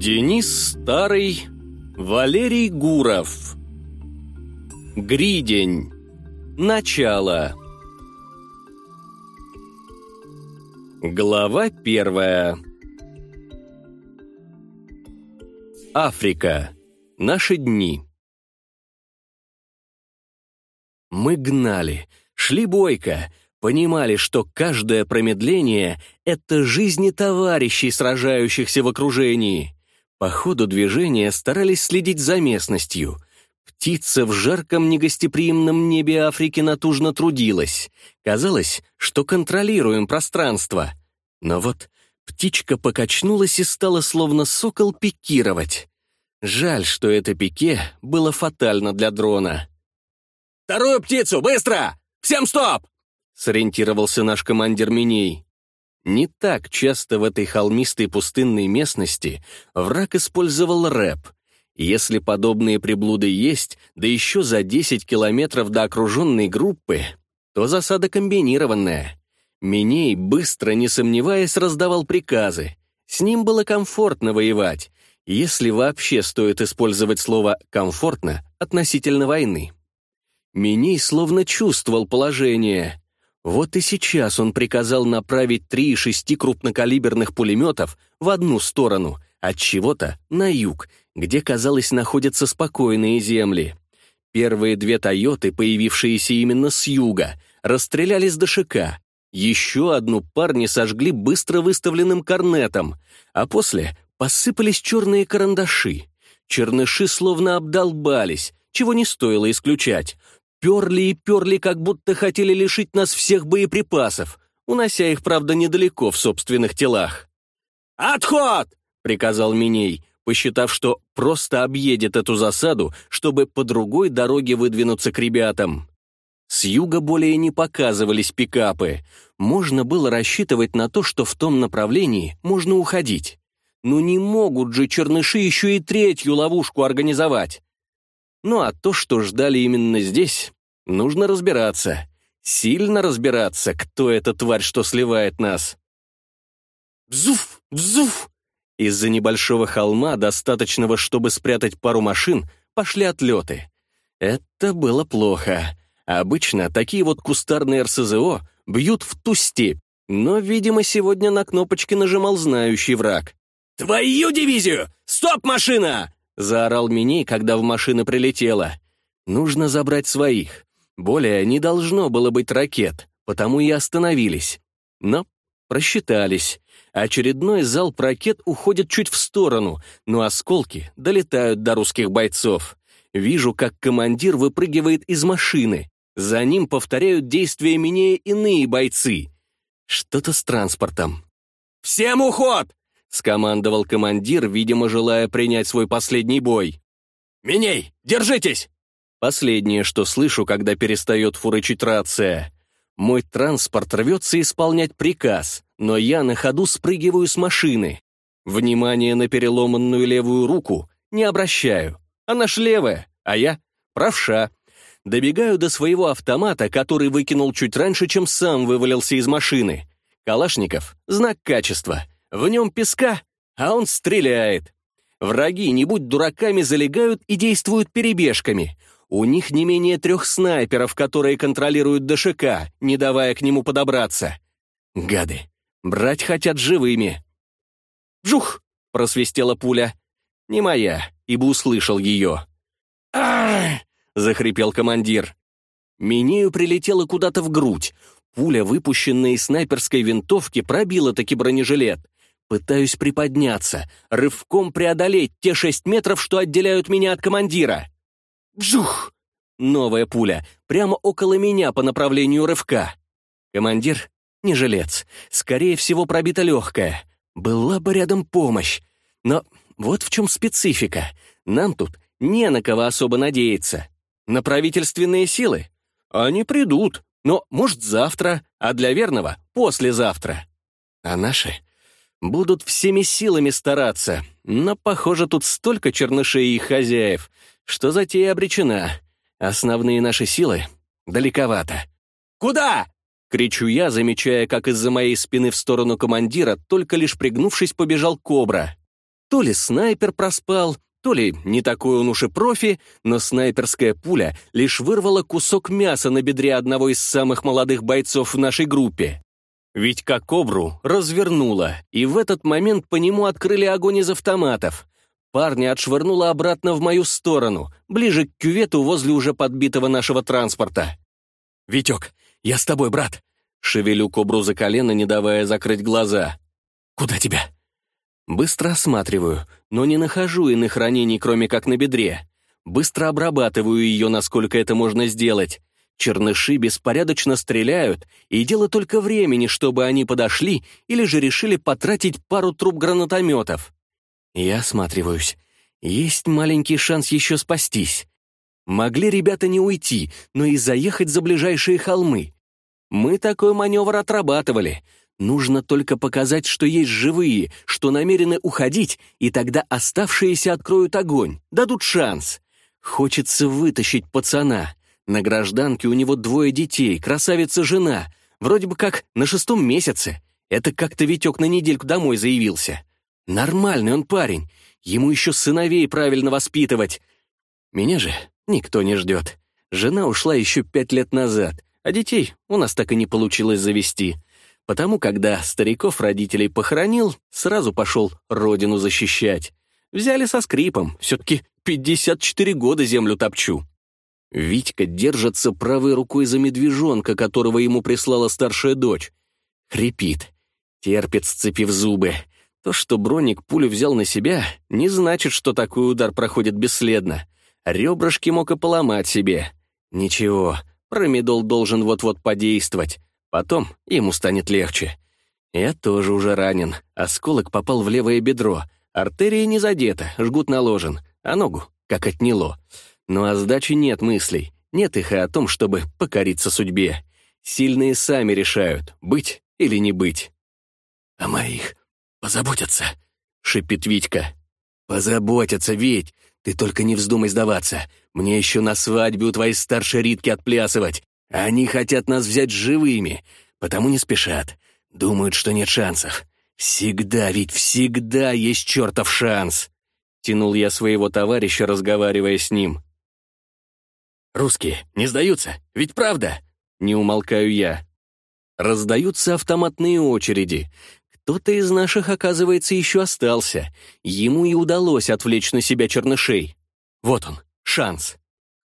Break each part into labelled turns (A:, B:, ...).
A: Денис Старый, Валерий Гуров Гридень Начало Глава первая Африка. Наши дни. Мы гнали, шли бойко, понимали, что каждое промедление — это жизни товарищей, сражающихся в окружении. По ходу движения старались следить за местностью. Птица в жарком негостеприимном небе Африки натужно трудилась. Казалось, что контролируем пространство. Но вот птичка покачнулась и стала словно сокол пикировать. Жаль, что это пике было фатально для дрона. «Вторую птицу, быстро! Всем стоп!» — сориентировался наш командир Миней. Не так часто в этой холмистой пустынной местности враг использовал рэп. Если подобные приблуды есть, да еще за 10 километров до окруженной группы, то засада комбинированная. Миней, быстро, не сомневаясь, раздавал приказы. С ним было комфортно воевать, если вообще стоит использовать слово «комфортно» относительно войны. Миней словно чувствовал положение. Вот и сейчас он приказал направить три шести крупнокалиберных пулеметов в одну сторону, от чего-то на юг, где, казалось, находятся спокойные земли. Первые две «Тойоты», появившиеся именно с юга, расстрелялись с дошика. Еще одну парни сожгли быстро выставленным корнетом, а после посыпались черные карандаши. Черныши словно обдолбались, чего не стоило исключать. Перли и перли, как будто хотели лишить нас всех боеприпасов, унося их, правда, недалеко в собственных телах. «Отход!» — приказал Миней, посчитав, что просто объедет эту засаду, чтобы по другой дороге выдвинуться к ребятам. С юга более не показывались пикапы. Можно было рассчитывать на то, что в том направлении можно уходить. Но ну не могут же черныши еще и третью ловушку организовать. Ну а то, что ждали именно здесь, Нужно разбираться. Сильно разбираться, кто эта тварь, что сливает нас. Взуф! Взуф! Из-за небольшого холма, достаточного, чтобы спрятать пару машин, пошли отлеты. Это было плохо. Обычно такие вот кустарные РСЗО бьют в ту степь, но, видимо, сегодня на кнопочке нажимал знающий враг. «Твою дивизию! Стоп, машина!» — заорал Миней, когда в машины прилетела. «Нужно забрать своих. Более не должно было быть ракет, потому и остановились. Но просчитались. Очередной залп ракет уходит чуть в сторону, но осколки долетают до русских бойцов. Вижу, как командир выпрыгивает из машины. За ним повторяют действия Минея иные бойцы. Что-то с транспортом. «Всем уход!» — скомандовал командир, видимо, желая принять свой последний бой. «Миней, держитесь! Последнее, что слышу, когда перестает фурычить рация. Мой транспорт рвется исполнять приказ, но я на ходу спрыгиваю с машины. Внимание на переломанную левую руку не обращаю. Она ж левая, а я правша. Добегаю до своего автомата, который выкинул чуть раньше, чем сам вывалился из машины. Калашников — знак качества. В нем песка, а он стреляет. Враги, не будь дураками, залегают и действуют перебежками — у них не менее трех снайперов, которые контролируют ДШК, не давая к нему подобраться. Гады. Брать хотят живыми. «Жух!» — просвистела пуля. «Не моя, ибо услышал ее». «Ах!» — захрипел командир. Минею прилетело куда-то в грудь. Пуля, выпущенная из снайперской винтовки, пробила таки бронежилет. Пытаюсь приподняться, рывком преодолеть те шесть метров, что отделяют меня от командира. Джух! Новая пуля, прямо около меня по направлению рывка. Командир — не жилец. Скорее всего, пробита легкая. Была бы рядом помощь. Но вот в чем специфика. Нам тут не на кого особо надеяться. На правительственные силы? Они придут, но, может, завтра, а для верного — послезавтра. А наши будут всеми силами стараться, но, похоже, тут столько чернышей и хозяев, что затея обречена. Основные наши силы далековато. «Куда?» — кричу я, замечая, как из-за моей спины в сторону командира, только лишь пригнувшись, побежал кобра. То ли снайпер проспал, то ли не такой он уж и профи, но снайперская пуля лишь вырвала кусок мяса на бедре одного из самых молодых бойцов в нашей группе. Ведь как кобру развернула, и в этот момент по нему открыли огонь из автоматов — Парня отшвырнуло обратно в мою сторону, ближе к кювету возле уже подбитого нашего транспорта. «Витек, я с тобой, брат!» Шевелю кобру за колено, не давая закрыть глаза. «Куда тебя?» Быстро осматриваю, но не нахожу иных ранений, кроме как на бедре. Быстро обрабатываю ее, насколько это можно сделать. Черныши беспорядочно стреляют, и дело только времени, чтобы они подошли или же решили потратить пару труб гранатометов. Я осматриваюсь. Есть маленький шанс еще спастись. Могли ребята не уйти, но и заехать за ближайшие холмы. Мы такой маневр отрабатывали. Нужно только показать, что есть живые, что намерены уходить, и тогда оставшиеся откроют огонь, дадут шанс. Хочется вытащить пацана. На гражданке у него двое детей, красавица-жена. Вроде бы как на шестом месяце. Это как-то Витек на недельку домой заявился. Нормальный он парень. Ему еще сыновей правильно воспитывать. Меня же никто не ждет. Жена ушла еще пять лет назад, а детей у нас так и не получилось завести. Потому, когда стариков родителей похоронил, сразу пошел родину защищать. Взяли со скрипом, все-таки 54 года землю топчу. Витька держится правой рукой за медвежонка, которого ему прислала старшая дочь. Хрипит, терпит, сцепив зубы. То, что Броник пулю взял на себя, не значит, что такой удар проходит бесследно. Ребрышки мог и поломать себе. Ничего, промедол должен вот-вот подействовать. Потом ему станет легче. Я тоже уже ранен. Осколок попал в левое бедро. Артерия не задета, жгут наложен, а ногу как отняло. Но ну, о а сдаче нет мыслей. Нет их и о том, чтобы покориться судьбе. Сильные сами решают, быть или не быть. «А моих позаботятся», — шипит Витька. «Позаботятся, Вить! Ты только не вздумай сдаваться. Мне еще на свадьбе у твоей старшей Ритки отплясывать. Они хотят нас взять живыми, потому не спешат. Думают, что нет шансов. Всегда, ведь всегда есть чертов шанс!» Тянул я своего товарища, разговаривая с ним. «Русские не сдаются, ведь правда?» Не умолкаю я. Раздаются автоматные очереди. Кто-то из наших, оказывается, еще остался. Ему и удалось отвлечь на себя чернышей. Вот он, шанс.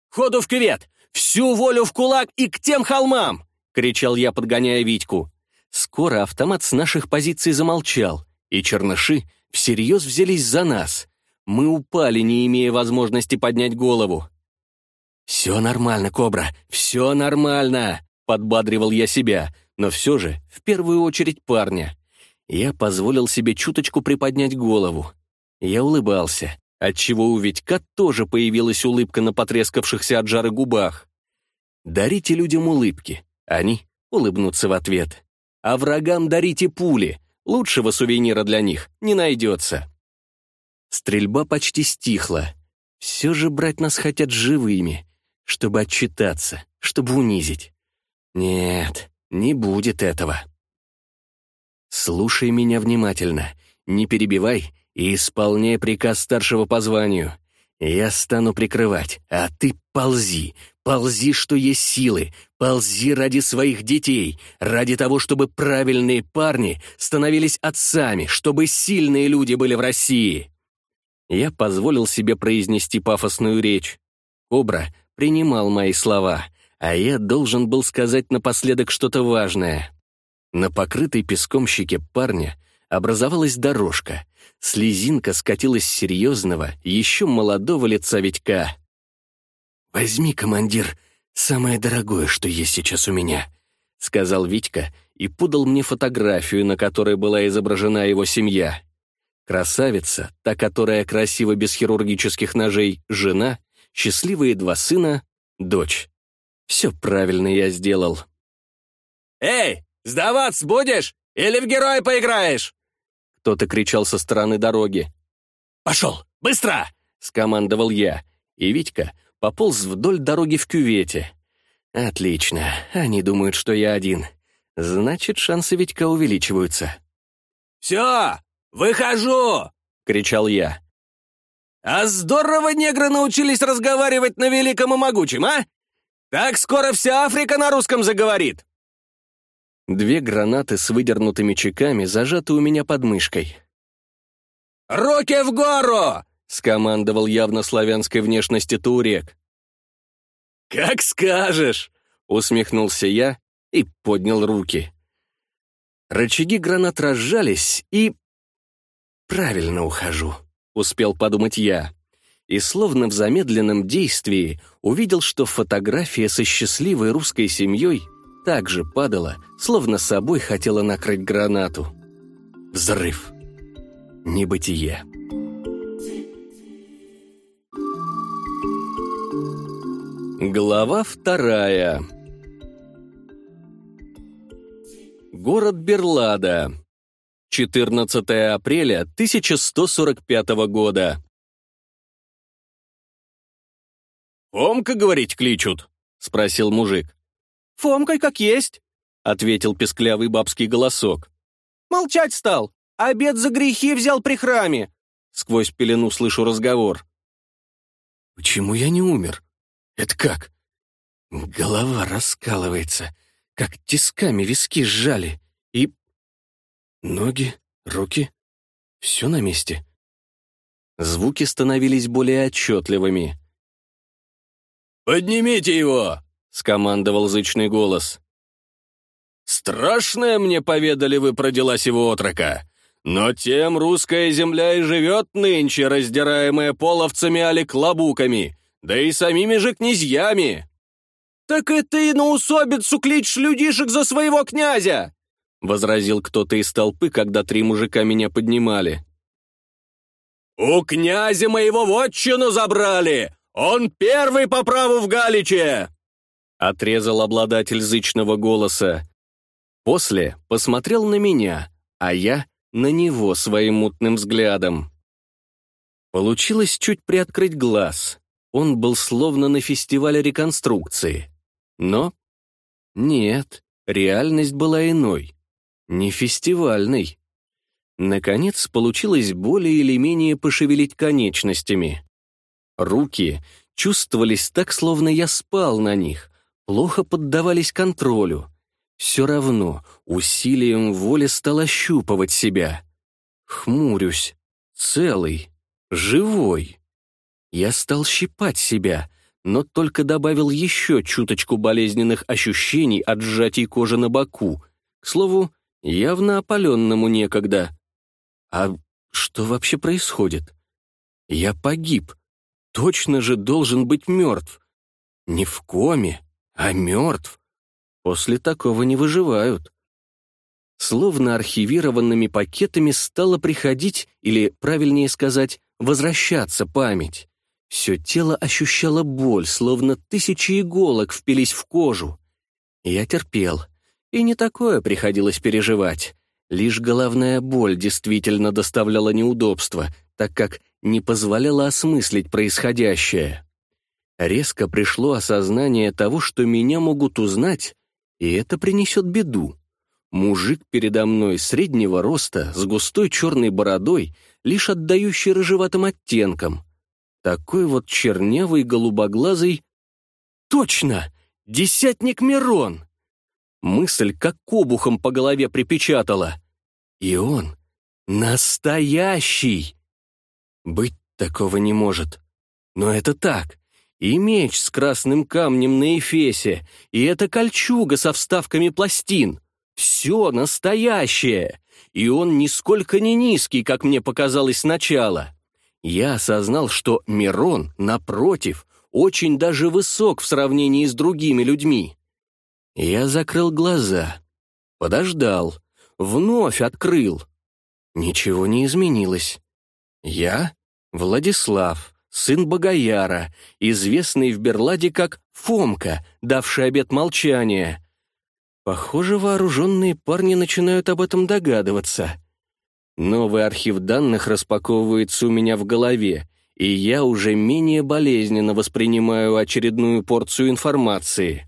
A: «Ходу в кювет! Всю волю в кулак и к тем холмам!» — кричал я, подгоняя Витьку. Скоро автомат с наших позиций замолчал, и черныши всерьез взялись за нас. Мы упали, не имея возможности поднять голову. «Все нормально, Кобра, все нормально!» — подбадривал я себя, но все же в первую очередь парня — я позволил себе чуточку приподнять голову. Я улыбался, отчего у Витька тоже появилась улыбка на потрескавшихся от жары губах. Дарите людям улыбки, они улыбнутся в ответ. А врагам дарите пули, лучшего сувенира для них не найдется. Стрельба почти стихла. Все же брать нас хотят живыми, чтобы отчитаться, чтобы унизить. Нет, не будет этого. «Слушай меня внимательно, не перебивай и исполняй приказ старшего по званию. Я стану прикрывать, а ты ползи, ползи, что есть силы, ползи ради своих детей, ради того, чтобы правильные парни становились отцами, чтобы сильные люди были в России». Я позволил себе произнести пафосную речь. Кобра принимал мои слова, а я должен был сказать напоследок что-то важное. На покрытой песком щеке парня образовалась дорожка. Слезинка скатилась с серьезного, еще молодого лица Витька. «Возьми, командир, самое дорогое, что есть сейчас у меня», — сказал Витька и подал мне фотографию, на которой была изображена его семья. Красавица, та, которая красива без хирургических ножей, жена, счастливые два сына, дочь. Все правильно я сделал. «Эй, «Сдаваться будешь? Или в героя поиграешь?» Кто-то кричал со стороны дороги. «Пошел! Быстро!» — скомандовал я. И Витька пополз вдоль дороги в кювете. «Отлично. Они думают, что я один. Значит, шансы Витька увеличиваются». «Все! Выхожу!» — кричал я. «А здорово негры научились разговаривать на великом и могучем, а? Так скоро вся Африка на русском заговорит!» Две гранаты с выдернутыми чеками зажаты у меня под мышкой. «Руки в гору!» — скомандовал явно славянской внешности Турек. «Как скажешь!» — усмехнулся я и поднял руки. Рычаги гранат разжались и... «Правильно ухожу», — успел подумать я. И словно в замедленном действии увидел, что фотография со счастливой русской семьей — так же падала, словно собой хотела накрыть гранату. Взрыв. Небытие. Глава вторая. Город Берлада. 14 апреля 1145 года. «Омка, говорить, кличут?» — спросил мужик. Фомкой как есть», — ответил песклявый бабский голосок. «Молчать стал! Обед за грехи взял при храме!» Сквозь пелену слышу разговор. «Почему я не умер? Это как?» Голова раскалывается, как тисками виски сжали, и... Ноги, руки, все на месте. Звуки становились более отчетливыми. «Поднимите его!» — скомандовал зычный голос. «Страшное мне поведали вы про дела сего отрока, но тем русская земля и живет нынче, раздираемая половцами али клобуками, да и самими же князьями!» «Так и ты на усобицу кличешь людишек за своего князя!» — возразил кто-то из толпы, когда три мужика меня поднимали. «У князя моего вотчину забрали! Он первый по праву в Галиче!» — отрезал обладатель зычного голоса. После посмотрел на меня, а я — на него своим мутным взглядом. Получилось чуть приоткрыть глаз. Он был словно на фестивале реконструкции. Но нет, реальность была иной. Не фестивальной. Наконец, получилось более или менее пошевелить конечностями. Руки чувствовались так, словно я спал на них, плохо поддавались контролю. Все равно усилием воли стал ощупывать себя. Хмурюсь. Целый. Живой. Я стал щипать себя, но только добавил еще чуточку болезненных ощущений от сжатий кожи на боку. К слову, явно опаленному некогда. А что вообще происходит? Я погиб. Точно же должен быть мертв. Не в коме а мертв. После такого не выживают. Словно архивированными пакетами стала приходить, или, правильнее сказать, возвращаться память. Все тело ощущало боль, словно тысячи иголок впились в кожу. Я терпел. И не такое приходилось переживать. Лишь головная боль действительно доставляла неудобства, так как не позволяла осмыслить происходящее. Резко пришло осознание того, что меня могут узнать, и это принесет беду. Мужик передо мной среднего роста, с густой черной бородой, лишь отдающий рыжеватым оттенком. Такой вот чернявый, голубоглазый... Точно! Десятник Мирон! Мысль как кобухом по голове припечатала. И он настоящий! Быть такого не может. Но это так и меч с красным камнем на эфесе, и эта кольчуга со вставками пластин. Все настоящее. И он нисколько не низкий, как мне показалось сначала. Я осознал, что Мирон, напротив, очень даже высок в сравнении с другими людьми. Я закрыл глаза, подождал, вновь открыл. Ничего не изменилось. Я Владислав сын Богояра, известный в Берладе как Фомка, давший обет молчания. Похоже, вооруженные парни начинают об этом догадываться. Новый архив данных распаковывается у меня в голове, и я уже менее болезненно воспринимаю очередную порцию информации.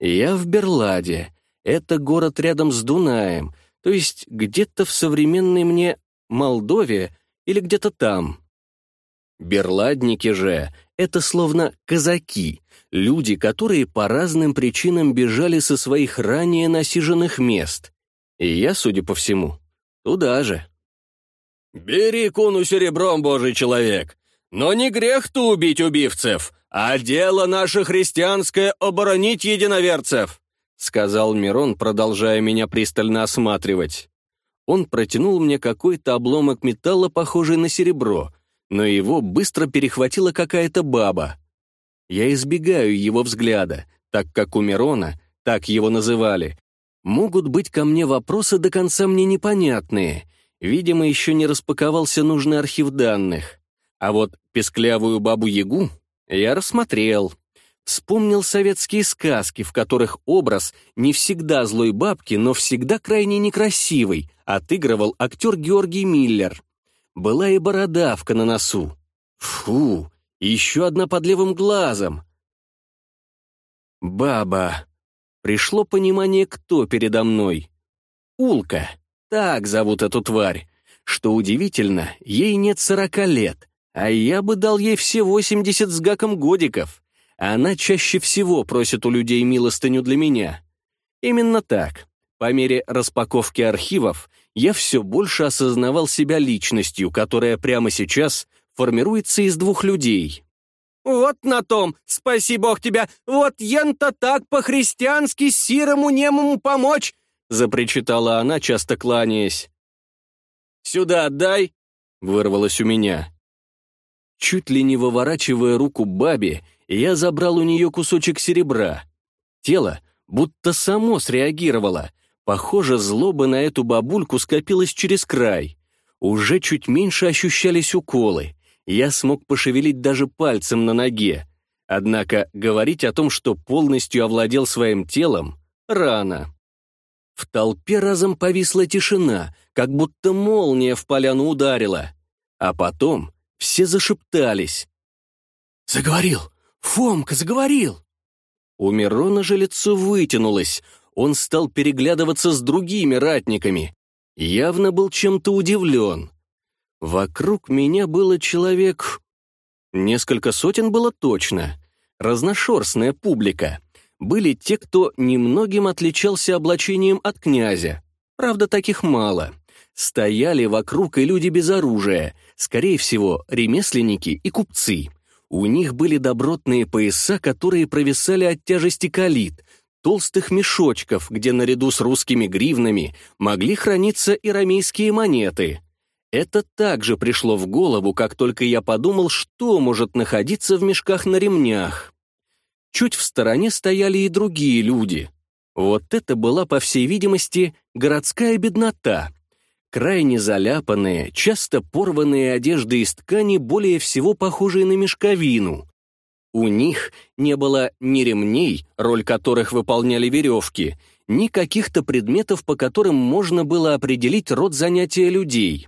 A: Я в Берладе. Это город рядом с Дунаем, то есть где-то в современной мне Молдове или где-то там. Берладники же — это словно казаки, люди, которые по разным причинам бежали со своих ранее насиженных мест. И я, судя по всему, туда же. «Бери куну серебром, божий человек! Но не грех-то убить убивцев, а дело наше христианское — оборонить единоверцев!» — сказал Мирон, продолжая меня пристально осматривать. Он протянул мне какой-то обломок металла, похожий на серебро — но его быстро перехватила какая-то баба. Я избегаю его взгляда, так как у Мирона, так его называли, могут быть ко мне вопросы до конца мне непонятные. Видимо, еще не распаковался нужный архив данных. А вот песклявую бабу-ягу я рассмотрел. Вспомнил советские сказки, в которых образ не всегда злой бабки, но всегда крайне некрасивый, отыгрывал актер Георгий Миллер была и бородавка на носу. Фу, еще одна под левым глазом. Баба. Пришло понимание, кто передо мной. Улка. Так зовут эту тварь. Что удивительно, ей нет сорока лет, а я бы дал ей все восемьдесят с гаком годиков. Она чаще всего просит у людей милостыню для меня. Именно так. По мере распаковки архивов я все больше осознавал себя личностью, которая прямо сейчас формируется из двух людей. «Вот на том, спаси бог тебя, вот то так по-христиански сирому немому помочь!» запричитала она, часто кланяясь. «Сюда отдай!» — вырвалось у меня. Чуть ли не выворачивая руку бабе, я забрал у нее кусочек серебра. Тело будто само среагировало — Похоже, злоба на эту бабульку скопилась через край. Уже чуть меньше ощущались уколы. Я смог пошевелить даже пальцем на ноге. Однако говорить о том, что полностью овладел своим телом, рано. В толпе разом повисла тишина, как будто молния в поляну ударила. А потом все зашептались. «Заговорил! Фомка заговорил!» У Мирона же лицо вытянулось — он стал переглядываться с другими ратниками. Явно был чем-то удивлен. Вокруг меня было человек... Несколько сотен было точно. Разношерстная публика. Были те, кто немногим отличался облачением от князя. Правда, таких мало. Стояли вокруг и люди без оружия, скорее всего, ремесленники и купцы. У них были добротные пояса, которые провисали от тяжести калит, толстых мешочков, где наряду с русскими гривнами могли храниться и рамейские монеты. Это также пришло в голову, как только я подумал, что может находиться в мешках на ремнях. Чуть в стороне стояли и другие люди. Вот это была, по всей видимости, городская беднота. Крайне заляпанные, часто порванные одежды из ткани, более всего похожие на мешковину — у них не было ни ремней, роль которых выполняли веревки, ни каких-то предметов, по которым можно было определить род занятия людей.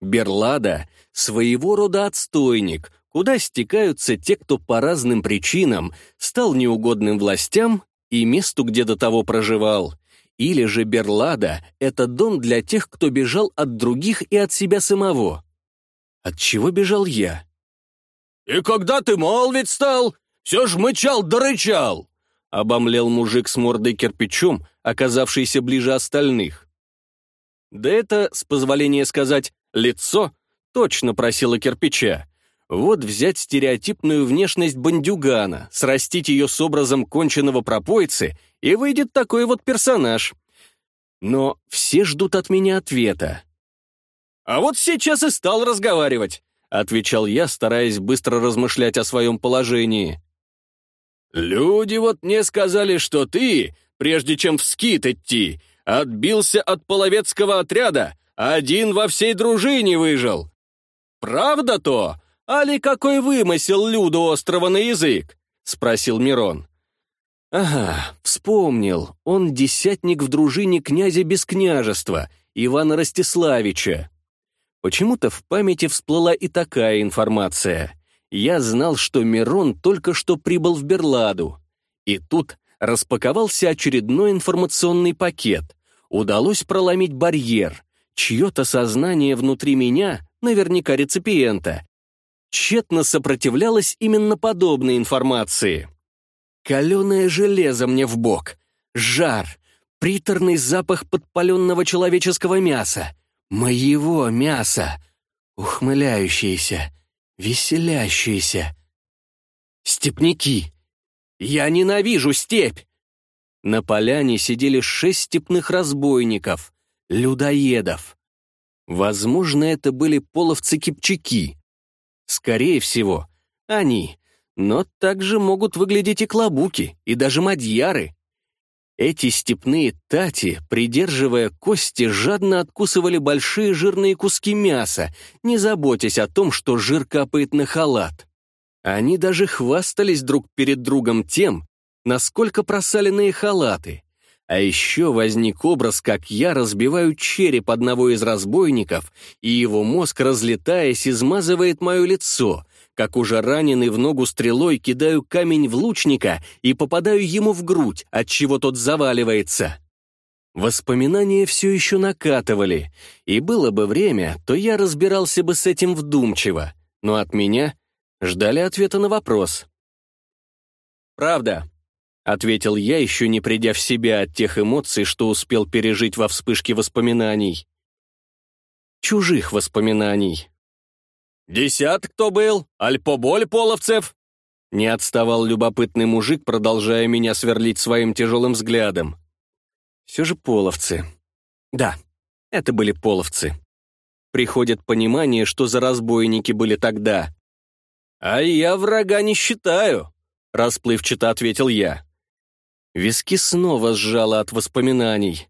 A: Берлада — своего рода отстойник, куда стекаются те, кто по разным причинам стал неугодным властям и месту, где до того проживал. Или же Берлада — это дом для тех, кто бежал от других и от себя самого. От чего бежал я? «И когда ты молвить стал, все ж мычал да рычал!» — обомлел мужик с мордой кирпичом, оказавшийся ближе остальных. Да это, с позволения сказать, лицо точно просило кирпича. Вот взять стереотипную внешность бандюгана, срастить ее с образом конченного пропойцы, и выйдет такой вот персонаж. Но все ждут от меня ответа. «А вот сейчас и стал разговаривать. — отвечал я, стараясь быстро размышлять о своем положении. «Люди вот мне сказали, что ты, прежде чем в скит идти, отбился от половецкого отряда, один во всей дружине выжил. Правда то? Али какой вымысел Люду острова на язык?» — спросил Мирон. «Ага, вспомнил. Он десятник в дружине князя без княжества, Ивана Ростиславича». Почему-то в памяти всплыла и такая информация. Я знал, что Мирон только что прибыл в Берладу. И тут распаковался очередной информационный пакет. Удалось проломить барьер. Чье-то сознание внутри меня, наверняка реципиента, тщетно сопротивлялось именно подобной информации. Каленое железо мне в бок, жар, приторный запах подпаленного человеческого мяса — Моего мяса! Ухмыляющиеся, веселящиеся. степники. Я ненавижу степь! На поляне сидели шесть степных разбойников, людоедов. Возможно, это были половцы-кипчаки. Скорее всего, они, но также могут выглядеть и клобуки, и даже мадьяры, эти степные тати, придерживая кости, жадно откусывали большие жирные куски мяса, не заботясь о том, что жир капает на халат. Они даже хвастались друг перед другом тем, насколько просаленные халаты. А еще возник образ, как я разбиваю череп одного из разбойников, и его мозг, разлетаясь, измазывает мое лицо, как уже раненый в ногу стрелой кидаю камень в лучника и попадаю ему в грудь, от чего тот заваливается. Воспоминания все еще накатывали, и было бы время, то я разбирался бы с этим вдумчиво, но от меня ждали ответа на вопрос. «Правда», — ответил я, еще не придя в себя от тех эмоций, что успел пережить во вспышке воспоминаний. Чужих воспоминаний, «Десят кто был? альпоболь половцев?» Не отставал любопытный мужик, продолжая меня сверлить своим тяжелым взглядом. Все же половцы. Да, это были половцы. Приходит понимание, что за разбойники были тогда. «А я врага не считаю», — расплывчато ответил я. Виски снова сжало от воспоминаний.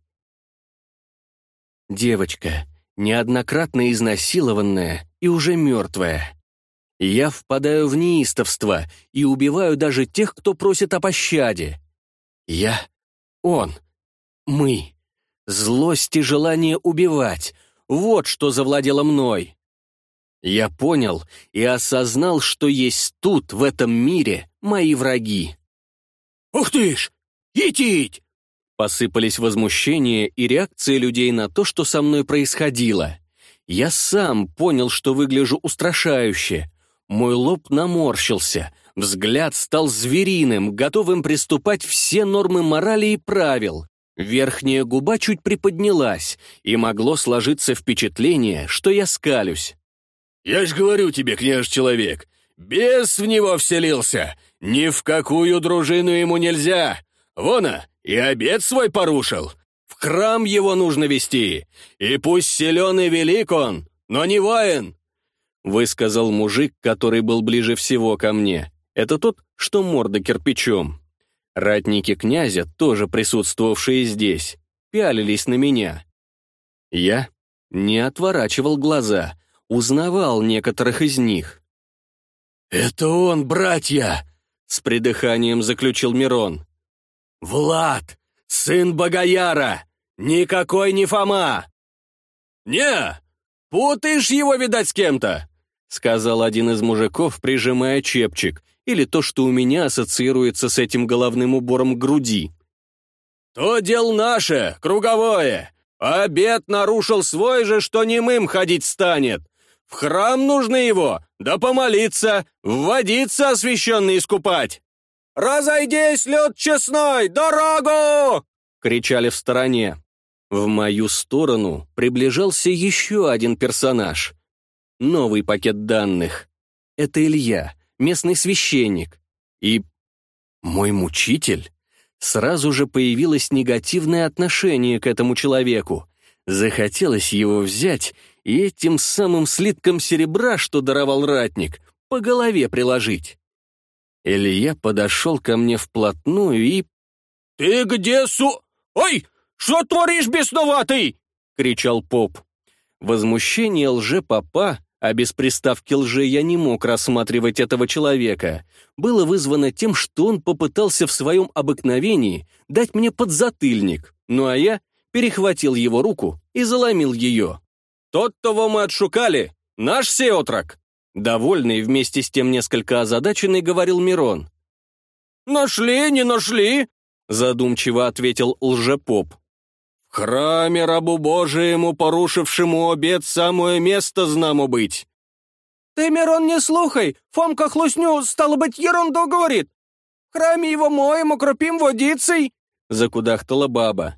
A: «Девочка, неоднократно изнасилованная и уже мертвая. Я впадаю в неистовство и убиваю даже тех, кто просит о пощаде. Я, он, мы. Злость и желание убивать — вот что завладело мной. Я понял и осознал, что есть тут, в этом мире, мои враги. «Ух ты ж! Етить! Посыпались возмущения и реакции людей на то, что со мной происходило. Я сам понял, что выгляжу устрашающе. Мой лоб наморщился, взгляд стал звериным, готовым приступать все нормы морали и правил. Верхняя губа чуть приподнялась, и могло сложиться впечатление, что я скалюсь. «Я ж говорю тебе, княж-человек, бес в него вселился! Ни в какую дружину ему нельзя! Вон Вона, и обед свой порушил. В храм его нужно вести. И пусть силен и велик он, но не воин!» Высказал мужик, который был ближе всего ко мне. Это тот, что морда кирпичом. Ратники князя, тоже присутствовавшие здесь, пялились на меня. Я не отворачивал глаза, узнавал некоторых из них. «Это он, братья!» — с придыханием заключил Мирон. «Влад! Сын Богояра! Никакой не Фома!» «Не! Путаешь его, видать, с кем-то!» — сказал один из мужиков, прижимая чепчик, или то, что у меня ассоциируется с этим головным убором груди. «То дел наше, круговое! Обед нарушил свой же, что немым ходить станет! В храм нужно его, да помолиться, вводиться освященный искупать!» «Разойдись, лед честной! Дорогу!» — кричали в стороне. В мою сторону приближался еще один персонаж. Новый пакет данных. Это Илья, местный священник. И мой мучитель. Сразу же появилось негативное отношение к этому человеку. Захотелось его взять и этим самым слитком серебра, что даровал ратник, по голове приложить. Илья подошел ко мне вплотную и... «Ты где, су... Ой, что творишь, бесноватый?» — кричал поп. Возмущение лже-попа, а без приставки лже я не мог рассматривать этого человека, было вызвано тем, что он попытался в своем обыкновении дать мне подзатыльник, ну а я перехватил его руку и заломил ее. тот того мы отшукали, наш сеотрак!» Довольный, вместе с тем несколько озадаченный, говорил Мирон. «Нашли, не нашли!» — задумчиво ответил лжепоп. «В храме рабу Божиему, порушившему обед, самое место знамо быть!» «Ты, Мирон, не слухай! Фомка хлусню, стало быть, ерунду говорит! В храме его моем, укропим водицей!» — закудахтала баба.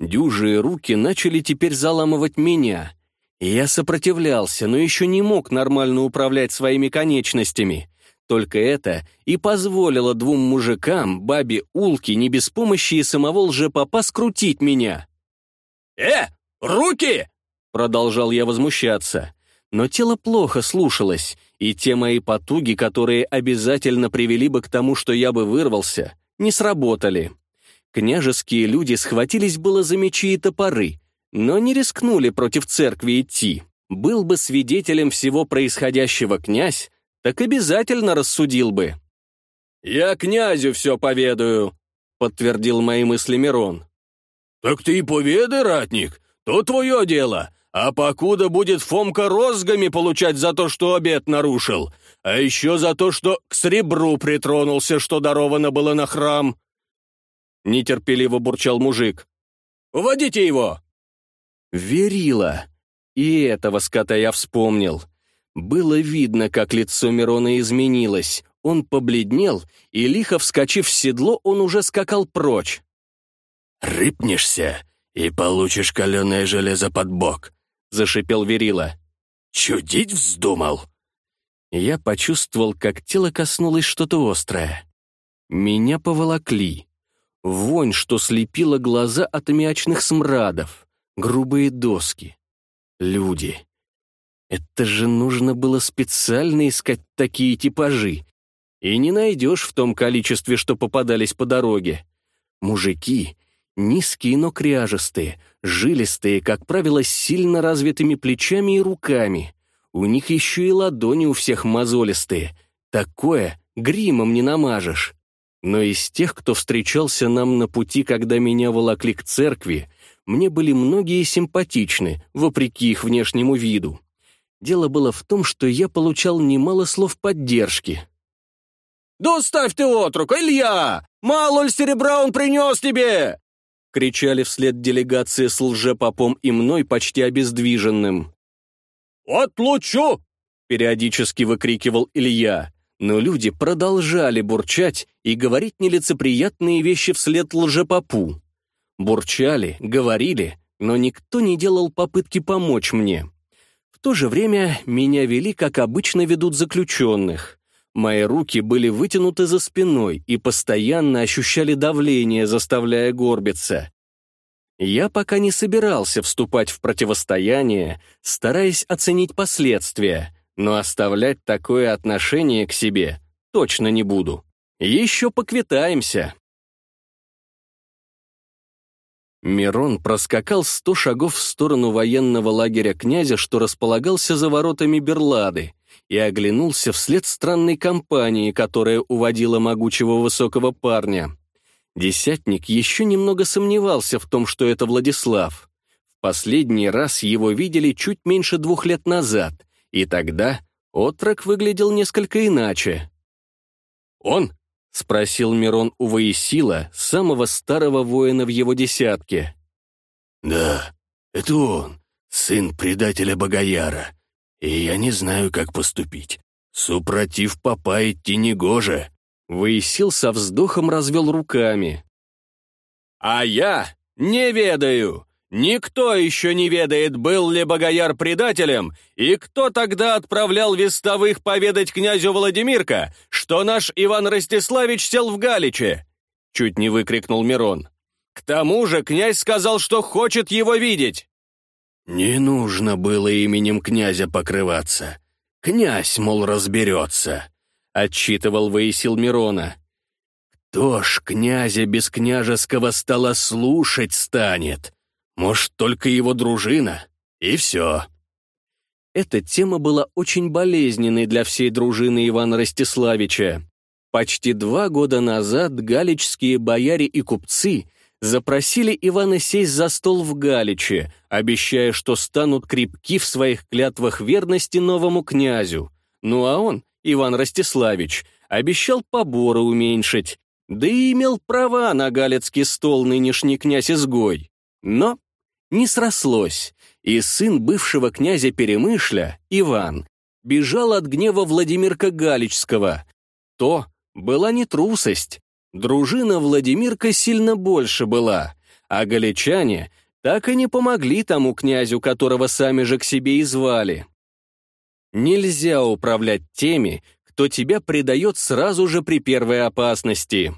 A: Дюжие руки начали теперь заламывать меня. Я сопротивлялся, но еще не мог нормально управлять своими конечностями. Только это и позволило двум мужикам, бабе Улке, не без помощи и самого лжепопа скрутить меня. «Э, руки!» — продолжал я возмущаться. Но тело плохо слушалось, и те мои потуги, которые обязательно привели бы к тому, что я бы вырвался, не сработали. Княжеские люди схватились было за мечи и топоры — но не рискнули против церкви идти. Был бы свидетелем всего происходящего князь, так обязательно рассудил бы. «Я князю все поведаю», — подтвердил мои мысли Мирон. «Так ты и поведай, ратник, то твое дело, а покуда будет Фомка розгами получать за то, что обед нарушил, а еще за то, что к сребру притронулся, что даровано было на храм». Нетерпеливо бурчал мужик. «Уводите его!» Верила! И этого скота я вспомнил. Было видно, как лицо Мирона изменилось. Он побледнел, и, лихо вскочив в седло, он уже скакал прочь. «Рыпнешься и получишь каленое железо под бок», — зашипел Верила. «Чудить вздумал!» Я почувствовал, как тело коснулось что-то острое. Меня поволокли. Вонь, что слепила глаза от аммиачных смрадов грубые доски, люди. Это же нужно было специально искать такие типажи. И не найдешь в том количестве, что попадались по дороге. Мужики, низкие, но кряжестые, жилистые, как правило, с сильно развитыми плечами и руками. У них еще и ладони у всех мозолистые. Такое гримом не намажешь. Но из тех, кто встречался нам на пути, когда меня волокли к церкви, мне были многие симпатичны, вопреки их внешнему виду. Дело было в том, что я получал немало слов поддержки. «Доставь ты отрука, Илья! Мало ли серебра он принес тебе!» кричали вслед делегации с лжепопом и мной почти обездвиженным. «Отлучу!» — периодически выкрикивал Илья. Но люди продолжали бурчать и говорить нелицеприятные вещи вслед лжепопу. Бурчали, говорили, но никто не делал попытки помочь мне. В то же время меня вели, как обычно ведут заключенных. Мои руки были вытянуты за спиной и постоянно ощущали давление, заставляя горбиться. Я пока не собирался вступать в противостояние, стараясь оценить последствия, но оставлять такое отношение к себе точно не буду. Еще поквитаемся. Мирон проскакал сто шагов в сторону военного лагеря князя, что располагался за воротами Берлады, и оглянулся вслед странной компании, которая уводила могучего высокого парня. Десятник еще немного сомневался в том, что это Владислав. В последний раз его видели чуть меньше двух лет назад, и тогда отрок выглядел несколько иначе. «Он!» — спросил Мирон у Воисила, самого старого воина в его десятке. «Да, это он, сын предателя Богояра, и я не знаю, как поступить. Супротив попа идти негоже». Воисил со вздохом развел руками. «А я не ведаю. Никто еще не ведает, был ли Богояр предателем, и кто тогда отправлял вестовых поведать князю Владимирка, что наш Иван Ростиславич сел в Галиче!» Чуть не выкрикнул Мирон. «К тому же князь сказал, что хочет его видеть!» «Не нужно было именем князя покрываться. Князь, мол, разберется», — отчитывал Воисил Мирона. «Кто ж князя без княжеского стола слушать станет?» Может, только его дружина. И все. Эта тема была очень болезненной для всей дружины Ивана Ростиславича. Почти два года назад галичские бояре и купцы запросили Ивана сесть за стол в Галиче, обещая, что станут крепки в своих клятвах верности новому князю. Ну а он, Иван Ростиславич, обещал поборы уменьшить, да и имел права на галицкий стол нынешний князь-изгой. Но не срослось, и сын бывшего князя Перемышля, Иван, бежал от гнева Владимирка Галичского. То была не трусость. Дружина Владимирка сильно больше была, а галичане так и не помогли тому князю, которого сами же к себе и звали. Нельзя управлять теми, кто тебя предает сразу же при первой опасности.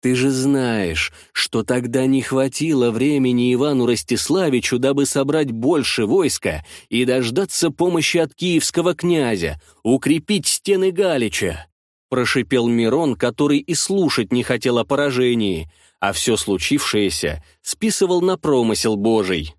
A: Ты же знаешь, что тогда не хватило времени Ивану Ростиславичу, дабы собрать больше войска и дождаться помощи от киевского князя, укрепить стены Галича. Прошипел Мирон, который и слушать не хотел о поражении, а все случившееся списывал на промысел Божий.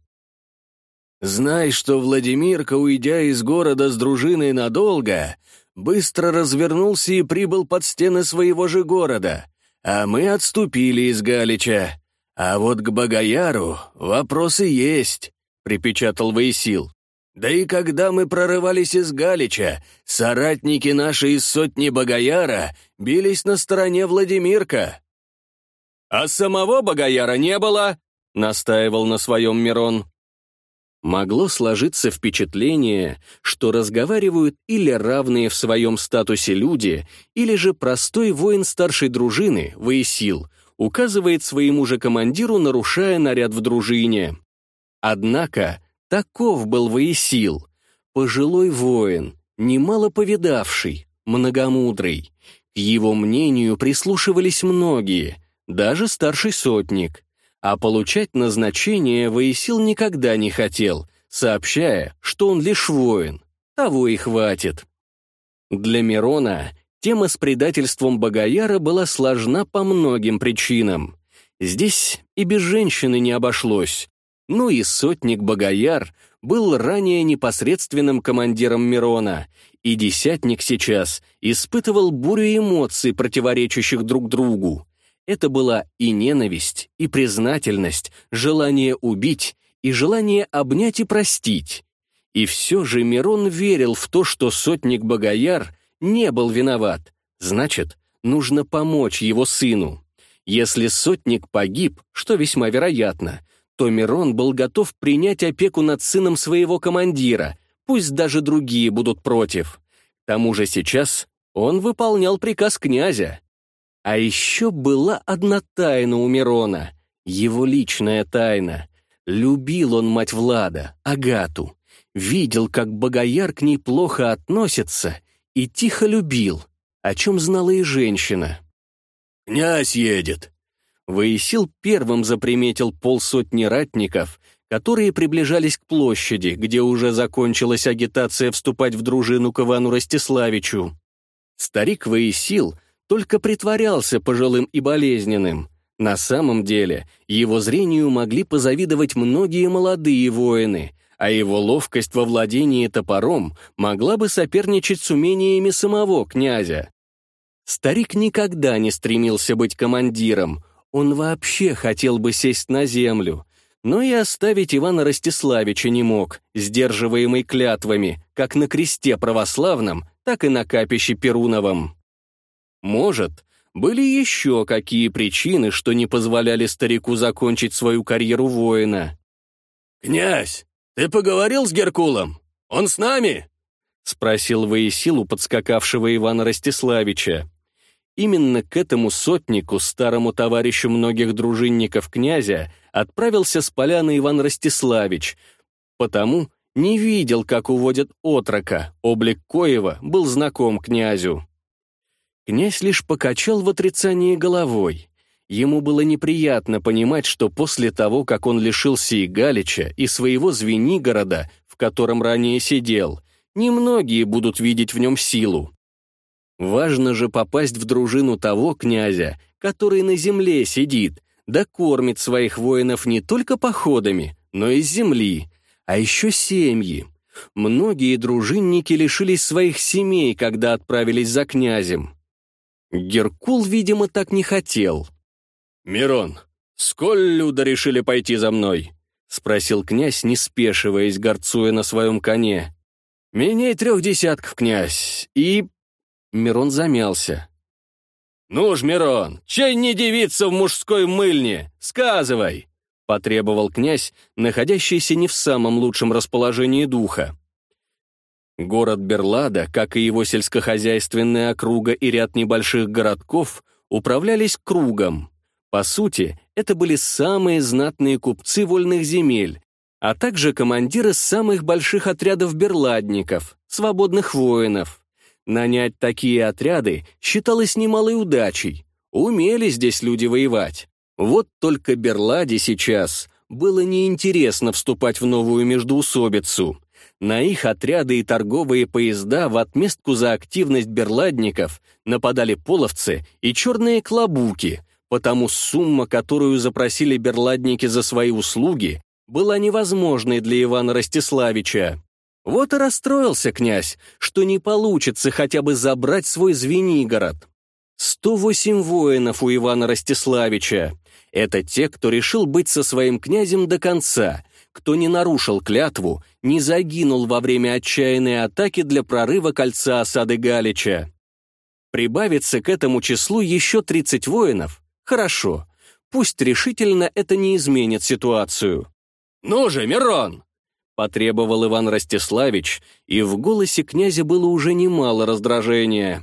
A: «Знай, что Владимирка, уйдя из города с дружиной надолго, быстро развернулся и прибыл под стены своего же города», а мы отступили из Галича. А вот к богояру вопросы есть», — припечатал Ваисил. «Да и когда мы прорывались из Галича, соратники наши из сотни богояра бились на стороне Владимирка». «А самого богояра не было», — настаивал на своем Мирон могло сложиться впечатление, что разговаривают или равные в своем статусе люди, или же простой воин старшей дружины, Ваесил, указывает своему же командиру, нарушая наряд в дружине. Однако таков был Ваесил, пожилой воин, немало повидавший, многомудрый. К его мнению прислушивались многие, даже старший сотник — а получать назначение воисил никогда не хотел, сообщая, что он лишь воин. Того и хватит. Для Мирона тема с предательством Богояра была сложна по многим причинам. Здесь и без женщины не обошлось. Ну и сотник Богояр был ранее непосредственным командиром Мирона, и десятник сейчас испытывал бурю эмоций, противоречащих друг другу. Это была и ненависть, и признательность, желание убить, и желание обнять и простить. И все же Мирон верил в то, что сотник Богояр не был виноват. Значит, нужно помочь его сыну. Если сотник погиб, что весьма вероятно, то Мирон был готов принять опеку над сыном своего командира, пусть даже другие будут против. К тому же сейчас он выполнял приказ князя. А еще была одна тайна у Мирона, его личная тайна. Любил он мать Влада, Агату. Видел, как Богояр к ней плохо относится, и тихо любил, о чем знала и женщина. «Князь едет!» Воисил первым заприметил полсотни ратников, которые приближались к площади, где уже закончилась агитация вступать в дружину к Ивану Ростиславичу. Старик Воисил — только притворялся пожилым и болезненным. На самом деле его зрению могли позавидовать многие молодые воины, а его ловкость во владении топором могла бы соперничать с умениями самого князя. Старик никогда не стремился быть командиром, он вообще хотел бы сесть на землю, но и оставить Ивана Ростиславича не мог, сдерживаемый клятвами, как на кресте православном, так и на капище Перуновом. Может, были еще какие причины, что не позволяли старику закончить свою карьеру воина. «Князь, ты поговорил с Геркулом? Он с нами?» — спросил Воесил у подскакавшего Ивана Ростиславича. Именно к этому сотнику, старому товарищу многих дружинников князя, отправился с поляны Иван Ростиславич, потому не видел, как уводят отрока, облик Коева был знаком князю. Князь лишь покачал в отрицании головой. Ему было неприятно понимать, что после того, как он лишился и Галича, и своего Звенигорода, в котором ранее сидел, немногие будут видеть в нем силу. Важно же попасть в дружину того князя, который на земле сидит, да кормит своих воинов не только походами, но и земли, а еще семьи. Многие дружинники лишились своих семей, когда отправились за князем. Геркул, видимо, так не хотел. «Мирон, сколь люда решили пойти за мной?» — спросил князь, не спешиваясь, горцуя на своем коне. Менее трех десятков, князь, и...» Мирон замялся. «Ну ж, Мирон, чей не девица в мужской мыльне? Сказывай!» — потребовал князь, находящийся не в самом лучшем расположении духа. Город Берлада, как и его сельскохозяйственная округа и ряд небольших городков, управлялись кругом. По сути, это были самые знатные купцы вольных земель, а также командиры самых больших отрядов берладников, свободных воинов. Нанять такие отряды считалось немалой удачей. Умели здесь люди воевать. Вот только Берладе сейчас было неинтересно вступать в новую междоусобицу — на их отряды и торговые поезда в отместку за активность берладников нападали половцы и черные клобуки, потому сумма, которую запросили берладники за свои услуги, была невозможной для Ивана Ростиславича. Вот и расстроился князь, что не получится хотя бы забрать свой Звенигород. 108 воинов у Ивана Ростиславича. Это те, кто решил быть со своим князем до конца, кто не нарушил клятву, не загинул во время отчаянной атаки для прорыва кольца осады Галича. Прибавится к этому числу еще 30 воинов? Хорошо. Пусть решительно это не изменит ситуацию. «Ну же, Мирон!» — потребовал Иван Ростиславич, и в голосе князя было уже немало раздражения.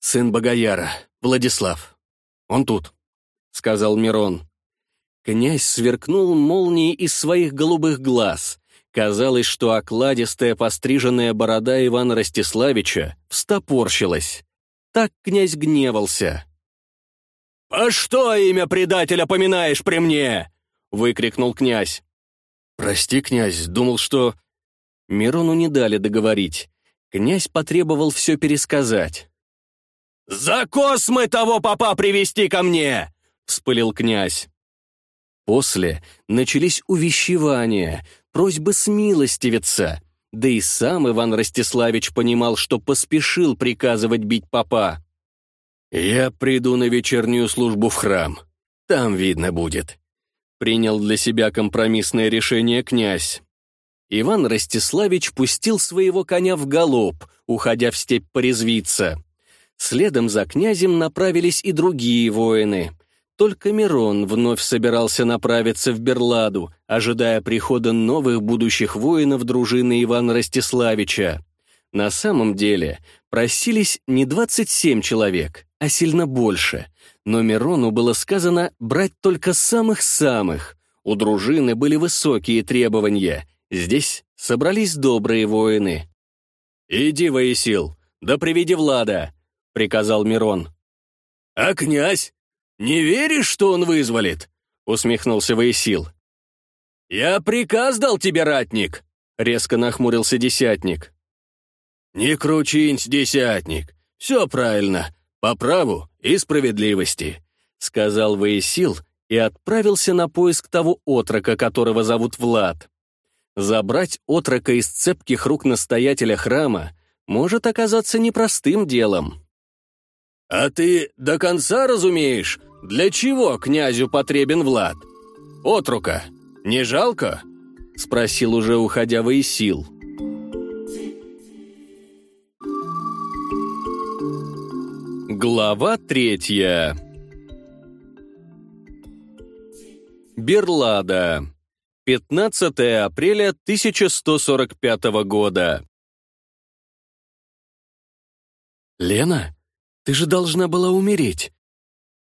A: «Сын Богояра, Владислав. Он тут», — сказал Мирон. Князь сверкнул молнией из своих голубых глаз. Казалось, что окладистая постриженная борода Ивана Ростиславича встопорщилась. Так князь гневался. «А что имя предателя поминаешь при мне?» — выкрикнул князь. «Прости, князь, думал, что...» Мирону не дали договорить. Князь потребовал все пересказать. «За космы того папа привести ко мне!» — вспылил князь. После начались увещевания, просьбы смилостивиться. Да и сам Иван Ростиславич понимал, что поспешил приказывать бить папа. «Я приду на вечернюю службу в храм. Там видно будет», — принял для себя компромиссное решение князь. Иван Ростиславич пустил своего коня в галоп, уходя в степь порезвиться. Следом за князем направились и другие воины. Только Мирон вновь собирался направиться в Берладу, ожидая прихода новых будущих воинов дружины Ивана Ростиславича. На самом деле просились не 27 человек, а сильно больше. Но Мирону было сказано брать только самых-самых. У дружины были высокие требования. Здесь собрались добрые воины. «Иди, Воисил, да приведи Влада», — приказал Мирон. «А князь?» «Не веришь, что он вызволит?» — усмехнулся Ваесил. «Я приказ дал тебе, ратник!» — резко нахмурился Десятник. «Не кручинсь, Десятник, все правильно, по праву и справедливости», — сказал Ваесил и отправился на поиск того отрока, которого зовут Влад. Забрать отрока из цепких рук настоятеля храма может оказаться непростым делом. «А ты до конца разумеешь, для чего князю потребен Влад? Отрука, не жалко?» — спросил уже уходя Ваисил. Глава третья Берлада 15 апреля 1145 года «Лена, ты же должна была умереть!»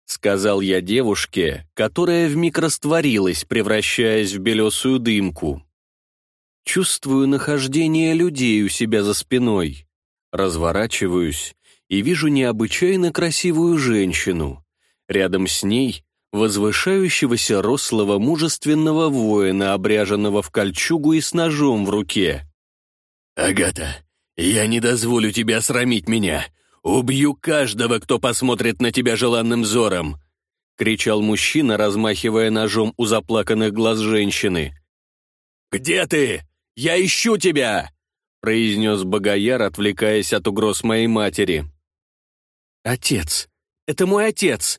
A: — сказал я девушке, которая вмиг растворилась, превращаясь в белесую дымку. Чувствую нахождение людей у себя за спиной. Разворачиваюсь и вижу необычайно красивую женщину. Рядом с ней возвышающегося рослого мужественного воина, обряженного в кольчугу и с ножом в руке. «Агата, я не дозволю тебе осрамить меня. «Убью каждого, кто посмотрит на тебя желанным взором!» — кричал мужчина, размахивая ножом у заплаканных глаз женщины. «Где ты? Я ищу тебя!» — произнес Богояр, отвлекаясь от угроз моей матери. «Отец! Это мой отец!»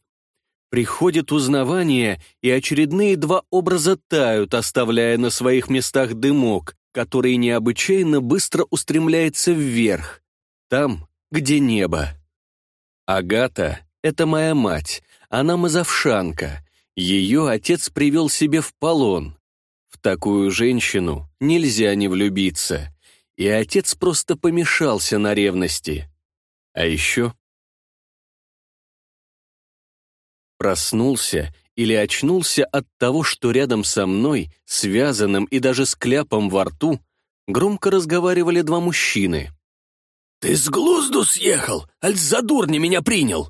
A: Приходит узнавание, и очередные два образа тают, оставляя на своих местах дымок, который необычайно быстро устремляется вверх. Там, где небо. Агата — это моя мать, она мазовшанка. Ее отец привел себе в полон. В такую женщину нельзя не влюбиться. И отец просто помешался на ревности. А еще... Проснулся или очнулся от того, что рядом со мной, связанным и даже с кляпом во рту, громко разговаривали два мужчины. «Ты с глузду съехал, аль за дурни меня принял!»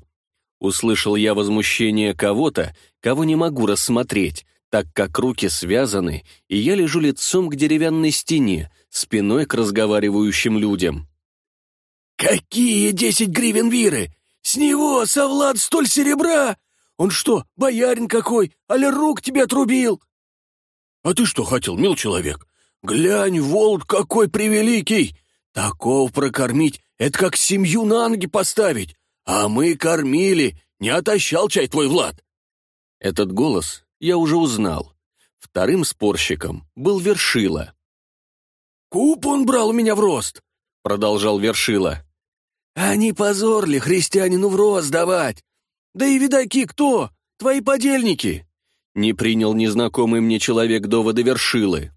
A: Услышал я возмущение кого-то, кого не могу рассмотреть, так как руки связаны, и я лежу лицом к деревянной стене, спиной к разговаривающим людям. «Какие десять гривен виры? С него, совлад, столь серебра! Он что, боярин какой, Аль рук тебе трубил? «А ты что хотел, мил человек? Глянь, волк какой превеликий! Таков прокормить — это как семью на ноги поставить. А мы кормили, не отощал чай твой Влад. Этот голос я уже узнал. Вторым спорщиком был Вершила. «Куп он брал у меня в рост», — продолжал Вершила. «Они позорли христианину в рост давать. Да и видаки кто? Твои подельники!» Не принял незнакомый мне человек довода Вершилы.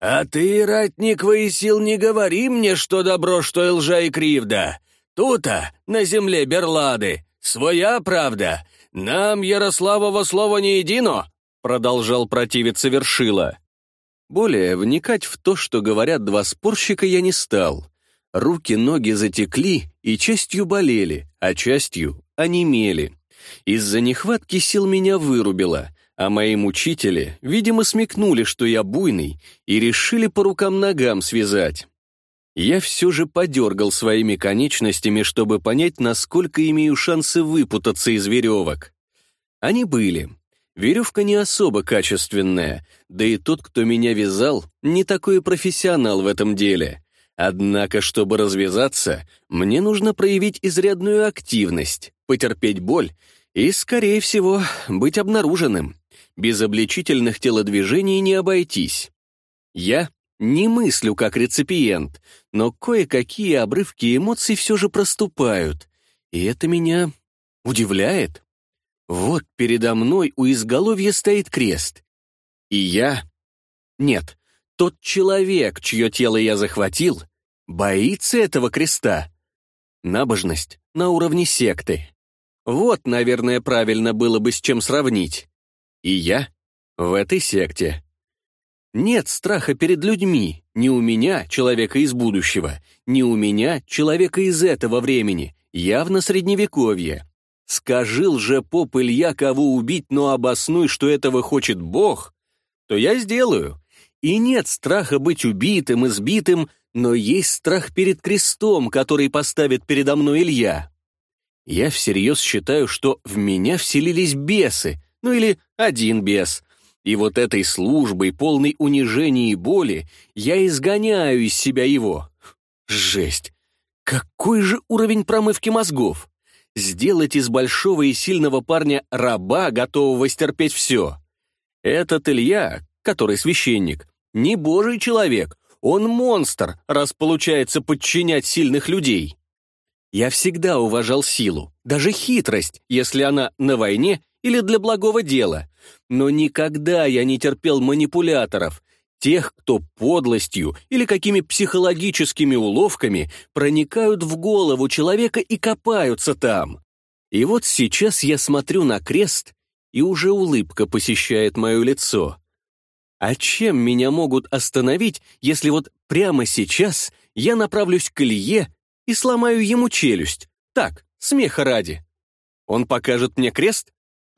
A: «А ты, ратник воисил, не говори мне, что добро, что лжа и кривда. Тута, на земле Берлады, своя правда. Нам Ярославово слово не едино», — продолжал противиться Вершила. Более вникать в то, что говорят два спорщика, я не стал. Руки, ноги затекли и частью болели, а частью онемели. Из-за нехватки сил меня вырубило — а мои мучители, видимо, смекнули, что я буйный, и решили по рукам-ногам связать. Я все же подергал своими конечностями, чтобы понять, насколько имею шансы выпутаться из веревок. Они были. Веревка не особо качественная, да и тот, кто меня вязал, не такой профессионал в этом деле. Однако, чтобы развязаться, мне нужно проявить изрядную активность, потерпеть боль и, скорее всего, быть обнаруженным без обличительных телодвижений не обойтись. Я не мыслю как реципиент, но кое-какие обрывки эмоций все же проступают, и это меня удивляет. Вот передо мной у изголовья стоит крест. И я... Нет, тот человек, чье тело я захватил, боится этого креста. Набожность на уровне секты. Вот, наверное, правильно было бы с чем сравнить. И я в этой секте. Нет страха перед людьми, ни у меня, человека из будущего, ни у меня, человека из этого времени, явно средневековье. Скажи лжепоп Илья, кого убить, но обоснуй, что этого хочет Бог, то я сделаю. И нет страха быть убитым, избитым, но есть страх перед крестом, который поставит передо мной Илья. Я всерьез считаю, что в меня вселились бесы, ну или один бес. И вот этой службой, полной унижения и боли, я изгоняю из себя его. Жесть! Какой же уровень промывки мозгов? Сделать из большого и сильного парня раба, готового стерпеть все. Этот Илья, который священник, не божий человек, он монстр, раз получается подчинять сильных людей. Я всегда уважал силу, даже хитрость, если она на войне или для благого дела. Но никогда я не терпел манипуляторов, тех, кто подлостью или какими психологическими уловками проникают в голову человека и копаются там. И вот сейчас я смотрю на крест, и уже улыбка посещает мое лицо. А чем меня могут остановить, если вот прямо сейчас я направлюсь к Илье и сломаю ему челюсть? Так, смеха ради. Он покажет мне крест?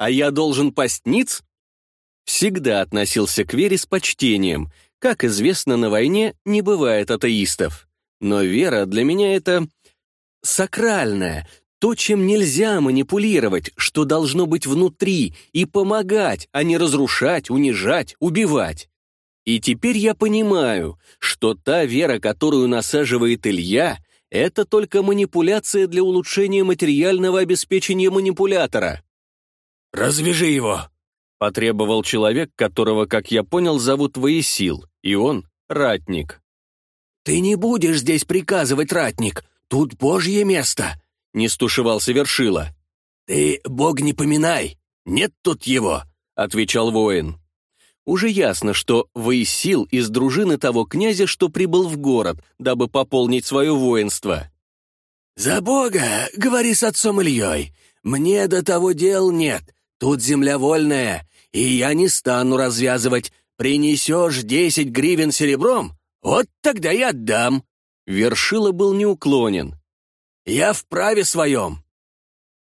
A: а я должен пасть ниц?» Всегда относился к вере с почтением. Как известно, на войне не бывает атеистов. Но вера для меня — это сакральное, то, чем нельзя манипулировать, что должно быть внутри, и помогать, а не разрушать, унижать, убивать. И теперь я понимаю, что та вера, которую насаживает Илья, это только манипуляция для улучшения материального обеспечения манипулятора. «Развяжи его!» — потребовал человек, которого, как я понял, зовут Воесил, и он — ратник. «Ты не будешь здесь приказывать, ратник, тут божье место!» — не стушевался Вершила. «Ты, бог, не поминай, нет тут его!» — отвечал воин. Уже ясно, что Воисил из дружины того князя, что прибыл в город, дабы пополнить свое воинство. «За бога, говори с отцом Ильей, мне до того дел нет, Тут земля вольная, и я не стану развязывать. Принесешь десять гривен серебром, вот тогда я отдам». Вершила был неуклонен. «Я в праве своем».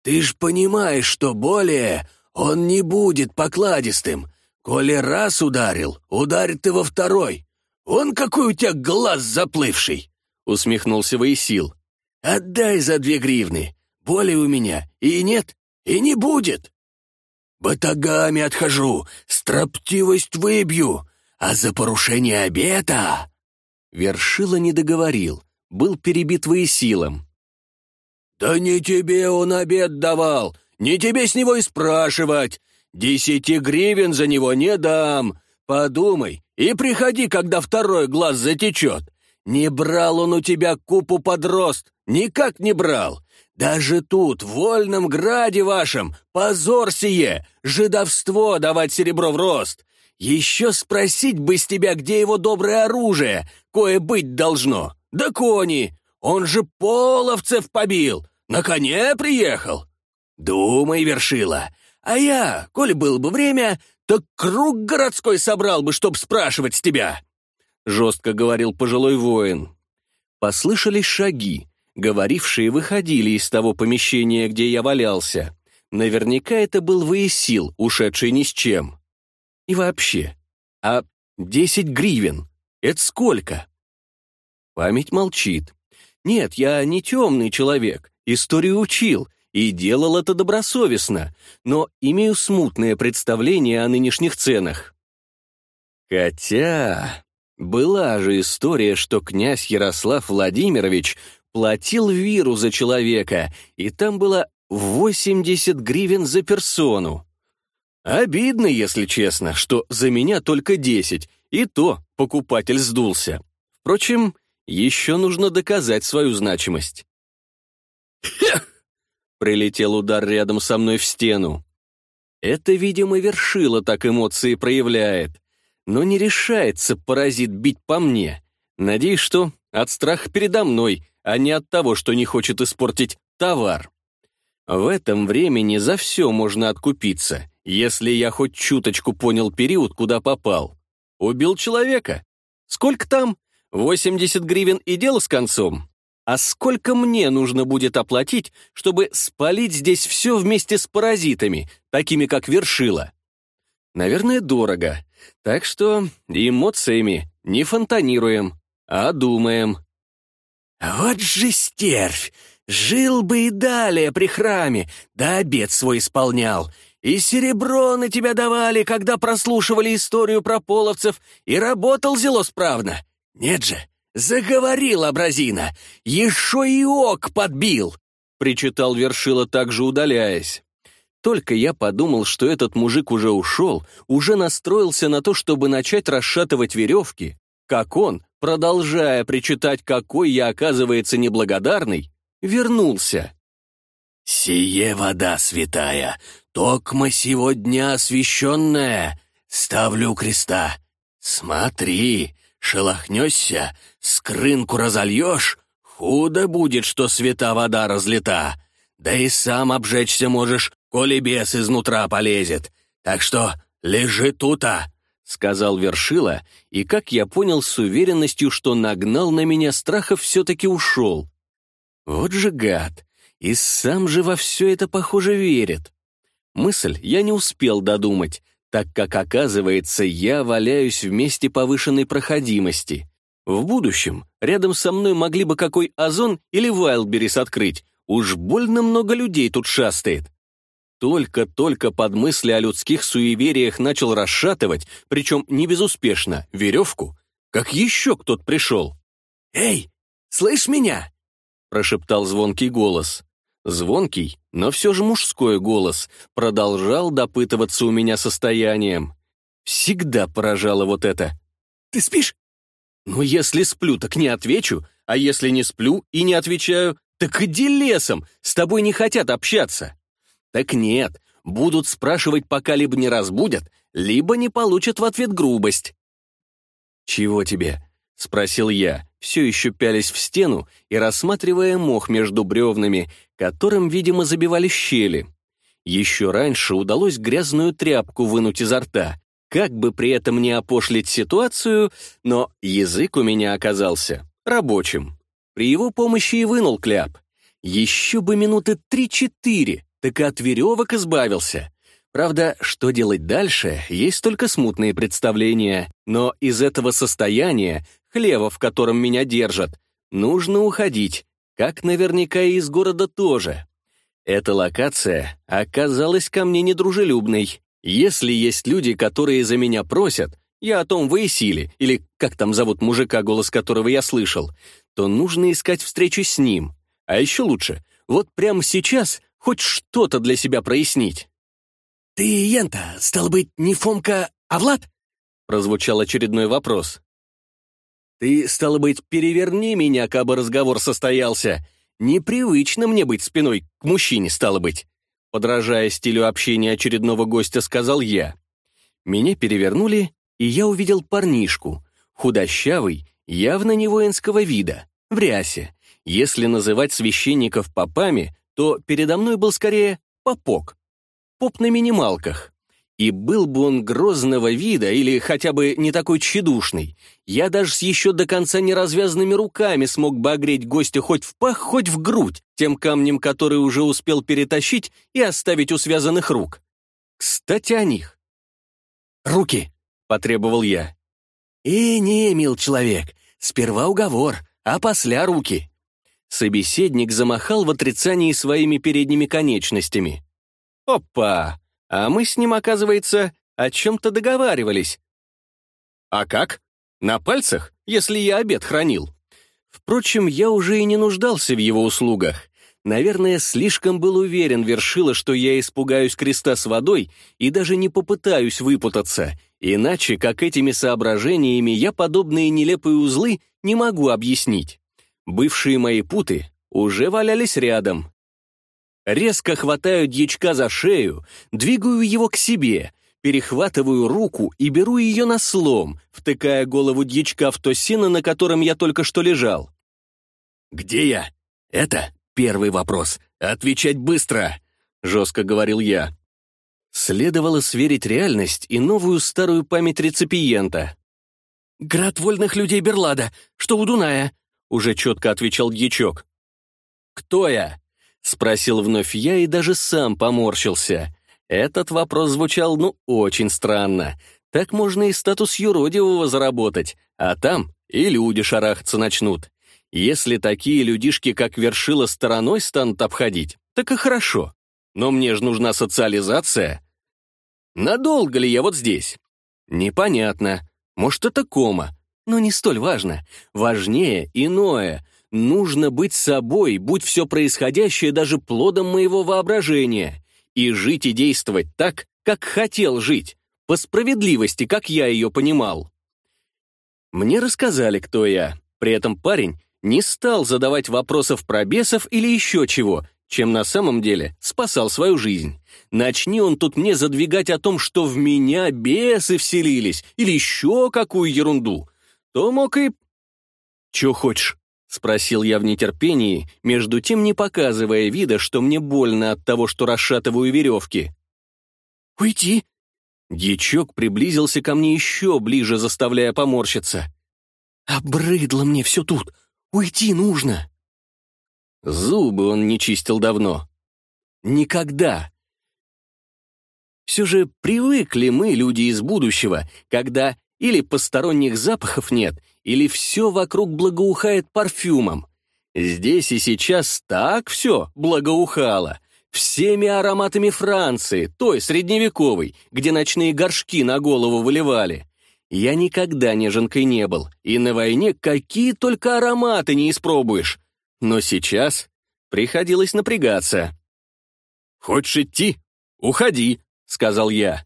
A: «Ты ж понимаешь, что более он не будет покладистым. Коли раз ударил, ударит и во второй. Он какой у тебя глаз заплывший!» — усмехнулся Воисил. «Отдай за две гривны. Боли у меня и нет, и не будет!» Батагами отхожу, строптивость выбью, а за порушение обета...» Вершила не договорил, был перебит воесилом. «Да не тебе он обед давал, не тебе с него и спрашивать. Десяти гривен за него не дам. Подумай и приходи, когда второй глаз затечет. Не брал он у тебя купу подрост, никак не брал. Даже тут, в вольном граде вашем, позор сие, жидовство давать серебро в рост. Еще спросить бы с тебя, где его доброе оружие, кое быть должно. Да кони, он же половцев побил, на коне приехал. Думай, вершила, а я, коль было бы время, то круг городской собрал бы, чтоб спрашивать с тебя. Жестко говорил пожилой воин. Послышались шаги Говорившие выходили из того помещения, где я валялся. Наверняка это был Ваесил, ушедший ни с чем. И вообще, а десять гривен — это сколько? Память молчит. Нет, я не темный человек, историю учил, и делал это добросовестно, но имею смутное представление о нынешних ценах. Хотя... Была же история, что князь Ярослав Владимирович платил Виру за человека, и там было 80 гривен за персону. Обидно, если честно, что за меня только 10, и то покупатель сдулся. Впрочем, еще нужно доказать свою значимость. «Хех!» — прилетел удар рядом со мной в стену. Это, видимо, вершило так эмоции проявляет. Но не решается паразит бить по мне. Надеюсь, что от страха передо мной — а не от того, что не хочет испортить товар. В этом времени за все можно откупиться, если я хоть чуточку понял период, куда попал. Убил человека. Сколько там? 80 гривен и дело с концом. А сколько мне нужно будет оплатить, чтобы спалить здесь все вместе с паразитами, такими как вершила? Наверное, дорого. Так что эмоциями не фонтанируем, а думаем. «Вот же стервь! Жил бы и далее при храме, да обед свой исполнял. И серебро на тебя давали, когда прослушивали историю про половцев, и работал зело справно. Нет же, заговорил абразина, еще и ок подбил!» — причитал Вершила, также удаляясь. Только я подумал, что этот мужик уже ушел, уже настроился на то, чтобы начать расшатывать веревки, как он, продолжая причитать, какой я, оказывается, неблагодарный, вернулся. «Сие вода святая, токма сегодня освященная, ставлю креста. Смотри, шелохнешься, скрынку разольешь, худо будет, что свята вода разлета. Да и сам обжечься можешь, коли бес изнутра полезет. Так что лежи тута, — сказал Вершила, и, как я понял, с уверенностью, что нагнал на меня страха все-таки ушел. Вот же гад! И сам же во все это, похоже, верит. Мысль я не успел додумать, так как, оказывается, я валяюсь в месте повышенной проходимости. В будущем рядом со мной могли бы какой Озон или Вайлдберрис открыть. Уж больно много людей тут шастает. Только-только под мысли о людских суевериях начал расшатывать, причем не безуспешно, веревку, как еще кто-то пришел. «Эй, слышь меня?» — прошептал звонкий голос. Звонкий, но все же мужской голос, продолжал допытываться у меня состоянием. Всегда поражало вот это. «Ты спишь?» «Ну, если сплю, так не отвечу, а если не сплю и не отвечаю, так иди лесом, с тобой не хотят общаться». Так нет, будут спрашивать, пока либо не разбудят, либо не получат в ответ грубость. «Чего тебе?» — спросил я, все еще пялись в стену и рассматривая мох между бревнами, которым, видимо, забивали щели. Еще раньше удалось грязную тряпку вынуть изо рта, как бы при этом не опошлить ситуацию, но язык у меня оказался рабочим. При его помощи и вынул кляп. Еще бы минуты три-четыре, так и от веревок избавился. Правда, что делать дальше, есть только смутные представления, но из этого состояния, хлева, в котором меня держат, нужно уходить, как наверняка и из города тоже. Эта локация оказалась ко мне недружелюбной. Если есть люди, которые за меня просят, я о том выясили, или как там зовут мужика, голос которого я слышал, то нужно искать встречу с ним. А еще лучше, вот прямо сейчас хоть что-то для себя прояснить. «Ты, Янта, стал быть, не Фомка, а Влад?» прозвучал очередной вопрос. «Ты, стало быть, переверни меня, кабы разговор состоялся. Непривычно мне быть спиной к мужчине, стало быть», подражая стилю общения очередного гостя, сказал я. Меня перевернули, и я увидел парнишку, худощавый, явно не воинского вида, в рясе. Если называть священников попами, то передо мной был скорее попок. Поп на минималках. И был бы он грозного вида или хотя бы не такой тщедушный, я даже с еще до конца неразвязанными руками смог бы огреть гостя хоть в пах, хоть в грудь, тем камнем, который уже успел перетащить и оставить у связанных рук. Кстати, о них. «Руки!» — потребовал я. «И «Э, не, мил человек, сперва уговор, а после руки. Собеседник замахал в отрицании своими передними конечностями. «Опа! А мы с ним, оказывается, о чем-то договаривались». «А как? На пальцах, если я обед хранил?» Впрочем, я уже и не нуждался в его услугах. Наверное, слишком был уверен вершила, что я испугаюсь креста с водой и даже не попытаюсь выпутаться, иначе как этими соображениями я подобные нелепые узлы не могу объяснить. Бывшие мои путы уже валялись рядом. Резко хватаю дьячка за шею, двигаю его к себе, перехватываю руку и беру ее на слом, втыкая голову дьячка в то сено, на котором я только что лежал. «Где я?» «Это первый вопрос. Отвечать быстро!» — жестко говорил я. Следовало сверить реальность и новую старую память реципиента. «Град вольных людей Берлада, что у Дуная», уже четко отвечал дьячок. «Кто я?» — спросил вновь я и даже сам поморщился. Этот вопрос звучал, ну, очень странно. Так можно и статус юродивого заработать, а там и люди шарахаться начнут. Если такие людишки, как вершила, стороной станут обходить, так и хорошо. Но мне же нужна социализация. Надолго ли я вот здесь? Непонятно. Может, это кома, но не столь важно. Важнее иное. Нужно быть собой, будь все происходящее даже плодом моего воображения. И жить и действовать так, как хотел жить. По справедливости, как я ее понимал. Мне рассказали, кто я. При этом парень не стал задавать вопросов про бесов или еще чего, чем на самом деле спасал свою жизнь. Начни он тут мне задвигать о том, что в меня бесы вселились, или еще какую ерунду то мог и...» «Чё хочешь?» — спросил я в нетерпении, между тем не показывая вида, что мне больно от того, что расшатываю веревки. «Уйти!» Дьячок приблизился ко мне еще ближе, заставляя поморщиться. «Обрыдло мне все тут! Уйти нужно!» Зубы он не чистил давно. Никогда. Все же привыкли мы, люди из будущего, когда или посторонних запахов нет, или все вокруг благоухает парфюмом. Здесь и сейчас так все благоухало. Всеми ароматами Франции, той средневековой, где ночные горшки на голову выливали. Я никогда неженкой не был, и на войне какие только ароматы не испробуешь. Но сейчас приходилось напрягаться. «Хочешь идти? Уходи», — сказал я.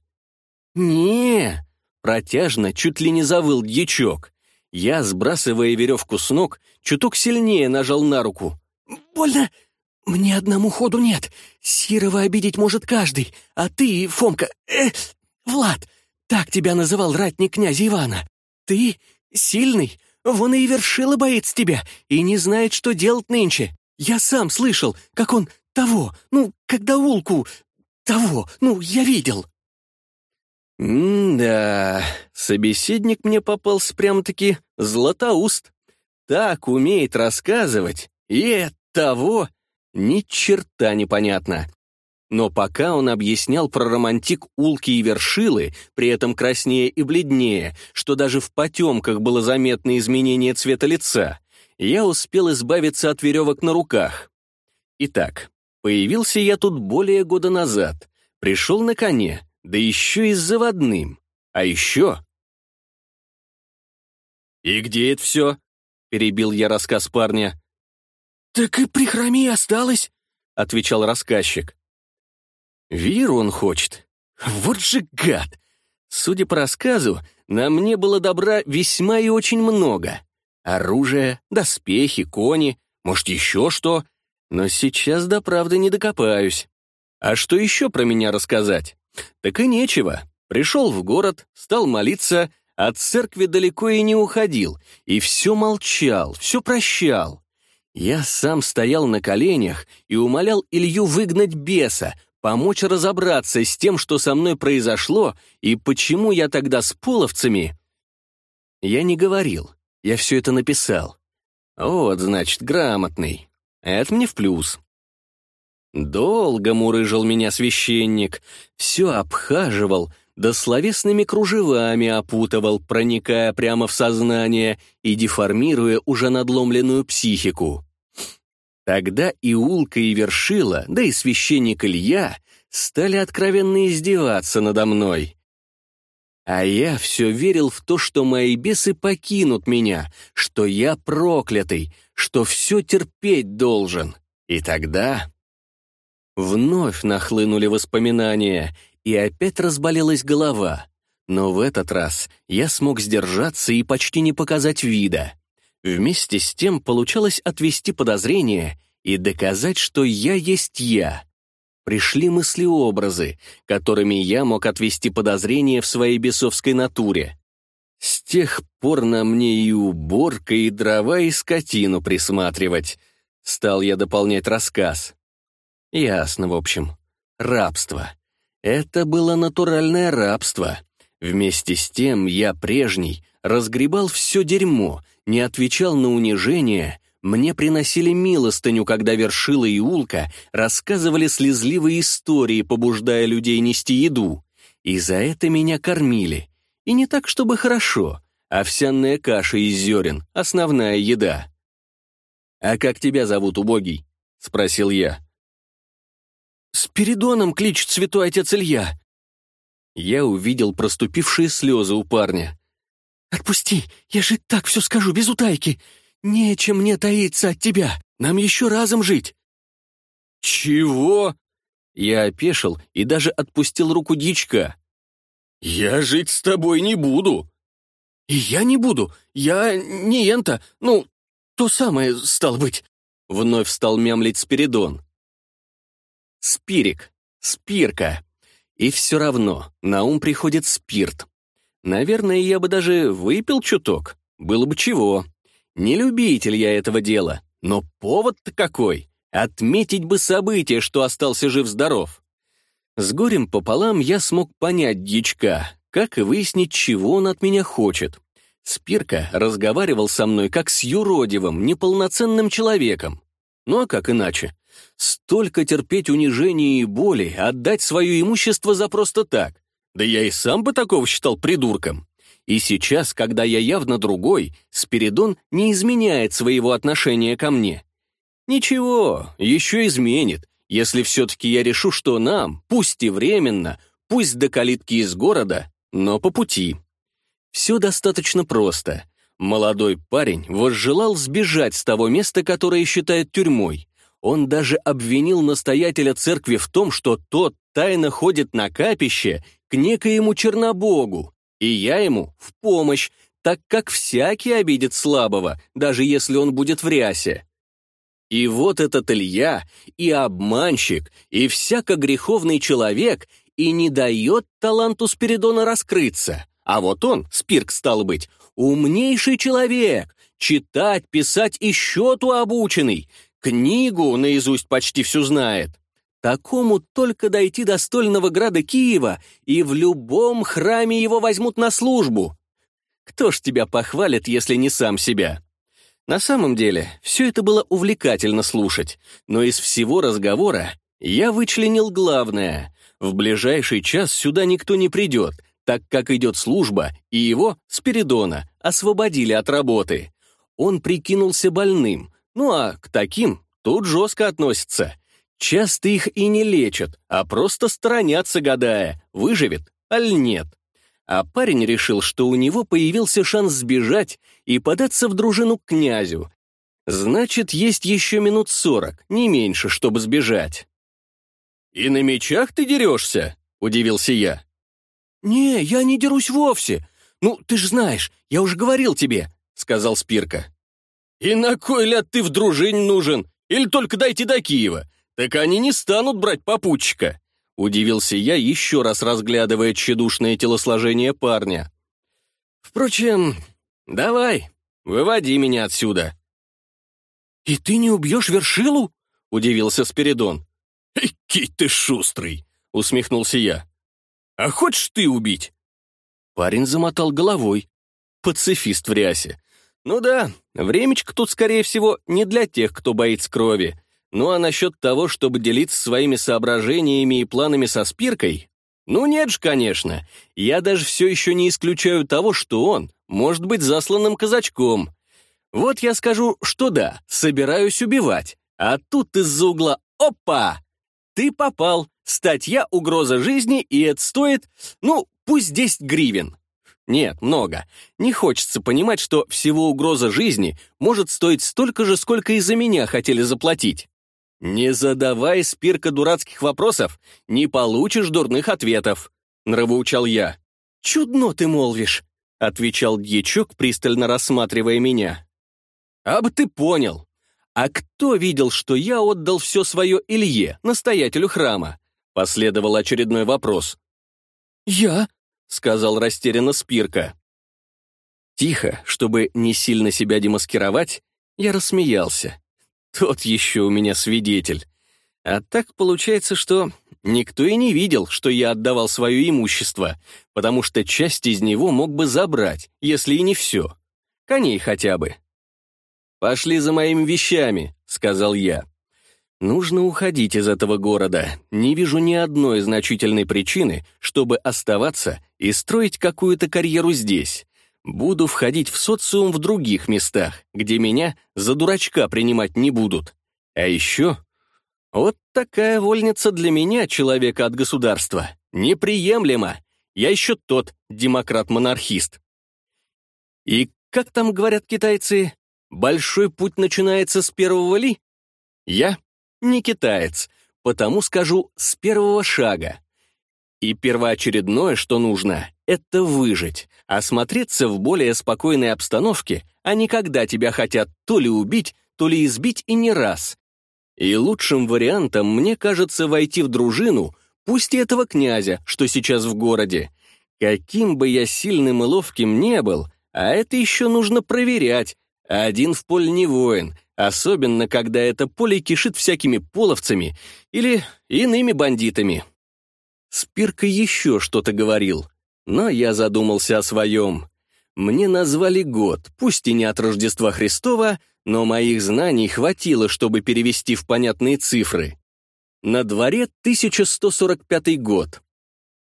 A: не Протяжно, чуть ли не завыл дьячок. Я, сбрасывая веревку с ног, чуток сильнее нажал на руку. «Больно? Мне одному ходу нет. Сирова обидеть может каждый, а ты, Фомка... Э, Влад, так тебя называл ратник князя Ивана. Ты сильный, вон и вершила боится тебя и не знает, что делать нынче. Я сам слышал, как он того, ну, когда улку... Того, ну, я видел». «М-да, собеседник мне попался прям-таки златоуст. Так умеет рассказывать, и того ни черта непонятно». Но пока он объяснял про романтик улки и вершилы, при этом краснее и бледнее, что даже в потемках было заметно изменение цвета лица, я успел избавиться от веревок на руках. Итак, появился я тут более года назад, пришел на коне, да еще и с заводным. А еще... «И где это все?» — перебил я рассказ парня. «Так и при храме осталось», — отвечал рассказчик. «Виру он хочет. Вот же гад! Судя по рассказу, на мне было добра весьма и очень много. Оружие, доспехи, кони, может, еще что. Но сейчас до правды не докопаюсь. А что еще про меня рассказать?» Так и нечего. Пришел в город, стал молиться, от церкви далеко и не уходил, и все молчал, все прощал. Я сам стоял на коленях и умолял Илью выгнать беса, помочь разобраться с тем, что со мной произошло, и почему я тогда с половцами... Я не говорил, я все это написал. Вот, значит, грамотный. Это мне в плюс. Долго мурыжил меня священник, все обхаживал, да словесными кружевами опутывал, проникая прямо в сознание и деформируя уже надломленную психику. Тогда и Улка, и Вершила, да и священник Илья стали откровенно издеваться надо мной. А я все верил в то, что мои бесы покинут меня, что я проклятый, что все терпеть должен. И тогда Вновь нахлынули воспоминания, и опять разболелась голова. Но в этот раз я смог сдержаться и почти не показать вида. Вместе с тем получалось отвести подозрение и доказать, что я есть я. Пришли мысли-образы, которыми я мог отвести подозрение в своей бесовской натуре. С тех пор на мне и уборка, и дрова, и скотину присматривать. Стал я дополнять рассказ. Ясно, в общем. Рабство. Это было натуральное рабство. Вместе с тем я прежний разгребал все дерьмо, не отвечал на унижение. Мне приносили милостыню, когда Вершила и Улка рассказывали слезливые истории, побуждая людей нести еду. И за это меня кормили. И не так, чтобы хорошо. Овсяная каша из зерен — основная еда. «А как тебя зовут, убогий?» — спросил я. Спиридоном клич святой отец Илья!» Я увидел проступившие слезы у парня. «Отпусти, я же так все скажу, без утайки! Нечем мне таиться от тебя, нам еще разом жить!» «Чего?» Я опешил и даже отпустил руку дичка. «Я жить с тобой не буду!» «И я не буду, я не энто, ну, то самое, стал быть!» Вновь стал мямлить Спиридон. Спирик, спирка. И все равно на ум приходит спирт. Наверное, я бы даже выпил чуток. Было бы чего. Не любитель я этого дела. Но повод-то какой. Отметить бы событие, что остался жив-здоров. С горем пополам я смог понять дичка, как и выяснить, чего он от меня хочет. Спирка разговаривал со мной как с юродивым, неполноценным человеком. Ну а как иначе? Столько терпеть унижений и боли, отдать свое имущество за просто так. Да я и сам бы такого считал придурком. И сейчас, когда я явно другой, Спиридон не изменяет своего отношения ко мне. Ничего, еще изменит, если все-таки я решу, что нам, пусть и временно, пусть до калитки из города, но по пути. Все достаточно просто. Молодой парень возжелал сбежать с того места, которое считает тюрьмой. Он даже обвинил настоятеля церкви в том, что тот тайно ходит на капище к некоему Чернобогу, и я ему в помощь, так как всякий обидит слабого, даже если он будет в рясе. И вот этот Илья, и обманщик, и всяко греховный человек, и не дает таланту Спиридона раскрыться. А вот он, Спирк, стал быть, умнейший человек, читать, писать и счету обученный, Книгу наизусть почти всю знает. Такому только дойти до стольного града Киева, и в любом храме его возьмут на службу. Кто ж тебя похвалит, если не сам себя? На самом деле, все это было увлекательно слушать, но из всего разговора я вычленил главное. В ближайший час сюда никто не придет, так как идет служба, и его, Спиридона, освободили от работы. Он прикинулся больным, ну а к таким тут жестко относятся. Часто их и не лечат, а просто сторонятся, гадая, выживет, аль нет. А парень решил, что у него появился шанс сбежать и податься в дружину к князю. Значит, есть еще минут сорок, не меньше, чтобы сбежать. «И на мечах ты дерешься?» — удивился я. «Не, я не дерусь вовсе. Ну, ты же знаешь, я уже говорил тебе», — сказал Спирка. «И на кой ляд ты в дружине нужен? Или только дойти до Киева? Так они не станут брать попутчика!» Удивился я, еще раз разглядывая тщедушное телосложение парня. «Впрочем, давай, выводи меня отсюда!» «И ты не убьешь вершилу?» — удивился Спиридон. «Экий ты шустрый!» — усмехнулся я. «А хочешь ты убить?» Парень замотал головой. Пацифист в рясе. Ну да, времечко тут, скорее всего, не для тех, кто боится крови. Ну а насчет того, чтобы делиться своими соображениями и планами со спиркой? Ну нет же, конечно. Я даже все еще не исключаю того, что он может быть засланным казачком. Вот я скажу, что да, собираюсь убивать. А тут из-за угла «Опа!» Ты попал. Статья «Угроза жизни» и это стоит, ну, пусть 10 гривен. Нет, много. Не хочется понимать, что всего угроза жизни может стоить столько же, сколько и за меня хотели заплатить. Не задавай спирка дурацких вопросов, не получишь дурных ответов, нравоучал я. Чудно ты молвишь, отвечал дьячок, пристально рассматривая меня. А бы ты понял. А кто видел, что я отдал все свое Илье, настоятелю храма? Последовал очередной вопрос. Я? сказал растерянно Спирка. Тихо, чтобы не сильно себя демаскировать, я рассмеялся. Тот еще у меня свидетель. А так получается, что никто и не видел, что я отдавал свое имущество, потому что часть из него мог бы забрать, если и не все. Коней хотя бы. «Пошли за моими вещами», — сказал я. Нужно уходить из этого города. Не вижу ни одной значительной причины, чтобы оставаться и строить какую-то карьеру здесь. Буду входить в социум в других местах, где меня за дурачка принимать не будут. А еще... Вот такая вольница для меня, человека от государства. неприемлема. Я еще тот демократ-монархист. И как там говорят китайцы? Большой путь начинается с первого ли? Я не китаец, потому скажу с первого шага. И первоочередное, что нужно, это выжить, осмотреться в более спокойной обстановке, а не когда тебя хотят то ли убить, то ли избить и не раз. И лучшим вариантом, мне кажется, войти в дружину, пусть и этого князя, что сейчас в городе. Каким бы я сильным и ловким не был, а это еще нужно проверять. Один в поле не воин — Особенно, когда это поле кишит всякими половцами или иными бандитами. Спирка еще что-то говорил, но я задумался о своем. Мне назвали год, пусть и не от Рождества Христова, но моих знаний хватило, чтобы перевести в понятные цифры. На дворе 1145 год.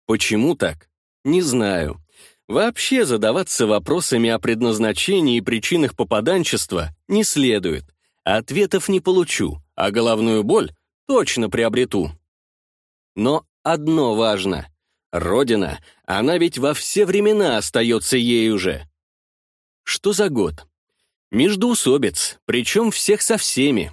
A: Почему так? Не знаю. Вообще задаваться вопросами о предназначении и причинах попаданчества не следует. Ответов не получу, а головную боль точно приобрету. Но одно важно. Родина, она ведь во все времена остается ей уже. Что за год? Междуусобец, причем всех со всеми.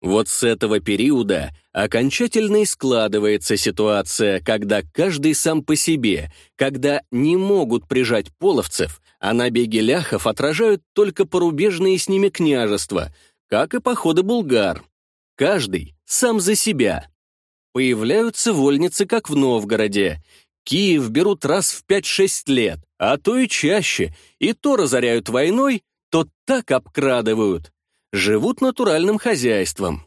A: Вот с этого периода окончательно и складывается ситуация, когда каждый сам по себе, когда не могут прижать половцев, а набеги ляхов отражают только порубежные с ними княжества — как и походы булгар. Каждый сам за себя. Появляются вольницы, как в Новгороде. Киев берут раз в 5-6 лет, а то и чаще, и то разоряют войной, то так обкрадывают. Живут натуральным хозяйством.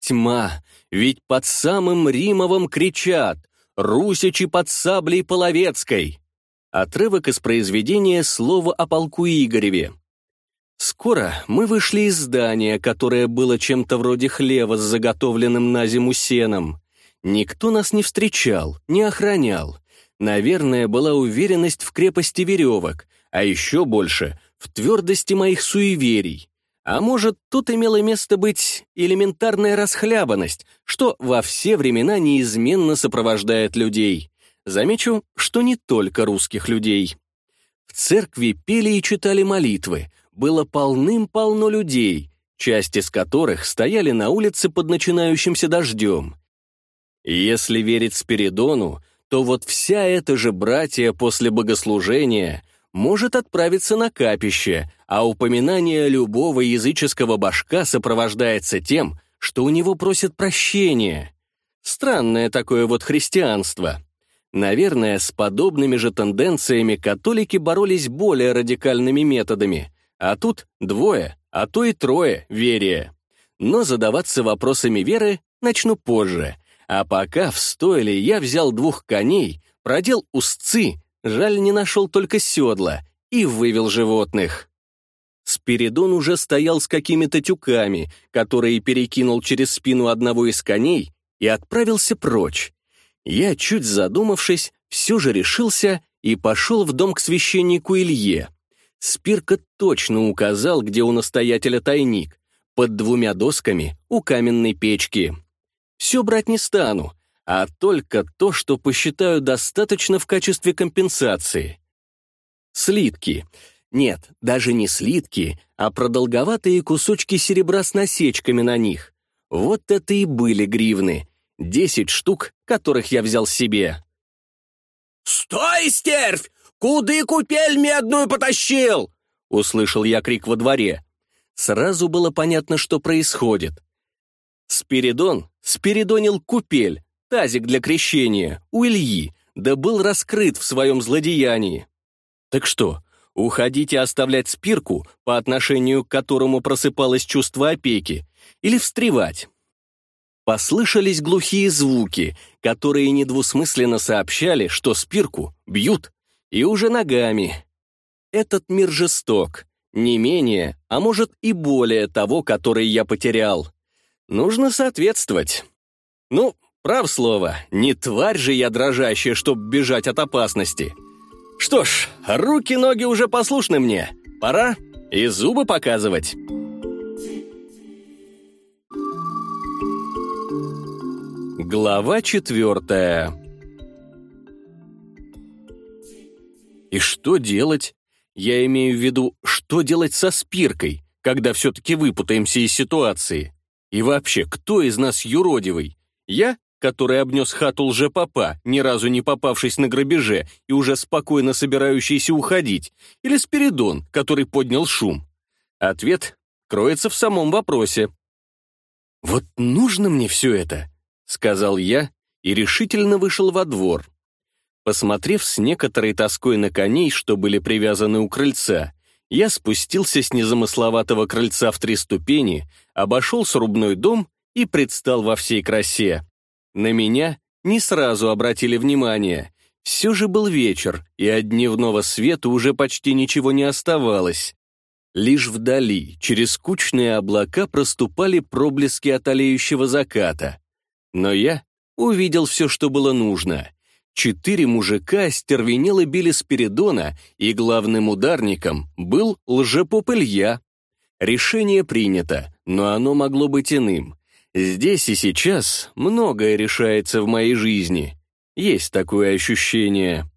A: Тьма, ведь под самым Римовым кричат «Русичи под саблей Половецкой!» Отрывок из произведения «Слово о полку Игореве», Скоро мы вышли из здания, которое было чем-то вроде хлева с заготовленным на зиму сеном. Никто нас не встречал, не охранял. Наверное, была уверенность в крепости веревок, а еще больше — в твердости моих суеверий. А может, тут имело место быть элементарная расхлябанность, что во все времена неизменно сопровождает людей. Замечу, что не только русских людей. В церкви пели и читали молитвы — было полным-полно людей, часть из которых стояли на улице под начинающимся дождем. Если верить Спиридону, то вот вся эта же братья после богослужения может отправиться на капище, а упоминание любого языческого башка сопровождается тем, что у него просят прощения. Странное такое вот христианство. Наверное, с подобными же тенденциями католики боролись более радикальными методами, а тут двое, а то и трое верия. Но задаваться вопросами веры начну позже. А пока в стойле я взял двух коней, продел узцы, жаль, не нашел только седла, и вывел животных. Спиридон уже стоял с какими-то тюками, которые перекинул через спину одного из коней и отправился прочь. Я, чуть задумавшись, все же решился и пошел в дом к священнику Илье. Спирка точно указал, где у настоятеля тайник, под двумя досками у каменной печки. Все брать не стану, а только то, что посчитаю достаточно в качестве компенсации. Слитки. Нет, даже не слитки, а продолговатые кусочки серебра с насечками на них. Вот это и были гривны. Десять штук, которых я взял себе. «Стой, стервь! «Куды купель медную потащил?» — услышал я крик во дворе. Сразу было понятно, что происходит. Спиридон спиридонил купель, тазик для крещения, у Ильи, да был раскрыт в своем злодеянии. Так что, уходить и оставлять спирку, по отношению к которому просыпалось чувство опеки, или встревать? Послышались глухие звуки, которые недвусмысленно сообщали, что спирку бьют и уже ногами. Этот мир жесток, не менее, а может и более того, который я потерял. Нужно соответствовать. Ну, прав слово, не тварь же я дрожащая, чтоб бежать от опасности. Что ж, руки-ноги уже послушны мне. Пора и зубы показывать. Глава четвертая. И что делать? Я имею в виду, что делать со спиркой, когда все-таки выпутаемся из ситуации? И вообще, кто из нас юродивый? Я, который обнес хату лжепопа, ни разу не попавшись на грабеже и уже спокойно собирающийся уходить, или Спиридон, который поднял шум? Ответ кроется в самом вопросе. «Вот нужно мне все это», — сказал я и решительно вышел во двор. Посмотрев с некоторой тоской на коней, что были привязаны у крыльца, я спустился с незамысловатого крыльца в три ступени, обошел срубной дом и предстал во всей красе. На меня не сразу обратили внимание. Все же был вечер, и от дневного света уже почти ничего не оставалось. Лишь вдали, через кучные облака, проступали проблески от олеющего заката. Но я увидел все, что было нужно — Четыре мужика стервенело били Спиридона, и главным ударником был лжепоп Илья. Решение принято, но оно могло быть иным. Здесь и сейчас многое решается в моей жизни. Есть такое ощущение.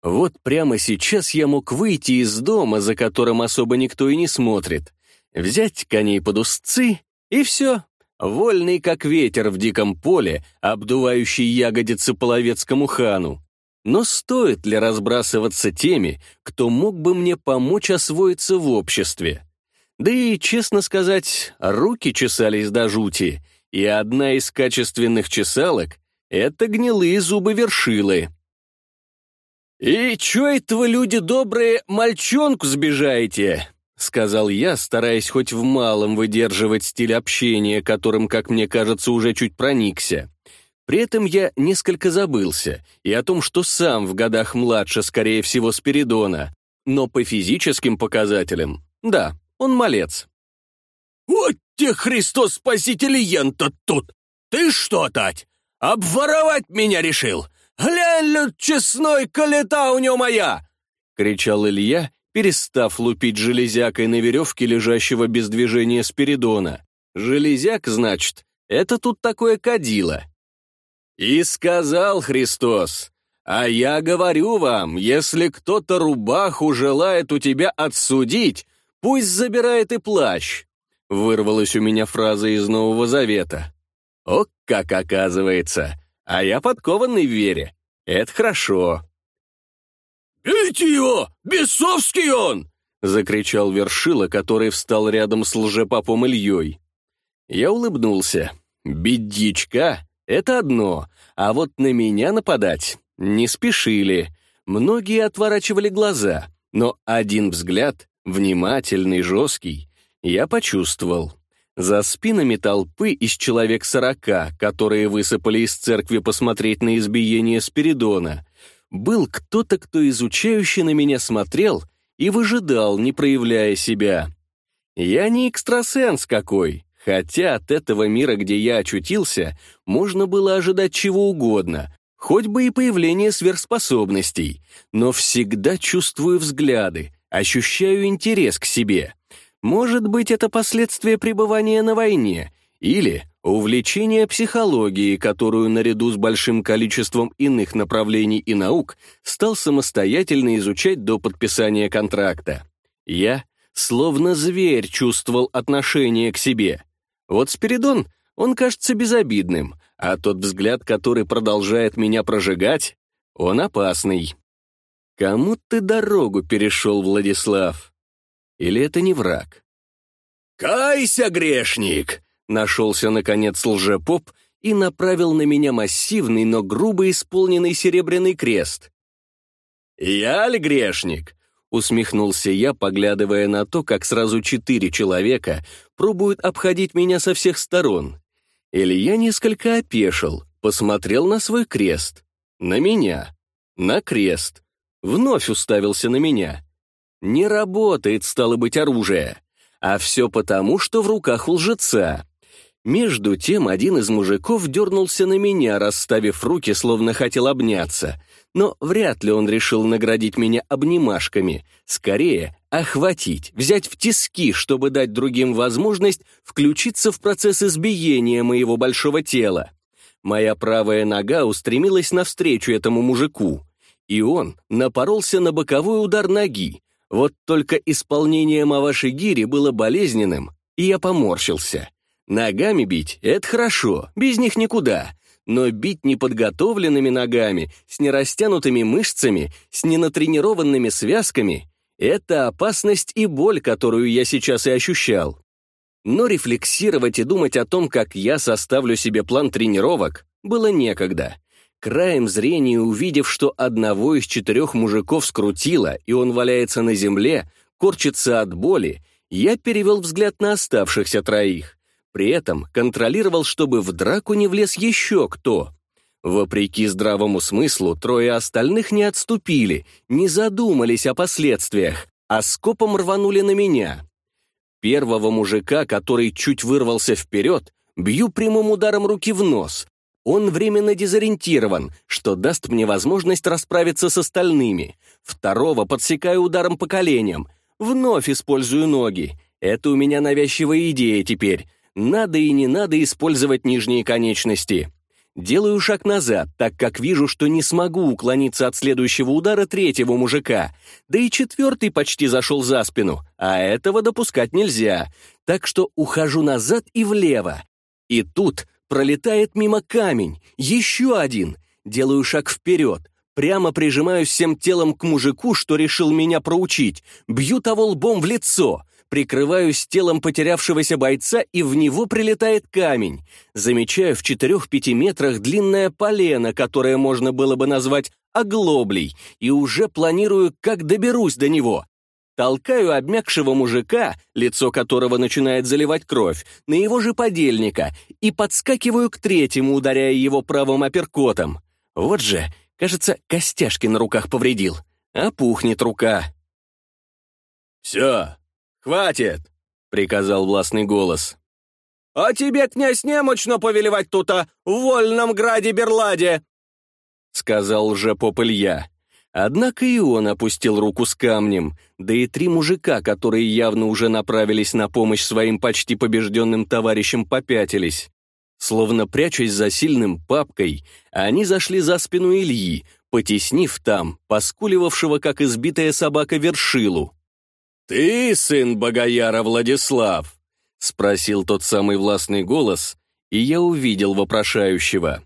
A: Вот прямо сейчас я мог выйти из дома, за которым особо никто и не смотрит, взять коней под узцы, и все, вольный как ветер в диком поле, обдувающий ягодицы половецкому хану. Но стоит ли разбрасываться теми, кто мог бы мне помочь освоиться в обществе? Да и, честно сказать, руки чесались до жути, и одна из качественных чесалок — это гнилые зубы вершилы. «И чё это вы, люди добрые, мальчонку сбежаете?» — сказал я, стараясь хоть в малом выдерживать стиль общения, которым, как мне кажется, уже чуть проникся. При этом я несколько забылся и о том, что сам в годах младше, скорее всего, Спиридона, но по физическим показателям, да, он малец. «Вот те Христос Спаситель Йента тут! Ты что, Тать, обворовать меня решил? Глянь, люд честной, колета у него моя!» — кричал Илья, перестав лупить железякой на веревке лежащего без движения Спиридона. «Железяк, значит, это тут такое кадило». «И сказал Христос, а я говорю вам, если кто-то рубаху желает у тебя отсудить, пусть забирает и плащ». Вырвалась у меня фраза из Нового Завета. О, как оказывается, а я подкованный в вере. Это хорошо. «Эйте его! Бесовский он!» — закричал Вершила, который встал рядом с лжепопом Ильей. Я улыбнулся. «Бить это одно, а вот на меня нападать не спешили. Многие отворачивали глаза, но один взгляд, внимательный, жесткий, я почувствовал. За спинами толпы из человек сорока, которые высыпали из церкви посмотреть на избиение Спиридона, был кто-то, кто изучающе на меня смотрел и выжидал, не проявляя себя. Я не экстрасенс какой, хотя от этого мира, где я очутился, можно было ожидать чего угодно, хоть бы и появление сверхспособностей, но всегда чувствую взгляды, ощущаю интерес к себе. Может быть, это последствия пребывания на войне, или Увлечение психологией, которую наряду с большим количеством иных направлений и наук стал самостоятельно изучать до подписания контракта. Я, словно зверь, чувствовал отношение к себе. Вот Спиридон, он кажется безобидным, а тот взгляд, который продолжает меня прожигать, он опасный. Кому ты дорогу перешел, Владислав? Или это не враг? «Кайся, грешник!» Нашелся, наконец, лжепоп и направил на меня массивный, но грубо исполненный серебряный крест. «Я ли грешник?» — усмехнулся я, поглядывая на то, как сразу четыре человека пробуют обходить меня со всех сторон. Или я несколько опешил, посмотрел на свой крест, на меня, на крест, вновь уставился на меня. Не работает, стало быть, оружие. А все потому, что в руках у лжеца. Между тем один из мужиков дернулся на меня, расставив руки, словно хотел обняться. Но вряд ли он решил наградить меня обнимашками. Скорее, охватить, взять в тиски, чтобы дать другим возможность включиться в процесс избиения моего большого тела. Моя правая нога устремилась навстречу этому мужику. И он напоролся на боковой удар ноги. Вот только исполнение Маваши было болезненным, и я поморщился. Ногами бить — это хорошо, без них никуда. Но бить неподготовленными ногами, с нерастянутыми мышцами, с ненатренированными связками — это опасность и боль, которую я сейчас и ощущал. Но рефлексировать и думать о том, как я составлю себе план тренировок, было некогда. Краем зрения увидев, что одного из четырех мужиков скрутило, и он валяется на земле, корчится от боли, я перевел взгляд на оставшихся троих. При этом контролировал, чтобы в драку не влез еще кто. Вопреки здравому смыслу, трое остальных не отступили, не задумались о последствиях, а скопом рванули на меня. Первого мужика, который чуть вырвался вперед, бью прямым ударом руки в нос. Он временно дезориентирован, что даст мне возможность расправиться с остальными. Второго подсекаю ударом по коленям. Вновь использую ноги. Это у меня навязчивая идея теперь. Надо и не надо использовать нижние конечности. Делаю шаг назад, так как вижу, что не смогу уклониться от следующего удара третьего мужика. Да и четвертый почти зашел за спину, а этого допускать нельзя. Так что ухожу назад и влево. И тут пролетает мимо камень, еще один. Делаю шаг вперед, прямо прижимаюсь всем телом к мужику, что решил меня проучить. Бью того лбом в лицо — прикрываюсь телом потерявшегося бойца, и в него прилетает камень. Замечаю в четырех пяти метрах длинное полено, которое можно было бы назвать оглоблей, и уже планирую, как доберусь до него. Толкаю обмякшего мужика, лицо которого начинает заливать кровь, на его же подельника и подскакиваю к третьему, ударяя его правым апперкотом. Вот же, кажется, костяшки на руках повредил. Опухнет рука. «Все, «Хватит!» — приказал властный голос. «А тебе, князь, немочно повелевать тута в вольном граде-берладе!» — сказал же поп Илья. Однако и он опустил руку с камнем, да и три мужика, которые явно уже направились на помощь своим почти побежденным товарищам, попятились. Словно прячась за сильным папкой, они зашли за спину Ильи, потеснив там, поскуливавшего, как избитая собака, вершилу. «Ты сын Богояра Владислав?» — спросил тот самый властный голос, и я увидел вопрошающего.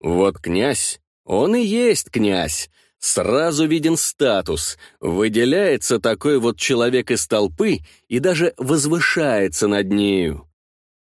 A: «Вот князь, он и есть князь, сразу виден статус, выделяется такой вот человек из толпы и даже возвышается над нею.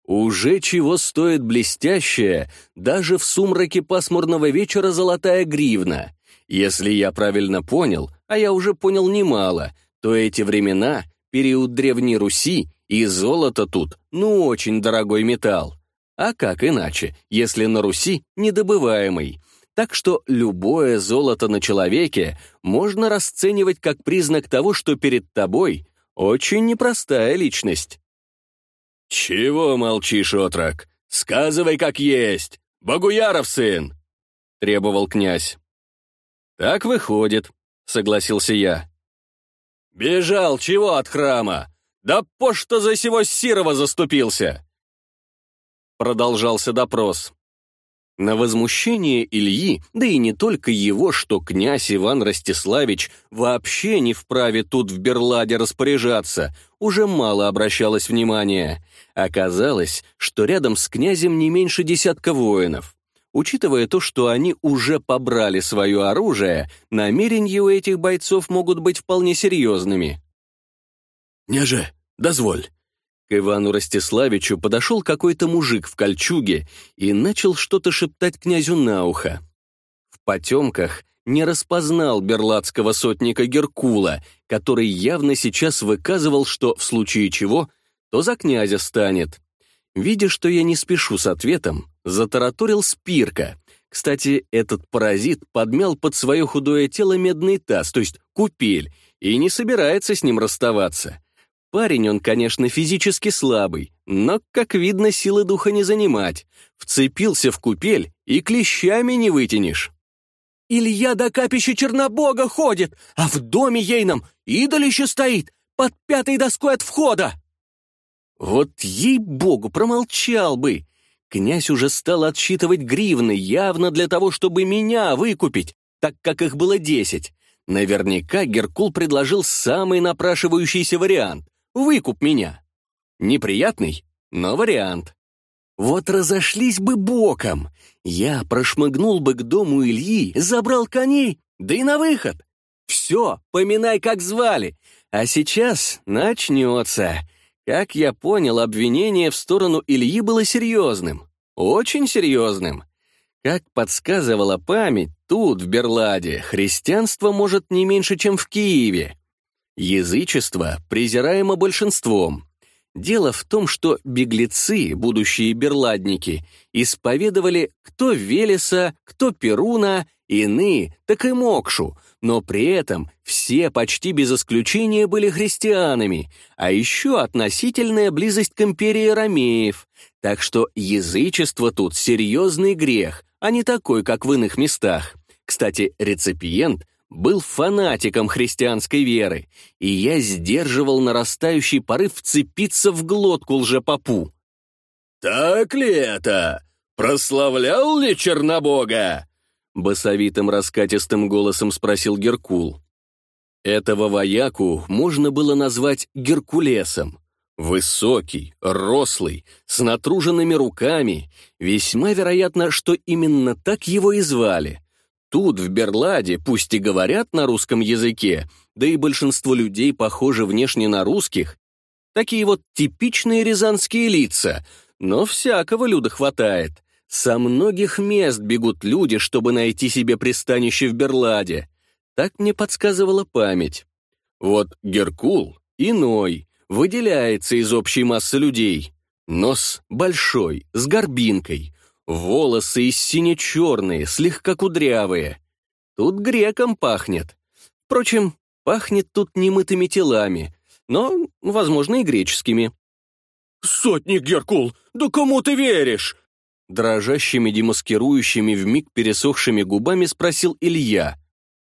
A: Уже чего стоит блестящая, даже в сумраке пасмурного вечера золотая гривна. Если я правильно понял, а я уже понял немало — то эти времена, период Древней Руси, и золото тут, ну, очень дорогой металл. А как иначе, если на Руси недобываемый? Так что любое золото на человеке можно расценивать как признак того, что перед тобой очень непростая личность. «Чего молчишь, отрок? Сказывай, как есть! Богуяров сын!» — требовал князь. «Так выходит», — согласился я. «Бежал чего от храма? Да по что за сего Сирова заступился!» Продолжался допрос. На возмущение Ильи, да и не только его, что князь Иван Ростиславич вообще не вправе тут в Берладе распоряжаться, уже мало обращалось внимания. Оказалось, что рядом с князем не меньше десятка воинов. Учитывая то, что они уже побрали свое оружие, намерения у этих бойцов могут быть вполне серьезными. Княже, дозволь!» К Ивану Ростиславичу подошел какой-то мужик в кольчуге и начал что-то шептать князю на ухо. В потемках не распознал берлатского сотника Геркула, который явно сейчас выказывал, что в случае чего, то за князя станет. Видя, что я не спешу с ответом, Затараторил Спирка. Кстати, этот паразит подмял под свое худое тело медный таз, то есть купель, и не собирается с ним расставаться. Парень он, конечно, физически слабый, но, как видно, силы духа не занимать. Вцепился в купель и клещами не вытянешь. «Илья до капища Чернобога ходит, а в доме ейном идолище стоит, под пятой доской от входа!» «Вот ей-богу, промолчал бы!» Князь уже стал отсчитывать гривны, явно для того, чтобы меня выкупить, так как их было десять. Наверняка Геркул предложил самый напрашивающийся вариант — выкуп меня. Неприятный, но вариант. Вот разошлись бы боком. Я прошмыгнул бы к дому Ильи, забрал коней, да и на выход. Все, поминай, как звали. А сейчас начнется. Как я понял, обвинение в сторону Ильи было серьезным, очень серьезным. Как подсказывала память, тут, в Берладе, христианство может не меньше, чем в Киеве. Язычество презираемо большинством. Дело в том, что беглецы, будущие берладники, исповедовали кто Велеса, кто Перуна, ины так и Мокшу — но при этом все почти без исключения были христианами, а еще относительная близость к империи ромеев, так что язычество тут серьезный грех, а не такой, как в иных местах. Кстати, реципиент был фанатиком христианской веры, и я сдерживал нарастающий порыв вцепиться в глотку лжепопу. «Так ли это? Прославлял ли Чернобога?» Басовитым раскатистым голосом спросил Геркул. Этого вояку можно было назвать Геркулесом. Высокий, рослый, с натруженными руками. Весьма вероятно, что именно так его и звали. Тут, в Берладе, пусть и говорят на русском языке, да и большинство людей похожи внешне на русских, такие вот типичные рязанские лица, но всякого люда хватает. Со многих мест бегут люди, чтобы найти себе пристанище в Берладе. Так мне подсказывала память. Вот Геркул иной, выделяется из общей массы людей. Нос большой, с горбинкой, волосы из сине-черные, слегка кудрявые. Тут греком пахнет. Впрочем, пахнет тут немытыми телами, но, возможно, и греческими. «Сотник Геркул, да кому ты веришь?» Дрожащими, демаскирующими, в миг пересохшими губами спросил Илья.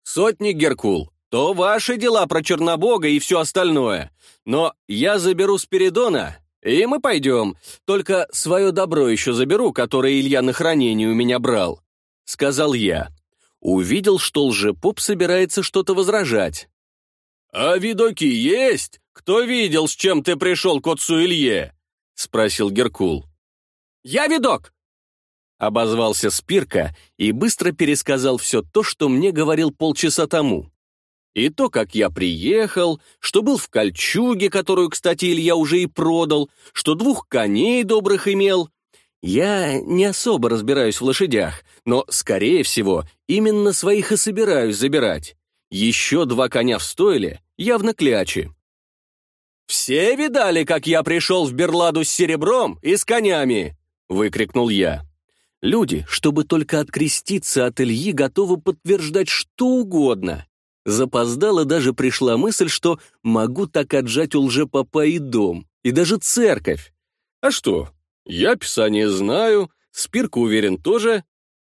A: «Сотни, Геркул, то ваши дела про Чернобога и все остальное. Но я заберу Спиридона, и мы пойдем. Только свое добро еще заберу, которое Илья на хранение у меня брал», — сказал я. Увидел, что лжепоп собирается что-то возражать. «А видоки есть? Кто видел, с чем ты пришел к отцу Илье?» — спросил Геркул. «Я видок! Обозвался Спирка и быстро пересказал все то, что мне говорил полчаса тому. И то, как я приехал, что был в кольчуге, которую, кстати, Илья уже и продал, что двух коней добрых имел. Я не особо разбираюсь в лошадях, но, скорее всего, именно своих и собираюсь забирать. Еще два коня в стойле, явно клячи. «Все видали, как я пришел в Берладу с серебром и с конями?» — выкрикнул я. Люди, чтобы только откреститься от Ильи, готовы подтверждать что угодно. Запоздала даже пришла мысль, что могу так отжать у лжепопа и дом, и даже церковь. А что, я писание знаю, спирку уверен тоже.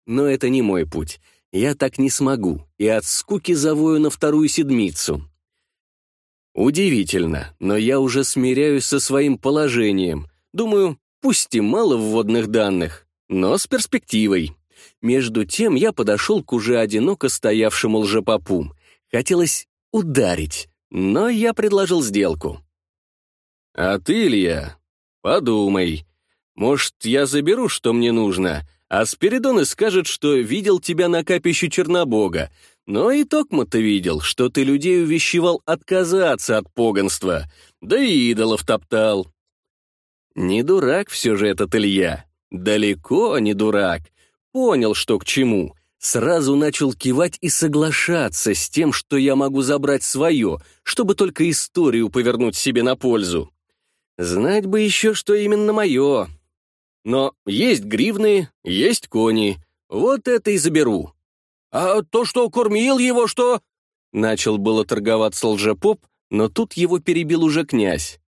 A: Но это не мой путь. Я так не смогу, и от скуки завою на вторую седмицу. Удивительно, но я уже смиряюсь со своим положением. Думаю, пусть и мало вводных данных, но с перспективой. Между тем я подошел к уже одиноко стоявшему лжепопу. Хотелось ударить, но я предложил сделку. «А ты, Илья, подумай. Может, я заберу, что мне нужно, а Спиридон и скажет, что видел тебя на капище Чернобога, но и Токма-то видел, что ты людей увещевал отказаться от поганства, да и идолов топтал». Не дурак все же этот Илья. Далеко не дурак. Понял, что к чему. Сразу начал кивать и соглашаться с тем, что я могу забрать свое, чтобы только историю повернуть себе на пользу. Знать бы еще, что именно мое. Но есть гривны, есть кони. Вот это и заберу. А то, что кормил его, что...» Начал было торговаться лжепоп, но тут его перебил уже князь.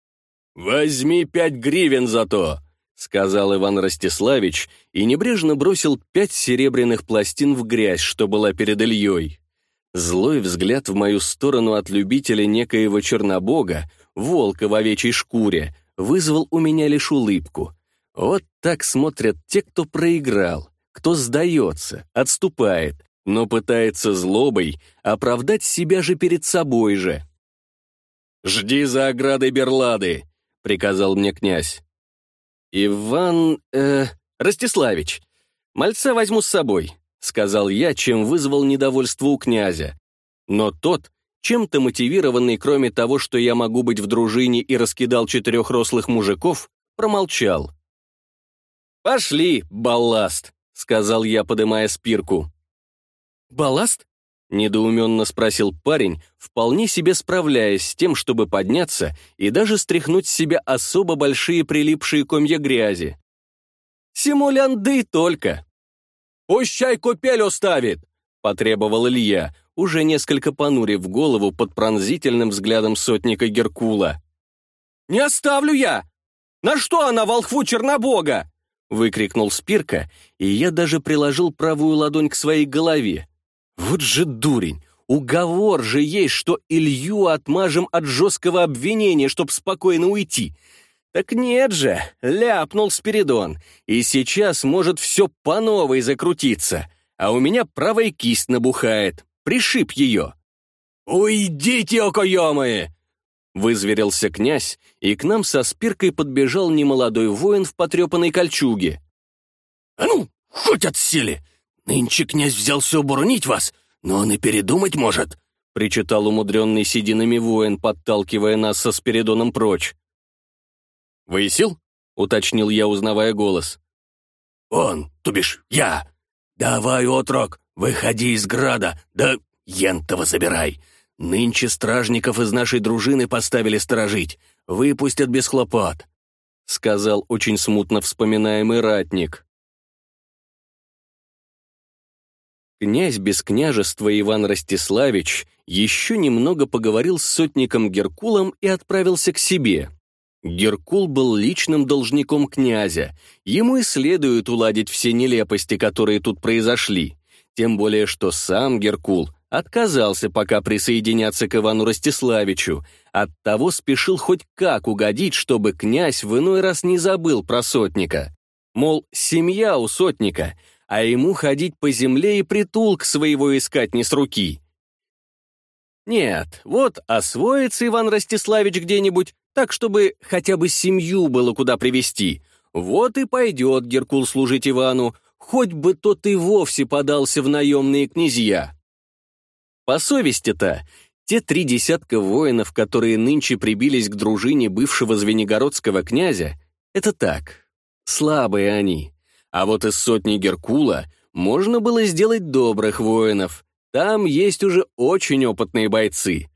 A: «Возьми пять гривен за то. — сказал Иван Ростиславич и небрежно бросил пять серебряных пластин в грязь, что была перед Ильей. Злой взгляд в мою сторону от любителя некоего Чернобога, волка в овечьей шкуре, вызвал у меня лишь улыбку. Вот так смотрят те, кто проиграл, кто сдается, отступает, но пытается злобой оправдать себя же перед собой же. «Жди за оградой Берлады!» — приказал мне князь. «Иван... Э, Ростиславич, мальца возьму с собой», — сказал я, чем вызвал недовольство у князя. Но тот, чем-то мотивированный, кроме того, что я могу быть в дружине и раскидал четырех рослых мужиков, промолчал. «Пошли, балласт», — сказал я, подымая спирку. «Балласт?» Недоуменно спросил парень, вполне себе справляясь с тем, чтобы подняться и даже стряхнуть с себя особо большие прилипшие комья грязи. «Симулянды только!» «Пусть чай купель уставит!» — потребовал Илья, уже несколько понурив голову под пронзительным взглядом сотника Геркула. «Не оставлю я! На что она, волхву Чернобога?» — выкрикнул Спирка, и я даже приложил правую ладонь к своей голове, вот же дурень! Уговор же есть, что Илью отмажем от жесткого обвинения, чтоб спокойно уйти. Так нет же, ляпнул Спиридон, и сейчас может все по новой закрутиться, а у меня правая кисть набухает, пришиб ее. «Уйдите, окоемы!» Вызверился князь, и к нам со спиркой подбежал немолодой воин в потрепанной кольчуге. «А ну, хоть отсели! «Нынче князь взялся буронить вас, но он и передумать может», причитал умудренный сединами воин, подталкивая нас со Спиридоном прочь. «Выяснил?» — уточнил я, узнавая голос. «Он, то бишь я! Давай, отрок, выходи из града, да ентова забирай! Нынче стражников из нашей дружины поставили сторожить, выпустят без хлопот», — сказал очень смутно вспоминаемый ратник. Князь без княжества Иван Ростиславич еще немного поговорил с сотником Геркулом и отправился к себе. Геркул был личным должником князя, ему и следует уладить все нелепости, которые тут произошли. Тем более, что сам Геркул отказался пока присоединяться к Ивану Ростиславичу, оттого спешил хоть как угодить, чтобы князь в иной раз не забыл про сотника. Мол, семья у сотника — а ему ходить по земле и притулк своего искать не с руки. Нет, вот освоится Иван Ростиславич где-нибудь, так чтобы хотя бы семью было куда привести. Вот и пойдет Геркул служить Ивану, хоть бы тот и вовсе подался в наемные князья. По совести-то, те три десятка воинов, которые нынче прибились к дружине бывшего звенигородского князя, это так, слабые они. А вот из сотни Геркула можно было сделать добрых воинов. Там есть уже очень опытные бойцы.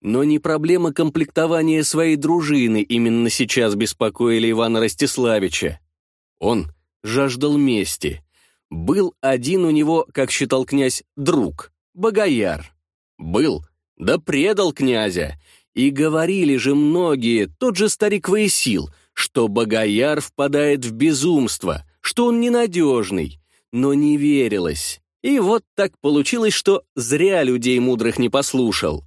A: Но не проблема комплектования своей дружины именно сейчас беспокоили Ивана Ростиславича. Он жаждал мести. Был один у него, как считал князь, друг, Богояр. Был, да предал князя. И говорили же многие, тот же старик Ваесил, что Богояр впадает в безумство, что он ненадежный, но не верилось. И вот так получилось, что зря людей мудрых не послушал.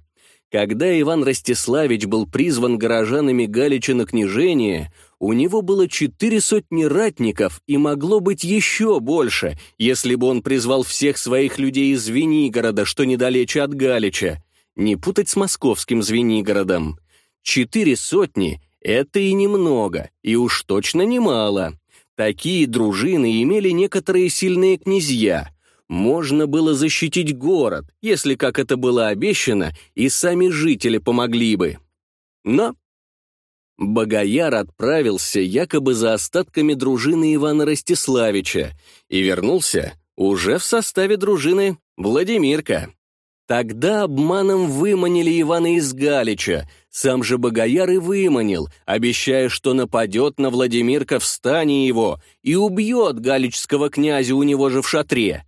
A: Когда Иван Ростиславич был призван горожанами Галича на княжение, у него было четыре сотни ратников, и могло быть еще больше, если бы он призвал всех своих людей из Венигорода, что недалече от Галича. Не путать с московским Звенигородом. Четыре сотни — это и немного, и уж точно немало. Такие дружины имели некоторые сильные князья. Можно было защитить город, если, как это было обещано, и сами жители помогли бы. Но Богояр отправился якобы за остатками дружины Ивана Ростиславича и вернулся уже в составе дружины Владимирка. Тогда обманом выманили Ивана из Галича, сам же Богояр и выманил, обещая, что нападет на Владимирка в стане его и убьет галичского князя у него же в шатре.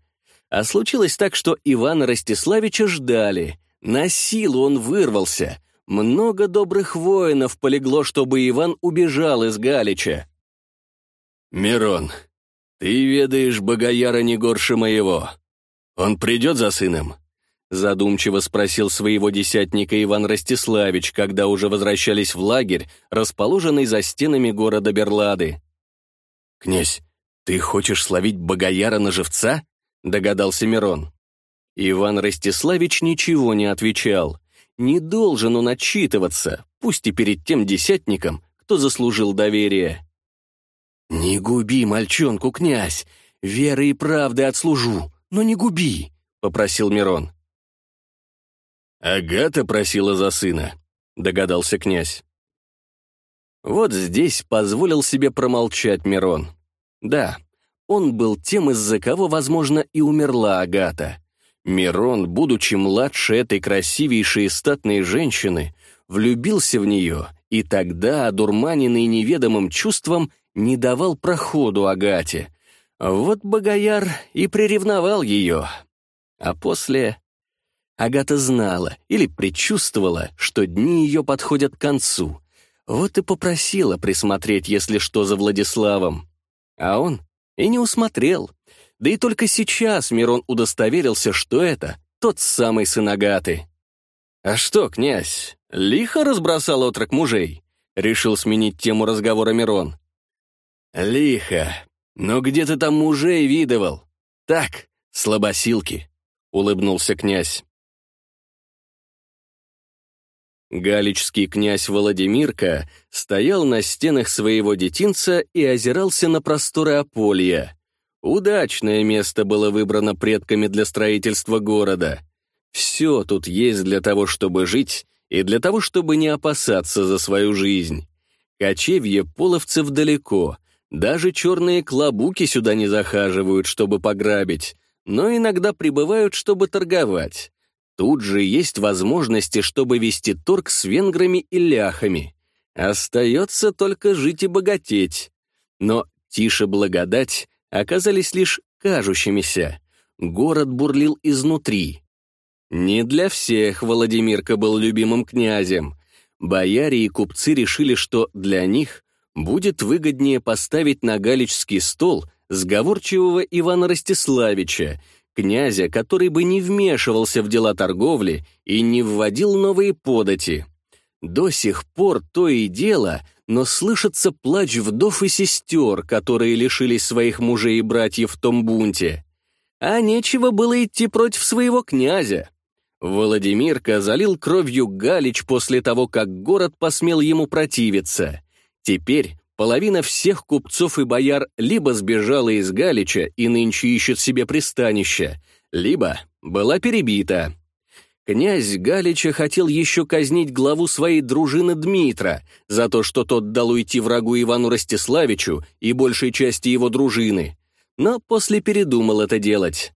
A: А случилось так, что Ивана Ростиславича ждали. На силу он вырвался. Много добрых воинов полегло, чтобы Иван убежал из Галича. «Мирон, ты ведаешь Богояра не горше моего. Он придет за сыном?» Задумчиво спросил своего десятника Иван Ростиславич, когда уже возвращались в лагерь, расположенный за стенами города Берлады. «Князь, ты хочешь словить богояра на живца?» — догадался Мирон. Иван Ростиславич ничего не отвечал. Не должен он отчитываться, пусть и перед тем десятником, кто заслужил доверие. «Не губи мальчонку, князь! Веры и правды отслужу, но не губи!» — попросил Мирон. «Агата просила за сына», — догадался князь. Вот здесь позволил себе промолчать Мирон. Да, он был тем, из-за кого, возможно, и умерла Агата. Мирон, будучи младше этой красивейшей и статной женщины, влюбился в нее и тогда, одурманенный неведомым чувством, не давал проходу Агате. Вот Богояр и приревновал ее. А после Агата знала или предчувствовала, что дни ее подходят к концу. Вот и попросила присмотреть, если что, за Владиславом. А он и не усмотрел. Да и только сейчас Мирон удостоверился, что это тот самый сын Агаты. «А что, князь, лихо разбросал отрок мужей?» — решил сменить тему разговора Мирон. «Лихо. Но где ты там мужей видывал?» «Так, слабосилки», — улыбнулся князь. Галичский князь Владимирка стоял на стенах своего детинца и озирался на просторы Аполья. Удачное место было выбрано предками для строительства города. Все тут есть для того, чтобы жить, и для того, чтобы не опасаться за свою жизнь. Кочевье половцев далеко, даже черные клобуки сюда не захаживают, чтобы пограбить, но иногда прибывают, чтобы торговать. Тут же есть возможности, чтобы вести торг с венграми и ляхами. Остается только жить и богатеть. Но тише благодать оказались лишь кажущимися. Город бурлил изнутри. Не для всех Владимирка был любимым князем. Бояре и купцы решили, что для них будет выгоднее поставить на галичский стол сговорчивого Ивана Ростиславича, князя, который бы не вмешивался в дела торговли и не вводил новые подати. До сих пор то и дело, но слышится плач вдов и сестер, которые лишились своих мужей и братьев в том бунте. А нечего было идти против своего князя. Владимирка залил кровью Галич после того, как город посмел ему противиться. Теперь Половина всех купцов и бояр либо сбежала из Галича и нынче ищет себе пристанище, либо была перебита. Князь Галича хотел еще казнить главу своей дружины Дмитра за то, что тот дал уйти врагу Ивану Ростиславичу и большей части его дружины, но после передумал это делать.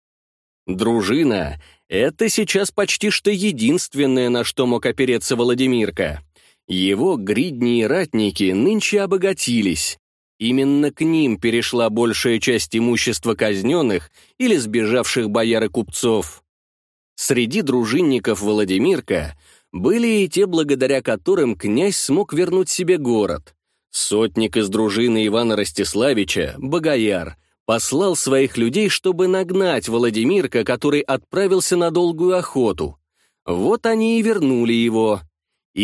A: Дружина — это сейчас почти что единственное, на что мог опереться Владимирка. Его гридни и ратники нынче обогатились. Именно к ним перешла большая часть имущества казненных или сбежавших бояр и купцов. Среди дружинников Владимирка были и те, благодаря которым князь смог вернуть себе город. Сотник из дружины Ивана Ростиславича, Богояр, послал своих людей, чтобы нагнать Владимирка, который отправился на долгую охоту. Вот они и вернули его.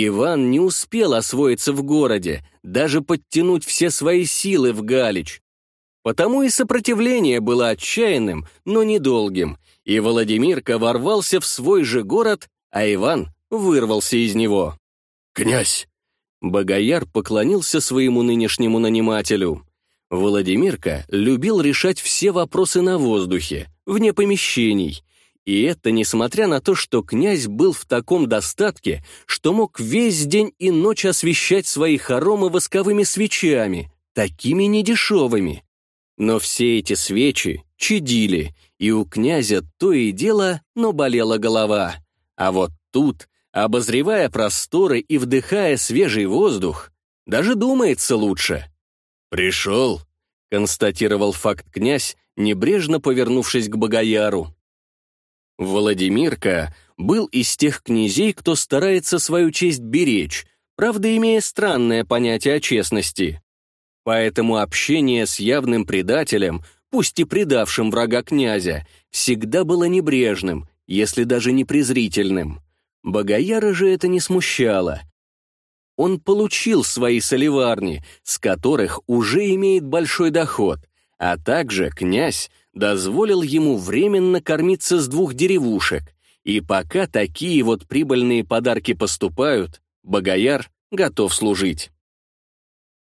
A: Иван не успел освоиться в городе, даже подтянуть все свои силы в Галич. Потому и сопротивление было отчаянным, но недолгим, и Владимирка ворвался в свой же город, а Иван вырвался из него. «Князь!» Богояр поклонился своему нынешнему нанимателю. Владимирка любил решать все вопросы на воздухе, вне помещений, и это несмотря на то, что князь был в таком достатке, что мог весь день и ночь освещать свои хоромы восковыми свечами, такими недешевыми. Но все эти свечи чадили, и у князя то и дело, но болела голова. А вот тут, обозревая просторы и вдыхая свежий воздух, даже думается лучше. «Пришел», — констатировал факт князь, небрежно повернувшись к Богояру. Владимирка был из тех князей, кто старается свою честь беречь, правда имея странное понятие о честности. Поэтому общение с явным предателем, пусть и предавшим врага князя, всегда было небрежным, если даже не презрительным. Богояра же это не смущало. Он получил свои соливарни, с которых уже имеет большой доход, а также князь — дозволил ему временно кормиться с двух деревушек, и пока такие вот прибыльные подарки поступают, Богояр готов служить.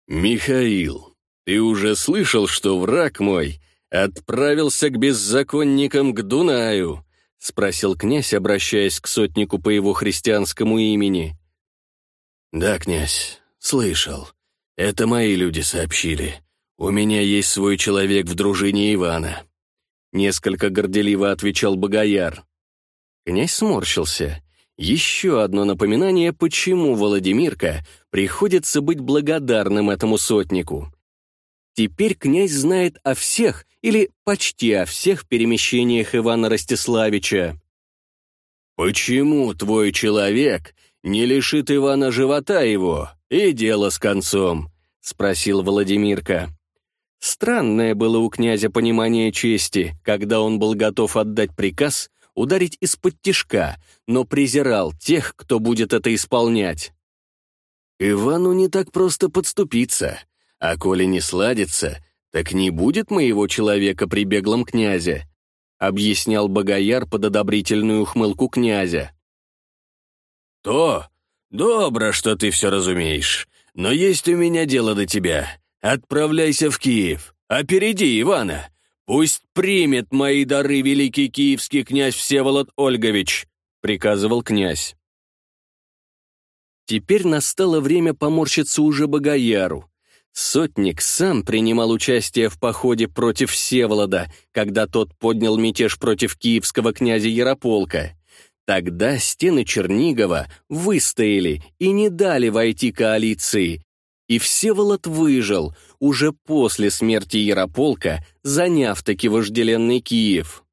A: «Михаил, ты уже слышал, что враг мой отправился к беззаконникам к Дунаю?» — спросил князь, обращаясь к сотнику по его христианскому имени. «Да, князь, слышал. Это мои люди сообщили. У меня есть свой человек в дружине Ивана», Несколько горделиво отвечал Богояр. Князь сморщился. Еще одно напоминание, почему Владимирка приходится быть благодарным этому сотнику. Теперь князь знает о всех или почти о всех перемещениях Ивана Ростиславича. «Почему твой человек не лишит Ивана живота его, и дело с концом?» — спросил Владимирка. Странное было у князя понимание чести, когда он был готов отдать приказ ударить из-под тишка, но презирал тех, кто будет это исполнять. Ивану не так просто подступиться, а коли не сладится, так не будет моего человека при беглом князе, объяснял Богояр под одобрительную ухмылку князя. «То, добро, что ты все разумеешь, но есть у меня дело до тебя. Отправляйся в Киев, опереди Ивана. Пусть примет мои дары великий киевский князь Всеволод Ольгович», — приказывал князь. Теперь настало время поморщиться уже Богояру. Сотник сам принимал участие в походе против Всеволода, когда тот поднял мятеж против киевского князя Ярополка. Тогда стены Чернигова выстояли и не дали войти коалиции, и Всеволод выжил, уже после смерти Ярополка, заняв таки вожделенный Киев.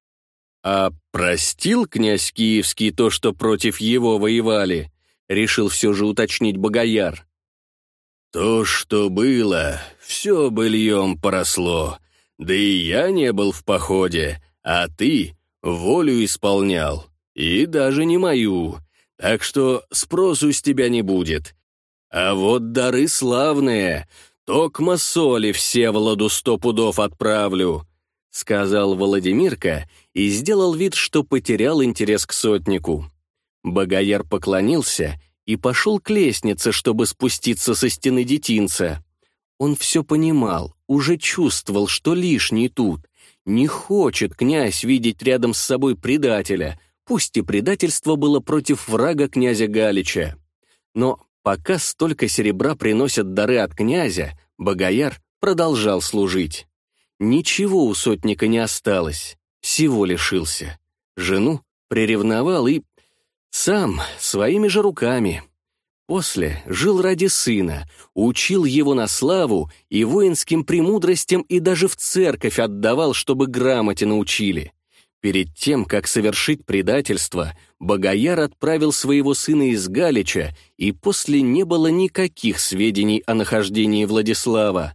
A: А простил князь Киевский то, что против его воевали, решил все же уточнить Богояр. То, что было, все быльем поросло. Да и я не был в походе, а ты волю исполнял, и даже не мою. Так что спросу с тебя не будет. А вот дары славные, токма соли Всеволоду сто пудов отправлю», — сказал Владимирка и сделал вид, что потерял интерес к сотнику. Богояр поклонился и пошел к лестнице, чтобы спуститься со стены детинца. Он все понимал, уже чувствовал, что лишний тут. Не хочет князь видеть рядом с собой предателя, пусть и предательство было против врага князя Галича. Но Пока столько серебра приносят дары от князя, Богояр продолжал служить. Ничего у сотника не осталось, всего лишился. Жену приревновал и... сам, своими же руками. После жил ради сына, учил его на славу и воинским премудростям и даже в церковь отдавал, чтобы грамоте научили. Перед тем, как совершить предательство, Богояр отправил своего сына из Галича, и после не было никаких сведений о нахождении Владислава.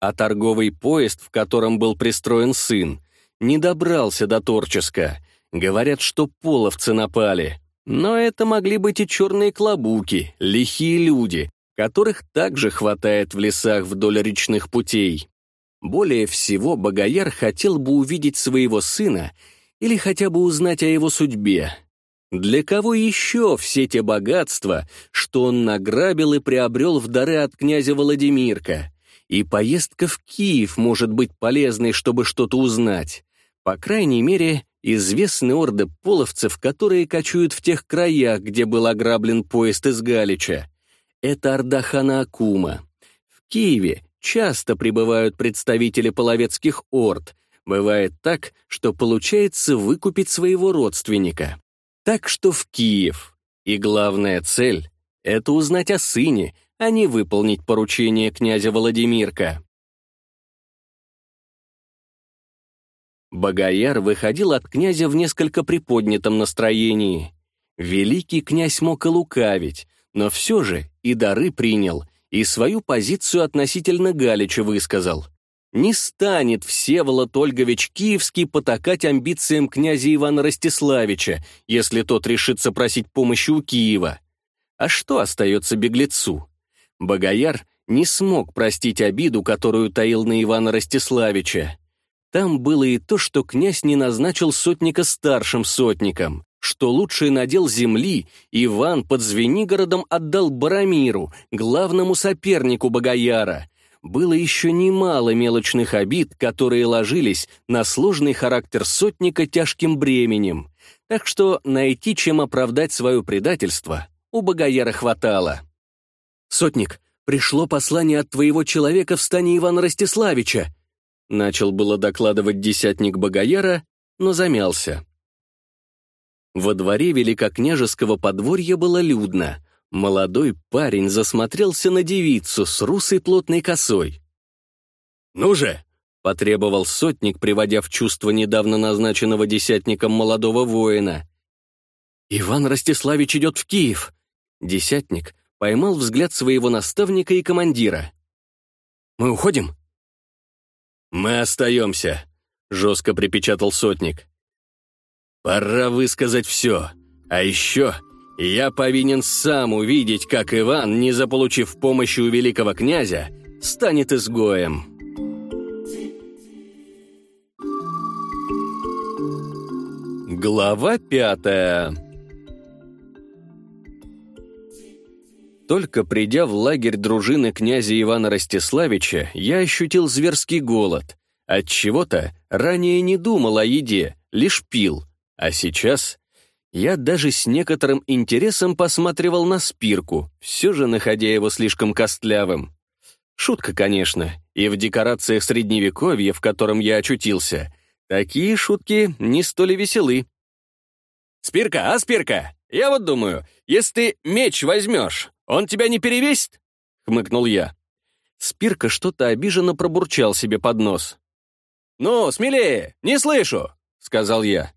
A: А торговый поезд, в котором был пристроен сын, не добрался до Торческа. Говорят, что половцы напали. Но это могли быть и черные клобуки, лихие люди, которых также хватает в лесах вдоль речных путей. Более всего Богояр хотел бы увидеть своего сына или хотя бы узнать о его судьбе. Для кого еще все те богатства, что он награбил и приобрел в дары от князя Владимирка? И поездка в Киев может быть полезной, чтобы что-то узнать. По крайней мере, известны орды половцев, которые кочуют в тех краях, где был ограблен поезд из Галича. Это орда хана Акума. В Киеве часто прибывают представители половецких орд. Бывает так, что получается выкупить своего родственника. Так что в Киев. И главная цель — это узнать о сыне, а не выполнить поручение князя Владимирка. Богояр выходил от князя в несколько приподнятом настроении. Великий князь мог и лукавить, но все же и дары принял, и свою позицию относительно Галича высказал. Не станет Всеволод Ольгович Киевский потакать амбициям князя Ивана Ростиславича, если тот решится просить помощи у Киева. А что остается беглецу? Богояр не смог простить обиду, которую таил на Ивана Ростиславича. Там было и то, что князь не назначил сотника старшим сотником, что лучший надел земли Иван под Звенигородом отдал Барамиру, главному сопернику Богояра — было еще немало мелочных обид, которые ложились на сложный характер сотника тяжким бременем, так что найти, чем оправдать свое предательство, у Богояра хватало. «Сотник, пришло послание от твоего человека в стане Ивана Ростиславича», начал было докладывать десятник Богояра, но замялся. Во дворе великокняжеского подворья было людно — Молодой парень засмотрелся на девицу с русой плотной косой. «Ну же!» — потребовал сотник, приводя в чувство недавно назначенного десятником молодого воина. «Иван Ростиславич идет в Киев!» Десятник поймал взгляд своего наставника и командира. «Мы уходим?» «Мы остаемся», — жестко припечатал сотник. «Пора высказать все. А еще я повинен сам увидеть, как Иван, не заполучив помощи у великого князя, станет изгоем. Глава пятая Только придя в лагерь дружины князя Ивана Ростиславича, я ощутил зверский голод. От чего то ранее не думал о еде, лишь пил. А сейчас я даже с некоторым интересом посматривал на спирку, все же находя его слишком костлявым. Шутка, конечно, и в декорациях Средневековья, в котором я очутился, такие шутки не столь веселы. «Спирка, а спирка? Я вот думаю, если ты меч возьмешь, он тебя не перевесит?» — хмыкнул я. Спирка что-то обиженно пробурчал себе под нос. «Ну, смелее, не слышу!» — сказал я.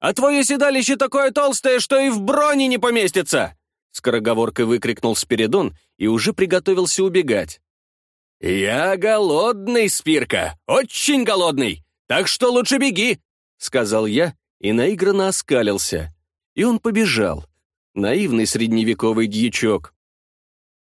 A: «А твое седалище такое толстое, что и в броне не поместится!» Скороговоркой выкрикнул Спиридон и уже приготовился убегать. «Я голодный, Спирка, очень голодный, так что лучше беги!» Сказал я и наигранно оскалился. И он побежал. Наивный средневековый дьячок.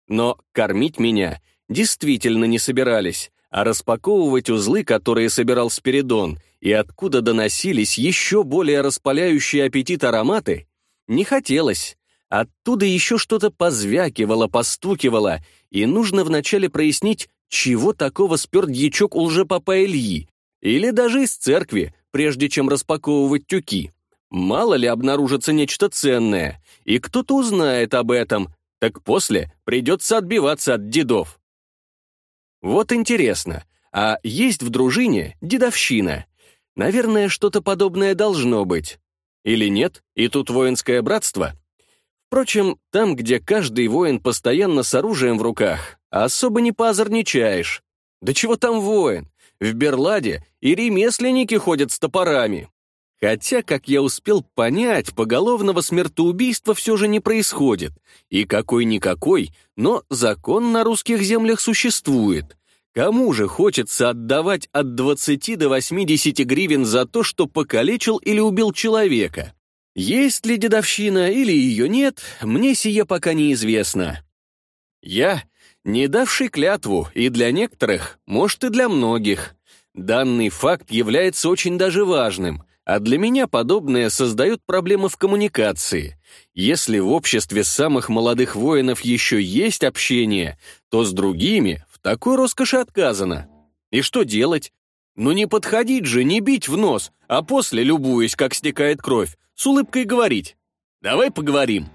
A: Но кормить меня действительно не собирались, а распаковывать узлы, которые собирал Спиридон, и откуда доносились еще более распаляющие аппетит ароматы, не хотелось. Оттуда еще что-то позвякивало, постукивало, и нужно вначале прояснить, чего такого спер дьячок у лжепапа Ильи, или даже из церкви, прежде чем распаковывать тюки. Мало ли обнаружится нечто ценное, и кто-то узнает об этом, так после придется отбиваться от дедов. Вот интересно, а есть в дружине дедовщина? Наверное, что-то подобное должно быть. Или нет, и тут воинское братство? Впрочем, там, где каждый воин постоянно с оружием в руках, особо не поозорничаешь. Да чего там воин? В Берладе и ремесленники ходят с топорами. Хотя, как я успел понять, поголовного смертоубийства все же не происходит. И какой-никакой, но закон на русских землях существует. Кому же хочется отдавать от 20 до 80 гривен за то, что покалечил или убил человека? Есть ли дедовщина или ее нет, мне сие пока неизвестно. Я, не давший клятву, и для некоторых, может, и для многих. Данный факт является очень даже важным. А для меня подобное создает проблемы в коммуникации. Если в обществе самых молодых воинов еще есть общение, то с другими в такой роскоши отказано. И что делать? Ну не подходить же, не бить в нос, а после, любуясь, как стекает кровь, с улыбкой говорить «давай поговорим».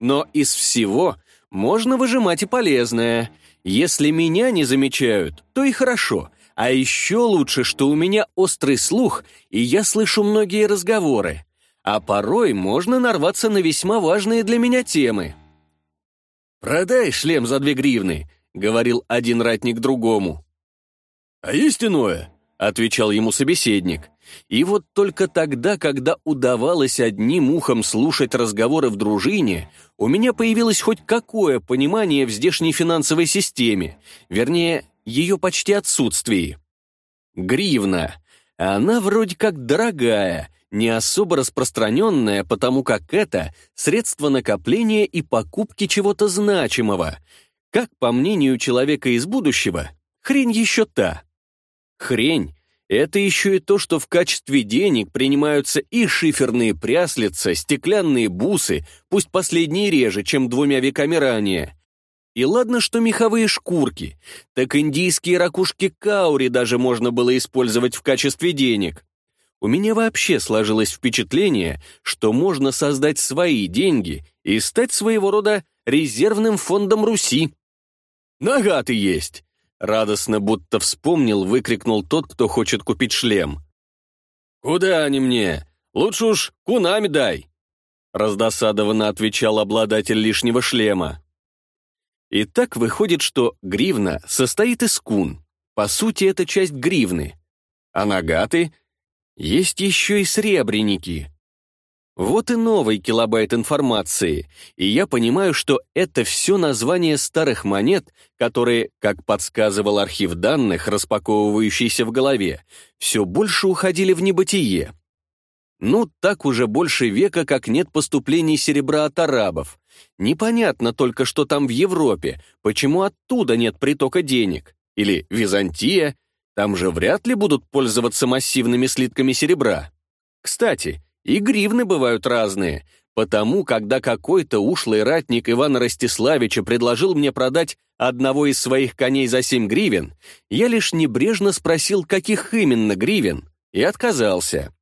A: Но из всего можно выжимать и полезное. Если меня не замечают, то и хорошо. А еще лучше, что у меня острый слух, и я слышу многие разговоры. А порой можно нарваться на весьма важные для меня темы. «Продай шлем за две гривны», — говорил один ратник другому. «А есть иное?» — отвечал ему собеседник. И вот только тогда, когда удавалось одним ухом слушать разговоры в дружине, у меня появилось хоть какое понимание в здешней финансовой системе, вернее, ее почти отсутствии. Гривна. Она вроде как дорогая, не особо распространенная, потому как это средство накопления и покупки чего-то значимого. Как, по мнению человека из будущего, хрень еще та. Хрень — это еще и то, что в качестве денег принимаются и шиферные пряслица, стеклянные бусы, пусть последние реже, чем двумя веками ранее, и ладно, что меховые шкурки, так индийские ракушки каури даже можно было использовать в качестве денег. У меня вообще сложилось впечатление, что можно создать свои деньги и стать своего рода резервным фондом Руси. «Нога есть!» — радостно будто вспомнил, выкрикнул тот, кто хочет купить шлем. «Куда они мне? Лучше уж кунами дай!» Раздосадованно отвечал обладатель лишнего шлема. Итак, выходит, что гривна состоит из кун. По сути, это часть гривны. А нагаты есть еще и сребреники. Вот и новый килобайт информации, и я понимаю, что это все название старых монет, которые, как подсказывал архив данных, распаковывающийся в голове, все больше уходили в небытие, ну, так уже больше века, как нет поступлений серебра от арабов. Непонятно только, что там в Европе, почему оттуда нет притока денег. Или Византия, там же вряд ли будут пользоваться массивными слитками серебра. Кстати, и гривны бывают разные, потому когда какой-то ушлый ратник Ивана Ростиславича предложил мне продать одного из своих коней за 7 гривен, я лишь небрежно спросил, каких именно гривен, и отказался.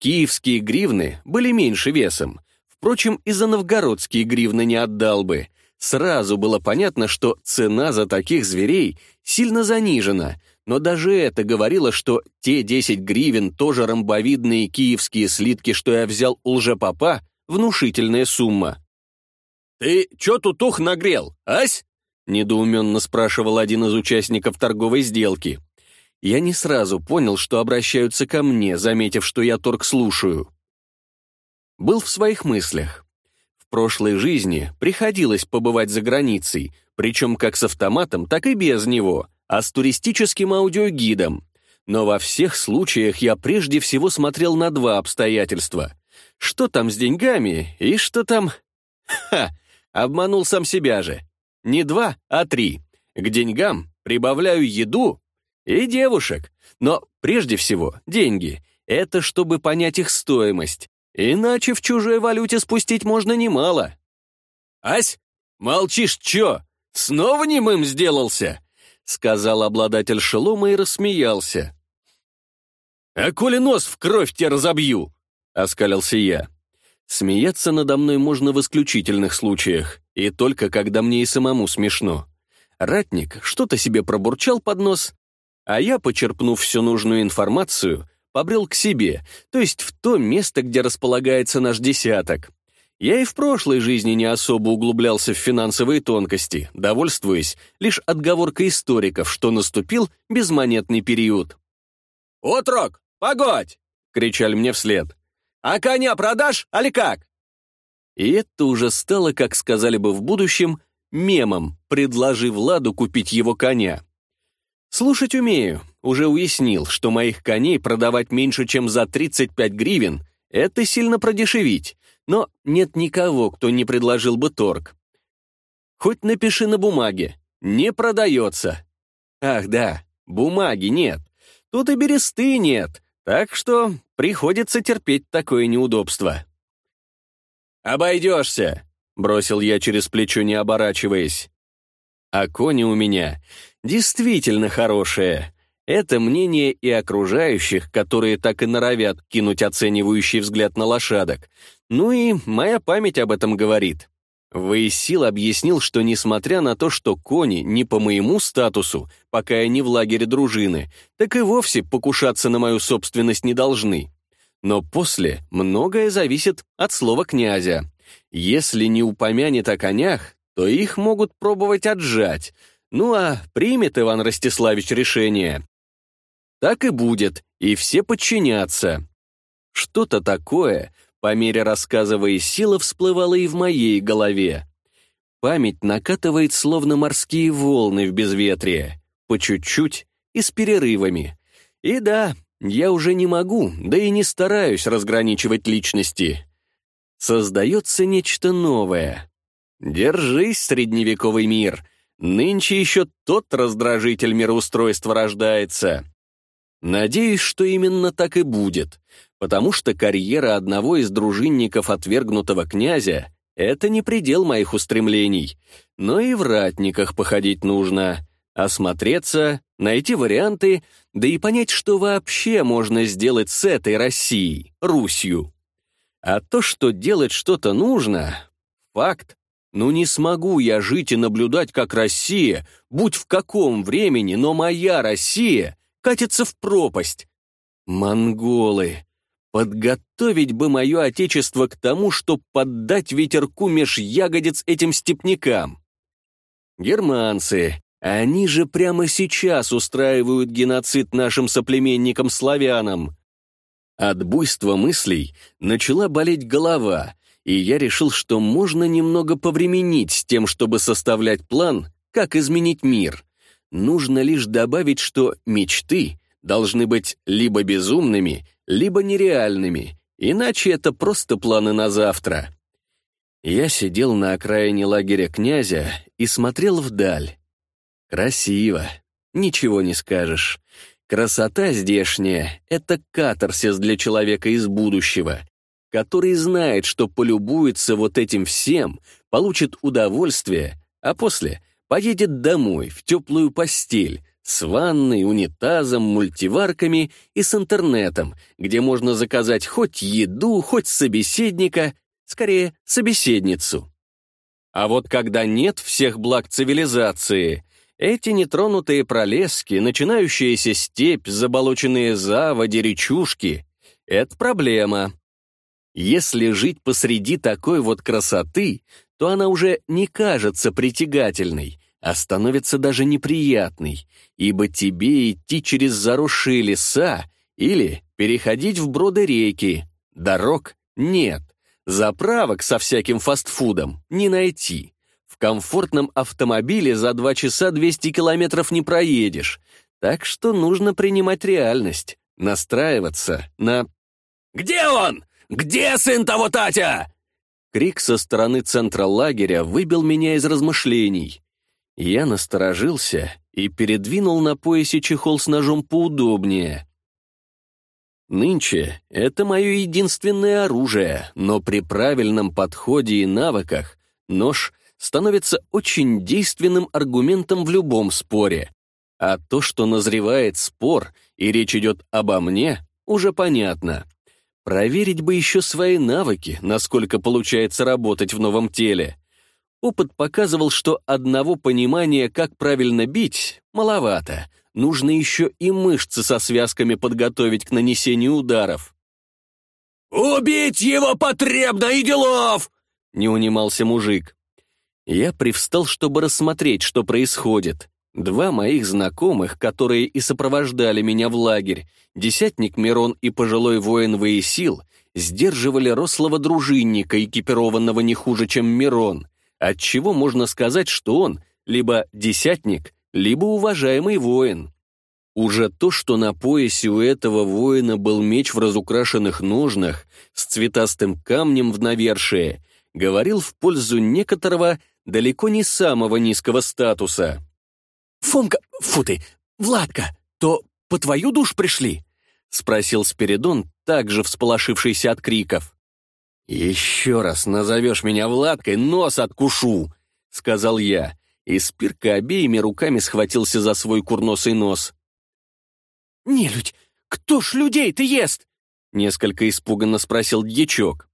A: Киевские гривны были меньше весом. Впрочем, и за новгородские гривны не отдал бы. Сразу было понятно, что цена за таких зверей сильно занижена, но даже это говорило, что те 10 гривен, тоже ромбовидные киевские слитки, что я взял у лжепопа, внушительная сумма. «Ты чё тут ух нагрел, ась?» — недоуменно спрашивал один из участников торговой сделки. Я не сразу понял, что обращаются ко мне, заметив, что я торг слушаю. Был в своих мыслях. В прошлой жизни приходилось побывать за границей, причем как с автоматом, так и без него, а с туристическим аудиогидом. Но во всех случаях я прежде всего смотрел на два обстоятельства. Что там с деньгами и что там... Ха! Обманул сам себя же. Не два, а три. К деньгам прибавляю еду, и девушек. Но прежде всего деньги. Это чтобы понять их стоимость. Иначе в чужой валюте спустить можно немало. «Ась, молчишь, чё? Снова немым сделался?» Сказал обладатель шелома и рассмеялся. «А коли нос в кровь тебе разобью!» — оскалился я. Смеяться надо мной можно в исключительных случаях, и только когда мне и самому смешно. Ратник что-то себе пробурчал под нос, а я, почерпнув всю нужную информацию, побрел к себе, то есть в то место, где располагается наш десяток. Я и в прошлой жизни не особо углублялся в финансовые тонкости, довольствуясь лишь отговоркой историков, что наступил безмонетный период. «Отрок, погодь!» — кричали мне вслед. «А коня продашь, али как?» И это уже стало, как сказали бы в будущем, мемом «предложи Владу купить его коня». Слушать умею, уже уяснил, что моих коней продавать меньше, чем за 35 гривен, это сильно продешевить, но нет никого, кто не предложил бы торг. Хоть напиши на бумаге, не продается. Ах да, бумаги нет, тут и бересты нет, так что приходится терпеть такое неудобство. «Обойдешься», — бросил я через плечо, не оборачиваясь а кони у меня действительно хорошие. Это мнение и окружающих, которые так и норовят кинуть оценивающий взгляд на лошадок. Ну и моя память об этом говорит. Воисил объяснил, что несмотря на то, что кони не по моему статусу, пока я не в лагере дружины, так и вовсе покушаться на мою собственность не должны. Но после многое зависит от слова князя. Если не упомянет о конях, то их могут пробовать отжать. Ну а примет Иван Ростиславич решение. Так и будет, и все подчинятся. Что-то такое, по мере рассказывая, сила всплывала и в моей голове. Память накатывает словно морские волны в безветрие, по чуть-чуть и с перерывами. И да, я уже не могу, да и не стараюсь разграничивать личности. Создается нечто новое. Держись, средневековый мир. Нынче еще тот раздражитель мироустройства рождается. Надеюсь, что именно так и будет, потому что карьера одного из дружинников отвергнутого князя — это не предел моих устремлений, но и в ратниках походить нужно, осмотреться, найти варианты, да и понять, что вообще можно сделать с этой Россией, Русью. А то, что делать что-то нужно, факт, ну не смогу я жить и наблюдать, как Россия, будь в каком времени, но моя Россия, катится в пропасть. Монголы! Подготовить бы мое отечество к тому, чтобы поддать ветерку меж ягодиц этим степнякам. Германцы! Они же прямо сейчас устраивают геноцид нашим соплеменникам-славянам. От буйства мыслей начала болеть голова — и я решил, что можно немного повременить с тем, чтобы составлять план, как изменить мир. Нужно лишь добавить, что мечты должны быть либо безумными, либо нереальными, иначе это просто планы на завтра. Я сидел на окраине лагеря князя и смотрел вдаль. Красиво, ничего не скажешь. Красота здешняя — это катарсис для человека из будущего который знает, что полюбуется вот этим всем, получит удовольствие, а после поедет домой в теплую постель, с ванной, унитазом, мультиварками и с интернетом, где можно заказать хоть еду, хоть собеседника, скорее, собеседницу. А вот когда нет всех благ цивилизации, эти нетронутые пролески, начинающаяся степь, заболоченные заводи, речушки — это проблема. Если жить посреди такой вот красоты, то она уже не кажется притягательной, а становится даже неприятной, ибо тебе идти через заросшие леса или переходить в броды реки. Дорог нет, заправок со всяким фастфудом не найти. В комфортном автомобиле за два часа 200 километров не проедешь, так что нужно принимать реальность, настраиваться на... «Где он? «Где сын того Татя?» Крик со стороны центра лагеря выбил меня из размышлений. Я насторожился и передвинул на поясе чехол с ножом поудобнее. Нынче это мое единственное оружие, но при правильном подходе и навыках нож становится очень действенным аргументом в любом споре. А то, что назревает спор и речь идет обо мне, уже понятно. Проверить бы еще свои навыки, насколько получается работать в новом теле. Опыт показывал, что одного понимания, как правильно бить, маловато. Нужно еще и мышцы со связками подготовить к нанесению ударов. «Убить его потребно и делов!» — не унимался мужик. Я привстал, чтобы рассмотреть, что происходит. Два моих знакомых, которые и сопровождали меня в лагерь, десятник Мирон и пожилой воин Воесил, сдерживали рослого дружинника, экипированного не хуже, чем Мирон, отчего можно сказать, что он либо десятник, либо уважаемый воин. Уже то, что на поясе у этого воина был меч в разукрашенных ножнах с цветастым камнем в навершие, говорил в пользу некоторого далеко не самого низкого статуса. Фомка, фу ты, Владка, то по твою душ пришли?» — спросил Спиридон, также всполошившийся от криков. «Еще раз назовешь меня Владкой, нос откушу!» — сказал я, и Спирка обеими руками схватился за свой курносый нос. «Нелюдь, кто ж людей ты ест?» — несколько испуганно спросил дьячок.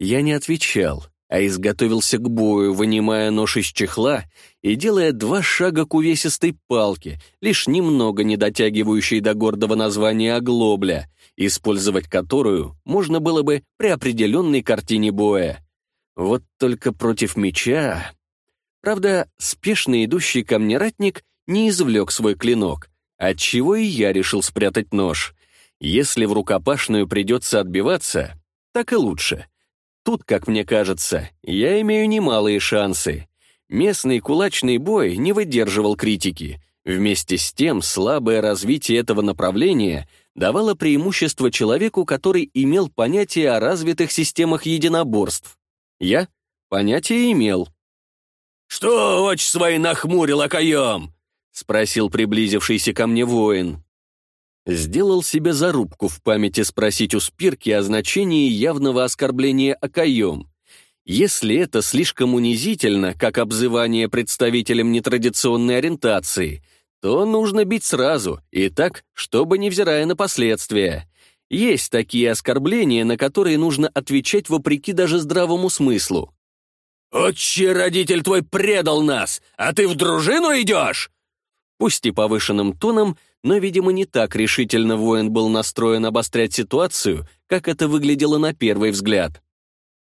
A: Я не отвечал а изготовился к бою, вынимая нож из чехла и делая два шага к увесистой палке, лишь немного не дотягивающей до гордого названия оглобля, использовать которую можно было бы при определенной картине боя. Вот только против меча... Правда, спешно идущий ко мне ратник не извлек свой клинок, отчего и я решил спрятать нож. Если в рукопашную придется отбиваться, так и лучше — Тут, как мне кажется, я имею немалые шансы. Местный кулачный бой не выдерживал критики. Вместе с тем, слабое развитие этого направления давало преимущество человеку, который имел понятие о развитых системах единоборств. Я понятие имел. «Что очи свои нахмурил окоем?» — спросил приблизившийся ко мне воин. Сделал себе зарубку в памяти спросить у Спирки о значении явного оскорбления окоем. Если это слишком унизительно, как обзывание представителем нетрадиционной ориентации, то нужно бить сразу, и так, чтобы невзирая на последствия. Есть такие оскорбления, на которые нужно отвечать вопреки даже здравому смыслу. «Отче, родитель твой предал нас, а ты в дружину идешь!» Пусть и повышенным тоном — но, видимо, не так решительно воин был настроен обострять ситуацию, как это выглядело на первый взгляд.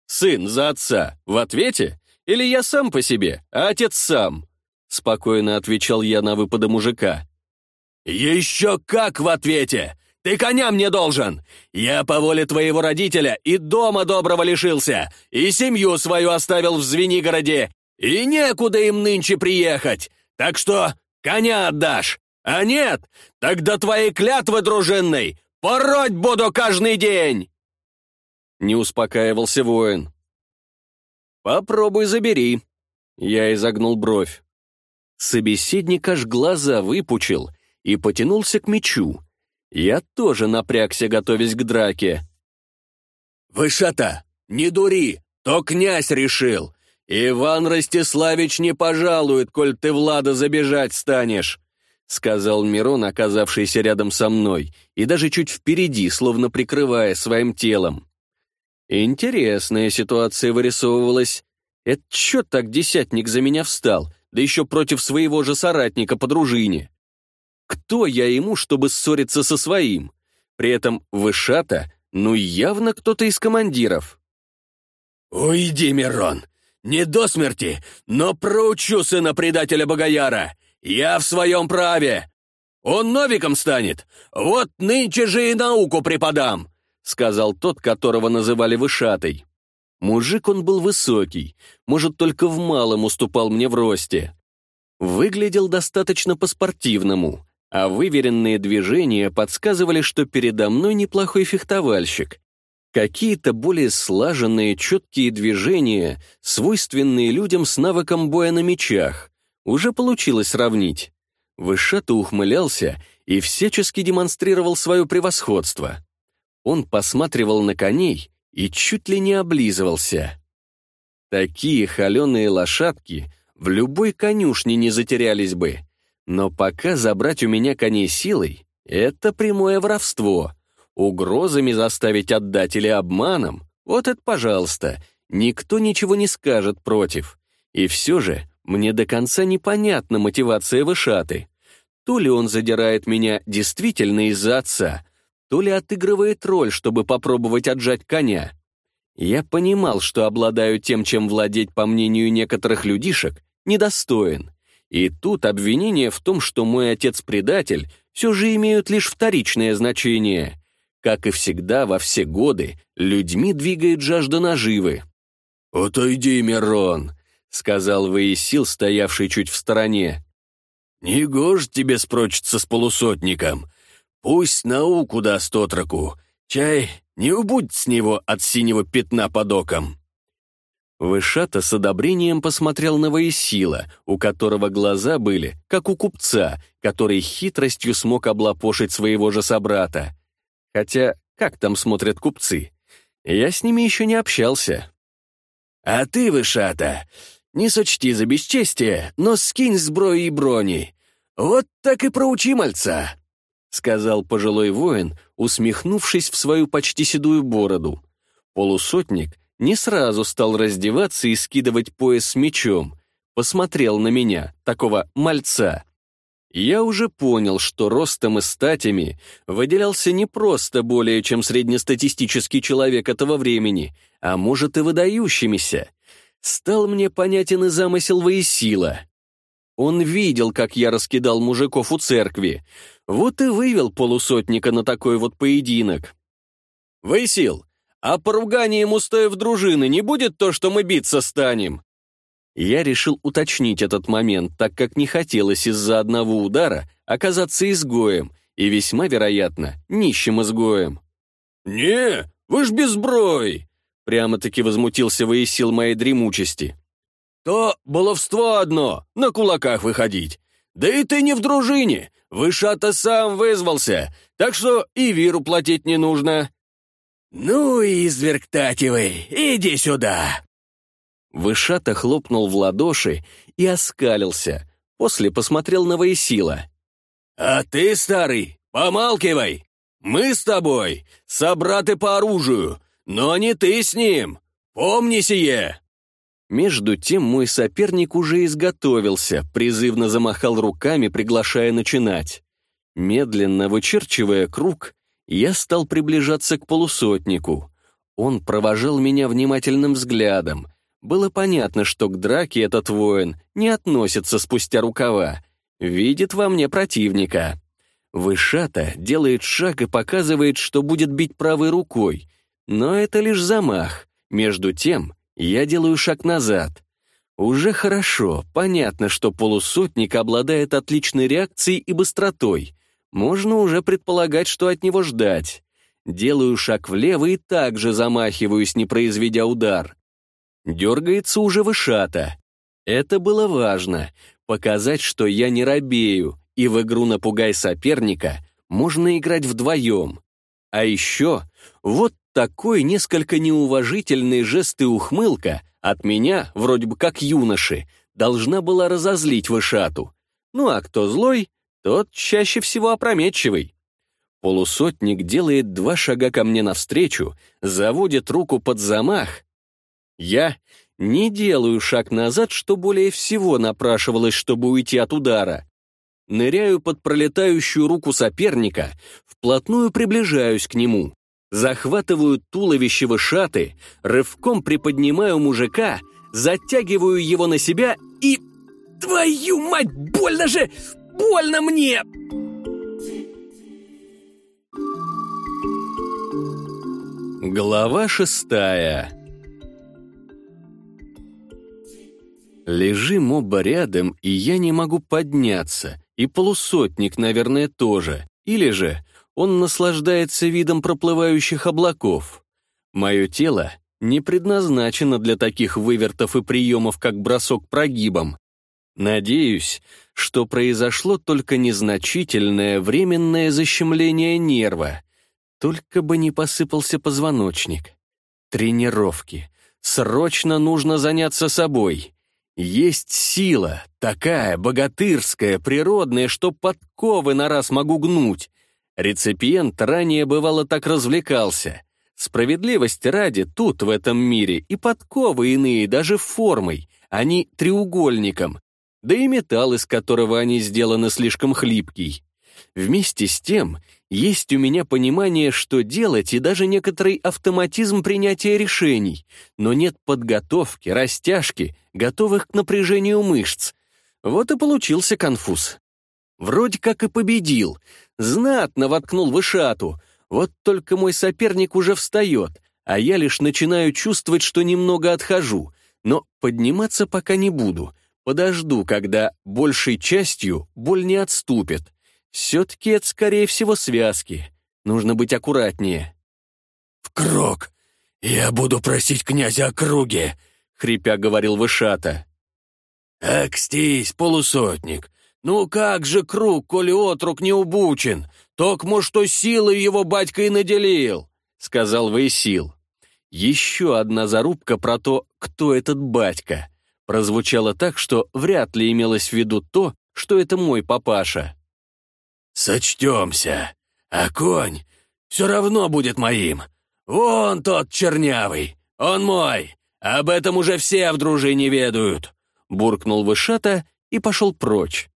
A: «Сын за отца в ответе? Или я сам по себе, а отец сам?» Спокойно отвечал я на выпады мужика. «Еще как в ответе! Ты коня мне должен! Я по воле твоего родителя и дома доброго лишился, и семью свою оставил в Звенигороде, и некуда им нынче приехать, так что коня отдашь, а нет, тогда до твоей клятвы дружинной пороть буду каждый день!» Не успокаивался воин. «Попробуй забери», — я изогнул бровь. Собеседник аж глаза выпучил и потянулся к мечу. Я тоже напрягся, готовясь к драке. «Вышата, не дури, то князь решил. Иван Ростиславич не пожалует, коль ты Влада забежать станешь. — сказал Мирон, оказавшийся рядом со мной, и даже чуть впереди, словно прикрывая своим телом. Интересная ситуация вырисовывалась. Это чё так десятник за меня встал, да еще против своего же соратника по дружине? Кто я ему, чтобы ссориться со своим? При этом вышата, ну явно кто-то из командиров. «Уйди, Мирон! Не до смерти, но проучу сына предателя Богояра!» Я в своем праве. Он новиком станет. Вот нынче же и науку преподам, сказал тот, которого называли вышатой. Мужик он был высокий, может, только в малом уступал мне в росте. Выглядел достаточно по-спортивному, а выверенные движения подсказывали, что передо мной неплохой фехтовальщик. Какие-то более слаженные, четкие движения, свойственные людям с навыком боя на мечах. Уже получилось сравнить. Вышата ухмылялся и всячески демонстрировал свое превосходство. Он посматривал на коней и чуть ли не облизывался. Такие холеные лошадки в любой конюшне не затерялись бы. Но пока забрать у меня коней силой — это прямое воровство. Угрозами заставить отдать или обманом — вот это пожалуйста. Никто ничего не скажет против. И все же мне до конца непонятна мотивация Вышаты. То ли он задирает меня действительно из-за отца, то ли отыгрывает роль, чтобы попробовать отжать коня. Я понимал, что обладаю тем, чем владеть, по мнению некоторых людишек, недостоин. И тут обвинения в том, что мой отец-предатель, все же имеют лишь вторичное значение. Как и всегда, во все годы людьми двигает жажда наживы. «Отойди, Мирон!» — сказал Воисил, стоявший чуть в стороне. Негож тебе спрочиться с полусотником. Пусть науку даст отроку. Чай, не убудь с него от синего пятна под оком». Вышата с одобрением посмотрел на Воисила, у которого глаза были, как у купца, который хитростью смог облапошить своего же собрата. Хотя, как там смотрят купцы? Я с ними еще не общался. «А ты, Вышата, не сочти за бесчестие, но скинь сброю и брони. Вот так и проучи мальца!» — сказал пожилой воин, усмехнувшись в свою почти седую бороду. Полусотник не сразу стал раздеваться и скидывать пояс с мечом. Посмотрел на меня, такого мальца. Я уже понял, что ростом и статями выделялся не просто более чем среднестатистический человек этого времени, а может и выдающимися стал мне понятен и замысел Воисила. Он видел, как я раскидал мужиков у церкви, вот и вывел полусотника на такой вот поединок. «Воисил, а поруганием устоев дружины не будет то, что мы биться станем?» Я решил уточнить этот момент, так как не хотелось из-за одного удара оказаться изгоем и весьма вероятно нищим изгоем. «Не, вы ж без брои!» Прямо-таки возмутился воисил моей дремучести. «То баловство одно, на кулаках выходить. Да и ты не в дружине, Вышата сам вызвался, так что и виру платить не нужно». «Ну, изверг Татевый, иди сюда!» Вышата хлопнул в ладоши и оскалился, после посмотрел на воисила. «А ты, старый, помалкивай! Мы с тобой, собраты по оружию, «Но не ты с ним! Помни сие!» Между тем мой соперник уже изготовился, призывно замахал руками, приглашая начинать. Медленно вычерчивая круг, я стал приближаться к полусотнику. Он провожал меня внимательным взглядом. Было понятно, что к драке этот воин не относится спустя рукава. Видит во мне противника. Вышата делает шаг и показывает, что будет бить правой рукой. Но это лишь замах. Между тем я делаю шаг назад. Уже хорошо, понятно, что полусотник обладает отличной реакцией и быстротой. Можно уже предполагать, что от него ждать. Делаю шаг влево и также замахиваюсь, не произведя удар. Дергается уже вышата. Это было важно — показать, что я не робею, и в игру «Напугай соперника» можно играть вдвоем. А еще вот такой несколько неуважительный жест и ухмылка от меня, вроде бы как юноши, должна была разозлить вышату. Ну а кто злой, тот чаще всего опрометчивый. Полусотник делает два шага ко мне навстречу, заводит руку под замах. Я не делаю шаг назад, что более всего напрашивалось, чтобы уйти от удара. Ныряю под пролетающую руку соперника, вплотную приближаюсь к нему. Захватываю туловище вышаты, рывком приподнимаю мужика, затягиваю его на себя и... Твою мать, больно же! Больно мне! Глава шестая Лежим оба рядом, и я не могу подняться, и полусотник, наверное, тоже, или же он наслаждается видом проплывающих облаков. Мое тело не предназначено для таких вывертов и приемов, как бросок прогибом. Надеюсь, что произошло только незначительное временное защемление нерва, только бы не посыпался позвоночник. Тренировки. Срочно нужно заняться собой. Есть сила, такая, богатырская, природная, что подковы на раз могу гнуть. Реципиент ранее бывало так развлекался. Справедливости ради тут, в этом мире, и подковы иные даже формой, они а треугольником, да и металл, из которого они сделаны, слишком хлипкий. Вместе с тем, есть у меня понимание, что делать, и даже некоторый автоматизм принятия решений, но нет подготовки, растяжки, готовых к напряжению мышц. Вот и получился конфуз. Вроде как и победил, Знатно воткнул Вышату. Вот только мой соперник уже встает, а я лишь начинаю чувствовать, что немного отхожу. Но подниматься пока не буду. Подожду, когда большей частью боль не отступит. Все-таки это, скорее всего, связки. Нужно быть аккуратнее. «В крок! Я буду просить князя о круге!» — хрипя говорил Вышата. «Акстись, полусотник! Ну как же круг, коли отрок не обучен? Токмо что силой его батька и наделил, — сказал Вейсил. Еще одна зарубка про то, кто этот батька, прозвучала так, что вряд ли имелось в виду то, что это мой папаша. «Сочтемся, а конь все равно будет моим. Вон тот чернявый, он мой, об этом уже все в дружине ведают», — буркнул Вышата и пошел прочь.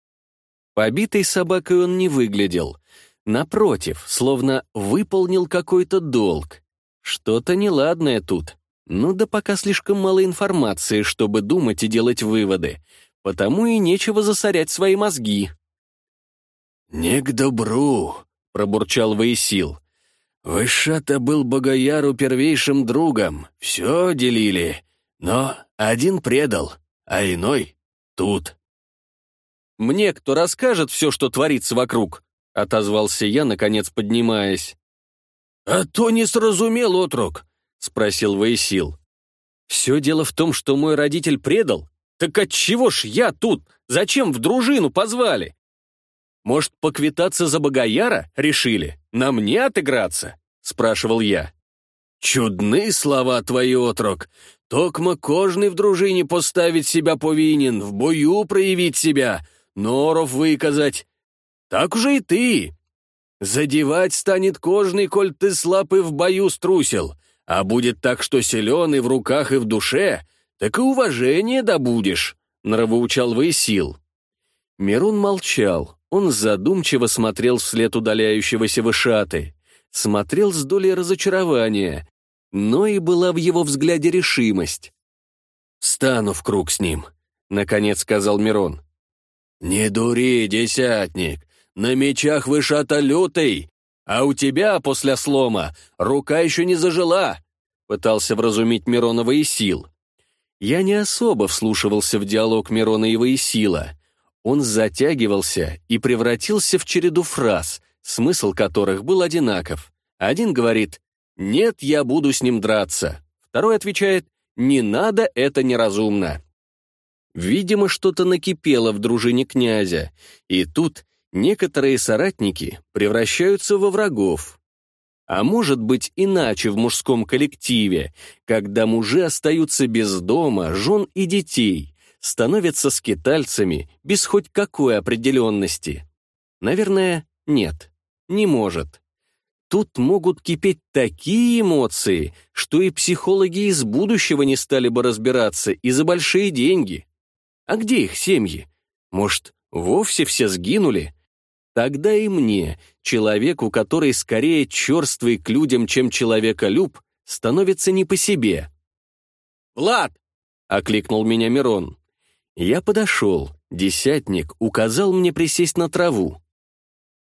A: Побитой собакой он не выглядел. Напротив, словно выполнил какой-то долг. Что-то неладное тут. Ну да пока слишком мало информации, чтобы думать и делать выводы. Потому и нечего засорять свои мозги. «Не к добру», — пробурчал Ваесил. «Вышата был Богояру первейшим другом, все делили, но один предал, а иной — тут». Мне кто расскажет все, что творится вокруг?» — отозвался я, наконец поднимаясь. «А то не сразумел, отрок», — спросил Ваесил. «Все дело в том, что мой родитель предал. Так отчего ж я тут? Зачем в дружину позвали? Может, поквитаться за Богояра решили? На мне отыграться?» — спрашивал я. Чудные слова твои, отрок. Токма кожный в дружине поставить себя повинен, в бою проявить себя, норов выказать. Так уже и ты. Задевать станет кожный, коль ты слаб и в бою струсил, а будет так, что силен и в руках, и в душе, так и уважение добудешь», — нравоучал сил. Мирун молчал, он задумчиво смотрел вслед удаляющегося вышаты, смотрел с долей разочарования, но и была в его взгляде решимость. Стану в круг с ним», — наконец сказал Мирон. «Не дури, десятник! На мечах вышата лютый, а у тебя после слома рука еще не зажила!» Пытался вразумить Миронова и сил. Я не особо вслушивался в диалог Мирона и Воисила. Он затягивался и превратился в череду фраз, смысл которых был одинаков. Один говорит «Нет, я буду с ним драться». Второй отвечает «Не надо, это неразумно». Видимо, что-то накипело в дружине князя, и тут некоторые соратники превращаются во врагов. А может быть иначе в мужском коллективе, когда мужи остаются без дома, жен и детей, становятся скитальцами без хоть какой определенности. Наверное, нет, не может. Тут могут кипеть такие эмоции, что и психологи из будущего не стали бы разбираться из за большие деньги. А где их семьи? Может, вовсе все сгинули? Тогда и мне, человеку, который скорее черствый к людям, чем человеколюб, становится не по себе. «Влад!» — окликнул меня Мирон. Я подошел. Десятник указал мне присесть на траву.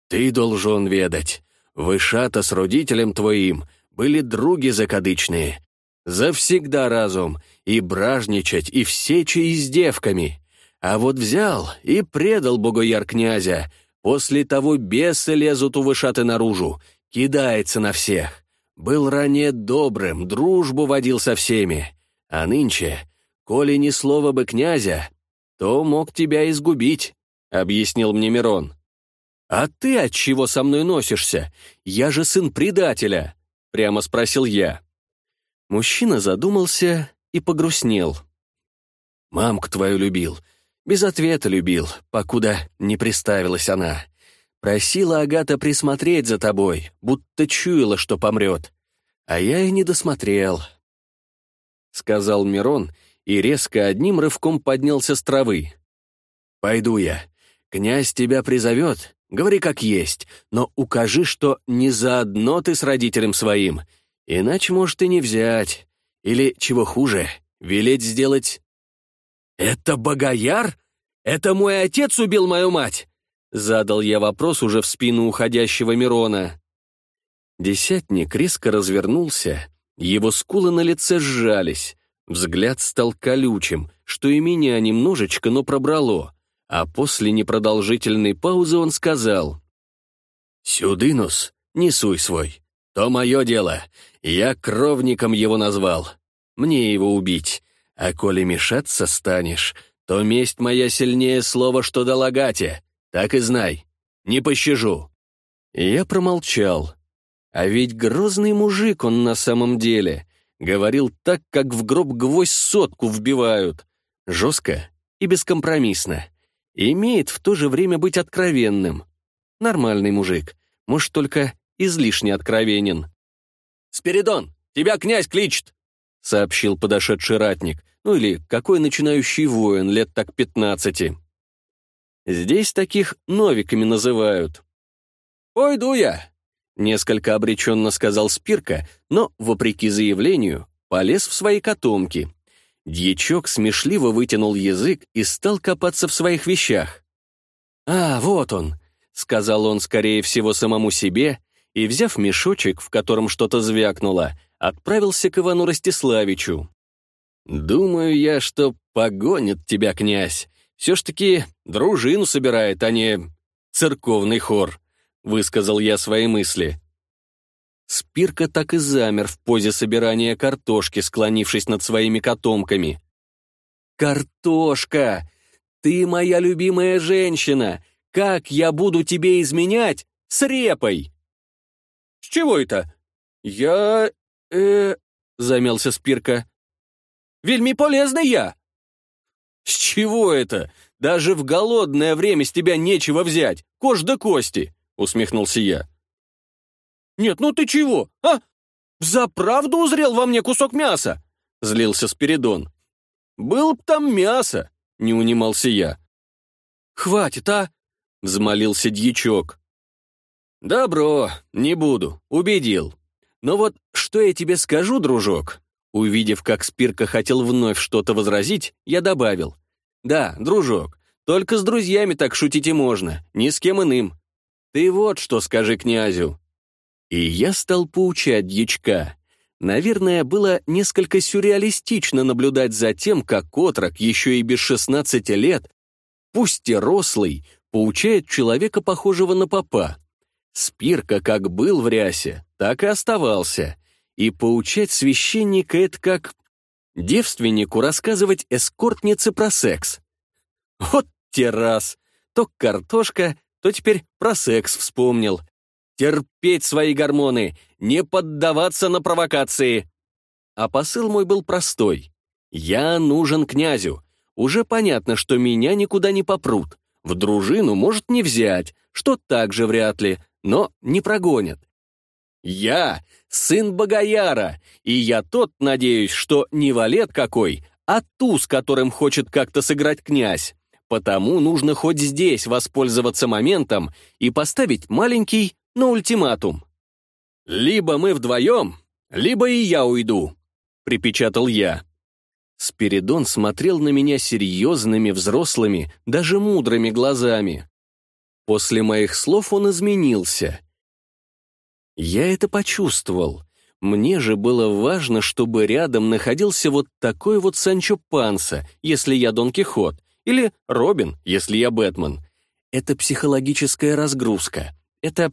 A: «Ты должен ведать. Вышата с родителем твоим были други закадычные, Завсегда разум, и бражничать, и всечи и с девками. А вот взял и предал богояр князя. После того бесы лезут у вышаты наружу, кидается на всех. Был ранее добрым, дружбу водил со всеми. А нынче, коли ни слова бы князя, то мог тебя изгубить», — объяснил мне Мирон. «А ты от чего со мной носишься? Я же сын предателя», — прямо спросил я. Мужчина задумался и погрустнел. «Мамку твою любил. Без ответа любил, покуда не приставилась она. Просила Агата присмотреть за тобой, будто чуяла, что помрет. А я и не досмотрел», — сказал Мирон и резко одним рывком поднялся с травы. «Пойду я. Князь тебя призовет, говори как есть, но укажи, что не заодно ты с родителем своим, Иначе, может, и не взять. Или, чего хуже, велеть сделать. «Это Богояр? Это мой отец убил мою мать!» Задал я вопрос уже в спину уходящего Мирона. Десятник резко развернулся, его скулы на лице сжались, взгляд стал колючим, что и меня немножечко, но пробрало, а после непродолжительной паузы он сказал «Сюдынус, не суй свой, то мое дело. Я кровником его назвал. Мне его убить. А коли мешаться станешь, то месть моя сильнее слова, что дала Гате. Так и знай. Не пощажу». я промолчал. А ведь грозный мужик он на самом деле. Говорил так, как в гроб гвоздь сотку вбивают. Жестко и бескомпромиссно. И имеет в то же время быть откровенным. Нормальный мужик. Может, только излишне откровенен. «Спиридон, тебя князь кличет!» — сообщил подошедший ратник, ну или какой начинающий воин лет так пятнадцати. Здесь таких новиками называют. «Пойду я!» — несколько обреченно сказал Спирка, но, вопреки заявлению, полез в свои котомки. Дьячок смешливо вытянул язык и стал копаться в своих вещах. «А, вот он», — сказал он, скорее всего, самому себе и, взяв мешочек, в котором что-то звякнуло, отправился к Ивану Ростиславичу. «Думаю я, что погонит тебя, князь. Все ж таки дружину собирает, а не церковный хор», — высказал я свои мысли. Спирка так и замер в позе собирания картошки, склонившись над своими котомками. «Картошка! Ты моя любимая женщина! Как я буду тебе изменять с репой?» чего это?» «Я... э...» — замялся Спирка. «Вельми полезный я!» «С чего это? Даже в голодное время с тебя нечего взять, кожь до кости!» — усмехнулся я. «Нет, ну ты чего, а? Взаправду узрел во мне кусок мяса!» — злился Спиридон. «Был б там мясо!» — не унимался я. «Хватит, а!» — взмолился дьячок. «Добро, не буду, убедил. Но вот что я тебе скажу, дружок?» Увидев, как Спирка хотел вновь что-то возразить, я добавил. «Да, дружок, только с друзьями так шутить и можно, ни с кем иным. Ты вот что скажи князю». И я стал поучать ячка. Наверное, было несколько сюрреалистично наблюдать за тем, как отрок, еще и без 16 лет, пусть и рослый, поучает человека, похожего на папа. Спирка как был в рясе, так и оставался. И поучать священника — это как девственнику рассказывать эскортнице про секс. Вот те раз! То картошка, то теперь про секс вспомнил. Терпеть свои гормоны, не поддаваться на провокации. А посыл мой был простой. Я нужен князю. Уже понятно, что меня никуда не попрут. В дружину может не взять, что также вряд ли, но не прогонят. «Я сын Богояра, и я тот, надеюсь, что не валет какой, а туз, которым хочет как-то сыграть князь. Потому нужно хоть здесь воспользоваться моментом и поставить маленький но ультиматум. «Либо мы вдвоем, либо и я уйду», — припечатал я. Спиридон смотрел на меня серьезными, взрослыми, даже мудрыми глазами. После моих слов он изменился. Я это почувствовал. Мне же было важно, чтобы рядом находился вот такой вот Санчо Панса, если я Дон Кихот, или Робин, если я Бэтмен. Это психологическая разгрузка. Это...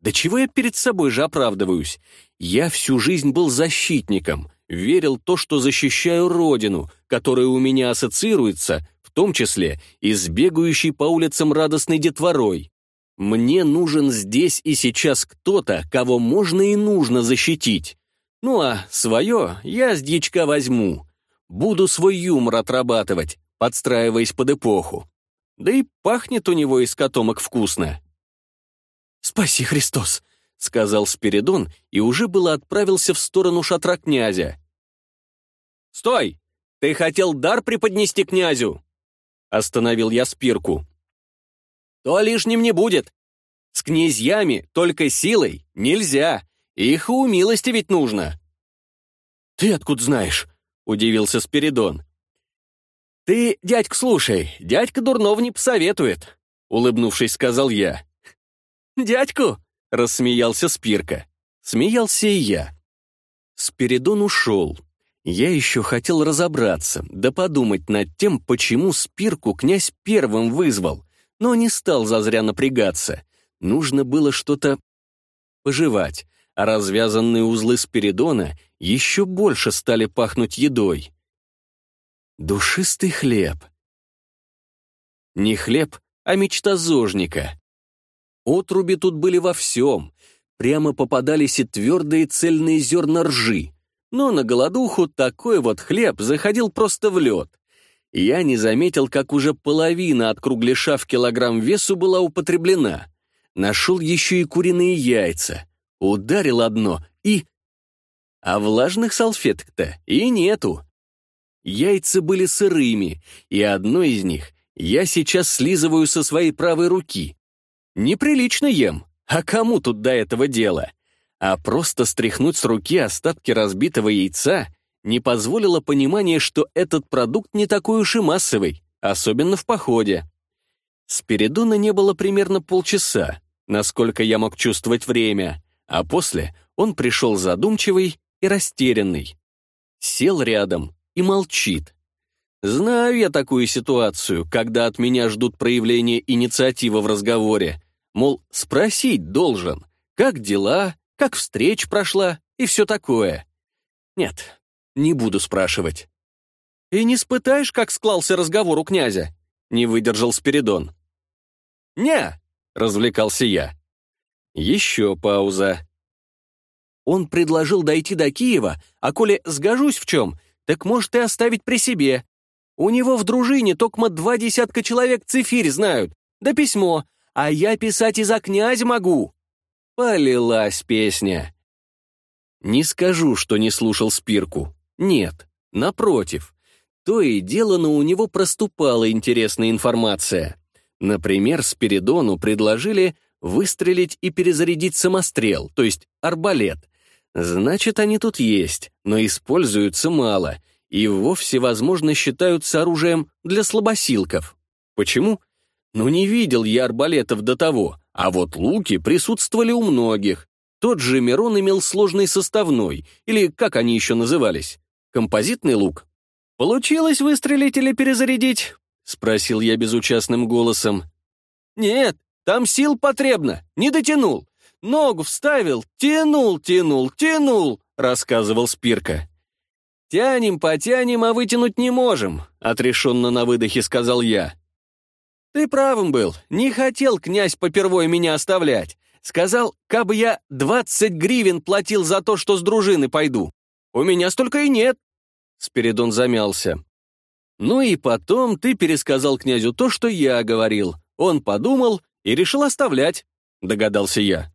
A: Да чего я перед собой же оправдываюсь? Я всю жизнь был защитником, верил то, что защищаю родину, которая у меня ассоциируется, в том числе и с бегающей по улицам радостной детворой. Мне нужен здесь и сейчас кто-то, кого можно и нужно защитить. Ну а свое я с дичка возьму. Буду свой юмор отрабатывать, подстраиваясь под эпоху. Да и пахнет у него из котомок вкусно. «Спаси Христос!» — сказал Спиридон и уже было отправился в сторону шатра князя. «Стой! Ты хотел дар преподнести князю?» Остановил я спирку. «То лишним не будет. С князьями только силой нельзя. Их умилостивить нужно». «Ты откуда знаешь?» — удивился Спиридон. «Ты, дядька, слушай, дядька Дурнов не посоветует», — улыбнувшись, сказал я. «Дядьку?» — рассмеялся Спирка. Смеялся и я. Спиридон ушел, я еще хотел разобраться, да подумать над тем, почему спирку князь первым вызвал, но не стал зазря напрягаться. Нужно было что-то пожевать, а развязанные узлы Спиридона еще больше стали пахнуть едой. Душистый хлеб. Не хлеб, а мечта зожника. Отруби тут были во всем. Прямо попадались и твердые цельные зерна ржи — но на голодуху такой вот хлеб заходил просто в лед. Я не заметил, как уже половина от кругляша в килограмм весу была употреблена. Нашел еще и куриные яйца. Ударил одно и... А влажных салфеток-то и нету. Яйца были сырыми, и одно из них я сейчас слизываю со своей правой руки. Неприлично ем, а кому тут до этого дело? А просто стряхнуть с руки остатки разбитого яйца не позволило понимания, что этот продукт не такой уж и массовый, особенно в походе. Спиридона не было примерно полчаса, насколько я мог чувствовать время, а после он пришел задумчивый и растерянный. Сел рядом и молчит. Знаю я такую ситуацию, когда от меня ждут проявления инициативы в разговоре. Мол, спросить должен, как дела, как встреч прошла и все такое. Нет, не буду спрашивать. «И не спытаешь, как склался разговор у князя?» — не выдержал Спиридон. «Не!» — развлекался я. Еще пауза. Он предложил дойти до Киева, а коли сгожусь в чем, так может и оставить при себе. У него в дружине токмо два десятка человек цифирь знают, да письмо, а я писать и за князь могу. Полилась песня. Не скажу, что не слушал спирку. Нет, напротив. То и дело, но у него проступала интересная информация. Например, Спиридону предложили выстрелить и перезарядить самострел, то есть арбалет. Значит, они тут есть, но используются мало и вовсе, возможно, считаются оружием для слабосилков. Почему? Ну, не видел я арбалетов до того, а вот луки присутствовали у многих. Тот же Мирон имел сложный составной, или как они еще назывались, композитный лук. «Получилось выстрелить или перезарядить?» — спросил я безучастным голосом. «Нет, там сил потребно, не дотянул. Ногу вставил, тянул, тянул, тянул», — рассказывал Спирка. «Тянем, потянем, а вытянуть не можем», — отрешенно на выдохе сказал я. «Ты правым был. Не хотел князь попервой меня оставлять. Сказал, кабы я двадцать гривен платил за то, что с дружины пойду. У меня столько и нет». Спиридон замялся. «Ну и потом ты пересказал князю то, что я говорил. Он подумал и решил оставлять», — догадался я.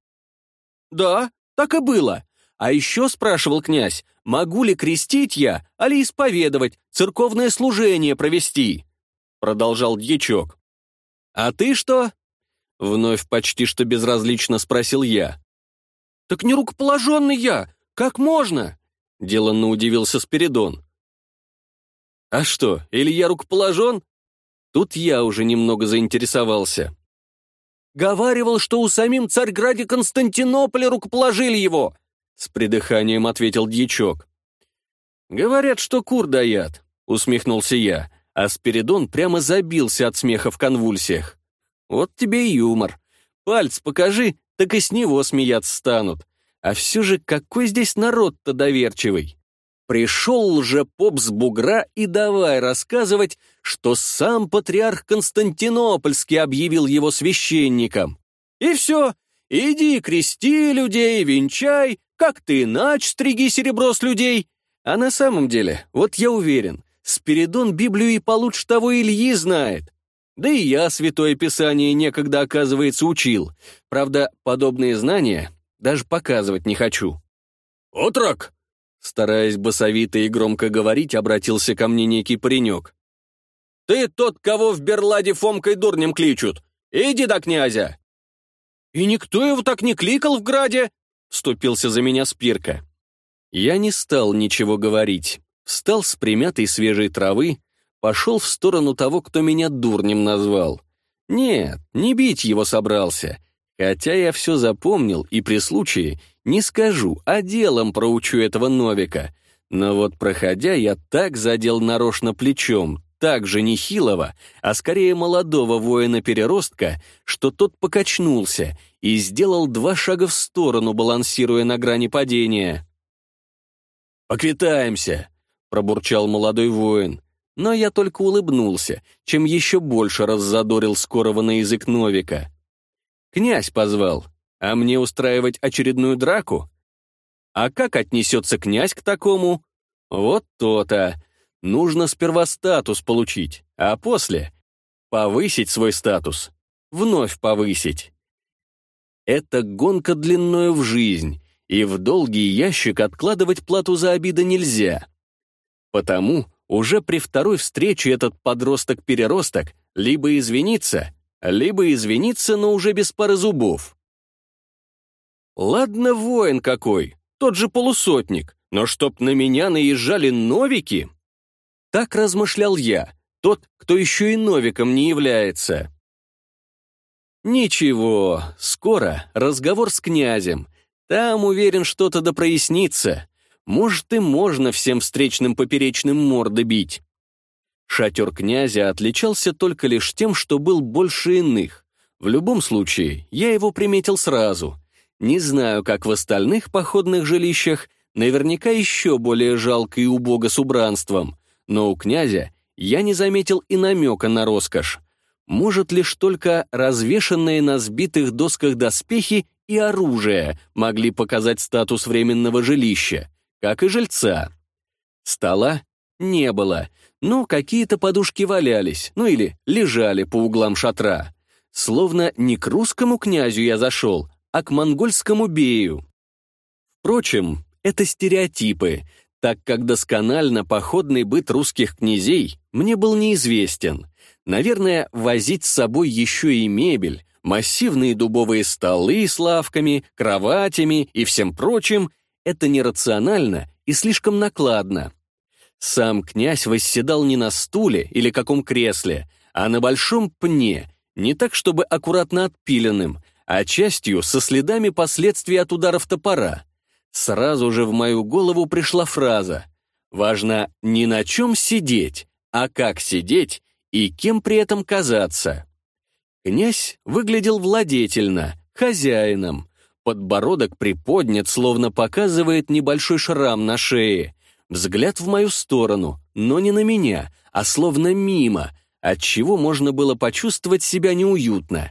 A: «Да, так и было. А еще спрашивал князь, могу ли крестить я, а ли исповедовать, церковное служение провести?» Продолжал дьячок. «А ты что?» — вновь почти что безразлично спросил я. «Так не рукоположенный я! Как можно?» — деланно удивился Спиридон. «А что, или я рукоположен?» Тут я уже немного заинтересовался. «Говаривал, что у самим царьграде Константинополя рукоположили его!» С придыханием ответил дьячок. «Говорят, что кур даят», — усмехнулся я а Спиридон прямо забился от смеха в конвульсиях. Вот тебе и юмор. Пальц покажи, так и с него смеяться станут. А все же какой здесь народ-то доверчивый. Пришел поп с бугра и давай рассказывать, что сам патриарх Константинопольский объявил его священником. И все. Иди крести людей, венчай, как ты иначе стриги серебро с людей. А на самом деле, вот я уверен, Спиридон Библию и получше того Ильи знает. Да и я Святое Писание некогда, оказывается, учил. Правда, подобные знания даже показывать не хочу». «Отрок!» Стараясь басовито и громко говорить, обратился ко мне некий паренек. «Ты тот, кого в Берладе Фомкой дурнем кличут. Иди до князя!» «И никто его так не кликал в Граде!» — вступился за меня Спирка. Я не стал ничего говорить. Встал с примятой свежей травы, пошел в сторону того, кто меня дурнем назвал. Нет, не бить его собрался. Хотя я все запомнил и при случае не скажу, а делом проучу этого Новика. Но вот проходя, я так задел нарочно плечом, так же не хилого, а скорее молодого воина-переростка, что тот покачнулся и сделал два шага в сторону, балансируя на грани падения. «Поквитаемся!» пробурчал молодой воин. Но я только улыбнулся, чем еще больше раззадорил скорого на язык Новика. «Князь позвал, а мне устраивать очередную драку? А как отнесется князь к такому? Вот то-то. Нужно сперва статус получить, а после повысить свой статус, вновь повысить. Это гонка длиною в жизнь, и в долгий ящик откладывать плату за обиды нельзя. Потому уже при второй встрече этот подросток-переросток либо извинится, либо извинится, но уже без пары зубов. Ладно, воин какой, тот же полусотник, но чтоб на меня наезжали новики? Так размышлял я, тот, кто еще и новиком не является. Ничего, скоро разговор с князем. Там, уверен, что-то допрояснится. Да прояснится. Может, и можно всем встречным поперечным морды бить. Шатер князя отличался только лишь тем, что был больше иных. В любом случае, я его приметил сразу. Не знаю, как в остальных походных жилищах, наверняка еще более жалко и убого с убранством, но у князя я не заметил и намека на роскошь. Может, лишь только развешенные на сбитых досках доспехи и оружие могли показать статус временного жилища как и жильца. Стола не было, но ну, какие-то подушки валялись, ну или лежали по углам шатра. Словно не к русскому князю я зашел, а к монгольскому бею. Впрочем, это стереотипы, так как досконально походный быт русских князей мне был неизвестен. Наверное, возить с собой еще и мебель, массивные дубовые столы с лавками, кроватями и всем прочим — это нерационально и слишком накладно. Сам князь восседал не на стуле или каком кресле, а на большом пне, не так чтобы аккуратно отпиленным, а частью со следами последствий от ударов топора. Сразу же в мою голову пришла фраза «Важно не на чем сидеть, а как сидеть и кем при этом казаться». Князь выглядел владетельно, хозяином, Подбородок приподнят, словно показывает небольшой шрам на шее. Взгляд в мою сторону, но не на меня, а словно мимо, от чего можно было почувствовать себя неуютно.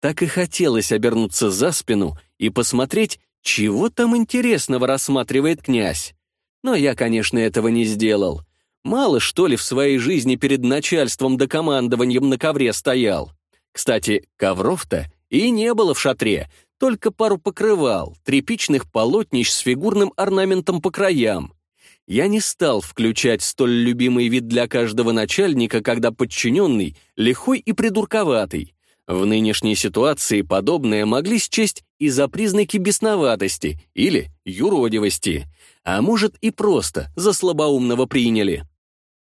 A: Так и хотелось обернуться за спину и посмотреть, чего там интересного рассматривает князь. Но я, конечно, этого не сделал. Мало, что ли, в своей жизни перед начальством да командованием на ковре стоял. Кстати, ковров-то и не было в шатре, только пару покрывал, тряпичных полотнищ с фигурным орнаментом по краям. Я не стал включать столь любимый вид для каждого начальника, когда подчиненный лихой и придурковатый. В нынешней ситуации подобное могли счесть и за признаки бесноватости или юродивости, а может и просто за слабоумного приняли.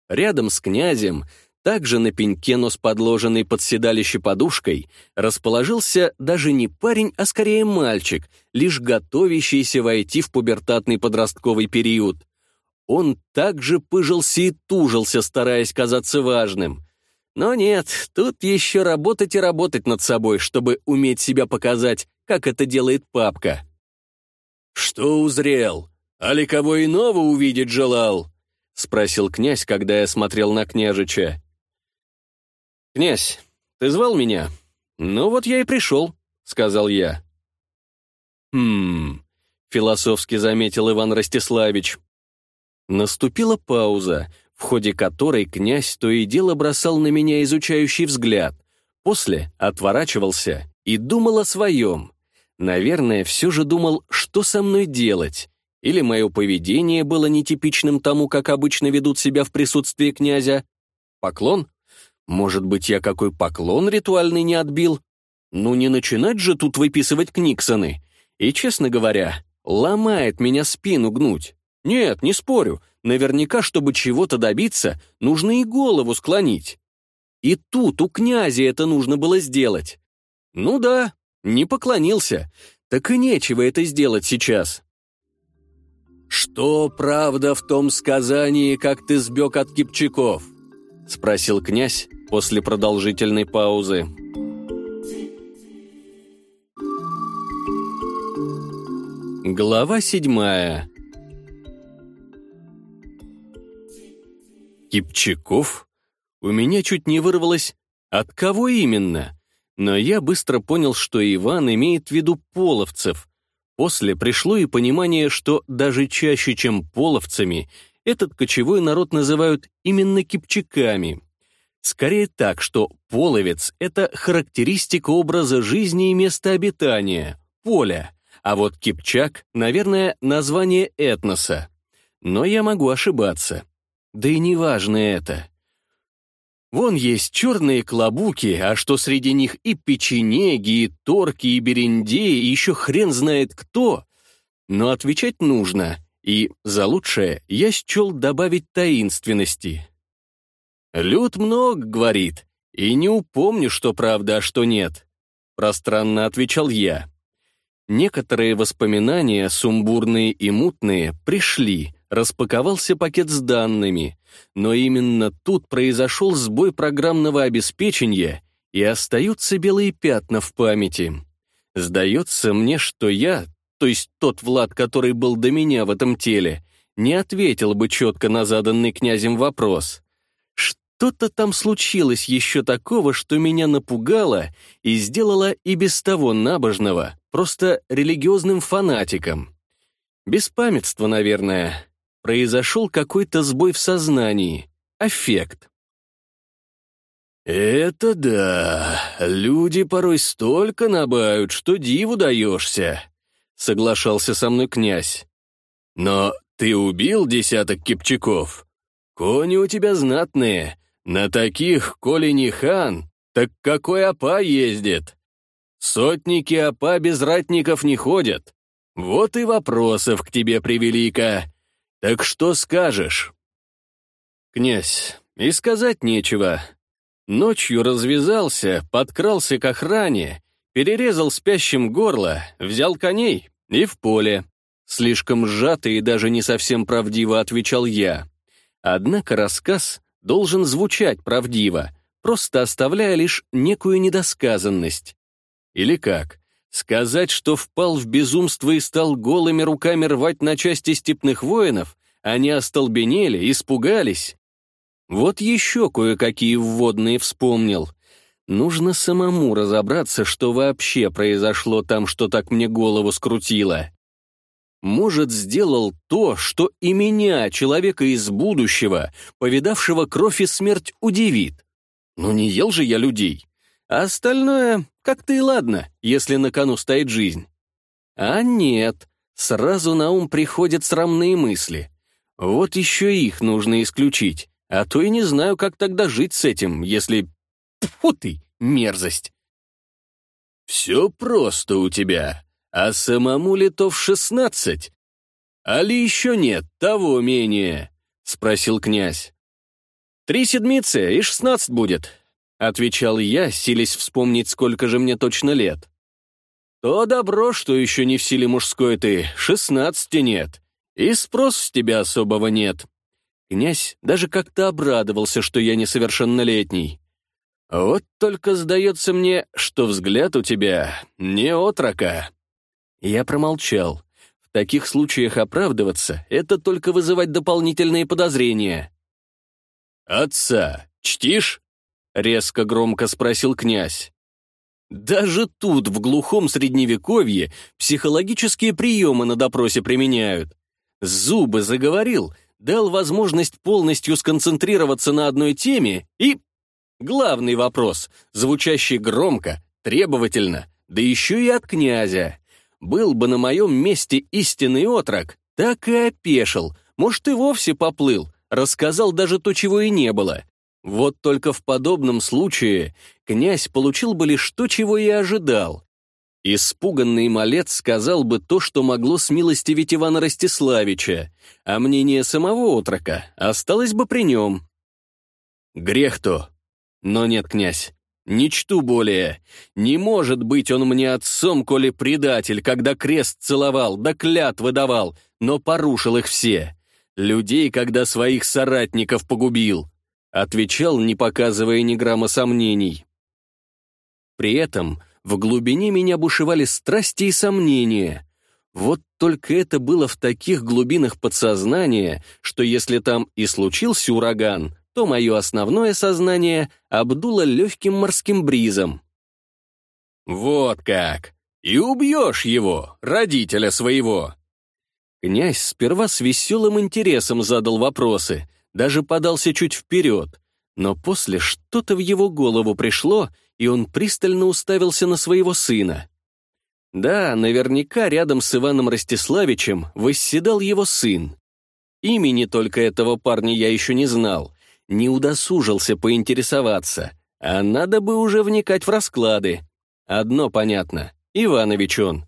A: Рядом с князем также на пеньке, но с подложенной под седалище подушкой, расположился даже не парень, а скорее мальчик, лишь готовящийся войти в пубертатный подростковый период. Он также пыжился и тужился, стараясь казаться важным. Но нет, тут еще работать и работать над собой, чтобы уметь себя показать, как это делает папка. «Что узрел? Али кого иного увидеть желал?» — спросил князь, когда я смотрел на княжича. «Князь, ты звал меня?» «Ну вот я и пришел», — сказал я. «Хм...» — философски заметил Иван Ростиславич. Наступила пауза, в ходе которой князь то и дело бросал на меня изучающий взгляд, после отворачивался и думал о своем. Наверное, все же думал, что со мной делать. Или мое поведение было нетипичным тому, как обычно ведут себя в присутствии князя. Поклон? Может быть, я какой поклон ритуальный не отбил? Ну не начинать же тут выписывать книксоны. И, честно говоря, ломает меня спину гнуть. Нет, не спорю, наверняка, чтобы чего-то добиться, нужно и голову склонить. И тут у князя это нужно было сделать. Ну да, не поклонился, так и нечего это сделать сейчас. Что правда в том сказании, как ты сбег от кипчаков? спросил князь после продолжительной паузы. Глава седьмая Кипчаков? У меня чуть не вырвалось «От кого именно?» Но я быстро понял, что Иван имеет в виду половцев. После пришло и понимание, что даже чаще, чем половцами, этот кочевой народ называют именно кипчаками. Скорее так, что половец — это характеристика образа жизни и места обитания, поля, а вот кипчак, наверное, название этноса. Но я могу ошибаться. Да и неважно это. Вон есть черные клобуки, а что среди них и печенеги, и торки, и бериндеи, и еще хрен знает кто. Но отвечать нужно, и за лучшее я счел добавить таинственности. «Люд много, — говорит, — и не упомню, что правда, а что нет», — пространно отвечал я. Некоторые воспоминания, сумбурные и мутные, пришли, распаковался пакет с данными, но именно тут произошел сбой программного обеспечения, и остаются белые пятна в памяти. Сдается мне, что я то есть тот Влад, который был до меня в этом теле, не ответил бы четко на заданный князем вопрос. Что-то там случилось еще такого, что меня напугало и сделало и без того набожного, просто религиозным фанатиком. Беспамятство, наверное. Произошел какой-то сбой в сознании, аффект. «Это да, люди порой столько набают, что диву даешься», соглашался со мной князь. «Но ты убил десяток кипчаков. Кони у тебя знатные. На таких, коли не хан, так какой опа ездит? Сотники опа без ратников не ходят. Вот и вопросов к тебе привелика. Так что скажешь?» «Князь, и сказать нечего. Ночью развязался, подкрался к охране, перерезал спящим горло, взял коней, «И в поле», — слишком сжато и даже не совсем правдиво отвечал я. Однако рассказ должен звучать правдиво, просто оставляя лишь некую недосказанность. Или как? Сказать, что впал в безумство и стал голыми руками рвать на части степных воинов, они остолбенели, испугались. Вот еще кое-какие вводные вспомнил — Нужно самому разобраться, что вообще произошло там, что так мне голову скрутило. Может, сделал то, что и меня, человека из будущего, повидавшего кровь и смерть, удивит. Но ну, не ел же я людей. А остальное как-то и ладно, если на кону стоит жизнь. А нет, сразу на ум приходят срамные мысли. Вот еще их нужно исключить, а то и не знаю, как тогда жить с этим, если Тьфу ты, мерзость! «Все просто у тебя. А самому летов шестнадцать? али еще нет того менее?» — спросил князь. «Три седмицы и шестнадцать будет», — отвечал я, силясь вспомнить, сколько же мне точно лет. «То добро, что еще не в силе мужской ты, шестнадцати нет, и спрос с тебя особого нет». Князь даже как-то обрадовался, что я несовершеннолетний. «Вот только сдается мне, что взгляд у тебя не отрока». Я промолчал. В таких случаях оправдываться — это только вызывать дополнительные подозрения. «Отца чтишь?» — резко громко спросил князь. Даже тут, в глухом средневековье, психологические приемы на допросе применяют. Зубы заговорил, дал возможность полностью сконцентрироваться на одной теме и Главный вопрос, звучащий громко, требовательно, да еще и от князя. Был бы на моем месте истинный отрок, так и опешил, может, и вовсе поплыл, рассказал даже то, чего и не было. Вот только в подобном случае князь получил бы лишь то, чего и ожидал. Испуганный малец сказал бы то, что могло с смилостивить Ивана Ростиславича, а мнение самого отрока осталось бы при нем. «Грех то, но нет, князь, не более. Не может быть он мне отцом, коли предатель, когда крест целовал, да клят выдавал, но порушил их все. Людей, когда своих соратников погубил. Отвечал, не показывая ни грамма сомнений. При этом в глубине меня бушевали страсти и сомнения. Вот только это было в таких глубинах подсознания, что если там и случился ураган — то мое основное сознание обдуло легким морским бризом. «Вот как! И убьешь его, родителя своего!» Князь сперва с веселым интересом задал вопросы, даже подался чуть вперед, но после что-то в его голову пришло, и он пристально уставился на своего сына. Да, наверняка рядом с Иваном Ростиславичем восседал его сын. Имени только этого парня я еще не знал — не удосужился поинтересоваться, а надо бы уже вникать в расклады. Одно понятно — Иванович он.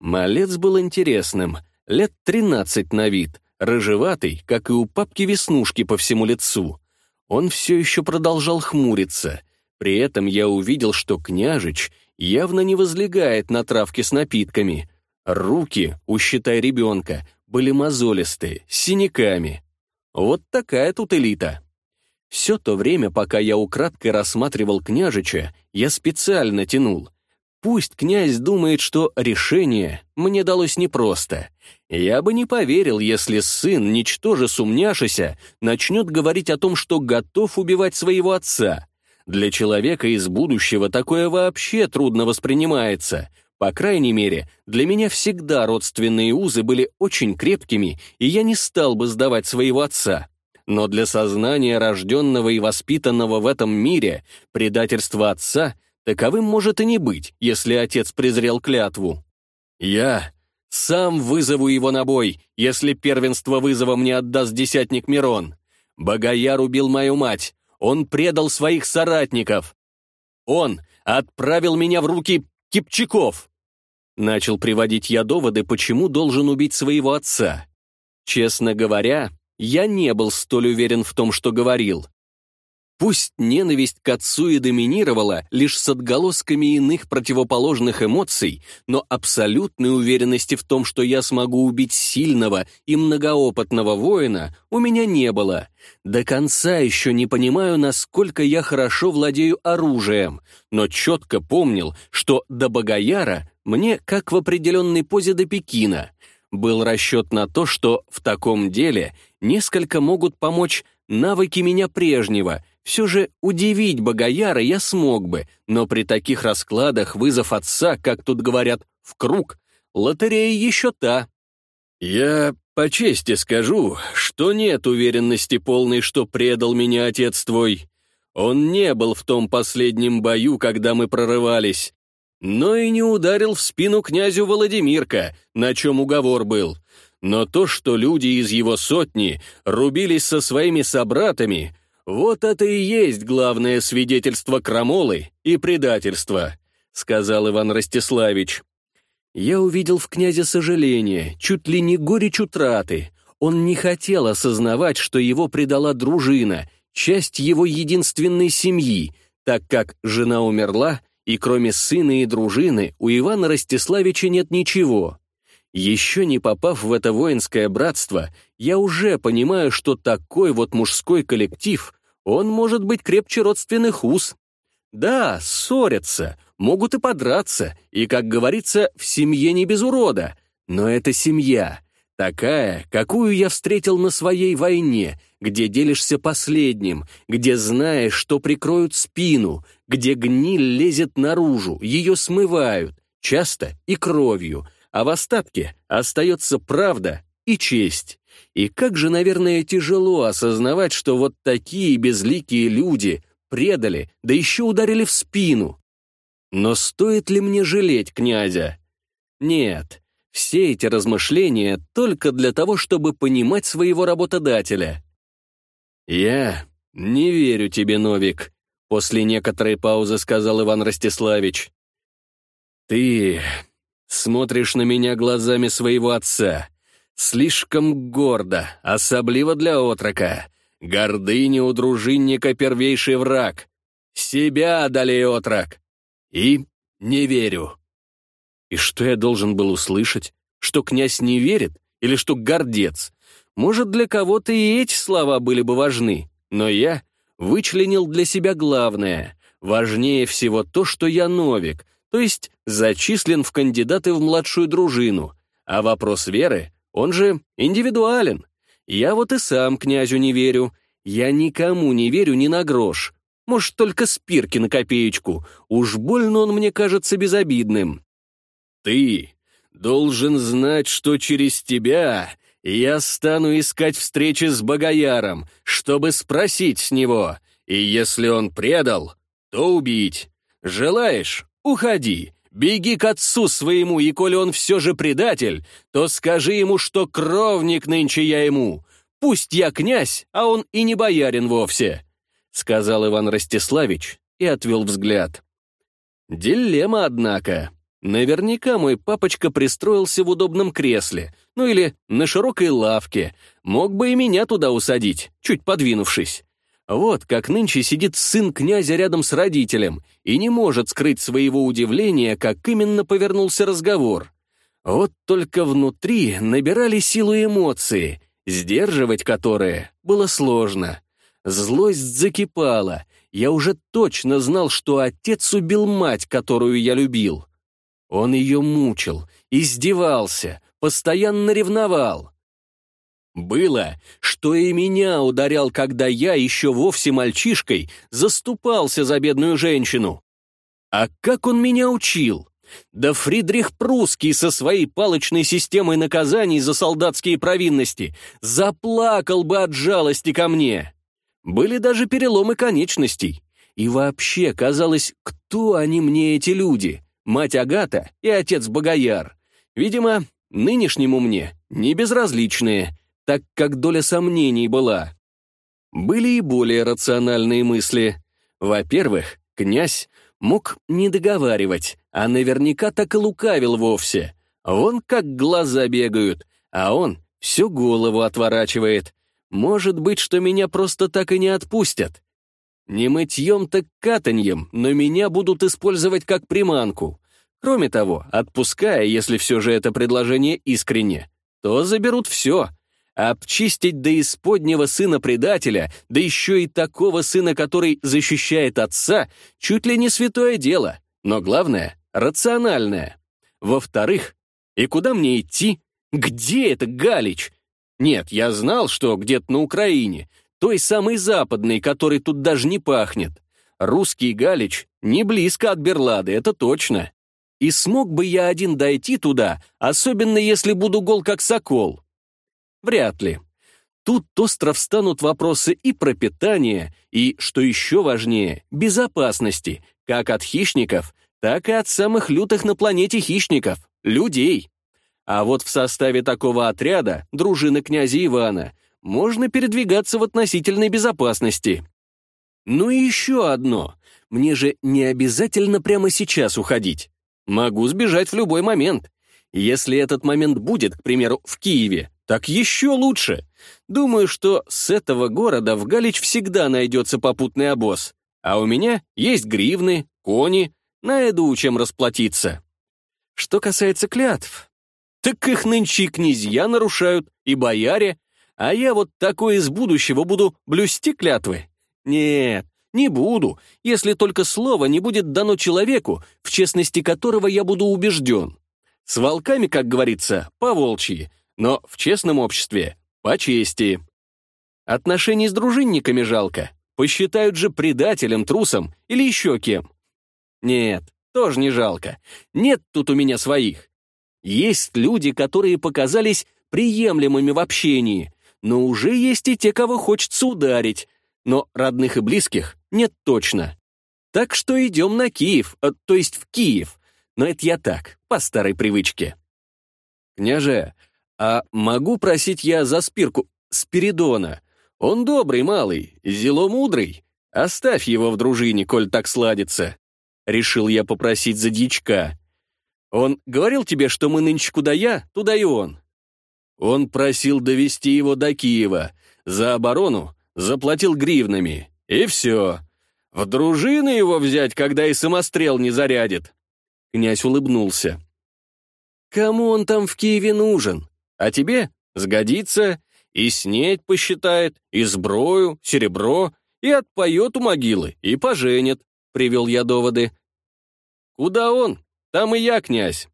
A: Малец был интересным, лет тринадцать на вид, рыжеватый, как и у папки веснушки по всему лицу. Он все еще продолжал хмуриться. При этом я увидел, что княжич явно не возлегает на травке с напитками. Руки, усчитай ребенка, были мозолистые, с синяками. Вот такая тут элита. Все то время, пока я украдкой рассматривал княжича, я специально тянул. Пусть князь думает, что решение мне далось непросто. Я бы не поверил, если сын, ничтоже сумняшися, начнет говорить о том, что готов убивать своего отца. Для человека из будущего такое вообще трудно воспринимается. По крайней мере, для меня всегда родственные узы были очень крепкими, и я не стал бы сдавать своего отца. Но для сознания рожденного и воспитанного в этом мире предательство отца таковым может и не быть, если отец презрел клятву. «Я сам вызову его на бой, если первенство вызова мне отдаст десятник Мирон. Богояр убил мою мать, он предал своих соратников. Он отправил меня в руки Кипчаков!» Начал приводить я доводы, почему должен убить своего отца. Честно говоря, я не был столь уверен в том, что говорил. Пусть ненависть к отцу и доминировала лишь с отголосками иных противоположных эмоций, но абсолютной уверенности в том, что я смогу убить сильного и многоопытного воина, у меня не было. До конца еще не понимаю, насколько я хорошо владею оружием, но четко помнил, что до Богояра мне как в определенной позе до Пекина. Был расчет на то, что в таком деле — Несколько могут помочь навыки меня прежнего. Все же удивить Богояра я смог бы, но при таких раскладах вызов отца, как тут говорят, в круг, лотерея еще та. Я по чести скажу, что нет уверенности полной, что предал меня отец твой. Он не был в том последнем бою, когда мы прорывались, но и не ударил в спину князю Владимирка, на чем уговор был но то, что люди из его сотни рубились со своими собратами, вот это и есть главное свидетельство крамолы и предательства, сказал Иван Ростиславич. Я увидел в князе сожаление, чуть ли не горечь утраты. Он не хотел осознавать, что его предала дружина, часть его единственной семьи, так как жена умерла, и кроме сына и дружины у Ивана Ростиславича нет ничего. Еще не попав в это воинское братство, я уже понимаю, что такой вот мужской коллектив, он может быть крепче родственных уз. Да, ссорятся, могут и подраться, и, как говорится, в семье не без урода, но это семья, такая, какую я встретил на своей войне, где делишься последним, где знаешь, что прикроют спину, где гниль лезет наружу, ее смывают, часто и кровью — а в остатке остается правда и честь. И как же, наверное, тяжело осознавать, что вот такие безликие люди предали, да еще ударили в спину. Но стоит ли мне жалеть князя? Нет, все эти размышления только для того, чтобы понимать своего работодателя. «Я не верю тебе, Новик», — после некоторой паузы сказал Иван Ростиславич. «Ты Смотришь на меня глазами своего отца. Слишком гордо, особливо для отрока. Гордыня у дружинника первейший враг. Себя одолей, отрок. И не верю. И что я должен был услышать? Что князь не верит? Или что гордец? Может, для кого-то и эти слова были бы важны. Но я вычленил для себя главное. Важнее всего то, что я новик — то есть зачислен в кандидаты в младшую дружину, а вопрос веры, он же индивидуален. Я вот и сам князю не верю, я никому не верю ни на грош. Может, только спирки на копеечку, уж больно он мне кажется безобидным. Ты должен знать, что через тебя я стану искать встречи с Богояром, чтобы спросить с него, и если он предал, то убить. Желаешь? Уходи, беги к отцу своему, и коли он все же предатель, то скажи ему, что кровник нынче я ему. Пусть я князь, а он и не боярин вовсе», — сказал Иван Ростиславич и отвел взгляд. Дилемма, однако. Наверняка мой папочка пристроился в удобном кресле, ну или на широкой лавке. Мог бы и меня туда усадить, чуть подвинувшись. Вот как нынче сидит сын князя рядом с родителем и не может скрыть своего удивления, как именно повернулся разговор. Вот только внутри набирали силу эмоции, сдерживать которые было сложно. Злость закипала. Я уже точно знал, что отец убил мать, которую я любил. Он ее мучил, издевался, постоянно ревновал. Было, что и меня ударял, когда я, еще вовсе мальчишкой, заступался за бедную женщину. А как он меня учил? Да Фридрих Прусский со своей палочной системой наказаний за солдатские провинности заплакал бы от жалости ко мне. Были даже переломы конечностей. И вообще, казалось, кто они мне, эти люди? Мать Агата и отец Богояр. Видимо, нынешнему мне не безразличные так как доля сомнений была. Были и более рациональные мысли. Во-первых, князь мог не договаривать, а наверняка так и лукавил вовсе. Вон как глаза бегают, а он всю голову отворачивает. Может быть, что меня просто так и не отпустят. Не мытьем, так катаньем, но меня будут использовать как приманку. Кроме того, отпуская, если все же это предложение искренне, то заберут все — Обчистить до исподнего сына предателя, да еще и такого сына, который защищает отца, чуть ли не святое дело, но главное — рациональное. Во-вторых, и куда мне идти? Где это Галич? Нет, я знал, что где-то на Украине, той самой западной, который тут даже не пахнет. Русский Галич не близко от Берлады, это точно. И смог бы я один дойти туда, особенно если буду гол как сокол. Вряд ли. Тут остров встанут вопросы и про питание, и, что еще важнее, безопасности, как от хищников, так и от самых лютых на планете хищников — людей. А вот в составе такого отряда, дружины князя Ивана, можно передвигаться в относительной безопасности. Ну и еще одно. Мне же не обязательно прямо сейчас уходить. Могу сбежать в любой момент. Если этот момент будет, к примеру, в Киеве, так еще лучше. Думаю, что с этого города в Галич всегда найдется попутный обоз. А у меня есть гривны, кони, найду чем расплатиться. Что касается клятв, так их нынче и князья нарушают, и бояре, а я вот такой из будущего буду блюсти клятвы. Нет, не буду, если только слово не будет дано человеку, в честности которого я буду убежден. С волками, как говорится, по-волчьи, но в честном обществе — по чести. Отношений с дружинниками жалко. Посчитают же предателем, трусом или еще кем. Нет, тоже не жалко. Нет тут у меня своих. Есть люди, которые показались приемлемыми в общении, но уже есть и те, кого хочется ударить. Но родных и близких нет точно. Так что идем на Киев, а, то есть в Киев. Но это я так, по старой привычке. «Княже, «А могу просить я за спирку Спиридона? Он добрый малый, зело мудрый. Оставь его в дружине, коль так сладится». Решил я попросить за дьячка. «Он говорил тебе, что мы нынче куда я, туда и он?» Он просил довести его до Киева. За оборону заплатил гривнами. И все. В дружину его взять, когда и самострел не зарядит. Князь улыбнулся. «Кому он там в Киеве нужен? А тебе сгодится, и снеть посчитает, и сброю, серебро, и отпоет у могилы, и поженит», — привел я доводы. «Куда он? Там и я, князь».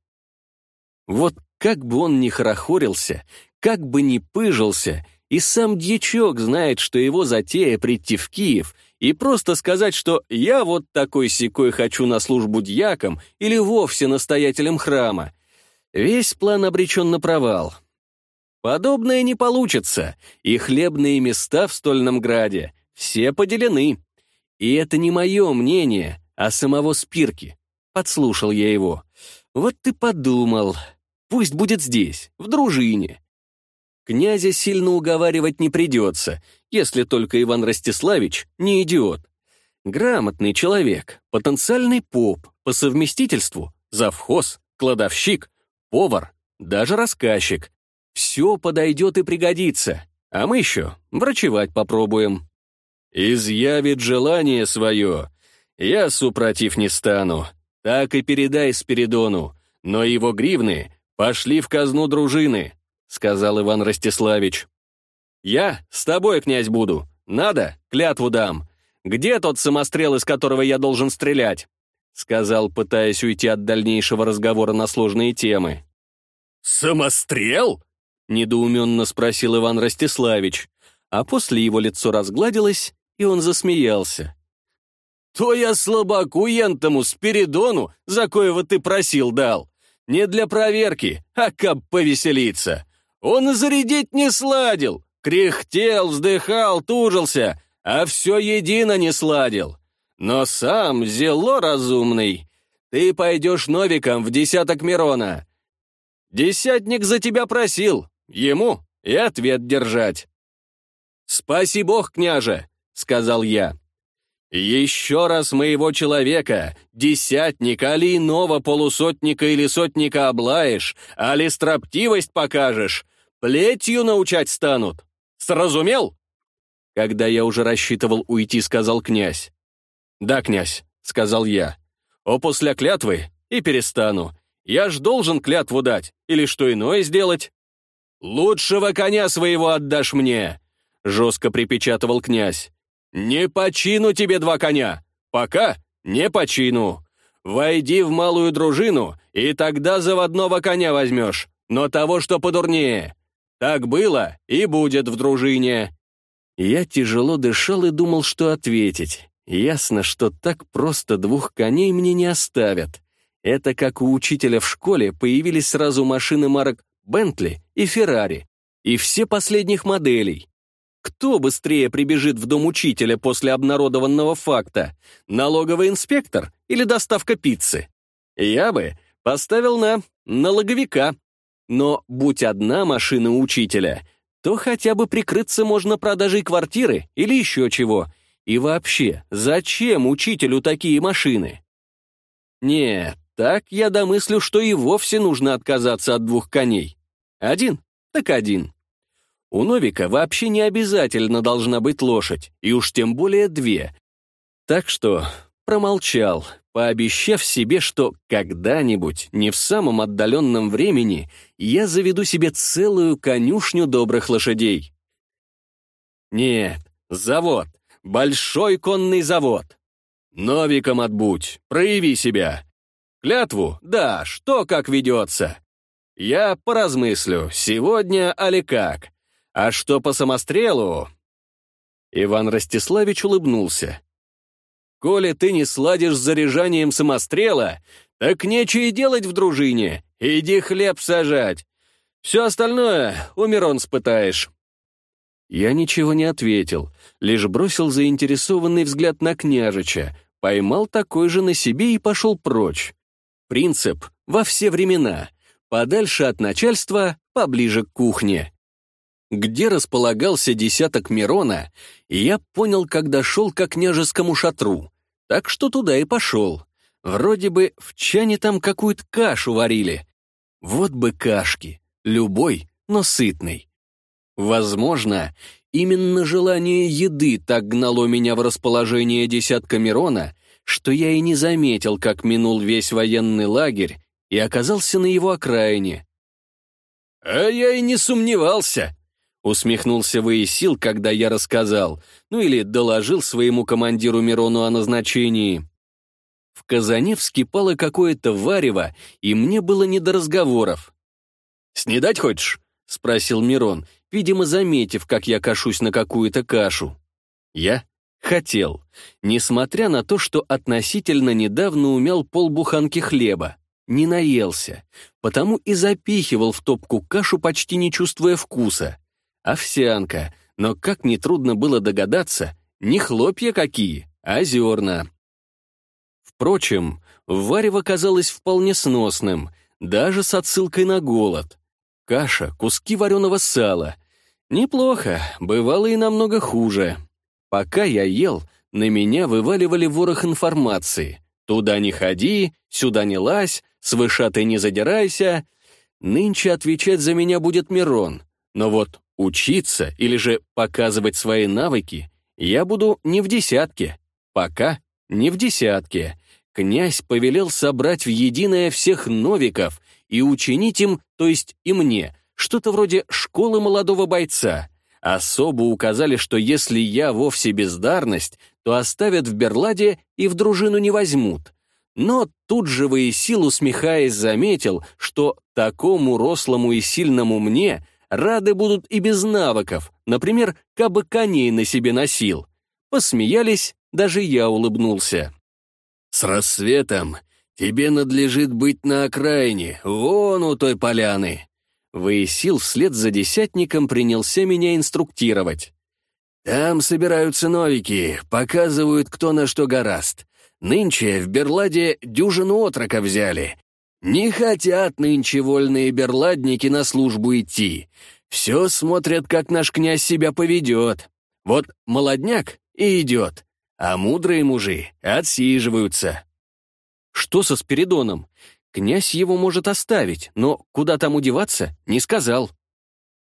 A: Вот как бы он ни хорохорился, как бы ни пыжился, и сам дьячок знает, что его затея прийти в Киев и просто сказать, что «я вот такой-сякой хочу на службу дьяком или вовсе настоятелем храма», весь план обречен на провал. Подобное не получится, и хлебные места в Стольном Граде все поделены. И это не мое мнение, а самого Спирки. Подслушал я его. Вот ты подумал. Пусть будет здесь, в дружине. Князя сильно уговаривать не придется, если только Иван Ростиславич не идиот. Грамотный человек, потенциальный поп, по совместительству завхоз, кладовщик, повар, даже рассказчик — все подойдет и пригодится, а мы еще врачевать попробуем. Изъявит желание свое. Я супротив не стану. Так и передай Спиридону. Но его гривны пошли в казну дружины, сказал Иван Ростиславич. Я с тобой, князь, буду. Надо, клятву дам. Где тот самострел, из которого я должен стрелять? сказал, пытаясь уйти от дальнейшего разговора на сложные темы. «Самострел?» — недоуменно спросил Иван Ростиславич, а после его лицо разгладилось, и он засмеялся. «То я слабаку ентому Спиридону, за коего ты просил, дал. Не для проверки, а как повеселиться. Он зарядить не сладил, кряхтел, вздыхал, тужился, а все едино не сладил. Но сам зело разумный. Ты пойдешь новиком в десяток Мирона. Десятник за тебя просил, Ему и ответ держать. «Спаси Бог, княже!» — сказал я. «Еще раз моего человека, десятника али иного полусотника или сотника облаешь, али строптивость покажешь, плетью научать станут. Сразумел?» Когда я уже рассчитывал уйти, сказал князь. «Да, князь», — сказал я. «О, после клятвы и перестану. Я ж должен клятву дать или что иное сделать». «Лучшего коня своего отдашь мне!» — жестко припечатывал князь. «Не почину тебе два коня! Пока не почину! Войди в малую дружину, и тогда заводного коня возьмешь, но того, что подурнее! Так было и будет в дружине!» Я тяжело дышал и думал, что ответить. Ясно, что так просто двух коней мне не оставят. Это как у учителя в школе появились сразу машины марок Бентли и Феррари, и все последних моделей. Кто быстрее прибежит в дом учителя после обнародованного факта? Налоговый инспектор или доставка пиццы? Я бы поставил на налоговика. Но будь одна машина учителя, то хотя бы прикрыться можно продажей квартиры или еще чего. И вообще, зачем учителю такие машины? Нет, так я домыслю, что и вовсе нужно отказаться от двух коней. Один? Так один. У Новика вообще не обязательно должна быть лошадь, и уж тем более две. Так что промолчал, пообещав себе, что когда-нибудь, не в самом отдаленном времени, я заведу себе целую конюшню добрых лошадей. Нет, завод, большой конный завод. Новиком отбудь, прояви себя. Клятву, да, что как ведется. Я поразмыслю, сегодня али как. А что по самострелу?» Иван Ростиславич улыбнулся. «Коли ты не сладишь с заряжанием самострела, так нечего и делать в дружине. Иди хлеб сажать. Все остальное у Мирон спытаешь». Я ничего не ответил, лишь бросил заинтересованный взгляд на княжича, поймал такой же на себе и пошел прочь. Принцип во все времена — Подальше от начальства, поближе к кухне. Где располагался десяток Мирона, я понял, когда шел к княжескому шатру, так что туда и пошел. Вроде бы в чане там какую-то кашу варили. Вот бы кашки, любой, но сытный. Возможно, именно желание еды так гнало меня в расположение десятка Мирона, что я и не заметил, как минул весь военный лагерь и оказался на его окраине. «А я и не сомневался!» — усмехнулся Воесил, когда я рассказал, ну или доложил своему командиру Мирону о назначении. В Казане вскипало какое-то варево, и мне было не до разговоров. «Снедать хочешь?» — спросил Мирон, видимо, заметив, как я кашусь на какую-то кашу. «Я?» Хотел, несмотря на то, что относительно недавно умял полбуханки хлеба не наелся, потому и запихивал в топку кашу, почти не чувствуя вкуса. Овсянка, но, как нетрудно было догадаться, не хлопья какие, а зерна. Впрочем, варево казалось вполне сносным, даже с отсылкой на голод. Каша, куски вареного сала. Неплохо, бывало и намного хуже. Пока я ел, на меня вываливали ворох информации. Туда не ходи, сюда не лазь, «Свыша ты не задирайся», нынче отвечать за меня будет Мирон, но вот учиться или же показывать свои навыки я буду не в десятке. Пока не в десятке. Князь повелел собрать в единое всех новиков и учинить им, то есть и мне, что-то вроде школы молодого бойца. Особо указали, что если я вовсе бездарность, то оставят в Берладе и в дружину не возьмут. Но тут же Ваесил, усмехаясь, заметил, что такому рослому и сильному мне рады будут и без навыков, например, кабы коней на себе носил. Посмеялись, даже я улыбнулся. «С рассветом тебе надлежит быть на окраине, вон у той поляны», Воисил вслед за десятником принялся меня инструктировать. «Там собираются новики, показывают, кто на что гораст. Нынче в Берладе дюжину отрока взяли. Не хотят нынче вольные берладники на службу идти. Все смотрят, как наш князь себя поведет. Вот молодняк и идет, а мудрые мужи отсиживаются. Что со Спиридоном? Князь его может оставить, но куда там удеваться, не сказал.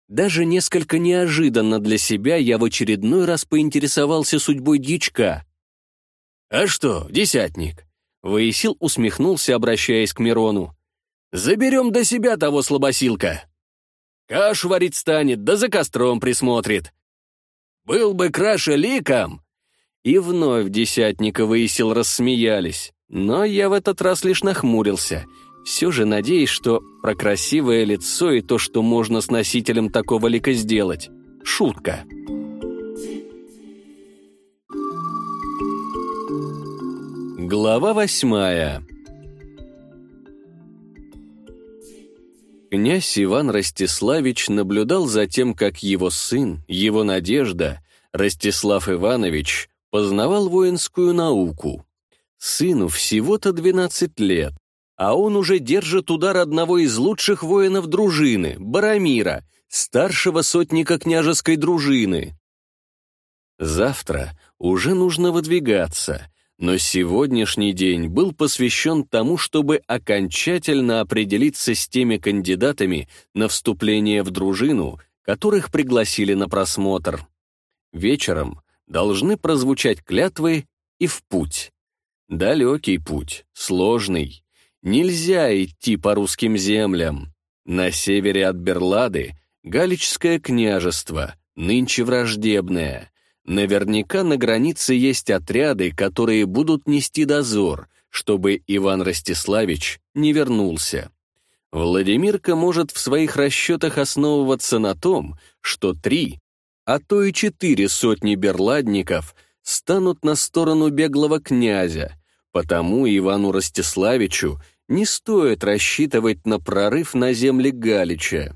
A: Даже несколько неожиданно для себя я в очередной раз поинтересовался судьбой дичка. «А что, десятник?» Воисил усмехнулся, обращаясь к Мирону. «Заберем до себя того слабосилка. Каш варить станет, да за костром присмотрит. Был бы краше ликом!» И вновь десятника Воисил рассмеялись, но я в этот раз лишь нахмурился, все же надеюсь, что про красивое лицо и то, что можно с носителем такого лика сделать, шутка. «Шутка». Глава восьмая Князь Иван Ростиславич наблюдал за тем, как его сын, его надежда, Ростислав Иванович, познавал воинскую науку. Сыну всего-то 12 лет, а он уже держит удар одного из лучших воинов дружины, Барамира, старшего сотника княжеской дружины. Завтра уже нужно выдвигаться, но сегодняшний день был посвящен тому, чтобы окончательно определиться с теми кандидатами на вступление в дружину, которых пригласили на просмотр. Вечером должны прозвучать клятвы и в путь. Далекий путь, сложный. Нельзя идти по русским землям. На севере от Берлады — Галичское княжество, нынче враждебное — Наверняка на границе есть отряды, которые будут нести дозор, чтобы Иван Ростиславич не вернулся. Владимирка может в своих расчетах основываться на том, что три, а то и четыре сотни берладников станут на сторону беглого князя, потому Ивану Ростиславичу не стоит рассчитывать на прорыв на земли Галича.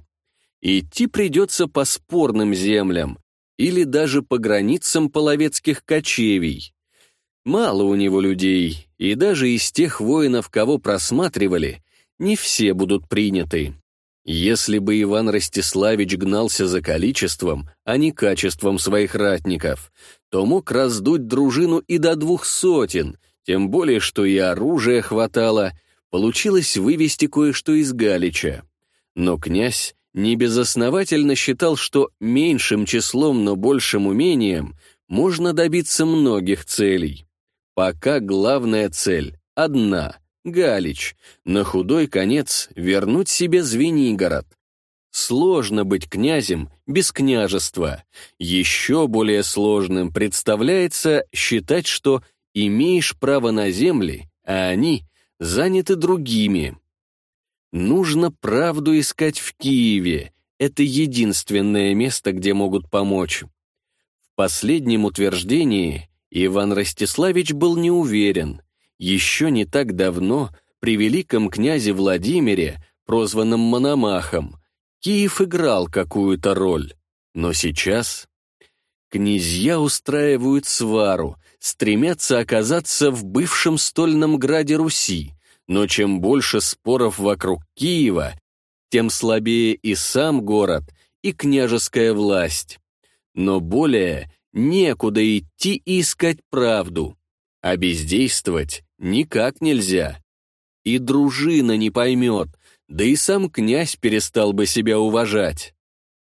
A: Идти придется по спорным землям, или даже по границам половецких кочевий. Мало у него людей, и даже из тех воинов, кого просматривали, не все будут приняты. Если бы Иван Ростиславич гнался за количеством, а не качеством своих ратников, то мог раздуть дружину и до двух сотен, тем более, что и оружия хватало, получилось вывести кое-что из Галича. Но князь небезосновательно считал, что меньшим числом, но большим умением можно добиться многих целей. Пока главная цель одна — Галич, на худой конец вернуть себе Звенигород. Сложно быть князем без княжества. Еще более сложным представляется считать, что имеешь право на земли, а они заняты другими. Нужно правду искать в Киеве. Это единственное место, где могут помочь. В последнем утверждении Иван Ростиславич был не уверен. Еще не так давно при великом князе Владимире, прозванном Мономахом, Киев играл какую-то роль. Но сейчас князья устраивают свару, стремятся оказаться в бывшем стольном граде Руси, но чем больше споров вокруг Киева, тем слабее и сам город, и княжеская власть. Но более некуда идти и искать правду, а бездействовать никак нельзя. И дружина не поймет, да и сам князь перестал бы себя уважать.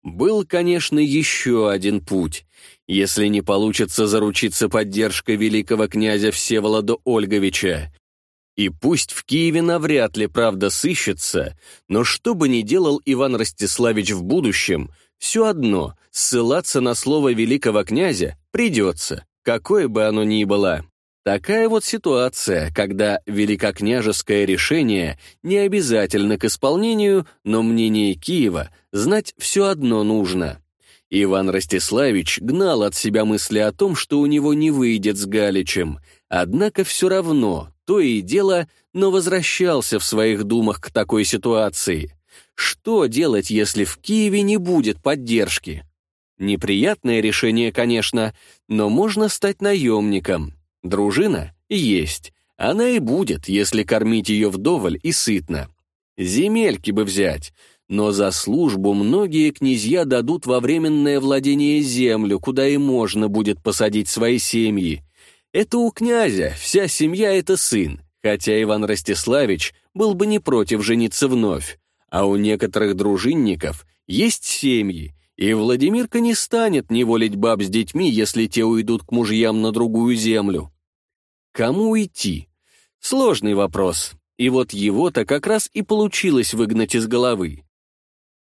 A: Был, конечно, еще один путь. Если не получится заручиться поддержкой великого князя Всеволода Ольговича, и пусть в Киеве навряд ли правда сыщется, но что бы ни делал Иван Ростиславич в будущем, все одно ссылаться на слово великого князя придется, какое бы оно ни было. Такая вот ситуация, когда великокняжеское решение не обязательно к исполнению, но мнение Киева знать все одно нужно. Иван Ростиславич гнал от себя мысли о том, что у него не выйдет с Галичем, однако все равно, то и дело, но возвращался в своих думах к такой ситуации. Что делать, если в Киеве не будет поддержки? Неприятное решение, конечно, но можно стать наемником. Дружина есть, она и будет, если кормить ее вдоволь и сытно. Земельки бы взять — но за службу многие князья дадут во временное владение землю, куда и можно будет посадить свои семьи. Это у князя, вся семья — это сын, хотя Иван Ростиславич был бы не против жениться вновь. А у некоторых дружинников есть семьи, и Владимирка не станет неволить баб с детьми, если те уйдут к мужьям на другую землю. Кому идти? Сложный вопрос, и вот его-то как раз и получилось выгнать из головы.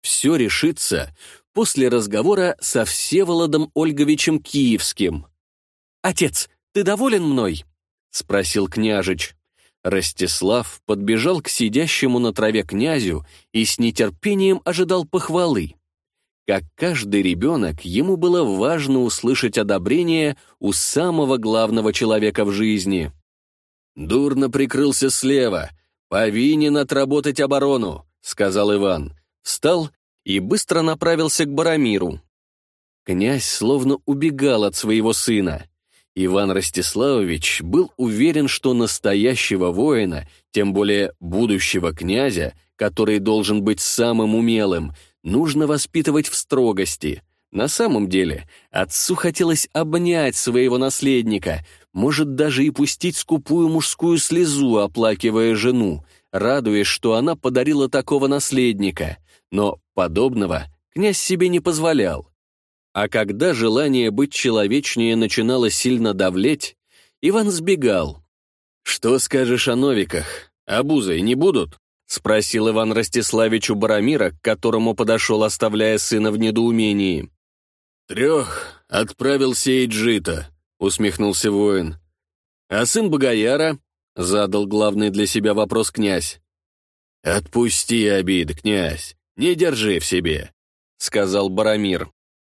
A: Все решится после разговора со Всеволодом Ольговичем Киевским. «Отец, ты доволен мной?» — спросил княжич. Ростислав подбежал к сидящему на траве князю и с нетерпением ожидал похвалы. Как каждый ребенок, ему было важно услышать одобрение у самого главного человека в жизни. «Дурно прикрылся слева. Повинен отработать оборону», — сказал Иван встал и быстро направился к Барамиру. Князь словно убегал от своего сына. Иван Ростиславович был уверен, что настоящего воина, тем более будущего князя, который должен быть самым умелым, нужно воспитывать в строгости. На самом деле, отцу хотелось обнять своего наследника, может даже и пустить скупую мужскую слезу, оплакивая жену, радуясь, что она подарила такого наследника но подобного князь себе не позволял. А когда желание быть человечнее начинало сильно давлеть, Иван сбегал. «Что скажешь о новиках? Обузой не будут?» — спросил Иван Ростиславич у Барамира, к которому подошел, оставляя сына в недоумении. «Трех отправил сеять жито», — усмехнулся воин. «А сын Богояра?» — задал главный для себя вопрос князь. «Отпусти обид, князь не держи в себе», — сказал Барамир.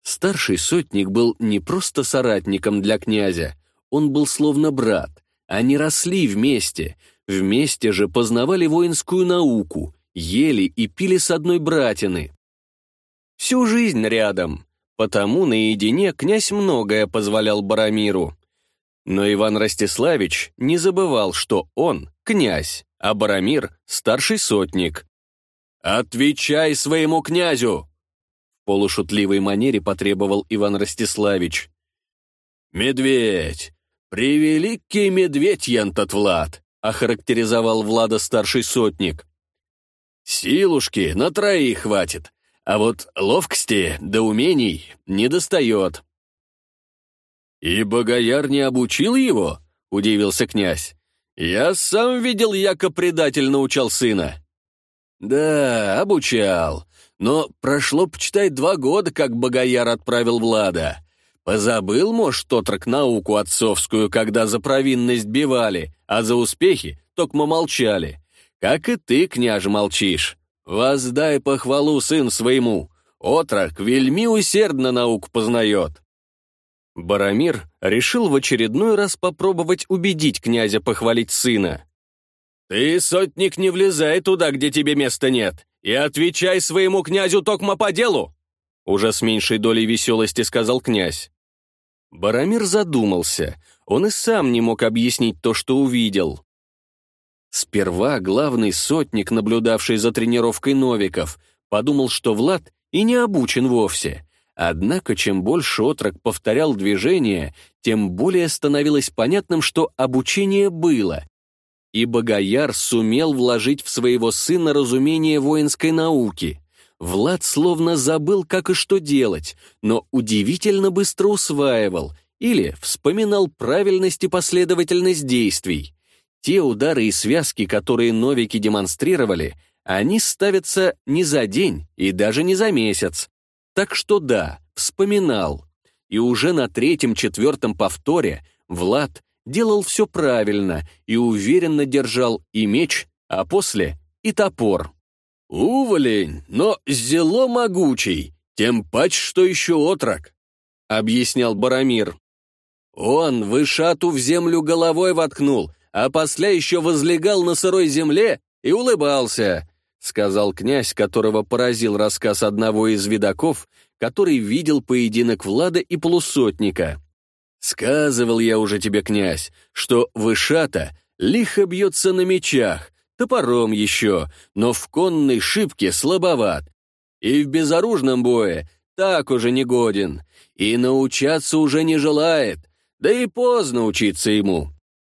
A: Старший сотник был не просто соратником для князя, он был словно брат. Они росли вместе, вместе же познавали воинскую науку, ели и пили с одной братины. Всю жизнь рядом, потому наедине князь многое позволял Барамиру. Но Иван Ростиславич не забывал, что он — князь, а Барамир — старший сотник, «Отвечай своему князю!» В полушутливой манере потребовал Иван Ростиславич. «Медведь! Превеликий медведь, янтот Влад!» охарактеризовал Влада старший сотник. «Силушки на троих хватит, а вот ловкости до да умений не достает». «И богояр не обучил его?» — удивился князь. «Я сам видел, яко предатель научал сына». «Да, обучал. Но прошло, почитай, два года, как Богояр отправил Влада. Позабыл, может, отрок науку отцовскую, когда за провинность бивали, а за успехи только молчали. Как и ты, княже, молчишь. Воздай похвалу сын своему. Отрок вельми усердно наук познает». Барамир решил в очередной раз попробовать убедить князя похвалить сына. «Ты, сотник, не влезай туда, где тебе места нет, и отвечай своему князю Токма по делу!» Уже с меньшей долей веселости сказал князь. Барамир задумался. Он и сам не мог объяснить то, что увидел. Сперва главный сотник, наблюдавший за тренировкой новиков, подумал, что Влад и не обучен вовсе. Однако, чем больше отрок повторял движение, тем более становилось понятным, что обучение было, и Богояр сумел вложить в своего сына разумение воинской науки. Влад словно забыл, как и что делать, но удивительно быстро усваивал или вспоминал правильность и последовательность действий. Те удары и связки, которые новики демонстрировали, они ставятся не за день и даже не за месяц. Так что да, вспоминал. И уже на третьем-четвертом повторе Влад делал все правильно и уверенно держал и меч, а после и топор. «Уволень, но зело могучий, тем пач, что еще отрок», — объяснял Барамир. «Он вышату в землю головой воткнул, а после еще возлегал на сырой земле и улыбался», — сказал князь, которого поразил рассказ одного из видаков, который видел поединок Влада и полусотника. Сказывал я уже тебе, князь, что вышата лихо бьется на мечах, топором еще, но в конной шибке слабоват. И в безоружном бое так уже не годен, и научаться уже не желает, да и поздно учиться ему.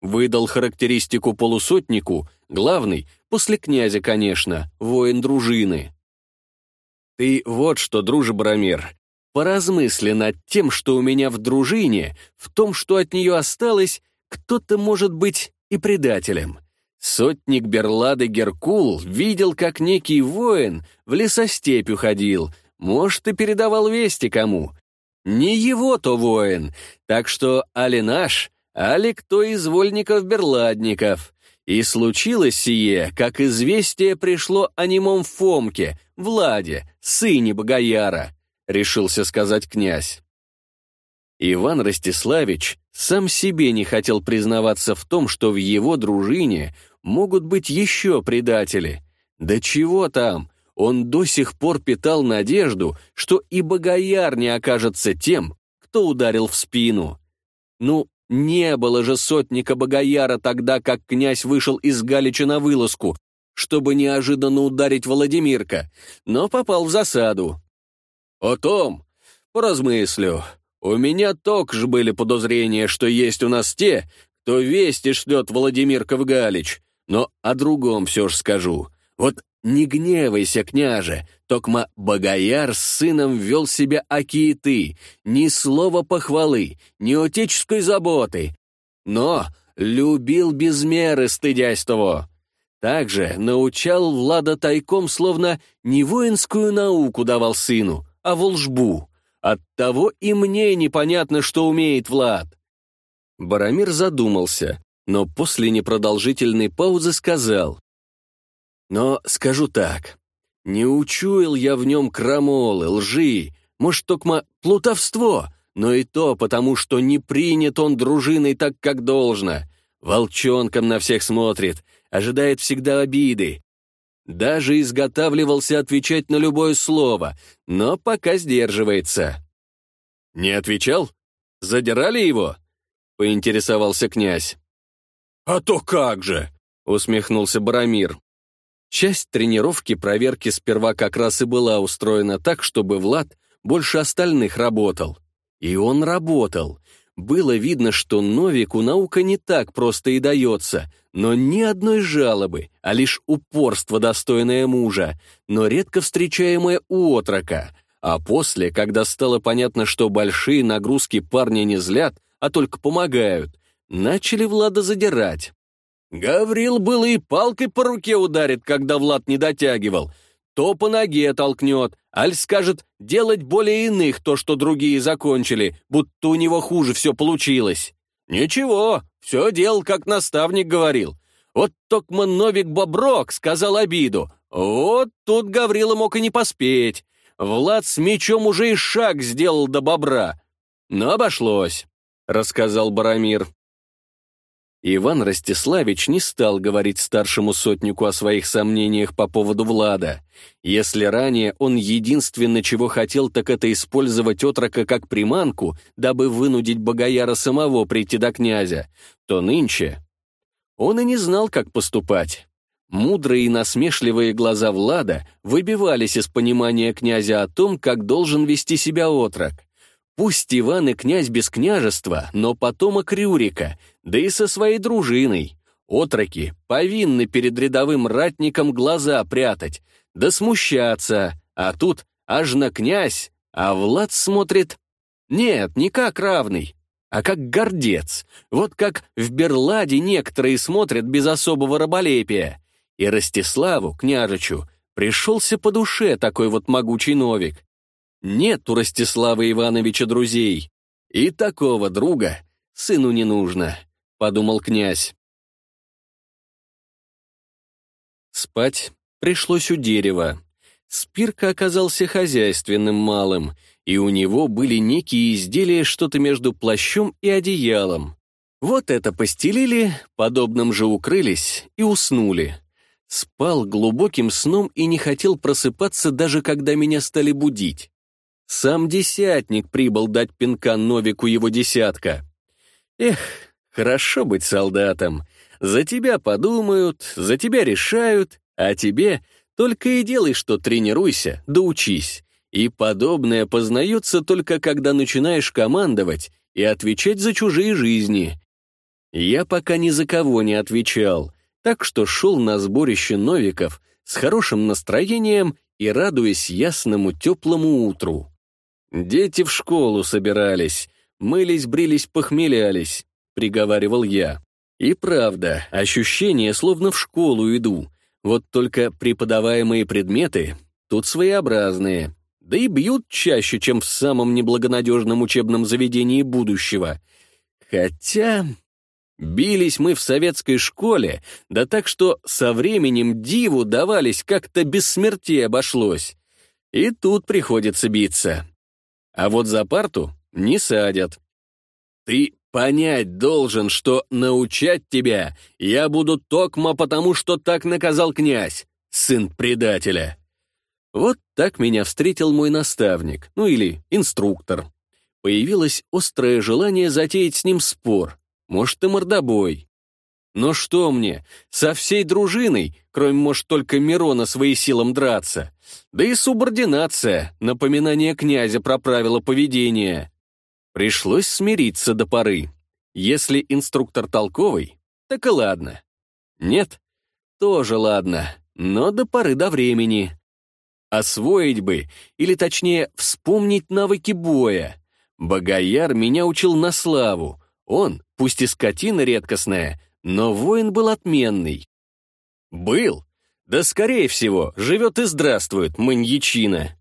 A: Выдал характеристику полусотнику, главный, после князя, конечно, воин дружины. Ты вот что, друже Барамир, Поразмысли над тем, что у меня в дружине, в том, что от нее осталось, кто-то может быть и предателем. Сотник Берлады Геркул видел, как некий воин в лесостепь уходил, может, и передавал вести кому. Не его-то воин, так что али наш, али кто из вольников-берладников. И случилось сие, как известие пришло о немом Фомке, Владе, сыне Богояра. — решился сказать князь. Иван Ростиславич сам себе не хотел признаваться в том, что в его дружине могут быть еще предатели. Да чего там, он до сих пор питал надежду, что и Богояр не окажется тем, кто ударил в спину. Ну, не было же сотника Богояра тогда, как князь вышел из Галича на вылазку, чтобы неожиданно ударить Владимирка, но попал в засаду. «О том, поразмыслю. У меня только же были подозрения, что есть у нас те, кто вести шлет Владимир Кавгалич, но о другом все же скажу. Вот не гневайся, княже, токма Богояр с сыном вел себя аки и ты, ни слова похвалы, ни отеческой заботы, но любил без меры, стыдясь того». Также научал Влада тайком, словно не воинскую науку давал сыну, а волжбу. Оттого и мне непонятно, что умеет Влад». Барамир задумался, но после непродолжительной паузы сказал. «Но скажу так, не учуял я в нем крамолы, лжи, может, токма плутовство, но и то потому, что не принят он дружиной так, как должно. Волчонком на всех смотрит, ожидает всегда обиды, даже изготавливался отвечать на любое слово, но пока сдерживается. «Не отвечал? Задирали его?» — поинтересовался князь. «А то как же!» — усмехнулся Барамир. Часть тренировки проверки сперва как раз и была устроена так, чтобы Влад больше остальных работал. И он работал, было видно, что Новику наука не так просто и дается, но ни одной жалобы, а лишь упорство, достойное мужа, но редко встречаемое у отрока. А после, когда стало понятно, что большие нагрузки парня не злят, а только помогают, начали Влада задирать. Гаврил был и палкой по руке ударит, когда Влад не дотягивал — то по ноге толкнет, аль скажет делать более иных то, что другие закончили, будто у него хуже все получилось. Ничего, все делал, как наставник говорил. Вот токма Новик Боброк сказал обиду. Вот тут Гаврила мог и не поспеть. Влад с мечом уже и шаг сделал до бобра. Но обошлось, — рассказал Барамир. Иван Ростиславич не стал говорить старшему сотнику о своих сомнениях по поводу Влада. Если ранее он единственное, чего хотел, так это использовать отрока как приманку, дабы вынудить Богояра самого прийти до князя, то нынче он и не знал, как поступать. Мудрые и насмешливые глаза Влада выбивались из понимания князя о том, как должен вести себя отрок. Пусть Иван и князь без княжества, но потомок Рюрика, да и со своей дружиной. Отроки повинны перед рядовым ратником глаза прятать, да смущаться, а тут аж на князь, а Влад смотрит... Нет, не как равный, а как гордец. Вот как в Берладе некоторые смотрят без особого раболепия. И Ростиславу, княжичу, пришелся по душе такой вот могучий новик. Нет у Ростислава Ивановича друзей. И такого друга сыну не нужно. — подумал князь. Спать пришлось у дерева. Спирка оказался хозяйственным малым, и у него были некие изделия что-то между плащом и одеялом. Вот это постелили, подобным же укрылись и уснули. Спал глубоким сном и не хотел просыпаться, даже когда меня стали будить. Сам десятник прибыл дать пинка Новику его десятка. Эх, Хорошо быть солдатом. За тебя подумают, за тебя решают, а тебе только и делай, что тренируйся, да учись. И подобное познается только, когда начинаешь командовать и отвечать за чужие жизни. Я пока ни за кого не отвечал, так что шел на сборище новиков с хорошим настроением и радуясь ясному теплому утру. Дети в школу собирались, мылись, брились, похмелялись приговаривал я. И правда, ощущение, словно в школу иду. Вот только преподаваемые предметы тут своеобразные. Да и бьют чаще, чем в самом неблагонадежном учебном заведении будущего. Хотя... Бились мы в советской школе, да так что со временем диву давались, как-то без смерти обошлось. И тут приходится биться. А вот за парту не садят. «Ты Понять должен, что научать тебя я буду токмо потому, что так наказал князь, сын предателя. Вот так меня встретил мой наставник, ну или инструктор. Появилось острое желание затеять с ним спор, может и мордобой. Но что мне, со всей дружиной, кроме, может, только Мирона своей силам драться? Да и субординация, напоминание князя про правила поведения. Пришлось смириться до поры. Если инструктор толковый, так и ладно. Нет, тоже ладно, но до поры до времени. Освоить бы, или точнее вспомнить навыки боя. Богояр меня учил на славу. Он, пусть и скотина редкостная, но воин был отменный. Был? Да, скорее всего, живет и здравствует, маньячина.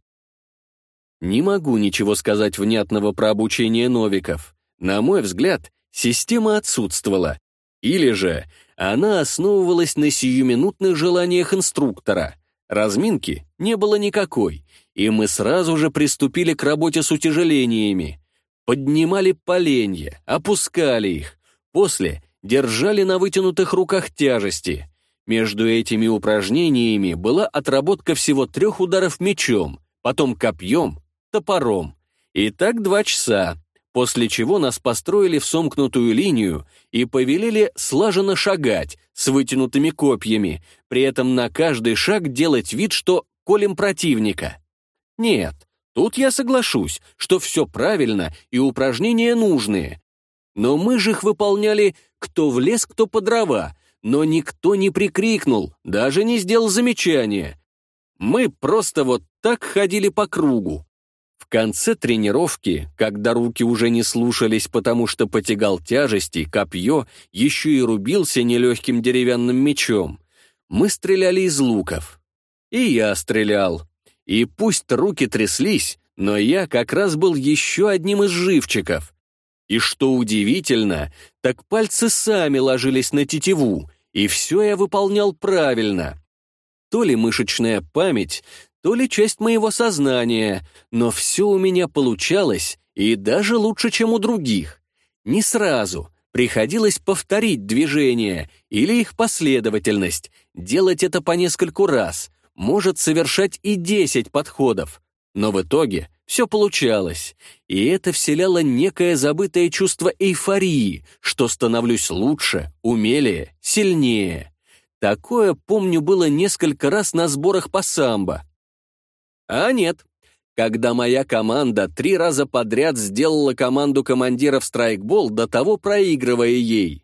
A: Не могу ничего сказать внятного про обучение новиков. На мой взгляд, система отсутствовала. Или же она основывалась на сиюминутных желаниях инструктора. Разминки не было никакой, и мы сразу же приступили к работе с утяжелениями. Поднимали поленья, опускали их. После держали на вытянутых руках тяжести. Между этими упражнениями была отработка всего трех ударов мечом, потом копьем топором. И так два часа, после чего нас построили в сомкнутую линию и повелели слаженно шагать с вытянутыми копьями, при этом на каждый шаг делать вид, что колем противника. Нет, тут я соглашусь, что все правильно и упражнения нужные. Но мы же их выполняли кто в лес, кто по дрова, но никто не прикрикнул, даже не сделал замечания. Мы просто вот так ходили по кругу. В конце тренировки, когда руки уже не слушались, потому что потягал тяжести, копье еще и рубился нелегким деревянным мечом, мы стреляли из луков. И я стрелял. И пусть руки тряслись, но я как раз был еще одним из живчиков. И что удивительно, так пальцы сами ложились на тетиву, и все я выполнял правильно. То ли мышечная память, то ли часть моего сознания, но все у меня получалось, и даже лучше, чем у других. Не сразу. Приходилось повторить движения или их последовательность, делать это по нескольку раз, может совершать и 10 подходов. Но в итоге все получалось, и это вселяло некое забытое чувство эйфории, что становлюсь лучше, умелее, сильнее. Такое, помню, было несколько раз на сборах по самбо, а нет. Когда моя команда три раза подряд сделала команду командиров страйкбол, до того проигрывая ей.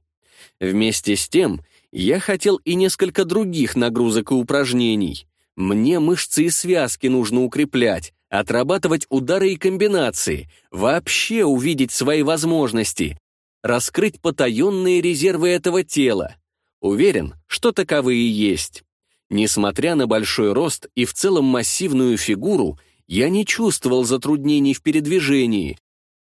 A: Вместе с тем, я хотел и несколько других нагрузок и упражнений. Мне мышцы и связки нужно укреплять, отрабатывать удары и комбинации, вообще увидеть свои возможности, раскрыть потаенные резервы этого тела. Уверен, что таковые есть. Несмотря на большой рост и в целом массивную фигуру, я не чувствовал затруднений в передвижении.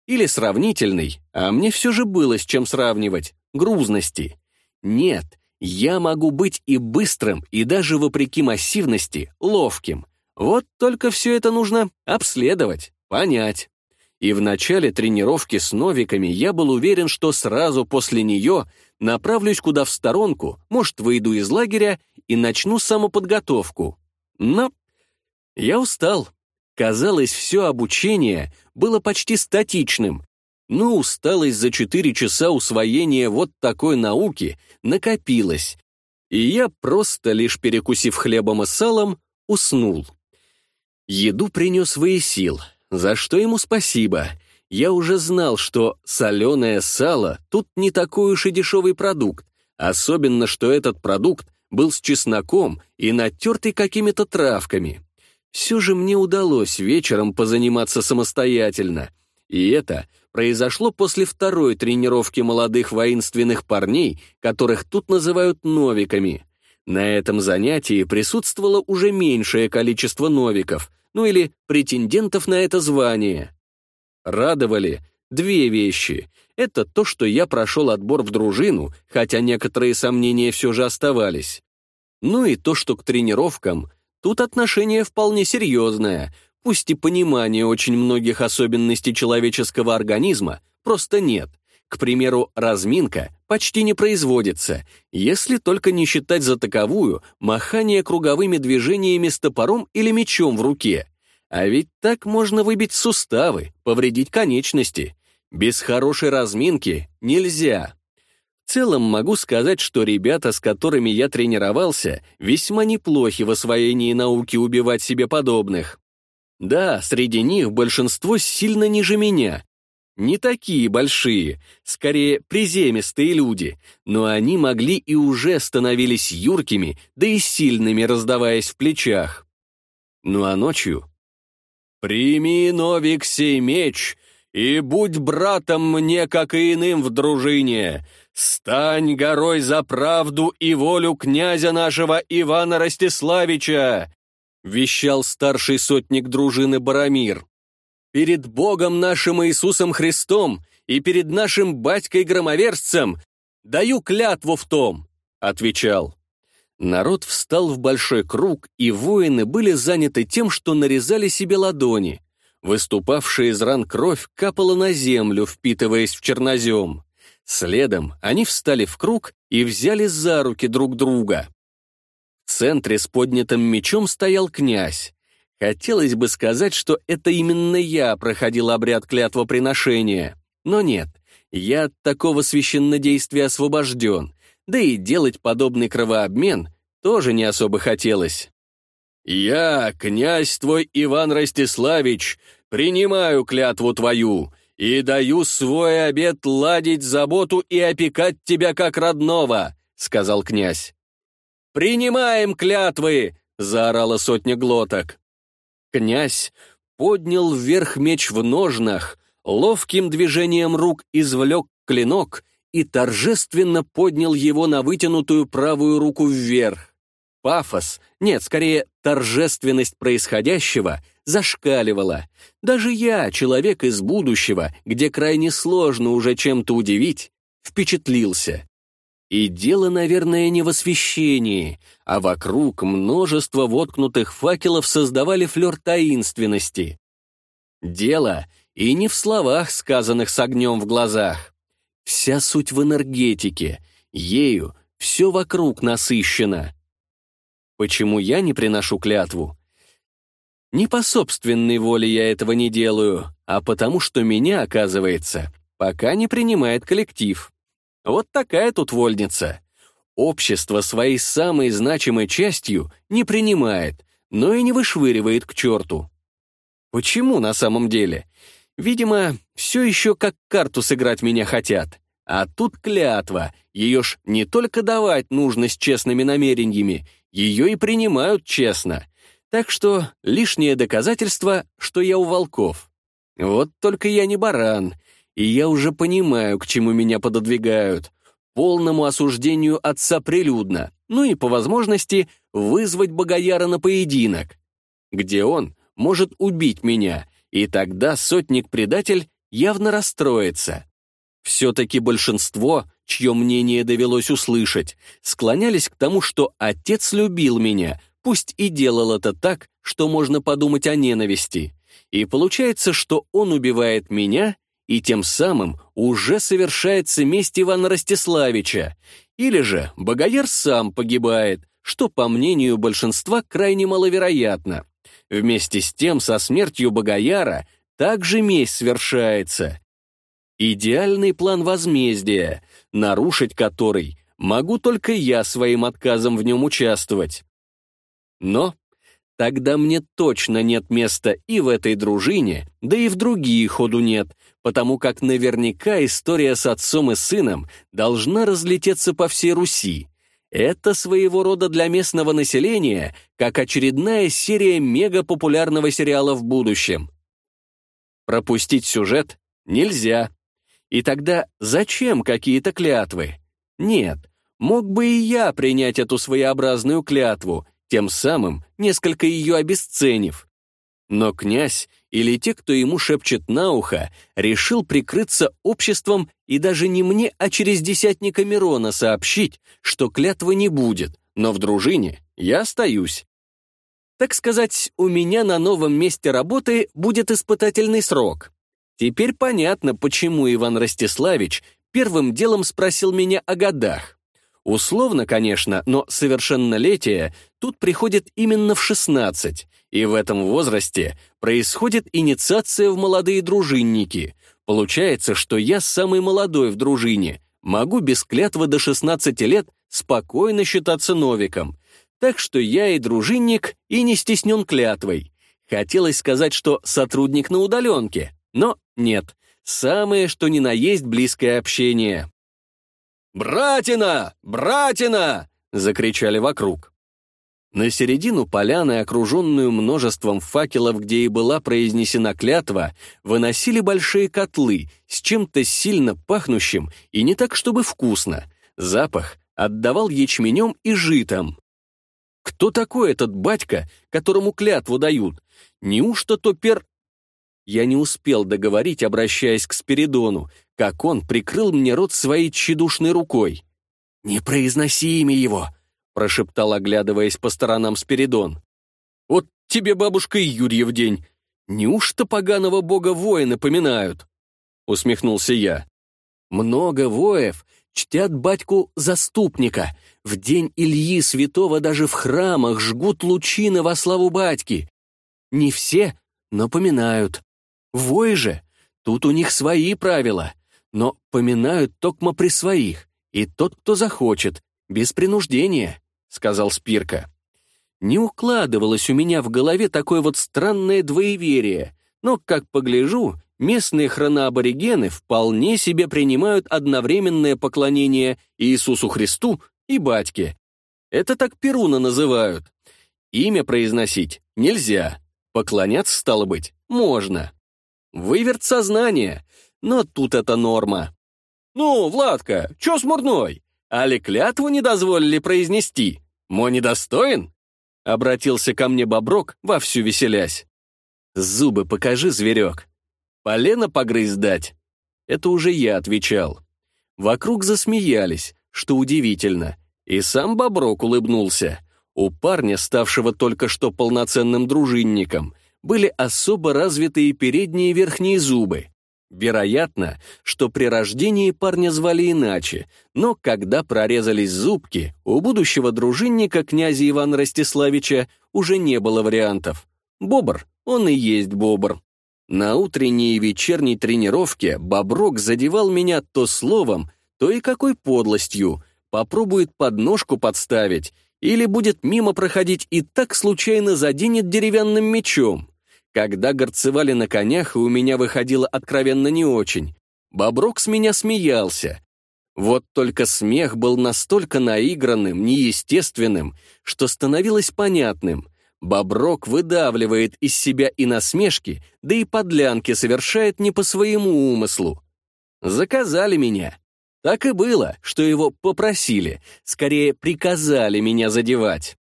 A: Или сравнительный, а мне все же было с чем сравнивать, грузности. Нет, я могу быть и быстрым, и даже вопреки массивности, ловким. Вот только все это нужно обследовать, понять. И в начале тренировки с новиками я был уверен, что сразу после нее направлюсь куда в сторонку, может, выйду из лагеря и начну самоподготовку. Но я устал. Казалось, все обучение было почти статичным, но ну, усталость за 4 часа усвоения вот такой науки накопилась, и я, просто лишь перекусив хлебом и салом, уснул. Еду принес Воесил, за что ему спасибо. Я уже знал, что соленое сало тут не такой уж и дешевый продукт, особенно что этот продукт был с чесноком и натертый какими-то травками. Все же мне удалось вечером позаниматься самостоятельно. И это произошло после второй тренировки молодых воинственных парней, которых тут называют новиками. На этом занятии присутствовало уже меньшее количество новиков, ну или претендентов на это звание. Радовали две вещи — это то, что я прошел отбор в дружину, хотя некоторые сомнения все же оставались. Ну и то, что к тренировкам тут отношение вполне серьезное, пусть и понимания очень многих особенностей человеческого организма просто нет. К примеру, разминка почти не производится, если только не считать за таковую махание круговыми движениями с топором или мечом в руке. А ведь так можно выбить суставы, повредить конечности. Без хорошей разминки нельзя. В целом могу сказать, что ребята, с которыми я тренировался, весьма неплохи в освоении науки убивать себе подобных. Да, среди них большинство сильно ниже меня. Не такие большие, скорее приземистые люди, но они могли и уже становились юркими, да и сильными, раздаваясь в плечах. Ну а ночью... «Прими, Новик, сей меч!» и будь братом мне, как и иным в дружине. Стань горой за правду и волю князя нашего Ивана Ростиславича!» — вещал старший сотник дружины Барамир. «Перед Богом нашим Иисусом Христом и перед нашим батькой-громоверцем даю клятву в том!» — отвечал. Народ встал в большой круг, и воины были заняты тем, что нарезали себе ладони — Выступавшая из ран кровь капала на землю, впитываясь в чернозем. Следом они встали в круг и взяли за руки друг друга. В центре с поднятым мечом стоял князь. Хотелось бы сказать, что это именно я проходил обряд клятвоприношения. Но нет, я от такого священнодействия освобожден, да и делать подобный кровообмен тоже не особо хотелось. «Я, князь твой Иван Ростиславич, принимаю клятву твою и даю свой обет ладить заботу и опекать тебя как родного», — сказал князь. «Принимаем клятвы!» — заорала сотня глоток. Князь поднял вверх меч в ножнах, ловким движением рук извлек клинок и торжественно поднял его на вытянутую правую руку вверх. Пафос, нет, скорее торжественность происходящего зашкаливала. Даже я, человек из будущего, где крайне сложно уже чем-то удивить, впечатлился. И дело, наверное, не в освещении, а вокруг множество воткнутых факелов создавали флер таинственности. Дело и не в словах, сказанных с огнем в глазах. Вся суть в энергетике, ею все вокруг насыщено. Почему я не приношу клятву? Не по собственной воле я этого не делаю, а потому что меня, оказывается, пока не принимает коллектив. Вот такая тут вольница. Общество своей самой значимой частью не принимает, но и не вышвыривает к черту. Почему на самом деле? Видимо, все еще как карту сыграть меня хотят. А тут клятва, ее ж не только давать нужно с честными намерениями, ее и принимают честно. Так что лишнее доказательство, что я у волков. Вот только я не баран, и я уже понимаю, к чему меня пододвигают. Полному осуждению отца прилюдно, ну и, по возможности, вызвать Богояра на поединок, где он может убить меня, и тогда сотник-предатель явно расстроится. Все-таки большинство чье мнение довелось услышать, склонялись к тому, что отец любил меня, пусть и делал это так, что можно подумать о ненависти. И получается, что он убивает меня, и тем самым уже совершается месть Ивана Ростиславича. Или же Богояр сам погибает, что, по мнению большинства, крайне маловероятно. Вместе с тем, со смертью Богояра также месть свершается. Идеальный план возмездия, нарушить который могу только я своим отказом в нем участвовать. Но тогда мне точно нет места и в этой дружине, да и в другие ходу нет, потому как наверняка история с отцом и сыном должна разлететься по всей Руси. Это своего рода для местного населения, как очередная серия мегапопулярного сериала в будущем. Пропустить сюжет нельзя. И тогда зачем какие-то клятвы? Нет, мог бы и я принять эту своеобразную клятву, тем самым несколько ее обесценив. Но князь или те, кто ему шепчет на ухо, решил прикрыться обществом и даже не мне, а через десятника Мирона сообщить, что клятвы не будет, но в дружине я остаюсь. Так сказать, у меня на новом месте работы будет испытательный срок. Теперь понятно, почему Иван Ростиславич первым делом спросил меня о годах. Условно, конечно, но совершеннолетие тут приходит именно в 16, и в этом возрасте происходит инициация в молодые дружинники. Получается, что я самый молодой в дружине, могу без клятвы до 16 лет спокойно считаться новиком. Так что я и дружинник, и не стеснен клятвой. Хотелось сказать, что сотрудник на удаленке, но нет, самое что ни на есть близкое общение. «Братина! Братина!» — закричали вокруг. На середину поляны, окруженную множеством факелов, где и была произнесена клятва, выносили большие котлы с чем-то сильно пахнущим и не так, чтобы вкусно. Запах отдавал ячменем и житом. Кто такой этот батька, которому клятву дают? Неужто то пер... Я не успел договорить, обращаясь к Спиридону, как он прикрыл мне рот своей тщедушной рукой. «Не произноси имя его!» — прошептал, оглядываясь по сторонам Спиридон. «Вот тебе, бабушка, и Юрьев день! Неужто поганого бога воина напоминают. усмехнулся я. «Много воев чтят батьку заступника. В день Ильи Святого даже в храмах жгут лучины во славу батьки. Не все, но поминают. Вой же, тут у них свои правила, но поминают токмо при своих, и тот, кто захочет, без принуждения», — сказал Спирка. Не укладывалось у меня в голове такое вот странное двоеверие, но, как погляжу, местные хроноаборигены вполне себе принимают одновременное поклонение Иисусу Христу и батьке. Это так Перуна называют. Имя произносить нельзя, поклоняться, стало быть, можно. Выверт сознание, но тут это норма. «Ну, Владка, чё смурной? Али клятву не дозволили произнести? Мо недостоин?» Обратился ко мне Боброк, вовсю веселясь. «Зубы покажи, зверек. Полено погрыз дать?» Это уже я отвечал. Вокруг засмеялись, что удивительно. И сам Боброк улыбнулся. У парня, ставшего только что полноценным дружинником — были особо развитые передние верхние зубы. Вероятно, что при рождении парня звали иначе, но когда прорезались зубки, у будущего дружинника князя Ивана Ростиславича уже не было вариантов. Бобр, он и есть бобр. На утренней и вечерней тренировке Боброк задевал меня то словом, то и какой подлостью, попробует подножку подставить — или будет мимо проходить и так случайно заденет деревянным мечом. Когда горцевали на конях, и у меня выходило откровенно не очень, Боброк с меня смеялся. Вот только смех был настолько наигранным, неестественным, что становилось понятным. Боброк выдавливает из себя и насмешки, да и подлянки совершает не по своему умыслу. Заказали меня. Так и было, что его попросили, скорее приказали меня задевать.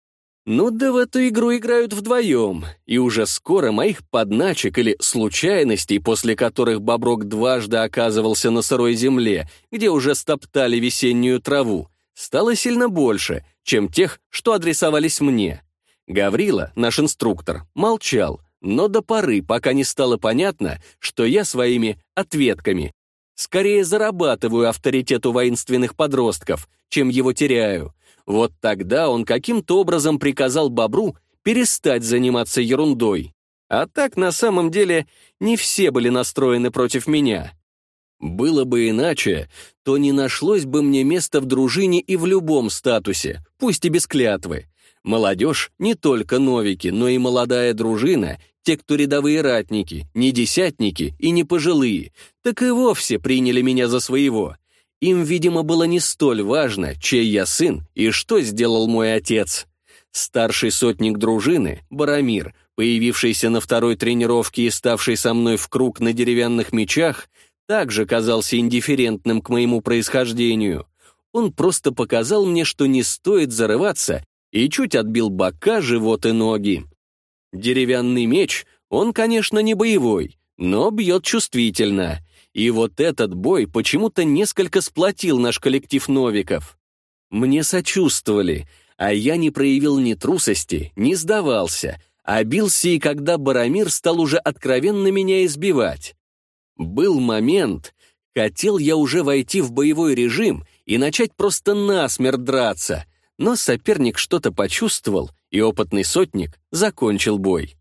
A: Ну да в эту игру играют вдвоем, и уже скоро моих подначек или случайностей, после которых Боброк дважды оказывался на сырой земле, где уже стоптали весеннюю траву, стало сильно больше, чем тех, что адресовались мне. Гаврила, наш инструктор, молчал, но до поры, пока не стало понятно, что я своими ответками Скорее зарабатываю авторитет у воинственных подростков, чем его теряю. Вот тогда он каким-то образом приказал Бобру перестать заниматься ерундой. А так, на самом деле, не все были настроены против меня. Было бы иначе, то не нашлось бы мне места в дружине и в любом статусе, пусть и без клятвы. Молодежь, не только новики, но и молодая дружина те, кто рядовые ратники, не десятники и не пожилые, так и вовсе приняли меня за своего. Им, видимо, было не столь важно, чей я сын и что сделал мой отец. Старший сотник дружины, Барамир, появившийся на второй тренировке и ставший со мной в круг на деревянных мечах, также казался индифферентным к моему происхождению. Он просто показал мне, что не стоит зарываться, и чуть отбил бока, живот и ноги. Деревянный меч, он, конечно, не боевой, но бьет чувствительно. И вот этот бой почему-то несколько сплотил наш коллектив новиков. Мне сочувствовали, а я не проявил ни трусости, не сдавался, а бился и когда Барамир стал уже откровенно меня избивать. Был момент, хотел я уже войти в боевой режим и начать просто насмерть драться, но соперник что-то почувствовал — и опытный сотник закончил бой.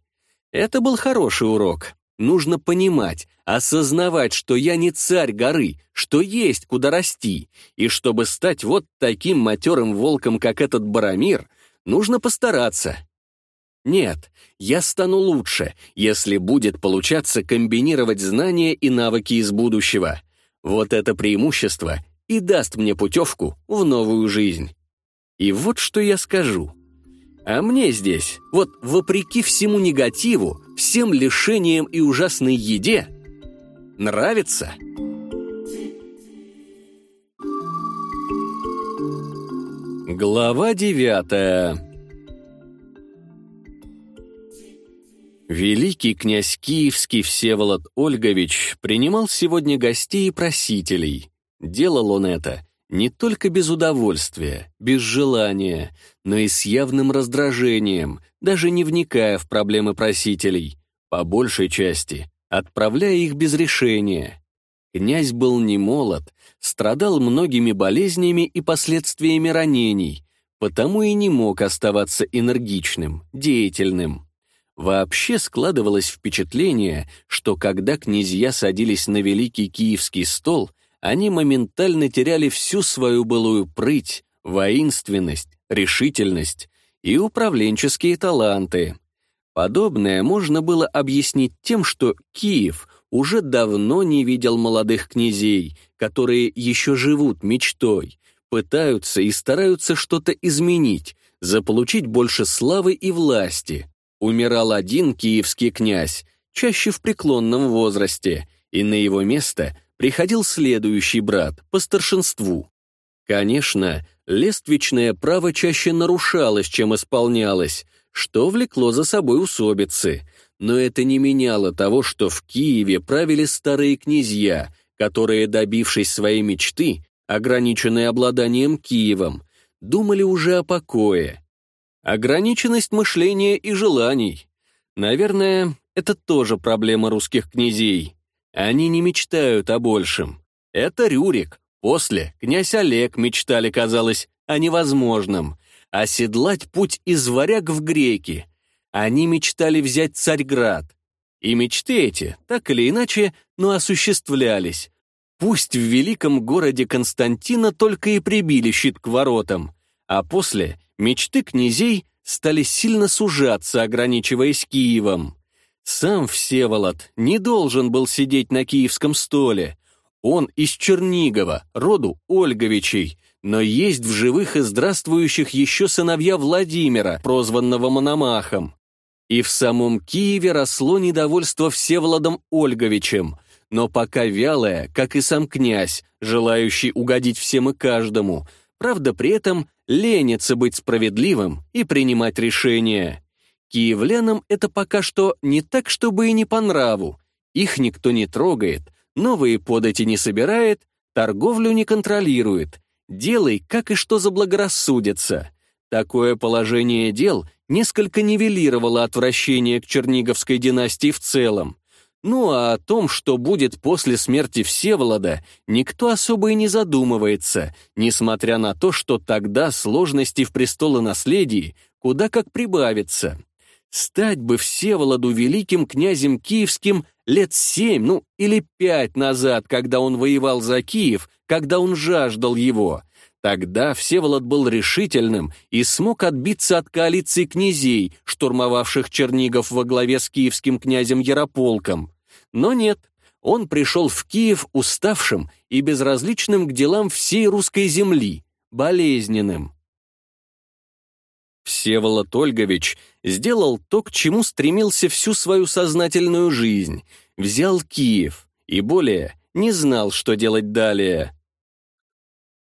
A: Это был хороший урок. Нужно понимать, осознавать, что я не царь горы, что есть куда расти, и чтобы стать вот таким матерым волком, как этот Барамир, нужно постараться. Нет, я стану лучше, если будет получаться комбинировать знания и навыки из будущего. Вот это преимущество и даст мне путевку в новую жизнь. И вот что я скажу. А мне здесь, вот вопреки всему негативу, всем лишениям и ужасной еде, нравится. Глава девятая Великий князь Киевский Всеволод Ольгович принимал сегодня гостей и просителей. Делал он это не только без удовольствия, без желания, но и с явным раздражением, даже не вникая в проблемы просителей, по большей части отправляя их без решения. Князь был немолод, страдал многими болезнями и последствиями ранений, потому и не мог оставаться энергичным, деятельным. Вообще складывалось впечатление, что когда князья садились на великий киевский стол — они моментально теряли всю свою былую прыть, воинственность, решительность и управленческие таланты. Подобное можно было объяснить тем, что Киев уже давно не видел молодых князей, которые еще живут мечтой, пытаются и стараются что-то изменить, заполучить больше славы и власти. Умирал один киевский князь, чаще в преклонном возрасте, и на его место приходил следующий брат по старшинству. Конечно, лествичное право чаще нарушалось, чем исполнялось, что влекло за собой усобицы, но это не меняло того, что в Киеве правили старые князья, которые, добившись своей мечты, ограниченные обладанием Киевом, думали уже о покое. Ограниченность мышления и желаний. Наверное, это тоже проблема русских князей. Они не мечтают о большем. Это Рюрик. После князь Олег мечтали, казалось, о невозможном. Оседлать путь из варяг в греки. Они мечтали взять Царьград. И мечты эти, так или иначе, но осуществлялись. Пусть в великом городе Константина только и прибили щит к воротам, а после мечты князей стали сильно сужаться, ограничиваясь Киевом. Сам Всеволод не должен был сидеть на киевском столе. Он из Чернигова, роду Ольговичей, но есть в живых и здравствующих еще сыновья Владимира, прозванного Мономахом. И в самом Киеве росло недовольство Всеволодом Ольговичем, но пока вялое, как и сам князь, желающий угодить всем и каждому, правда при этом ленится быть справедливым и принимать решения. Киевлянам это пока что не так, чтобы и не по нраву. Их никто не трогает, новые подати не собирает, торговлю не контролирует. Делай, как и что заблагорассудится. Такое положение дел несколько нивелировало отвращение к Черниговской династии в целом. Ну а о том, что будет после смерти Всеволода, никто особо и не задумывается, несмотря на то, что тогда сложности в престолонаследии куда как прибавится. Стать бы Всеволоду великим князем киевским лет семь, ну, или пять назад, когда он воевал за Киев, когда он жаждал его. Тогда Всеволод был решительным и смог отбиться от коалиции князей, штурмовавших Чернигов во главе с киевским князем Ярополком. Но нет, он пришел в Киев уставшим и безразличным к делам всей русской земли, болезненным. Всеволод Ольгович — сделал то, к чему стремился всю свою сознательную жизнь, взял Киев и более не знал, что делать далее.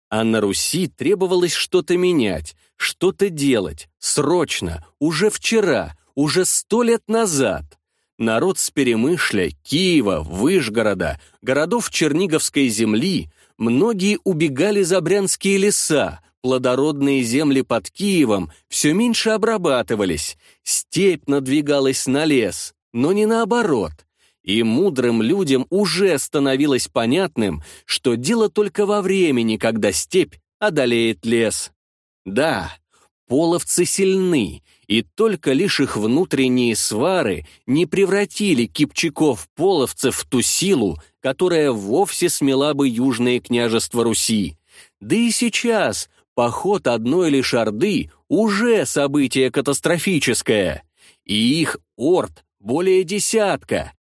A: А на Руси требовалось что-то менять, что-то делать, срочно, уже вчера, уже сто лет назад. Народ с Перемышля, Киева, Выжгорода, городов Черниговской земли, многие убегали за брянские леса, Плодородные земли под Киевом все меньше обрабатывались, степь надвигалась на лес, но не наоборот. И мудрым людям уже становилось понятным, что дело только во времени, когда степь одолеет лес. Да, половцы сильны, и только лишь их внутренние свары не превратили кипчаков-половцев в ту силу, которая вовсе смела бы южные княжества Руси. Да и сейчас Поход одной лишь Орды уже событие катастрофическое, и их Орд более десятка.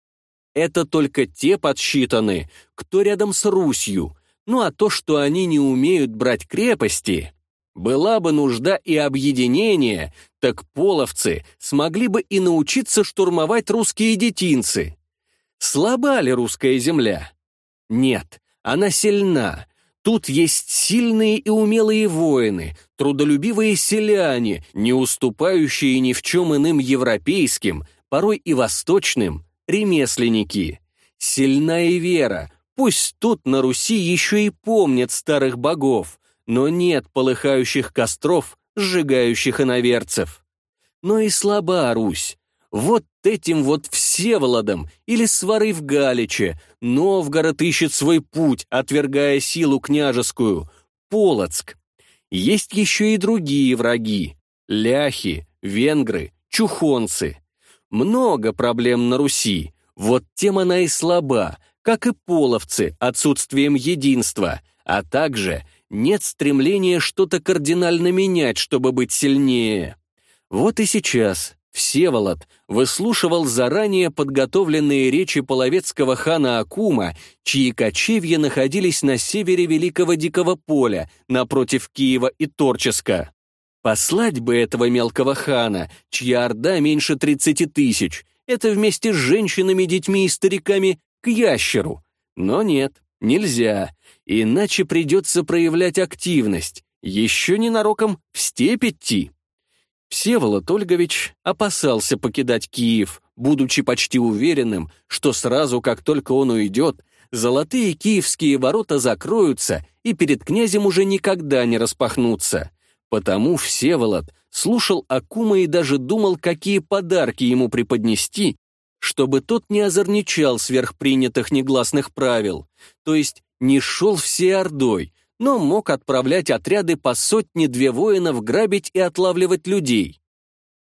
A: Это только те подсчитаны, кто рядом с Русью, ну а то, что они не умеют брать крепости, была бы нужда и объединение, так половцы смогли бы и научиться штурмовать русские детинцы. Слаба ли русская земля? Нет, она сильна, Тут есть сильные и умелые воины, трудолюбивые селяне, не уступающие ни в чем иным европейским, порой и восточным, ремесленники. Сильная вера, пусть тут на Руси еще и помнят старых богов, но нет полыхающих костров, сжигающих иноверцев. Но и слаба Русь, вот этим вот Всеволодом или свары в Галиче Новгород ищет свой путь, отвергая силу княжескую. Полоцк. Есть еще и другие враги. Ляхи, венгры, чухонцы. Много проблем на Руси. Вот тем она и слаба, как и половцы, отсутствием единства, а также нет стремления что-то кардинально менять, чтобы быть сильнее. Вот и сейчас Всеволод выслушивал заранее подготовленные речи половецкого хана Акума, чьи кочевья находились на севере Великого Дикого Поля, напротив Киева и Торческа. Послать бы этого мелкого хана, чья орда меньше 30 тысяч, это вместе с женщинами, детьми и стариками, к ящеру. Но нет, нельзя, иначе придется проявлять активность, еще ненароком в степь идти. Всеволод Ольгович опасался покидать Киев, будучи почти уверенным, что сразу, как только он уйдет, золотые киевские ворота закроются и перед князем уже никогда не распахнутся. Потому Всеволод слушал Акума и даже думал, какие подарки ему преподнести, чтобы тот не озорничал сверхпринятых негласных правил, то есть не шел всей ордой, но мог отправлять отряды по сотне-две воинов грабить и отлавливать людей.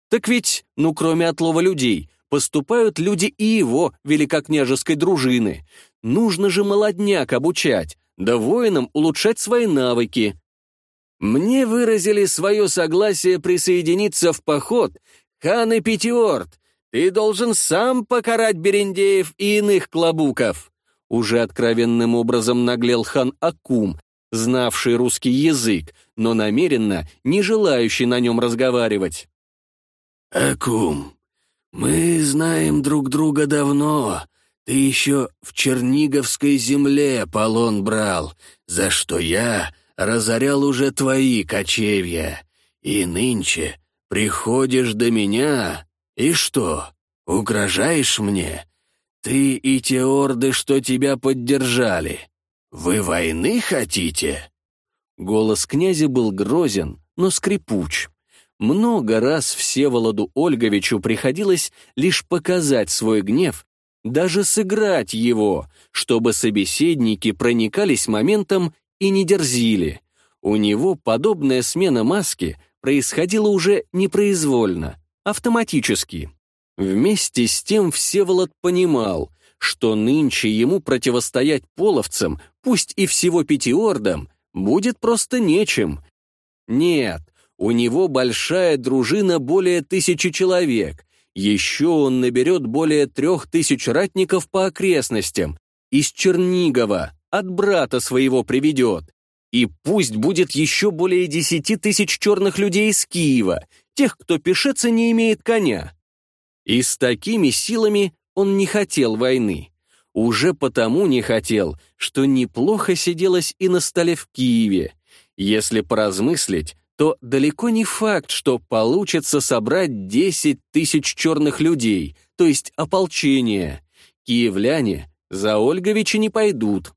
A: Так ведь, ну кроме отлова людей, поступают люди и его великокняжеской дружины. Нужно же молодняк обучать, да воинам улучшать свои навыки. Мне выразили свое согласие присоединиться в поход хан и Пятиорд. Ты должен сам покарать Берендеев и иных клобуков. Уже откровенным образом наглел хан Акум, знавший русский язык, но намеренно не желающий на нем разговаривать. «Акум, мы знаем друг друга давно. Ты еще в Черниговской земле полон брал, за что я разорял уже твои кочевья. И нынче приходишь до меня, и что, угрожаешь мне? Ты и те орды, что тебя поддержали». «Вы войны хотите?» Голос князя был грозен, но скрипуч. Много раз Всеволоду Ольговичу приходилось лишь показать свой гнев, даже сыграть его, чтобы собеседники проникались моментом и не дерзили. У него подобная смена маски происходила уже непроизвольно, автоматически. Вместе с тем Всеволод понимал, что нынче ему противостоять половцам пусть и всего пятиордом, будет просто нечем. Нет, у него большая дружина более тысячи человек. Еще он наберет более трех тысяч ратников по окрестностям. Из Чернигова, от брата своего приведет. И пусть будет еще более десяти тысяч черных людей из Киева, тех, кто пешец не имеет коня. И с такими силами он не хотел войны. Уже потому не хотел, что неплохо сиделось и на столе в Киеве. Если поразмыслить, то далеко не факт, что получится собрать 10 тысяч черных людей, то есть ополчение. Киевляне за Ольговича не пойдут.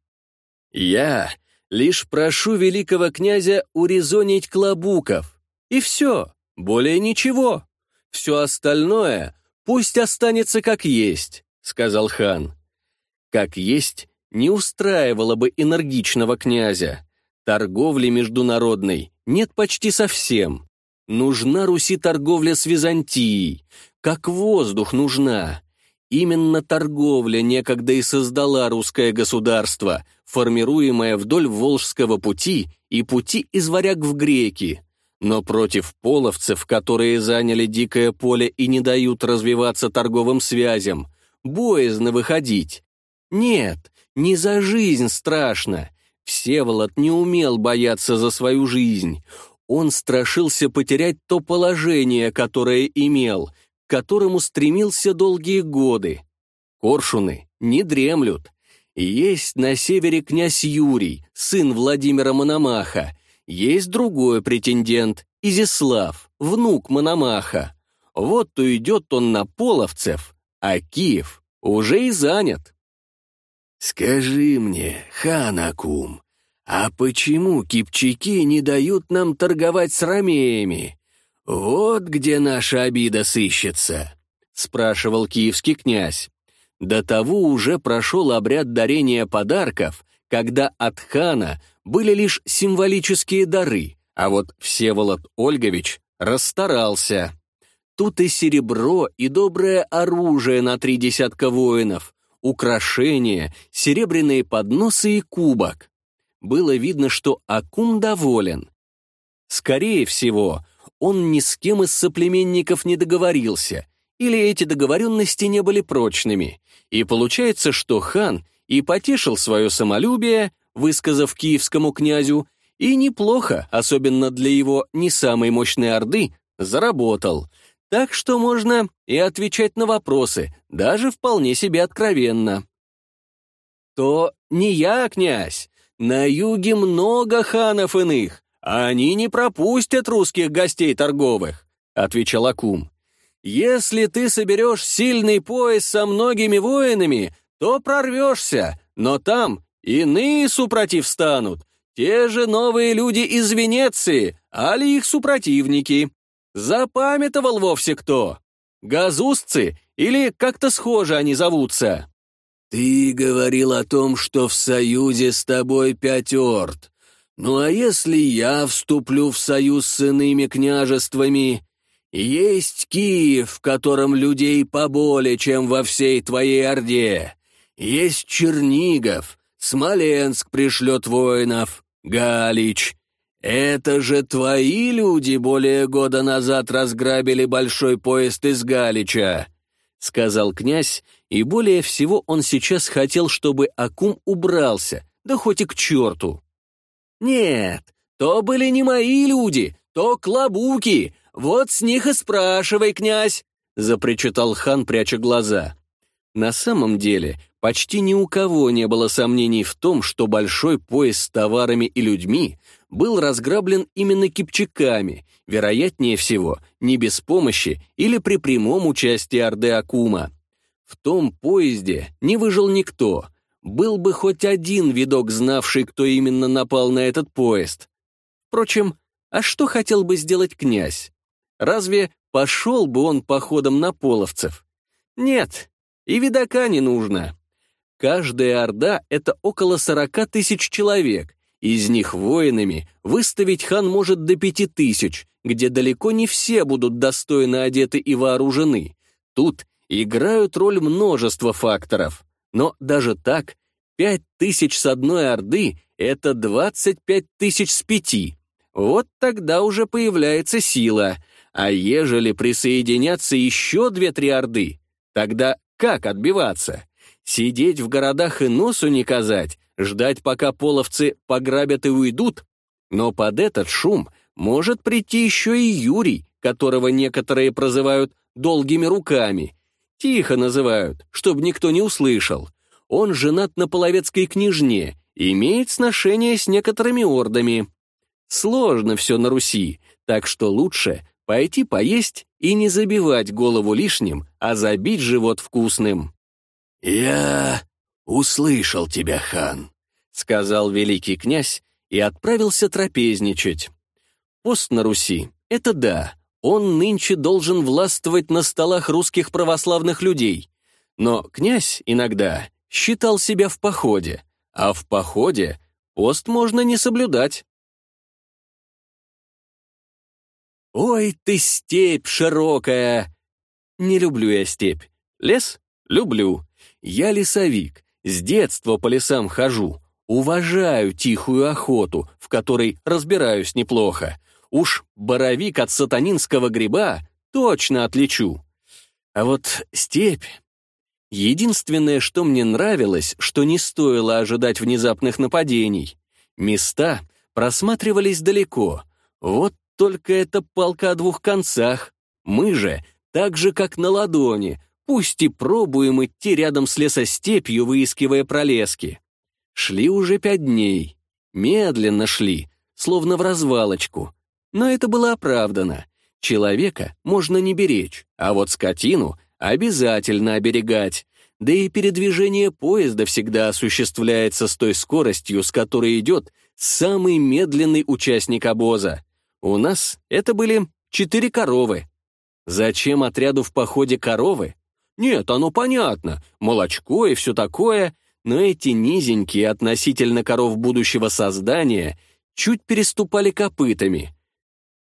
A: Я лишь прошу великого князя урезонить Клобуков. И все, более ничего. Все остальное пусть останется как есть, сказал хан как есть, не устраивало бы энергичного князя. Торговли международной нет почти совсем. Нужна Руси торговля с Византией, как воздух нужна. Именно торговля некогда и создала русское государство, формируемое вдоль Волжского пути и пути из варяг в греки. Но против половцев, которые заняли дикое поле и не дают развиваться торговым связям, боязно выходить, нет, не за жизнь страшно. Всеволод не умел бояться за свою жизнь. Он страшился потерять то положение, которое имел, к которому стремился долгие годы. Коршуны не дремлют. Есть на севере князь Юрий, сын Владимира Мономаха. Есть другой претендент, Изислав, внук Мономаха. Вот уйдет он на половцев, а Киев уже и занят. «Скажи мне, Ханакум, а почему кипчаки не дают нам торговать с ромеями? Вот где наша обида сыщется», — спрашивал киевский князь. До того уже прошел обряд дарения подарков, когда от хана были лишь символические дары, а вот Всеволод Ольгович расстарался. Тут и серебро, и доброе оружие на три десятка воинов, украшения, серебряные подносы и кубок. Было видно, что Акум доволен. Скорее всего, он ни с кем из соплеменников не договорился, или эти договоренности не были прочными, и получается, что хан и потешил свое самолюбие, высказав киевскому князю, и неплохо, особенно для его не самой мощной орды, заработал — так что можно и отвечать на вопросы, даже вполне себе откровенно. То не я, князь. На юге много ханов иных, они не пропустят русских гостей торговых, отвечал Акум. Если ты соберешь сильный пояс со многими воинами, то прорвешься, но там иные супротив станут, те же новые люди из Венеции, али их супротивники. Запамятовал вовсе кто? Газузцы или как-то схоже они зовутся?» «Ты говорил о том, что в союзе с тобой пять орд. Ну а если я вступлю в союз с иными княжествами? Есть Киев, в котором людей поболее, чем во всей твоей орде. Есть Чернигов, Смоленск пришлет воинов, Галич. «Это же твои люди более года назад разграбили большой поезд из Галича», — сказал князь, и более всего он сейчас хотел, чтобы Акум убрался, да хоть и к черту. «Нет, то были не мои люди, то клобуки, вот с них и спрашивай, князь», — запричитал хан, пряча глаза. На самом деле, почти ни у кого не было сомнений в том, что большой поезд с товарами и людьми был разграблен именно кипчаками, вероятнее всего, не без помощи или при прямом участии Орде Акума. В том поезде не выжил никто. Был бы хоть один видок, знавший, кто именно напал на этот поезд. Впрочем, а что хотел бы сделать князь? Разве пошел бы он походом на половцев? Нет, и видока не нужно. Каждая орда — это около 40 тысяч человек, из них воинами выставить хан может до пяти тысяч, где далеко не все будут достойно одеты и вооружены. Тут играют роль множество факторов. Но даже так, пять тысяч с одной орды — это двадцать пять тысяч с пяти. Вот тогда уже появляется сила. А ежели присоединятся еще две-три орды, тогда как отбиваться? Сидеть в городах и носу не казать ждать, пока половцы пограбят и уйдут. Но под этот шум может прийти еще и Юрий, которого некоторые прозывают «долгими руками». Тихо называют, чтобы никто не услышал. Он женат на половецкой княжне, имеет сношение с некоторыми ордами. Сложно все на Руси, так что лучше пойти поесть и не забивать голову лишним, а забить живот вкусным. «Я «Услышал тебя, хан», — сказал великий князь и отправился трапезничать. Пост на Руси — это да, он нынче должен властвовать на столах русских православных людей. Но князь иногда считал себя в походе, а в походе пост можно не соблюдать. «Ой ты, степь широкая!» «Не люблю я степь. Лес? Люблю. Я лесовик. С детства по лесам хожу, уважаю тихую охоту, в которой разбираюсь неплохо. Уж боровик от сатанинского гриба точно отличу. А вот степь... Единственное, что мне нравилось, что не стоило ожидать внезапных нападений. Места просматривались далеко. Вот только это палка о двух концах. Мы же, так же как на ладони, Пусть и пробуем идти рядом с лесостепью, выискивая пролески. Шли уже пять дней. Медленно шли, словно в развалочку. Но это было оправдано. Человека можно не беречь, а вот скотину обязательно оберегать. Да и передвижение поезда всегда осуществляется с той скоростью, с которой идет самый медленный участник обоза. У нас это были четыре коровы. Зачем отряду в походе коровы? Нет, оно понятно, молочко и все такое, но эти низенькие относительно коров будущего создания чуть переступали копытами.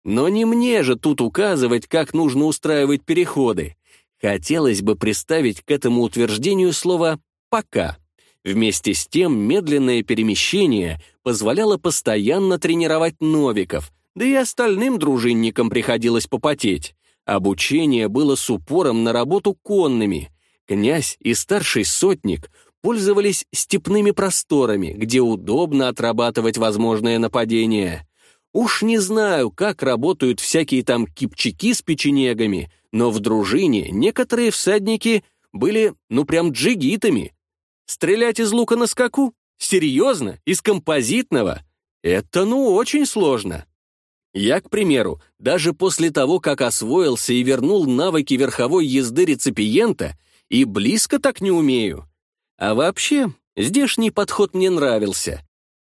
A: Но не мне же тут указывать, как нужно устраивать переходы. Хотелось бы приставить к этому утверждению слово «пока». Вместе с тем медленное перемещение позволяло постоянно тренировать новиков, да и остальным дружинникам приходилось попотеть. Обучение было с упором на работу конными. Князь и старший сотник пользовались степными просторами, где удобно отрабатывать возможное нападение. Уж не знаю, как работают всякие там кипчаки с печенегами, но в дружине некоторые всадники были, ну прям джигитами. Стрелять из лука на скаку? Серьезно? Из композитного? Это ну очень сложно. Я, к примеру, даже после того, как освоился и вернул навыки верховой езды реципиента, и близко так не умею. А вообще, здешний подход мне нравился.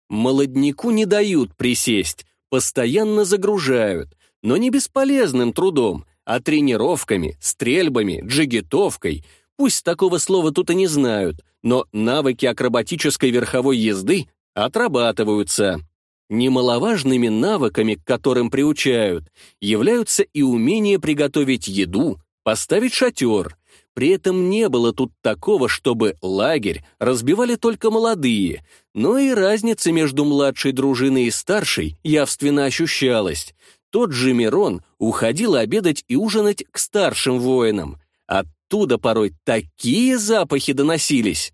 A: Молодняку не дают присесть, постоянно загружают, но не бесполезным трудом, а тренировками, стрельбами, джигитовкой. Пусть такого слова тут и не знают, но навыки акробатической верховой езды отрабатываются. Немаловажными навыками, к которым приучают, являются и умение приготовить еду, поставить шатер. При этом не было тут такого, чтобы лагерь разбивали только молодые, но и разница между младшей дружиной и старшей явственно ощущалась. Тот же Мирон уходил обедать и ужинать к старшим воинам. Оттуда порой такие запахи доносились.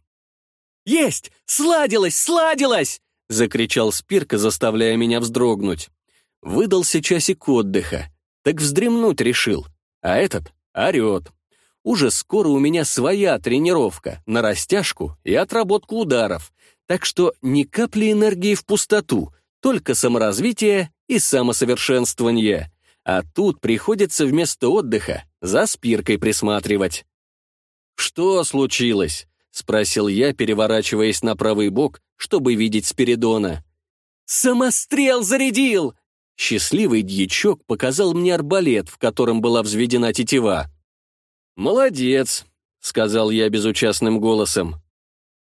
A: «Есть! Сладилось! Сладилось!» — закричал Спирка, заставляя меня вздрогнуть. Выдался часик отдыха. Так вздремнуть решил. А этот орет. Уже скоро у меня своя тренировка на растяжку и отработку ударов, так что ни капли энергии в пустоту, только саморазвитие и самосовершенствование. А тут приходится вместо отдыха за спиркой присматривать. «Что случилось?» — спросил я, переворачиваясь на правый бок, чтобы видеть Спиридона. «Самострел зарядил!» Счастливый дьячок показал мне арбалет, в котором была взведена тетива. «Молодец», — сказал я безучастным голосом.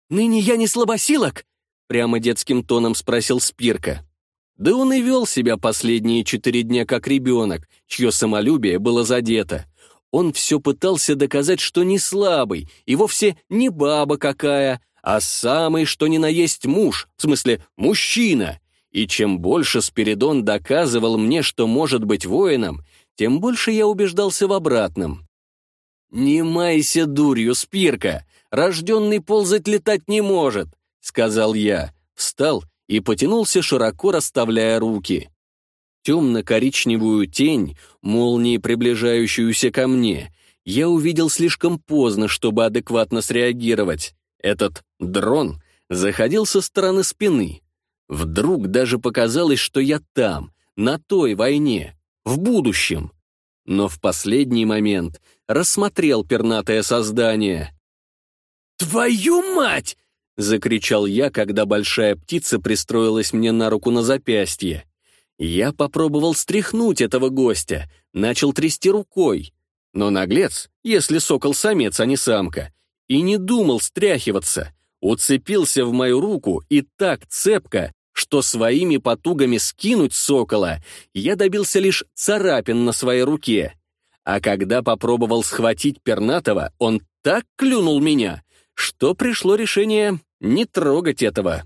A: «Ныне я не слабосилок?» — прямо детским тоном спросил Спирка. Да он и вел себя последние четыре дня как ребенок, чье самолюбие было задето. Он все пытался доказать, что не слабый и вовсе не баба какая, а самый что ни на есть муж, в смысле мужчина. И чем больше Спиридон доказывал мне, что может быть воином, тем больше я убеждался в обратном. «Не майся дурью, Спирка! Рожденный ползать летать не может!» — сказал я, встал и потянулся, широко расставляя руки. Темно-коричневую тень, молнии, приближающуюся ко мне, я увидел слишком поздно, чтобы адекватно среагировать. Этот дрон заходил со стороны спины. Вдруг даже показалось, что я там, на той войне, в будущем. Но в последний момент рассмотрел пернатое создание. «Твою мать!» — закричал я, когда большая птица пристроилась мне на руку на запястье. Я попробовал стряхнуть этого гостя, начал трясти рукой. Но наглец, если сокол-самец, а не самка, и не думал стряхиваться. Уцепился в мою руку и так цепко, что своими потугами скинуть сокола я добился лишь царапин на своей руке. А когда попробовал схватить пернатого, он так клюнул меня, что пришло решение не трогать этого.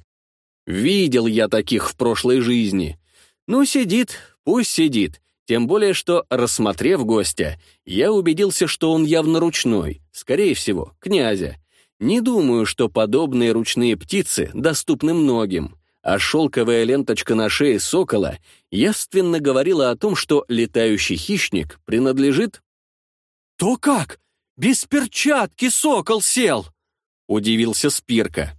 A: Видел я таких в прошлой жизни. Ну, сидит, пусть сидит. Тем более, что, рассмотрев гостя, я убедился, что он явно ручной, скорее всего, князя. Не думаю, что подобные ручные птицы доступны многим, а шелковая ленточка на шее сокола явственно говорила о том, что летающий хищник принадлежит... «То как? Без перчатки сокол сел!» — удивился Спирка.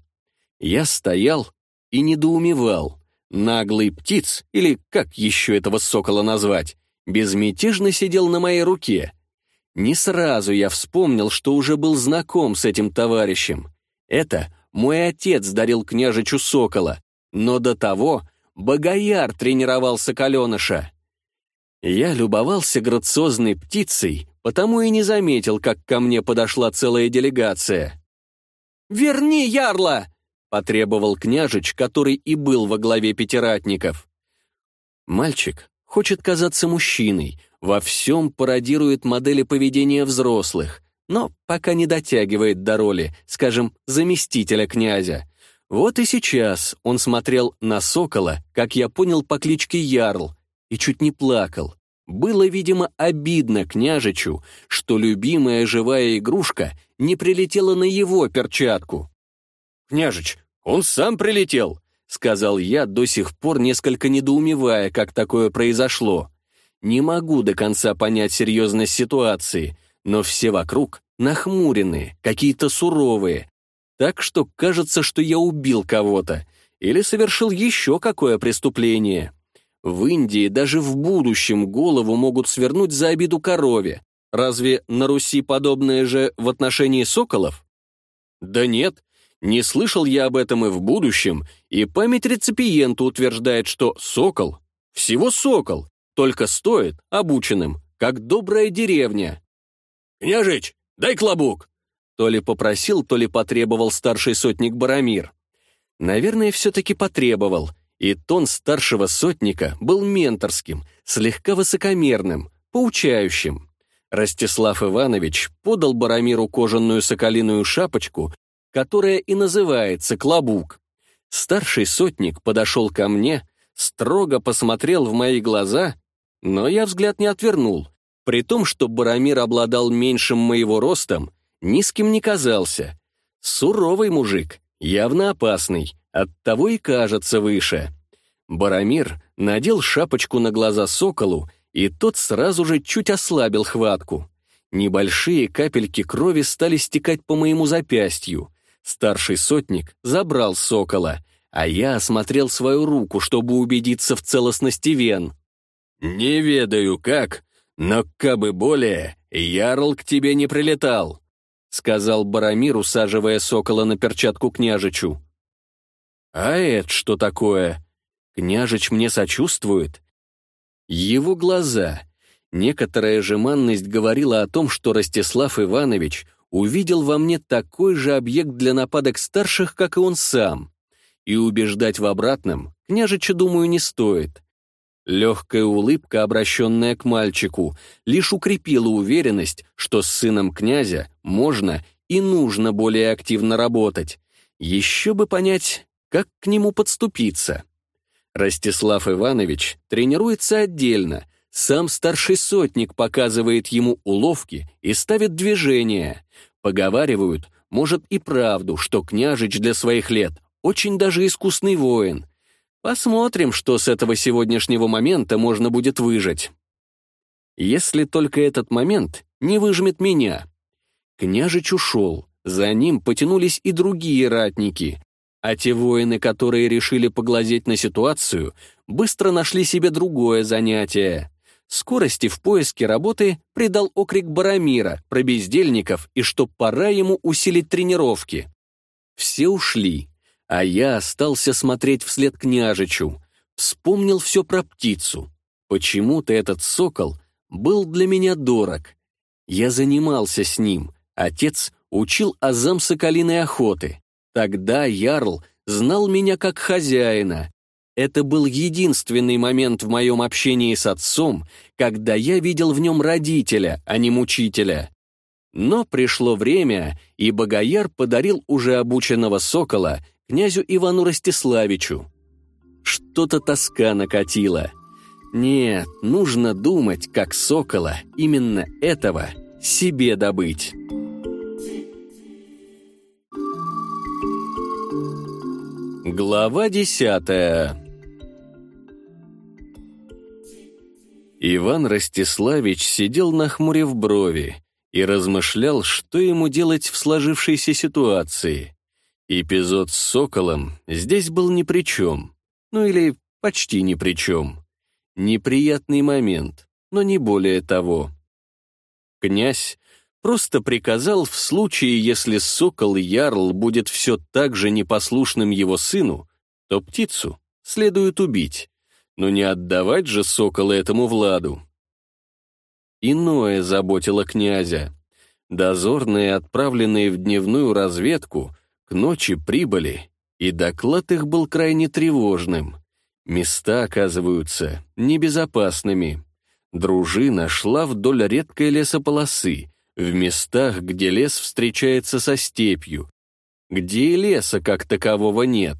A: Я стоял и недоумевал. Наглый птиц, или как еще этого сокола назвать, безмятежно сидел на моей руке. Не сразу я вспомнил, что уже был знаком с этим товарищем. Это мой отец дарил княжичу сокола, но до того Богояр тренировал соколеныша. Я любовался грациозной птицей, потому и не заметил, как ко мне подошла целая делегация. «Верни ярла!» — потребовал княжич, который и был во главе пятиратников. Мальчик хочет казаться мужчиной, во всем пародирует модели поведения взрослых, но пока не дотягивает до роли, скажем, заместителя князя. Вот и сейчас он смотрел на сокола, как я понял по кличке Ярл, и чуть не плакал. Было, видимо, обидно княжичу, что любимая живая игрушка не прилетела на его перчатку. «Княжич, он сам прилетел!» — сказал я, до сих пор несколько недоумевая, как такое произошло. «Не могу до конца понять серьезность ситуации, но все вокруг нахмурены, какие-то суровые. Так что кажется, что я убил кого-то или совершил еще какое преступление. В Индии даже в будущем голову могут свернуть за обиду корове. Разве на Руси подобное же в отношении соколов?» «Да нет», не слышал я об этом и в будущем, и память реципиента утверждает, что сокол, всего сокол, только стоит обученным, как добрая деревня. «Княжич, дай клобук!» То ли попросил, то ли потребовал старший сотник Барамир. Наверное, все-таки потребовал, и тон старшего сотника был менторским, слегка высокомерным, поучающим. Ростислав Иванович подал Барамиру кожаную соколиную шапочку, которая и называется клобук. Старший сотник подошел ко мне, строго посмотрел в мои глаза, но я взгляд не отвернул, при том, что Барамир обладал меньшим моего ростом, низким не казался. Суровый мужик, явно опасный, оттого и кажется выше. Барамир надел шапочку на глаза соколу, и тот сразу же чуть ослабил хватку. Небольшие капельки крови стали стекать по моему запястью. Старший сотник забрал сокола, а я осмотрел свою руку, чтобы убедиться в целостности вен. «Не ведаю как, но кабы более, ярл к тебе не прилетал», сказал Барамир, усаживая сокола на перчатку княжичу. «А это что такое? Княжич мне сочувствует?» Его глаза. Некоторая жеманность говорила о том, что Ростислав Иванович — увидел во мне такой же объект для нападок старших, как и он сам. И убеждать в обратном княжича, думаю, не стоит. Легкая улыбка, обращенная к мальчику, лишь укрепила уверенность, что с сыном князя можно и нужно более активно работать. Еще бы понять, как к нему подступиться. Ростислав Иванович тренируется отдельно, сам старший сотник показывает ему уловки и ставит движения. Поговаривают, может, и правду, что княжич для своих лет очень даже искусный воин. Посмотрим, что с этого сегодняшнего момента можно будет выжать. Если только этот момент не выжмет меня. Княжич ушел, за ним потянулись и другие ратники, а те воины, которые решили поглазеть на ситуацию, быстро нашли себе другое занятие. Скорости в поиске работы придал окрик Барамира про бездельников и что пора ему усилить тренировки. Все ушли, а я остался смотреть вслед княжичу. Вспомнил все про птицу. Почему-то этот сокол был для меня дорог. Я занимался с ним. Отец учил азам соколиной охоты. Тогда Ярл знал меня как хозяина, это был единственный момент в моем общении с отцом, когда я видел в нем родителя, а не мучителя. Но пришло время, и Богояр подарил уже обученного сокола князю Ивану Ростиславичу. Что-то тоска накатила. Нет, нужно думать, как сокола, именно этого, себе добыть». Глава десятая Иван Ростиславич сидел на хмуре в брови и размышлял, что ему делать в сложившейся ситуации. Эпизод с Соколом здесь был ни при чем, ну или почти ни при чем. Неприятный момент, но не более того. Князь просто приказал в случае, если сокол Ярл будет все так же непослушным его сыну, то птицу следует убить, но не отдавать же сокола этому Владу. Иное заботило князя. Дозорные, отправленные в дневную разведку, к ночи прибыли, и доклад их был крайне тревожным. Места оказываются небезопасными. Дружина шла вдоль редкой лесополосы, в местах, где лес встречается со степью, где и леса как такового нет.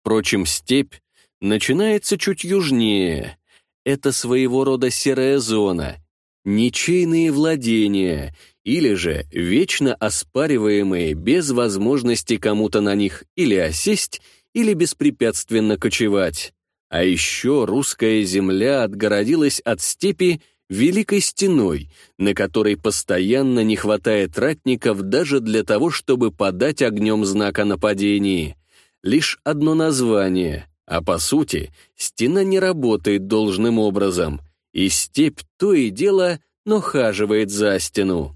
A: Впрочем, степь начинается чуть южнее. Это своего рода серая зона, ничейные владения или же вечно оспариваемые без возможности кому-то на них или осесть, или беспрепятственно кочевать. А еще русская земля отгородилась от степи – великой стеной, на которой постоянно не хватает ратников даже для того, чтобы подать огнем знак о нападении. Лишь одно название, а по сути стена не работает должным образом, и степь то и дело, но хаживает за стену.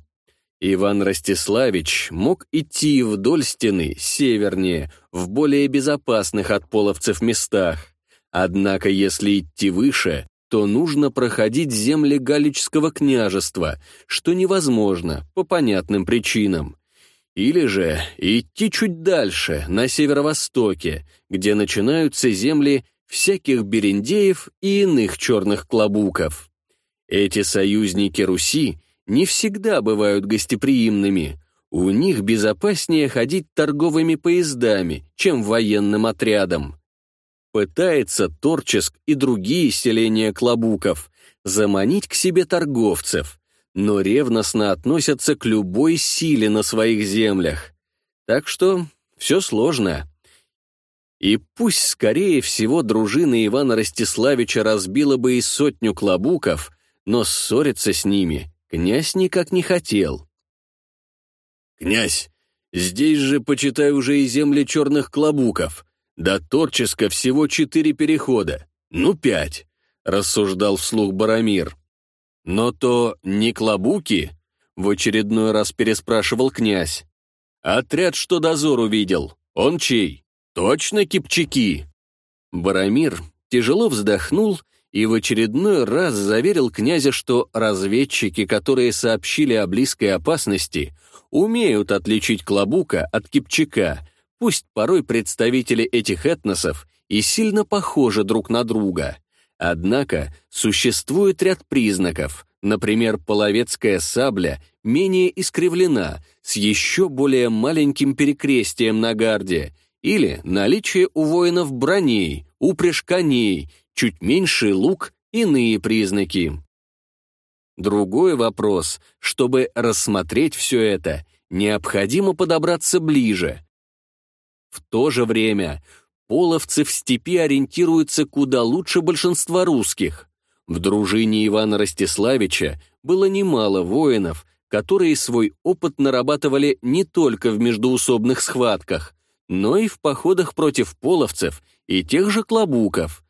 A: Иван Ростиславич мог идти вдоль стены, севернее, в более безопасных от половцев местах. Однако, если идти выше, то нужно проходить земли галичского княжества, что невозможно по понятным причинам. Или же идти чуть дальше, на северо-востоке, где начинаются земли всяких берендеев и иных черных клобуков. Эти союзники Руси не всегда бывают гостеприимными. У них безопаснее ходить торговыми поездами, чем военным отрядом пытается Торческ и другие селения клобуков заманить к себе торговцев, но ревностно относятся к любой силе на своих землях. Так что все сложно. И пусть, скорее всего, дружина Ивана Ростиславича разбила бы и сотню клобуков, но ссориться с ними князь никак не хотел. «Князь, здесь же, почитай, уже и земли черных клобуков. До Торческа всего четыре перехода, ну пять, рассуждал вслух Барамир. Но то не клобуки, в очередной раз переспрашивал князь. Отряд, что дозор увидел, он чей? Точно кипчаки? Барамир тяжело вздохнул и в очередной раз заверил князя, что разведчики, которые сообщили о близкой опасности, умеют отличить клобука от кипчака Пусть порой представители этих этносов и сильно похожи друг на друга, однако существует ряд признаков, например, половецкая сабля менее искривлена, с еще более маленьким перекрестием на гарде, или наличие у воинов броней, упряжь коней, чуть меньший лук, иные признаки. Другой вопрос, чтобы рассмотреть все это, необходимо подобраться ближе – в то же время половцы в степи ориентируются куда лучше большинства русских. В дружине Ивана Ростиславича было немало воинов, которые свой опыт нарабатывали не только в междуусобных схватках, но и в походах против половцев и тех же клобуков.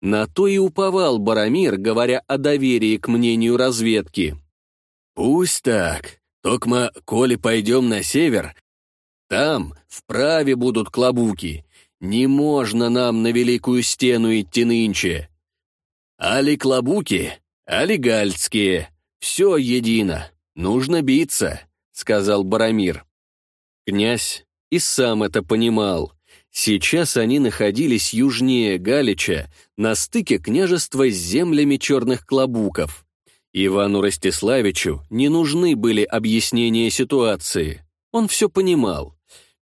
A: На то и уповал Барамир, говоря о доверии к мнению разведки. «Пусть так. Токма, коли пойдем на север, там вправе будут клобуки. Не можно нам на великую стену идти нынче. Али клобуки, али гальцкие. Все едино. Нужно биться, сказал Барамир. Князь и сам это понимал. Сейчас они находились южнее Галича, на стыке княжества с землями черных клобуков. Ивану Ростиславичу не нужны были объяснения ситуации. Он все понимал.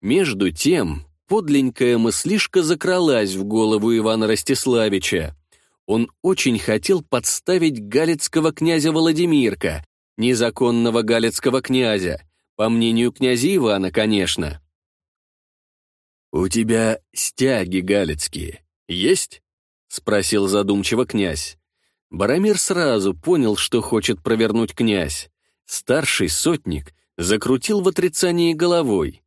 A: Между тем, подленькая мыслишка закралась в голову Ивана Ростиславича. Он очень хотел подставить галицкого князя Владимирка, незаконного галицкого князя, по мнению князя Ивана, конечно. «У тебя стяги галицкие есть?» — спросил задумчиво князь. Барамир сразу понял, что хочет провернуть князь. Старший сотник закрутил в отрицании головой.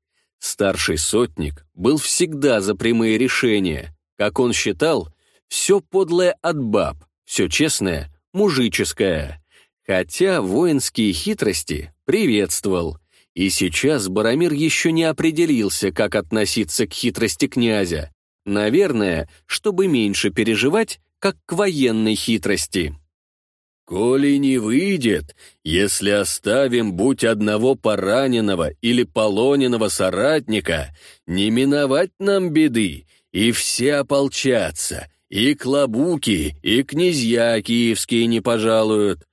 A: Старший сотник был всегда за прямые решения. Как он считал, все подлое от баб, все честное — мужическое. Хотя воинские хитрости приветствовал. И сейчас Барамир еще не определился, как относиться к хитрости князя. Наверное, чтобы меньше переживать, как к военной хитрости. «Коли не выйдет, если оставим будь одного пораненного или полоненного соратника, не миновать нам беды, и все ополчатся, и клобуки, и князья киевские не пожалуют.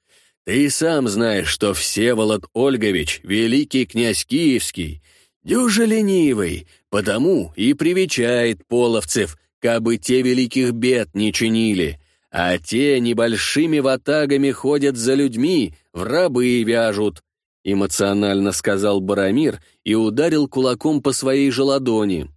A: Ты сам знаешь, что Всеволод Ольгович, великий князь киевский, дюже ленивый, потому и привечает половцев, кабы те великих бед не чинили» А те небольшими ватагами ходят за людьми, в рабы и вяжут», — эмоционально сказал Барамир и ударил кулаком по своей же ладони.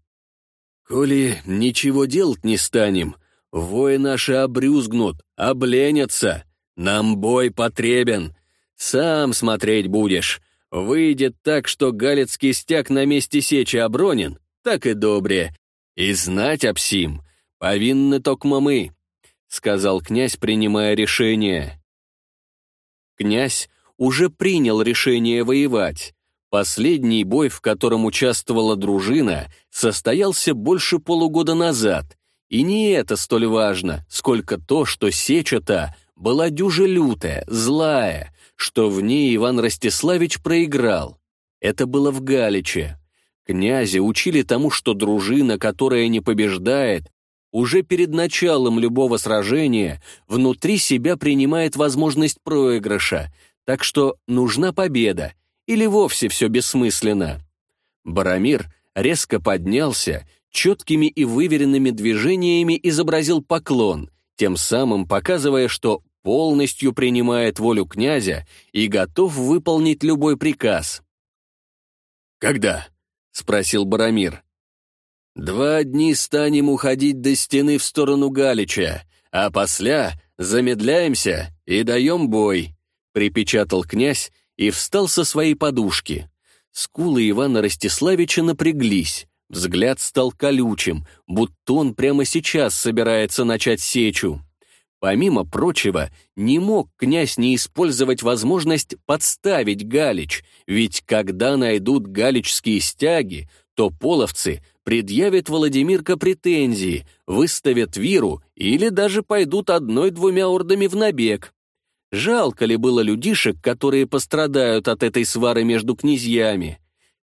A: «Коли ничего делать не станем, вои наши обрюзгнут, обленятся. Нам бой потребен. Сам смотреть будешь. Выйдет так, что галецкий стяг на месте сечи обронен, так и добре. И знать об обсим повинны только мы сказал князь, принимая решение. Князь уже принял решение воевать. Последний бой, в котором участвовала дружина, состоялся больше полугода назад, и не это столь важно, сколько то, что сечета была дюже лютая, злая, что в ней Иван Ростиславич проиграл. Это было в Галиче. Князя учили тому, что дружина, которая не побеждает, уже перед началом любого сражения внутри себя принимает возможность проигрыша, так что нужна победа, или вовсе все бессмысленно. Барамир резко поднялся, четкими и выверенными движениями изобразил поклон, тем самым показывая, что полностью принимает волю князя и готов выполнить любой приказ. «Когда?» — спросил Барамир. Два дни станем уходить до стены в сторону Галича, а после замедляемся и даем бой», — припечатал князь и встал со своей подушки. Скулы Ивана Ростиславича напряглись, взгляд стал колючим, будто он прямо сейчас собирается начать сечу. Помимо прочего, не мог князь не использовать возможность подставить Галич, ведь когда найдут галичские стяги, то половцы — предъявит Владимирка претензии, выставят виру или даже пойдут одной-двумя ордами в набег. Жалко ли было людишек, которые пострадают от этой свары между князьями?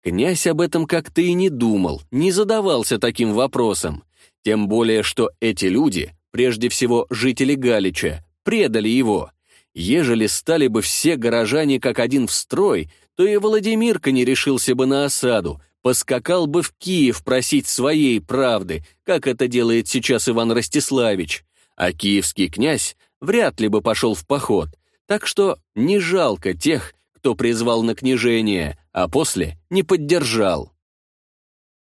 A: Князь об этом как-то и не думал, не задавался таким вопросом. Тем более, что эти люди, прежде всего жители Галича, предали его. Ежели стали бы все горожане как один в строй, то и Владимирка не решился бы на осаду, поскакал бы в Киев просить своей правды, как это делает сейчас Иван Ростиславич, а киевский князь вряд ли бы пошел в поход, так что не жалко тех, кто призвал на княжение, а после не поддержал.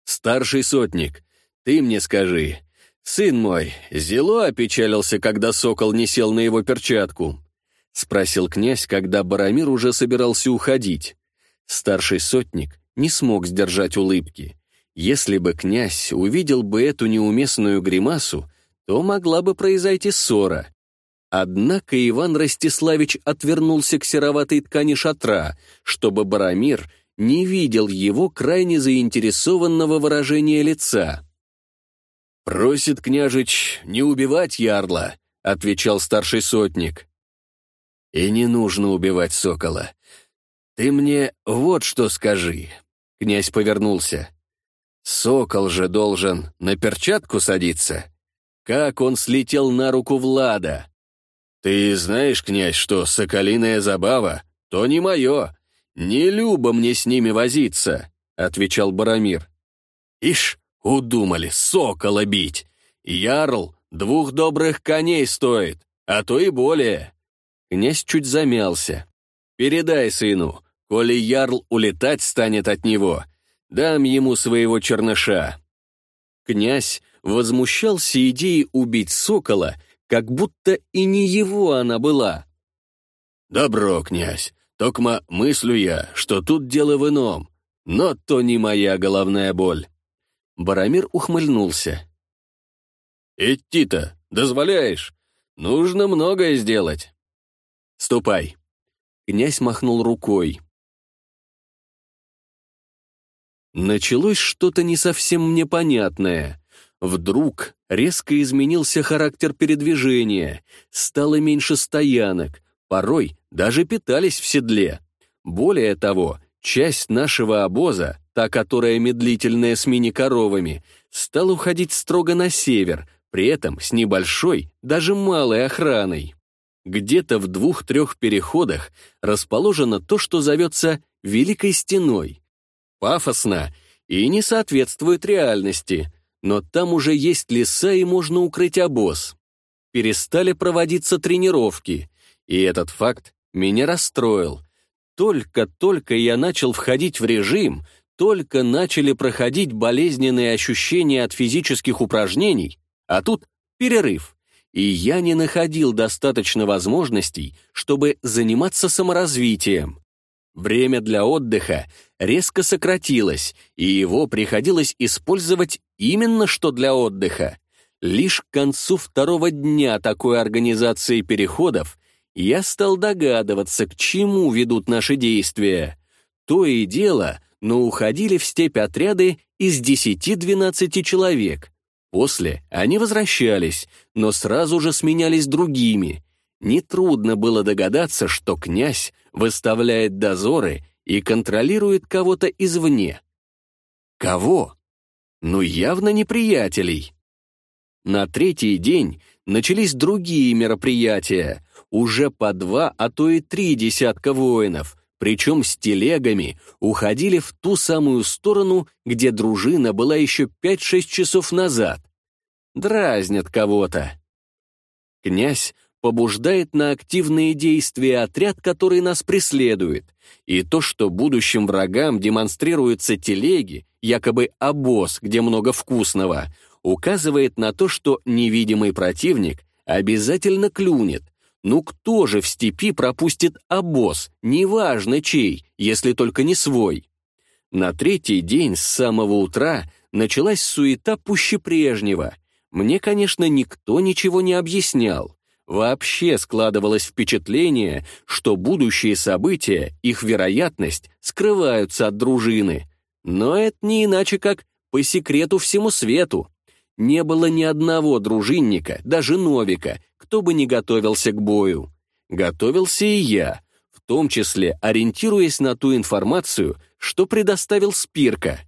A: «Старший сотник, ты мне скажи, сын мой, зело опечалился, когда сокол не сел на его перчатку?» — спросил князь, когда Барамир уже собирался уходить. Старший сотник не смог сдержать улыбки. Если бы князь увидел бы эту неуместную гримасу, то могла бы произойти ссора. Однако Иван Ростиславич отвернулся к сероватой ткани шатра, чтобы Барамир не видел его крайне заинтересованного выражения лица. «Просит княжич не убивать ярла», — отвечал старший сотник. «И не нужно убивать сокола. Ты мне вот что скажи. Князь повернулся. Сокол же должен на перчатку садиться. Как он слетел на руку Влада! Ты знаешь, князь, что соколиная забава — то не мое. Не любо мне с ними возиться, — отвечал Барамир. Ишь, удумали сокола бить. Ярл двух добрых коней стоит, а то и более. Князь чуть замялся. Передай сыну, Коли Ярл улетать станет от него, дам ему своего черныша». Князь возмущался идеей убить сокола, как будто и не его она была. «Добро, князь, токма мыслю я, что тут дело в ином, но то не моя головная боль». Барамир ухмыльнулся. «Идти-то, дозволяешь? Нужно многое сделать». «Ступай». Князь махнул рукой. Началось что-то не совсем мне понятное. Вдруг резко изменился характер передвижения, стало меньше стоянок, порой даже питались в седле. Более того, часть нашего обоза, та, которая медлительная с мини-коровами, стала уходить строго на север, при этом с небольшой, даже малой охраной. Где-то в двух-трех переходах расположено то, что зовется «Великой стеной», пафосно и не соответствует реальности, но там уже есть леса и можно укрыть обоз. Перестали проводиться тренировки, и этот факт меня расстроил. Только-только я начал входить в режим, только начали проходить болезненные ощущения от физических упражнений, а тут перерыв. И я не находил достаточно возможностей, чтобы заниматься саморазвитием. Время для отдыха резко сократилось, и его приходилось использовать именно что для отдыха. Лишь к концу второго дня такой организации переходов я стал догадываться, к чему ведут наши действия. То и дело, но уходили в степь отряды из 10-12 человек. После они возвращались, но сразу же сменялись другими — нетрудно было догадаться, что князь выставляет дозоры и контролирует кого-то извне. Кого? Ну, явно неприятелей. На третий день начались другие мероприятия, уже по два, а то и три десятка воинов, причем с телегами, уходили в ту самую сторону, где дружина была еще пять-шесть часов назад. Дразнят кого-то. Князь побуждает на активные действия отряд, который нас преследует, и то, что будущим врагам демонстрируются телеги, якобы обоз, где много вкусного, указывает на то, что невидимый противник обязательно клюнет. Ну кто же в степи пропустит обоз, неважно чей, если только не свой? На третий день с самого утра началась суета пуще прежнего. Мне, конечно, никто ничего не объяснял. Вообще складывалось впечатление, что будущие события, их вероятность, скрываются от дружины. Но это не иначе как по секрету всему свету. Не было ни одного дружинника, даже Новика, кто бы не готовился к бою. Готовился и я, в том числе ориентируясь на ту информацию, что предоставил Спирка.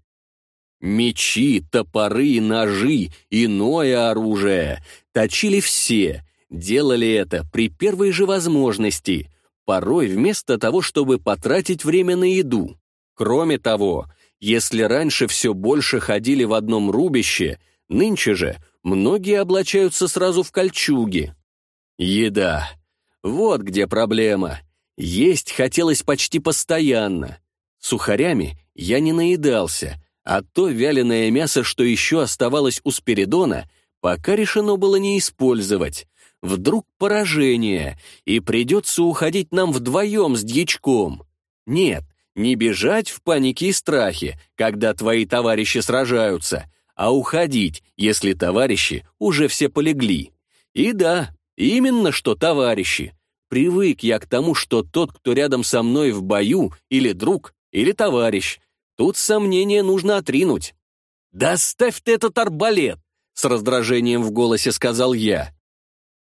A: Мечи, топоры, ножи, иное оружие точили все, делали это при первой же возможности, порой вместо того, чтобы потратить время на еду. Кроме того, если раньше все больше ходили в одном рубище, нынче же многие облачаются сразу в кольчуги. Еда. Вот где проблема. Есть хотелось почти постоянно. Сухарями я не наедался, а то вяленое мясо, что еще оставалось у Спиридона, пока решено было не использовать. Вдруг поражение, и придется уходить нам вдвоем с дьячком. Нет, не бежать в панике и страхе, когда твои товарищи сражаются, а уходить, если товарищи уже все полегли. И да, именно что товарищи. Привык я к тому, что тот, кто рядом со мной в бою, или друг, или товарищ. Тут сомнения нужно отринуть. «Доставь ты этот арбалет!» — с раздражением в голосе сказал я.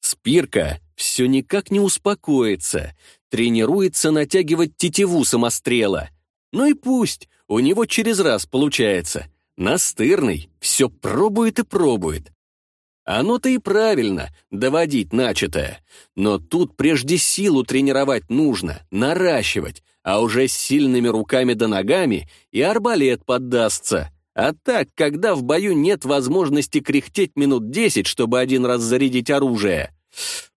A: Спирка все никак не успокоится, тренируется натягивать тетиву самострела. Ну и пусть, у него через раз получается. Настырный, все пробует и пробует. Оно-то и правильно, доводить начатое. Но тут прежде силу тренировать нужно, наращивать, а уже с сильными руками да ногами и арбалет поддастся. А так, когда в бою нет возможности кряхтеть минут десять, чтобы один раз зарядить оружие,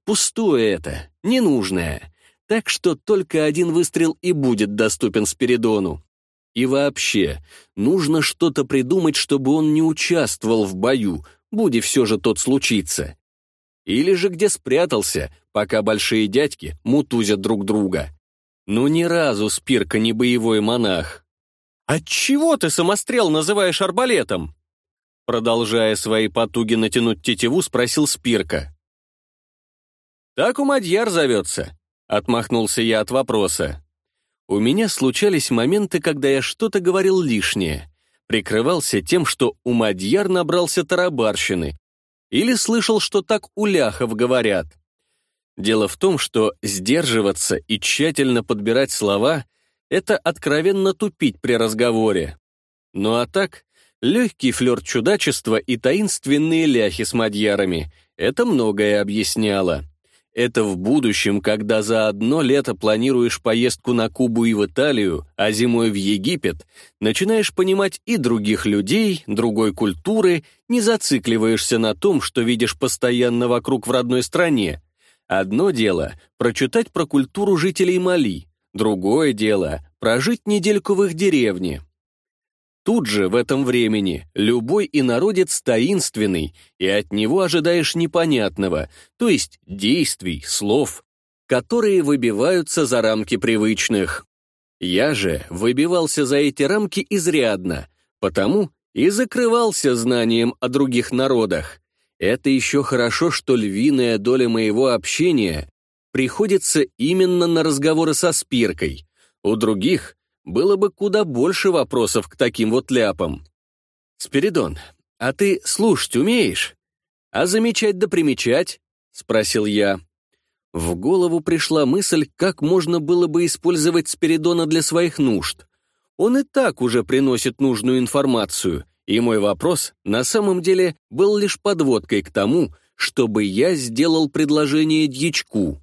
A: пустое это, ненужное. Так что только один выстрел и будет доступен Спиридону. И вообще, нужно что-то придумать, чтобы он не участвовал в бою, будь все же тот случится. Или же где спрятался, пока большие дядьки мутузят друг друга. Но ну, ни разу Спирка не боевой монах, «Отчего ты самострел называешь арбалетом?» Продолжая свои потуги натянуть тетиву, спросил Спирка. «Так у Мадьяр зовется», — отмахнулся я от вопроса. У меня случались моменты, когда я что-то говорил лишнее. Прикрывался тем, что у Мадьяр набрался тарабарщины. Или слышал, что так у ляхов говорят. Дело в том, что сдерживаться и тщательно подбирать слова — это откровенно тупить при разговоре. Ну а так, легкий флер чудачества и таинственные ляхи с мадьярами — это многое объясняло. Это в будущем, когда за одно лето планируешь поездку на Кубу и в Италию, а зимой в Египет, начинаешь понимать и других людей, другой культуры, не зацикливаешься на том, что видишь постоянно вокруг в родной стране. Одно дело — прочитать про культуру жителей Мали, Другое дело — прожить недельку в их деревне. Тут же, в этом времени, любой инородец таинственный, и от него ожидаешь непонятного, то есть действий, слов, которые выбиваются за рамки привычных. Я же выбивался за эти рамки изрядно, потому и закрывался знанием о других народах. Это еще хорошо, что львиная доля моего общения приходится именно на разговоры со спиркой. У других было бы куда больше вопросов к таким вот ляпам. «Спиридон, а ты слушать умеешь? А замечать да примечать?» — спросил я. В голову пришла мысль, как можно было бы использовать Спиридона для своих нужд. Он и так уже приносит нужную информацию, и мой вопрос на самом деле был лишь подводкой к тому, чтобы я сделал предложение дьячку.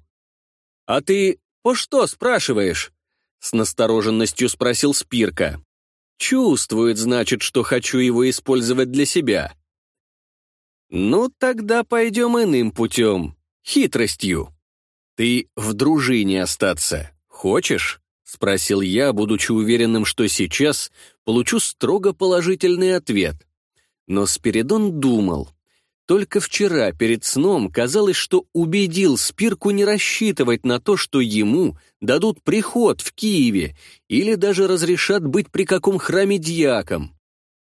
A: «А ты по что спрашиваешь?» — с настороженностью спросил Спирка. «Чувствует, значит, что хочу его использовать для себя». «Ну, тогда пойдем иным путем, хитростью. Ты в дружине остаться хочешь?» — спросил я, будучи уверенным, что сейчас получу строго положительный ответ. Но Спиридон думал. Только вчера, перед сном, казалось, что убедил Спирку не рассчитывать на то, что ему дадут приход в Киеве или даже разрешат быть при каком храме дьяком.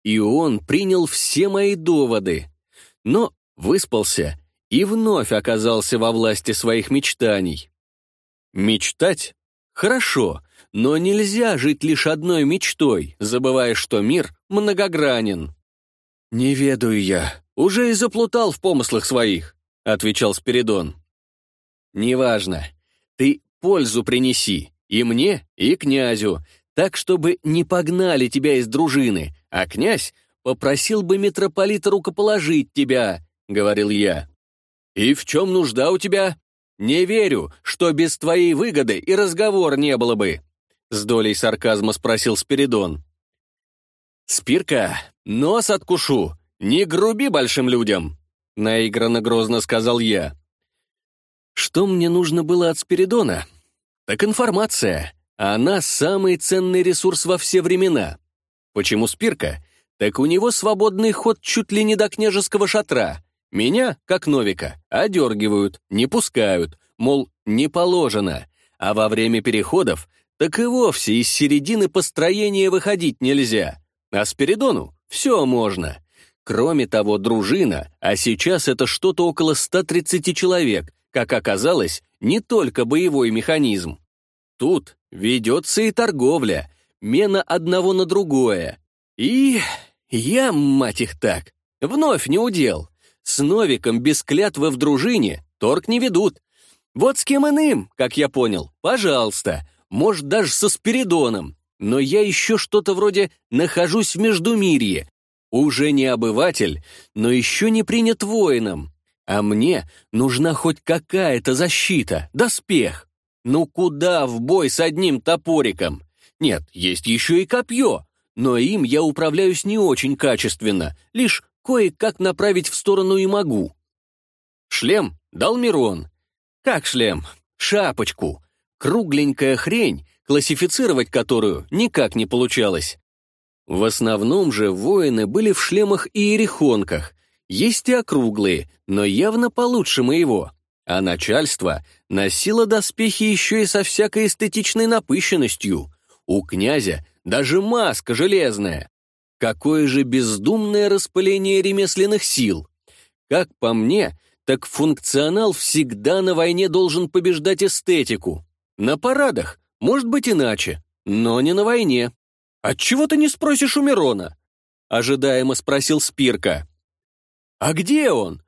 A: И он принял все мои доводы. Но выспался и вновь оказался во власти своих мечтаний. Мечтать? Хорошо, но нельзя жить лишь одной мечтой, забывая, что мир многогранен. «Не ведаю я», «Уже и заплутал в помыслах своих», — отвечал Спиридон. «Неважно. Ты пользу принеси, и мне, и князю, так, чтобы не погнали тебя из дружины, а князь попросил бы митрополита рукоположить тебя», — говорил я. «И в чем нужда у тебя? Не верю, что без твоей выгоды и разговор не было бы», — с долей сарказма спросил Спиридон. «Спирка, нос откушу, «Не груби большим людям!» — наигранно грозно сказал я. Что мне нужно было от Спиридона? Так информация. Она — самый ценный ресурс во все времена. Почему Спирка? Так у него свободный ход чуть ли не до княжеского шатра. Меня, как Новика, одергивают, не пускают, мол, не положено. А во время переходов так и вовсе из середины построения выходить нельзя. А Спиридону все можно. Кроме того, дружина, а сейчас это что-то около 130 человек, как оказалось, не только боевой механизм. Тут ведется и торговля, мена одного на другое. И я, мать их так, вновь не удел. С Новиком без клятвы в дружине торг не ведут. Вот с кем иным, как я понял, пожалуйста, может, даже со Спиридоном. Но я еще что-то вроде нахожусь в Междумирье, уже не обыватель, но еще не принят воином. А мне нужна хоть какая-то защита, доспех. Ну куда в бой с одним топориком? Нет, есть еще и копье, но им я управляюсь не очень качественно, лишь кое-как направить в сторону и могу. Шлем дал Мирон. Как шлем? Шапочку. Кругленькая хрень, классифицировать которую никак не получалось. В основном же воины были в шлемах и ерехонках, есть и округлые, но явно получше моего. А начальство носило доспехи еще и со всякой эстетичной напыщенностью. У князя даже маска железная. Какое же бездумное распыление ремесленных сил. Как по мне, так функционал всегда на войне должен побеждать эстетику. На парадах, может быть иначе, но не на войне. «Отчего ты не спросишь у Мирона?» — ожидаемо спросил Спирка. «А где он?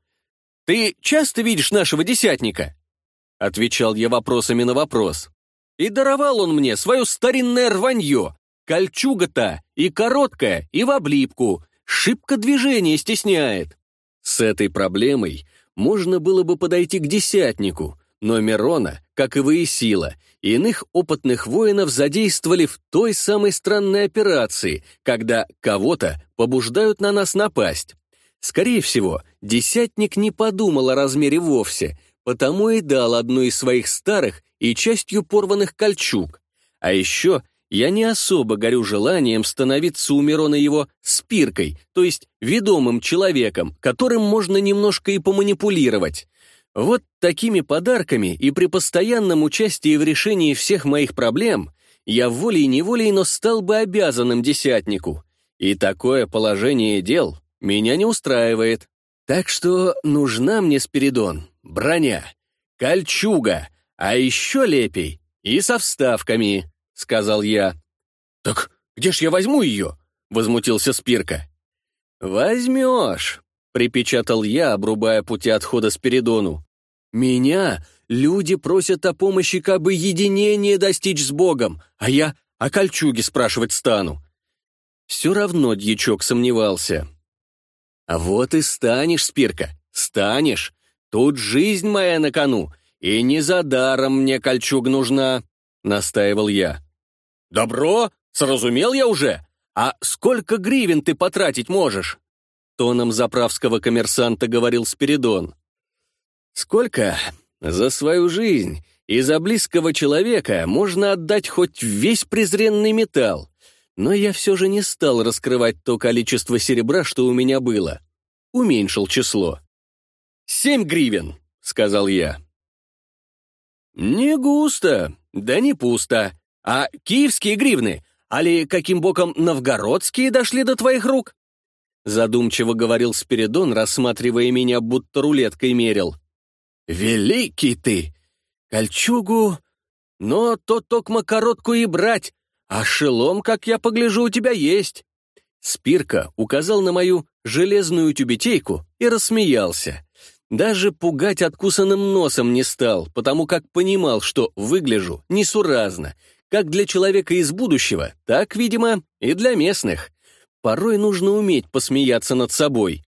A: Ты часто видишь нашего десятника?» — отвечал я вопросами на вопрос. «И даровал он мне свое старинное рванье, кольчуга-то и короткая, и в облипку, шибко движение стесняет». С этой проблемой можно было бы подойти к десятнику, но Мирона, как и выясила, и иных опытных воинов задействовали в той самой странной операции, когда кого-то побуждают на нас напасть. Скорее всего, десятник не подумал о размере вовсе, потому и дал одну из своих старых и частью порванных кольчуг. А еще я не особо горю желанием становиться у Мирона его спиркой, то есть ведомым человеком, которым можно немножко и поманипулировать. Вот такими подарками и при постоянном участии в решении всех моих проблем я волей-неволей, но стал бы обязанным десятнику. И такое положение дел меня не устраивает. Так что нужна мне Спиридон, броня, кольчуга, а еще лепей и со вставками, — сказал я. «Так где ж я возьму ее?» — возмутился Спирка. «Возьмешь», Припечатал я, обрубая пути отхода Спиридону. «Меня люди просят о помощи, как бы единение достичь с Богом, а я о кольчуге спрашивать стану». Все равно дьячок сомневался. «А вот и станешь, Спирка, станешь. Тут жизнь моя на кону, и не за даром мне кольчуг нужна», — настаивал я. «Добро, сразумел я уже. А сколько гривен ты потратить можешь?» тоном заправского коммерсанта говорил Спиридон. «Сколько за свою жизнь и за близкого человека можно отдать хоть весь презренный металл, но я все же не стал раскрывать то количество серебра, что у меня было. Уменьшил число. «Семь гривен», — сказал я. «Не густо, да не пусто. А киевские гривны, али каким боком новгородские дошли до твоих рук?» Задумчиво говорил Спиридон, рассматривая меня, будто рулеткой мерил. «Великий ты! Кольчугу! Но то токмо короткую и брать, а шелом, как я погляжу, у тебя есть!» Спирка указал на мою железную тюбетейку и рассмеялся. Даже пугать откусанным носом не стал, потому как понимал, что выгляжу несуразно, как для человека из будущего, так, видимо, и для местных. Порой нужно уметь посмеяться над собой.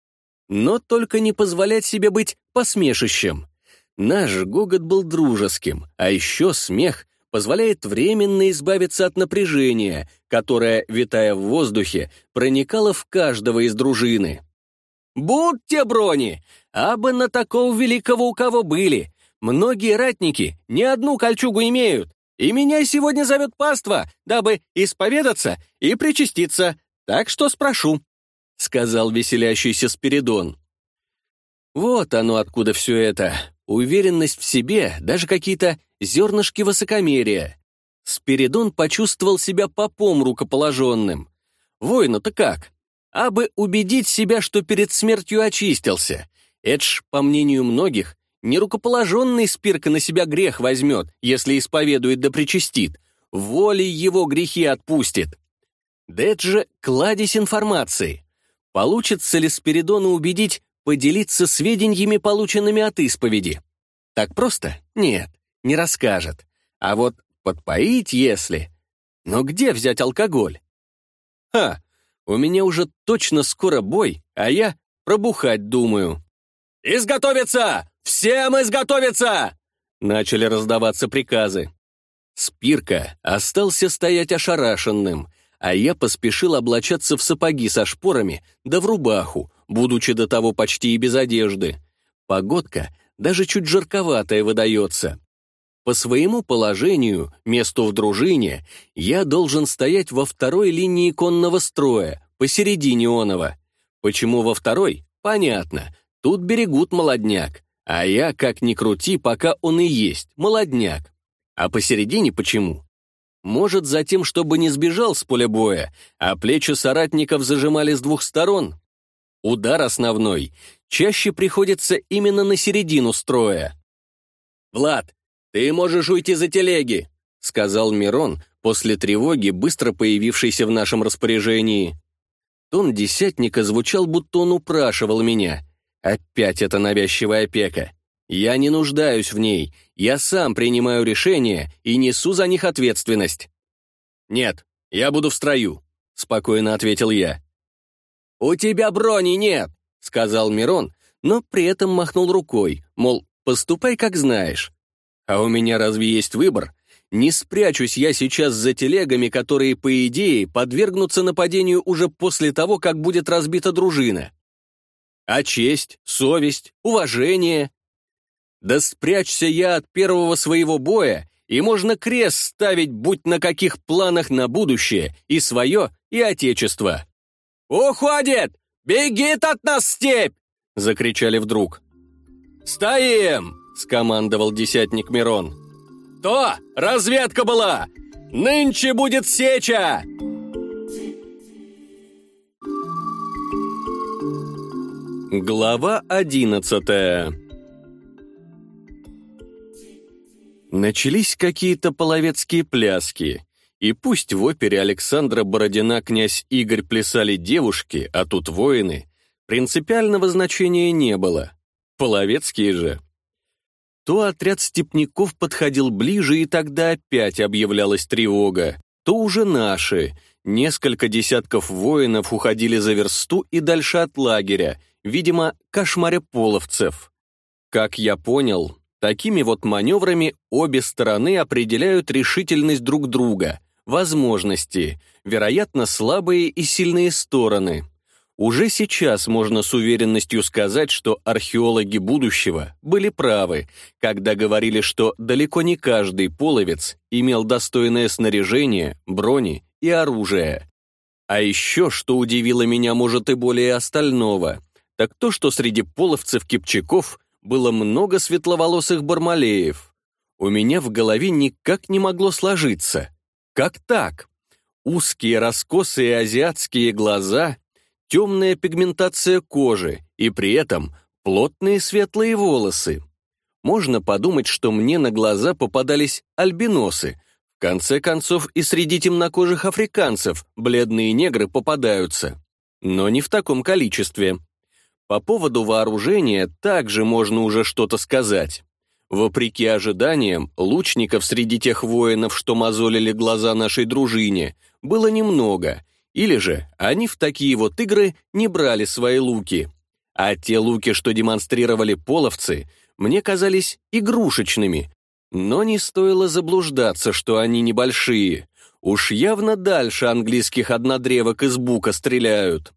A: Но только не позволять себе быть посмешищем. Наш гогот был дружеским, а еще смех позволяет временно избавиться от напряжения, которое, витая в воздухе, проникало в каждого из дружины. «Будьте брони! Абы на такого великого у кого были! Многие ратники ни одну кольчугу имеют, и меня сегодня зовет паства, дабы исповедаться и причаститься, так что спрошу», — сказал веселящийся Спиридон. «Вот оно откуда все это. Уверенность в себе, даже какие-то зернышки высокомерия». Спиридон почувствовал себя попом рукоположенным. «Воину-то как? Абы убедить себя, что перед смертью очистился. Эдж, по мнению многих, не рукоположенный Спирка на себя грех возьмет, если исповедует да причастит. Волей его грехи отпустит. Дэд же — кладезь информации. Получится ли Спиридона убедить поделиться сведениями, полученными от исповеди? Так просто? Нет, не расскажет. А вот подпоить, если... Но где взять алкоголь? Ха, у меня уже точно скоро бой, а я пробухать думаю. «Изготовиться! Всем изготовиться!» Начали раздаваться приказы. Спирка остался стоять ошарашенным — а я поспешил облачаться в сапоги со шпорами да в рубаху, будучи до того почти и без одежды. Погодка даже чуть жарковатая выдается. По своему положению, месту в дружине, я должен стоять во второй линии конного строя, посередине оного. Почему во второй? Понятно, тут берегут молодняк. А я, как ни крути, пока он и есть, молодняк. А посередине почему? Может, за тем, чтобы не сбежал с поля боя, а плечи соратников зажимали с двух сторон. Удар основной чаще приходится именно на середину строя. «Влад, ты можешь уйти за телеги», — сказал Мирон после тревоги, быстро появившейся в нашем распоряжении. Тон десятника звучал, будто он упрашивал меня. Опять эта навязчивая опека. Я не нуждаюсь в ней. Я сам принимаю решения и несу за них ответственность». «Нет, я буду в строю», — спокойно ответил я. «У тебя брони нет», — сказал Мирон, но при этом махнул рукой, мол, поступай как знаешь. «А у меня разве есть выбор? Не спрячусь я сейчас за телегами, которые, по идее, подвергнутся нападению уже после того, как будет разбита дружина. А честь, совесть, уважение да спрячься я от первого своего боя, и можно крест ставить, будь на каких планах на будущее, и свое, и отечество. «Уходит! Бегит от нас степь!» — закричали вдруг. «Стоим!» — скомандовал десятник Мирон. «То! Разведка была! Нынче будет сеча!» Глава одиннадцатая Начались какие-то половецкие пляски, и пусть в опере Александра Бородина князь Игорь плясали девушки, а тут воины, принципиального значения не было. Половецкие же. То отряд степняков подходил ближе, и тогда опять объявлялась тревога. То уже наши. Несколько десятков воинов уходили за версту и дальше от лагеря, видимо, кошмаря половцев. Как я понял, Такими вот маневрами обе стороны определяют решительность друг друга, возможности, вероятно, слабые и сильные стороны. Уже сейчас можно с уверенностью сказать, что археологи будущего были правы, когда говорили, что далеко не каждый половец имел достойное снаряжение, брони и оружие. А еще, что удивило меня, может, и более остального, так то, что среди половцев-кипчаков – было много светловолосых бармалеев. У меня в голове никак не могло сложиться. Как так? Узкие, раскосые азиатские глаза, темная пигментация кожи и при этом плотные светлые волосы. Можно подумать, что мне на глаза попадались альбиносы. В конце концов, и среди темнокожих африканцев бледные негры попадаются. Но не в таком количестве. По поводу вооружения также можно уже что-то сказать. Вопреки ожиданиям, лучников среди тех воинов, что мозолили глаза нашей дружине, было немного, или же они в такие вот игры не брали свои луки. А те луки, что демонстрировали половцы, мне казались игрушечными, но не стоило заблуждаться, что они небольшие. Уж явно дальше английских однодревок из бука стреляют.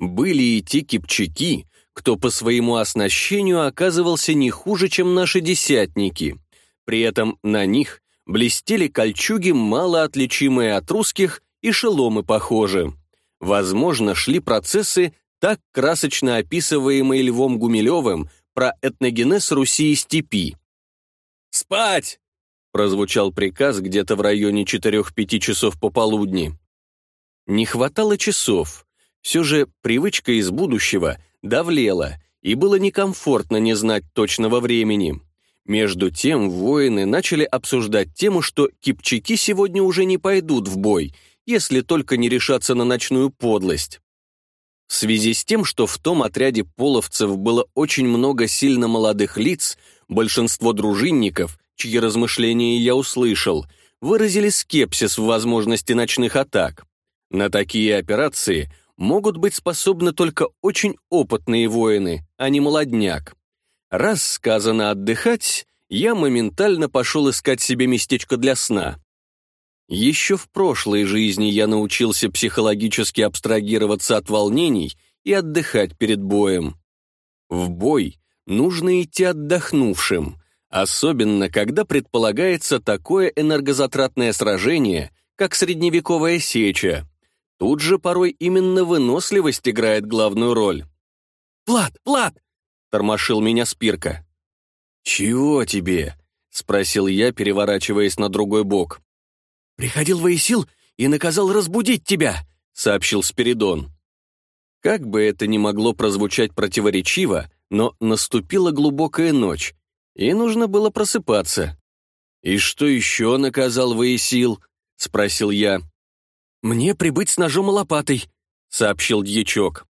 A: Были и те кипчаки, кто по своему оснащению оказывался не хуже, чем наши десятники. При этом на них блестели кольчуги, мало отличимые от русских, и шеломы похожи. Возможно, шли процессы, так красочно описываемые Львом Гумилевым про этногенез Руси и степи. «Спать!» — прозвучал приказ где-то в районе 4-5 часов пополудни. Не хватало часов — все же привычка из будущего давлела, и было некомфортно не знать точного времени. Между тем воины начали обсуждать тему, что кипчаки сегодня уже не пойдут в бой, если только не решаться на ночную подлость. В связи с тем, что в том отряде половцев было очень много сильно молодых лиц, большинство дружинников, чьи размышления я услышал, выразили скепсис в возможности ночных атак. На такие операции могут быть способны только очень опытные воины, а не молодняк. Раз сказано отдыхать, я моментально пошел искать себе местечко для сна. Еще в прошлой жизни я научился психологически абстрагироваться от волнений и отдыхать перед боем. В бой нужно идти отдохнувшим, особенно когда предполагается такое энергозатратное сражение, как средневековая сеча, Тут же порой именно выносливость играет главную роль. «Влад, Влад!» — тормошил меня Спирка. «Чего тебе?» — спросил я, переворачиваясь на другой бок. «Приходил Ваисил и наказал разбудить тебя», — сообщил Спиридон. Как бы это ни могло прозвучать противоречиво, но наступила глубокая ночь, и нужно было просыпаться. «И что еще наказал Ваисил? спросил я. «Мне прибыть с ножом и лопатой», — сообщил дьячок.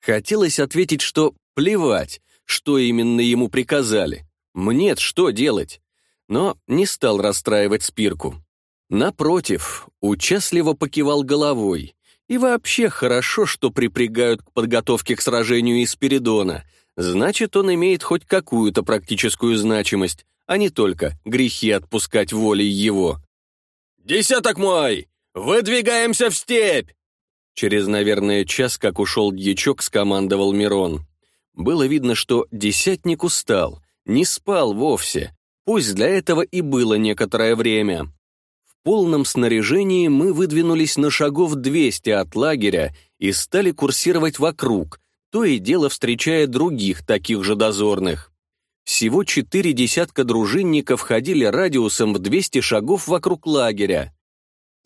A: Хотелось ответить, что плевать, что именно ему приказали. мне что делать? Но не стал расстраивать спирку. Напротив, участливо покивал головой. И вообще хорошо, что припрягают к подготовке к сражению из Спиридона. Значит, он имеет хоть какую-то практическую значимость, а не только грехи отпускать волей его. «Десяток мой! «Выдвигаемся в степь!» Через, наверное, час, как ушел дьячок, скомандовал Мирон. Было видно, что десятник устал, не спал вовсе, пусть для этого и было некоторое время. В полном снаряжении мы выдвинулись на шагов 200 от лагеря и стали курсировать вокруг, то и дело встречая других таких же дозорных. Всего четыре десятка дружинников ходили радиусом в 200 шагов вокруг лагеря.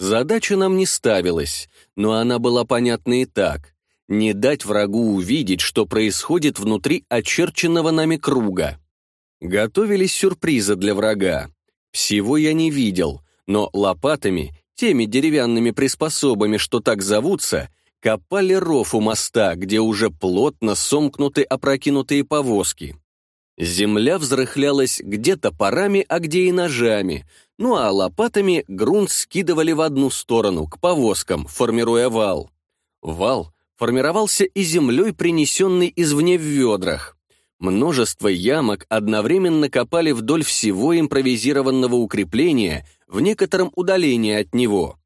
A: Задача нам не ставилась, но она была понятна и так. Не дать врагу увидеть, что происходит внутри очерченного нами круга. Готовились сюрпризы для врага. Всего я не видел, но лопатами, теми деревянными приспособами, что так зовутся, копали ров у моста, где уже плотно сомкнуты опрокинутые повозки. Земля взрыхлялась где-то парами, а где и ножами, ну а лопатами грунт скидывали в одну сторону, к повозкам, формируя вал. Вал формировался и землей, принесенной извне в ведрах. Множество ямок одновременно копали вдоль всего импровизированного укрепления в некотором удалении от него.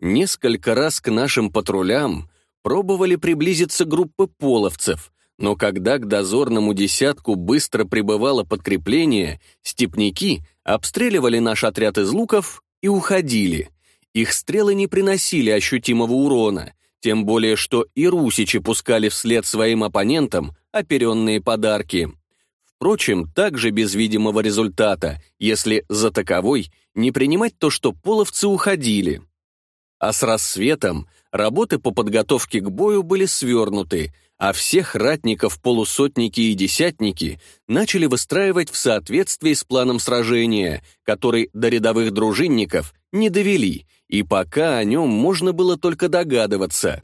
A: Несколько раз к нашим патрулям пробовали приблизиться группы половцев, но когда к дозорному десятку быстро прибывало подкрепление, степняки — обстреливали наш отряд из луков и уходили. Их стрелы не приносили ощутимого урона, тем более что и русичи пускали вслед своим оппонентам оперенные подарки. Впрочем, также без видимого результата, если за таковой не принимать то, что половцы уходили. А с рассветом работы по подготовке к бою были свернуты – а всех ратников полусотники и десятники начали выстраивать в соответствии с планом сражения, который до рядовых дружинников не довели, и пока о нем можно было только догадываться.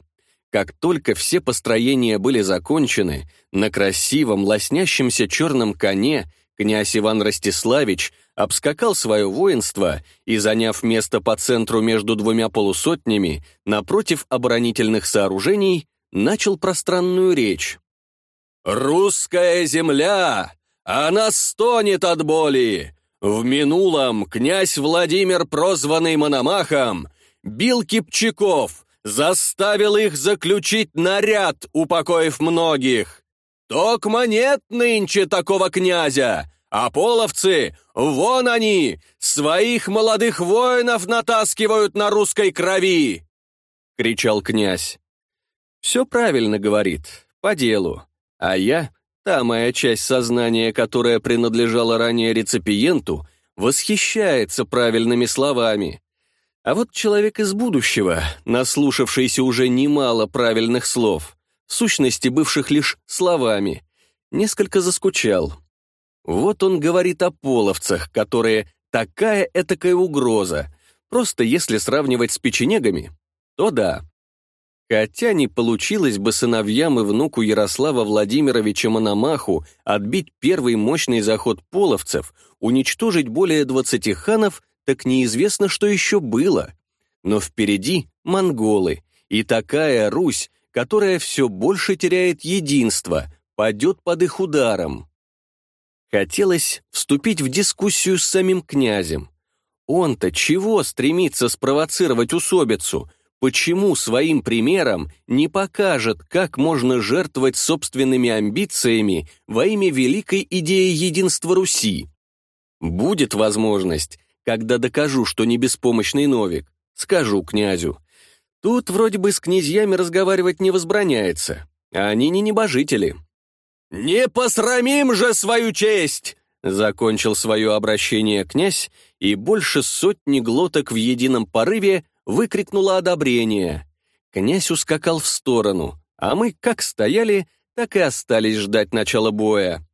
A: Как только все построения были закончены, на красивом лоснящемся черном коне князь Иван Ростиславич обскакал свое воинство и, заняв место по центру между двумя полусотнями, напротив оборонительных сооружений, начал пространную речь. «Русская земля! Она стонет от боли! В минулом князь Владимир, прозванный Мономахом, бил кипчаков, заставил их заключить наряд, упокоив многих. Ток монет нынче такого князя, а половцы, вон они, своих молодых воинов натаскивают на русской крови!» — кричал князь все правильно говорит, по делу. А я, та моя часть сознания, которая принадлежала ранее реципиенту, восхищается правильными словами. А вот человек из будущего, наслушавшийся уже немало правильных слов, в сущности бывших лишь словами, несколько заскучал. Вот он говорит о половцах, которые такая этакая угроза. Просто если сравнивать с печенегами, то да, Хотя не получилось бы сыновьям и внуку Ярослава Владимировича Мономаху отбить первый мощный заход половцев, уничтожить более 20 ханов, так неизвестно, что еще было. Но впереди монголы, и такая Русь, которая все больше теряет единство, падет под их ударом. Хотелось вступить в дискуссию с самим князем. Он-то чего стремится спровоцировать усобицу — почему своим примером не покажет, как можно жертвовать собственными амбициями во имя великой идеи единства Руси. Будет возможность, когда докажу, что не беспомощный Новик, скажу князю. Тут вроде бы с князьями разговаривать не возбраняется, а они не небожители. «Не посрамим же свою честь!» Закончил свое обращение князь, и больше сотни глоток в едином порыве выкрикнула одобрение. Князь ускакал в сторону, а мы как стояли, так и остались ждать начала боя.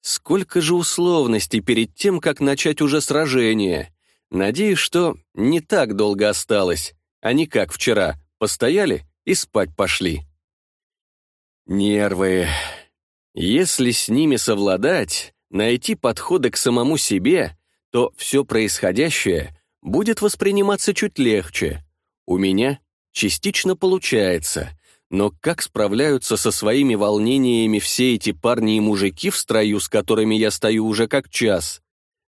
A: Сколько же условностей перед тем, как начать уже сражение. Надеюсь, что не так долго осталось, а не как вчера. Постояли и спать пошли. Нервы. Если с ними совладать, найти подходы к самому себе, то все происходящее будет восприниматься чуть легче. У меня частично получается, но как справляются со своими волнениями все эти парни и мужики в строю, с которыми я стою уже как час?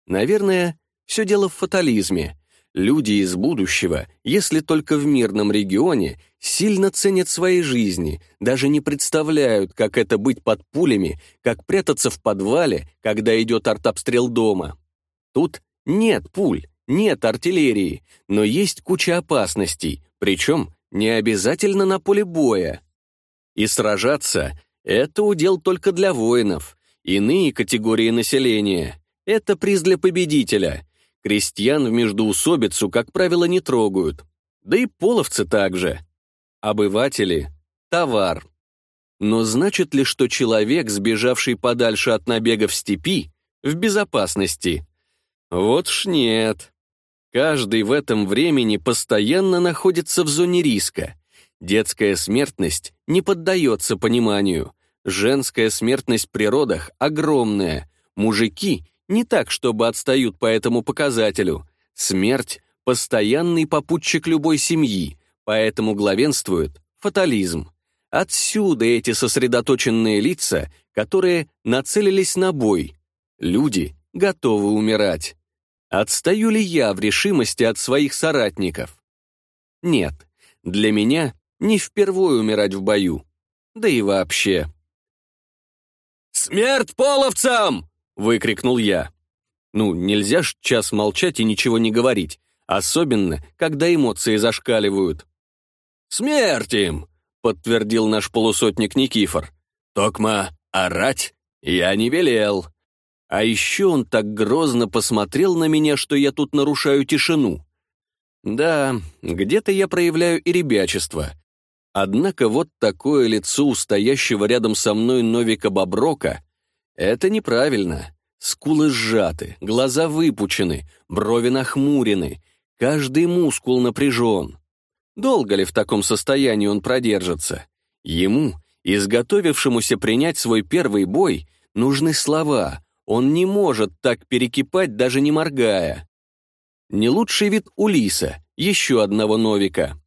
A: Наверное, все дело в фатализме. Люди из будущего, если только в мирном регионе, сильно ценят свои жизни, даже не представляют, как это быть под пулями, как прятаться в подвале, когда идет артобстрел дома. Тут нет пуль, нет артиллерии, но есть куча опасностей, причем не обязательно на поле боя. И сражаться — это удел только для воинов. Иные категории населения — это приз для победителя. Крестьян в междуусобицу, как правило, не трогают. Да и половцы также. Обыватели — товар. Но значит ли, что человек, сбежавший подальше от набега в степи, в безопасности? Вот ж нет. Каждый в этом времени постоянно находится в зоне риска. Детская смертность не поддается пониманию. Женская смертность при родах огромная. Мужики не так, чтобы отстают по этому показателю. Смерть — постоянный попутчик любой семьи, поэтому главенствует фатализм. Отсюда эти сосредоточенные лица, которые нацелились на бой. Люди готовы умирать. Отстаю ли я в решимости от своих соратников? Нет, для меня не впервой умирать в бою. Да и вообще. «Смерть половцам!» — выкрикнул я. Ну, нельзя ж час молчать и ничего не говорить, особенно, когда эмоции зашкаливают. «Смерть им!» — подтвердил наш полусотник Никифор. «Токма, орать я не велел». А еще он так грозно посмотрел на меня, что я тут нарушаю тишину. Да, где-то я проявляю и ребячество. Однако вот такое лицо у стоящего рядом со мной Новика Боброка — это неправильно. Скулы сжаты, глаза выпучены, брови нахмурены, каждый мускул напряжен. Долго ли в таком состоянии он продержится? Ему, изготовившемуся принять свой первый бой, нужны слова — он не может так перекипать, даже не моргая. Не лучший вид у Лиса, еще одного Новика.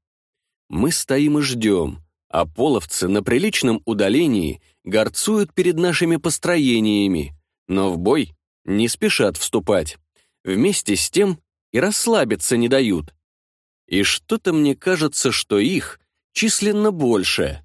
A: Мы стоим и ждем, а половцы на приличном удалении горцуют перед нашими построениями, но в бой не спешат вступать. Вместе с тем и расслабиться не дают. И что-то мне кажется, что их численно больше.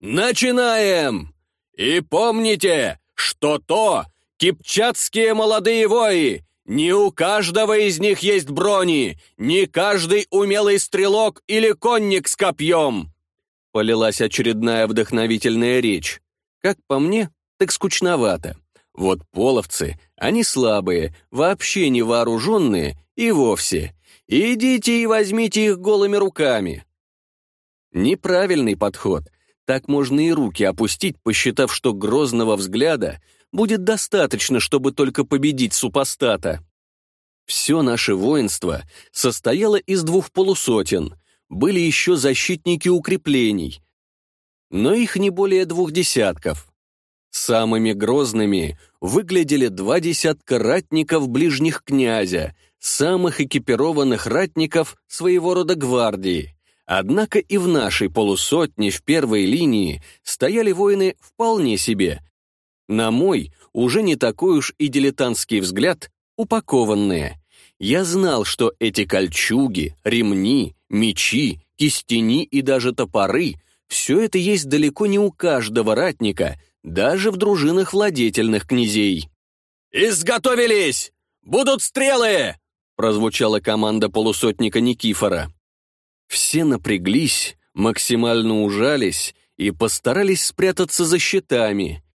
A: «Начинаем! И помните, что то, «Кипчатские молодые вои! Не у каждого из них есть брони! Не каждый умелый стрелок или конник с копьем!» Полилась очередная вдохновительная речь. Как по мне, так скучновато. Вот половцы, они слабые, вообще не вооруженные и вовсе. Идите и возьмите их голыми руками. Неправильный подход. Так можно и руки опустить, посчитав, что грозного взгляда — будет достаточно, чтобы только победить супостата. Все наше воинство состояло из двух полусотен, были еще защитники укреплений, но их не более двух десятков. Самыми грозными выглядели два десятка ратников ближних князя, самых экипированных ратников своего рода гвардии. Однако и в нашей полусотне в первой линии стояли воины вполне себе, на мой, уже не такой уж и дилетантский взгляд, упакованные. Я знал, что эти кольчуги, ремни, мечи, кистени и даже топоры — все это есть далеко не у каждого ратника, даже в дружинах владетельных князей. «Изготовились! Будут стрелы!» — прозвучала команда полусотника Никифора. Все напряглись, максимально ужались и постарались спрятаться за щитами —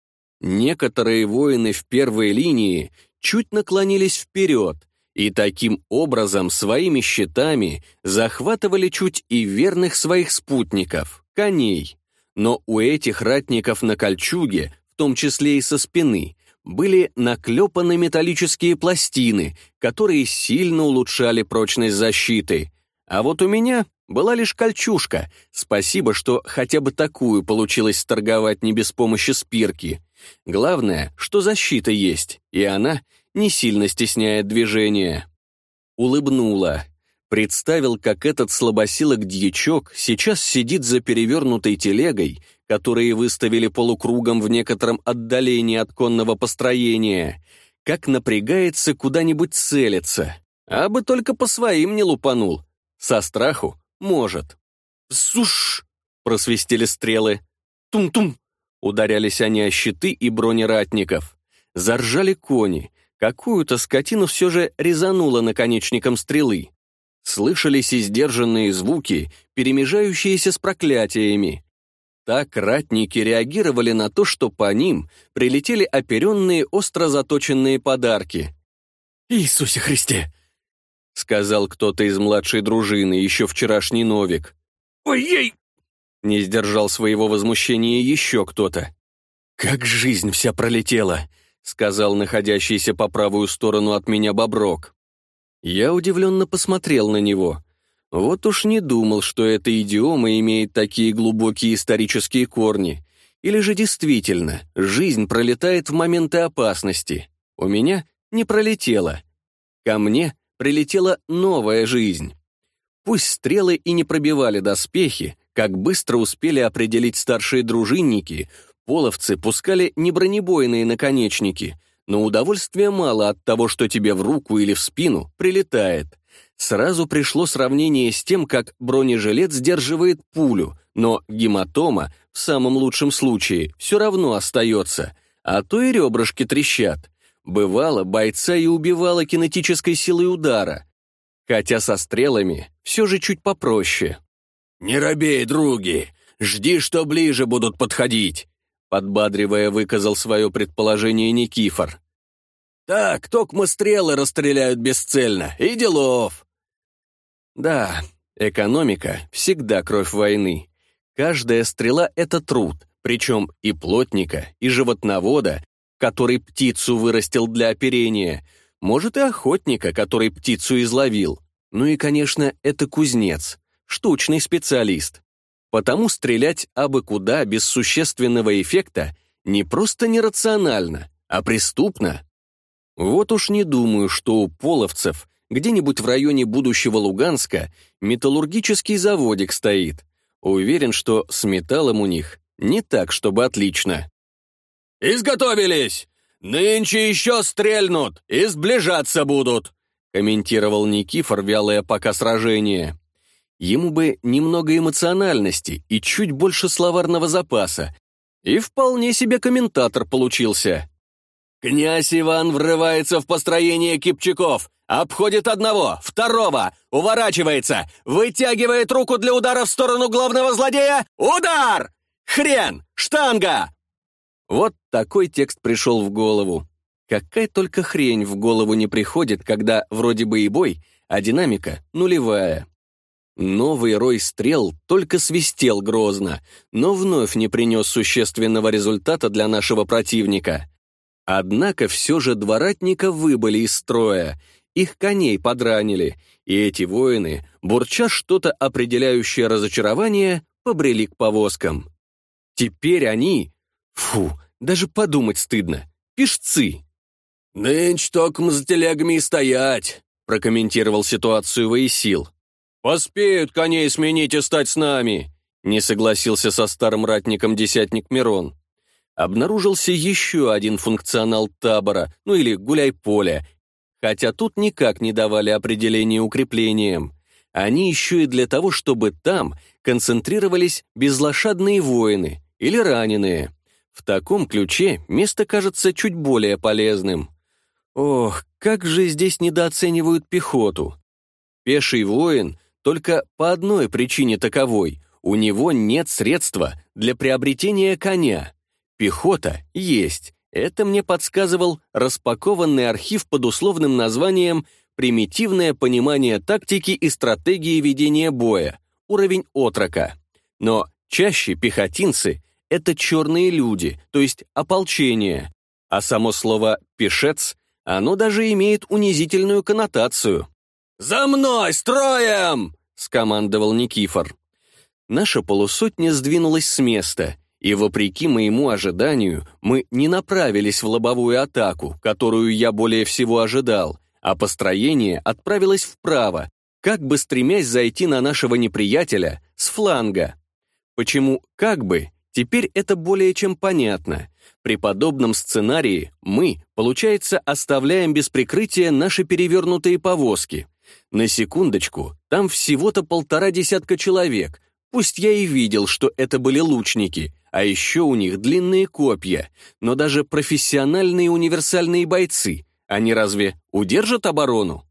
A: Некоторые воины в первой линии чуть наклонились вперед и таким образом своими щитами захватывали чуть и верных своих спутников, коней. Но у этих ратников на кольчуге, в том числе и со спины, были наклепаны металлические пластины, которые сильно улучшали прочность защиты – а вот у меня была лишь кольчушка. Спасибо, что хотя бы такую получилось торговать не без помощи спирки. Главное, что защита есть, и она не сильно стесняет движение. Улыбнула. Представил, как этот слабосилок-дьячок сейчас сидит за перевернутой телегой, которые выставили полукругом в некотором отдалении от конного построения, как напрягается куда-нибудь целиться. А бы только по своим не лупанул, со страху может. «Суш!» — просвистели стрелы. «Тум-тум!» — ударялись они о щиты и бронератников. Заржали кони. Какую-то скотину все же резануло наконечником стрелы. Слышались издержанные звуки, перемежающиеся с проклятиями. Так ратники реагировали на то, что по ним прилетели оперенные остро заточенные подарки. «Иисусе Христе!» — сказал кто-то из младшей дружины, еще вчерашний Новик. «Ой-ей!» — не сдержал своего возмущения еще кто-то. «Как жизнь вся пролетела!» — сказал находящийся по правую сторону от меня Боброк. Я удивленно посмотрел на него. Вот уж не думал, что эта идиома имеет такие глубокие исторические корни. Или же действительно, жизнь пролетает в моменты опасности. У меня не пролетела. Ко мне прилетела новая жизнь. Пусть стрелы и не пробивали доспехи, как быстро успели определить старшие дружинники, половцы пускали не бронебойные наконечники, но удовольствия мало от того, что тебе в руку или в спину прилетает. Сразу пришло сравнение с тем, как бронежилет сдерживает пулю, но гематома в самом лучшем случае все равно остается, а то и ребрышки трещат. Бывало, бойца и убивала кинетической силой удара, хотя со стрелами все же чуть попроще. «Не робей, други! Жди, что ближе будут подходить!» Подбадривая, выказал свое предположение Никифор. «Так, токмо стрелы расстреляют бесцельно, и делов!» Да, экономика — всегда кровь войны. Каждая стрела — это труд, причем и плотника, и животновода, который птицу вырастил для оперения, может и охотника, который птицу изловил. Ну и, конечно, это кузнец, штучный специалист. Потому стрелять абы куда без существенного эффекта не просто нерационально, а преступно. Вот уж не думаю, что у половцев где-нибудь в районе будущего Луганска металлургический заводик стоит. Уверен, что с металлом у них не так, чтобы отлично. «Изготовились! Нынче еще стрельнут и сближаться будут!» комментировал Никифор вялое пока сражение. Ему бы немного эмоциональности и чуть больше словарного запаса. И вполне себе комментатор получился. «Князь Иван врывается в построение кипчаков, обходит одного, второго, уворачивается, вытягивает руку для удара в сторону главного злодея. Удар! Хрен! Штанга!» Вот такой текст пришел в голову. Какая только хрень в голову не приходит, когда вроде бы и бой, а динамика нулевая. Новый рой стрел только свистел грозно, но вновь не принес существенного результата для нашего противника. Однако все же дворатника выбыли из строя, их коней подранили, и эти воины, бурча что-то определяющее разочарование, побрели к повозкам. Теперь они... Фу, даже подумать стыдно. Пишцы!» «Нынче только мы за телегами и стоять», — прокомментировал ситуацию Воисил. «Поспеют коней сменить и стать с нами», — не согласился со старым ратником десятник Мирон. Обнаружился еще один функционал табора, ну или гуляй-поля, хотя тут никак не давали определения укреплениям. Они еще и для того, чтобы там концентрировались безлошадные воины или раненые. В таком ключе место кажется чуть более полезным. Ох, как же здесь недооценивают пехоту. Пеший воин только по одной причине таковой. У него нет средства для приобретения коня. Пехота есть. Это мне подсказывал распакованный архив под условным названием «Примитивное понимание тактики и стратегии ведения боя. Уровень отрока». Но чаще пехотинцы это черные люди, то есть ополчение. А само слово «пешец» оно даже имеет унизительную коннотацию. «За мной, строем!» — скомандовал Никифор. Наша полусотня сдвинулась с места, и, вопреки моему ожиданию, мы не направились в лобовую атаку, которую я более всего ожидал, а построение отправилось вправо, как бы стремясь зайти на нашего неприятеля с фланга. Почему «как бы»? Теперь это более чем понятно. При подобном сценарии мы, получается, оставляем без прикрытия наши перевернутые повозки. На секундочку, там всего-то полтора десятка человек. Пусть я и видел, что это были лучники, а еще у них длинные копья, но даже профессиональные универсальные бойцы, они разве удержат оборону?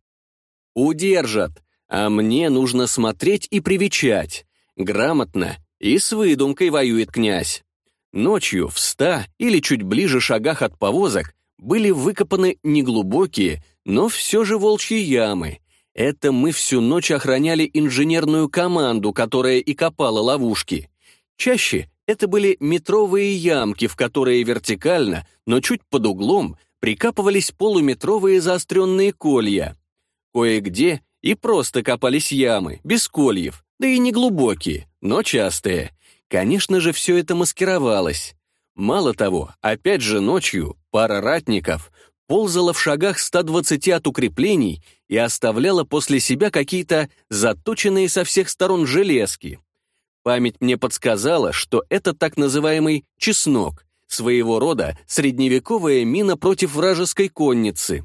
A: Удержат, а мне нужно смотреть и привечать. Грамотно и с выдумкой воюет князь. Ночью в ста или чуть ближе шагах от повозок были выкопаны неглубокие, но все же волчьи ямы. Это мы всю ночь охраняли инженерную команду, которая и копала ловушки. Чаще это были метровые ямки, в которые вертикально, но чуть под углом, прикапывались полуметровые заостренные колья. Кое-где и просто копались ямы, без кольев, да и не глубокие, но частые. Конечно же, все это маскировалось. Мало того, опять же ночью пара ратников ползала в шагах 120 от укреплений и оставляла после себя какие-то заточенные со всех сторон железки. Память мне подсказала, что это так называемый «чеснок», своего рода средневековая мина против вражеской конницы.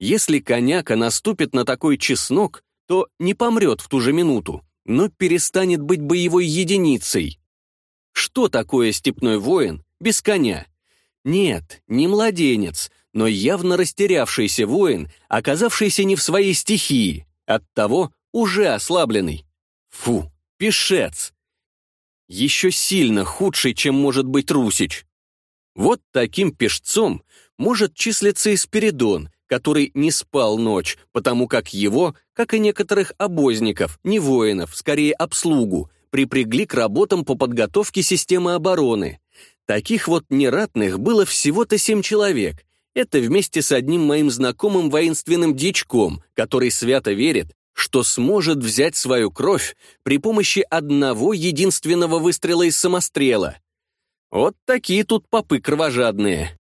A: Если коняка наступит на такой чеснок, то не помрет в ту же минуту, но перестанет быть боевой единицей. Что такое степной воин без коня? Нет, не младенец, но явно растерявшийся воин, оказавшийся не в своей стихии, оттого уже ослабленный. Фу, пешец! Еще сильно худший, чем может быть Русич. Вот таким пешцом может числиться и Спиридон, который не спал ночь, потому как его, как и некоторых обозников, не воинов, скорее обслугу, припрягли к работам по подготовке системы обороны. Таких вот нератных было всего-то семь человек. Это вместе с одним моим знакомым воинственным дичком, который свято верит, что сможет взять свою кровь при помощи одного единственного выстрела из самострела. Вот такие тут попы кровожадные.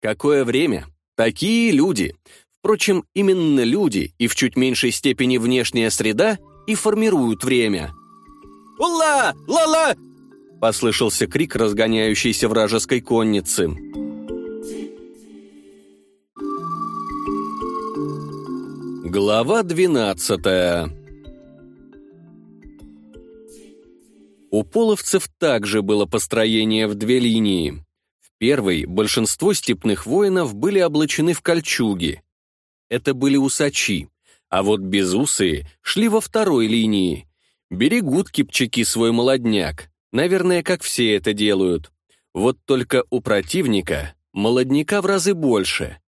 A: Какое время Такие люди. Впрочем, именно люди и в чуть меньшей степени внешняя среда и формируют время. «Ула! Ла-ла!» — послышался крик разгоняющейся вражеской конницы. Глава 12 У половцев также было построение в две линии первой большинство степных воинов были облачены в кольчуги. Это были усачи, а вот безусые шли во второй линии. Берегут кипчаки свой молодняк, наверное, как все это делают. Вот только у противника молодняка в разы больше.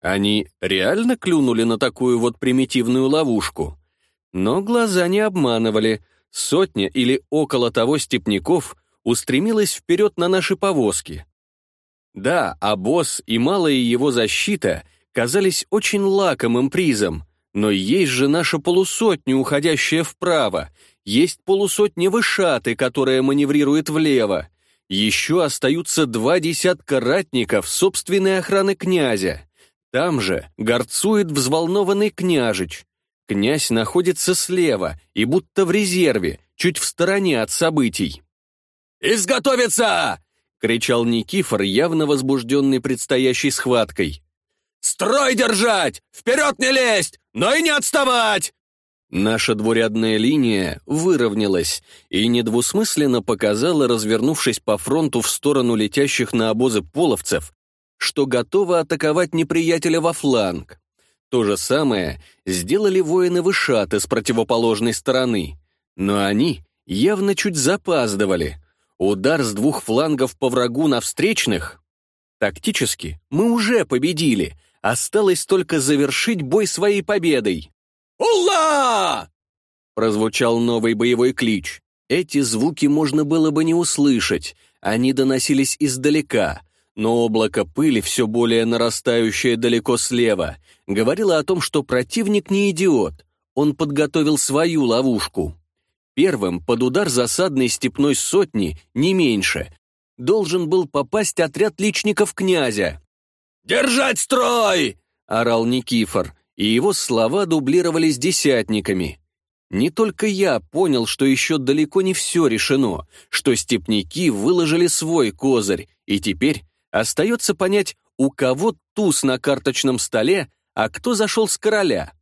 A: Они реально клюнули на такую вот примитивную ловушку. Но глаза не обманывали. Сотня или около того степняков устремилась вперед на наши повозки. Да, а обоз и малая его защита казались очень лакомым призом, но есть же наша полусотня, уходящая вправо, есть полусотня вышаты, которая маневрирует влево, еще остаются два десятка ратников собственной охраны князя. Там же горцует взволнованный княжич. Князь находится слева и будто в резерве, чуть в стороне от событий. «Изготовиться!» — кричал Никифор, явно возбужденный предстоящей схваткой. «Строй держать! Вперед не лезть! Но и не отставать!» Наша двурядная линия выровнялась и недвусмысленно показала, развернувшись по фронту в сторону летящих на обозы половцев, что готова атаковать неприятеля во фланг. То же самое сделали воины вышаты с противоположной стороны, но они явно чуть запаздывали — Удар с двух флангов по врагу на встречных? Тактически мы уже победили. Осталось только завершить бой своей победой. «Улла!» Прозвучал новый боевой клич. Эти звуки можно было бы не услышать, они доносились издалека, но облако пыли, все более нарастающее далеко слева, говорило о том, что противник не идиот, он подготовил свою ловушку. Первым под удар засадной степной сотни, не меньше, должен был попасть отряд личников князя. «Держать строй!» — орал Никифор, и его слова дублировались десятниками. Не только я понял, что еще далеко не все решено, что степняки выложили свой козырь, и теперь остается понять, у кого туз на карточном столе, а кто зашел с короля.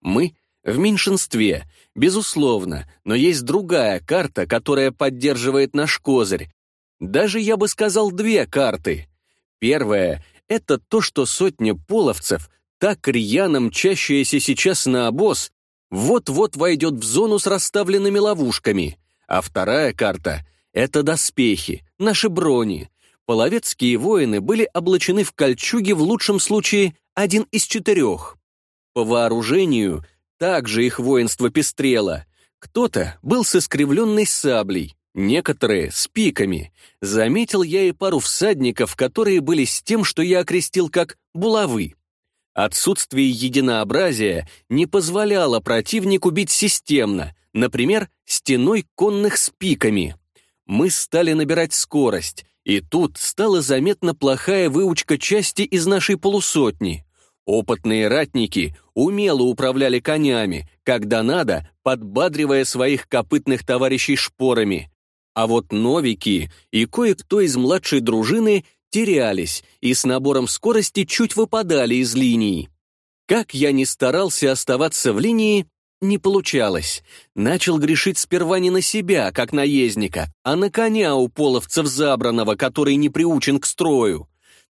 A: Мы — в меньшинстве, безусловно, но есть другая карта, которая поддерживает наш козырь. Даже, я бы сказал, две карты. Первая — это то, что сотня половцев, так рьяно мчащаяся сейчас на обоз, вот-вот войдет в зону с расставленными ловушками. А вторая карта — это доспехи, наши брони. Половецкие воины были облачены в кольчуги в лучшем случае один из четырех. По вооружению — также их воинство пестрело. Кто-то был с искривленной саблей, некоторые — с пиками. Заметил я и пару всадников, которые были с тем, что я окрестил как «булавы». Отсутствие единообразия не позволяло противнику бить системно, например, стеной конных с пиками. Мы стали набирать скорость, и тут стала заметна плохая выучка части из нашей полусотни. Опытные ратники умело управляли конями, когда надо, подбадривая своих копытных товарищей шпорами. А вот новики и кое-кто из младшей дружины терялись и с набором скорости чуть выпадали из линий. Как я ни старался оставаться в линии, не получалось. Начал грешить сперва не на себя, как наездника, а на коня у половцев забранного, который не приучен к строю.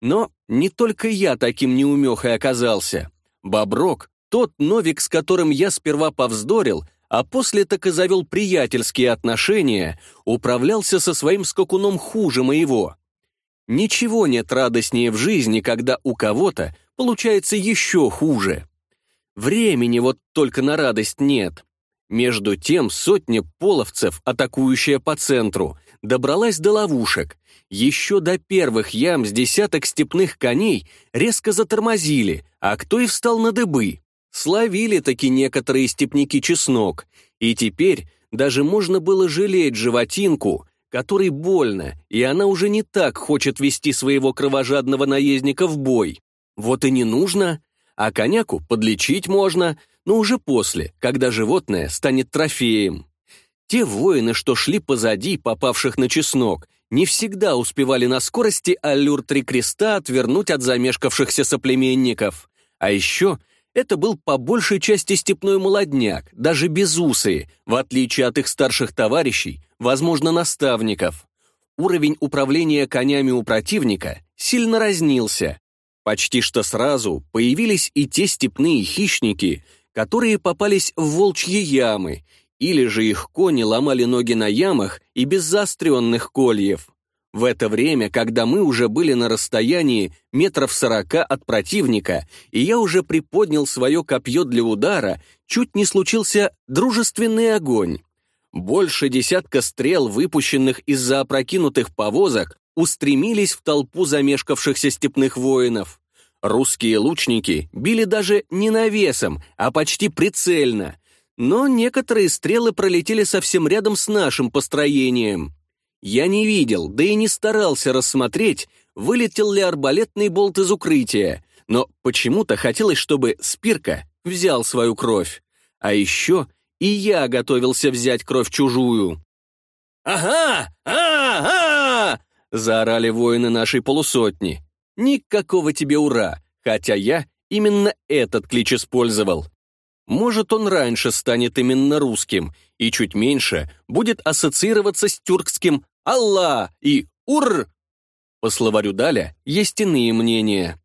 A: Но не только я таким неумехой оказался. Боброк, тот новик, с которым я сперва повздорил, а после так и завел приятельские отношения, управлялся со своим скакуном хуже моего. Ничего нет радостнее в жизни, когда у кого-то получается еще хуже. Времени вот только на радость нет. Между тем сотни половцев, атакующие по центру, добралась до ловушек. Еще до первых ям с десяток степных коней резко затормозили, а кто и встал на дыбы. Словили таки некоторые степники чеснок, и теперь даже можно было жалеть животинку, которой больно, и она уже не так хочет вести своего кровожадного наездника в бой. Вот и не нужно, а коняку подлечить можно, но уже после, когда животное станет трофеем. Те воины, что шли позади попавших на чеснок, не всегда успевали на скорости аллюр Три Креста отвернуть от замешкавшихся соплеменников. А еще это был по большей части степной молодняк, даже безусые, в отличие от их старших товарищей, возможно, наставников. Уровень управления конями у противника сильно разнился. Почти что сразу появились и те степные хищники, которые попались в волчьи ямы, или же их кони ломали ноги на ямах и без заостренных кольев. В это время, когда мы уже были на расстоянии метров сорока от противника, и я уже приподнял свое копье для удара, чуть не случился дружественный огонь. Больше десятка стрел, выпущенных из-за опрокинутых повозок, устремились в толпу замешкавшихся степных воинов. Русские лучники били даже не навесом, а почти прицельно — но некоторые стрелы пролетели совсем рядом с нашим построением. Я не видел, да и не старался рассмотреть, вылетел ли арбалетный болт из укрытия, но почему-то хотелось, чтобы Спирка взял свою кровь. А еще и я готовился взять кровь чужую. ага ага! заорали воины нашей полусотни. «Никакого тебе ура!» Хотя я именно этот клич использовал. Может, он раньше станет именно русским и чуть меньше будет ассоциироваться с тюркским «Алла» и «Ур». По словарю Даля есть иные мнения.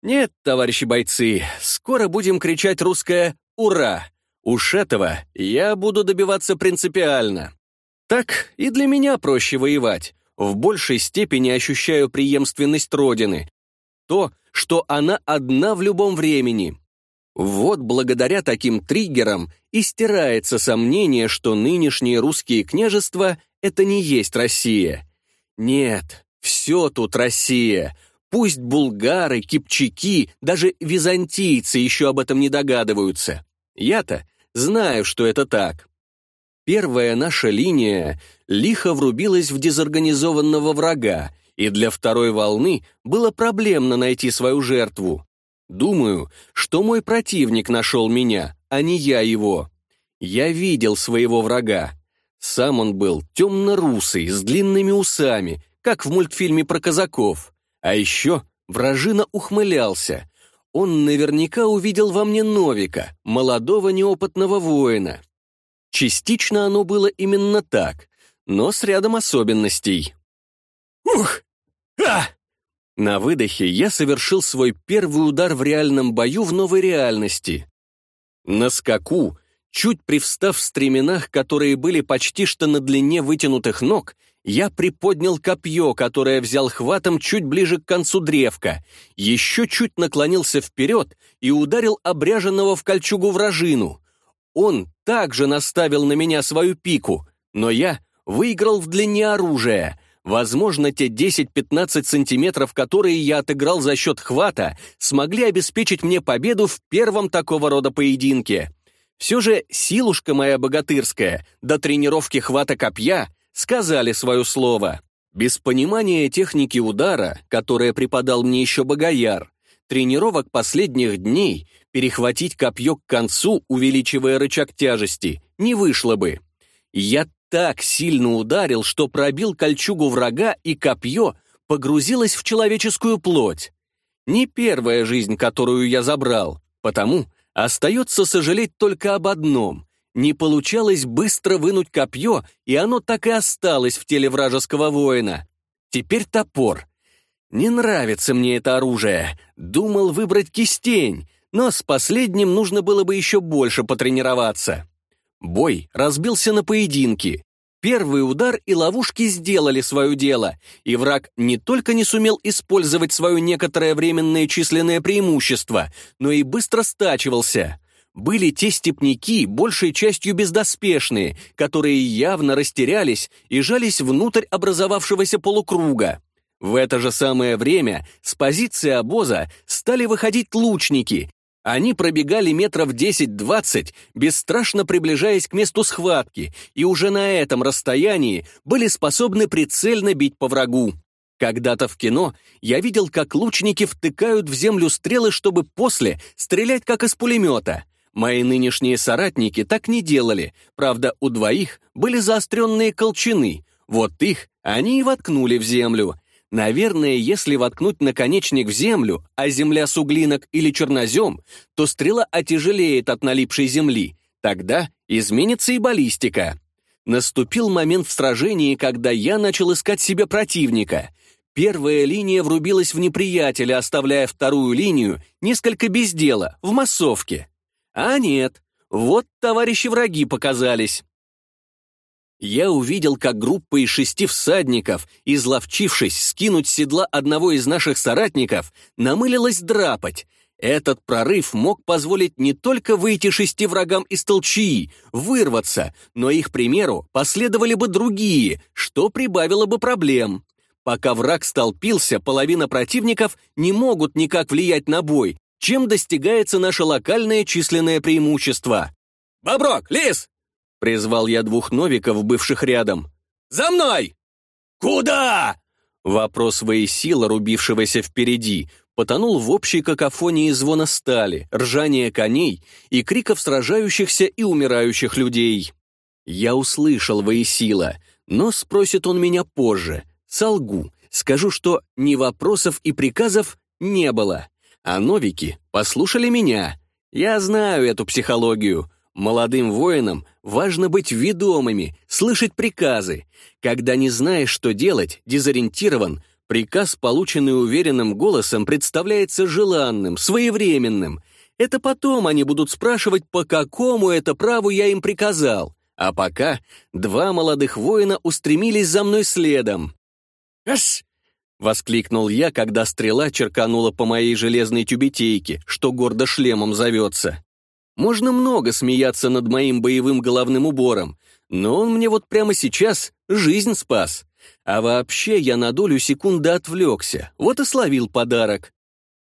A: Нет, товарищи бойцы, скоро будем кричать русское «Ура». Уж этого я буду добиваться принципиально. Так и для меня проще воевать. В большей степени ощущаю преемственность Родины. То, что она одна в любом времени. Вот благодаря таким триггерам и стирается сомнение, что нынешние русские княжества — это не есть Россия. Нет, все тут Россия. Пусть булгары, кипчаки, даже византийцы еще об этом не догадываются. Я-то знаю, что это так. Первая наша линия лихо врубилась в дезорганизованного врага, и для второй волны было проблемно найти свою жертву. Думаю, что мой противник нашел меня, а не я его. Я видел своего врага. Сам он был темно-русый, с длинными усами, как в мультфильме про казаков. А еще вражина ухмылялся. Он наверняка увидел во мне Новика, молодого неопытного воина. Частично оно было именно так, но с рядом особенностей. «Ух! А!» На выдохе я совершил свой первый удар в реальном бою в новой реальности. На скаку, чуть привстав в стременах, которые были почти что на длине вытянутых ног, я приподнял копье, которое взял хватом чуть ближе к концу древка, еще чуть наклонился вперед и ударил обряженного в кольчугу вражину. Он также наставил на меня свою пику, но я выиграл в длине оружия — Возможно, те 10-15 сантиметров, которые я отыграл за счет хвата, смогли обеспечить мне победу в первом такого рода поединке. Все же силушка моя богатырская до тренировки хвата копья сказали свое слово. Без понимания техники удара, которая преподал мне еще богояр, тренировок последних дней перехватить копье к концу, увеличивая рычаг тяжести, не вышло бы. Я так сильно ударил, что пробил кольчугу врага, и копье погрузилось в человеческую плоть. Не первая жизнь, которую я забрал, потому остается сожалеть только об одном. Не получалось быстро вынуть копье, и оно так и осталось в теле вражеского воина. Теперь топор. Не нравится мне это оружие. Думал выбрать кистень, но с последним нужно было бы еще больше потренироваться. Бой разбился на поединки. Первый удар и ловушки сделали свое дело, и враг не только не сумел использовать свое некоторое временное численное преимущество, но и быстро стачивался. Были те степняки, большей частью бездоспешные, которые явно растерялись и жались внутрь образовавшегося полукруга. В это же самое время с позиции обоза стали выходить лучники они пробегали метров 10-20, бесстрашно приближаясь к месту схватки, и уже на этом расстоянии были способны прицельно бить по врагу. Когда-то в кино я видел, как лучники втыкают в землю стрелы, чтобы после стрелять как из пулемета. Мои нынешние соратники так не делали, правда, у двоих были заостренные колчаны, вот их они и воткнули в землю — Наверное, если воткнуть наконечник в землю, а земля суглинок или чернозем, то стрела отяжелеет от налипшей земли. Тогда изменится и баллистика. Наступил момент в сражении, когда я начал искать себе противника. Первая линия врубилась в неприятеля, оставляя вторую линию несколько без дела, в массовке. А нет, вот товарищи враги показались. Я увидел, как группа из шести всадников, изловчившись скинуть седла одного из наших соратников, намылилась драпать. Этот прорыв мог позволить не только выйти шести врагам из толчии, вырваться, но их примеру последовали бы другие, что прибавило бы проблем. Пока враг столпился, половина противников не могут никак влиять на бой, чем достигается наше локальное численное преимущество. «Боброк! Лис! Призвал я двух новиков, бывших рядом. «За мной!» «Куда?» Вопрос Ваесила, рубившегося впереди, потонул в общей какофонии звона стали, ржания коней и криков сражающихся и умирающих людей. Я услышал Ваесила, но спросит он меня позже. Солгу, скажу, что ни вопросов и приказов не было. А новики послушали меня. Я знаю эту психологию. Молодым воинам важно быть ведомыми, слышать приказы. Когда не знаешь, что делать, дезориентирован, приказ, полученный уверенным голосом, представляется желанным, своевременным. Это потом они будут спрашивать, по какому это праву я им приказал. А пока два молодых воина устремились за мной следом. «Ас!» — воскликнул я, когда стрела черканула по моей железной тюбетейке, что гордо шлемом зовется. Можно много смеяться над моим боевым головным убором, но он мне вот прямо сейчас жизнь спас. А вообще я на долю секунды отвлекся, вот и словил подарок.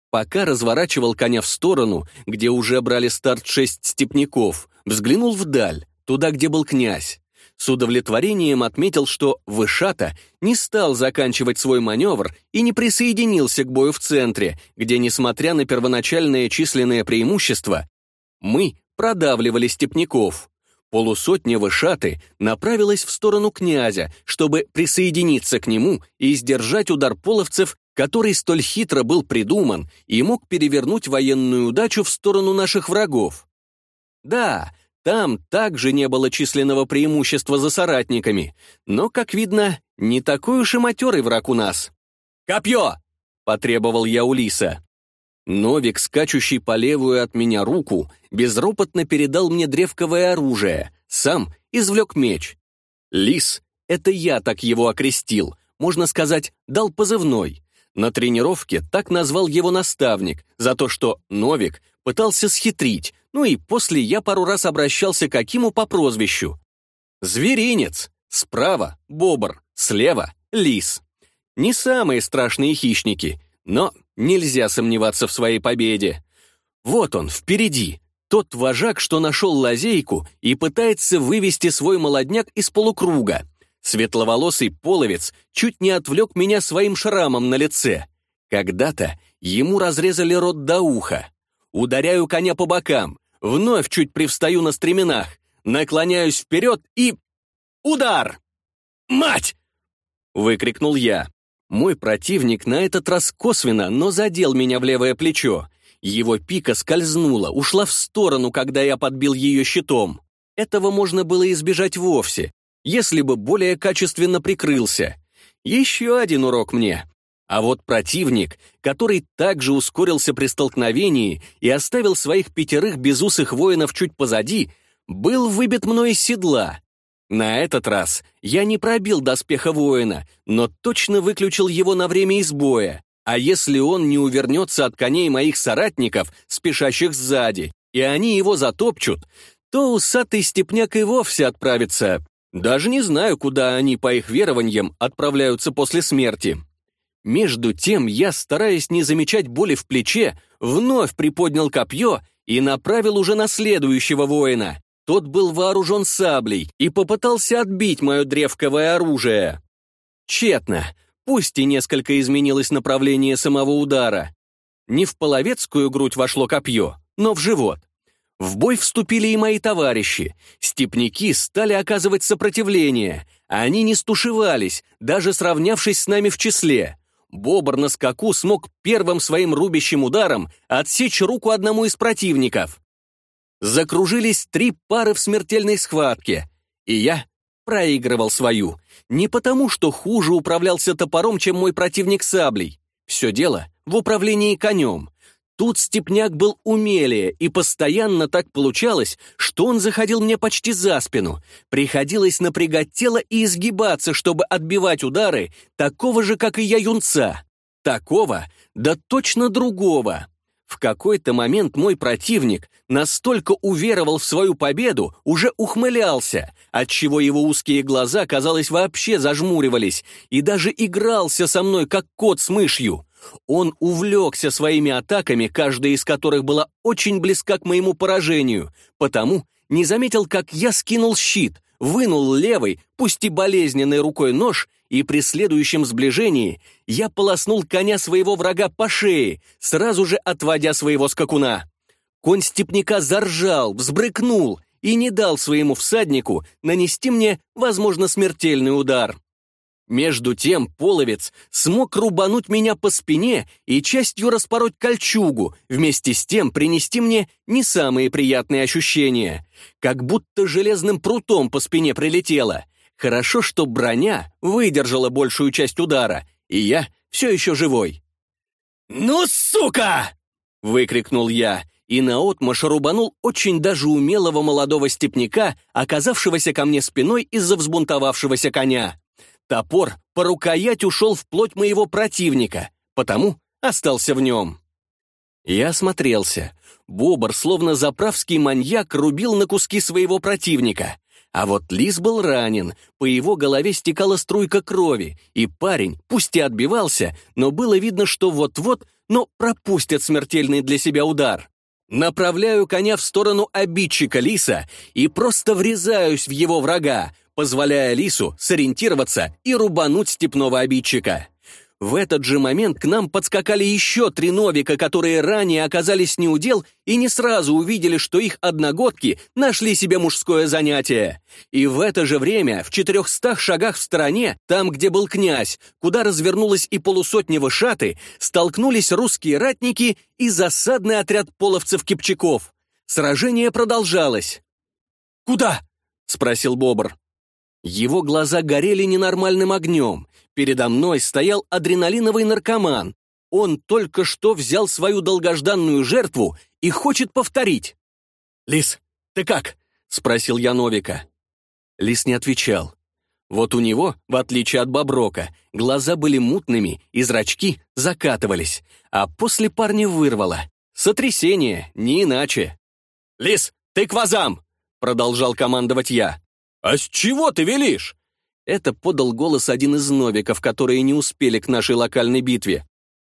A: Пока разворачивал коня в сторону, где уже брали старт шесть степняков, взглянул вдаль, туда, где был князь. С удовлетворением отметил, что Вышата не стал заканчивать свой маневр и не присоединился к бою в центре, где, несмотря на первоначальное численное преимущество, мы продавливали степняков. Полусотня вышаты направилась в сторону князя, чтобы присоединиться к нему и сдержать удар половцев, который столь хитро был придуман и мог перевернуть военную удачу в сторону наших врагов. Да, там также не было численного преимущества за соратниками, но, как видно, не такой уж и матерый враг у нас. «Копье!» — потребовал я у Лиса. Новик, скачущий по левую от меня руку, безропотно передал мне древковое оружие, сам извлек меч. Лис, это я так его окрестил, можно сказать, дал позывной. На тренировке так назвал его наставник за то, что Новик пытался схитрить, ну и после я пару раз обращался к Акиму по прозвищу. Зверинец. Справа — бобр, слева — лис. Не самые страшные хищники — но нельзя сомневаться в своей победе. Вот он, впереди, тот вожак, что нашел лазейку и пытается вывести свой молодняк из полукруга. Светловолосый половец чуть не отвлек меня своим шрамом на лице. Когда-то ему разрезали рот до уха. Ударяю коня по бокам, вновь чуть привстаю на стременах, наклоняюсь вперед и... Удар! «Мать!» — выкрикнул я. Мой противник на этот раз косвенно, но задел меня в левое плечо. Его пика скользнула, ушла в сторону, когда я подбил ее щитом. Этого можно было избежать вовсе, если бы более качественно прикрылся. Еще один урок мне. А вот противник, который также ускорился при столкновении и оставил своих пятерых безусых воинов чуть позади, был выбит мной из седла. На этот раз я не пробил доспеха воина, но точно выключил его на время из боя. А если он не увернется от коней моих соратников, спешащих сзади, и они его затопчут, то усатый степняк и вовсе отправится. Даже не знаю, куда они, по их верованиям, отправляются после смерти. Между тем я, стараясь не замечать боли в плече, вновь приподнял копье и направил уже на следующего воина. Тот был вооружен саблей и попытался отбить мое древковое оружие. Четно, пусть и несколько изменилось направление самого удара. Не в половецкую грудь вошло копье, но в живот. В бой вступили и мои товарищи. Степники стали оказывать сопротивление. Они не стушевались, даже сравнявшись с нами в числе. Бобр на скаку смог первым своим рубящим ударом отсечь руку одному из противников. Закружились три пары в смертельной схватке, и я проигрывал свою. Не потому, что хуже управлялся топором, чем мой противник саблей. Все дело в управлении конем. Тут степняк был умелее, и постоянно так получалось, что он заходил мне почти за спину. Приходилось напрягать тело и изгибаться, чтобы отбивать удары такого же, как и я юнца. Такого, да точно другого. В какой-то момент мой противник настолько уверовал в свою победу, уже ухмылялся, отчего его узкие глаза, казалось, вообще зажмуривались, и даже игрался со мной, как кот с мышью. Он увлекся своими атаками, каждая из которых была очень близка к моему поражению, потому не заметил, как я скинул щит, вынул левой, пусть и болезненной рукой нож и при следующем сближении я полоснул коня своего врага по шее, сразу же отводя своего скакуна. Конь степняка заржал, взбрыкнул и не дал своему всаднику нанести мне, возможно, смертельный удар. Между тем половец смог рубануть меня по спине и частью распороть кольчугу, вместе с тем принести мне не самые приятные ощущения. Как будто железным прутом по спине прилетело. Хорошо, что броня выдержала большую часть удара, и я все еще живой. «Ну, сука!» — выкрикнул я, и наотмашь рубанул очень даже умелого молодого степняка, оказавшегося ко мне спиной из-за взбунтовавшегося коня. Топор по рукоять ушел вплоть моего противника, потому остался в нем. Я осмотрелся. Бобр, словно заправский маньяк, рубил на куски своего противника. А вот лис был ранен, по его голове стекала струйка крови, и парень, пусть и отбивался, но было видно, что вот-вот, но пропустит смертельный для себя удар. Направляю коня в сторону обидчика лиса и просто врезаюсь в его врага, позволяя лису сориентироваться и рубануть степного обидчика. В этот же момент к нам подскакали еще три новика, которые ранее оказались неудел и не сразу увидели, что их одногодки нашли себе мужское занятие. И в это же время, в четырехстах шагах в стороне, там, где был князь, куда развернулась и полусотни вышаты, столкнулись русские ратники и засадный отряд половцев-кипчаков. Сражение продолжалось. «Куда?» — спросил Бобр. Его глаза горели ненормальным огнем — Передо мной стоял адреналиновый наркоман. Он только что взял свою долгожданную жертву и хочет повторить. «Лис, ты как?» — спросил я Новика. Лис не отвечал. Вот у него, в отличие от Боброка, глаза были мутными и зрачки закатывались, а после парня вырвало. Сотрясение, не иначе. «Лис, ты к вазам!» — продолжал командовать я. «А с чего ты велишь?» Это подал голос один из новиков, которые не успели к нашей локальной битве.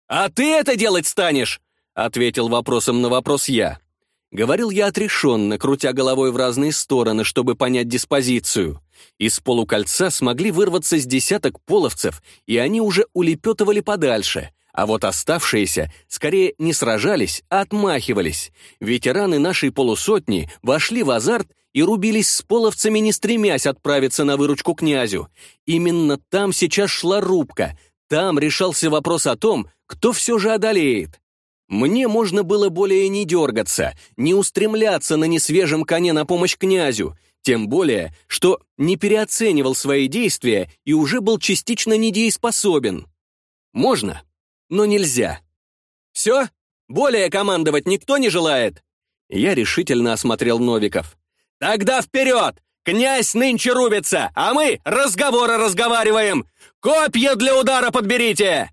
A: «А ты это делать станешь!» — ответил вопросом на вопрос я. Говорил я отрешенно, крутя головой в разные стороны, чтобы понять диспозицию. Из полукольца смогли вырваться с десяток половцев, и они уже улепетывали подальше. А вот оставшиеся скорее не сражались, а отмахивались. Ветераны нашей полусотни вошли в азарт и рубились с половцами, не стремясь отправиться на выручку князю. Именно там сейчас шла рубка, там решался вопрос о том, кто все же одолеет. Мне можно было более не дергаться, не устремляться на несвежем коне на помощь князю, тем более, что не переоценивал свои действия и уже был частично недееспособен. Можно, но нельзя. «Все? Более командовать никто не желает?» Я решительно осмотрел Новиков. «Тогда вперед! Князь нынче рубится, а мы разговоры разговариваем! Копья для удара подберите!»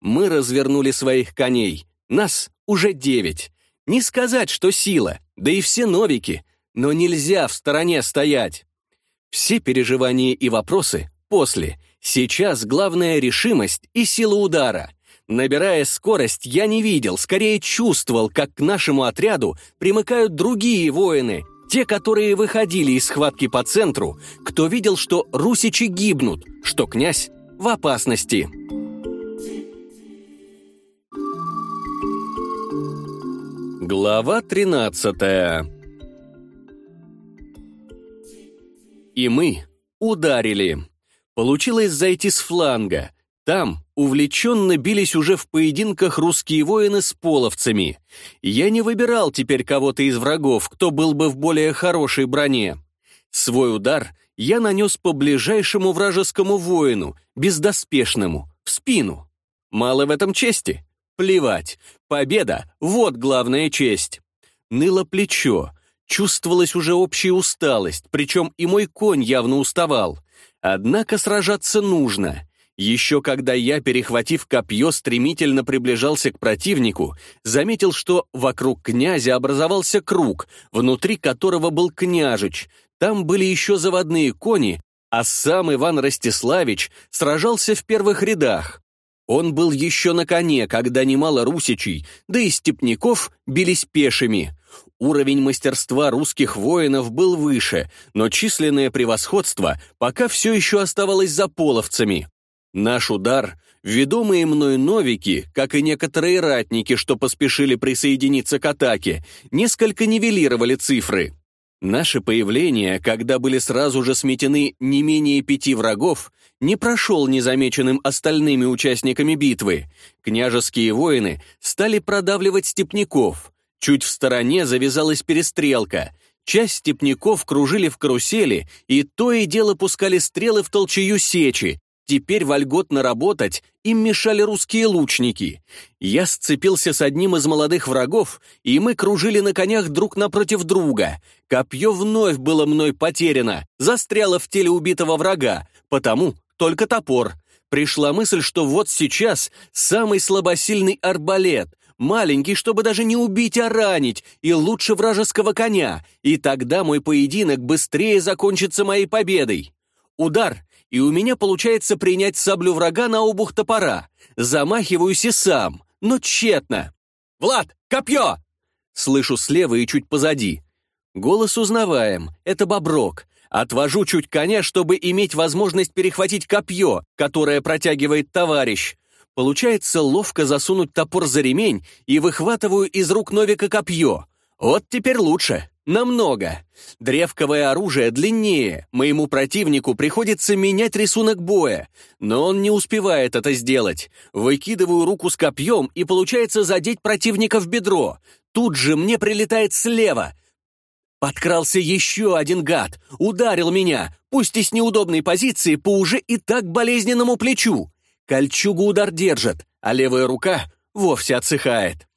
A: Мы развернули своих коней. Нас уже девять. Не сказать, что сила, да и все новики, но нельзя в стороне стоять. Все переживания и вопросы после. Сейчас главная решимость и сила удара. Набирая скорость, я не видел, скорее чувствовал, как к нашему отряду примыкают другие воины — те, которые выходили из схватки по центру, кто видел, что русичи гибнут, что князь в опасности. Глава 13 И мы ударили. Получилось зайти с фланга, там увлеченно бились уже в поединках русские воины с половцами. Я не выбирал теперь кого-то из врагов, кто был бы в более хорошей броне. Свой удар я нанес по ближайшему вражескому воину, бездоспешному, в спину. Мало в этом чести? Плевать. Победа — вот главная честь. Ныло плечо. Чувствовалась уже общая усталость, причем и мой конь явно уставал. Однако сражаться нужно — еще когда я, перехватив копье, стремительно приближался к противнику, заметил, что вокруг князя образовался круг, внутри которого был княжич. Там были еще заводные кони, а сам Иван Ростиславич сражался в первых рядах. Он был еще на коне, когда немало русичей, да и степняков бились пешими. Уровень мастерства русских воинов был выше, но численное превосходство пока все еще оставалось за половцами. Наш удар, ведомые мной новики, как и некоторые ратники, что поспешили присоединиться к атаке, несколько нивелировали цифры. Наше появление, когда были сразу же сметены не менее пяти врагов, не прошел незамеченным остальными участниками битвы. Княжеские воины стали продавливать степняков. Чуть в стороне завязалась перестрелка — Часть степняков кружили в карусели и то и дело пускали стрелы в толчею сечи, Теперь вольготно работать им мешали русские лучники. Я сцепился с одним из молодых врагов, и мы кружили на конях друг напротив друга. Копье вновь было мной потеряно, застряло в теле убитого врага, потому только топор. Пришла мысль, что вот сейчас самый слабосильный арбалет, маленький, чтобы даже не убить, а ранить, и лучше вражеского коня, и тогда мой поединок быстрее закончится моей победой. Удар, и у меня получается принять саблю врага на обух топора. Замахиваюсь и сам, но тщетно. «Влад, копье!» Слышу слева и чуть позади. Голос узнаваем, это Боброк. Отвожу чуть коня, чтобы иметь возможность перехватить копье, которое протягивает товарищ. Получается ловко засунуть топор за ремень и выхватываю из рук Новика копье. Вот теперь лучше. Намного. Древковое оружие длиннее, моему противнику приходится менять рисунок боя, но он не успевает это сделать. Выкидываю руку с копьем, и получается задеть противника в бедро. Тут же мне прилетает слева. Подкрался еще один гад, ударил меня, пусть и с неудобной позиции, по уже и так болезненному плечу. Кольчугу удар держит, а левая рука вовсе отсыхает.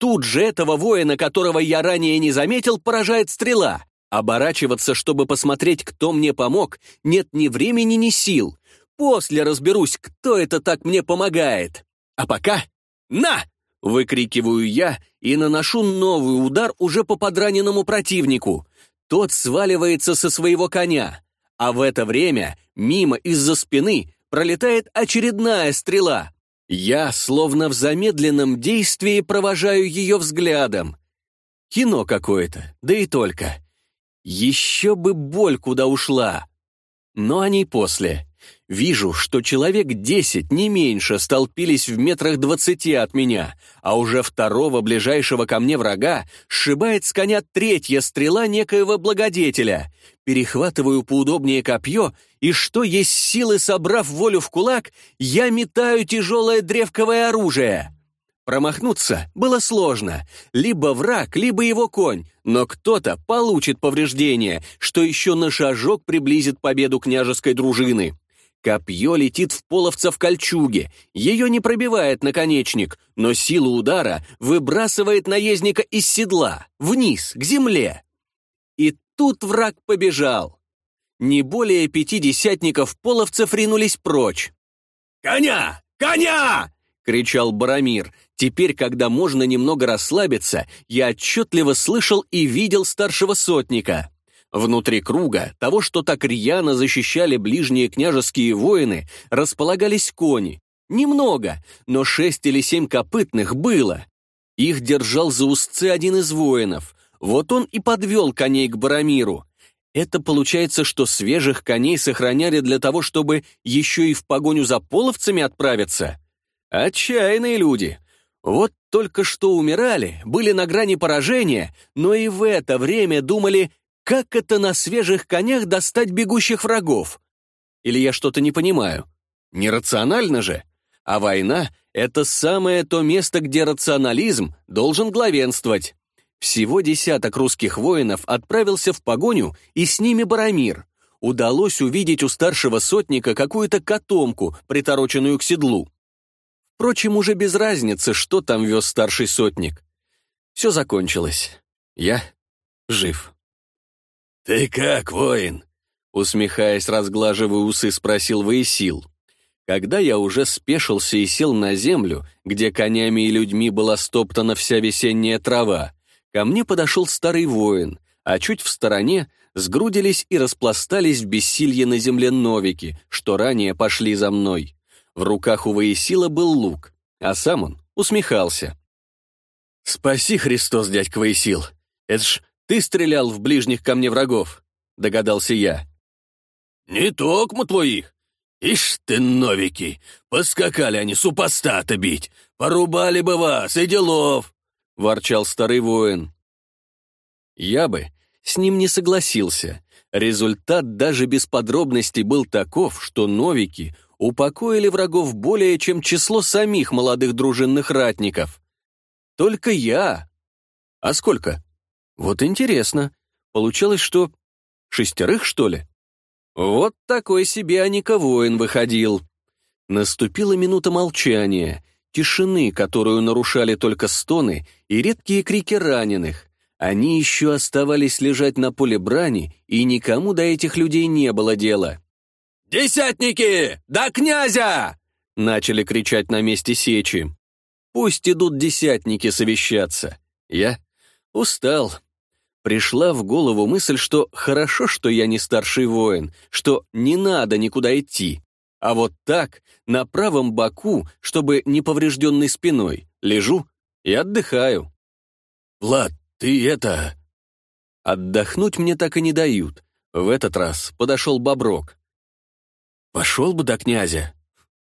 A: Тут же этого воина, которого я ранее не заметил, поражает стрела. Оборачиваться, чтобы посмотреть, кто мне помог, нет ни времени, ни сил. После разберусь, кто это так мне помогает. А пока... На! Выкрикиваю я и наношу новый удар уже по подраненному противнику. Тот сваливается со своего коня. А в это время мимо из-за спины пролетает очередная стрела. Я, словно в замедленном действии, провожаю ее взглядом. Кино какое-то, да и только. Еще бы боль куда ушла. Но они после. Вижу, что человек десять, не меньше, столпились в метрах двадцати от меня, а уже второго ближайшего ко мне врага сшибает с коня третья стрела некоего благодетеля. Перехватываю поудобнее копье и что есть силы, собрав волю в кулак, я метаю тяжелое древковое оружие. Промахнуться было сложно. Либо враг, либо его конь, но кто-то получит повреждение, что еще на шажок приблизит победу княжеской дружины. Копье летит в половца в кольчуге, ее не пробивает наконечник, но силу удара выбрасывает наездника из седла, вниз, к земле. И тут враг побежал. Не более пяти десятников половцев ринулись прочь. «Коня! Коня!» — кричал Барамир. Теперь, когда можно немного расслабиться, я отчетливо слышал и видел старшего сотника. Внутри круга, того, что так рьяно защищали ближние княжеские воины, располагались кони. Немного, но шесть или семь копытных было. Их держал за узцы один из воинов. Вот он и подвел коней к Барамиру. Это получается, что свежих коней сохраняли для того, чтобы еще и в погоню за половцами отправиться? Отчаянные люди. Вот только что умирали, были на грани поражения, но и в это время думали, как это на свежих конях достать бегущих врагов? Или я что-то не понимаю? Нерационально же. А война — это самое то место, где рационализм должен главенствовать. Всего десяток русских воинов отправился в погоню, и с ними Барамир. Удалось увидеть у старшего сотника какую-то котомку, притороченную к седлу. Впрочем, уже без разницы, что там вез старший сотник. Все закончилось. Я жив. «Ты как, воин?» Усмехаясь, разглаживая усы, спросил Ваесил. Когда я уже спешился и сел на землю, где конями и людьми была стоптана вся весенняя трава, Ко мне подошел старый воин, а чуть в стороне сгрудились и распластались в бессилье на земле новики, что ранее пошли за мной. В руках у Ваесила был лук, а сам он усмехался. «Спаси, Христос, дядь Ваесил! Это ж ты стрелял в ближних ко мне врагов!» — догадался я. «Не токмо твоих! Ишь ты, новики! Поскакали они супостата бить! Порубали бы вас и делов!» — ворчал старый воин. «Я бы с ним не согласился. Результат даже без подробностей был таков, что новики упокоили врагов более, чем число самих молодых дружинных ратников. Только я. А сколько? Вот интересно. Получалось, что шестерых, что ли? Вот такой себе Аника воин выходил». Наступила минута молчания — тишины, которую нарушали только стоны и редкие крики раненых. Они еще оставались лежать на поле брани, и никому до этих людей не было дела. «Десятники! До князя!» — начали кричать на месте сечи. «Пусть идут десятники совещаться. Я устал». Пришла в голову мысль, что хорошо, что я не старший воин, что не надо никуда идти. А вот так, на правом боку, чтобы неповрежденной спиной, лежу и отдыхаю. «Влад, ты это...» Отдохнуть мне так и не дают. В этот раз подошел Боброк. «Пошел бы до князя».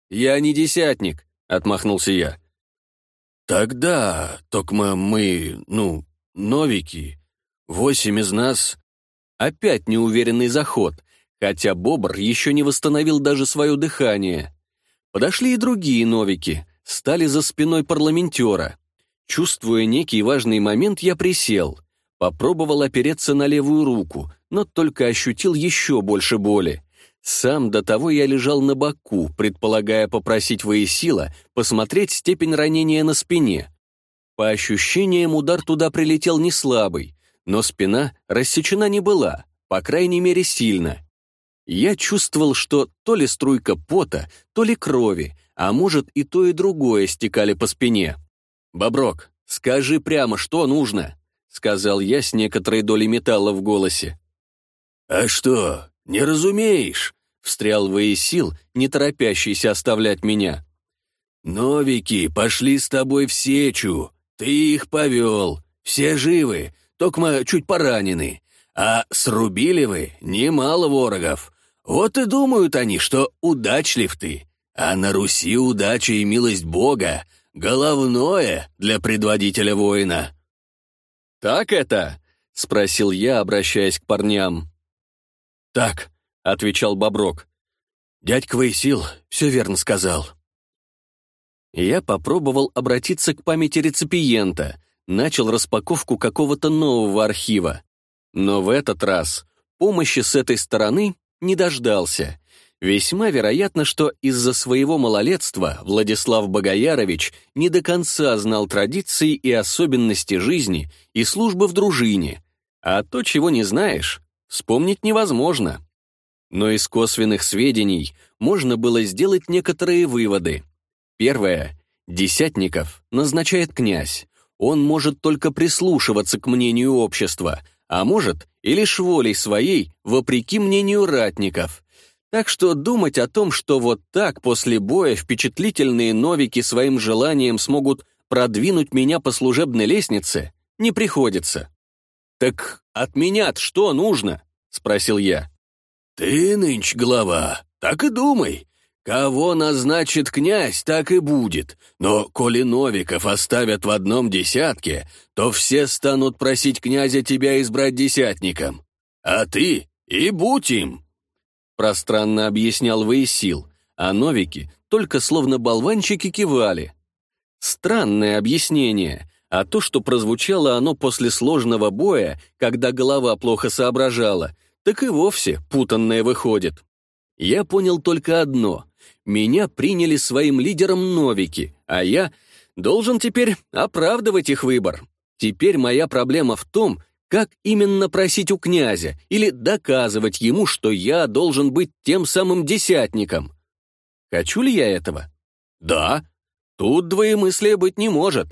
A: «Я не десятник», — отмахнулся я. «Тогда, токма мы, ну, новики, восемь из нас...» Опять неуверенный заход, хотя бобр еще не восстановил даже свое дыхание. Подошли и другие новики, стали за спиной парламентера. Чувствуя некий важный момент, я присел. Попробовал опереться на левую руку, но только ощутил еще больше боли. Сам до того я лежал на боку, предполагая попросить Воесила посмотреть степень ранения на спине. По ощущениям, удар туда прилетел не слабый, но спина рассечена не была, по крайней мере, сильно. Я чувствовал, что то ли струйка пота, то ли крови, а может и то, и другое стекали по спине. «Боброк, скажи прямо, что нужно?» — сказал я с некоторой долей металла в голосе. «А что, не разумеешь?» — встрял Воесил, не торопящийся оставлять меня. «Новики пошли с тобой в сечу, ты их повел, все живы, токма чуть поранены, а срубили вы немало ворогов, вот и думают они, что удачлив ты, а на Руси удача и милость Бога — головное для предводителя воина». «Так это?» — спросил я, обращаясь к парням. «Так», — отвечал Боброк. «Дядька Ваисил все верно сказал». Я попробовал обратиться к памяти реципиента, начал распаковку какого-то нового архива. Но в этот раз помощи с этой стороны не дождался. Весьма вероятно, что из-за своего малолетства Владислав Богоярович не до конца знал традиции и особенности жизни и службы в дружине, а то, чего не знаешь, вспомнить невозможно. Но из косвенных сведений можно было сделать некоторые выводы. Первое. Десятников назначает князь. Он может только прислушиваться к мнению общества, а может, и лишь волей своей, вопреки мнению ратников. Так что думать о том, что вот так после боя впечатлительные новики своим желанием смогут продвинуть меня по служебной лестнице, не приходится. «Так от меня что нужно?» — спросил я. «Ты нынче глава, так и думай. Кого назначит князь, так и будет, но коли Новиков оставят в одном десятке, то все станут просить князя тебя избрать десятником. А ты и будь им!» Пространно объяснял Ваесил, а Новики только словно болванчики кивали. Странное объяснение, а то, что прозвучало оно после сложного боя, когда голова плохо соображала, так и вовсе путанное выходит. Я понял только одно — меня приняли своим лидером новики, а я должен теперь оправдывать их выбор. Теперь моя проблема в том, как именно просить у князя или доказывать ему, что я должен быть тем самым десятником. Хочу ли я этого? Да. Тут двоемыслия быть не может.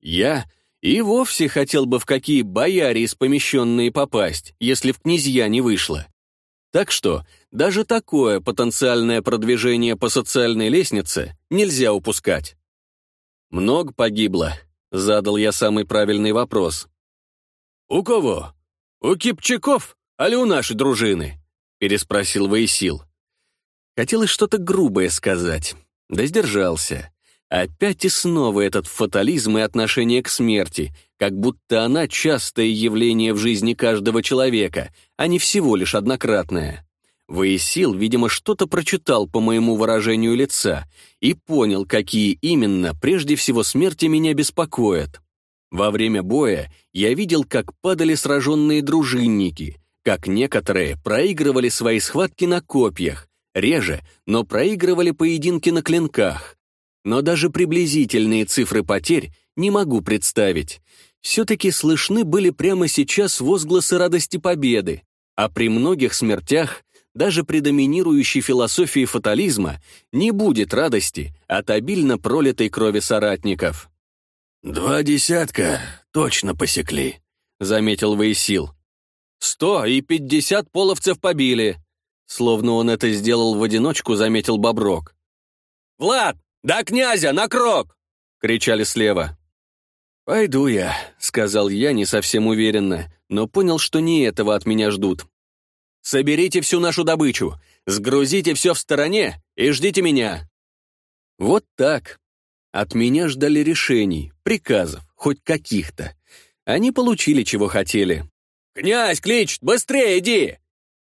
A: Я и вовсе хотел бы в какие бояре из помещенные попасть, если в князья не вышло. Так что даже такое потенциальное продвижение по социальной лестнице нельзя упускать. «Много погибло?» — задал я самый правильный вопрос. «У кого? У Кипчаков, али у нашей дружины?» — переспросил Ваисил. Хотелось что-то грубое сказать, да сдержался. Опять и снова этот фатализм и отношение к смерти, как будто она частое явление в жизни каждого человека, а не всего лишь однократное. Воесил, видимо, что-то прочитал по моему выражению лица и понял, какие именно, прежде всего, смерти меня беспокоят. Во время боя я видел, как падали сраженные дружинники, как некоторые проигрывали свои схватки на копьях, реже, но проигрывали поединки на клинках. Но даже приблизительные цифры потерь не могу представить. Все-таки слышны были прямо сейчас возгласы радости победы, а при многих смертях даже при доминирующей философии фатализма, не будет радости от обильно пролитой крови соратников. «Два десятка точно посекли», — заметил Ваесил. «Сто и пятьдесят половцев побили!» Словно он это сделал в одиночку, заметил Боброк. «Влад, да князя, на крок!» — кричали слева. «Пойду я», — сказал я не совсем уверенно, но понял, что не этого от меня ждут. Соберите всю нашу добычу, сгрузите все в стороне и ждите меня». Вот так. От меня ждали решений, приказов, хоть каких-то. Они получили, чего хотели. «Князь кличет! Быстрее иди!»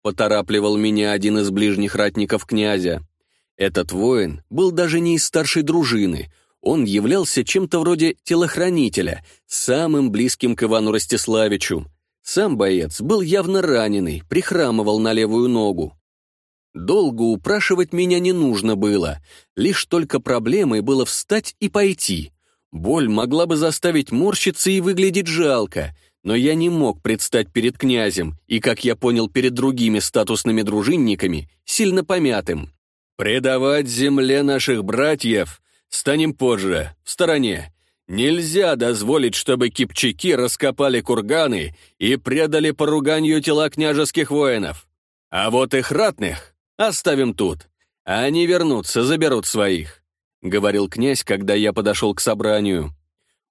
A: Поторапливал меня один из ближних ратников князя. Этот воин был даже не из старшей дружины. Он являлся чем-то вроде телохранителя, самым близким к Ивану Ростиславичу. Сам боец был явно раненый, прихрамывал на левую ногу. Долго упрашивать меня не нужно было, лишь только проблемой было встать и пойти. Боль могла бы заставить морщиться и выглядеть жалко, но я не мог предстать перед князем и, как я понял, перед другими статусными дружинниками, сильно помятым. «Предавать земле наших братьев станем позже, в стороне, Нельзя дозволить, чтобы кипчаки раскопали курганы и предали поруганью тела княжеских воинов. А вот их ратных оставим тут. Они вернутся, заберут своих», — говорил князь, когда я подошел к собранию.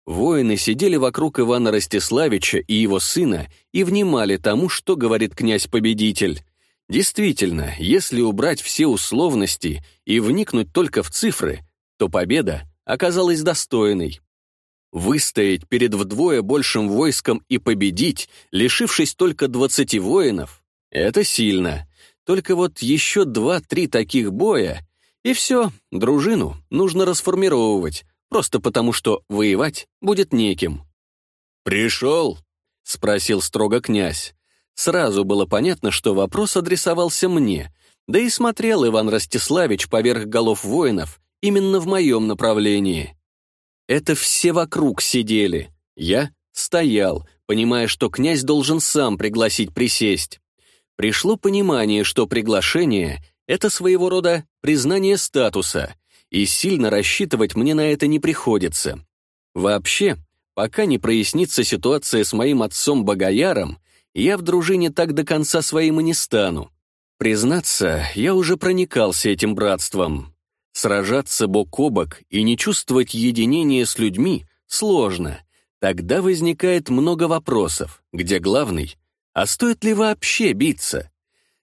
A: Воины сидели вокруг Ивана Ростиславича и его сына и внимали тому, что говорит князь-победитель. Действительно, если убрать все условности и вникнуть только в цифры, то победа оказалась достойной. Выстоять перед вдвое большим войском и победить, лишившись только 20 воинов, это сильно. Только вот еще два-три таких боя, и все, дружину нужно расформировывать, просто потому что воевать будет неким. «Пришел?» — спросил строго князь. Сразу было понятно, что вопрос адресовался мне, да и смотрел Иван Ростиславич поверх голов воинов именно в моем направлении. Это все вокруг сидели. Я стоял, понимая, что князь должен сам пригласить присесть. Пришло понимание, что приглашение — это своего рода признание статуса, и сильно рассчитывать мне на это не приходится. Вообще, пока не прояснится ситуация с моим отцом Богояром, я в дружине так до конца своим и не стану. Признаться, я уже проникался этим братством, Сражаться бок о бок и не чувствовать единения с людьми сложно. Тогда возникает много вопросов, где главный — а стоит ли вообще биться?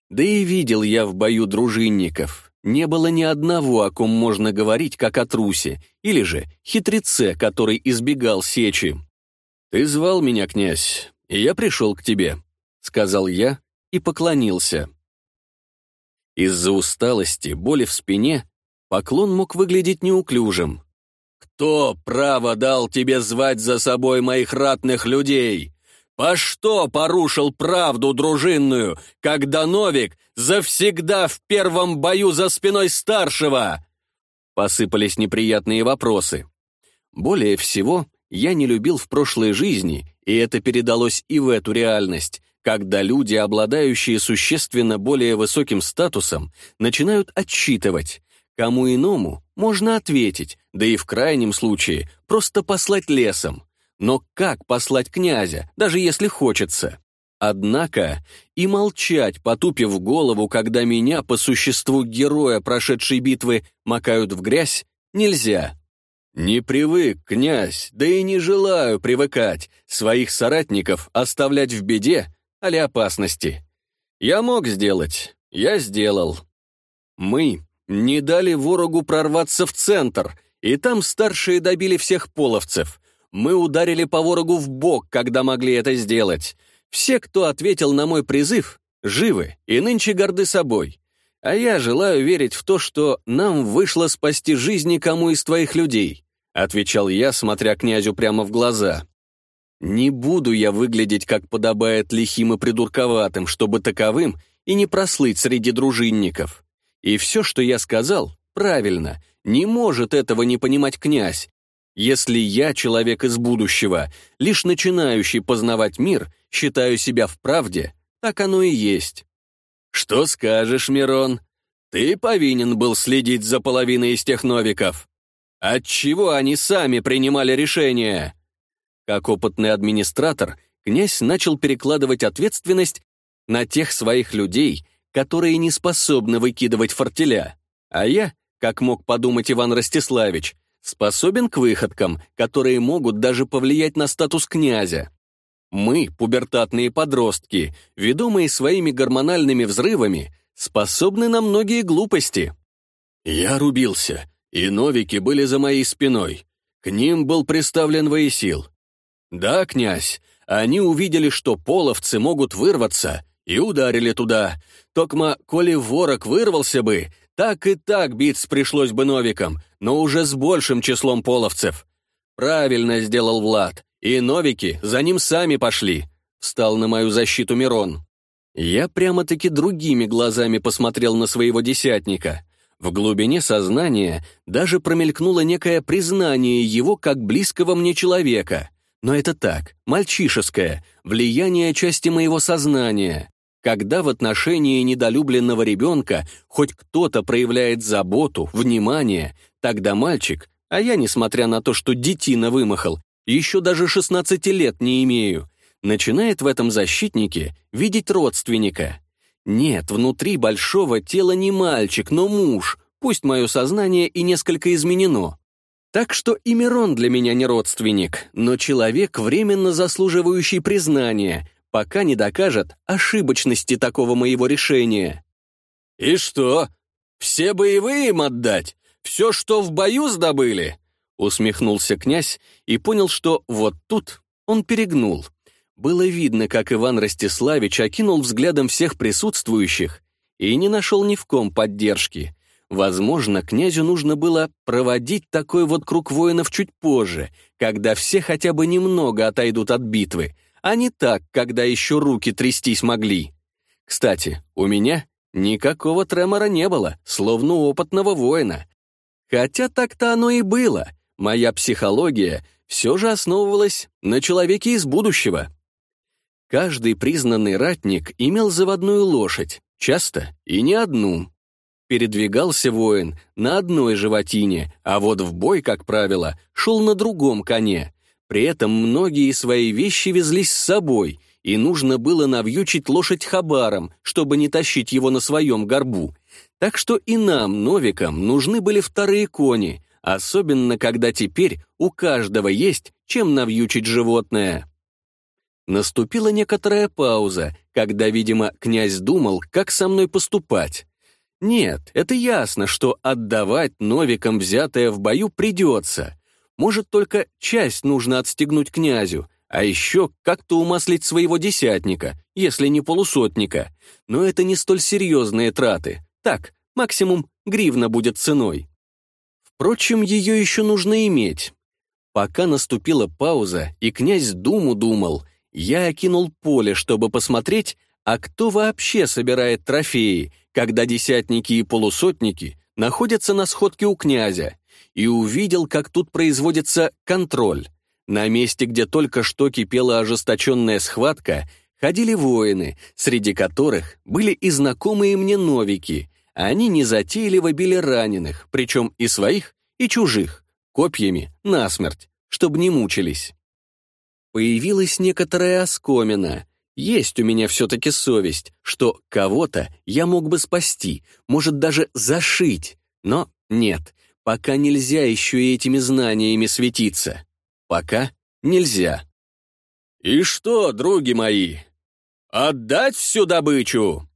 A: Да и видел я в бою дружинников. Не было ни одного, о ком можно говорить, как о трусе, или же хитреце, который избегал сечи. «Ты звал меня, князь, и я пришел к тебе», — сказал я и поклонился. Из-за усталости, боли в спине — Поклон мог выглядеть неуклюжим. «Кто право дал тебе звать за собой моих ратных людей? По что порушил правду дружинную, когда Новик завсегда в первом бою за спиной старшего?» Посыпались неприятные вопросы. Более всего, я не любил в прошлой жизни, и это передалось и в эту реальность, когда люди, обладающие существенно более высоким статусом, начинают отчитывать, Кому иному можно ответить, да и в крайнем случае просто послать лесом. Но как послать князя, даже если хочется? Однако и молчать, потупив голову, когда меня по существу героя прошедшей битвы макают в грязь, нельзя. «Не привык, князь, да и не желаю привыкать, своих соратников оставлять в беде, а опасности. Я мог сделать, я сделал. Мы не дали ворогу прорваться в центр, и там старшие добили всех половцев. Мы ударили по ворогу в бок, когда могли это сделать. Все, кто ответил на мой призыв, живы и нынче горды собой. А я желаю верить в то, что нам вышло спасти жизни кому из твоих людей, отвечал я, смотря князю прямо в глаза. Не буду я выглядеть, как подобает лихим и придурковатым, чтобы таковым и не прослыть среди дружинников. И все, что я сказал, правильно. Не может этого не понимать князь. Если я, человек из будущего, лишь начинающий познавать мир, считаю себя в правде, так оно и есть. Что скажешь, Мирон? Ты повинен был следить за половиной из тех новиков. Отчего они сами принимали решение? Как опытный администратор, князь начал перекладывать ответственность на тех своих людей, которые не способны выкидывать фортеля. А я, как мог подумать Иван Ростиславич, способен к выходкам, которые могут даже повлиять на статус князя. Мы, пубертатные подростки, ведомые своими гормональными взрывами, способны на многие глупости. Я рубился, и новики были за моей спиной. К ним был приставлен воесил. Да, князь, они увидели, что половцы могут вырваться, и ударили туда. Токма, коли ворог вырвался бы, так и так биться пришлось бы новикам, но уже с большим числом половцев. Правильно сделал Влад, и новики за ним сами пошли. Встал на мою защиту Мирон. Я прямо-таки другими глазами посмотрел на своего десятника. В глубине сознания даже промелькнуло некое признание его как близкого мне человека. Но это так, мальчишеское, влияние части моего сознания когда в отношении недолюбленного ребенка хоть кто-то проявляет заботу, внимание, тогда мальчик, а я, несмотря на то, что детина вымахал, еще даже 16 лет не имею, начинает в этом защитнике видеть родственника. Нет, внутри большого тела не мальчик, но муж, пусть мое сознание и несколько изменено. Так что и Мирон для меня не родственник, но человек, временно заслуживающий признания, пока не докажет ошибочности такого моего решения. «И что? Все боевые им отдать? Все, что в бою сдобыли?» Усмехнулся князь и понял, что вот тут он перегнул. Было видно, как Иван Ростиславич окинул взглядом всех присутствующих и не нашел ни в ком поддержки. Возможно, князю нужно было проводить такой вот круг воинов чуть позже, когда все хотя бы немного отойдут от битвы, а не так, когда еще руки трястись могли. Кстати, у меня никакого тремора не было, словно опытного воина. Хотя так-то оно и было. Моя психология все же основывалась на человеке из будущего. Каждый признанный ратник имел заводную лошадь, часто и не одну. Передвигался воин на одной животине, а вот в бой, как правило, шел на другом коне — при этом многие свои вещи везли с собой, и нужно было навьючить лошадь хабаром, чтобы не тащить его на своем горбу. Так что и нам, новикам, нужны были вторые кони, особенно когда теперь у каждого есть чем навьючить животное. Наступила некоторая пауза, когда, видимо, князь думал, как со мной поступать. Нет, это ясно, что отдавать новикам взятое в бою придется — может, только часть нужно отстегнуть князю, а еще как-то умаслить своего десятника, если не полусотника. Но это не столь серьезные траты. Так, максимум гривна будет ценой. Впрочем, ее еще нужно иметь. Пока наступила пауза, и князь думу думал, я окинул поле, чтобы посмотреть, а кто вообще собирает трофеи, когда десятники и полусотники находятся на сходке у князя и увидел, как тут производится контроль. На месте, где только что кипела ожесточенная схватка, ходили воины, среди которых были и знакомые мне новики. Они незатейливо били раненых, причем и своих, и чужих, копьями, насмерть, чтобы не мучились. Появилась некоторая оскомина. Есть у меня все-таки совесть, что кого-то я мог бы спасти, может даже зашить, но нет — Пока нельзя еще и этими знаниями светиться. Пока нельзя. «И что, други мои, отдать всю добычу?»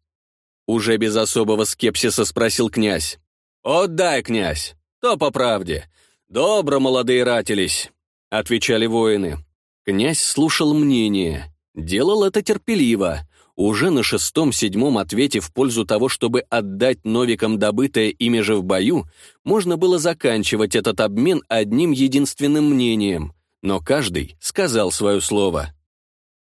A: Уже без особого скепсиса спросил князь. «Отдай, князь, то по правде. Добро молодые ратились», — отвечали воины. Князь слушал мнение, делал это терпеливо, уже на шестом-седьмом ответе в пользу того, чтобы отдать новикам добытое ими же в бою, можно было заканчивать этот обмен одним единственным мнением, но каждый сказал свое слово.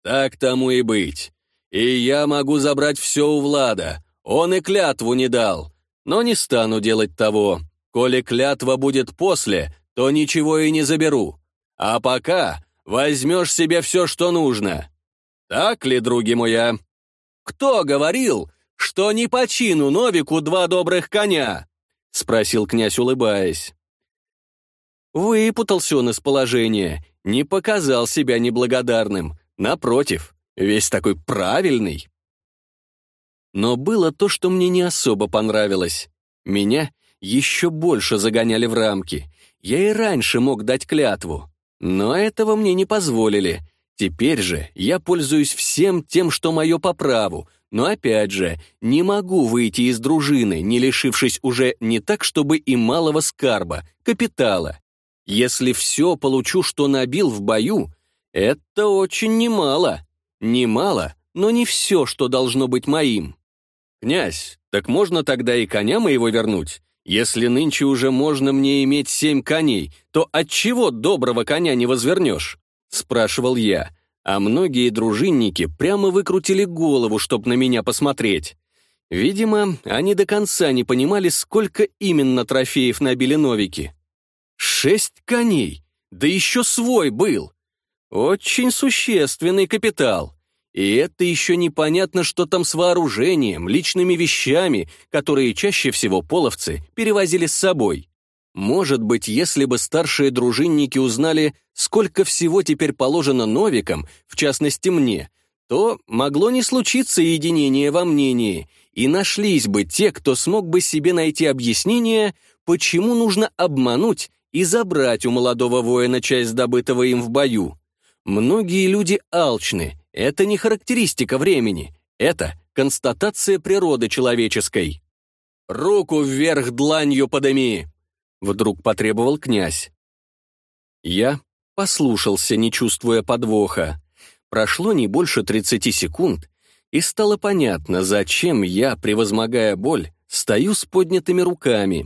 A: «Так тому и быть. И я могу забрать все у Влада. Он и клятву не дал. Но не стану делать того. Коли клятва будет после, то ничего и не заберу. А пока возьмешь себе все, что нужно. Так ли, други моя? Кто говорил, что не почину Новику два добрых коня?» — спросил князь, улыбаясь. Выпутался он из положения, не показал себя неблагодарным, напротив, весь такой правильный. Но было то, что мне не особо понравилось. Меня еще больше загоняли в рамки. Я и раньше мог дать клятву, но этого мне не позволили — Теперь же я пользуюсь всем тем, что мое по праву, но опять же, не могу выйти из дружины, не лишившись уже не так, чтобы и малого скарба, капитала. Если все получу, что набил в бою, это очень немало. Немало, но не все, что должно быть моим. Князь, так можно тогда и коня моего вернуть? Если нынче уже можно мне иметь семь коней, то от чего доброго коня не возвернешь? спрашивал я, а многие дружинники прямо выкрутили голову, чтобы на меня посмотреть. Видимо, они до конца не понимали, сколько именно трофеев набили новики. Шесть коней, да еще свой был. Очень существенный капитал. И это еще непонятно, что там с вооружением, личными вещами, которые чаще всего половцы перевозили с собой. Может быть, если бы старшие дружинники узнали, сколько всего теперь положено новикам, в частности мне, то могло не случиться единение во мнении, и нашлись бы те, кто смог бы себе найти объяснение, почему нужно обмануть и забрать у молодого воина часть добытого им в бою. Многие люди алчны, это не характеристика времени, это констатация природы человеческой. «Руку вверх дланью подыми!» Вдруг потребовал князь. Я послушался, не чувствуя подвоха. Прошло не больше 30 секунд, и стало понятно, зачем я, превозмогая боль, стою с поднятыми руками.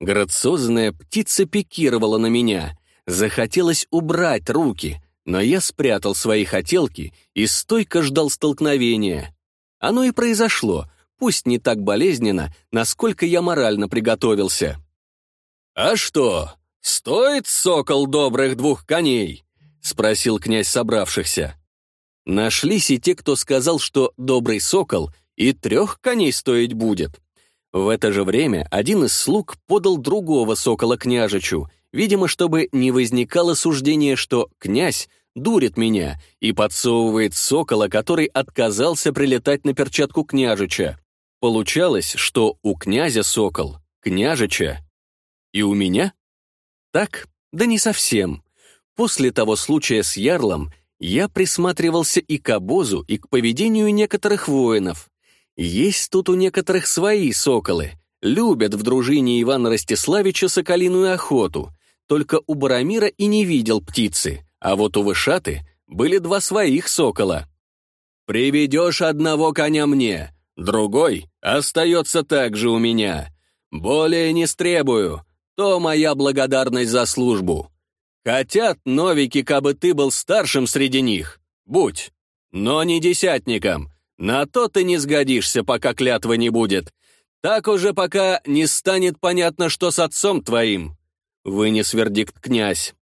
A: Грациозная птица пикировала на меня. Захотелось убрать руки, но я спрятал свои хотелки и стойко ждал столкновения. Оно и произошло, пусть не так болезненно, насколько я морально приготовился. «А что, стоит сокол добрых двух коней?» — спросил князь собравшихся. Нашлись и те, кто сказал, что добрый сокол и трех коней стоить будет. В это же время один из слуг подал другого сокола княжичу, видимо, чтобы не возникало суждения, что «князь» дурит меня и подсовывает сокола, который отказался прилетать на перчатку княжича. Получалось, что у князя сокол, княжича и у меня? Так, да не совсем. После того случая с Ярлом я присматривался и к обозу, и к поведению некоторых воинов. Есть тут у некоторых свои соколы. Любят в дружине Ивана Ростиславича соколиную охоту. Только у Барамира и не видел птицы, а вот у Вышаты были два своих сокола. «Приведешь одного коня мне, другой остается также у меня. Более не стребую, то моя благодарность за службу. Хотят новики, кабы ты был старшим среди них. Будь, но не десятником. На то ты не сгодишься, пока клятвы не будет. Так уже пока не станет понятно, что с отцом твоим. Вынес вердикт князь.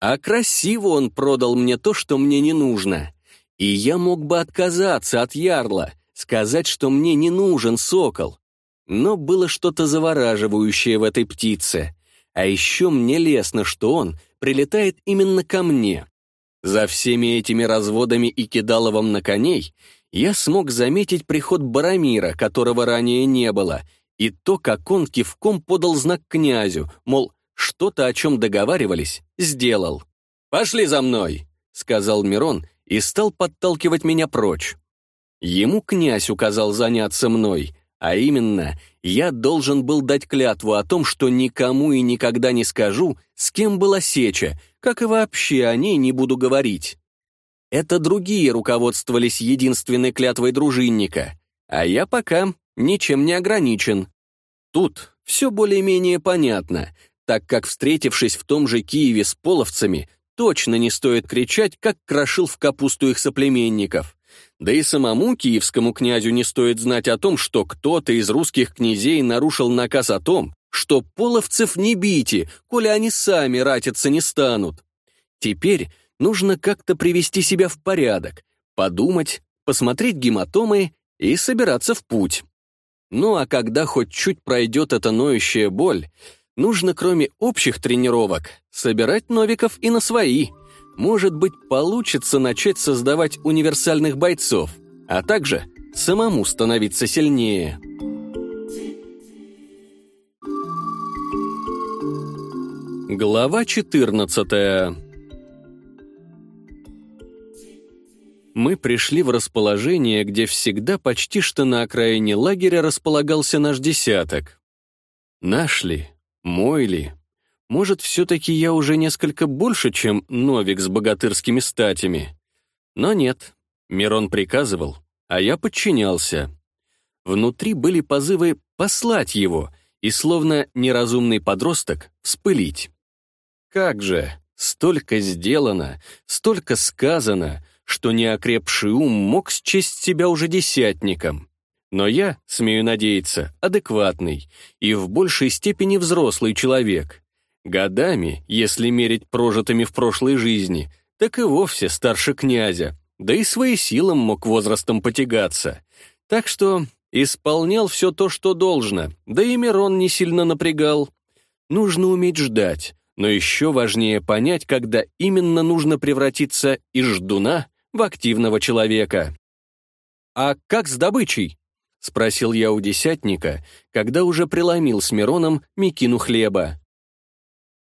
A: А красиво он продал мне то, что мне не нужно. И я мог бы отказаться от ярла, сказать, что мне не нужен сокол. Но было что-то завораживающее в этой птице. А еще мне лестно, что он прилетает именно ко мне. За всеми этими разводами и кидаловом на коней я смог заметить приход Барамира, которого ранее не было, и то, как он кивком подал знак князю, мол, что-то, о чем договаривались, сделал. «Пошли за мной!» — сказал Мирон и стал подталкивать меня прочь. Ему князь указал заняться мной, а именно, я должен был дать клятву о том, что никому и никогда не скажу, с кем была сеча, как и вообще о ней не буду говорить. Это другие руководствовались единственной клятвой дружинника, а я пока ничем не ограничен. Тут все более-менее понятно, так как, встретившись в том же Киеве с половцами, точно не стоит кричать, как крошил в капусту их соплеменников. Да и самому киевскому князю не стоит знать о том, что кто-то из русских князей нарушил наказ о том, что половцев не бейте, коли они сами ратиться не станут. Теперь нужно как-то привести себя в порядок, подумать, посмотреть гематомы и собираться в путь. Ну а когда хоть чуть пройдет эта ноющая боль, нужно кроме общих тренировок собирать новиков и на свои – может быть, получится начать создавать универсальных бойцов, а также самому становиться сильнее. Глава 14 Мы пришли в расположение, где всегда почти что на окраине лагеря располагался наш десяток. Нашли, ли? Мой ли? Может, все-таки я уже несколько больше, чем Новик с богатырскими статями? Но нет. Мирон приказывал, а я подчинялся. Внутри были позывы послать его и, словно неразумный подросток, вспылить. Как же, столько сделано, столько сказано, что неокрепший ум мог счесть себя уже десятником. Но я, смею надеяться, адекватный и в большей степени взрослый человек. Годами, если мерить прожитыми в прошлой жизни, так и вовсе старше князя, да и своей силам мог возрастом потягаться. Так что исполнял все то, что должно, да и Мирон не сильно напрягал. Нужно уметь ждать, но еще важнее понять, когда именно нужно превратиться из ждуна в активного человека. «А как с добычей?» — спросил я у десятника, когда уже преломил с Мироном Микину хлеба.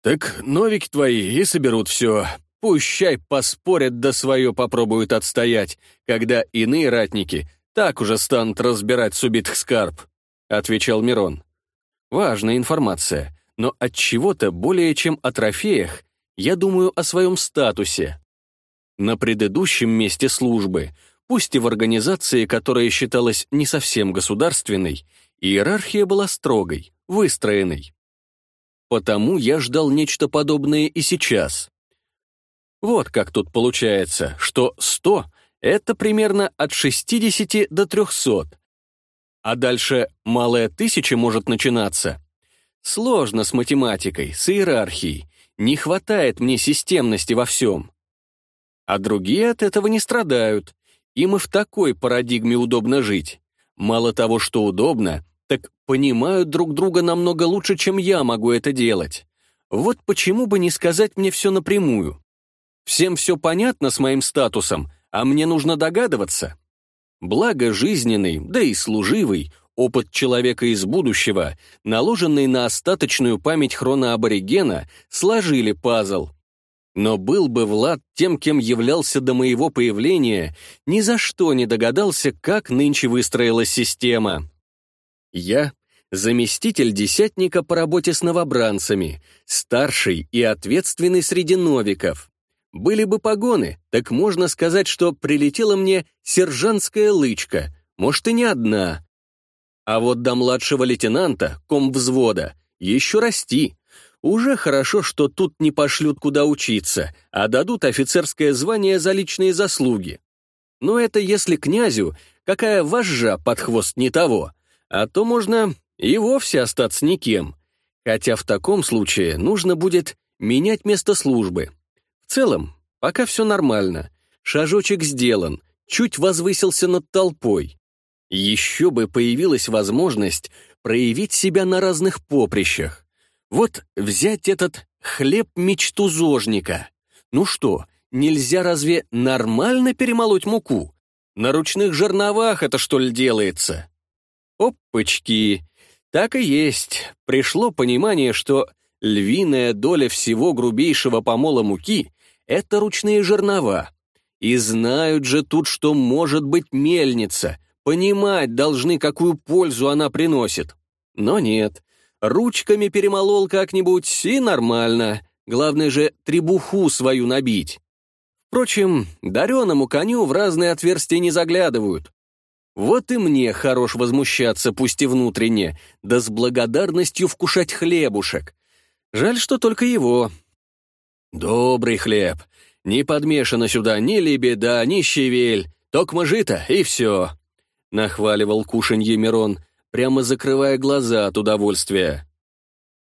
A: Так новики твои и соберут все. Пущай поспорят да свое попробуют отстоять, когда иные ратники так уже станут разбирать с убитых скарб», — отвечал Мирон. «Важная информация, но от чего-то более чем о трофеях я думаю о своем статусе. На предыдущем месте службы, пусть и в организации, которая считалась не совсем государственной, иерархия была строгой, выстроенной. Потому я ждал нечто подобное и сейчас. Вот как тут получается, что 100 — это примерно от 60 до 300, а дальше малая тысяча может начинаться. Сложно с математикой, с иерархией, не хватает мне системности во всем. А другие от этого не страдают, им и в такой парадигме удобно жить. Мало того, что удобно, так понимают друг друга намного лучше, чем я могу это делать. Вот почему бы не сказать мне все напрямую? Всем все понятно с моим статусом, а мне нужно догадываться. Благо жизненный, да и служивый, опыт человека из будущего, наложенный на остаточную память хроноаборигена, сложили пазл. Но был бы Влад тем, кем являлся до моего появления, ни за что не догадался, как нынче выстроилась система. Я — заместитель десятника по работе с новобранцами, старший и ответственный среди новиков. Были бы погоны, так можно сказать, что прилетела мне сержантская лычка, может, и не одна. А вот до младшего лейтенанта, ком взвода, еще расти. Уже хорошо, что тут не пошлют куда учиться, а дадут офицерское звание за личные заслуги. Но это если князю какая вожжа под хвост не того, а то можно и вовсе остаться никем. Хотя в таком случае нужно будет менять место службы. В целом, пока все нормально. Шажочек сделан, чуть возвысился над толпой. Еще бы появилась возможность проявить себя на разных поприщах. Вот взять этот хлеб-мечту зожника. Ну что, нельзя разве нормально перемолоть муку? На ручных жерновах это что ли делается? Опачки! Так и есть. Пришло понимание, что львиная доля всего грубейшего помола муки — это ручные жернова. И знают же тут, что может быть мельница. Понимать должны, какую пользу она приносит. Но нет. Ручками перемолол как-нибудь, и нормально. Главное же требуху свою набить. Впрочем, дареному коню в разные отверстия не заглядывают. Вот и мне хорош возмущаться, пусть и внутренне, да с благодарностью вкушать хлебушек. Жаль, что только его. Добрый хлеб. Не подмешано сюда ни лебеда, ни щевель, Токма жито, и все. Нахваливал кушанье Мирон, прямо закрывая глаза от удовольствия.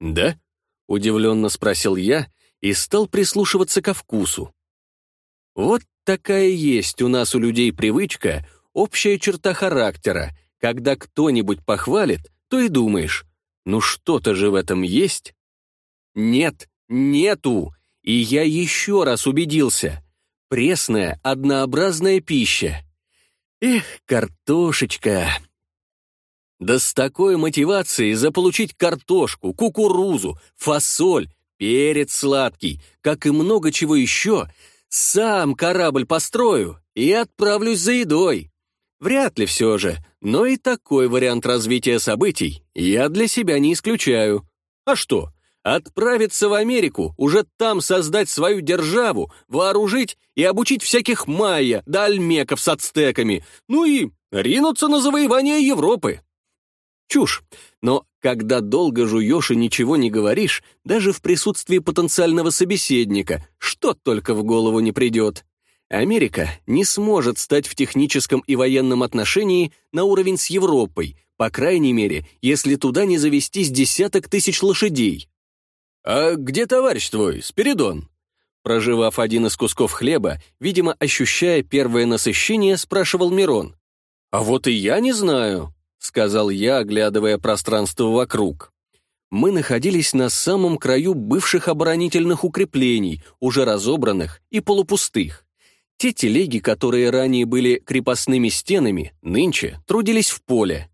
A: «Да?» — удивленно спросил я и стал прислушиваться ко вкусу. «Вот такая есть у нас у людей привычка — Общая черта характера. Когда кто-нибудь похвалит, то и думаешь, ну что-то же в этом есть. Нет, нету. И я еще раз убедился. Пресная, однообразная пища. Эх, картошечка. Да с такой мотивацией заполучить картошку, кукурузу, фасоль, перец сладкий, как и много чего еще, сам корабль построю и отправлюсь за едой. Вряд ли все же, но и такой вариант развития событий я для себя не исключаю. А что? Отправиться в Америку, уже там создать свою державу, вооружить и обучить всяких майя да альмеков с ацтеками, ну и ринуться на завоевание Европы. Чушь. Но когда долго жуешь и ничего не говоришь, даже в присутствии потенциального собеседника, что только в голову не придет. Америка не сможет стать в техническом и военном отношении на уровень с Европой, по крайней мере, если туда не завестись десяток тысяч лошадей. «А где товарищ твой, Спиридон?» Проживав один из кусков хлеба, видимо, ощущая первое насыщение, спрашивал Мирон. «А вот и я не знаю», — сказал я, оглядывая пространство вокруг. Мы находились на самом краю бывших оборонительных укреплений, уже разобранных и полупустых. Те телеги, которые ранее были крепостными стенами, нынче трудились в поле.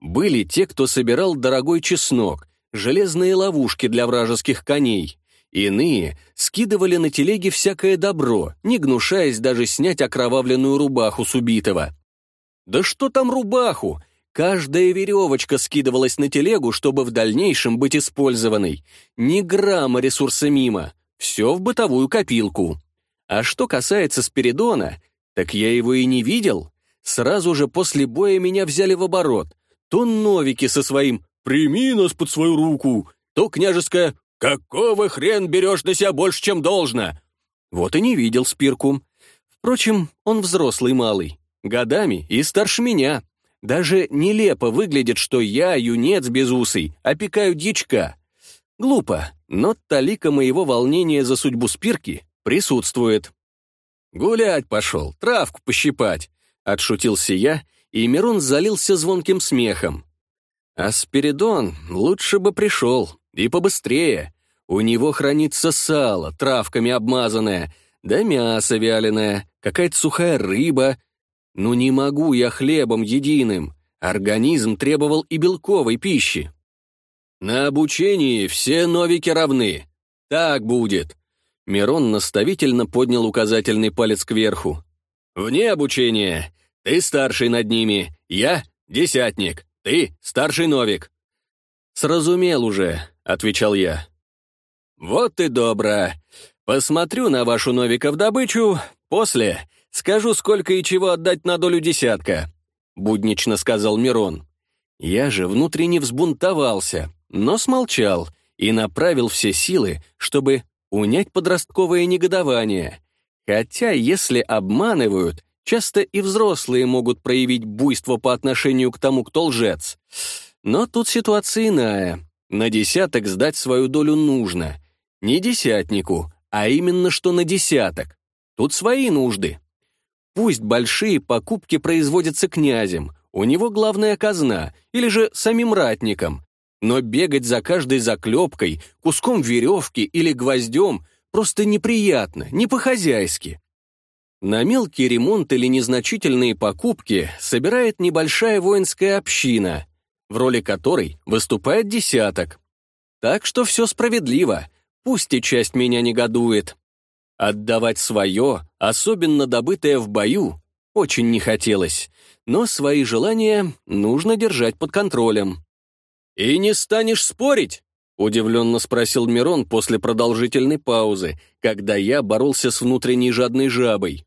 A: Были те, кто собирал дорогой чеснок, железные ловушки для вражеских коней. Иные скидывали на телеги всякое добро, не гнушаясь даже снять окровавленную рубаху с убитого. Да что там рубаху? Каждая веревочка скидывалась на телегу, чтобы в дальнейшем быть использованной. Ни грамма ресурса мимо. Все в бытовую копилку. А что касается Спиридона, так я его и не видел. Сразу же после боя меня взяли в оборот. То новики со своим «прими нас под свою руку», то княжеское «какого хрен берешь на себя больше, чем должно?» Вот и не видел Спирку. Впрочем, он взрослый малый, годами и старше меня. Даже нелепо выглядит, что я, юнец без безусый, опекаю дичка. Глупо, но талика моего волнения за судьбу Спирки присутствует. «Гулять пошел, травку пощипать», — отшутился я, и Мирон залился звонким смехом. «А Спиридон лучше бы пришел, и побыстрее. У него хранится сало, травками обмазанное, да мясо вяленое, какая-то сухая рыба. Ну не могу я хлебом единым, организм требовал и белковой пищи». «На обучении все новики равны. Так будет», Мирон наставительно поднял указательный палец кверху. «Вне обучения. Ты старший над ними. Я — десятник. Ты — старший новик». «Сразумел уже», — отвечал я. «Вот и добро. Посмотрю на вашу новика в добычу. После скажу, сколько и чего отдать на долю десятка», — буднично сказал Мирон. Я же внутренне взбунтовался, но смолчал и направил все силы, чтобы унять подростковое негодование. Хотя, если обманывают, часто и взрослые могут проявить буйство по отношению к тому, кто лжец. Но тут ситуация иная. На десяток сдать свою долю нужно. Не десятнику, а именно что на десяток. Тут свои нужды. Пусть большие покупки производятся князем, у него главная казна, или же самим ратником, но бегать за каждой заклепкой, куском веревки или гвоздем просто неприятно, не по-хозяйски. На мелкий ремонт или незначительные покупки собирает небольшая воинская община, в роли которой выступает десяток. Так что все справедливо, пусть и часть меня негодует. Отдавать свое, особенно добытое в бою, очень не хотелось, но свои желания нужно держать под контролем. «И не станешь спорить?» — удивленно спросил Мирон после продолжительной паузы, когда я боролся с внутренней жадной жабой.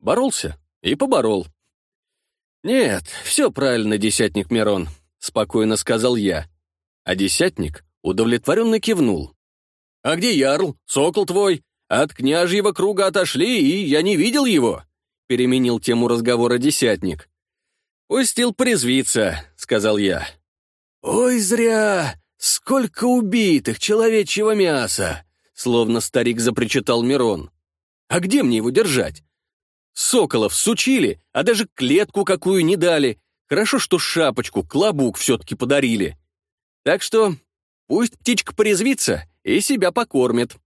A: Боролся и поборол. «Нет, все правильно, десятник Мирон», — спокойно сказал я. А десятник удовлетворенно кивнул. «А где ярл, сокол твой? От княжьего круга отошли, и я не видел его», — переменил тему разговора десятник. «Пустил призвиться», — сказал я. «Ой, зря! Сколько убитых человечьего мяса!» Словно старик запричитал Мирон. «А где мне его держать? Соколов сучили, а даже клетку какую не дали. Хорошо, что шапочку, клобук все-таки подарили. Так что пусть птичка порезвится и себя покормит».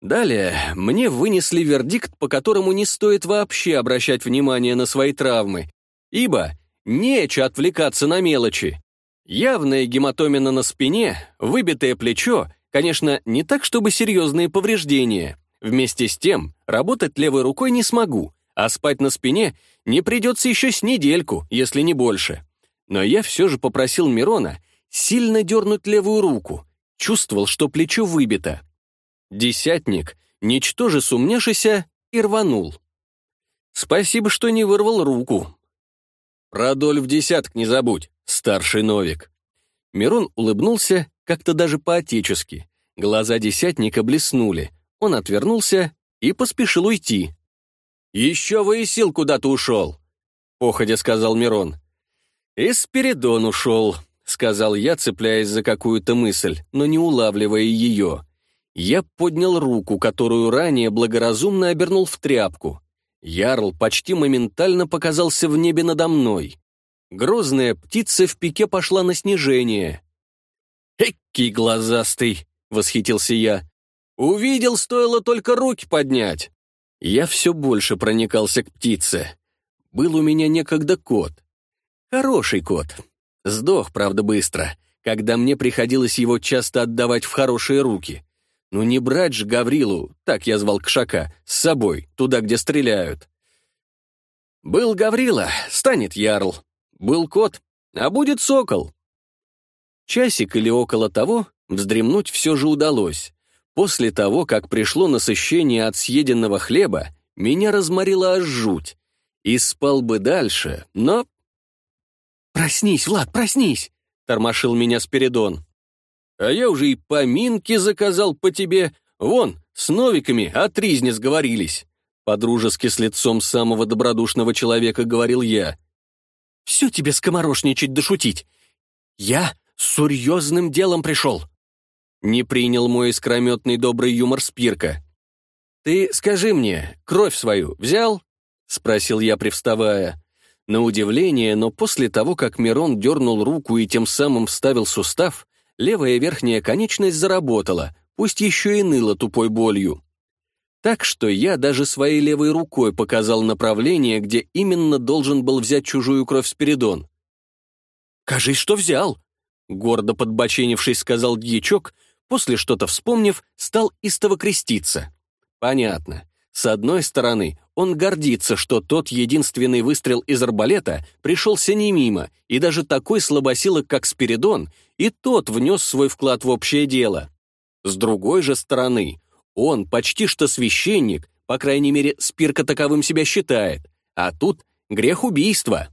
A: Далее мне вынесли вердикт, по которому не стоит вообще обращать внимание на свои травмы, ибо нечего отвлекаться на мелочи. Явная гематомина на спине, выбитое плечо, конечно, не так, чтобы серьезные повреждения. Вместе с тем, работать левой рукой не смогу, а спать на спине не придется еще с недельку, если не больше. Но я все же попросил Мирона сильно дернуть левую руку, чувствовал, что плечо выбито. Десятник, ничтоже сумнешися, и рванул. Спасибо, что не вырвал руку. Про долю в десяток не забудь старший Новик. Мирон улыбнулся как-то даже по-отечески. Глаза десятника блеснули. Он отвернулся и поспешил уйти. «Еще Воисил куда-то ушел», — походя сказал Мирон. «И Спиридон ушел», — сказал я, цепляясь за какую-то мысль, но не улавливая ее. Я поднял руку, которую ранее благоразумно обернул в тряпку. Ярл почти моментально показался в небе надо мной. Грозная птица в пике пошла на снижение. «Эккий глазастый!» — восхитился я. «Увидел, стоило только руки поднять!» Я все больше проникался к птице. Был у меня некогда кот. Хороший кот. Сдох, правда, быстро, когда мне приходилось его часто отдавать в хорошие руки. Ну не брать же Гаврилу, так я звал Кшака, с собой, туда, где стреляют. Был Гаврила, станет ярл. Был кот, а будет сокол. Часик или около того вздремнуть все же удалось. После того, как пришло насыщение от съеденного хлеба, меня разморило аж жуть. И спал бы дальше, но... «Проснись, Влад, проснись!» — тормошил меня Спиридон. «А я уже и поминки заказал по тебе. Вон, с новиками о тризне сговорились». Подружески с лицом самого добродушного человека говорил я — все тебе скоморошничать да шутить. Я с серьезным делом пришел. Не принял мой искрометный добрый юмор Спирка. Ты скажи мне, кровь свою взял? Спросил я, привставая. На удивление, но после того, как Мирон дернул руку и тем самым вставил сустав, левая верхняя конечность заработала, пусть еще и ныла тупой болью. Так что я даже своей левой рукой показал направление, где именно должен был взять чужую кровь Спиридон. «Кажись, что взял!» — гордо подбоченившись, сказал дьячок, после что-то вспомнив, стал истово креститься. «Понятно. С одной стороны, он гордится, что тот единственный выстрел из арбалета пришелся не мимо, и даже такой слабосилок, как Спиридон, и тот внес свой вклад в общее дело. С другой же стороны, он почти что священник, по крайней мере, Спирка таковым себя считает. А тут грех убийства.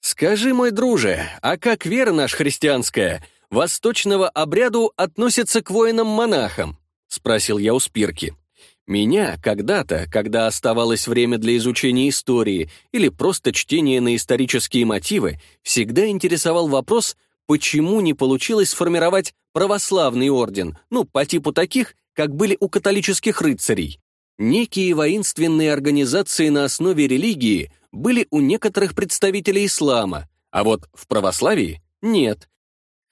A: Скажи, мой друже, а как вера наш христианская восточного обряду относится к воинам-монахам? Спросил я у Спирки. Меня когда-то, когда оставалось время для изучения истории или просто чтения на исторические мотивы, всегда интересовал вопрос, почему не получилось сформировать православный орден, ну, по типу таких, как были у католических рыцарей. Некие воинственные организации на основе религии были у некоторых представителей ислама, а вот в православии — нет.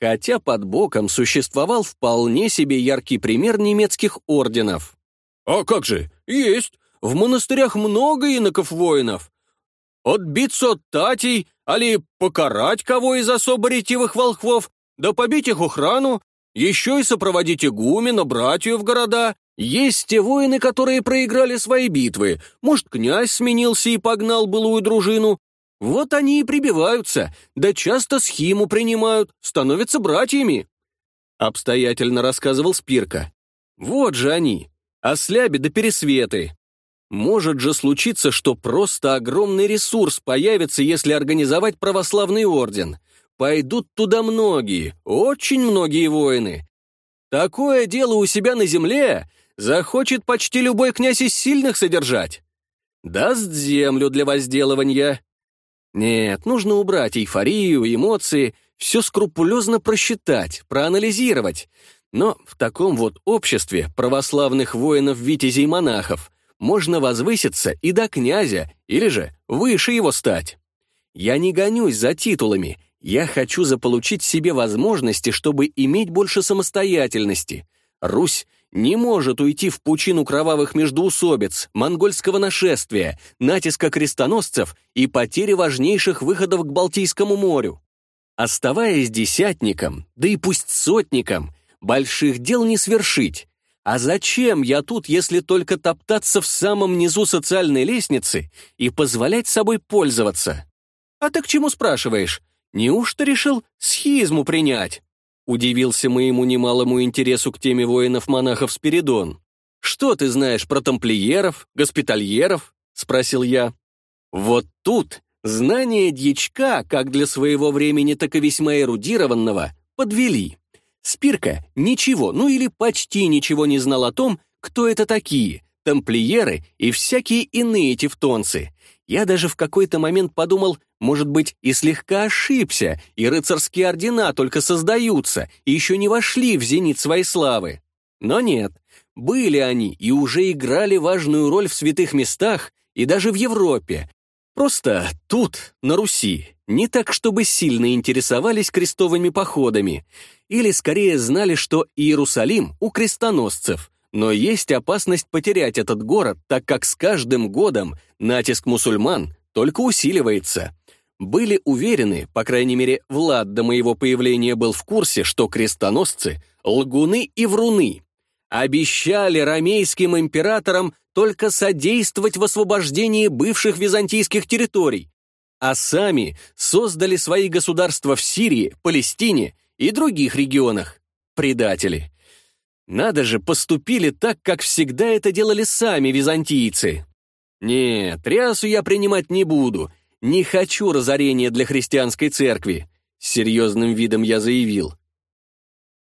A: Хотя под боком существовал вполне себе яркий пример немецких орденов. «А как же, есть! В монастырях много иноков-воинов! Отбиться от татей, али покарать кого из особо ретивых волхвов, да побить их охрану, еще и сопроводить игумена, братью в города. Есть те воины, которые проиграли свои битвы. Может, князь сменился и погнал былую дружину. Вот они и прибиваются, да часто схиму принимают, становятся братьями. Обстоятельно рассказывал Спирка. Вот же они, осляби да пересветы. Может же случиться, что просто огромный ресурс появится, если организовать православный орден. Пойдут туда многие, очень многие воины. Такое дело у себя на земле захочет почти любой князь из сильных содержать. Даст землю для возделывания. Нет, нужно убрать эйфорию, эмоции, все скрупулезно просчитать, проанализировать. Но в таком вот обществе православных воинов-витязей-монахов можно возвыситься и до князя, или же выше его стать. Я не гонюсь за титулами, я хочу заполучить себе возможности, чтобы иметь больше самостоятельности. Русь не может уйти в пучину кровавых междуусобиц монгольского нашествия, натиска крестоносцев и потери важнейших выходов к Балтийскому морю. Оставаясь десятником, да и пусть сотником, больших дел не свершить, а зачем я тут, если только топтаться в самом низу социальной лестницы и позволять собой пользоваться? А ты к чему спрашиваешь? Неужто решил схизму принять? Удивился моему немалому интересу к теме воинов-монахов Спиридон. «Что ты знаешь про тамплиеров, госпитальеров?» — спросил я. Вот тут знания дьячка, как для своего времени, так и весьма эрудированного, подвели. Спирка ничего, ну или почти ничего не знал о том, кто это такие, тамплиеры и всякие иные тевтонцы. Я даже в какой-то момент подумал, может быть, и слегка ошибся, и рыцарские ордена только создаются, и еще не вошли в зенит своей славы. Но нет, были они и уже играли важную роль в святых местах и даже в Европе. Просто тут, на Руси, не так, чтобы сильно интересовались крестовыми походами — или скорее знали, что Иерусалим у крестоносцев, но есть опасность потерять этот город, так как с каждым годом натиск мусульман только усиливается. Были уверены, по крайней мере, Влад до моего появления был в курсе, что крестоносцы — лгуны и вруны. Обещали ромейским императорам только содействовать в освобождении бывших византийских территорий, а сами создали свои государства в Сирии, Палестине и других регионах. Предатели. Надо же, поступили так, как всегда это делали сами византийцы. Нет, трясу я принимать не буду. Не хочу разорения для христианской церкви. С серьезным видом я заявил.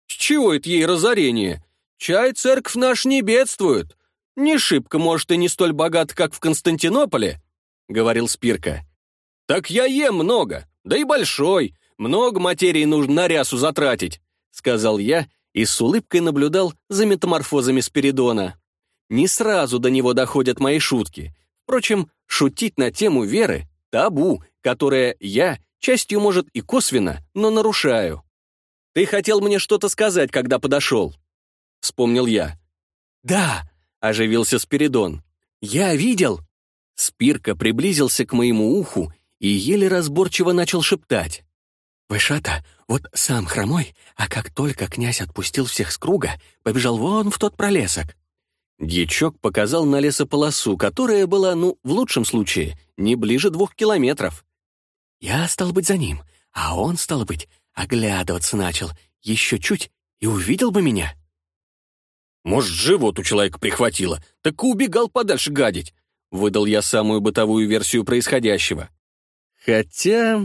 A: С чего это ей разорение? Чай церковь наш не бедствует. Не шибко, может, и не столь богат, как в Константинополе, — говорил Спирка. Так я ем много, да и большой. «Много материи нужно на рясу затратить», — сказал я и с улыбкой наблюдал за метаморфозами Спиридона. Не сразу до него доходят мои шутки. Впрочем, шутить на тему веры — табу, которое я, частью, может, и косвенно, но нарушаю. «Ты хотел мне что-то сказать, когда подошел», — вспомнил я. «Да», — оживился Спиридон. «Я видел». Спирка приблизился к моему уху и еле разборчиво начал шептать. Вышата вот сам хромой, а как только князь отпустил всех с круга, побежал вон в тот пролесок». Дьячок показал на лесополосу, которая была, ну, в лучшем случае, не ближе двух километров. Я стал быть за ним, а он, стал быть, оглядываться начал. Еще чуть и увидел бы меня. Может, живот у человека прихватило, так и убегал подальше гадить. Выдал я самую бытовую версию происходящего. Хотя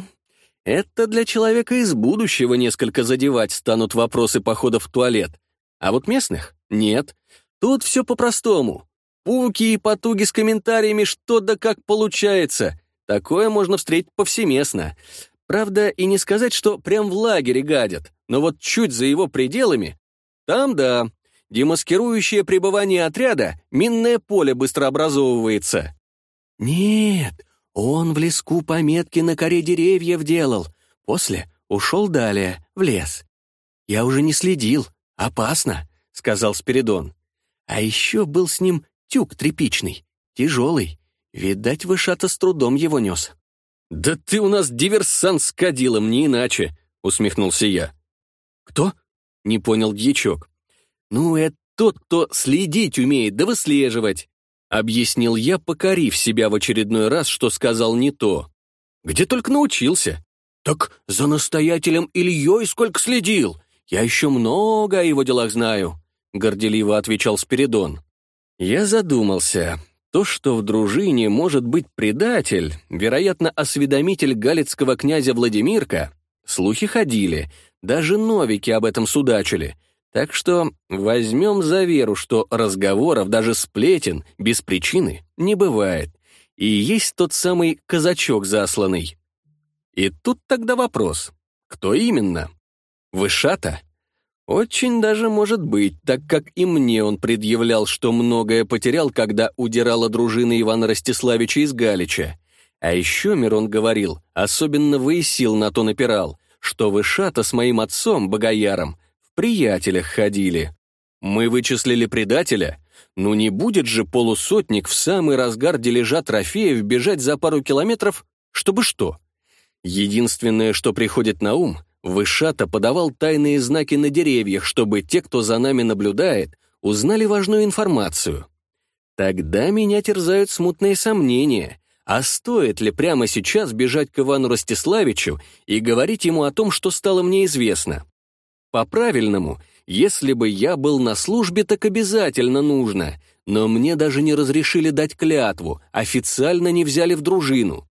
A: это для человека из будущего несколько задевать станут вопросы похода в туалет. А вот местных — нет. Тут все по-простому. Пуки и потуги с комментариями, что да как получается. Такое можно встретить повсеместно. Правда, и не сказать, что прям в лагере гадят, но вот чуть за его пределами... Там да, демаскирующее пребывание отряда, минное поле быстро образовывается. Нет, он в леску пометки на коре деревьев делал. После ушел далее, в лес. «Я уже не следил. Опасно», — сказал Спиридон. «А еще был с ним тюк тряпичный, тяжелый. Видать, вышата с трудом его нес». «Да ты у нас диверсант с кадилом, не иначе», — усмехнулся я. «Кто?» — не понял дьячок. «Ну, это тот, кто следить умеет да выслеживать. Объяснил я, покорив себя в очередной раз, что сказал не то. Где только научился. Так за настоятелем Ильей сколько следил. Я еще много о его делах знаю, горделиво отвечал Спиридон. Я задумался. То, что в дружине может быть предатель, вероятно, осведомитель галицкого князя Владимирка, слухи ходили, даже новики об этом судачили — так что возьмем за веру, что разговоров, даже сплетен, без причины не бывает. И есть тот самый казачок засланный. И тут тогда вопрос, кто именно? Вышата? Очень даже может быть, так как и мне он предъявлял, что многое потерял, когда удирала дружина Ивана Ростиславича из Галича. А еще Мирон говорил, особенно выясил на то напирал, что Вышата с моим отцом, Богояром, приятелях ходили. Мы вычислили предателя. Ну не будет же полусотник в самый разгар дележа трофеев бежать за пару километров, чтобы что? Единственное, что приходит на ум, Вышата подавал тайные знаки на деревьях, чтобы те, кто за нами наблюдает, узнали важную информацию. Тогда меня терзают смутные сомнения — а стоит ли прямо сейчас бежать к Ивану Ростиславичу и говорить ему о том, что стало мне известно? По-правильному, если бы я был на службе, так обязательно нужно, но мне даже не разрешили дать клятву, официально не взяли в дружину.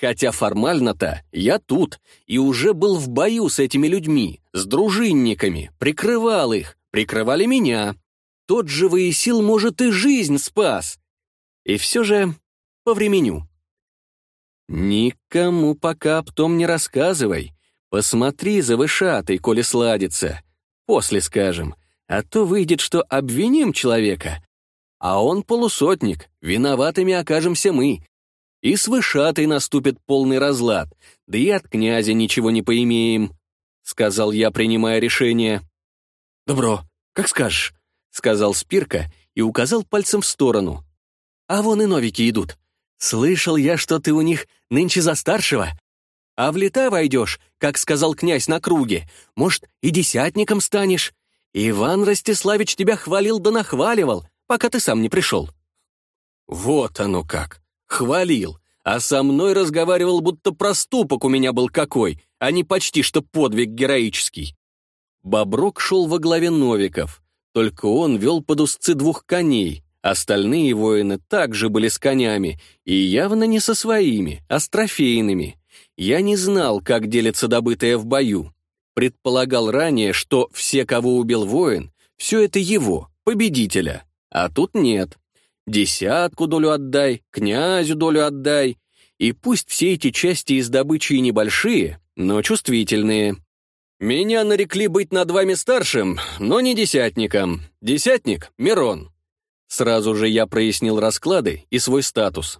A: Хотя формально-то я тут и уже был в бою с этими людьми, с дружинниками, прикрывал их, прикрывали меня. Тот же Воисил, может, и жизнь спас. И все же по времени. Никому пока об том не рассказывай, «Посмотри за вышатой, коли сладится. После скажем. А то выйдет, что обвиним человека. А он полусотник, виноватыми окажемся мы. И с вышатой наступит полный разлад, да и от князя ничего не поимеем», — сказал я, принимая решение. «Добро, как скажешь», — сказал Спирка и указал пальцем в сторону. «А вон и новики идут. Слышал я, что ты у них нынче за старшего а в лета войдешь, как сказал князь на круге, может, и десятником станешь. Иван Ростиславич тебя хвалил да нахваливал, пока ты сам не пришел». «Вот оно как! Хвалил! А со мной разговаривал, будто проступок у меня был какой, а не почти что подвиг героический». Боброк шел во главе Новиков, только он вел под узцы двух коней, остальные воины также были с конями, и явно не со своими, а с трофейными. Я не знал, как делится добытое в бою. Предполагал ранее, что все, кого убил воин, все это его, победителя. А тут нет. Десятку долю отдай, князю долю отдай. И пусть все эти части из добычи небольшие, но чувствительные. Меня нарекли быть над вами старшим, но не десятником. Десятник — Мирон. Сразу же я прояснил расклады и свой статус.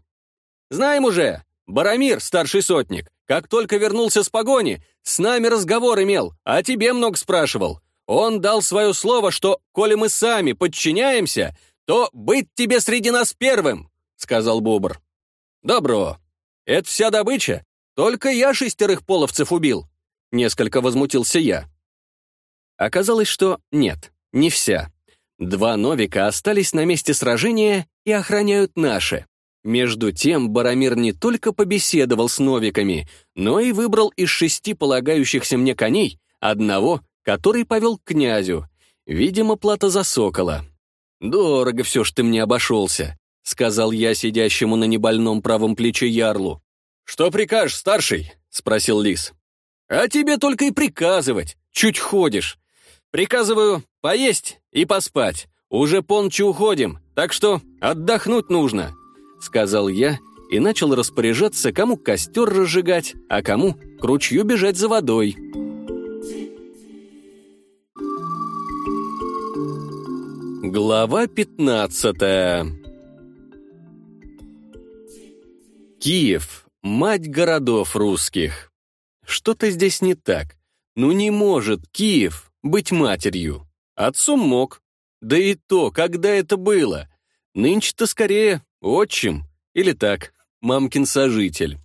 A: «Знаем уже! Барамир, старший сотник, как только вернулся с погони, с нами разговор имел, а тебе много спрашивал. Он дал свое слово, что, коли мы сами подчиняемся, то быть тебе среди нас первым», — сказал Бобр. «Добро. Это вся добыча. Только я шестерых половцев убил», — несколько возмутился я. Оказалось, что нет, не вся. Два новика остались на месте сражения и охраняют наши. Между тем Барамир не только побеседовал с новиками, но и выбрал из шести полагающихся мне коней одного, который повел к князю. Видимо, плата за сокола. «Дорого все ж ты мне обошелся», — сказал я сидящему на небольном правом плече ярлу. «Что прикажешь, старший?» — спросил лис. «А тебе только и приказывать, чуть ходишь. Приказываю поесть и поспать. Уже пончи уходим, так что отдохнуть нужно». — сказал я и начал распоряжаться, кому костер разжигать, а кому к ручью бежать за водой. Глава 15 Киев, мать городов русских. Что-то здесь не так. Ну не может Киев быть матерью. Отцом мог. Да и то, когда это было. Нынче-то скорее Отчим? Или так, мамкин сожитель?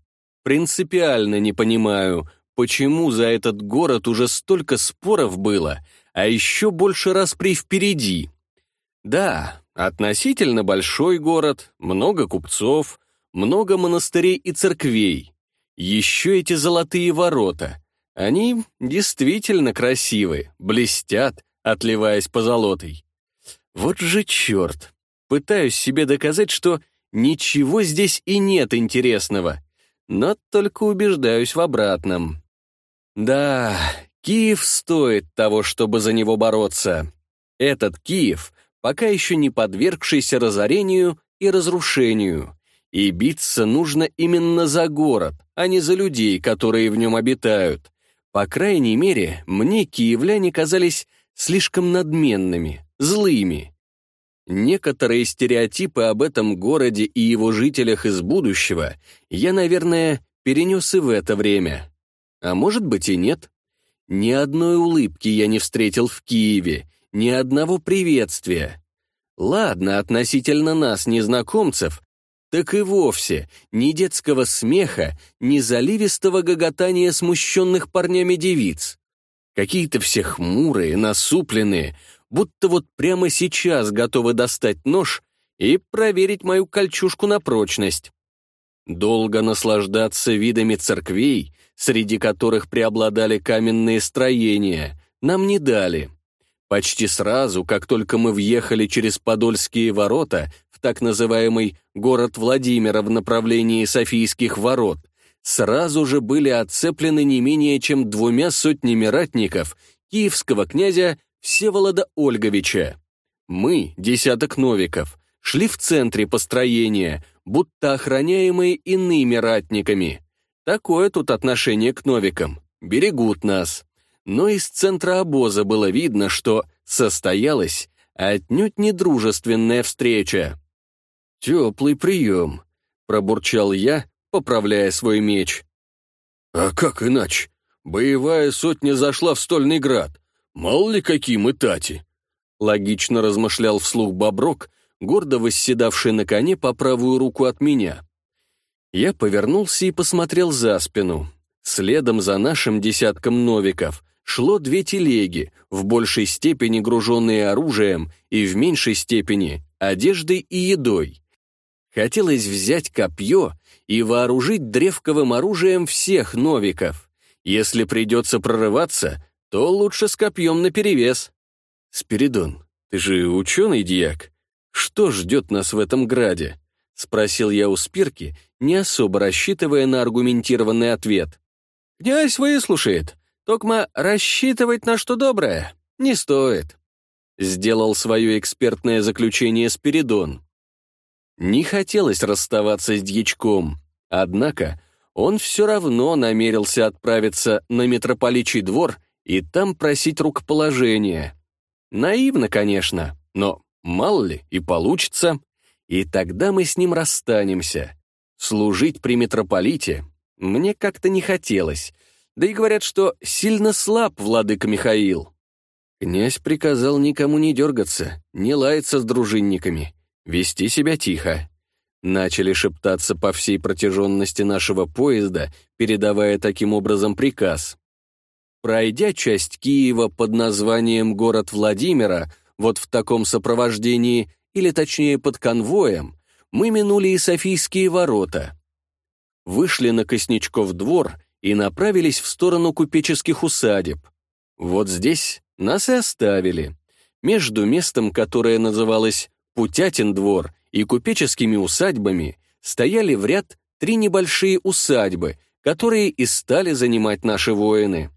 A: Принципиально не понимаю, почему за этот город уже столько споров было, а еще больше распри впереди. Да, относительно большой город, много купцов, много монастырей и церквей. Еще эти золотые ворота. Они действительно красивы, блестят, отливаясь позолотой. Вот же черт! Пытаюсь себе доказать, что ничего здесь и нет интересного, но только убеждаюсь в обратном. Да, Киев стоит того, чтобы за него бороться. Этот Киев, пока еще не подвергшийся разорению и разрушению, и биться нужно именно за город, а не за людей, которые в нем обитают. По крайней мере, мне киевляне казались слишком надменными, злыми, Некоторые стереотипы об этом городе и его жителях из будущего я, наверное, перенес и в это время. А может быть и нет. Ни одной улыбки я не встретил в Киеве, ни одного приветствия. Ладно, относительно нас, незнакомцев, так и вовсе ни детского смеха, ни заливистого гоготания смущенных парнями девиц. Какие-то все хмурые, насупленные — будто вот прямо сейчас готовы достать нож и проверить мою кольчушку на прочность. Долго наслаждаться видами церквей, среди которых преобладали каменные строения, нам не дали. Почти сразу, как только мы въехали через Подольские ворота в так называемый город Владимира в направлении Софийских ворот, сразу же были отцеплены не менее чем двумя сотнями ратников киевского князя Всеволода Ольговича. Мы, десяток новиков, шли в центре построения, будто охраняемые иными ратниками. Такое тут отношение к новикам. Берегут нас. Но из центра обоза было видно, что состоялась отнюдь не дружественная встреча. «Теплый прием», — пробурчал я, поправляя свой меч. «А как иначе? Боевая сотня зашла в Стольный град. Мало ли какие мы тати!» Логично размышлял вслух Боброк, гордо восседавший на коне по правую руку от меня. Я повернулся и посмотрел за спину. Следом за нашим десятком новиков шло две телеги, в большей степени груженные оружием и в меньшей степени одеждой и едой. Хотелось взять копье и вооружить древковым оружием всех новиков. Если придется прорываться, то лучше с копьем наперевес. «Спиридон, ты же ученый дьяк. Что ждет нас в этом граде?» — спросил я у Спирки, не особо рассчитывая на аргументированный ответ. «Князь выслушает. Токма рассчитывать на что доброе не стоит», — сделал свое экспертное заключение Спиридон. Не хотелось расставаться с дьячком, однако он все равно намерился отправиться на митрополичий двор и там просить рукоположения. Наивно, конечно, но мало ли и получится. И тогда мы с ним расстанемся. Служить при митрополите мне как-то не хотелось, да и говорят, что сильно слаб владыка Михаил. Князь приказал никому не дергаться, не лаяться с дружинниками, вести себя тихо. Начали шептаться по всей протяженности нашего поезда, передавая таким образом приказ. Пройдя часть Киева под названием «Город Владимира», вот в таком сопровождении, или точнее под конвоем, мы минули и Софийские ворота. Вышли на Косничков двор и направились в сторону купеческих усадеб. Вот здесь нас и оставили. Между местом, которое называлось Путятин двор, и купеческими усадьбами стояли в ряд три небольшие усадьбы, которые и стали занимать наши воины.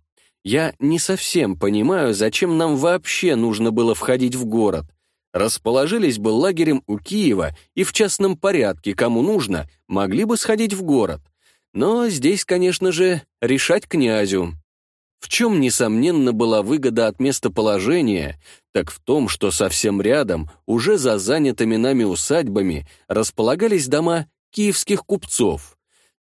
A: Я не совсем понимаю, зачем нам вообще нужно было входить в город. Расположились бы лагерем у Киева и в частном порядке, кому нужно, могли бы сходить в город. Но здесь, конечно же, решать князю. В чем, несомненно, была выгода от местоположения, так в том, что совсем рядом, уже за занятыми нами усадьбами, располагались дома киевских купцов.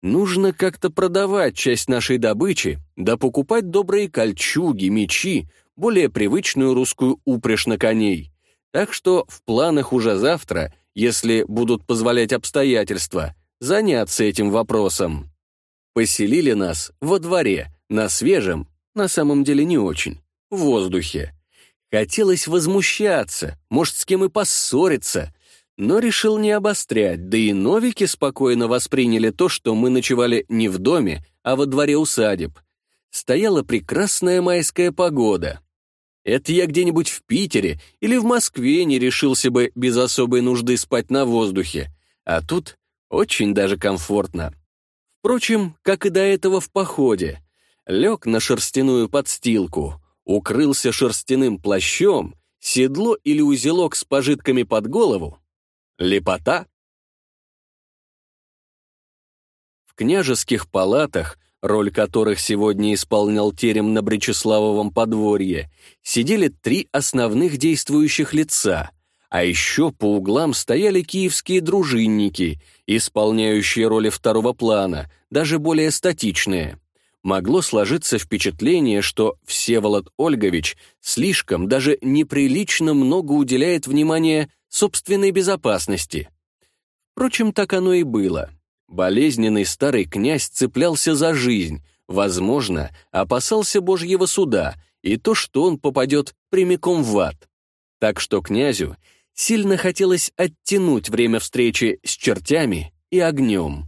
A: Нужно как-то продавать часть нашей добычи, да покупать добрые кольчуги, мечи, более привычную русскую упряжь на коней. Так что в планах уже завтра, если будут позволять обстоятельства, заняться этим вопросом. Поселили нас во дворе, на свежем, на самом деле не очень, в воздухе. Хотелось возмущаться, может, с кем и поссориться, но решил не обострять, да и новики спокойно восприняли то, что мы ночевали не в доме, а во дворе усадеб. Стояла прекрасная майская погода. Это я где-нибудь в Питере или в Москве не решился бы без особой нужды спать на воздухе, а тут очень даже комфортно. Впрочем, как и до этого в походе. Лег на шерстяную подстилку, укрылся шерстяным плащом, седло или узелок с пожитками под голову Лепота? В княжеских палатах, роль которых сегодня исполнял терем на Бречеславовом подворье, сидели три основных действующих лица, а еще по углам стояли киевские дружинники, исполняющие роли второго плана, даже более статичные — могло сложиться впечатление, что Всеволод Ольгович слишком, даже неприлично много уделяет внимания собственной безопасности. Впрочем, так оно и было. Болезненный старый князь цеплялся за жизнь, возможно, опасался Божьего суда и то, что он попадет прямиком в ад. Так что князю сильно хотелось оттянуть время встречи с чертями и огнем.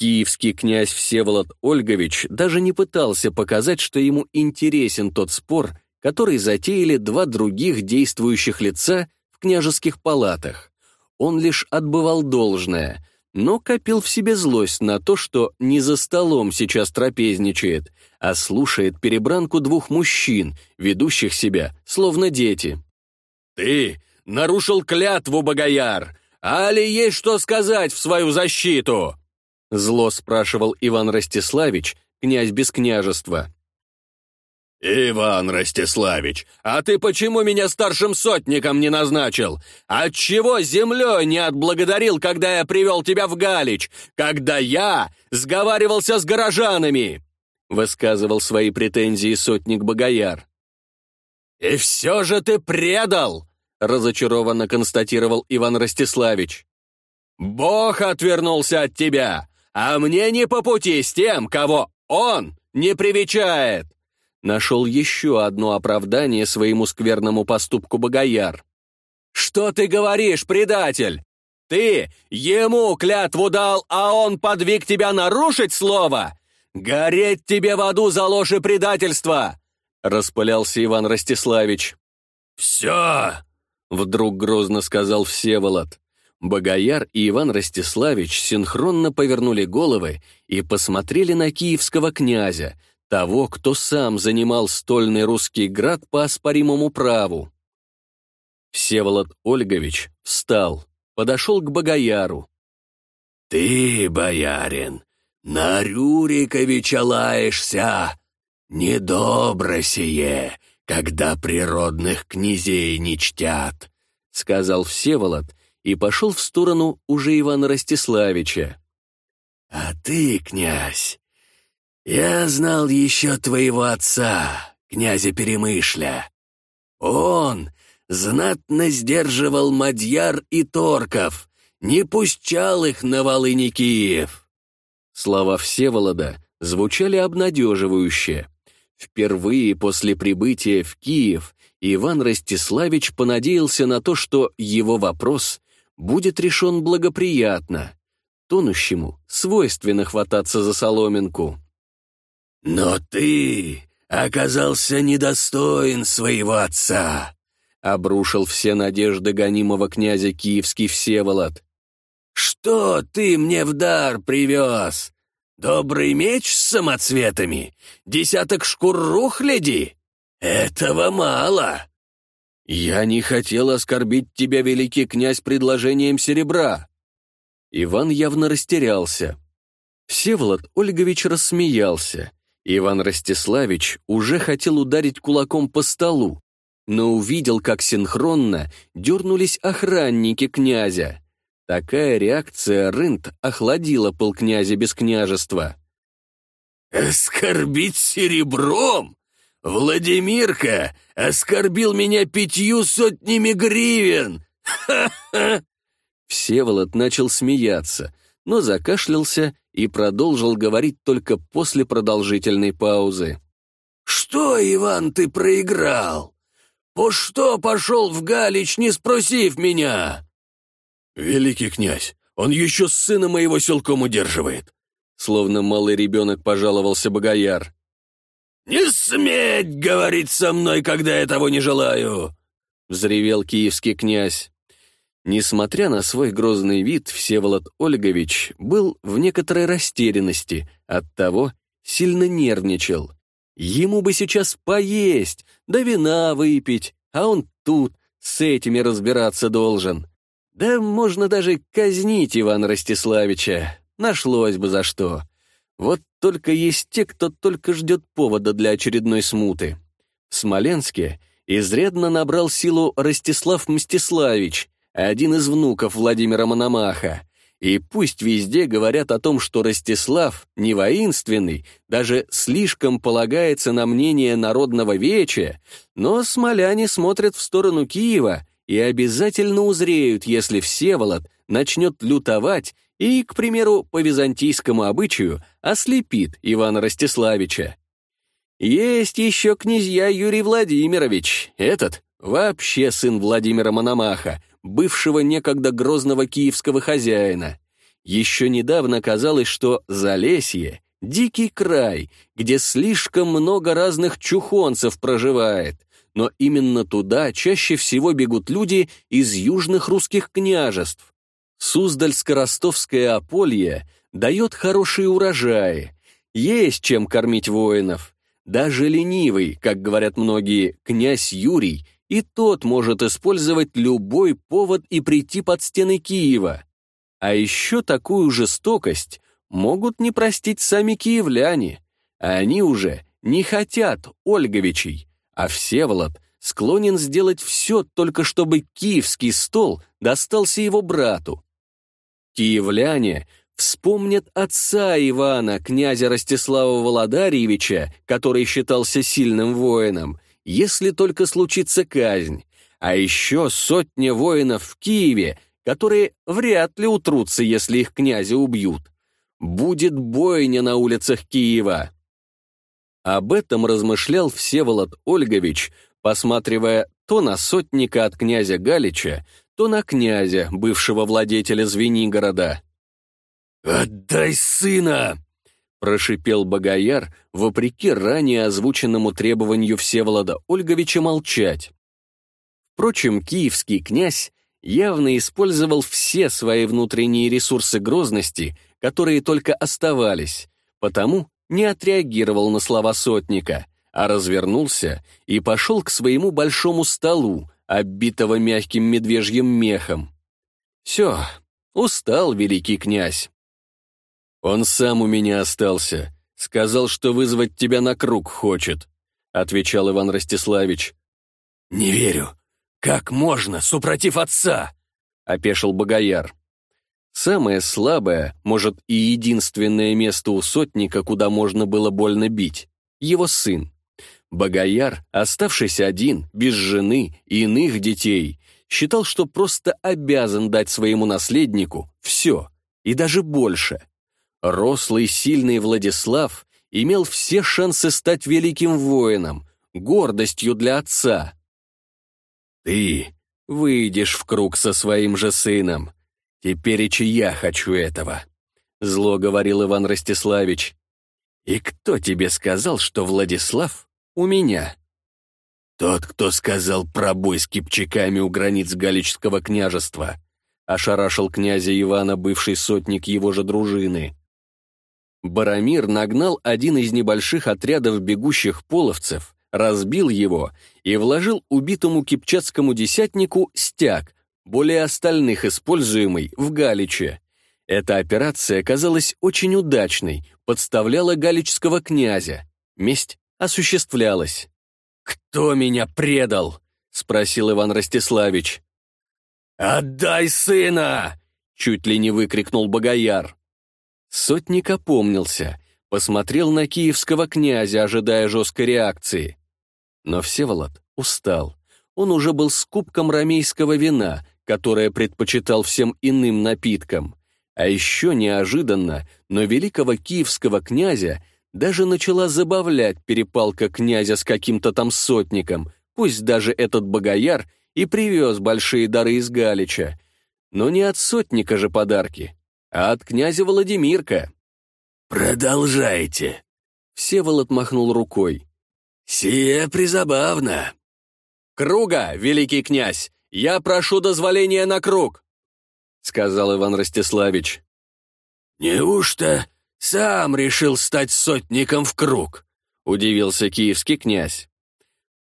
A: Киевский князь Всеволод Ольгович даже не пытался показать, что ему интересен тот спор, который затеяли два других действующих лица в княжеских палатах. Он лишь отбывал должное, но копил в себе злость на то, что не за столом сейчас трапезничает, а слушает перебранку двух мужчин, ведущих себя, словно дети. «Ты нарушил клятву, Богояр! Али есть что сказать в свою защиту!» Зло спрашивал Иван Ростиславич, князь без княжества. «Иван Ростиславич, а ты почему меня старшим сотником не назначил? Отчего землей не отблагодарил, когда я привел тебя в Галич, когда я сговаривался с горожанами?» высказывал свои претензии сотник Богояр. «И все же ты предал!» разочарованно констатировал Иван Ростиславич. «Бог отвернулся от тебя! а мне не по пути с тем, кого он не привечает!» Нашел еще одно оправдание своему скверному поступку Богояр. «Что ты говоришь, предатель? Ты ему клятву дал, а он подвиг тебя нарушить слово? Гореть тебе в аду за ложь и предательство!» Распылялся Иван Ростиславич. «Все!» — вдруг грозно сказал Всеволод. Богояр и Иван Ростиславич синхронно повернули головы и посмотрели на киевского князя, того, кто сам занимал стольный русский град по оспоримому праву. Всеволод Ольгович встал, подошел к Богояру. «Ты, боярин, на Рюриковича лаешься! Недобро сие, когда природных князей не чтят!» — сказал Всеволод — и пошел в сторону уже Ивана Ростиславича. «А ты, князь, я знал еще твоего отца, князя Перемышля. Он знатно сдерживал Мадьяр и Торков, не пущал их на волыни Киев». Слова Всеволода звучали обнадеживающе. Впервые после прибытия в Киев Иван Ростиславич понадеялся на то, что его вопрос будет решен благоприятно. Тонущему свойственно хвататься за соломинку. «Но ты оказался недостоин своего отца», — обрушил все надежды гонимого князя Киевский Всеволод. «Что ты мне в дар привез? Добрый меч с самоцветами? Десяток шкур рухляди? Этого мало!» «Я не хотел оскорбить тебя, великий князь, предложением серебра!» Иван явно растерялся. Всеволод Ольгович рассмеялся. Иван Ростиславич уже хотел ударить кулаком по столу, но увидел, как синхронно дернулись охранники князя. Такая реакция рынт охладила пол князя без княжества. «Оскорбить серебром!» Владимирка оскорбил меня пятью сотнями гривен! Ха-ха!» Всеволод начал смеяться, но закашлялся и продолжил говорить только после продолжительной паузы. «Что, Иван, ты проиграл? По что пошел в Галич, не спросив меня?» «Великий князь, он еще сына моего селком удерживает!» Словно малый ребенок пожаловался Богояр. «Не сметь говорить со мной, когда я того не желаю!» — взревел киевский князь. Несмотря на свой грозный вид, Всеволод Ольгович был в некоторой растерянности, оттого сильно нервничал. Ему бы сейчас поесть, да вина выпить, а он тут с этими разбираться должен. Да можно даже казнить Ивана Ростиславича, нашлось бы за что. Вот только есть те, кто только ждет повода для очередной смуты. В Смоленске изрядно набрал силу Ростислав Мстиславич, один из внуков Владимира Мономаха. И пусть везде говорят о том, что Ростислав, не воинственный, даже слишком полагается на мнение народного вече, но смоляне смотрят в сторону Киева и обязательно узреют, если Всеволод начнет лютовать и, к примеру, по византийскому обычаю ослепит Ивана Ростиславича. Есть еще князья Юрий Владимирович, этот вообще сын Владимира Мономаха, бывшего некогда грозного киевского хозяина. Еще недавно казалось, что Залесье — дикий край, где слишком много разных чухонцев проживает, но именно туда чаще всего бегут люди из южных русских княжеств. Суздальско-Ростовское ополье дает хорошие урожаи, есть чем кормить воинов. Даже ленивый, как говорят многие, князь Юрий, и тот может использовать любой повод и прийти под стены Киева. А еще такую жестокость могут не простить сами киевляне. Они уже не хотят Ольговичей, а Всеволод склонен сделать все, только чтобы киевский стол достался его брату киевляне вспомнят отца Ивана, князя Ростислава Володарьевича, который считался сильным воином, если только случится казнь, а еще сотня воинов в Киеве, которые вряд ли утрутся, если их князя убьют. Будет бойня на улицах Киева. Об этом размышлял Всеволод Ольгович, посматривая то на сотника от князя Галича, то на князя, бывшего владетеля Звенигорода. «Отдай сына!» — прошипел Богояр, вопреки ранее озвученному требованию Всеволода Ольговича молчать. Впрочем, киевский князь явно использовал все свои внутренние ресурсы грозности, которые только оставались, потому не отреагировал на слова сотника, а развернулся и пошел к своему большому столу, оббитого мягким медвежьим мехом. Все, устал великий князь. Он сам у меня остался, сказал, что вызвать тебя на круг хочет, отвечал Иван Ростиславич. Не верю. Как можно, супротив отца? опешил Богояр. Самое слабое, может, и единственное место у сотника, куда можно было больно бить — его сын. Богояр, оставшийся один, без жены и иных детей, считал, что просто обязан дать своему наследнику все, и даже больше. Рослый, сильный Владислав имел все шансы стать великим воином, гордостью для отца. «Ты выйдешь в круг со своим же сыном. Теперь и я хочу этого», — зло говорил Иван Ростиславич. «И кто тебе сказал, что Владислав у меня. Тот, кто сказал пробой с кипчаками у границ Галического княжества, ошарашил князя Ивана бывший сотник его же дружины. Барамир нагнал один из небольших отрядов бегущих половцев, разбил его и вложил убитому кипчатскому десятнику стяг, более остальных используемый в Галиче. Эта операция оказалась очень удачной, подставляла галичского князя. Месть осуществлялось. «Кто меня предал?» — спросил Иван Ростиславич. «Отдай сына!» — чуть ли не выкрикнул Богояр. Сотник опомнился, посмотрел на киевского князя, ожидая жесткой реакции. Но Всеволод устал. Он уже был с кубком рамейского вина, которое предпочитал всем иным напиткам. А еще неожиданно, но великого киевского князя даже начала забавлять перепалка князя с каким-то там сотником, пусть даже этот богояр и привез большие дары из Галича. Но не от сотника же подарки, а от князя Владимирка. «Продолжайте!» Всеволод махнул рукой. «Сие призабавно!» «Круга, великий князь! Я прошу дозволения на круг!» Сказал Иван Ростиславич. «Неужто сам решил стать сотником в круг», — удивился киевский князь.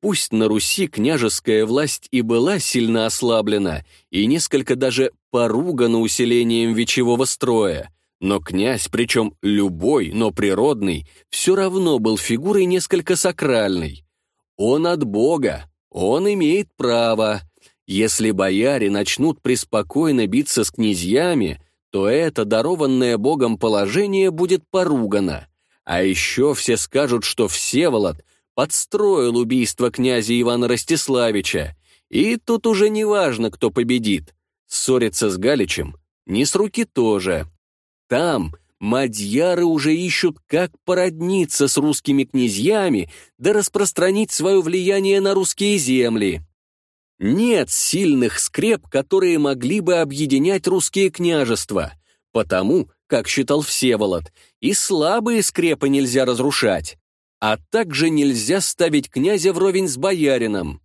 A: Пусть на Руси княжеская власть и была сильно ослаблена и несколько даже поругана усилением вечевого строя, но князь, причем любой, но природный, все равно был фигурой несколько сакральной. Он от Бога, он имеет право. Если бояре начнут преспокойно биться с князьями, то это дарованное Богом положение будет поругано. А еще все скажут, что Всеволод подстроил убийство князя Ивана Ростиславича, и тут уже не важно, кто победит. Ссориться с Галичем не с руки тоже. Там мадьяры уже ищут, как породниться с русскими князьями да распространить свое влияние на русские земли. Нет сильных скреп, которые могли бы объединять русские княжества, потому, как считал Всеволод, и слабые скрепы нельзя разрушать, а также нельзя ставить князя вровень с боярином.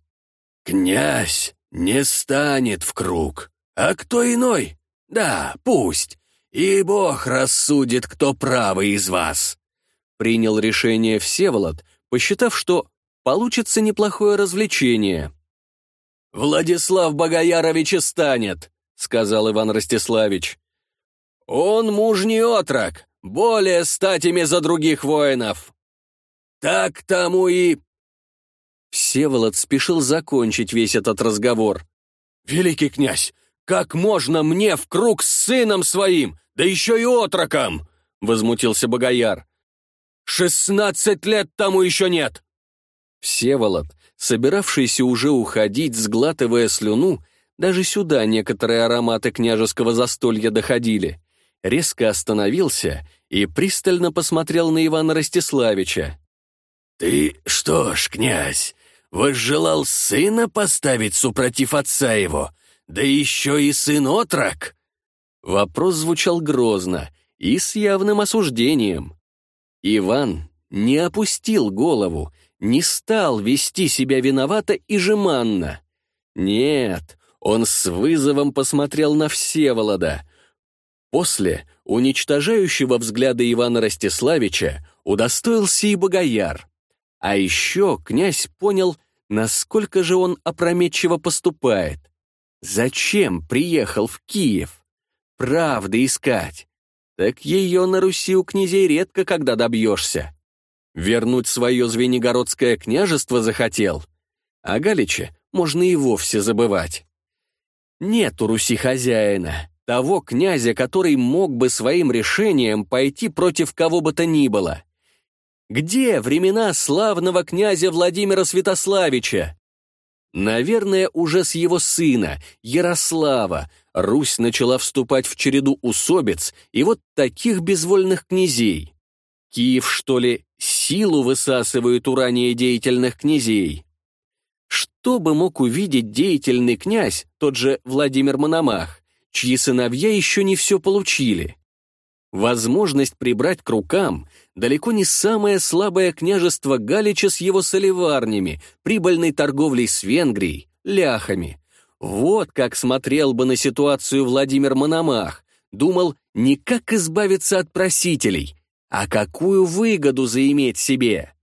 A: «Князь не станет в круг, а кто иной? Да, пусть, и Бог рассудит, кто правый из вас», принял решение Всеволод, посчитав, что получится неплохое развлечение. «Владислав Богоярович и станет», — сказал Иван Ростиславич. «Он мужний отрок, более статями за других воинов». «Так тому и...» Всеволод спешил закончить весь этот разговор. «Великий князь, как можно мне в круг с сыном своим, да еще и отроком?» — возмутился Богояр. «Шестнадцать лет тому еще нет!» Всеволод собиравшийся уже уходить, сглатывая слюну, даже сюда некоторые ароматы княжеского застолья доходили, резко остановился и пристально посмотрел на Ивана Ростиславича. «Ты что ж, князь, возжелал сына поставить супротив отца его, да еще и сын отрок?» Вопрос звучал грозно и с явным осуждением. Иван не опустил голову, не стал вести себя виновато и жеманно. Нет, он с вызовом посмотрел на Всеволода. После уничтожающего взгляда Ивана Ростиславича удостоился и Богояр. А еще князь понял, насколько же он опрометчиво поступает. Зачем приехал в Киев? Правды искать. Так ее на Руси у князей редко когда добьешься. Вернуть свое Звенигородское княжество захотел? А Галиче можно и вовсе забывать. Нет у Руси хозяина, того князя, который мог бы своим решением пойти против кого бы то ни было. Где времена славного князя Владимира Святославича? Наверное, уже с его сына, Ярослава, Русь начала вступать в череду усобиц и вот таких безвольных князей. Киев, что ли, силу высасывают у ранее деятельных князей. Что бы мог увидеть деятельный князь, тот же Владимир Мономах, чьи сыновья еще не все получили? Возможность прибрать к рукам далеко не самое слабое княжество Галича с его соливарнями, прибыльной торговлей с Венгрией, ляхами. Вот как смотрел бы на ситуацию Владимир Мономах, думал, не как избавиться от просителей, а какую выгоду заиметь себе?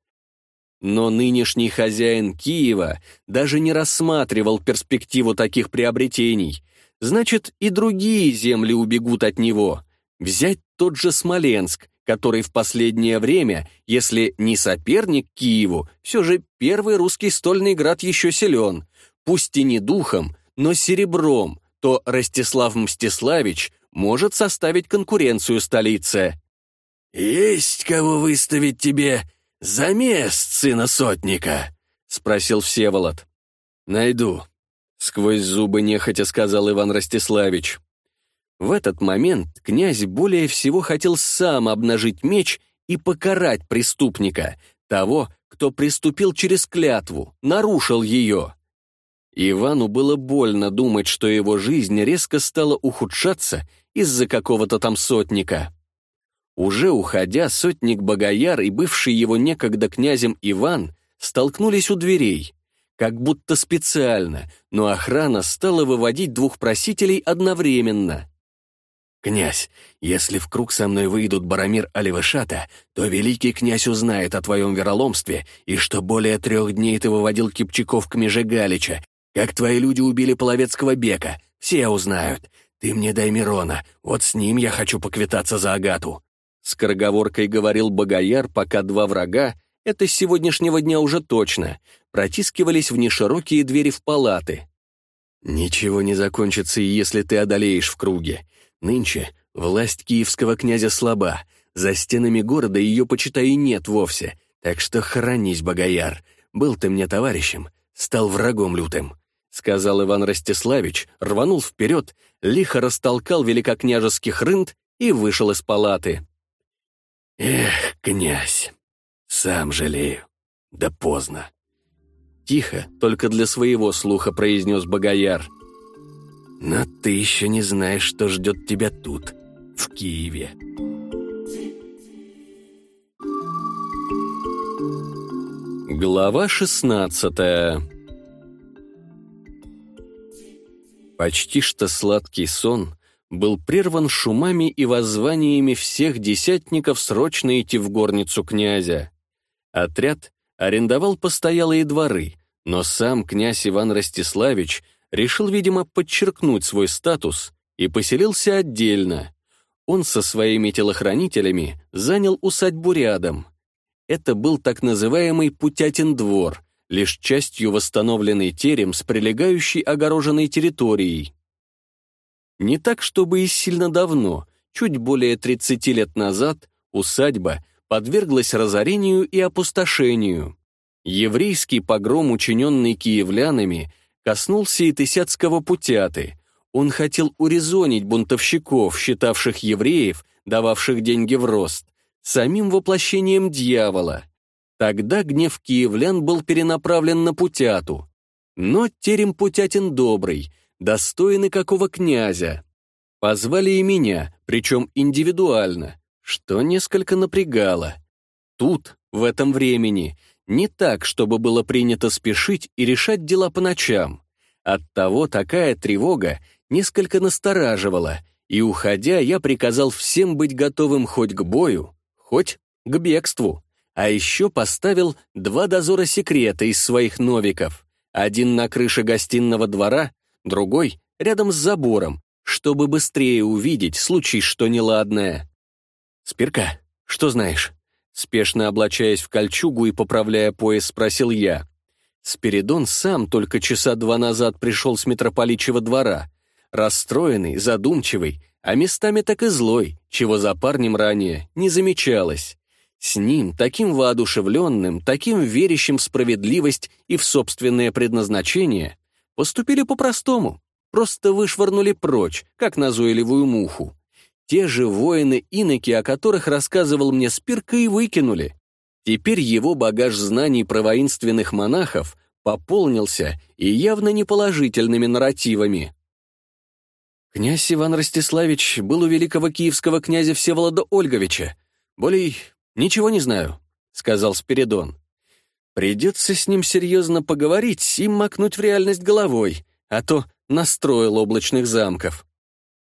A: Но нынешний хозяин Киева даже не рассматривал перспективу таких приобретений. Значит, и другие земли убегут от него. Взять тот же Смоленск, который в последнее время, если не соперник Киеву, все же первый русский стольный град еще силен, пусть и не духом, но серебром, то Ростислав Мстиславич может составить конкуренцию столице. «Есть кого выставить тебе за мест сына сотника?» — спросил Всеволод. «Найду», — сквозь зубы нехотя сказал Иван Ростиславич. В этот момент князь более всего хотел сам обнажить меч и покарать преступника, того, кто приступил через клятву, нарушил ее. Ивану было больно думать, что его жизнь резко стала ухудшаться из-за какого-то там сотника. Уже уходя, сотник Богояр и бывший его некогда князем Иван столкнулись у дверей, как будто специально, но охрана стала выводить двух просителей одновременно. «Князь, если в круг со мной выйдут Барамир Аливышата, то великий князь узнает о твоем вероломстве и что более трех дней ты выводил Кипчаков к межегалича, как твои люди убили половецкого бека, все узнают. Ты мне дай Мирона, вот с ним я хочу поквитаться за Агату», Скороговоркой говорил Богояр, пока два врага, это с сегодняшнего дня уже точно, протискивались в неширокие двери в палаты. «Ничего не закончится, если ты одолеешь в круге. Нынче власть киевского князя слаба, за стенами города ее, почитай, нет вовсе, так что хранись, Богояр, был ты мне товарищем, стал врагом лютым», — сказал Иван Ростиславич, рванул вперед, лихо растолкал великокняжеских рынд и вышел из палаты. Эх, князь, сам жалею. Да поздно. Тихо, только для своего слуха произнес Богояр. Но ты еще не знаешь, что ждет тебя тут, в Киеве. Глава 16 Почти что сладкий сон был прерван шумами и воззваниями всех десятников срочно идти в горницу князя. Отряд арендовал постоялые дворы, но сам князь Иван Ростиславич решил, видимо, подчеркнуть свой статус и поселился отдельно. Он со своими телохранителями занял усадьбу рядом. Это был так называемый Путятин двор, лишь частью восстановленный терем с прилегающей огороженной территорией. Не так, чтобы и сильно давно, чуть более 30 лет назад, усадьба подверглась разорению и опустошению. Еврейский погром, учиненный киевлянами, коснулся и Тысяцкого путяты. Он хотел урезонить бунтовщиков, считавших евреев, дававших деньги в рост, самим воплощением дьявола. Тогда гнев киевлян был перенаправлен на путяту. Но терем путятин добрый, Достойны какого князя. Позвали и меня, причем индивидуально, что несколько напрягало. Тут, в этом времени, не так, чтобы было принято спешить и решать дела по ночам. Оттого такая тревога несколько настораживала, и, уходя, я приказал всем быть готовым хоть к бою, хоть к бегству. А еще поставил два дозора секрета из своих новиков. Один на крыше гостиного двора, другой — рядом с забором, чтобы быстрее увидеть, случай что неладное. «Спирка, что знаешь?» Спешно облачаясь в кольчугу и поправляя пояс, спросил я. Спиридон сам только часа два назад пришел с митрополичьего двора. Расстроенный, задумчивый, а местами так и злой, чего за парнем ранее не замечалось. С ним, таким воодушевленным, таким верящим в справедливость и в собственное предназначение, Поступили по-простому, просто вышвырнули прочь, как назойливую муху. Те же воины-иноки, о которых рассказывал мне Спирка, и выкинули. Теперь его багаж знаний про воинственных монахов пополнился и явно неположительными нарративами. Князь Иван Ростиславич был у великого киевского князя Всеволода Ольговича. Более ничего не знаю, — сказал Спиридон. Придется с ним серьезно поговорить и макнуть в реальность головой, а то настроил облачных замков.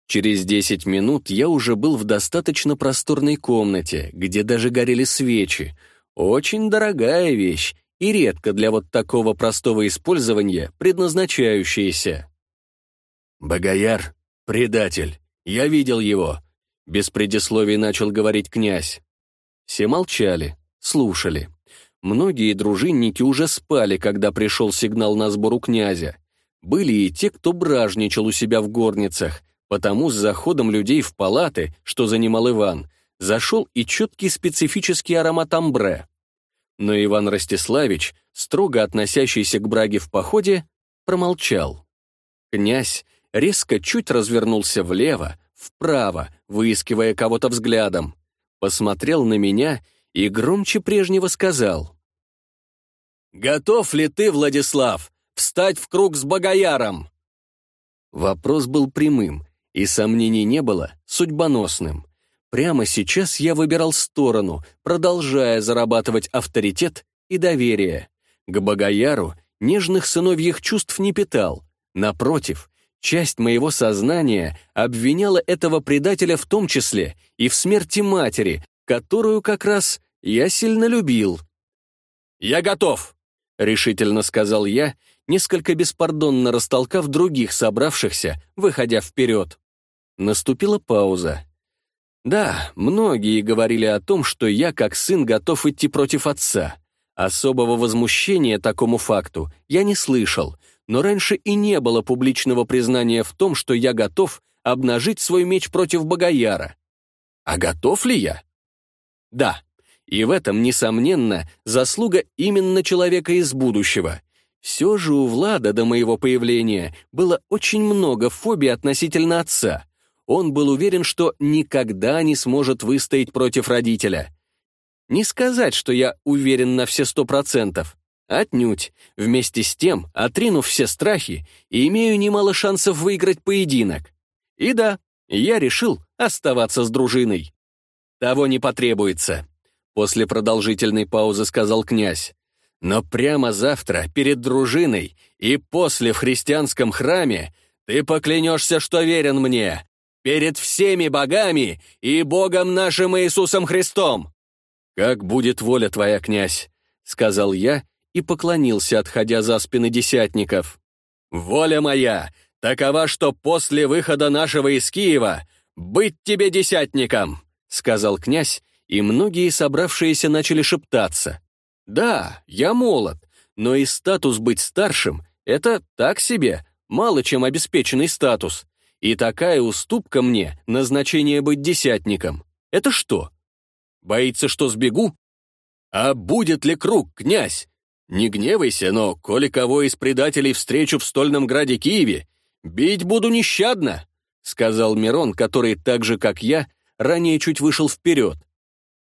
A: Через десять минут я уже был в достаточно просторной комнате, где даже горели свечи. Очень дорогая вещь и редко для вот такого простого использования предназначающаяся. «Богояр — предатель. Я видел его», — без предисловий начал говорить князь. Все молчали, слушали. Многие дружинники уже спали, когда пришел сигнал на сбору князя. Были и те, кто бражничал у себя в горницах, потому с заходом людей в палаты, что занимал Иван, зашел и четкий специфический аромат амбре. Но Иван Ростиславич, строго относящийся к браге в походе, промолчал. Князь резко чуть развернулся влево, вправо, выискивая кого-то взглядом, посмотрел на меня — и громче прежнего сказал. «Готов ли ты, Владислав, встать в круг с Богояром?» Вопрос был прямым, и сомнений не было, судьбоносным. Прямо сейчас я выбирал сторону, продолжая зарабатывать авторитет и доверие. К Богояру нежных сыновьих чувств не питал. Напротив, часть моего сознания обвиняла этого предателя в том числе и в смерти матери, которую как раз я сильно любил. «Я готов!» — решительно сказал я, несколько беспардонно растолкав других собравшихся, выходя вперед. Наступила пауза. Да, многие говорили о том, что я как сын готов идти против отца. Особого возмущения такому факту я не слышал, но раньше и не было публичного признания в том, что я готов обнажить свой меч против Богояра. А готов ли я? Да, и в этом, несомненно, заслуга именно человека из будущего. Все же у Влада до моего появления было очень много фобий относительно отца. Он был уверен, что никогда не сможет выстоять против родителя. Не сказать, что я уверен на все сто процентов. Отнюдь. Вместе с тем, отринув все страхи, имею немало шансов выиграть поединок. И да, я решил оставаться с дружиной. «Того не потребуется», — после продолжительной паузы сказал князь. «Но прямо завтра, перед дружиной и после в христианском храме, ты поклянешься, что верен мне, перед всеми богами и Богом нашим Иисусом Христом!» «Как будет воля твоя, князь», — сказал я и поклонился, отходя за спины десятников. «Воля моя такова, что после выхода нашего из Киева быть тебе десятником!» — сказал князь, и многие собравшиеся начали шептаться. «Да, я молод, но и статус быть старшим — это так себе, мало чем обеспеченный статус. И такая уступка мне — назначение быть десятником. Это что? Боится, что сбегу? А будет ли круг, князь? Не гневайся, но коли кого из предателей встречу в стольном граде Киеве, бить буду нещадно», — сказал Мирон, который так же, как я, — ранее чуть вышел вперед.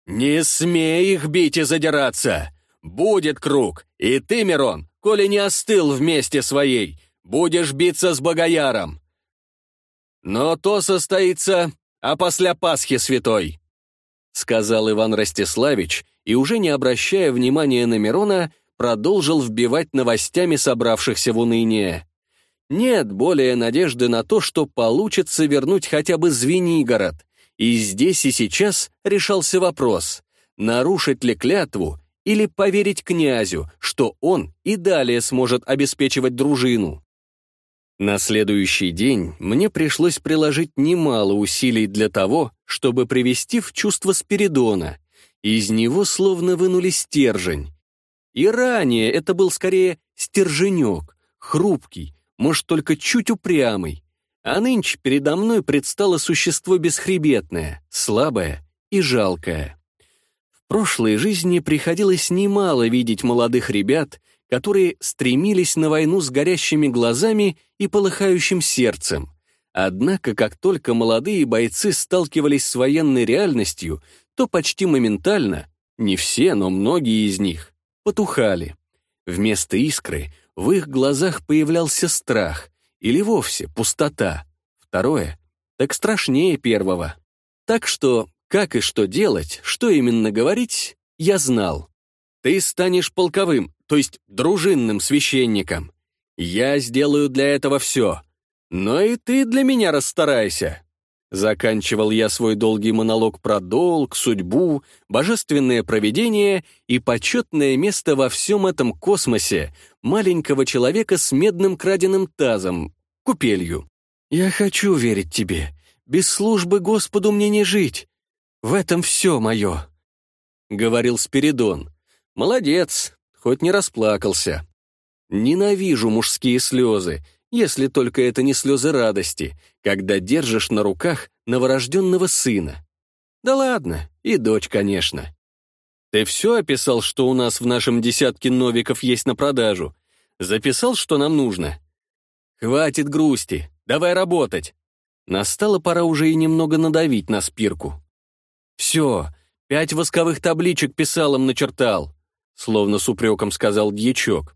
A: «Не смей их бить и задираться! Будет круг! И ты, Мирон, коли не остыл вместе своей, будешь биться с Богояром! Но то состоится, а после Пасхи святой!» сказал Иван Ростиславич, и уже не обращая внимания на Мирона, продолжил вбивать новостями собравшихся в уныние. Нет более надежды на то, что получится вернуть хотя бы Звенигород, и здесь и сейчас решался вопрос, нарушить ли клятву или поверить князю, что он и далее сможет обеспечивать дружину. На следующий день мне пришлось приложить немало усилий для того, чтобы привести в чувство Спиридона. Из него словно вынули стержень. И ранее это был скорее стерженек, хрупкий, может, только чуть упрямый. А нынче передо мной предстало существо бесхребетное, слабое и жалкое. В прошлой жизни приходилось немало видеть молодых ребят, которые стремились на войну с горящими глазами и полыхающим сердцем. Однако, как только молодые бойцы сталкивались с военной реальностью, то почти моментально, не все, но многие из них, потухали. Вместо искры в их глазах появлялся страх, или вовсе пустота. Второе так страшнее первого. Так что, как и что делать, что именно говорить, я знал. Ты станешь полковым, то есть дружинным священником. Я сделаю для этого все. Но и ты для меня расстарайся. Заканчивал я свой долгий монолог про долг, судьбу, божественное провидение и почетное место во всем этом космосе маленького человека с медным краденым тазом, купелью. «Я хочу верить тебе. Без службы Господу мне не жить. В этом все мое», — говорил Спиридон. «Молодец, хоть не расплакался. Ненавижу мужские слезы, если только это не слезы радости, когда держишь на руках новорожденного сына. Да ладно, и дочь, конечно. Ты все описал, что у нас в нашем десятке новиков есть на продажу? Записал, что нам нужно? Хватит грусти, давай работать. Настала пора уже и немного надавить на спирку. Все, пять восковых табличек писалом начертал, словно с упреком сказал дьячок.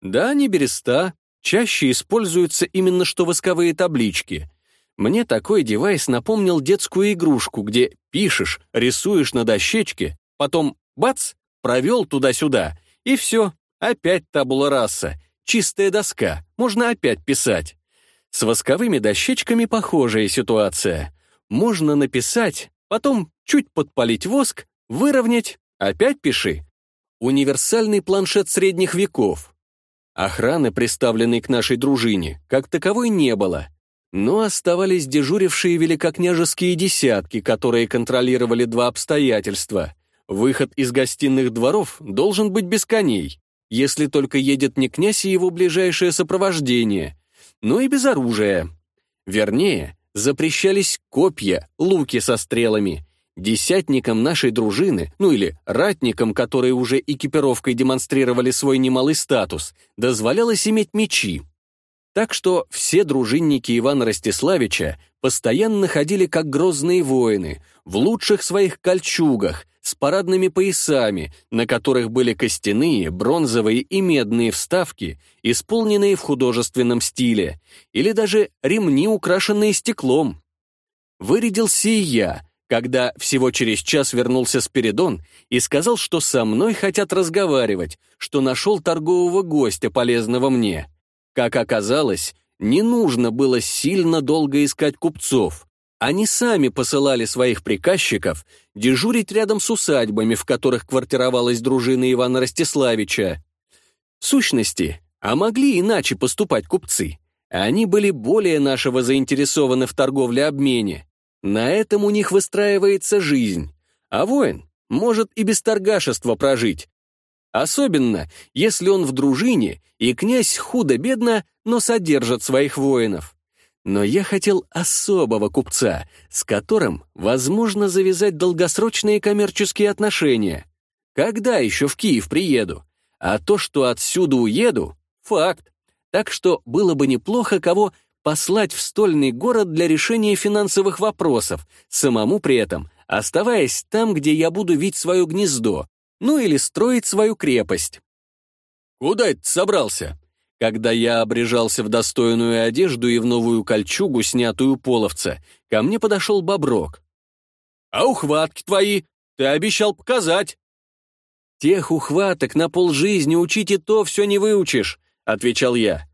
A: Да, не береста, Чаще используются именно что восковые таблички. Мне такой девайс напомнил детскую игрушку, где пишешь, рисуешь на дощечке, потом бац, провел туда-сюда, и все, опять табула раса, чистая доска, можно опять писать. С восковыми дощечками похожая ситуация. Можно написать, потом чуть подпалить воск, выровнять, опять пиши. Универсальный планшет средних веков. Охраны, приставленной к нашей дружине, как таковой не было, но оставались дежурившие великокняжеские десятки, которые контролировали два обстоятельства. Выход из гостиных дворов должен быть без коней, если только едет не князь и его ближайшее сопровождение, но и без оружия. Вернее, запрещались копья, луки со стрелами — Десятникам нашей дружины, ну или ратникам, которые уже экипировкой демонстрировали свой немалый статус, дозволялось иметь мечи. Так что все дружинники Ивана Ростиславича постоянно ходили как грозные воины, в лучших своих кольчугах, с парадными поясами, на которых были костяные, бронзовые и медные вставки, исполненные в художественном стиле, или даже ремни, украшенные стеклом. Вырядился и я — когда всего через час вернулся Спиридон и сказал, что со мной хотят разговаривать, что нашел торгового гостя, полезного мне. Как оказалось, не нужно было сильно долго искать купцов. Они сами посылали своих приказчиков дежурить рядом с усадьбами, в которых квартировалась дружина Ивана Ростиславича. В сущности, а могли иначе поступать купцы. Они были более нашего заинтересованы в торговле-обмене. На этом у них выстраивается жизнь, а воин может и без торгашества прожить. Особенно, если он в дружине, и князь худо-бедно, но содержит своих воинов. Но я хотел особого купца, с которым возможно завязать долгосрочные коммерческие отношения. Когда еще в Киев приеду? А то, что отсюда уеду — факт. Так что было бы неплохо кого послать в стольный город для решения финансовых вопросов, самому при этом оставаясь там, где я буду видеть свое гнездо, ну или строить свою крепость. «Куда это собрался?» Когда я обрежался в достойную одежду и в новую кольчугу, снятую половца, ко мне подошел Боброк. «А ухватки твои? Ты обещал показать!» «Тех ухваток на полжизни учить и то все не выучишь», — отвечал я.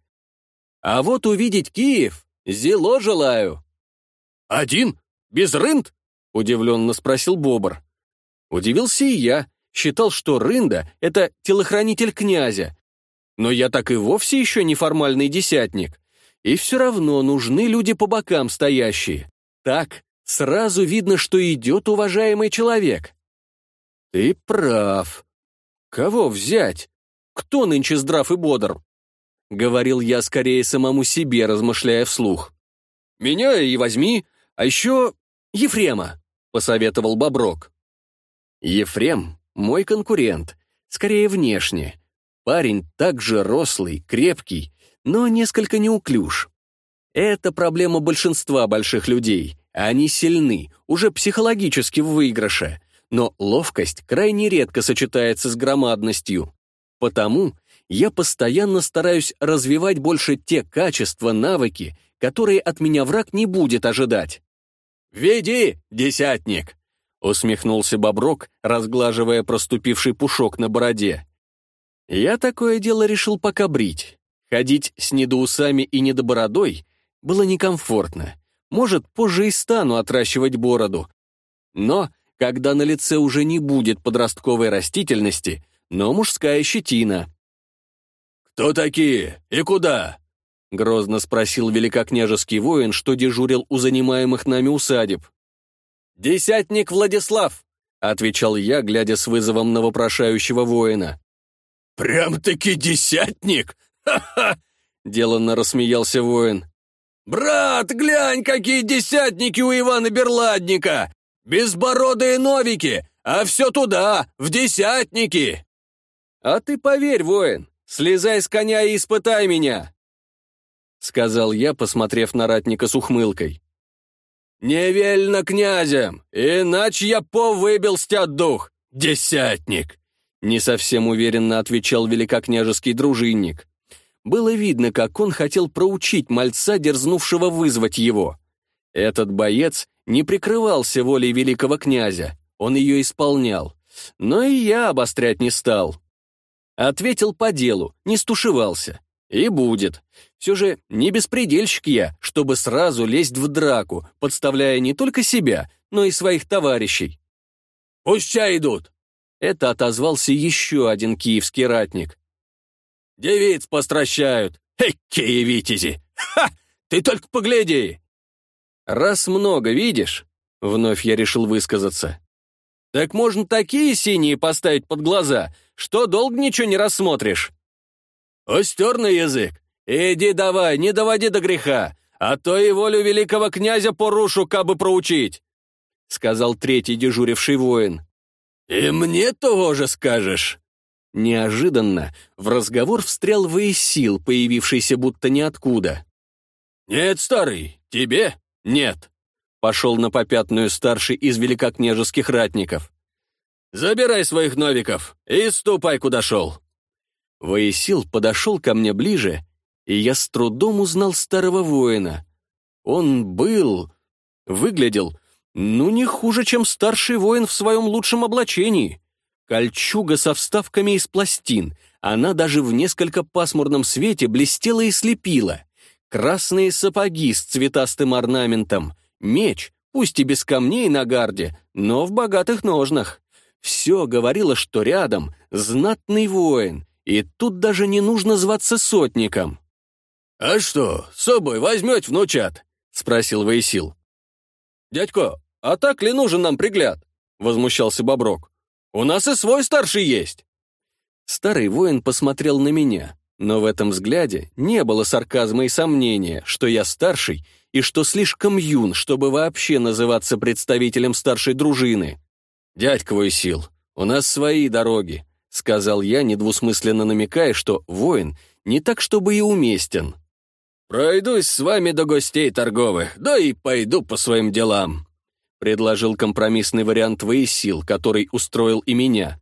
A: А вот увидеть Киев зело желаю». «Один? Без рынд?» — удивленно спросил Бобр. Удивился и я. Считал, что рында — это телохранитель князя. Но я так и вовсе еще неформальный десятник. И все равно нужны люди по бокам стоящие. Так сразу видно, что идет уважаемый человек. Ты прав. Кого взять? Кто нынче здрав и бодр? — говорил я скорее самому себе, размышляя вслух. «Меня и возьми, а еще Ефрема», — посоветовал Боброк. Ефрем — мой конкурент, скорее внешне. Парень также рослый, крепкий, но несколько неуклюж. Это проблема большинства больших людей. Они сильны, уже психологически в выигрыше, но ловкость крайне редко сочетается с громадностью. Потому я постоянно стараюсь развивать больше те качества, навыки, которые от меня враг не будет ожидать. «Веди, десятник!» — усмехнулся Боброк, разглаживая проступивший пушок на бороде. Я такое дело решил покабрить. Ходить с недоусами и недобородой было некомфортно. Может, позже и стану отращивать бороду. Но, когда на лице уже не будет подростковой растительности, но мужская щетина, «Кто такие? И куда?» — грозно спросил великокняжеский воин, что дежурил у занимаемых нами усадеб. «Десятник Владислав!» — отвечал я, глядя с вызовом на вопрошающего воина. «Прям-таки десятник? Ха-ха!» — деланно рассмеялся воин. «Брат, глянь, какие десятники у Ивана Берладника! Безбородые новики, а все туда, в десятники!» «А ты поверь, воин, «Слезай с коня и испытай меня!» — сказал я, посмотрев на ратника с ухмылкой. «Не князем, иначе я повыбил стя дух, десятник!» Не совсем уверенно отвечал великокняжеский дружинник. Было видно, как он хотел проучить мальца, дерзнувшего вызвать его. Этот боец не прикрывался волей великого князя, он ее исполнял. Но и я обострять не стал. Ответил по делу, не стушевался. И будет. Все же не беспредельщик я, чтобы сразу лезть в драку, подставляя не только себя, но и своих товарищей. Пусть «Пущай идут!» Это отозвался еще один киевский ратник. «Девиц постращают! Экие витязи! Ха! Ты только погляди!» «Раз много видишь», — вновь я решил высказаться, «так можно такие синие поставить под глаза, что, долг ничего не рассмотришь?» «Остер язык! Иди давай, не доводи до греха, а то и волю великого князя порушу, кабы проучить!» — сказал третий дежуривший воин. «И мне того же скажешь!» Неожиданно в разговор встрял сил, появившийся будто ниоткуда. «Нет, старый, тебе нет!» Пошел на попятную старший из великокняжеских ратников. Забирай своих новиков и ступай, куда шел». Воисил подошел ко мне ближе, и я с трудом узнал старого воина. Он был, выглядел, ну, не хуже, чем старший воин в своем лучшем облачении. Кольчуга со вставками из пластин, она даже в несколько пасмурном свете блестела и слепила. Красные сапоги с цветастым орнаментом, меч, пусть и без камней на гарде, но в богатых ножнах. Все говорило, что рядом знатный воин, и тут даже не нужно зваться сотником. «А что, с собой возьмете внучат?» — спросил Ваисил. «Дядько, а так ли нужен нам пригляд?» — возмущался Боброк. «У нас и свой старший есть!» Старый воин посмотрел на меня, но в этом взгляде не было сарказма и сомнения, что я старший и что слишком юн, чтобы вообще называться представителем старшей дружины. «Дядька сил, у нас свои дороги», — сказал я, недвусмысленно намекая, что воин не так, чтобы и уместен. «Пройдусь с вами до гостей торговых, да и пойду по своим делам», — предложил компромиссный вариант сил, который устроил и меня.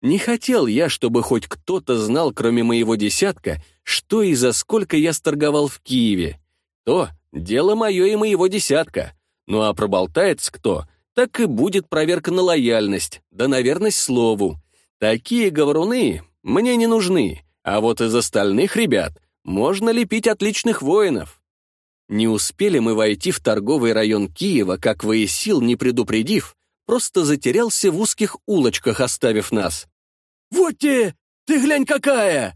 A: Не хотел я, чтобы хоть кто-то знал, кроме моего десятка, что и за сколько я сторговал в Киеве. То дело мое и моего десятка. Ну а проболтается кто, так и будет проверка на лояльность, да на верность слову. Такие говоруны мне не нужны, а вот из остальных ребят можно лепить отличных воинов. Не успели мы войти в торговый район Киева, как Ваесил, не предупредив, просто затерялся в узких улочках, оставив нас. «Вот те! Ты глянь какая!»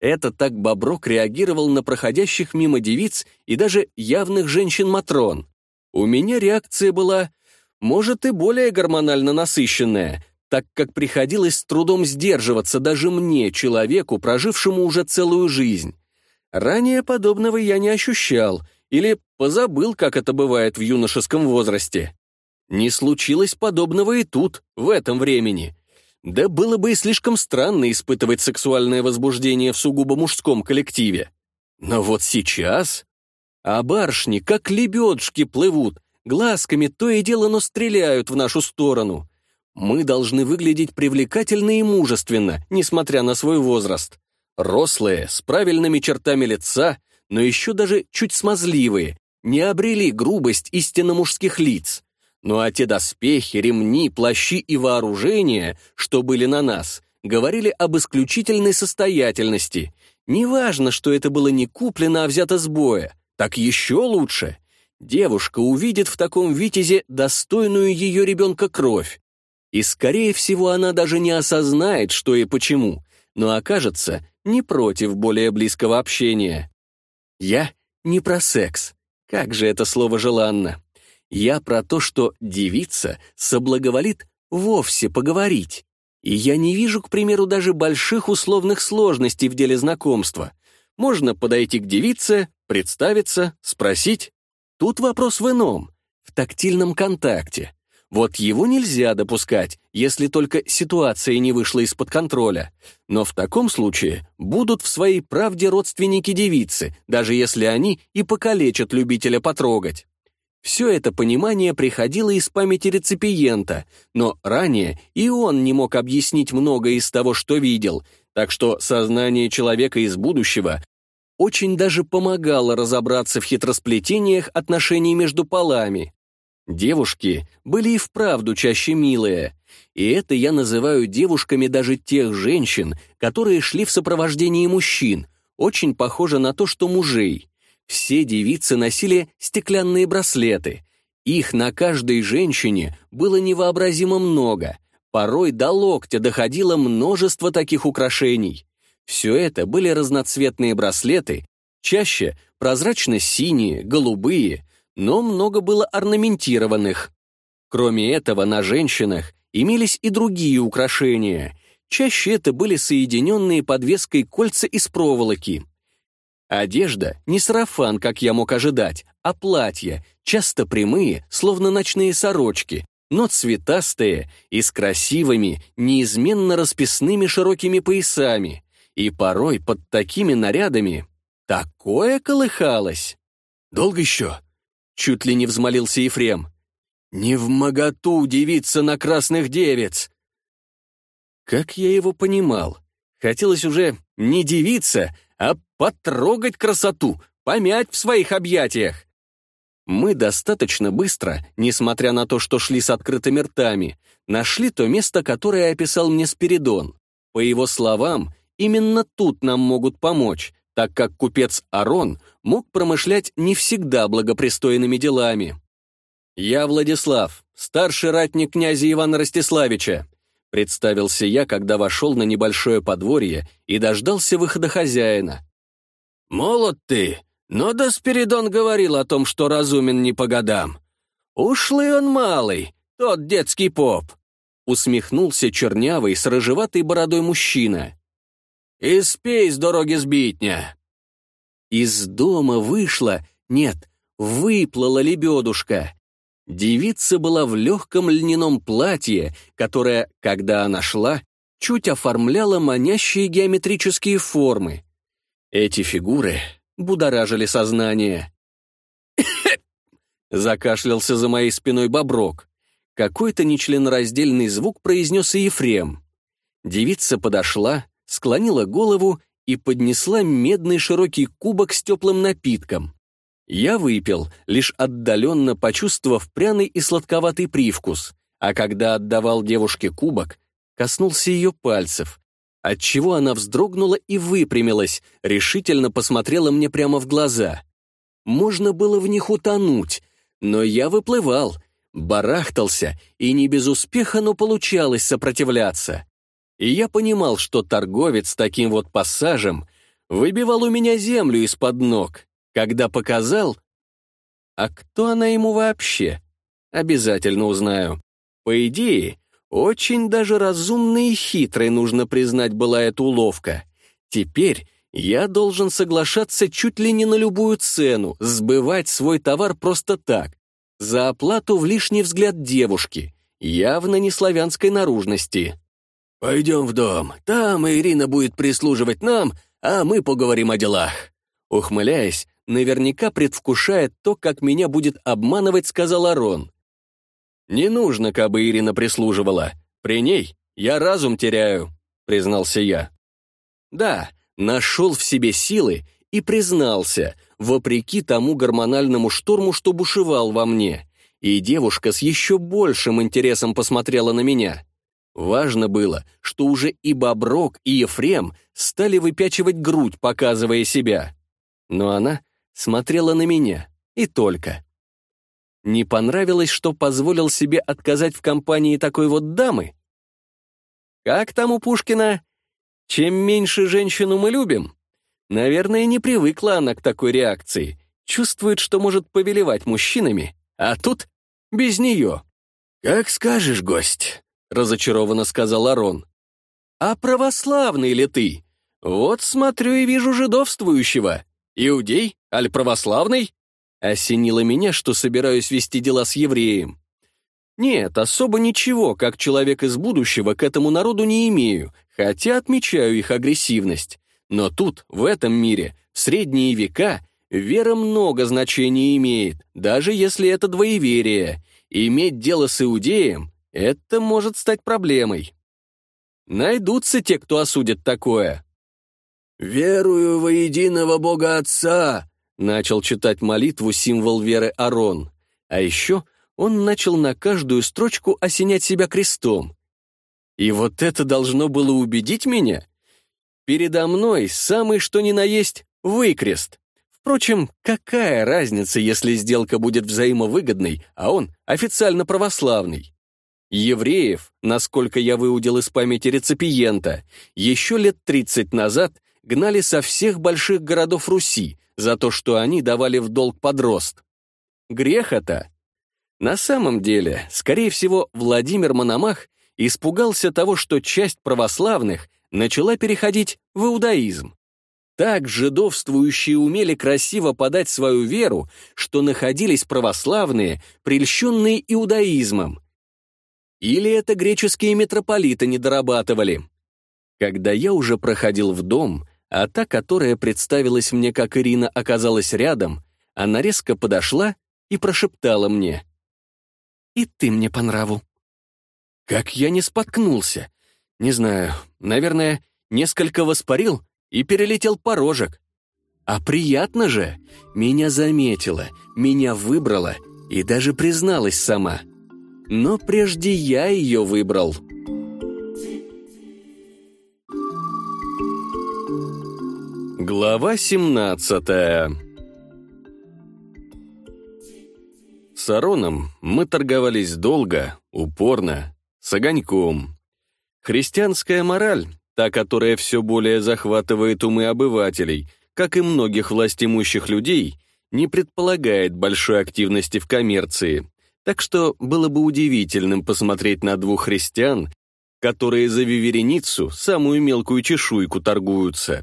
A: Это так Боброк реагировал на проходящих мимо девиц и даже явных женщин-матрон. У меня реакция была может и более гормонально насыщенная, так как приходилось с трудом сдерживаться даже мне, человеку, прожившему уже целую жизнь. Ранее подобного я не ощущал или позабыл, как это бывает в юношеском возрасте. Не случилось подобного и тут, в этом времени. Да было бы и слишком странно испытывать сексуальное возбуждение в сугубо мужском коллективе. Но вот сейчас... А баршни как лебедушки, плывут — Глазками то и дело, но стреляют в нашу сторону. Мы должны выглядеть привлекательно и мужественно, несмотря на свой возраст. Рослые, с правильными чертами лица, но еще даже чуть смазливые, не обрели грубость истинно мужских лиц. Ну а те доспехи, ремни, плащи и вооружения, что были на нас, говорили об исключительной состоятельности. Неважно, что это было не куплено, а взято с боя. Так еще лучше. Девушка увидит в таком витязе достойную ее ребенка кровь. И, скорее всего, она даже не осознает, что и почему, но окажется не против более близкого общения. Я не про секс. Как же это слово желанно. Я про то, что девица соблаговолит вовсе поговорить. И я не вижу, к примеру, даже больших условных сложностей в деле знакомства. Можно подойти к девице, представиться, спросить, Тут вопрос в ином, в тактильном контакте. Вот его нельзя допускать, если только ситуация не вышла из-под контроля. Но в таком случае будут в своей правде родственники девицы, даже если они и покалечат любителя потрогать. Все это понимание приходило из памяти реципиента, но ранее и он не мог объяснить многое из того, что видел, так что сознание человека из будущего очень даже помогало разобраться в хитросплетениях отношений между полами. Девушки были и вправду чаще милые, и это я называю девушками даже тех женщин, которые шли в сопровождении мужчин, очень похоже на то, что мужей. Все девицы носили стеклянные браслеты. Их на каждой женщине было невообразимо много. Порой до локтя доходило множество таких украшений. Все это были разноцветные браслеты, чаще прозрачно-синие, голубые, но много было орнаментированных. Кроме этого, на женщинах имелись и другие украшения. Чаще это были соединенные подвеской кольца из проволоки. Одежда не сарафан, как я мог ожидать, а платья, часто прямые, словно ночные сорочки, но цветастые и с красивыми, неизменно расписными широкими поясами — и порой под такими нарядами такое колыхалось. «Долго еще?» — чуть ли не взмолился Ефрем. «Не в моготу удивиться на красных девиц!» Как я его понимал, хотелось уже не девиться, а потрогать красоту, помять в своих объятиях. Мы достаточно быстро, несмотря на то, что шли с открытыми ртами, нашли то место, которое описал мне Спиридон. По его словам, Именно тут нам могут помочь, так как купец Арон мог промышлять не всегда благопристойными делами. «Я Владислав, старший ратник князя Ивана Ростиславича», представился я, когда вошел на небольшое подворье и дождался выхода хозяина. «Молод ты, но да Спиридон говорил о том, что разумен не по годам. Ушлый он малый, тот детский поп», усмехнулся чернявый с рыжеватой бородой мужчина. «И спей с дороги сбитня!» Из дома вышла, нет, выплыла лебедушка. Девица была в легком льняном платье, которое, когда она шла, чуть оформляло манящие геометрические формы. Эти фигуры будоражили сознание. Закашлялся за моей спиной боброк. Какой-то нечленораздельный звук произнес и Ефрем. Девица подошла, склонила голову и поднесла медный широкий кубок с теплым напитком. Я выпил, лишь отдаленно почувствовав пряный и сладковатый привкус, а когда отдавал девушке кубок, коснулся ее пальцев, отчего она вздрогнула и выпрямилась, решительно посмотрела мне прямо в глаза. Можно было в них утонуть, но я выплывал, барахтался, и не без успеха, но получалось сопротивляться. И я понимал, что торговец таким вот пассажем выбивал у меня землю из-под ног, когда показал... А кто она ему вообще? Обязательно узнаю. По идее, очень даже разумной и хитрой, нужно признать, была эта уловка. Теперь я должен соглашаться чуть ли не на любую цену, сбывать свой товар просто так, за оплату в лишний взгляд девушки, явно не славянской наружности. «Пойдем в дом. Там Ирина будет прислуживать нам, а мы поговорим о делах». Ухмыляясь, наверняка предвкушает, то, как меня будет обманывать, сказал Арон. «Не нужно, кабы Ирина прислуживала. При ней я разум теряю», — признался я. «Да, нашел в себе силы и признался, вопреки тому гормональному шторму, что бушевал во мне. И девушка с еще большим интересом посмотрела на меня. Важно было, что уже и Боброк, и Ефрем стали выпячивать грудь, показывая себя. Но она смотрела на меня, и только. Не понравилось, что позволил себе отказать в компании такой вот дамы? Как там у Пушкина? Чем меньше женщину мы любим? Наверное, не привыкла она к такой реакции. Чувствует, что может повелевать мужчинами, а тут без нее. «Как скажешь, гость», — разочарованно сказал Арон. «А православный ли ты? Вот смотрю и вижу жидовствующего. Иудей, аль православный?» Осенило меня, что собираюсь вести дела с евреем. Нет, особо ничего, как человек из будущего, к этому народу не имею, хотя отмечаю их агрессивность. Но тут, в этом мире, в средние века, вера много значения имеет, даже если это двоеверие. Иметь дело с иудеем это может стать проблемой. Найдутся те, кто осудит такое. «Верую во единого Бога Отца», — начал читать молитву символ веры Арон. А еще он начал на каждую строчку осенять себя крестом. И вот это должно было убедить меня. Передо мной самый что ни на есть выкрест. Впрочем, какая разница, если сделка будет взаимовыгодной, а он официально православный? Евреев, насколько я выудил из памяти реципиента, еще лет 30 назад гнали со всех больших городов Руси за то, что они давали в долг подрост. Грех это? На самом деле, скорее всего, Владимир Мономах испугался того, что часть православных начала переходить в иудаизм. Так жидовствующие умели красиво подать свою веру, что находились православные, прельщенные иудаизмом — или это греческие митрополиты не дорабатывали? Когда я уже проходил в дом, а та, которая представилась мне как Ирина, оказалась рядом, она резко подошла и прошептала мне. «И ты мне по нраву». Как я не споткнулся. Не знаю, наверное, несколько воспарил и перелетел порожек. А приятно же! Меня заметила, меня выбрала и даже призналась сама — но прежде я ее выбрал. Глава 17 С Ароном мы торговались долго, упорно, с огоньком. Христианская мораль, та, которая все более захватывает умы обывателей, как и многих властимущих людей, не предполагает большой активности в коммерции. Так что было бы удивительным посмотреть на двух христиан, которые за вивереницу, самую мелкую чешуйку, торгуются.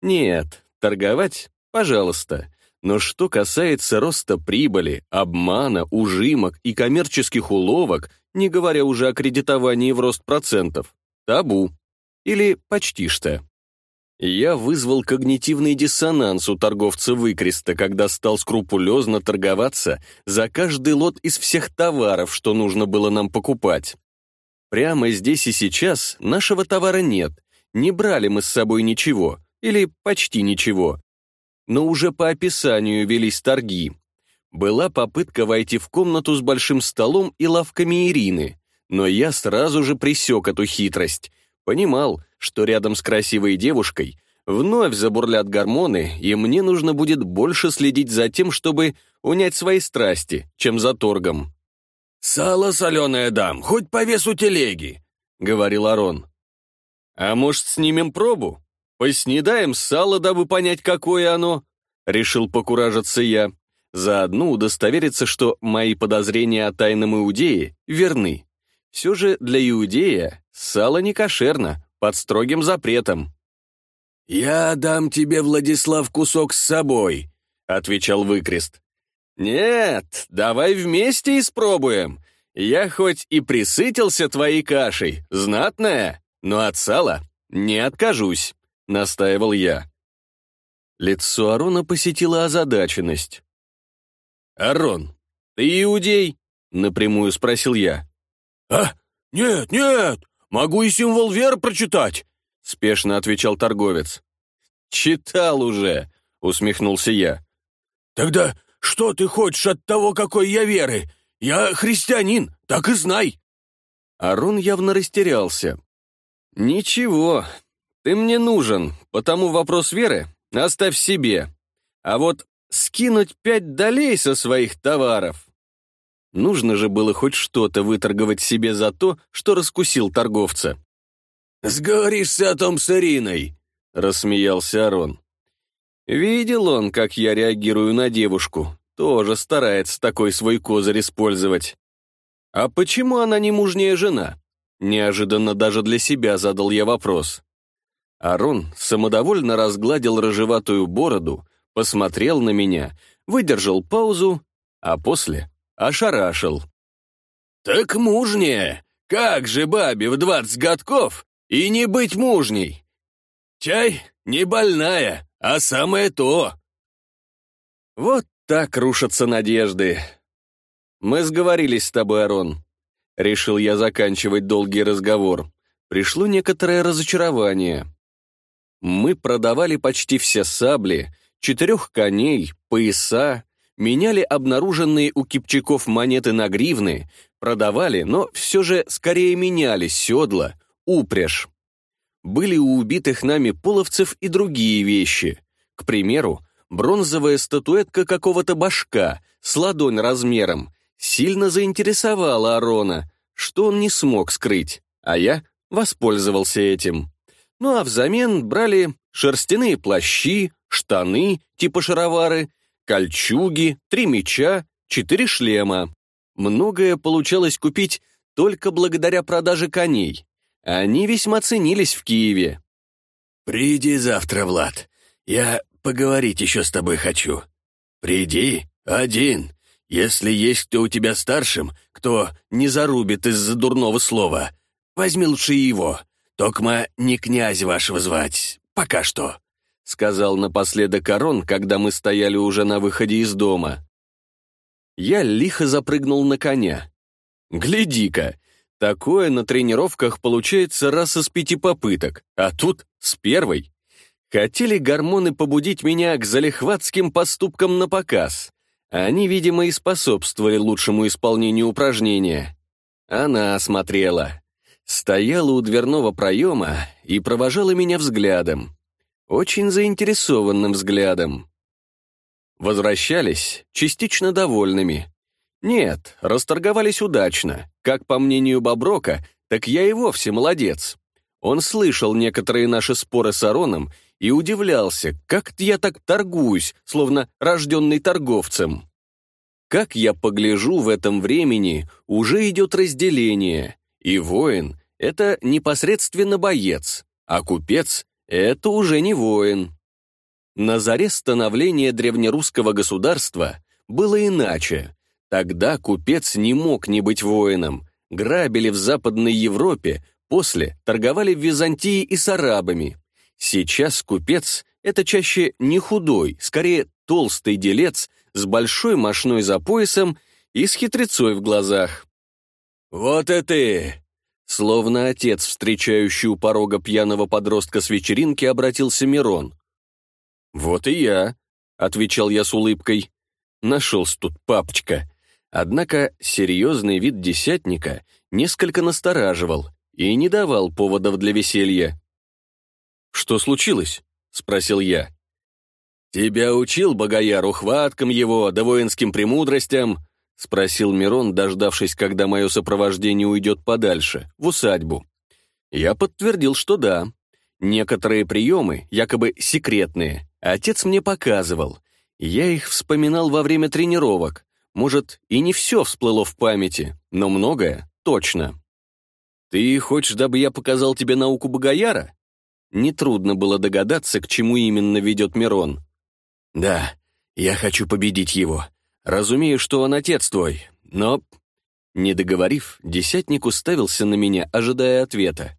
A: Нет, торговать — пожалуйста. Но что касается роста прибыли, обмана, ужимок и коммерческих уловок, не говоря уже о кредитовании в рост процентов, табу. Или почти что. Я вызвал когнитивный диссонанс у торговца выкреста, когда стал скрупулезно торговаться за каждый лот из всех товаров, что нужно было нам покупать. Прямо здесь и сейчас нашего товара нет, не брали мы с собой ничего, или почти ничего. Но уже по описанию велись торги. Была попытка войти в комнату с большим столом и лавками Ирины, но я сразу же пресек эту хитрость. Понимал, что рядом с красивой девушкой вновь забурлят гормоны, и мне нужно будет больше следить за тем, чтобы унять свои страсти, чем за торгом. «Сало соленое дам, хоть по весу телеги», — говорил Арон. «А может, снимем пробу? Поснедаем сало, дабы понять, какое оно?» — решил покуражиться я. Заодно удостовериться, что мои подозрения о тайном Иудее верны. Все же для Иудея сало не кошерно, под строгим запретом. «Я дам тебе, Владислав, кусок с собой», — отвечал выкрест. «Нет, давай вместе испробуем. Я хоть и присытился твоей кашей, знатная, но от сала не откажусь», — настаивал я. Лицо Арона посетила озадаченность. «Арон, ты иудей?» — напрямую спросил я. «А, нет, нет, Могу и символ веры прочитать», — спешно отвечал торговец. «Читал уже», — усмехнулся я. «Тогда что ты хочешь от того, какой я веры? Я христианин, так и знай». Арун явно растерялся. «Ничего, ты мне нужен, потому вопрос веры оставь себе. А вот скинуть пять долей со своих товаров Нужно же было хоть что-то выторговать себе за то, что раскусил торговца. «Сговоришься о том с Ириной», — рассмеялся Арон. «Видел он, как я реагирую на девушку. Тоже старается такой свой козырь использовать». «А почему она не мужняя жена?» Неожиданно даже для себя задал я вопрос. Арон самодовольно разгладил рыжеватую бороду, посмотрел на меня, выдержал паузу, а после ошарашил. «Так мужнее! Как же бабе в двадцать годков и не быть мужней? Чай не больная, а самое то!» Вот так рушатся надежды. «Мы сговорились с тобой, Арон», — решил я заканчивать долгий разговор. Пришло некоторое разочарование. Мы продавали почти все сабли, четырех коней, пояса, меняли обнаруженные у кипчаков монеты на гривны, продавали, но все же скорее меняли седла, упряжь. Были у убитых нами половцев и другие вещи. К примеру, бронзовая статуэтка какого-то башка с ладонь размером сильно заинтересовала Арона, что он не смог скрыть, а я воспользовался этим. Ну а взамен брали шерстяные плащи, штаны типа шаровары кольчуги, три меча, четыре шлема. Многое получалось купить только благодаря продаже коней. Они весьма ценились в Киеве. «Приди завтра, Влад. Я поговорить еще с тобой хочу. Приди один. Если есть кто у тебя старшим, кто не зарубит из-за дурного слова, возьми лучше его. Токма не князь вашего звать. Пока что. — сказал напоследок Корон, когда мы стояли уже на выходе из дома. Я лихо запрыгнул на коня. «Гляди-ка! Такое на тренировках получается раз из пяти попыток, а тут с первой. Хотели гормоны побудить меня к залихватским поступкам на показ. Они, видимо, и способствовали лучшему исполнению упражнения. Она осмотрела, Стояла у дверного проема и провожала меня взглядом очень заинтересованным взглядом. Возвращались частично довольными. Нет, расторговались удачно. Как по мнению Боброка, так я и вовсе молодец. Он слышал некоторые наши споры с Ароном и удивлялся, как я так торгуюсь, словно рожденный торговцем. Как я погляжу в этом времени, уже идет разделение, и воин — это непосредственно боец, а купец это уже не воин. На заре становления древнерусского государства было иначе. Тогда купец не мог не быть воином, грабили в Западной Европе, после торговали в Византии и с арабами. Сейчас купец — это чаще не худой, скорее толстый делец с большой мошной за поясом и с хитрецой в глазах. «Вот это ты!» Словно отец, встречающий у порога пьяного подростка с вечеринки, обратился Мирон. «Вот и я», — отвечал я с улыбкой. «Нашелся тут папочка». Однако серьезный вид десятника несколько настораживал и не давал поводов для веселья. «Что случилось?» — спросил я. «Тебя учил Богояр ухваткам его да воинским премудростям», — спросил Мирон, дождавшись, когда мое сопровождение уйдет подальше, в усадьбу. Я подтвердил, что да. Некоторые приемы, якобы секретные, отец мне показывал. Я их вспоминал во время тренировок. Может, и не все всплыло в памяти, но многое точно. «Ты хочешь, дабы я показал тебе науку Богояра?» Нетрудно было догадаться, к чему именно ведет Мирон. «Да, я хочу победить его», Разумею, что он отец твой, но...» Не договорив, десятник уставился на меня, ожидая ответа.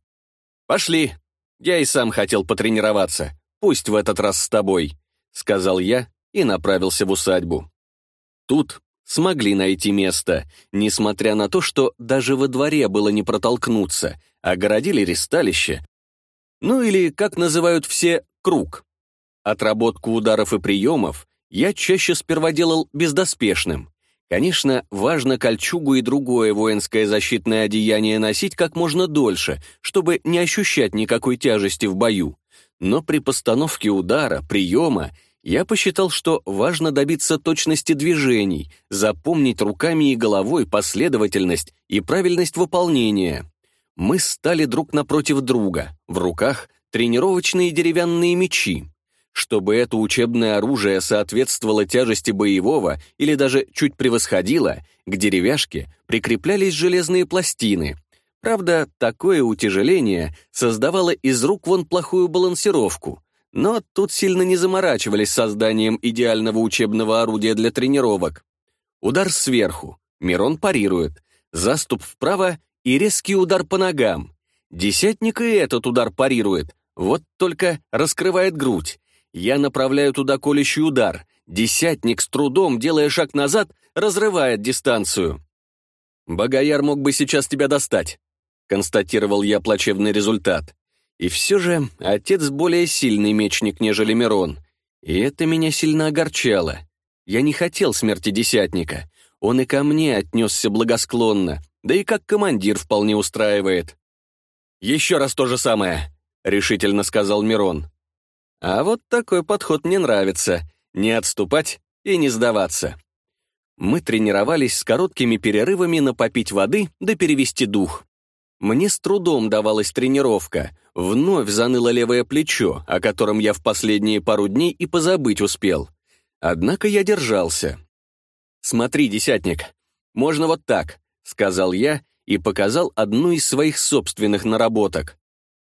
A: «Пошли. Я и сам хотел потренироваться. Пусть в этот раз с тобой», — сказал я и направился в усадьбу. Тут смогли найти место, несмотря на то, что даже во дворе было не протолкнуться, а огородили ресталище, ну или, как называют все, круг. Отработку ударов и приемов я чаще сперва делал бездоспешным. Конечно, важно кольчугу и другое воинское защитное одеяние носить как можно дольше, чтобы не ощущать никакой тяжести в бою. Но при постановке удара, приема, я посчитал, что важно добиться точности движений, запомнить руками и головой последовательность и правильность выполнения. Мы стали друг напротив друга, в руках — тренировочные деревянные мечи. Чтобы это учебное оружие соответствовало тяжести боевого или даже чуть превосходило, к деревяшке прикреплялись железные пластины. Правда, такое утяжеление создавало из рук вон плохую балансировку, но тут сильно не заморачивались созданием идеального учебного орудия для тренировок. Удар сверху, Мирон парирует, заступ вправо и резкий удар по ногам. Десятник и этот удар парирует, вот только раскрывает грудь, я направляю туда колющий удар. Десятник с трудом, делая шаг назад, разрывает дистанцию. «Богояр мог бы сейчас тебя достать», — констатировал я плачевный результат. И все же отец более сильный мечник, нежели Мирон. И это меня сильно огорчало. Я не хотел смерти десятника. Он и ко мне отнесся благосклонно, да и как командир вполне устраивает. «Еще раз то же самое», — решительно сказал Мирон. А вот такой подход мне нравится. Не отступать и не сдаваться. Мы тренировались с короткими перерывами на попить воды да перевести дух. Мне с трудом давалась тренировка. Вновь заныло левое плечо, о котором я в последние пару дней и позабыть успел. Однако я держался. «Смотри, десятник, можно вот так», — сказал я и показал одну из своих собственных наработок.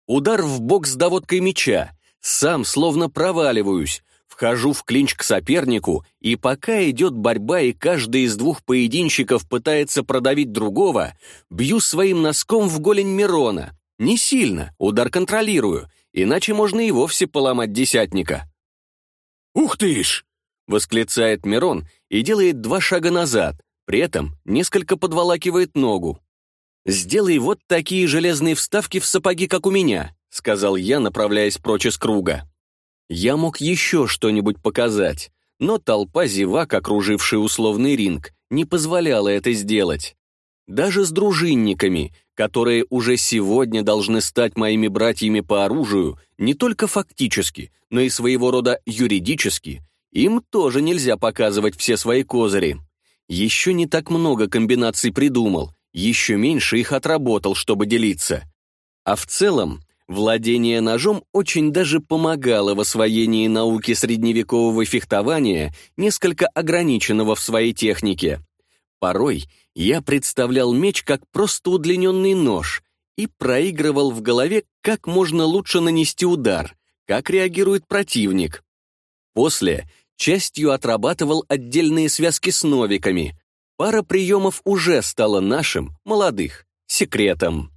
A: Удар в бок с доводкой меча, сам словно проваливаюсь, вхожу в клинч к сопернику, и пока идет борьба и каждый из двух поединщиков пытается продавить другого, бью своим носком в голень Мирона. Не сильно, удар контролирую, иначе можно и вовсе поломать десятника. «Ух ты ж!» — восклицает Мирон и делает два шага назад, при этом несколько подволакивает ногу. «Сделай вот такие железные вставки в сапоги, как у меня сказал я, направляясь прочь из круга. Я мог еще что-нибудь показать, но толпа зевак, окружившая условный ринг, не позволяла это сделать. Даже с дружинниками, которые уже сегодня должны стать моими братьями по оружию, не только фактически, но и своего рода юридически, им тоже нельзя показывать все свои козыри. Еще не так много комбинаций придумал, еще меньше их отработал, чтобы делиться. А в целом, Владение ножом очень даже помогало в освоении науки средневекового фехтования, несколько ограниченного в своей технике. Порой я представлял меч как просто удлиненный нож и проигрывал в голове, как можно лучше нанести удар, как реагирует противник. После частью отрабатывал отдельные связки с новиками. Пара приемов уже стала нашим, молодых, секретом.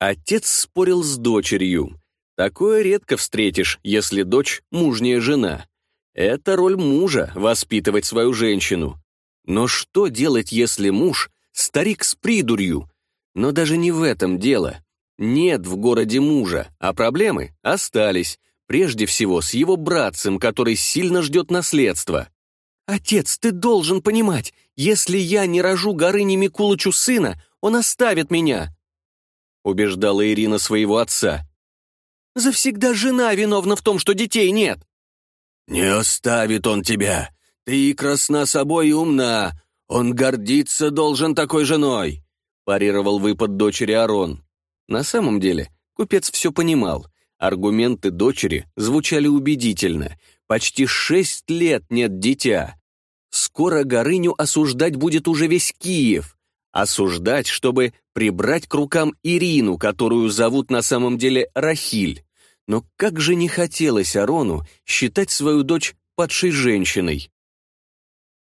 A: Отец спорил с дочерью. Такое редко встретишь, если дочь — мужняя жена. Это роль мужа — воспитывать свою женщину. Но что делать, если муж — старик с придурью? Но даже не в этом дело. Нет в городе мужа, а проблемы остались. Прежде всего, с его братцем, который сильно ждет наследства. «Отец, ты должен понимать, если я не рожу Горыне Микулычу сына, он оставит меня», — убеждала Ирина своего отца. «Завсегда жена виновна в том, что детей нет». «Не оставит он тебя. Ты и красна собой и умна. Он гордиться должен такой женой», — парировал выпад дочери Арон. На самом деле, купец все понимал. Аргументы дочери звучали убедительно. Почти шесть лет нет дитя. Скоро Горыню осуждать будет уже весь Киев. Осуждать, чтобы прибрать к рукам Ирину, которую зовут на самом деле Рахиль. Но как же не хотелось Арону считать свою дочь падшей женщиной.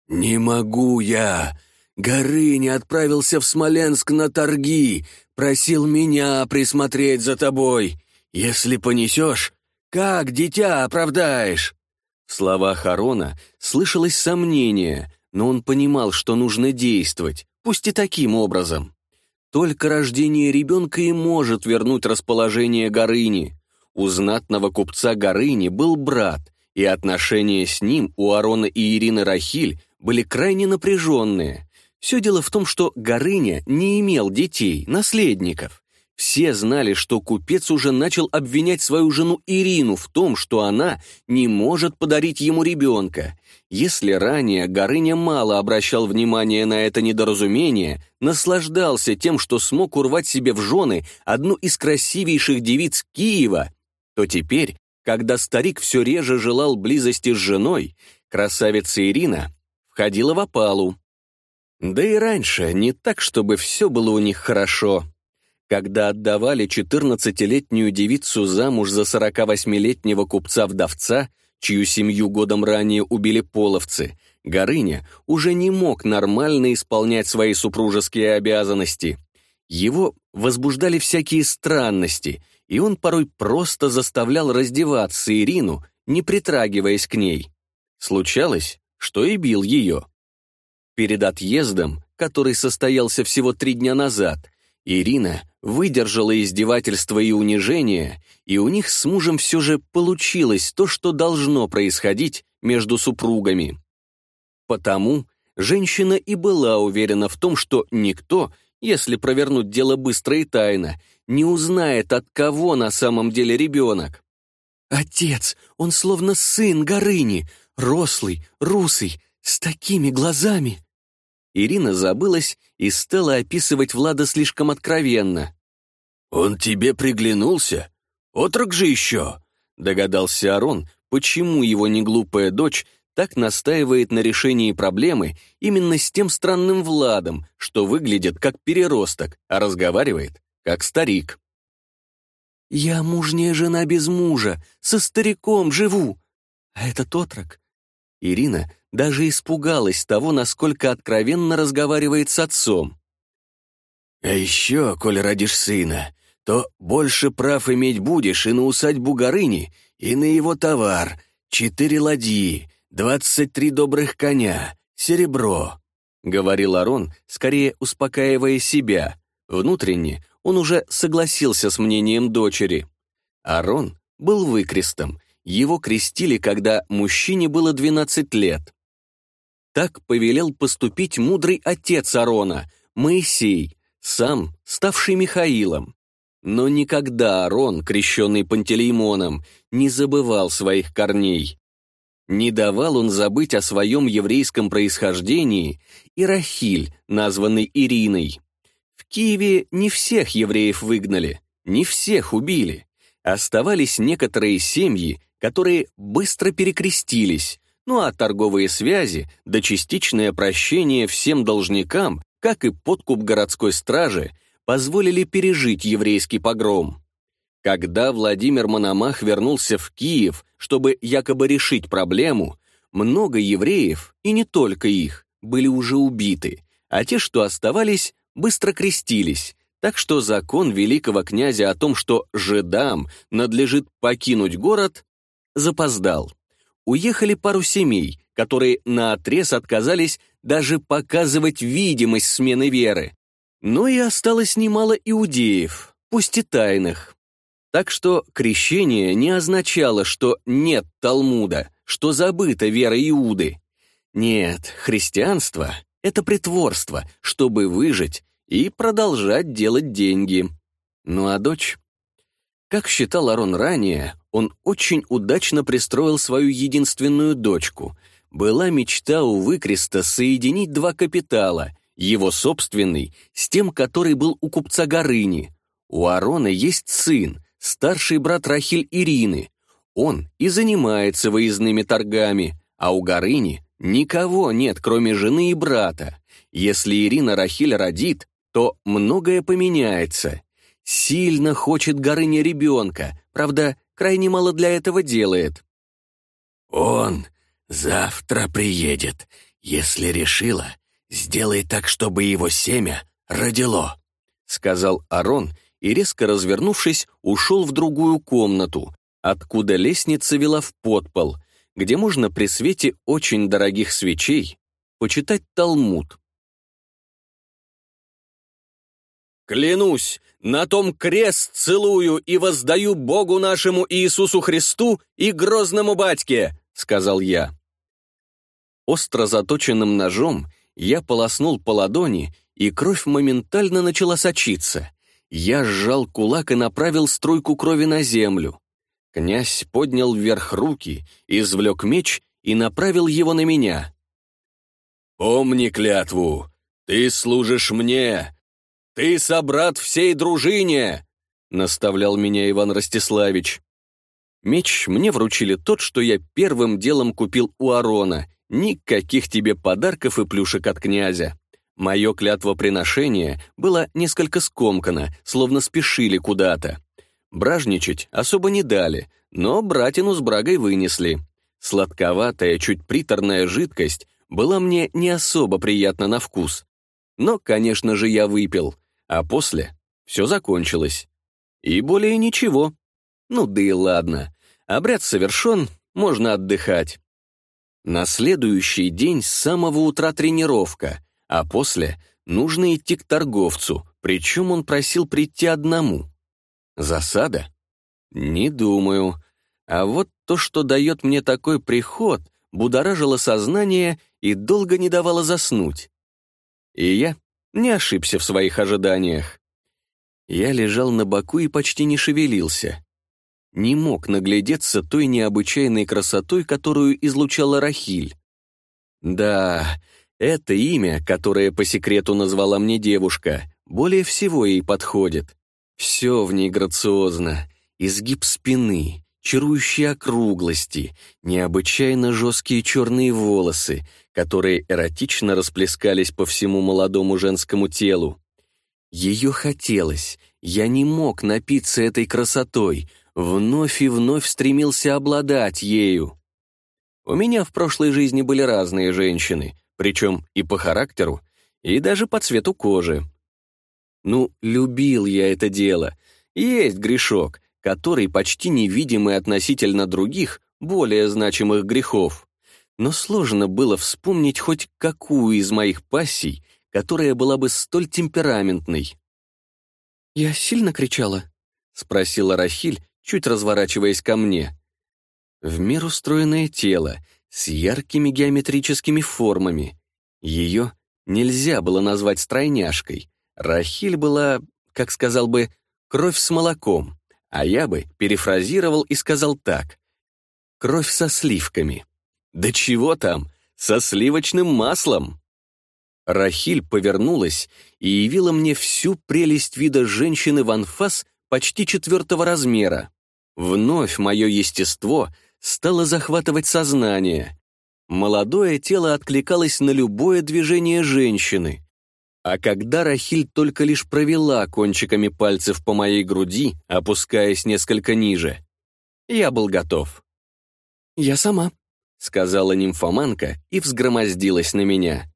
A: «Не могу я!» Горыня отправился в Смоленск на торги, просил меня присмотреть за тобой. Если понесешь, как дитя оправдаешь?» В словах Арона слышалось сомнение, но он понимал, что нужно действовать пусть и таким образом. Только рождение ребенка и может вернуть расположение Горыни. У знатного купца Горыни был брат, и отношения с ним у Арона и Ирины Рахиль были крайне напряженные. Все дело в том, что Горыня не имел детей, наследников, все знали, что купец уже начал обвинять свою жену Ирину в том, что она не может подарить ему ребенка. Если ранее Горыня мало обращал внимания на это недоразумение, наслаждался тем, что смог урвать себе в жены одну из красивейших девиц Киева, то теперь, когда старик все реже желал близости с женой, красавица Ирина входила в опалу. Да и раньше не так, чтобы все было у них хорошо. Когда отдавали 14-летнюю девицу замуж за 48-летнего купца-вдовца, чью семью годом ранее убили половцы, Горыня уже не мог нормально исполнять свои супружеские обязанности. Его возбуждали всякие странности, и он порой просто заставлял раздеваться Ирину, не притрагиваясь к ней. Случалось, что и бил ее. Перед отъездом, который состоялся всего три дня назад, Ирина выдержала издевательство и унижение, и у них с мужем все же получилось то, что должно происходить между супругами. Потому женщина и была уверена в том, что никто, если провернуть дело быстро и тайно, не узнает, от кого на самом деле ребенок. «Отец, он словно сын Горыни, рослый, русый, с такими глазами!» Ирина забылась и стала описывать Влада слишком откровенно. «Он тебе приглянулся? Отрок же еще!» — догадался Арон, почему его неглупая дочь так настаивает на решении проблемы именно с тем странным Владом, что выглядит как переросток, а разговаривает как старик. «Я мужняя жена без мужа, со стариком живу, а этот отрок...» Ирина даже испугалась того, насколько откровенно разговаривает с отцом. «А еще, коль родишь сына, то больше прав иметь будешь и на усадьбу Горыни, и на его товар, четыре ладьи, двадцать три добрых коня, серебро», — говорил Арон, скорее успокаивая себя. Внутренне он уже согласился с мнением дочери. Арон был выкрестом, его крестили, когда мужчине было двенадцать лет. Так повелел поступить мудрый отец Арона, Моисей, сам ставший Михаилом. Но никогда Арон, крещенный Пантелеймоном, не забывал своих корней. Не давал он забыть о своем еврейском происхождении и Рахиль, названный Ириной. В Киеве не всех евреев выгнали, не всех убили. Оставались некоторые семьи, которые быстро перекрестились, ну а торговые связи да частичное прощение всем должникам, как и подкуп городской стражи, позволили пережить еврейский погром. Когда Владимир Мономах вернулся в Киев, чтобы якобы решить проблему, много евреев, и не только их, были уже убиты, а те, что оставались, быстро крестились, так что закон великого князя о том, что жидам надлежит покинуть город, запоздал уехали пару семей, которые наотрез отказались даже показывать видимость смены веры. Но и осталось немало иудеев, пусть и тайных. Так что крещение не означало, что нет Талмуда, что забыта вера Иуды. Нет, христианство — это притворство, чтобы выжить и продолжать делать деньги. Ну а дочь? Как считал Арон ранее, он очень удачно пристроил свою единственную дочку. Была мечта у Выкреста соединить два капитала, его собственный с тем, который был у купца Горыни. У Арона есть сын, старший брат Рахиль Ирины. Он и занимается выездными торгами, а у Горыни никого нет, кроме жены и брата. Если Ирина Рахиль родит, то многое поменяется, Сильно хочет Горыня ребенка, правда, крайне мало для этого делает. «Он завтра приедет. Если решила, сделай так, чтобы его семя родило», — сказал Арон и, резко развернувшись, ушел в другую комнату, откуда лестница вела в подпол, где можно при свете очень дорогих свечей почитать Талмуд. «Клянусь, на том крест целую и воздаю Богу нашему Иисусу Христу и грозному батьке», — сказал я. Остро заточенным ножом я полоснул по ладони, и кровь моментально начала сочиться. Я сжал кулак и направил струйку крови на землю. Князь поднял вверх руки, извлек меч и направил его на меня. «Помни клятву! Ты служишь мне, «Ты собрат всей дружине!» — наставлял меня Иван Ростиславич. Меч мне вручили тот, что я первым делом купил у Арона. Никаких тебе подарков и плюшек от князя. Мое клятвоприношение было несколько скомкано, словно спешили куда-то. Бражничать особо не дали, но братину с брагой вынесли. Сладковатая, чуть приторная жидкость была мне не особо приятна на вкус. Но, конечно же, я выпил. А после все закончилось. И более ничего. Ну да и ладно. Обряд совершен, можно отдыхать. На следующий день с самого утра тренировка, а после нужно идти к торговцу, причем он просил прийти одному. Засада? Не думаю. А вот то, что дает мне такой приход, будоражило сознание и долго не давало заснуть. И я не ошибся в своих ожиданиях. Я лежал на боку и почти не шевелился. Не мог наглядеться той необычайной красотой, которую излучала Рахиль. Да, это имя, которое по секрету назвала мне девушка, более всего ей подходит. Все в ней грациозно. Изгиб спины, чарующие округлости, необычайно жесткие черные волосы, которые эротично расплескались по всему молодому женскому телу. Ее хотелось, я не мог напиться этой красотой, вновь и вновь стремился обладать ею. У меня в прошлой жизни были разные женщины, причем и по характеру, и даже по цвету кожи. Ну, любил я это дело. Есть грешок, который почти невидимый относительно других, более значимых грехов. Но сложно было вспомнить хоть какую из моих пассий, которая была бы столь темпераментной. «Я сильно кричала?» — спросила Рахиль, чуть разворачиваясь ко мне. В меру стройное тело, с яркими геометрическими формами. Ее нельзя было назвать стройняшкой. Рахиль была, как сказал бы, кровь с молоком. А я бы перефразировал и сказал так. «Кровь со сливками». «Да чего там? Со сливочным маслом!» Рахиль повернулась и явила мне всю прелесть вида женщины в анфас почти четвертого размера. Вновь мое естество стало захватывать сознание. Молодое тело откликалось на любое движение женщины. А когда Рахиль только лишь провела кончиками пальцев по моей груди, опускаясь несколько ниже, я был готов. «Я сама», — сказала нимфоманка и взгромоздилась на меня.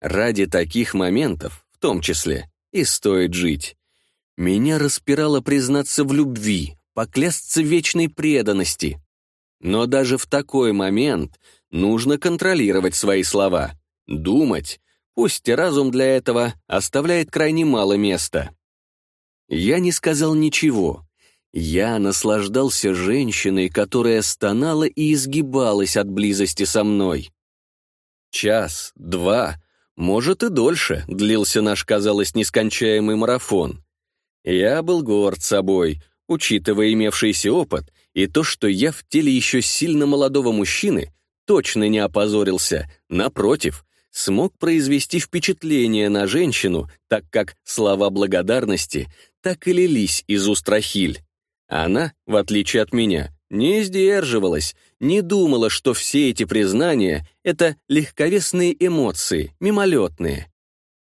A: Ради таких моментов, в том числе, и стоит жить. Меня распирало признаться в любви, поклясться вечной преданности. Но даже в такой момент нужно контролировать свои слова, думать, Пусть и разум для этого оставляет крайне мало места. Я не сказал ничего. Я наслаждался женщиной, которая стонала и изгибалась от близости со мной. Час, два, может и дольше длился наш, казалось, нескончаемый марафон. Я был горд собой, учитывая имевшийся опыт и то, что я в теле еще сильно молодого мужчины точно не опозорился, напротив, смог произвести впечатление на женщину, так как слова благодарности так и лились из уст Рахиль. Она, в отличие от меня, не сдерживалась, не думала, что все эти признания — это легковесные эмоции, мимолетные.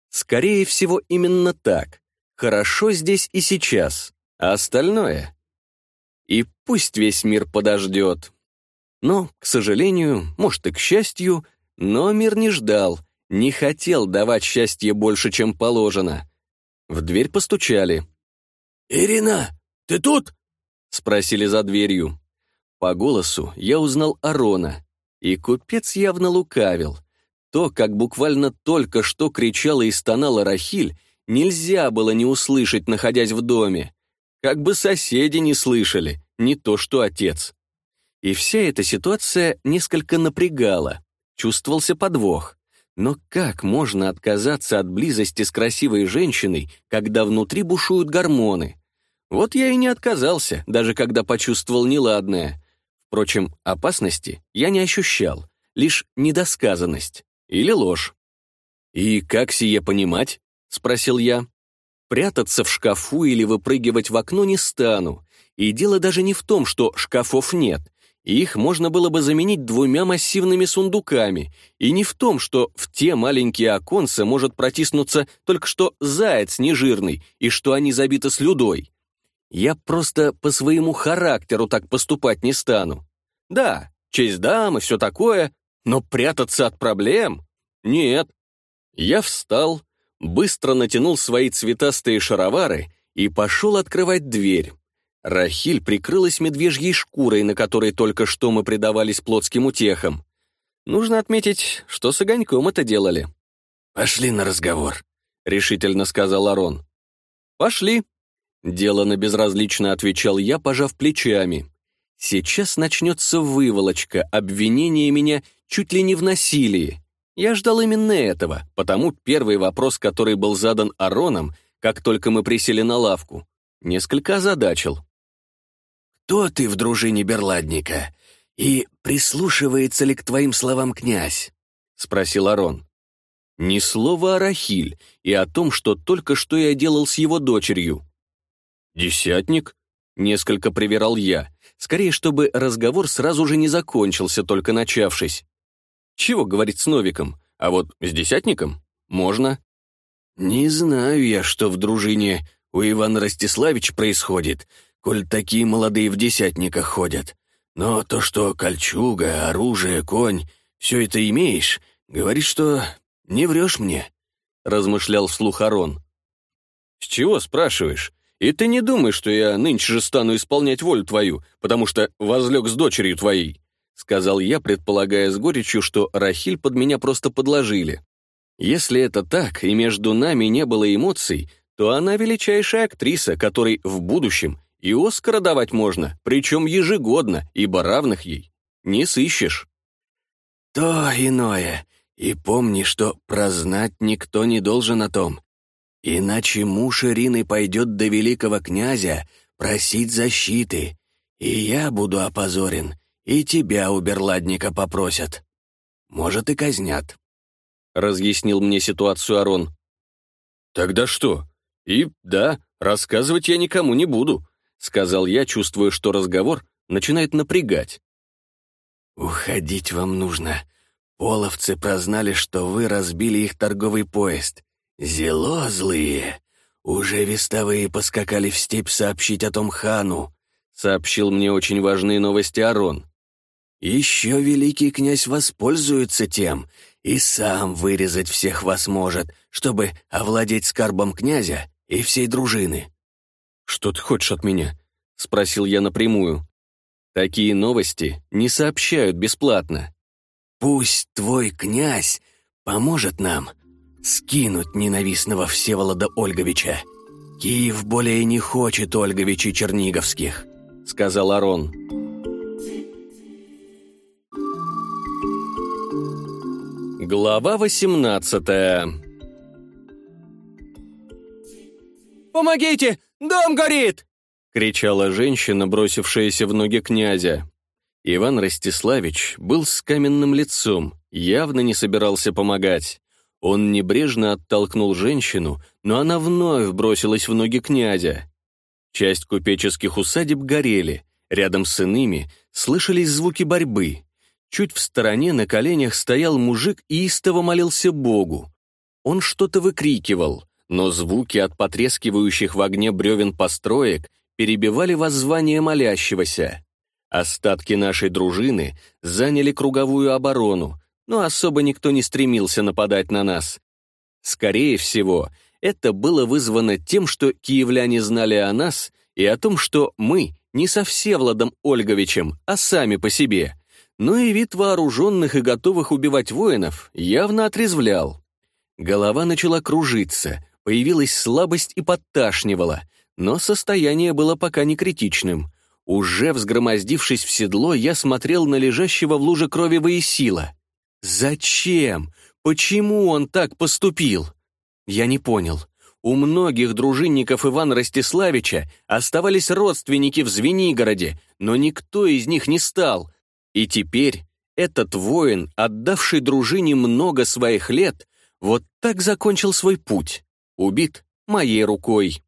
A: Скорее всего, именно так. Хорошо здесь и сейчас, а остальное? И пусть весь мир подождет. Но, к сожалению, может и к счастью, но мир не ждал, не хотел давать счастье больше, чем положено. В дверь постучали. «Ирина, ты тут?» — спросили за дверью. По голосу я узнал Арона, и купец явно лукавил. То, как буквально только что кричала и стонала Рахиль, нельзя было не услышать, находясь в доме. Как бы соседи не слышали, не то что отец. И вся эта ситуация несколько напрягала. Чувствовался подвох. Но как можно отказаться от близости с красивой женщиной, когда внутри бушуют гормоны? Вот я и не отказался, даже когда почувствовал неладное. Впрочем, опасности я не ощущал, лишь недосказанность или ложь. «И как сие понимать?» — спросил я. «Прятаться в шкафу или выпрыгивать в окно не стану. И дело даже не в том, что шкафов нет их можно было бы заменить двумя массивными сундуками, и не в том, что в те маленькие оконцы может протиснуться только что заяц нежирный, и что они забиты слюдой. Я просто по своему характеру так поступать не стану. Да, честь дам и все такое, но прятаться от проблем? Нет. Я встал, быстро натянул свои цветастые шаровары и пошел открывать дверь. Рахиль прикрылась медвежьей шкурой, на которой только что мы предавались плотским утехам. Нужно отметить, что с огоньком это делали. «Пошли на разговор», — решительно сказал Арон. «Пошли», — делано безразлично отвечал я, пожав плечами. «Сейчас начнется выволочка, обвинение меня чуть ли не в насилии. Я ждал именно этого, потому первый вопрос, который был задан Ароном, как только мы присели на лавку, несколько озадачил кто ты в дружине Берладника и прислушивается ли к твоим словам князь?» — спросил Арон. «Ни слова о Рахиль и о том, что только что я делал с его дочерью». «Десятник?» — несколько привирал я, скорее, чтобы разговор сразу же не закончился, только начавшись. «Чего говорить с Новиком, а вот с десятником можно». «Не знаю я, что в дружине у Ивана Ростиславича происходит, коль такие молодые в десятниках ходят. Но то, что кольчуга, оружие, конь, все это имеешь, говорит, что не врешь мне», — размышлял вслух Арон. «С чего спрашиваешь? И ты не думай, что я нынче же стану исполнять волю твою, потому что возлег с дочерью твоей», — сказал я, предполагая с горечью, что Рахиль под меня просто подложили. «Если это так, и между нами не было эмоций, то она величайшая актриса, которой в будущем и Оскара давать можно, причем ежегодно, ибо равных ей не сыщешь. То иное. И помни, что прознать никто не должен о том. Иначе муж Ирины пойдет до великого князя просить защиты, и я буду опозорен, и тебя у берладника попросят. Может, и казнят. Разъяснил мне ситуацию Арон. Тогда что? И да, рассказывать я никому не буду. — сказал я, чувствуя, что разговор начинает напрягать. «Уходить вам нужно. Половцы прознали, что вы разбили их торговый поезд. Зело злые. Уже вестовые поскакали в степь сообщить о том хану», — сообщил мне очень важные новости Арон. «Еще великий князь воспользуется тем и сам вырезать всех вас может, чтобы овладеть скарбом князя и всей дружины». «Что ты хочешь от меня?» — спросил я напрямую. «Такие новости не сообщают бесплатно». «Пусть твой князь поможет нам скинуть ненавистного Всеволода Ольговича. Киев более не хочет Ольговичей Черниговских», — сказал Арон. Глава восемнадцатая. «Помогите! Дом горит!» — кричала женщина, бросившаяся в ноги князя. Иван Ростиславич был с каменным лицом, явно не собирался помогать. Он небрежно оттолкнул женщину, но она вновь бросилась в ноги князя. Часть купеческих усадеб горели, рядом с иными слышались звуки борьбы. Чуть в стороне на коленях стоял мужик и истово молился Богу. Он что-то выкрикивал — но звуки от потрескивающих в огне бревен построек перебивали воззвание молящегося. Остатки нашей дружины заняли круговую оборону, но особо никто не стремился нападать на нас. Скорее всего, это было вызвано тем, что киевляне знали о нас и о том, что мы не со Всевладом Ольговичем, а сами по себе. Но и вид вооруженных и готовых убивать воинов явно отрезвлял. Голова начала кружиться, Появилась слабость и подташнивала, но состояние было пока не критичным. Уже взгромоздившись в седло, я смотрел на лежащего в луже крови сила. Зачем? Почему он так поступил? Я не понял. У многих дружинников Ивана Ростиславича оставались родственники в Звенигороде, но никто из них не стал. И теперь этот воин, отдавший дружине много своих лет, вот так закончил свой путь убит моей рукой.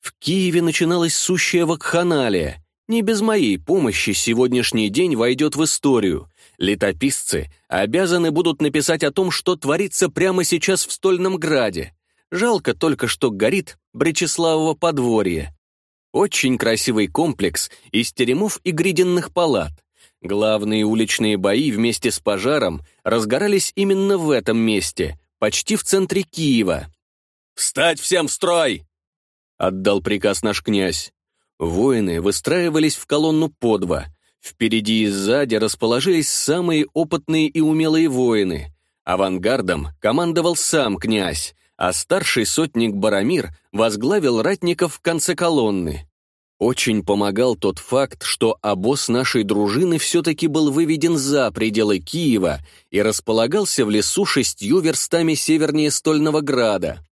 A: В Киеве начиналась сущая вакханалия. Не без моей помощи сегодняшний день войдет в историю. Летописцы обязаны будут написать о том, что творится прямо сейчас в Стольном Граде. Жалко только, что горит Бречеславово подворье. Очень красивый комплекс из теремов и гриденных палат. Главные уличные бои вместе с пожаром разгорались именно в этом месте, почти в центре Киева. «Встать всем в строй!» — отдал приказ наш князь. Воины выстраивались в колонну по два. Впереди и сзади расположились самые опытные и умелые воины. Авангардом командовал сам князь, а старший сотник Барамир возглавил ратников в конце колонны. Очень помогал тот факт, что обоз нашей дружины все-таки был выведен за пределы Киева и располагался в лесу шестью верстами севернее Стольного Града.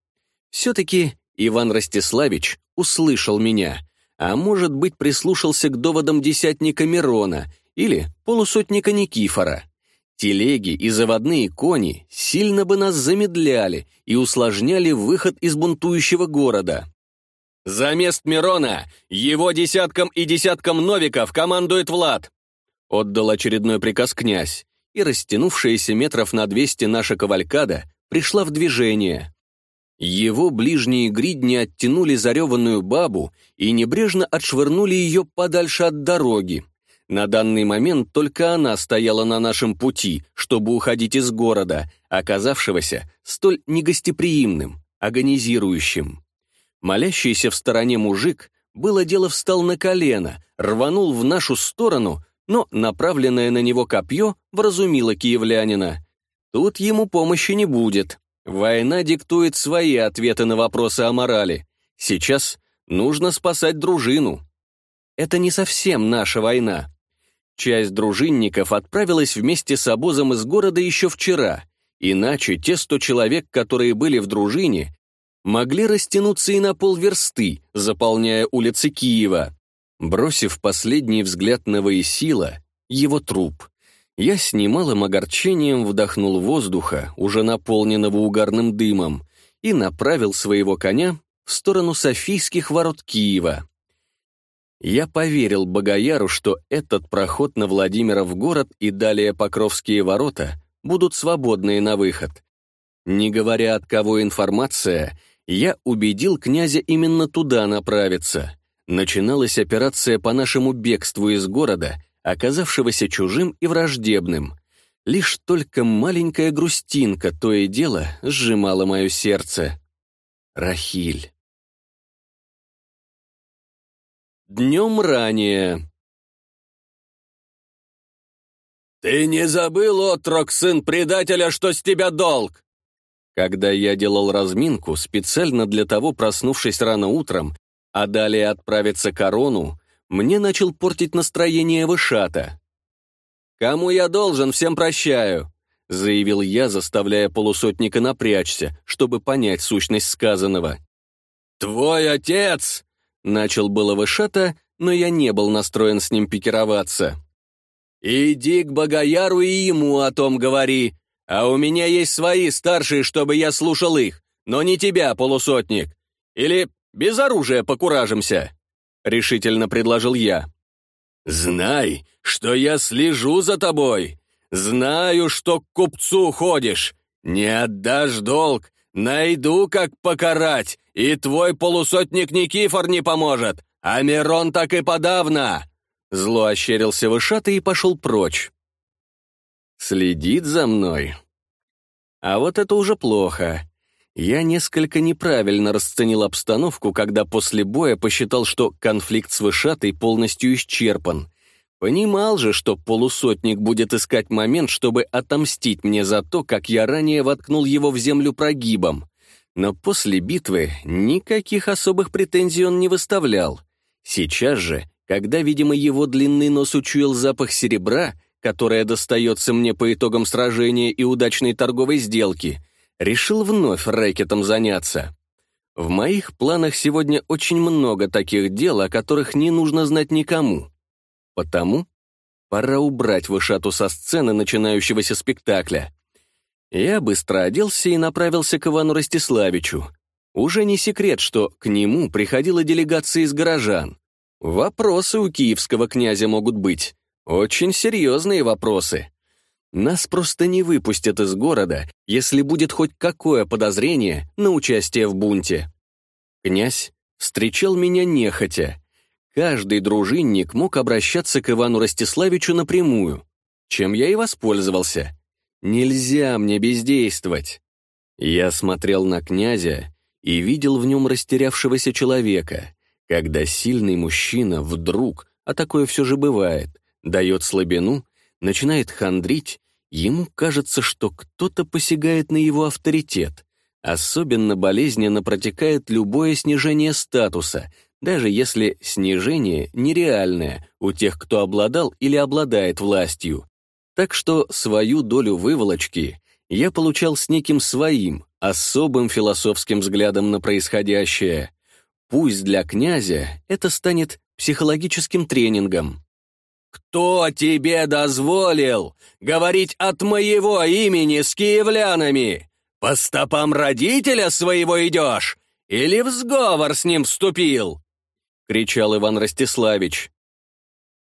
A: Все-таки Иван Ростиславич услышал меня, а может быть прислушался к доводам десятника Мирона или полусотника Никифора. Телеги и заводные кони сильно бы нас замедляли и усложняли выход из бунтующего города. «За мест Мирона! Его десятком и десятком новиков командует Влад!» Отдал очередной приказ князь, и растянувшаяся метров на двести наша кавалькада пришла в движение. Его ближние гридни оттянули зареванную бабу и небрежно отшвырнули ее подальше от дороги. На данный момент только она стояла на нашем пути, чтобы уходить из города, оказавшегося столь негостеприимным, агонизирующим. Молящийся в стороне мужик было дело встал на колено, рванул в нашу сторону, но направленное на него копье вразумило киевлянина. Тут ему помощи не будет, Война диктует свои ответы на вопросы о морали. Сейчас нужно спасать дружину. Это не совсем наша война. Часть дружинников отправилась вместе с обозом из города еще вчера, иначе те сто человек, которые были в дружине, могли растянуться и на полверсты, заполняя улицы Киева. Бросив последний взгляд на Воисила, его труп, я с немалым огорчением вдохнул воздуха, уже наполненного угарным дымом, и направил своего коня в сторону Софийских ворот Киева. Я поверил Богояру, что этот проход на Владимира в город и далее Покровские ворота будут свободные на выход. Не говоря от кого информация, я убедил князя именно туда направиться. Начиналась операция по нашему бегству из города — оказавшегося чужим и враждебным. Лишь только маленькая грустинка то и дело сжимала мое сердце. Рахиль.
B: Днем ранее.
A: «Ты не забыл, отрок, сын предателя, что с тебя долг?» Когда я делал разминку, специально для того, проснувшись рано утром, а далее отправиться к корону. Мне начал портить настроение Вышата. «Кому я должен, всем прощаю», — заявил я, заставляя полусотника напрячься, чтобы понять сущность сказанного. «Твой отец!» — начал было Вышата, но я не был настроен с ним пикироваться. «Иди к Богояру и ему о том говори, а у меня есть свои старшие, чтобы я слушал их, но не тебя, полусотник. Или без оружия покуражимся!» — решительно предложил я. «Знай, что я слежу за тобой. Знаю, что к купцу ходишь. Не отдашь долг, найду, как покарать, и твой полусотник Никифор не поможет, а Мирон так и подавно!» Зло ощерился вышатый и пошел прочь. «Следит за мной. А вот это уже плохо. Я несколько неправильно расценил обстановку, когда после боя посчитал, что конфликт с Вышатой полностью исчерпан. Понимал же, что полусотник будет искать момент, чтобы отомстить мне за то, как я ранее воткнул его в землю прогибом. Но после битвы никаких особых претензий он не выставлял. Сейчас же, когда, видимо, его длинный нос учуял запах серебра, которое достается мне по итогам сражения и удачной торговой сделки — Решил вновь рэкетом заняться. В моих планах сегодня очень много таких дел, о которых не нужно знать никому. Потому пора убрать вышату со сцены начинающегося спектакля. Я быстро оделся и направился к Ивану Ростиславичу. Уже не секрет, что к нему приходила делегация из горожан. Вопросы у киевского князя могут быть. Очень серьезные вопросы. Нас просто не выпустят из города, если будет хоть какое подозрение на участие в бунте. Князь встречал меня нехотя. Каждый дружинник мог обращаться к Ивану Ростиславичу напрямую, чем я и воспользовался. Нельзя мне бездействовать. Я смотрел на князя и видел в нем растерявшегося человека, когда сильный мужчина вдруг, а такое все же бывает, дает слабину — начинает хандрить, ему кажется, что кто-то посягает на его авторитет. Особенно болезненно протекает любое снижение статуса, даже если снижение нереальное у тех, кто обладал или обладает властью. Так что свою долю выволочки я получал с неким своим, особым философским взглядом на происходящее. Пусть для князя это станет психологическим тренингом, «Кто тебе дозволил говорить от моего имени с киевлянами? По стопам родителя своего идешь? Или в сговор с ним вступил?» — кричал Иван Ростиславич.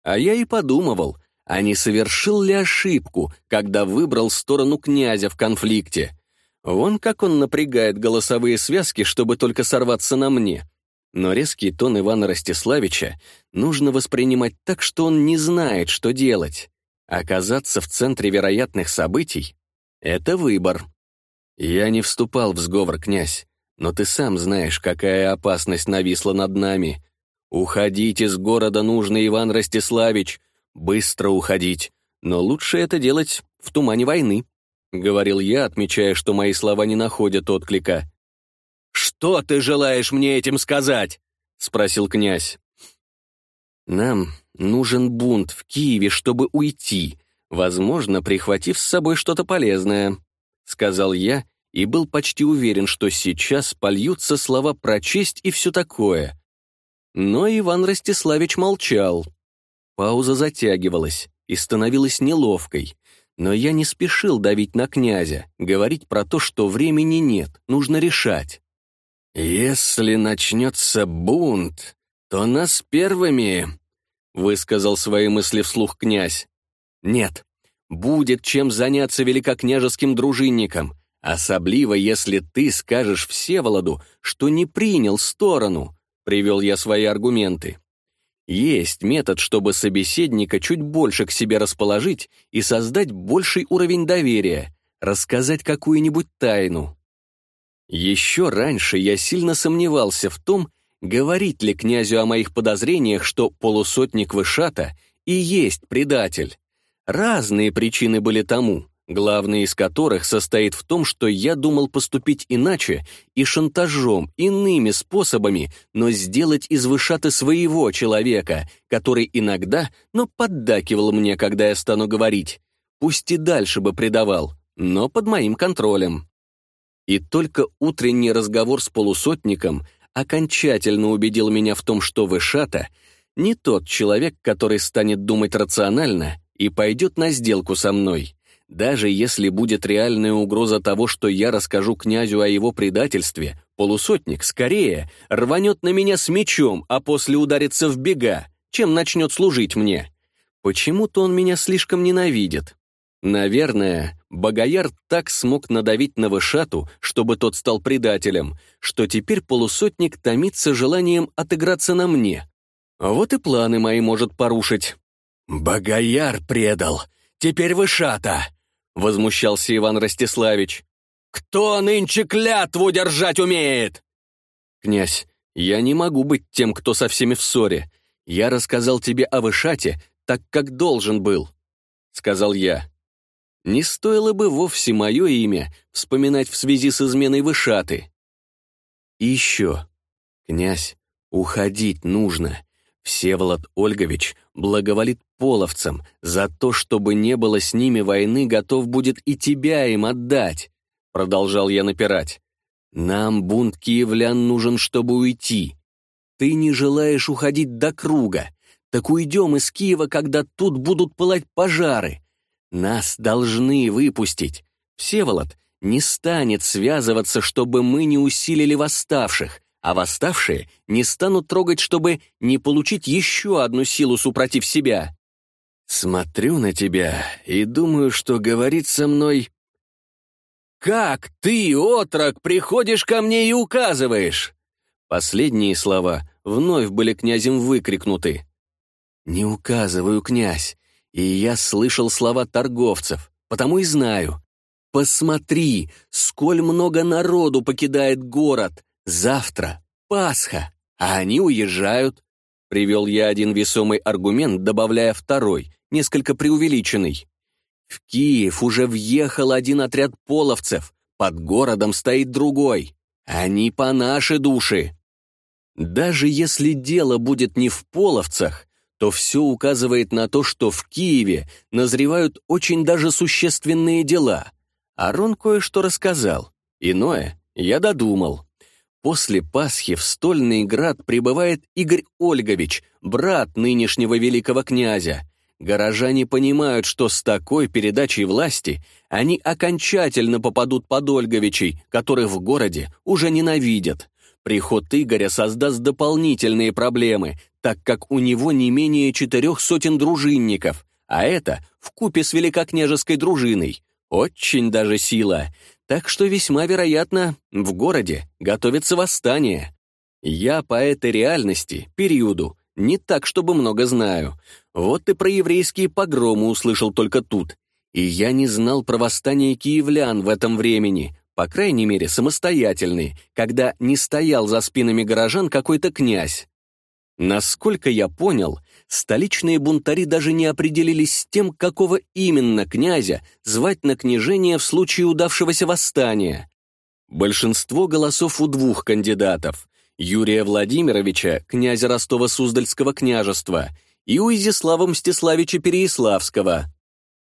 A: А я и подумывал, а не совершил ли ошибку, когда выбрал сторону князя в конфликте. Вон как он напрягает голосовые связки, чтобы только сорваться на мне. Но резкий тон Ивана Ростиславича нужно воспринимать так, что он не знает, что делать. Оказаться в центре вероятных событий — это выбор. Я не вступал в сговор, князь, но ты сам знаешь, какая опасность нависла над нами. Уходить из города нужно, Иван Ростиславич. Быстро уходить. Но лучше это делать в тумане войны, — говорил я, отмечая, что мои слова не находят отклика. «Что ты желаешь мне этим сказать?» — спросил князь. «Нам нужен бунт в Киеве, чтобы уйти, возможно, прихватив с собой что-то полезное», — сказал я и был почти уверен, что сейчас польются слова про честь и все такое. Но Иван Ростиславич молчал. Пауза затягивалась и становилась неловкой, но я не спешил давить на князя, говорить про то, что времени нет, нужно решать. «Если начнется бунт, то нас первыми», — высказал свои мысли вслух князь. «Нет, будет чем заняться великокняжеским дружинником, особливо если ты скажешь Всеволоду, что не принял сторону», — привел я свои аргументы. Есть метод, чтобы собеседника чуть больше к себе расположить и создать больший уровень доверия, рассказать какую-нибудь тайну. Еще раньше я сильно сомневался в том, говорит ли князю о моих подозрениях, что полусотник Вышата и есть предатель. Разные причины были тому, главная из которых состоит в том, что я думал поступить иначе и шантажом, иными способами, но сделать из Вышата своего человека, который иногда, но поддакивал мне, когда я стану говорить. Пусть и дальше бы предавал, но под моим контролем. И только утренний разговор с полусотником окончательно убедил меня в том, что Вышата не тот человек, который станет думать рационально и пойдет на сделку со мной, даже если будет реальная угроза того, что я расскажу князю о его предательстве, полусотник скорее рванет на меня с мечом, а после ударится в бега, чем начнет служить мне. Почему-то он меня слишком ненавидит. Наверное, Богояр так смог надавить на Вышату, чтобы тот стал предателем, что теперь полусотник томится желанием отыграться на мне. А вот и планы мои может порушить. «Богояр предал! Теперь Вышата!» — возмущался Иван Ростиславич. «Кто нынче клятву держать умеет?» «Князь, я не могу быть тем, кто со всеми в ссоре. Я рассказал тебе о Вышате, так как должен был», — сказал я. Не стоило бы вовсе мое имя вспоминать в связи с изменой вышаты. И еще. Князь, уходить нужно. Всеволод Ольгович благоволит половцам, за то, чтобы не было с ними войны, готов будет и тебя им отдать», — продолжал я напирать. «Нам бунт киевлян нужен, чтобы уйти. Ты не желаешь уходить до круга, так уйдем из Киева, когда тут будут пылать пожары. Нас должны выпустить. Всеволод не станет связываться, чтобы мы не усилили восставших, а восставшие не станут трогать, чтобы не получить еще одну силу супротив себя. Смотрю на тебя и думаю, что говорит со мной... «Как ты, отрок, приходишь ко мне и указываешь?» Последние слова вновь были князем выкрикнуты. «Не указываю, князь. И я слышал слова торговцев, потому и знаю. «Посмотри, сколь много народу покидает город! Завтра Пасха, а они уезжают!» Привел я один весомый аргумент, добавляя второй, несколько преувеличенный. В Киев уже въехал один отряд половцев, под городом стоит другой. Они по нашей душе. Даже если дело будет не в половцах, то все указывает на то, что в Киеве назревают очень даже существенные дела. Арон кое-что рассказал. Иное я додумал. После Пасхи в Стольный град прибывает Игорь Ольгович, брат нынешнего великого князя. Горожане понимают, что с такой передачей власти они окончательно попадут под Ольговичей, которых в городе уже ненавидят. Приход Игоря создаст дополнительные проблемы, так как у него не менее четырех сотен дружинников, а это в купе с великокняжеской дружиной. Очень даже сила. Так что весьма вероятно, в городе готовится восстание. Я по этой реальности, периоду, не так, чтобы много знаю. Вот и про еврейские погромы услышал только тут. И я не знал про восстание киевлян в этом времени, по крайней мере, самостоятельный, когда не стоял за спинами горожан какой-то князь. Насколько я понял, столичные бунтари даже не определились с тем, какого именно князя звать на княжение в случае удавшегося восстания. Большинство голосов у двух кандидатов — Юрия Владимировича, князя Ростова-Суздальского княжества, и у Изяслава Мстиславича Переиславского.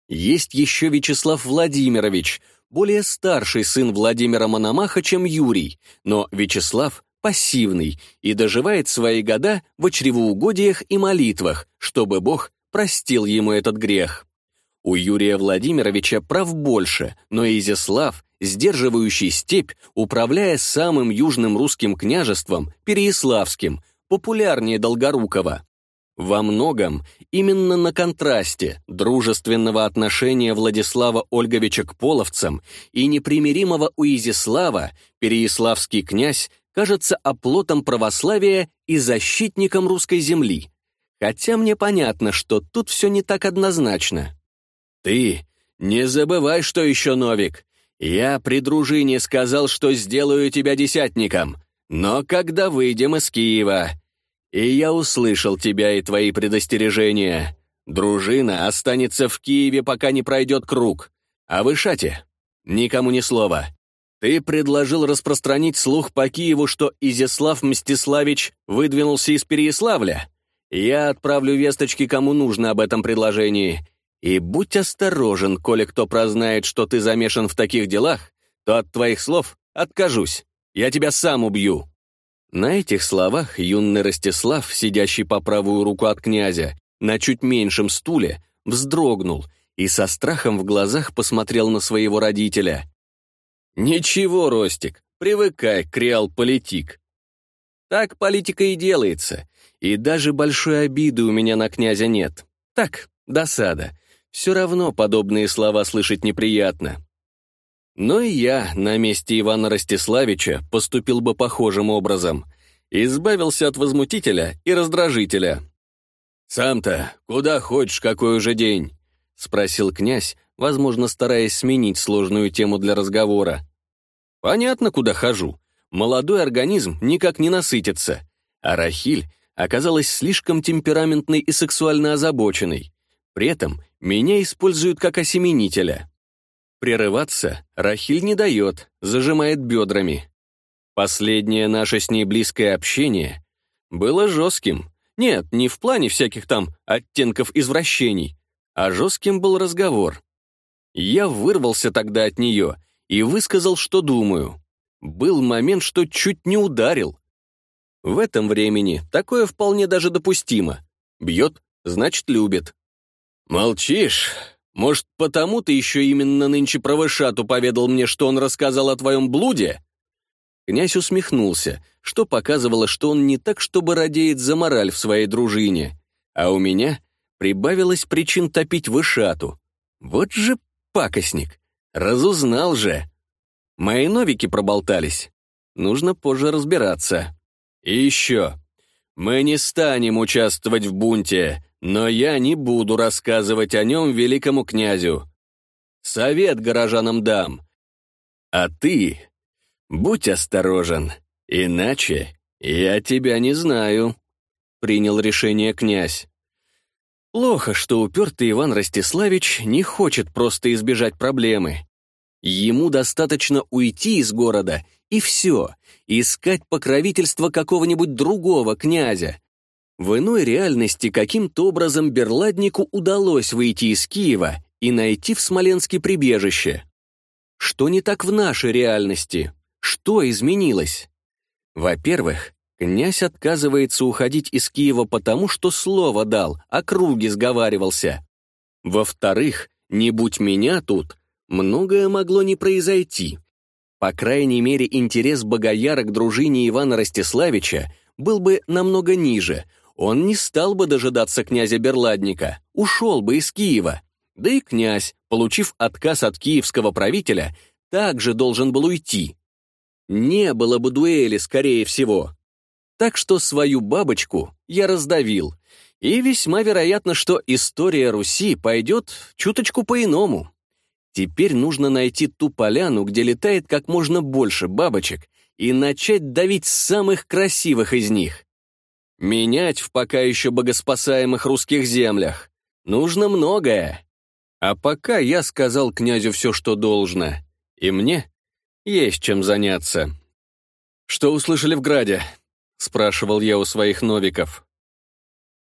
A: Есть еще Вячеслав Владимирович — более старший сын Владимира Мономаха, чем Юрий, но Вячеслав пассивный и доживает свои года в чревоугодиях и молитвах, чтобы Бог простил ему этот грех. У Юрия Владимировича прав больше, но Изяслав, сдерживающий степь, управляя самым южным русским княжеством, Переяславским, популярнее Долгорукова. Во многом именно на контрасте дружественного отношения Владислава Ольговича к половцам и непримиримого Уизислава Переяславский князь кажется оплотом православия и защитником русской земли. Хотя мне понятно, что тут все не так однозначно. «Ты не забывай, что еще Новик. Я при дружине сказал, что сделаю тебя десятником, но когда выйдем из Киева...» И я услышал тебя и твои предостережения. Дружина останется в Киеве, пока не пройдет круг. А вы, Шати, никому ни слова. Ты предложил распространить слух по Киеву, что Изяслав Мстиславич выдвинулся из Переяславля. Я отправлю весточки, кому нужно об этом предложении. И будь осторожен, коли кто прознает, что ты замешан в таких делах, то от твоих слов откажусь. Я тебя сам убью». На этих словах юный Ростислав, сидящий по правую руку от князя, на чуть меньшем стуле, вздрогнул и со страхом в глазах посмотрел на своего родителя. «Ничего, Ростик, привыкай к политик Так политика и делается, и даже большой обиды у меня на князя нет. Так, досада. Все равно подобные слова слышать неприятно, но и я на месте Ивана Ростиславича поступил бы похожим образом. Избавился от возмутителя и раздражителя. «Сам-то куда хочешь, какой уже день?» — спросил князь, возможно, стараясь сменить сложную тему для разговора. «Понятно, куда хожу. Молодой организм никак не насытится. А Рахиль оказалась слишком темпераментной и сексуально озабоченной. При этом меня используют как осеменителя. Прерываться Рахиль не дает, зажимает бедрами. Последнее наше с ней близкое общение было жестким. Нет, не в плане всяких там оттенков извращений, а жестким был разговор. Я вырвался тогда от нее и высказал, что думаю. Был момент, что чуть не ударил. В этом времени такое вполне даже допустимо. Бьет, значит, любит. «Молчишь?» Может, потому ты еще именно нынче про Вышату поведал мне, что он рассказал о твоем блуде?» Князь усмехнулся, что показывало, что он не так, чтобы радеет за мораль в своей дружине. А у меня прибавилось причин топить Вышату. Вот же пакостник! Разузнал же! Мои новики проболтались. Нужно позже разбираться. И еще. Мы не станем участвовать в бунте. Но я не буду рассказывать о нем великому князю. Совет горожанам дам. А ты будь осторожен, иначе я тебя не знаю», — принял решение князь. Плохо, что упертый Иван Ростиславич не хочет просто избежать проблемы. Ему достаточно уйти из города, и все, искать покровительство какого-нибудь другого князя, в иной реальности каким-то образом Берладнику удалось выйти из Киева и найти в Смоленске прибежище. Что не так в нашей реальности? Что изменилось? Во-первых, князь отказывается уходить из Киева потому, что слово дал, о круге сговаривался. Во-вторых, не будь меня тут, многое могло не произойти. По крайней мере, интерес богояра к дружине Ивана Ростиславича был бы намного ниже, он не стал бы дожидаться князя Берладника, ушел бы из Киева. Да и князь, получив отказ от киевского правителя, также должен был уйти. Не было бы дуэли, скорее всего. Так что свою бабочку я раздавил. И весьма вероятно, что история Руси пойдет чуточку по-иному. Теперь нужно найти ту поляну, где летает как можно больше бабочек, и начать давить самых красивых из них. Менять в пока еще богоспасаемых русских землях нужно многое. А пока я сказал князю все, что должно, и мне есть чем заняться. «Что услышали в Граде?» — спрашивал я у своих новиков.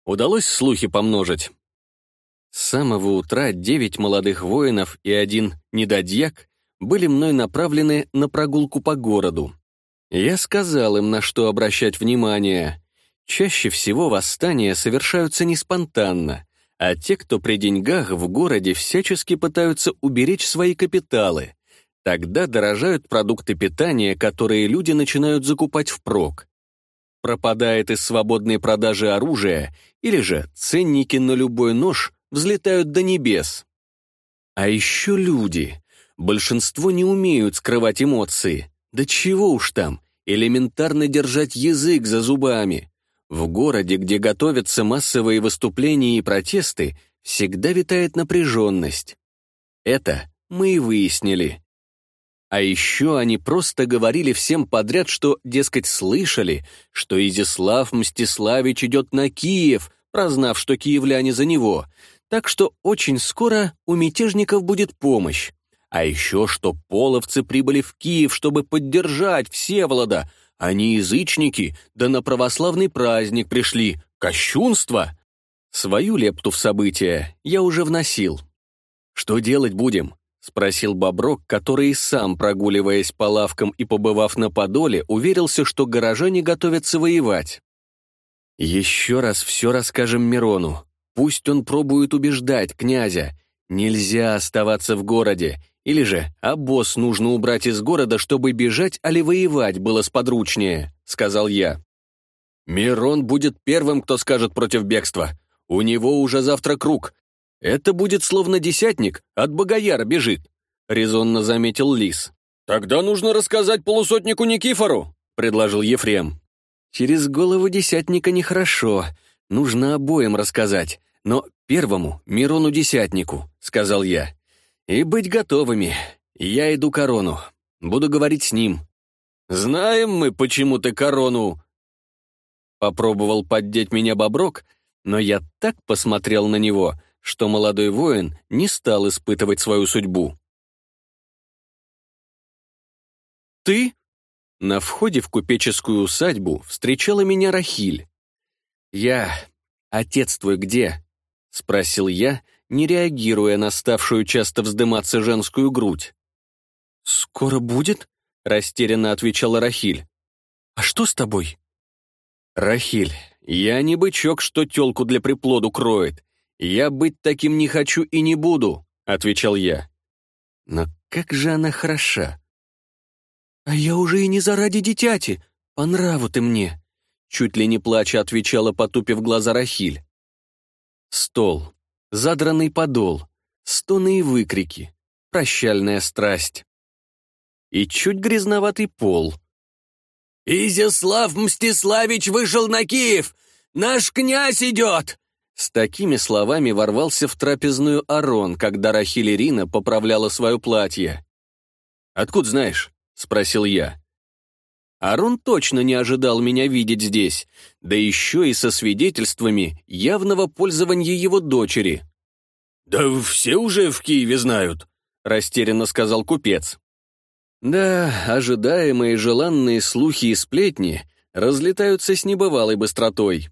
A: Удалось слухи помножить. С самого утра девять молодых воинов и один недодьяк были мной направлены на прогулку по городу. Я сказал им, на что обращать внимание — Чаще всего восстания совершаются не спонтанно, а те, кто при деньгах в городе всячески пытаются уберечь свои капиталы. Тогда дорожают продукты питания, которые люди начинают закупать впрок. Пропадает из свободной продажи оружия, или же ценники на любой нож взлетают до небес. А еще люди. Большинство не умеют скрывать эмоции. Да чего уж там, элементарно держать язык за зубами. В городе, где готовятся массовые выступления и протесты, всегда витает напряженность. Это мы и выяснили. А еще они просто говорили всем подряд, что, дескать, слышали, что Изяслав Мстиславич идет на Киев, прознав, что киевляне за него, так что очень скоро у мятежников будет помощь. А еще что половцы прибыли в Киев, чтобы поддержать Всеволода, они язычники, да на православный праздник пришли. Кощунство! Свою лепту в события я уже вносил. «Что делать будем?» — спросил Боброк, который сам, прогуливаясь по лавкам и побывав на Подоле, уверился, что горожане готовятся воевать. «Еще раз все расскажем Мирону. Пусть он пробует убеждать князя. Нельзя оставаться в городе, или же «обоз «А нужно убрать из города, чтобы бежать, а ли воевать было сподручнее», — сказал я. «Мирон будет первым, кто скажет против бегства. У него уже завтра круг. Это будет словно десятник, от Богояра бежит», — резонно заметил Лис. «Тогда нужно рассказать полусотнику Никифору», — предложил Ефрем. «Через голову десятника нехорошо. Нужно обоим рассказать. Но первому, Мирону-десятнику», — сказал я. И быть готовыми. Я иду к Арону. Буду говорить с ним. Знаем мы, почему ты корону... Попробовал поддеть меня Боброк, но я так посмотрел на него, что молодой воин не стал испытывать свою судьбу. «Ты?» На входе в купеческую усадьбу встречала меня Рахиль. «Я... Отец твой где?» — спросил я, — не реагируя на ставшую часто вздыматься женскую грудь. «Скоро будет?» — растерянно отвечала Рахиль. «А что с тобой?» «Рахиль, я не бычок, что тёлку для приплоду кроет. Я быть таким не хочу и не буду», — отвечал я. «Но как же она хороша!» «А я уже и не заради дитяти. По нраву ты мне!» Чуть ли не плача отвечала, потупив глаза Рахиль. Стол, задранный подол, стоны и выкрики, прощальная страсть. И чуть грязноватый пол. «Изяслав Мстиславич вышел на Киев! Наш князь идет!» С такими словами ворвался в трапезную Арон, когда Рахиль поправляла свое платье. «Откуда знаешь?» — спросил я. Арон точно не ожидал меня видеть здесь, да еще и со свидетельствами явного пользования его дочери. «Да все уже в Киеве знают», — растерянно сказал купец. Да, ожидаемые желанные слухи и сплетни разлетаются с небывалой быстротой.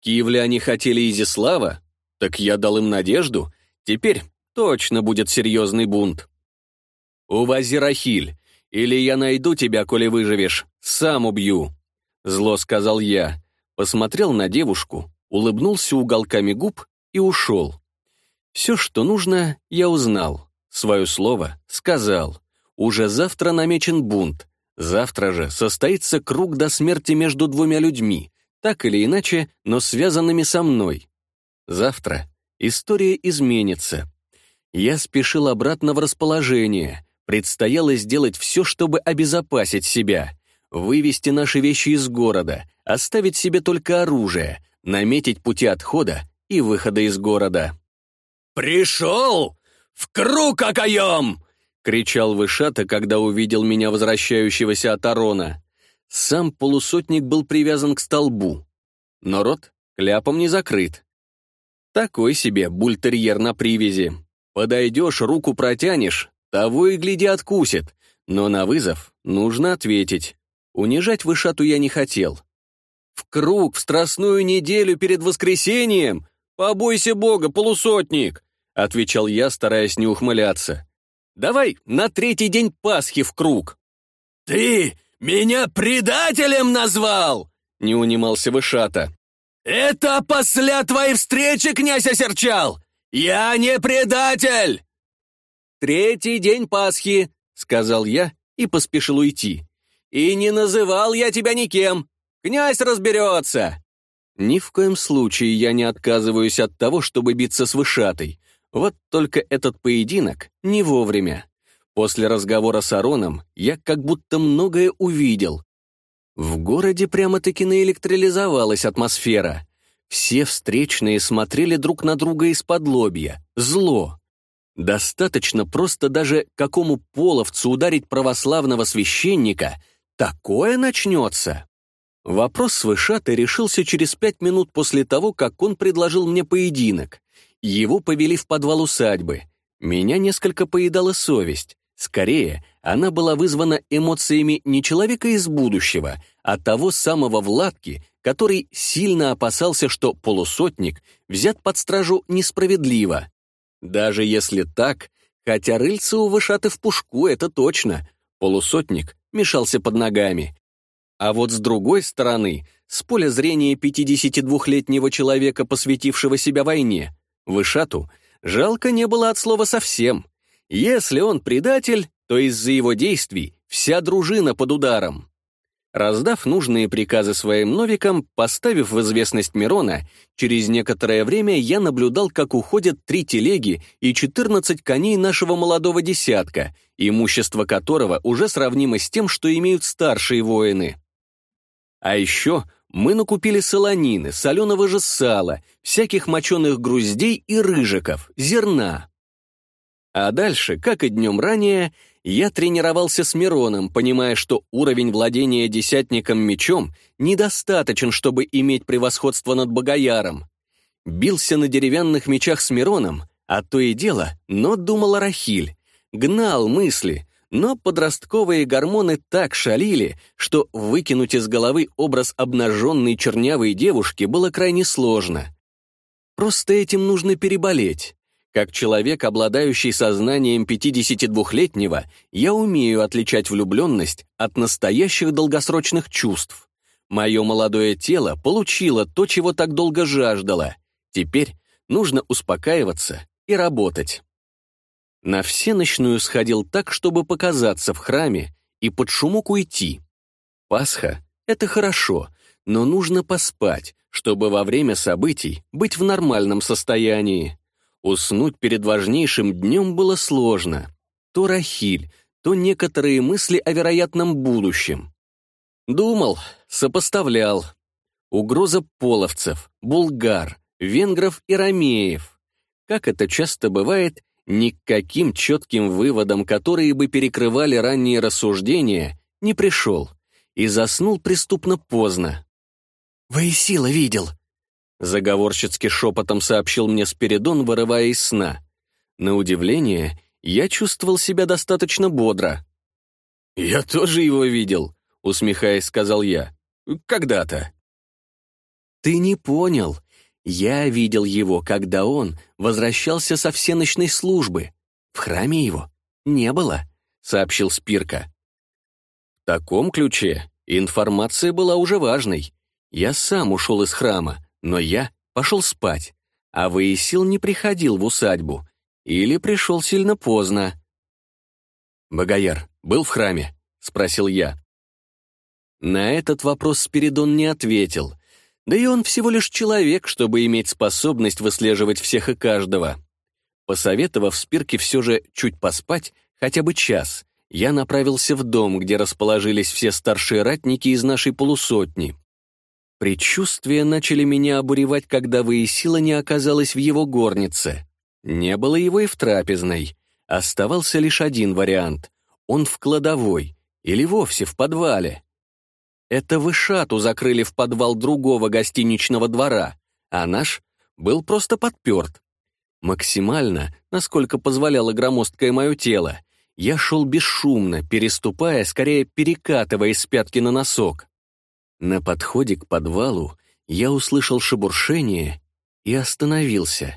A: Киевляне хотели Изислава, так я дал им надежду, теперь точно будет серьезный бунт. «Увози Рахиль, «Или я найду тебя, коли выживешь, сам убью!» Зло сказал я, посмотрел на девушку, улыбнулся уголками губ и ушел. Все, что нужно, я узнал. Свое слово сказал. Уже завтра намечен бунт. Завтра же состоится круг до смерти между двумя людьми, так или иначе, но связанными со мной. Завтра история изменится. Я спешил обратно в расположение — Предстояло сделать все, чтобы обезопасить себя, вывести наши вещи из города, оставить себе только оружие, наметить пути отхода и выхода из города. «Пришел! В круг окоем!» — кричал Вышата, когда увидел меня, возвращающегося от Арона. Сам полусотник был привязан к столбу, но рот кляпом не закрыт. Такой себе бультерьер на привязи. Подойдешь, руку протянешь, того и гляди откусит, но на вызов нужно ответить. Унижать вышату я не хотел. В круг, в страстную неделю перед воскресением? Побойся бога, полусотник, отвечал я, стараясь не ухмыляться. Давай на третий день Пасхи в круг. Ты меня предателем назвал? Не унимался вышата. Это после твоей встречи князь осерчал. Я не предатель! «Третий день Пасхи», — сказал я и поспешил уйти. «И не называл я тебя никем. Князь разберется». Ни в коем случае я не отказываюсь от того, чтобы биться с вышатой. Вот только этот поединок не вовремя. После разговора с Ароном я как будто многое увидел. В городе прямо-таки наэлектролизовалась атмосфера. Все встречные смотрели друг на друга из-под лобья. Зло. Достаточно просто даже какому половцу ударить православного священника, такое начнется. Вопрос с вышатой решился через пять минут после того, как он предложил мне поединок. Его повели в подвал усадьбы. Меня несколько поедала совесть. Скорее, она была вызвана эмоциями не человека из будущего, а того самого Владки, который сильно опасался, что полусотник взят под стражу несправедливо. Даже если так, хотя рыльца у вышаты в пушку, это точно, полусотник мешался под ногами. А вот с другой стороны, с поля зрения 52-летнего человека, посвятившего себя войне, вышату жалко не было от слова совсем. Если он предатель, то из-за его действий вся дружина под ударом. Раздав нужные приказы своим новикам, поставив в известность Мирона, через некоторое время я наблюдал, как уходят три телеги и 14 коней нашего молодого десятка, имущество которого уже сравнимо с тем, что имеют старшие воины. А еще мы накупили солонины, соленого же сала, всяких моченых груздей и рыжиков, зерна. А дальше, как и днем ранее, я тренировался с Мироном, понимая, что уровень владения десятником мечом недостаточен, чтобы иметь превосходство над Богояром. Бился на деревянных мечах с Мироном, а то и дело, но думал Рахиль. Гнал мысли, но подростковые гормоны так шалили, что выкинуть из головы образ обнаженной чернявой девушки было крайне сложно. Просто этим нужно переболеть. Как человек, обладающий сознанием 52-летнего, я умею отличать влюбленность от настоящих долгосрочных чувств. Мое молодое тело получило то, чего так долго жаждало. Теперь нужно успокаиваться и работать. На всеночную сходил так, чтобы показаться в храме и под шумок уйти. Пасха — это хорошо, но нужно поспать, чтобы во время событий быть в нормальном состоянии. Уснуть перед важнейшим днем было сложно. То Рахиль, то некоторые мысли о вероятном будущем. Думал, сопоставлял. Угроза половцев, булгар, венгров и ромеев. Как это часто бывает, никаким четким выводом, которые бы перекрывали ранние рассуждения, не пришел и заснул преступно поздно. «Воисила видел», Заговорщицки шепотом сообщил мне Спиридон, вырывая из сна. На удивление, я чувствовал себя достаточно бодро. «Я тоже его видел», — усмехаясь, сказал я. «Когда-то». «Ты не понял. Я видел его, когда он возвращался со всеночной службы. В храме его не было», — сообщил Спирка. В таком ключе информация была уже важной. Я сам ушел из храма, но я пошел спать, а Воисил не приходил в усадьбу или пришел сильно поздно. «Богояр был в храме?» — спросил я. На этот вопрос Спиридон не ответил. Да и он всего лишь человек, чтобы иметь способность выслеживать всех и каждого. Посоветовав Спирке все же чуть поспать, хотя бы час, я направился в дом, где расположились все старшие ратники из нашей полусотни. Предчувствия начали меня обуревать, когда Воисила не оказалась в его горнице. Не было его и в трапезной. Оставался лишь один вариант. Он в кладовой или вовсе в подвале. Это вышату закрыли в подвал другого гостиничного двора, а наш был просто подперт. Максимально, насколько позволяло громоздкое мое тело, я шел бесшумно, переступая, скорее перекатываясь с пятки на носок. На подходе к подвалу я услышал шебуршение и остановился.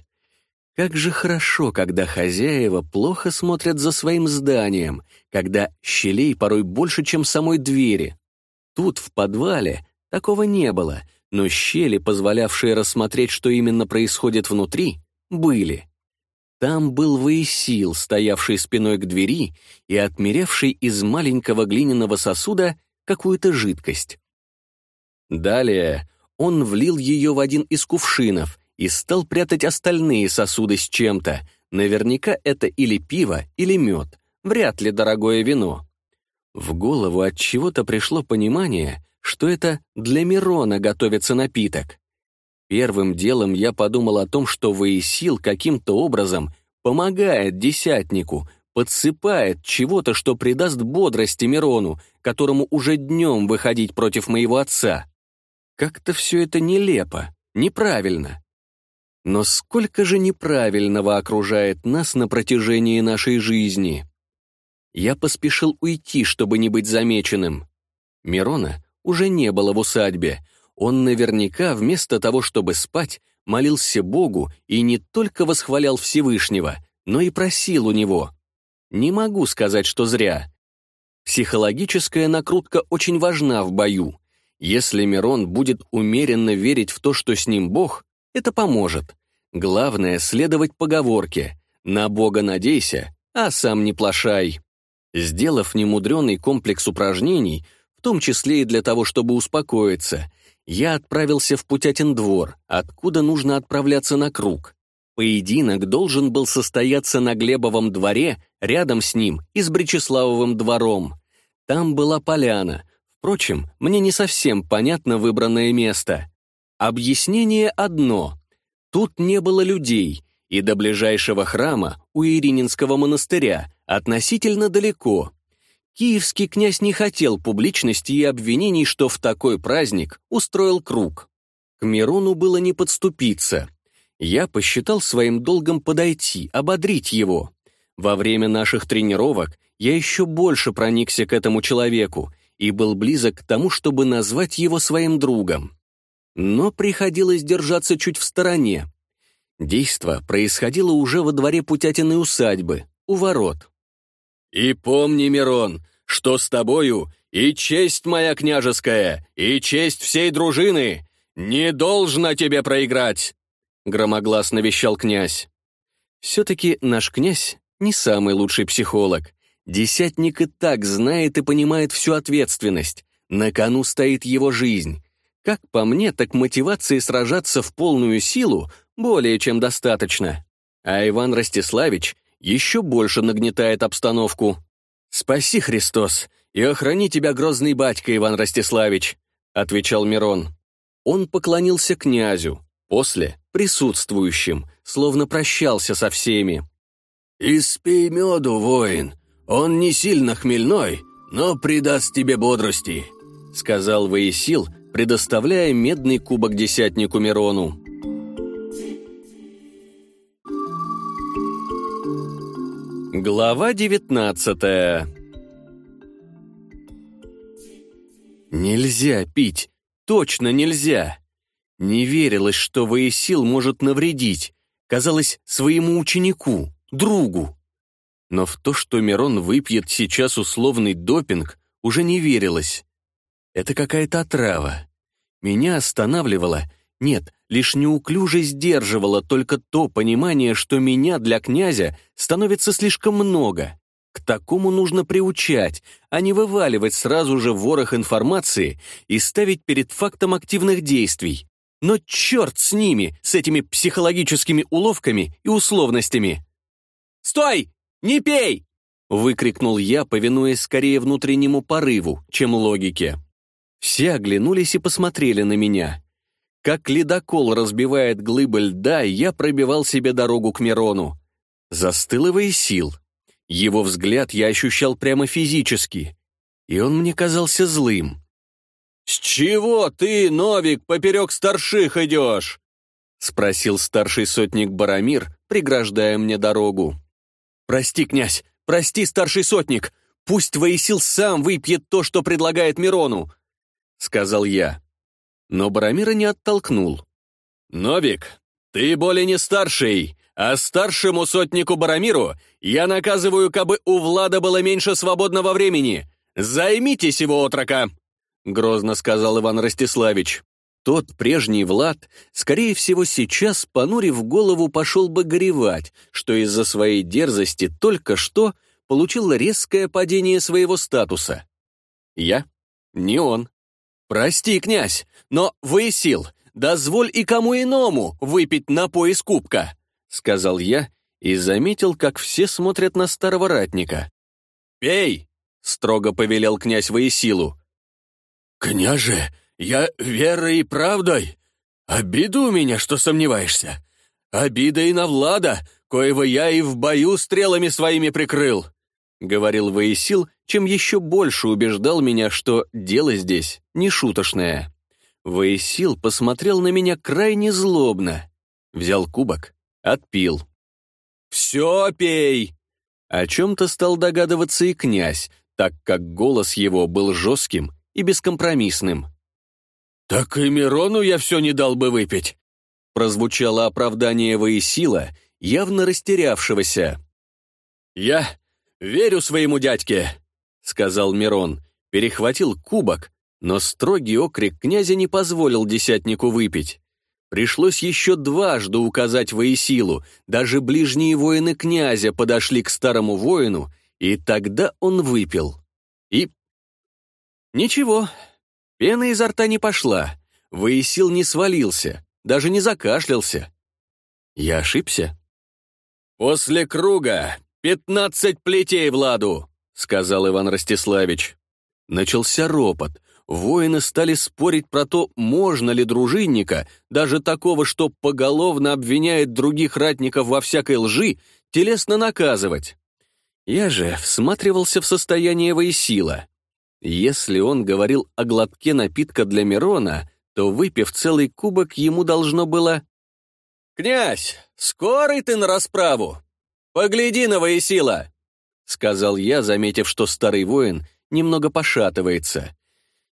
A: Как же хорошо, когда хозяева плохо смотрят за своим зданием, когда щелей порой больше, чем самой двери. Тут, в подвале, такого не было, но щели, позволявшие рассмотреть, что именно происходит внутри, были. Там был Ваесил, стоявший спиной к двери и отмерявший из маленького глиняного сосуда какую-то жидкость. Далее он влил ее в один из кувшинов и стал прятать остальные сосуды с чем-то. Наверняка это или пиво, или мед, вряд ли дорогое вино. В голову от чего-то пришло понимание, что это для Мирона готовится напиток. Первым делом я подумал о том, что Ваесил каким-то образом помогает десятнику, подсыпает чего-то, что придаст бодрости Мирону, которому уже днем выходить против моего отца. Как-то все это нелепо, неправильно. Но сколько же неправильного окружает нас на протяжении нашей жизни? Я поспешил уйти, чтобы не быть замеченным. Мирона уже не было в усадьбе. Он наверняка вместо того, чтобы спать, молился Богу и не только восхвалял Всевышнего, но и просил у него. Не могу сказать, что зря. Психологическая накрутка очень важна в бою, если Мирон будет умеренно верить в то, что с ним Бог, это поможет. Главное — следовать поговорке «на Бога надейся, а сам не плашай». Сделав немудренный комплекс упражнений, в том числе и для того, чтобы успокоиться, я отправился в Путятин двор, откуда нужно отправляться на круг. Поединок должен был состояться на Глебовом дворе, рядом с ним и с Бречеславовым двором. Там была поляна — Впрочем, мне не совсем понятно выбранное место. Объяснение одно. Тут не было людей, и до ближайшего храма у Ирининского монастыря относительно далеко. Киевский князь не хотел публичности и обвинений, что в такой праздник устроил круг. К Мирону было не подступиться. Я посчитал своим долгом подойти, ободрить его. Во время наших тренировок я еще больше проникся к этому человеку — и был близок к тому, чтобы назвать его своим другом. Но приходилось держаться чуть в стороне. Действо происходило уже во дворе Путятиной усадьбы, у ворот. «И помни, Мирон, что с тобою и честь моя княжеская, и честь всей дружины не должна тебе проиграть!» громогласно вещал князь. Все-таки наш князь не самый лучший психолог. Десятник и так знает и понимает всю ответственность. На кону стоит его жизнь. Как по мне, так мотивации сражаться в полную силу более чем достаточно. А Иван Ростиславич еще больше нагнетает обстановку. «Спаси, Христос, и охрани тебя, грозный батька Иван Ростиславич», отвечал Мирон. Он поклонился князю, после — присутствующим, словно прощался со всеми. «Испей меду, воин, он не сильно хмельной, но придаст тебе бодрости», — сказал Ваесил, предоставляя медный кубок десятнику Мирону. Глава девятнадцатая. Нельзя пить, точно нельзя. Не верилось, что Ваесил может навредить. Казалось, своему ученику, другу но в то, что Мирон выпьет сейчас условный допинг, уже не верилось. Это какая-то отрава. Меня останавливало, нет, лишь неуклюже сдерживало только то понимание, что меня для князя становится слишком много. К такому нужно приучать, а не вываливать сразу же ворох информации и ставить перед фактом активных действий. Но черт с ними, с этими психологическими уловками и условностями. «Стой!» Не пей!» — выкрикнул я, повинуясь скорее внутреннему порыву, чем логике. Все оглянулись и посмотрели на меня. Как ледокол разбивает глыбы льда, я пробивал себе дорогу к Мирону. Застыловые сил. Его взгляд я ощущал прямо физически, и он мне казался злым. «С чего ты, Новик, поперек старших идешь?» — спросил старший сотник Барамир, преграждая мне дорогу. «Прости, князь! Прости, старший сотник! Пусть воисил сам выпьет то, что предлагает Мирону!» — сказал я. Но Барамира не оттолкнул. «Новик, ты более не старший, а старшему сотнику Барамиру я наказываю, кабы у Влада было меньше свободного времени. Займитесь его отрока!» — грозно сказал Иван Ростиславич. Тот прежний Влад, скорее всего, сейчас, понурив голову, пошел бы горевать, что из-за своей дерзости только что получил резкое падение своего статуса. Я? Не он. «Прости, князь, но выясил, дозволь и кому иному выпить напой из кубка», сказал я и заметил, как все смотрят на старого ратника. «Пей!» — строго повелел князь Воисилу. «Княже!» Я верой и правдой. Обиду у меня, что сомневаешься. Обида и на Влада, коего я и в бою стрелами своими прикрыл», — говорил Воисил, чем еще больше убеждал меня, что дело здесь не шуточное. Воисил посмотрел на меня крайне злобно. Взял кубок, отпил. «Все пей!» О чем-то стал догадываться и князь, так как голос его был жестким и бескомпромиссным. «Так и Мирону я все не дал бы выпить!» Прозвучало оправдание Воисила, явно растерявшегося. «Я верю своему дядьке!» — сказал Мирон, перехватил кубок, но строгий окрик князя не позволил десятнику выпить. Пришлось еще дважды указать Воисилу, даже ближние воины князя подошли к старому воину, и тогда он выпил. И... «Ничего, Пена изо рта не пошла, Воисил не свалился, даже не закашлялся. Я ошибся? «После круга пятнадцать плетей, Владу!» — сказал Иван Ростиславич. Начался ропот. Воины стали спорить про то, можно ли дружинника, даже такого, что поголовно обвиняет других ратников во всякой лжи, телесно наказывать. Я же всматривался в состояние Воисила. Если он говорил о глотке напитка для Мирона, то, выпив целый кубок, ему должно было... «Князь, скорый ты на расправу! Погляди на Воесила!» — сказал я, заметив, что старый воин немного пошатывается.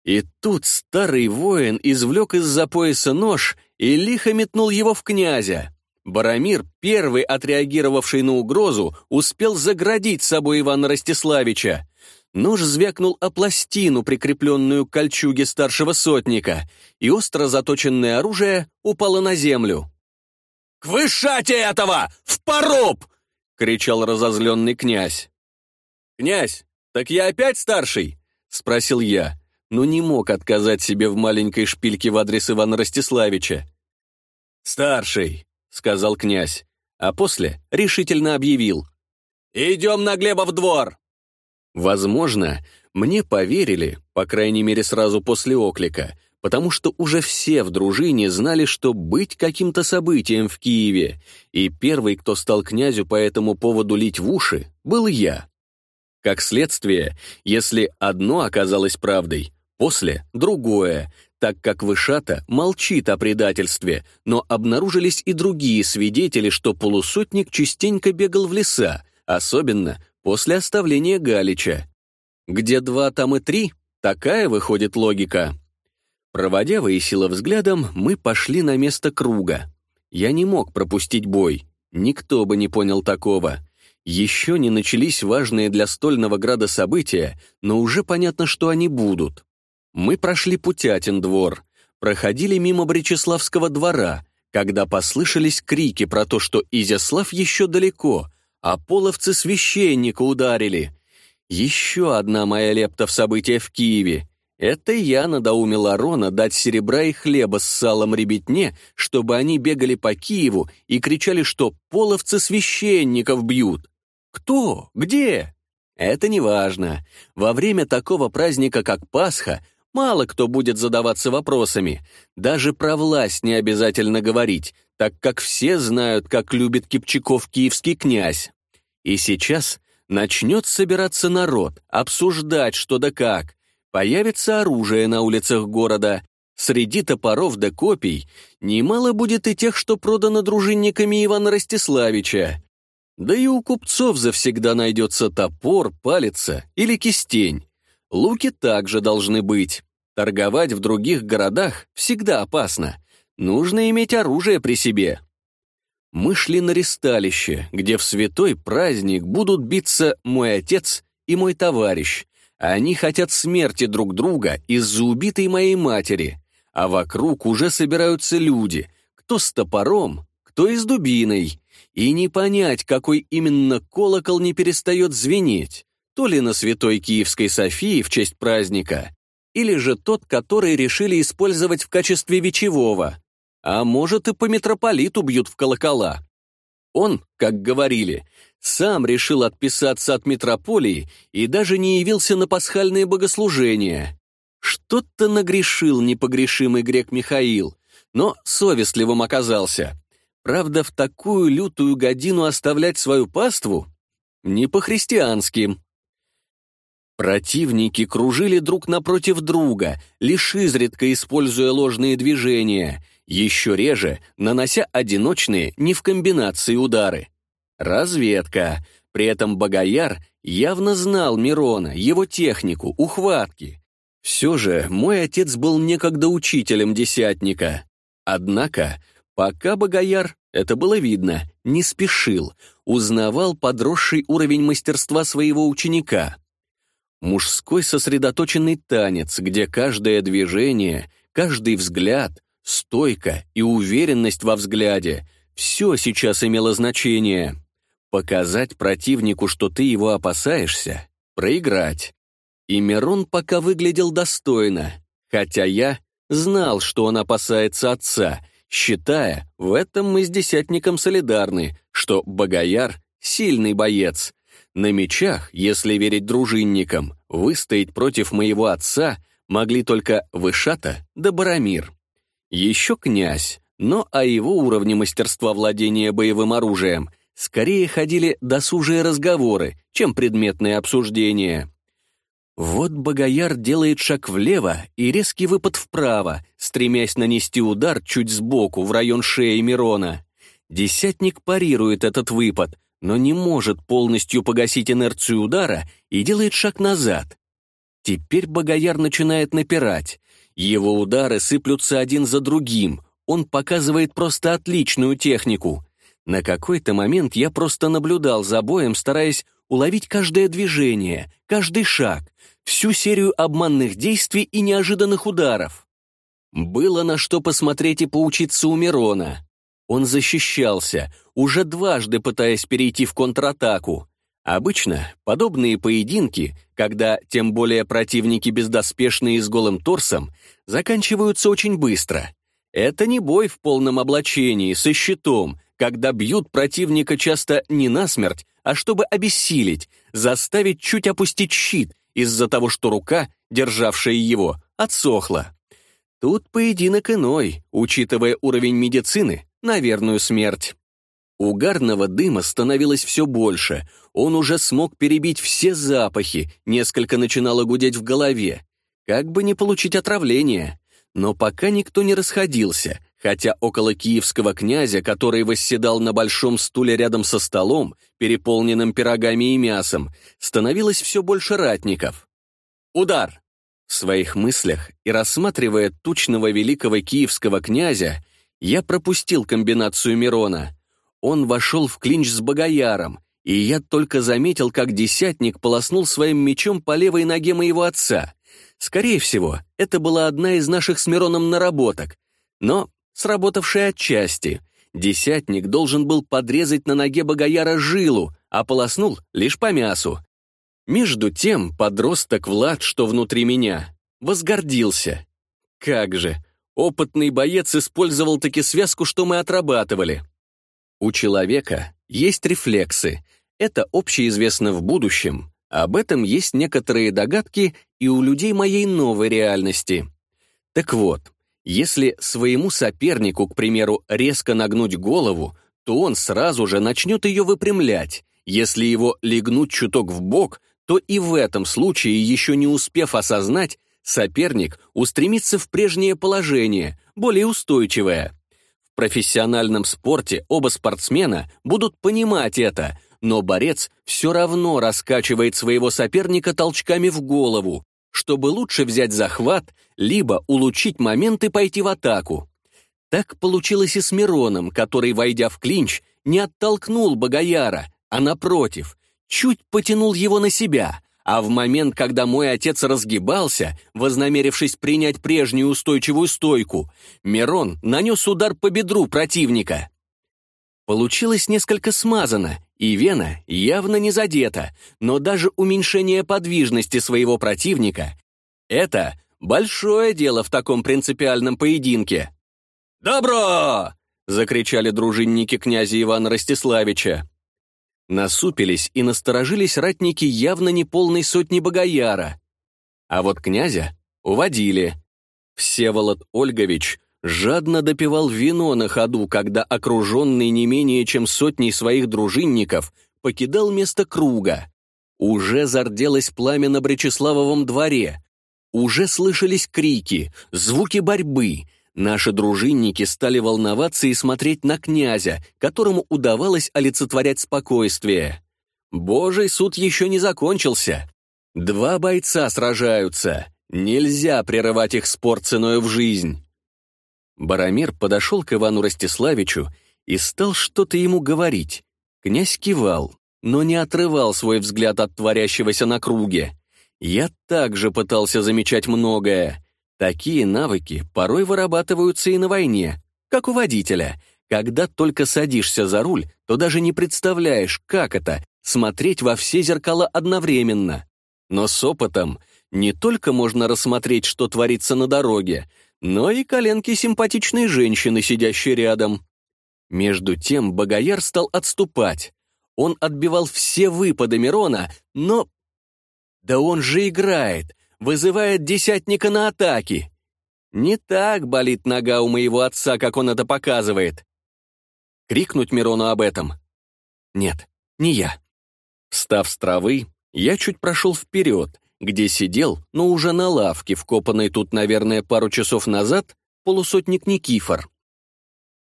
A: И тут старый воин извлек из-за пояса нож и лихо метнул его в князя. Барамир, первый отреагировавший на угрозу, успел заградить собой Ивана Ростиславича. Нож звякнул о пластину, прикрепленную к кольчуге старшего сотника, и остро заточенное оружие упало на землю. «К вышате этого! В поруб!» — кричал разозленный князь. «Князь, так я опять старший?» — спросил я, но не мог отказать себе в маленькой шпильке в адрес Ивана Ростиславича. «Старший», — сказал князь, а после решительно объявил. «Идем на Глеба в двор!» Возможно, мне поверили, по крайней мере сразу после оклика, потому что уже все в дружине знали, что быть каким-то событием в Киеве, и первый, кто стал князю по этому поводу лить в уши, был я. Как следствие, если одно оказалось правдой, после — другое, так как Вышата молчит о предательстве, но обнаружились и другие свидетели, что полусотник частенько бегал в леса, особенно после оставления Галича. Где два, там и три, такая выходит логика. Проводя Воисила взглядом, мы пошли на место круга. Я не мог пропустить бой, никто бы не понял такого. Еще не начались важные для стольного града события, но уже понятно, что они будут. Мы прошли Путятин двор, проходили мимо Бречеславского двора, когда послышались крики про то, что Изяслав еще далеко — а половцы священника ударили. Еще одна моя лепта в события в Киеве. Это я надоумил Арона дать серебра и хлеба с салом ребятне, чтобы они бегали по Киеву и кричали, что половцы священников бьют. Кто? Где? Это не важно. Во время такого праздника, как Пасха, мало кто будет задаваться вопросами. Даже про власть не обязательно говорить так как все знают, как любит Кипчаков киевский князь. И сейчас начнет собираться народ, обсуждать что да как. Появится оружие на улицах города. Среди топоров да копий немало будет и тех, что продано дружинниками Ивана Ростиславича. Да и у купцов завсегда найдется топор, палица или кистень. Луки также должны быть. Торговать в других городах всегда опасно — нужно иметь оружие при себе. Мы шли на ресталище, где в святой праздник будут биться мой отец и мой товарищ. Они хотят смерти друг друга из-за убитой моей матери, а вокруг уже собираются люди, кто с топором, кто и с дубиной. И не понять, какой именно колокол не перестает звенеть, то ли на Святой Киевской Софии в честь праздника, или же тот, который решили использовать в качестве вечевого. А может, и по митрополиту бьют в колокола. Он, как говорили, сам решил отписаться от митрополии и даже не явился на пасхальные богослужения. Что-то нагрешил непогрешимый грек Михаил, но совестливым оказался. Правда, в такую лютую годину оставлять свою паству? Не по-христиански. Противники кружили друг напротив друга, лишь изредка используя ложные движения — еще реже нанося одиночные не в комбинации удары. Разведка. При этом Богояр явно знал Мирона, его технику, ухватки. Все же мой отец был некогда учителем десятника. Однако, пока Богояр, это было видно, не спешил, узнавал подросший уровень мастерства своего ученика. Мужской сосредоточенный танец, где каждое движение, каждый взгляд — стойка и уверенность во взгляде — все сейчас имело значение. Показать противнику, что ты его опасаешься, проиграть. И Мирон пока выглядел достойно, хотя я знал, что он опасается отца, считая, в этом мы с десятником солидарны, что Богояр — сильный боец. На мечах, если верить дружинникам, выстоять против моего отца могли только Вышата да Барамир. Еще князь, но о его уровне мастерства владения боевым оружием скорее ходили досужие разговоры, чем предметные обсуждения. Вот Богояр делает шаг влево и резкий выпад вправо, стремясь нанести удар чуть сбоку в район шеи Мирона. Десятник парирует этот выпад, но не может полностью погасить инерцию удара и делает шаг назад. Теперь Богояр начинает напирать. Его удары сыплются один за другим. Он показывает просто отличную технику. На какой-то момент я просто наблюдал за боем, стараясь уловить каждое движение, каждый шаг, всю серию обманных действий и неожиданных ударов. Было на что посмотреть и поучиться у Мирона. Он защищался, уже дважды пытаясь перейти в контратаку. Обычно подобные поединки, когда тем более противники бездоспешные с голым торсом, заканчиваются очень быстро. Это не бой в полном облачении, со щитом, когда бьют противника часто не насмерть, а чтобы обессилить, заставить чуть опустить щит из-за того, что рука, державшая его, отсохла. Тут поединок иной, учитывая уровень медицины, наверную смерть. Угарного дыма становилось все больше. Он уже смог перебить все запахи, несколько начинало гудеть в голове. Как бы не получить отравление. Но пока никто не расходился, хотя около киевского князя, который восседал на большом стуле рядом со столом, переполненным пирогами и мясом, становилось все больше ратников. «Удар!» В своих мыслях и рассматривая тучного великого киевского князя, я пропустил комбинацию Мирона — он вошел в клинч с Богояром, и я только заметил, как десятник полоснул своим мечом по левой ноге моего отца. Скорее всего, это была одна из наших с Мироном наработок, но сработавшая отчасти. Десятник должен был подрезать на ноге Богояра жилу, а полоснул лишь по мясу. Между тем подросток Влад, что внутри меня, возгордился. Как же, опытный боец использовал таки связку, что мы отрабатывали. У человека есть рефлексы, это общеизвестно в будущем, об этом есть некоторые догадки и у людей моей новой реальности. Так вот, если своему сопернику, к примеру, резко нагнуть голову, то он сразу же начнет ее выпрямлять. Если его легнуть чуток в бок, то и в этом случае, еще не успев осознать, соперник устремится в прежнее положение, более устойчивое. В профессиональном спорте оба спортсмена будут понимать это, но борец все равно раскачивает своего соперника толчками в голову, чтобы лучше взять захват, либо улучшить момент и пойти в атаку. Так получилось и с Мироном, который, войдя в клинч, не оттолкнул Богояра, а напротив, чуть потянул его на себя — а в момент, когда мой отец разгибался, вознамерившись принять прежнюю устойчивую стойку, Мирон нанес удар по бедру противника. Получилось несколько смазано, и вена явно не задета, но даже уменьшение подвижности своего противника — это большое дело в таком принципиальном поединке. «Добро!» — закричали дружинники князя Ивана Ростиславича. Насупились и насторожились ратники явно не полной сотни богояра. А вот князя уводили. Всеволод Ольгович жадно допивал вино на ходу, когда окруженный не менее чем сотней своих дружинников покидал место круга. Уже зарделось пламя на Бречеславовом дворе, уже слышались крики, звуки борьбы — Наши дружинники стали волноваться и смотреть на князя, которому удавалось олицетворять спокойствие. Божий суд еще не закончился. Два бойца сражаются. Нельзя прерывать их спор ценою в жизнь. Барамир подошел к Ивану Ростиславичу и стал что-то ему говорить. Князь кивал, но не отрывал свой взгляд от творящегося на круге. Я также пытался замечать многое — Такие навыки порой вырабатываются и на войне, как у водителя. Когда только садишься за руль, то даже не представляешь, как это — смотреть во все зеркала одновременно. Но с опытом не только можно рассмотреть, что творится на дороге, но и коленки симпатичной женщины, сидящей рядом. Между тем Богояр стал отступать. Он отбивал все выпады Мирона, но... Да он же играет! вызывает десятника на атаки. Не так болит нога у моего отца, как он это показывает. Крикнуть Мирону об этом? Нет, не я. Встав с травы, я чуть прошел вперед, где сидел, но уже на лавке, вкопанной тут, наверное, пару часов назад, полусотник Никифор.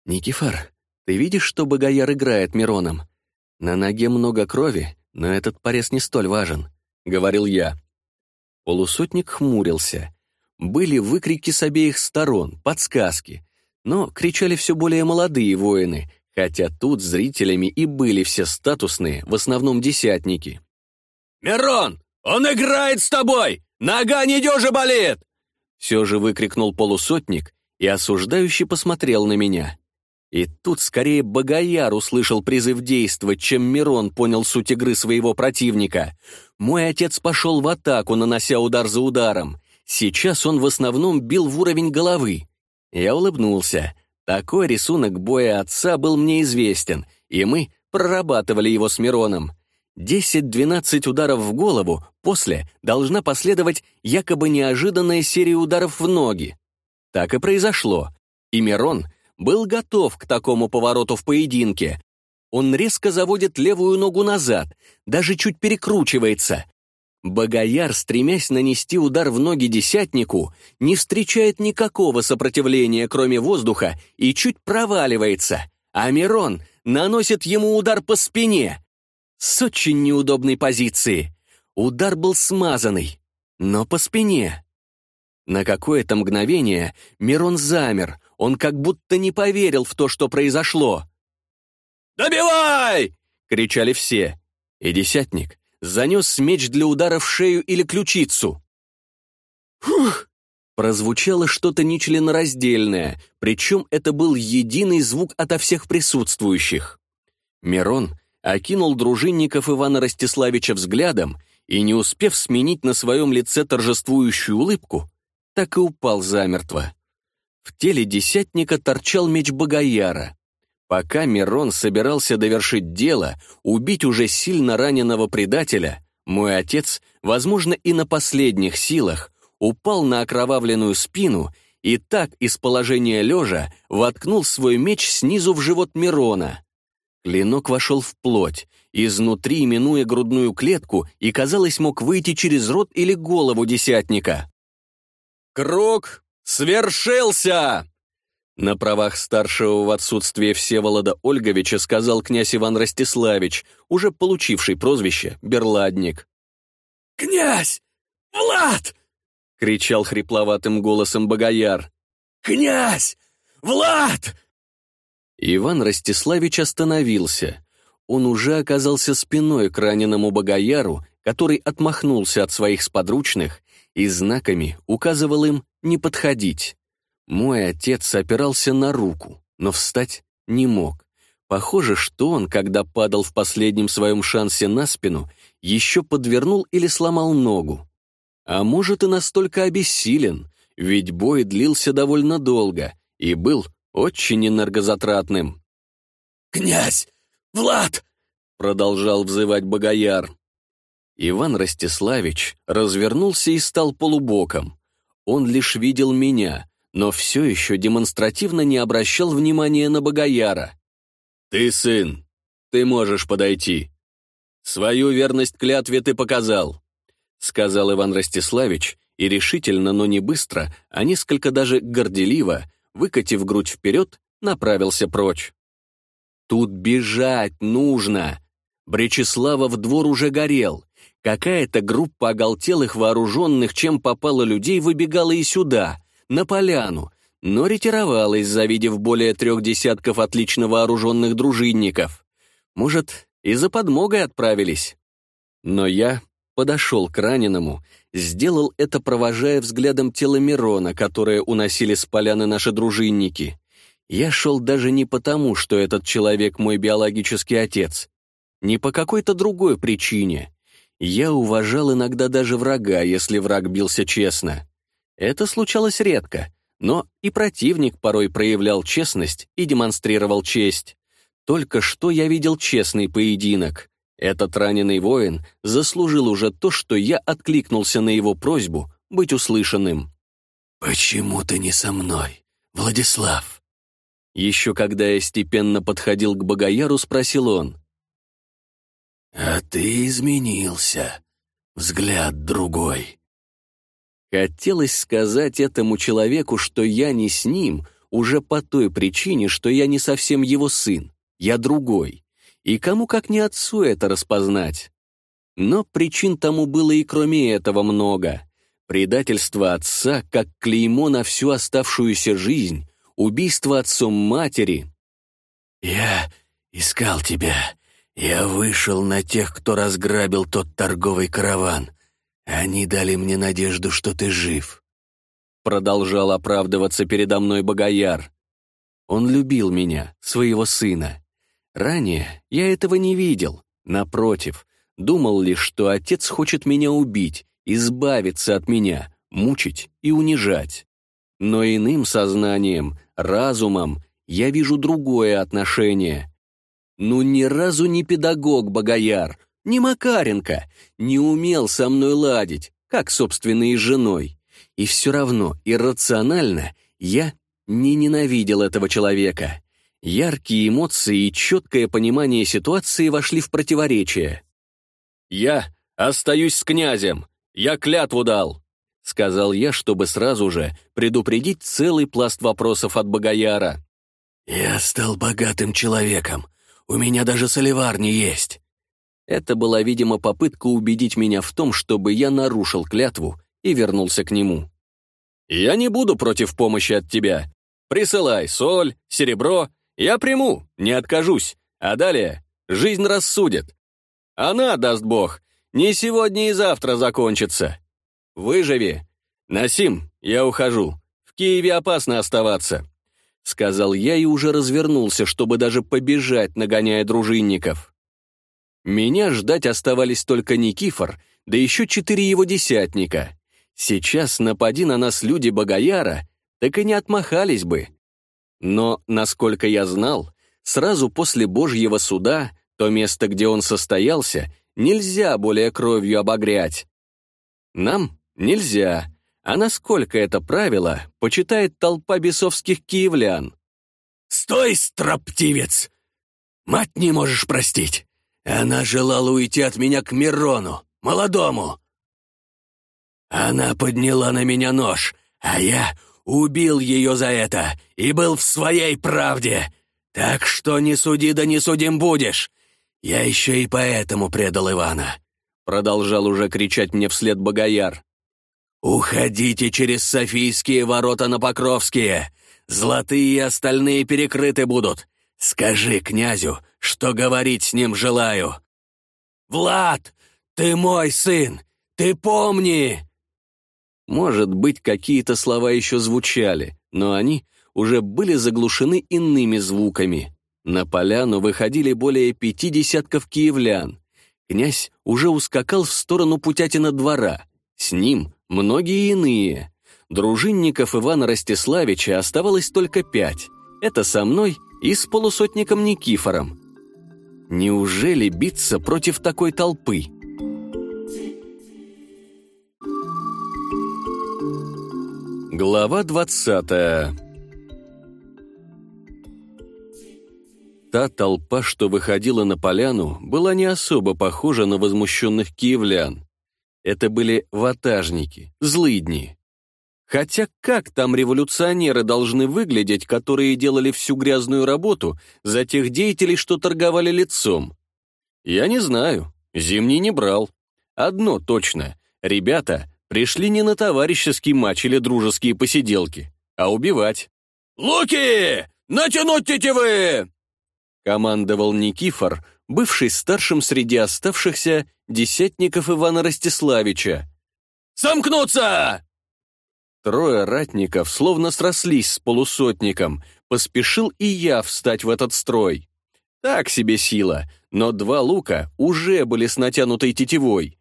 A: «Никифор, ты видишь, что Богояр играет Мироном? На ноге много крови, но этот порез не столь важен», — говорил я. Полусотник хмурился. Были выкрики с обеих сторон, подсказки. Но кричали все более молодые воины, хотя тут зрителями и были все статусные, в основном десятники. «Мирон, он играет с тобой! Нога не недежа болит!» Все же выкрикнул полусотник и осуждающе посмотрел на меня. И тут скорее Богояр услышал призыв действовать, чем Мирон понял суть игры своего противника. Мой отец пошел в атаку, нанося удар за ударом. Сейчас он в основном бил в уровень головы. Я улыбнулся. Такой рисунок боя отца был мне известен, и мы прорабатывали его с Мироном. 10-12 ударов в голову, после должна последовать якобы неожиданная серия ударов в ноги. Так и произошло. И Мирон — был готов к такому повороту в поединке. Он резко заводит левую ногу назад, даже чуть перекручивается. Богояр, стремясь нанести удар в ноги десятнику, не встречает никакого сопротивления, кроме воздуха, и чуть проваливается, а Мирон наносит ему удар по спине. С очень неудобной позиции. Удар был смазанный, но по спине. На какое-то мгновение Мирон замер, он как будто не поверил в то, что произошло. «Добивай!» — кричали все. И десятник занес меч для удара в шею или ключицу. «Фух!» Прозвучало что-то нечленораздельное, причем это был единый звук ото всех присутствующих. Мирон окинул дружинников Ивана Ростиславича взглядом и, не успев сменить на своем лице торжествующую улыбку, так и упал замертво. В теле десятника торчал меч Богояра. Пока Мирон собирался довершить дело, убить уже сильно раненого предателя, мой отец, возможно, и на последних силах, упал на окровавленную спину и так из положения лежа воткнул свой меч снизу в живот Мирона. Клинок вошел в плоть, изнутри минуя грудную клетку и, казалось, мог выйти через рот или голову десятника. Крок свершился!» На правах старшего в отсутствие Всеволода Ольговича сказал князь Иван Ростиславич, уже получивший прозвище «Берладник». «Князь! Влад!» — кричал хрипловатым голосом Богояр. «Князь! Влад!» Иван Ростиславич остановился. Он уже оказался спиной к раненому Богояру, который отмахнулся от своих сподручных и знаками указывал им не подходить. Мой отец опирался на руку, но встать не мог. Похоже, что он, когда падал в последнем своем шансе на спину, еще подвернул или сломал ногу. А может, и настолько обессилен, ведь бой длился довольно долго и был очень энергозатратным. «Князь! Влад!» — продолжал взывать Богояр. Иван Ростиславич развернулся и стал полубоком. Он лишь видел меня, но все еще демонстративно не обращал внимания на Богояра. «Ты сын, ты можешь подойти. Свою верность клятве ты показал», — сказал Иван Ростиславич, и решительно, но не быстро, а несколько даже горделиво, выкатив грудь вперед, направился прочь. «Тут бежать нужно!» Бречеславов двор уже горел — Какая-то группа оголтелых вооруженных, чем попало людей, выбегала и сюда, на поляну, но ретировалась, завидев более трех десятков отлично вооруженных дружинников. Может, и за подмогой отправились? Но я подошел к раненому, сделал это, провожая взглядом тело Мирона, которое уносили с поляны наши дружинники. Я шел даже не потому, что этот человек мой биологический отец, не по какой-то другой причине. Я уважал иногда даже врага, если враг бился честно. Это случалось редко, но и противник порой проявлял честность и демонстрировал честь. Только что я видел честный поединок. Этот раненый воин заслужил уже то, что я откликнулся на его просьбу быть услышанным. «Почему ты не со мной, Владислав?» Еще когда я степенно подходил к Богояру, спросил он. «А ты изменился. Взгляд другой». Хотелось сказать этому человеку, что я не с ним, уже по той причине, что я не совсем его сын, я другой. И кому как не отцу это распознать? Но причин тому было и кроме этого много. Предательство отца, как клеймо на всю оставшуюся жизнь, убийство отцом матери. «Я искал тебя», я вышел на тех, кто разграбил тот торговый караван. Они дали мне надежду, что ты жив». Продолжал оправдываться передо мной Богояр. Он любил меня, своего сына. Ранее я этого не видел. Напротив, думал лишь, что отец хочет меня убить, избавиться от меня, мучить и унижать. Но иным сознанием, разумом я вижу другое отношение — ну, ни разу не педагог Богояр, не Макаренко, не умел со мной ладить, как, собственной женой. И все равно, иррационально, я не ненавидел этого человека. Яркие эмоции и четкое понимание ситуации вошли в противоречие. «Я остаюсь с князем, я клятву дал», — сказал я, чтобы сразу же предупредить целый пласт вопросов от Богояра. «Я стал богатым человеком, у меня даже соливар не есть». Это была, видимо, попытка убедить меня в том, чтобы я нарушил клятву и вернулся к нему. «Я не буду против помощи от тебя. Присылай соль, серебро. Я приму, не откажусь. А далее жизнь рассудит. Она, даст бог, не сегодня и завтра закончится. Выживи. Насим, я ухожу. В Киеве опасно оставаться. — сказал я и уже развернулся, чтобы даже побежать, нагоняя дружинников. Меня ждать оставались только Никифор, да еще четыре его десятника. Сейчас напади на нас люди Богояра, так и не отмахались бы. Но, насколько я знал, сразу после Божьего суда, то место, где он состоялся, нельзя более кровью обогрять. Нам нельзя, а насколько это правило почитает толпа бесовских киевлян? «Стой, строптивец! Мать не можешь простить! Она желала уйти от меня к Мирону, молодому!» Она подняла на меня нож, а я убил ее за это и был в своей правде. Так что не суди да не судим будешь. Я еще и поэтому предал Ивана. Продолжал уже кричать мне вслед Богояр. «Уходите через Софийские ворота на Покровские! Золотые и остальные перекрыты будут! Скажи князю, что говорить с ним желаю!» «Влад, ты мой сын! Ты помни!» Может быть, какие-то слова еще звучали, но они уже были заглушены иными звуками. На поляну выходили более пяти десятков киевлян. Князь уже ускакал в сторону Путятина двора. С ним Многие иные. Дружинников Ивана Ростиславича оставалось только пять. Это со мной и с полусотником Никифором. Неужели биться против такой толпы? Глава двадцатая Та толпа, что выходила на поляну, была не особо похожа на возмущенных киевлян. Это были ватажники, злыдни. Хотя как там революционеры должны выглядеть, которые делали всю грязную работу за тех деятелей, что торговали лицом? Я не знаю, зимний не брал. Одно точно, ребята пришли не на товарищеский матч или дружеские посиделки, а убивать. «Луки! Натянуть тетивы!» Командовал Никифор, бывший старшим среди оставшихся десятников Ивана Ростиславича. «Сомкнуться!» Трое ратников словно срослись с полусотником, поспешил и я встать в этот строй. Так себе сила, но два лука уже были с натянутой тетивой.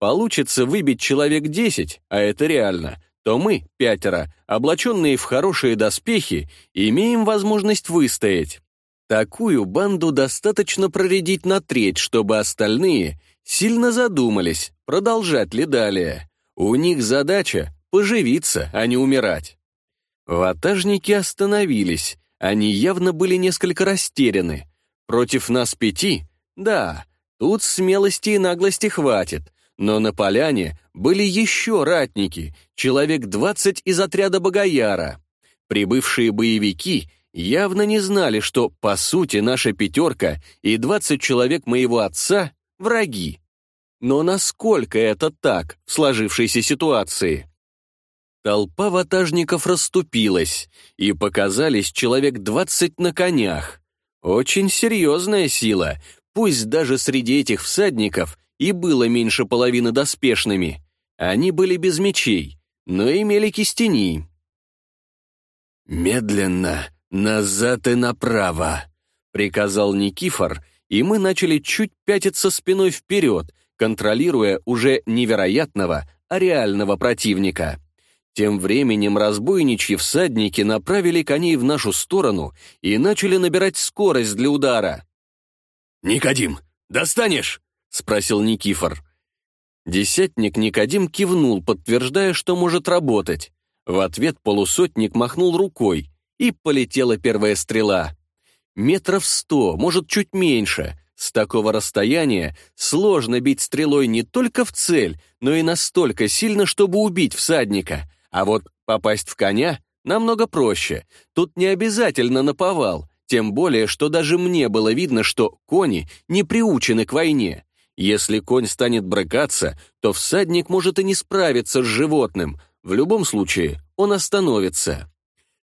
A: Получится выбить человек десять, а это реально, то мы, пятеро, облаченные в хорошие доспехи, имеем возможность выстоять. Такую банду достаточно проредить на треть, чтобы остальные — сильно задумались, продолжать ли далее. У них задача — поживиться, а не умирать. Ватажники остановились, они явно были несколько растеряны. Против нас пяти? Да, тут смелости и наглости хватит. Но на поляне были еще ратники, человек двадцать из отряда Богояра. Прибывшие боевики явно не знали, что, по сути, наша пятерка и двадцать человек моего отца враги. Но насколько это так в сложившейся ситуации? Толпа ватажников расступилась, и показались человек двадцать на конях. Очень серьезная сила, пусть даже среди этих всадников и было меньше половины доспешными. Они были без мечей, но имели кистени. «Медленно, назад и направо», — приказал Никифор, — и мы начали чуть пятиться спиной вперед, контролируя уже невероятного, а реального противника. Тем временем разбойничьи всадники направили коней в нашу сторону и начали набирать скорость для удара. «Никодим, достанешь?» — спросил Никифор. Десятник Никодим кивнул, подтверждая, что может работать. В ответ полусотник махнул рукой, и полетела первая стрела. Метров сто, может, чуть меньше. С такого расстояния сложно бить стрелой не только в цель, но и настолько сильно, чтобы убить всадника. А вот попасть в коня намного проще. Тут не обязательно наповал, тем более, что даже мне было видно, что кони не приучены к войне. Если конь станет брыкаться, то всадник может и не справиться с животным. В любом случае, он остановится.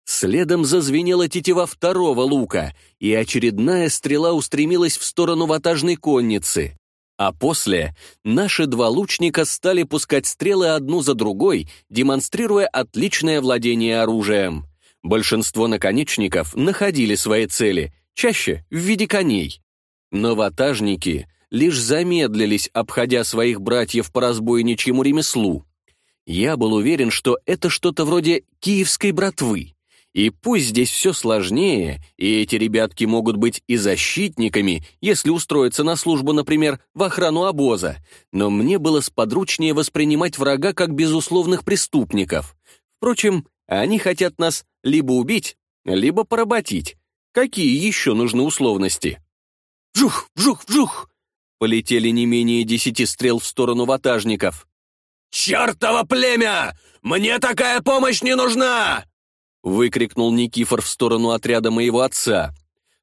A: Следом зазвенела тетива второго лука, и очередная стрела устремилась в сторону ватажной конницы. А после наши два лучника стали пускать стрелы одну за другой, демонстрируя отличное владение оружием. Большинство наконечников находили свои цели, чаще в виде коней. Но ватажники лишь замедлились, обходя своих братьев по разбойничьему ремеслу. Я был уверен, что это что-то вроде киевской братвы. И пусть здесь все сложнее, и эти ребятки могут быть и защитниками, если устроиться на службу, например, в охрану обоза, но мне было сподручнее воспринимать врага как безусловных преступников. Впрочем, они хотят нас либо убить, либо поработить. Какие еще нужны условности? Вжух, вжух, вжух! Полетели не менее десяти стрел в сторону ватажников. «Чертово племя! Мне такая помощь не нужна!» Выкрикнул Никифор в сторону отряда моего отца.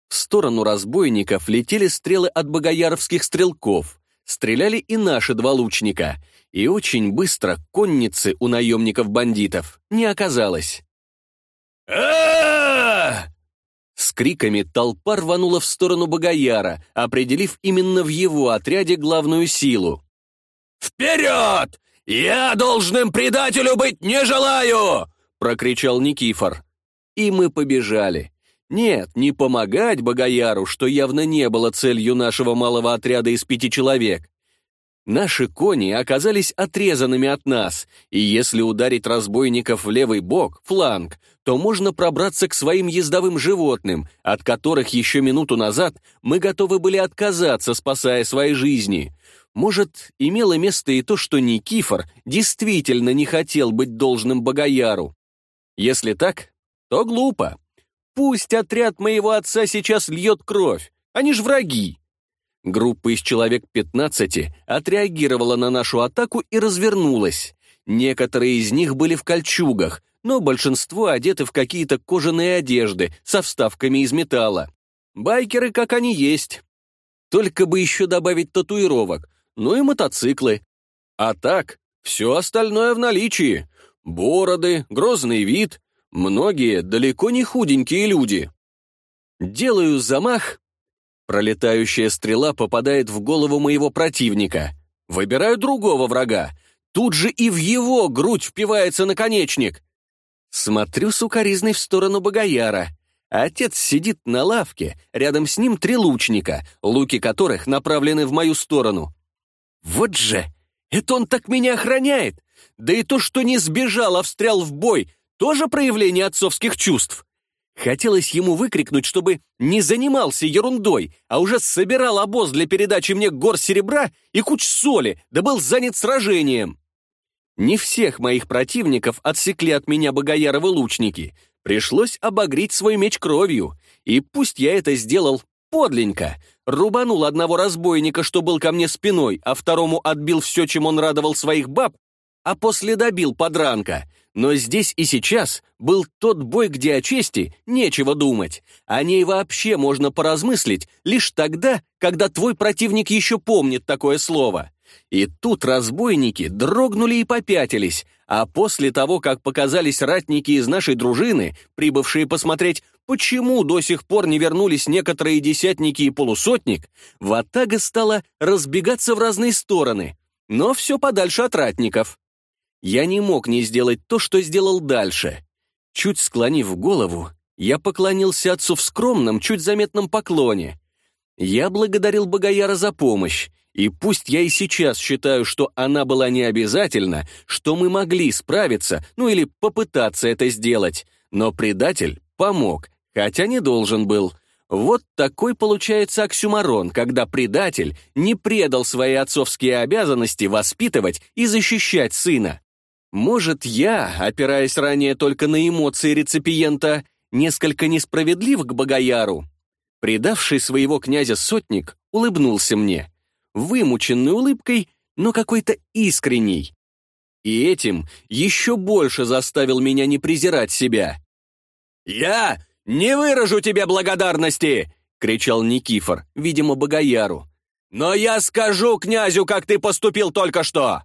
A: В сторону разбойников летели стрелы от богояровских стрелков. Стреляли и наши два лучника. И очень быстро конницы у наемников-бандитов не оказалось. а, С криками толпа рванула в сторону Богояра, определив именно в его отряде главную силу. «Вперед! Я должным предателю быть не желаю! — прокричал Никифор. И мы побежали. Нет, не помогать Богояру, что явно не было целью нашего малого отряда из пяти человек. Наши кони оказались отрезанными от нас, и если ударить разбойников в левый бок, фланг, то можно пробраться к своим ездовым животным, от которых еще минуту назад мы готовы были отказаться, спасая свои жизни. Может, имело место и то, что Никифор действительно не хотел быть должным Богояру. Если так, то глупо. Пусть отряд моего отца сейчас льет кровь, они ж враги. Группа из человек 15 отреагировала на нашу атаку и развернулась. Некоторые из них были в кольчугах, но большинство одеты в какие-то кожаные одежды со вставками из металла. Байкеры, как они есть. Только бы еще добавить татуировок, ну и мотоциклы. А так, все остальное в наличии бороды, грозный вид. Многие далеко не худенькие люди. Делаю замах. Пролетающая стрела попадает в голову моего противника. Выбираю другого врага. Тут же и в его грудь впивается наконечник. Смотрю сукоризной в сторону Богояра. Отец сидит на лавке, рядом с ним три лучника, луки которых направлены в мою сторону. Вот же! Это он так меня охраняет! Да и то, что не сбежал, а встрял в бой, тоже проявление отцовских чувств. Хотелось ему выкрикнуть, чтобы не занимался ерундой, а уже собирал обоз для передачи мне гор серебра и куч соли, да был занят сражением. Не всех моих противников отсекли от меня богояровы лучники. Пришлось обогреть свой меч кровью, и пусть я это сделал подленько, рубанул одного разбойника, что был ко мне спиной, а второму отбил все, чем он радовал своих баб, а после добил подранка. Но здесь и сейчас был тот бой, где о чести нечего думать. О ней вообще можно поразмыслить лишь тогда, когда твой противник еще помнит такое слово. И тут разбойники дрогнули и попятились, а после того, как показались ратники из нашей дружины, прибывшие посмотреть, почему до сих пор не вернулись некоторые десятники и полусотник, ватага стала разбегаться в разные стороны, но все подальше от ратников. Я не мог не сделать то, что сделал дальше. Чуть склонив голову, я поклонился отцу в скромном, чуть заметном поклоне. Я благодарил богаяра за помощь, и пусть я и сейчас считаю, что она была необязательна, что мы могли справиться, ну или попытаться это сделать, но предатель помог, хотя не должен был. Вот такой получается оксюмарон, когда предатель не предал свои отцовские обязанности воспитывать и защищать сына. Может, я, опираясь ранее только на эмоции реципиента, несколько несправедлив к Богояру? Предавший своего князя сотник улыбнулся мне, вымученной улыбкой, но какой-то искренней. И этим еще больше заставил меня не презирать себя. «Я не выражу тебе благодарности!» — кричал Никифор, видимо, Богояру. «Но я скажу князю, как ты поступил только что!»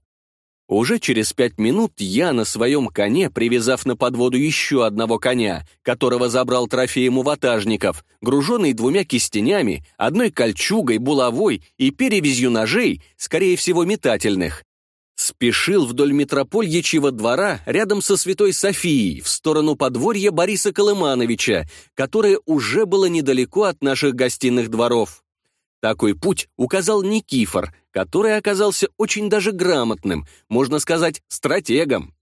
A: Уже через пять минут я на своем коне, привязав на подводу еще одного коня, которого забрал трофеем у ватажников, груженный двумя кистенями, одной кольчугой, булавой и перевязью ножей, скорее всего, метательных, спешил вдоль метропольячьего двора рядом со Святой Софией в сторону подворья Бориса Колымановича, которое уже было недалеко от наших гостиных дворов. Такой путь указал Никифор, который оказался очень даже грамотным, можно сказать, стратегом.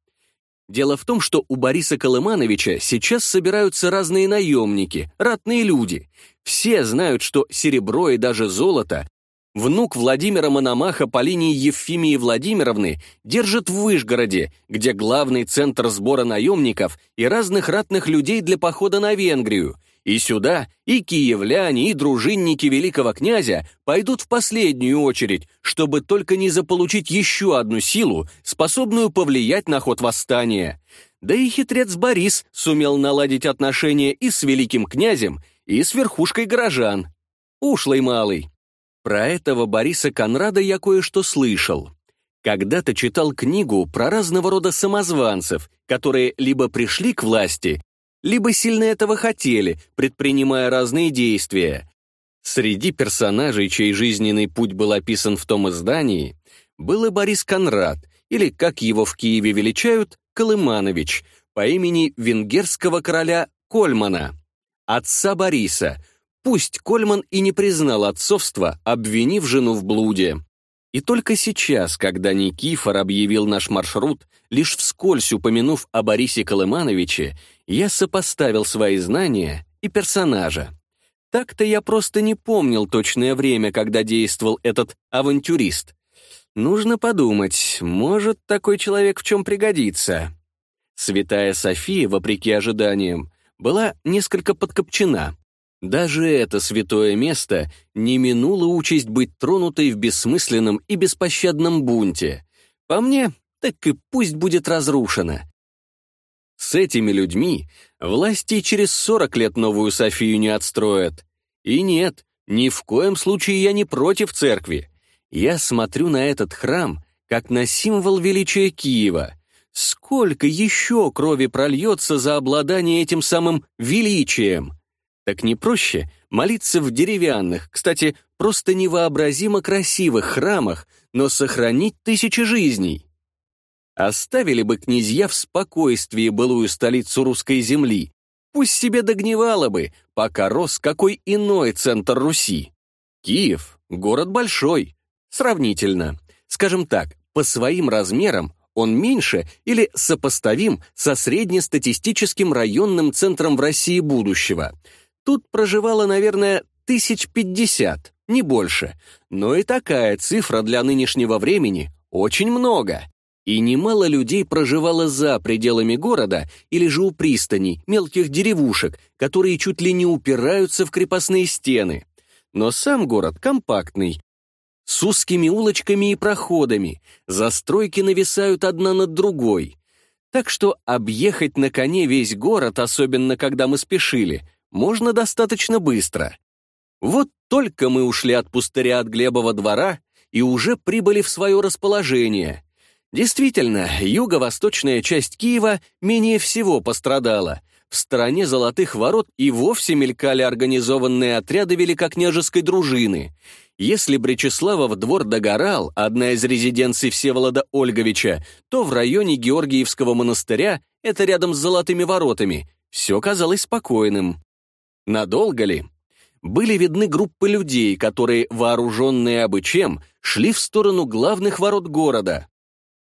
A: Дело в том, что у Бориса Колымановича сейчас собираются разные наемники, ратные люди. Все знают, что серебро и даже золото внук Владимира Мономаха по линии Евфимии Владимировны держит в Вышгороде, где главный центр сбора наемников и разных ратных людей для похода на Венгрию – и сюда и киевляне, и дружинники великого князя пойдут в последнюю очередь, чтобы только не заполучить еще одну силу, способную повлиять на ход восстания. Да и хитрец Борис сумел наладить отношения и с великим князем, и с верхушкой горожан. Ушлый малый. Про этого Бориса Конрада я кое-что слышал. Когда-то читал книгу про разного рода самозванцев, которые либо пришли к власти, либо сильно этого хотели, предпринимая разные действия. Среди персонажей, чей жизненный путь был описан в том издании, был и Борис Конрад, или, как его в Киеве величают, Колыманович, по имени венгерского короля Кольмана, отца Бориса, пусть Кольман и не признал отцовства, обвинив жену в блуде. И только сейчас, когда Никифор объявил наш маршрут, лишь вскользь упомянув о Борисе Колымановиче, я сопоставил свои знания и персонажа. Так-то я просто не помнил точное время, когда действовал этот авантюрист. Нужно подумать, может, такой человек в чем пригодится. Святая София, вопреки ожиданиям, была несколько подкопчена — даже это святое место не минуло участь быть тронутой в бессмысленном и беспощадном бунте. По мне, так и пусть будет разрушено. С этими людьми власти через 40 лет новую Софию не отстроят. И нет, ни в коем случае я не против церкви. Я смотрю на этот храм как на символ величия Киева. Сколько еще крови прольется за обладание этим самым величием? Так не проще молиться в деревянных, кстати, просто невообразимо красивых храмах, но сохранить тысячи жизней? Оставили бы князья в спокойствии былую столицу русской земли, пусть себе догнивало бы, пока рос какой иной центр Руси. Киев — город большой, сравнительно. Скажем так, по своим размерам он меньше или сопоставим со среднестатистическим районным центром в России будущего — Тут проживало, наверное, тысяч пятьдесят, не больше. Но и такая цифра для нынешнего времени очень много. И немало людей проживало за пределами города или же у пристаней, мелких деревушек, которые чуть ли не упираются в крепостные стены. Но сам город компактный, с узкими улочками и проходами, застройки нависают одна над другой. Так что объехать на коне весь город, особенно когда мы спешили, можно достаточно быстро. Вот только мы ушли от пустыря от Глебова двора и уже прибыли в свое расположение. Действительно, юго-восточная часть Киева менее всего пострадала. В стороне Золотых ворот и вовсе мелькали организованные отряды великокняжеской дружины. Если Бречеславов двор догорал, одна из резиденций Всеволода Ольговича, то в районе Георгиевского монастыря, это рядом с Золотыми воротами, все казалось спокойным. Надолго ли? Были видны группы людей, которые, вооруженные обычем шли в сторону главных ворот города.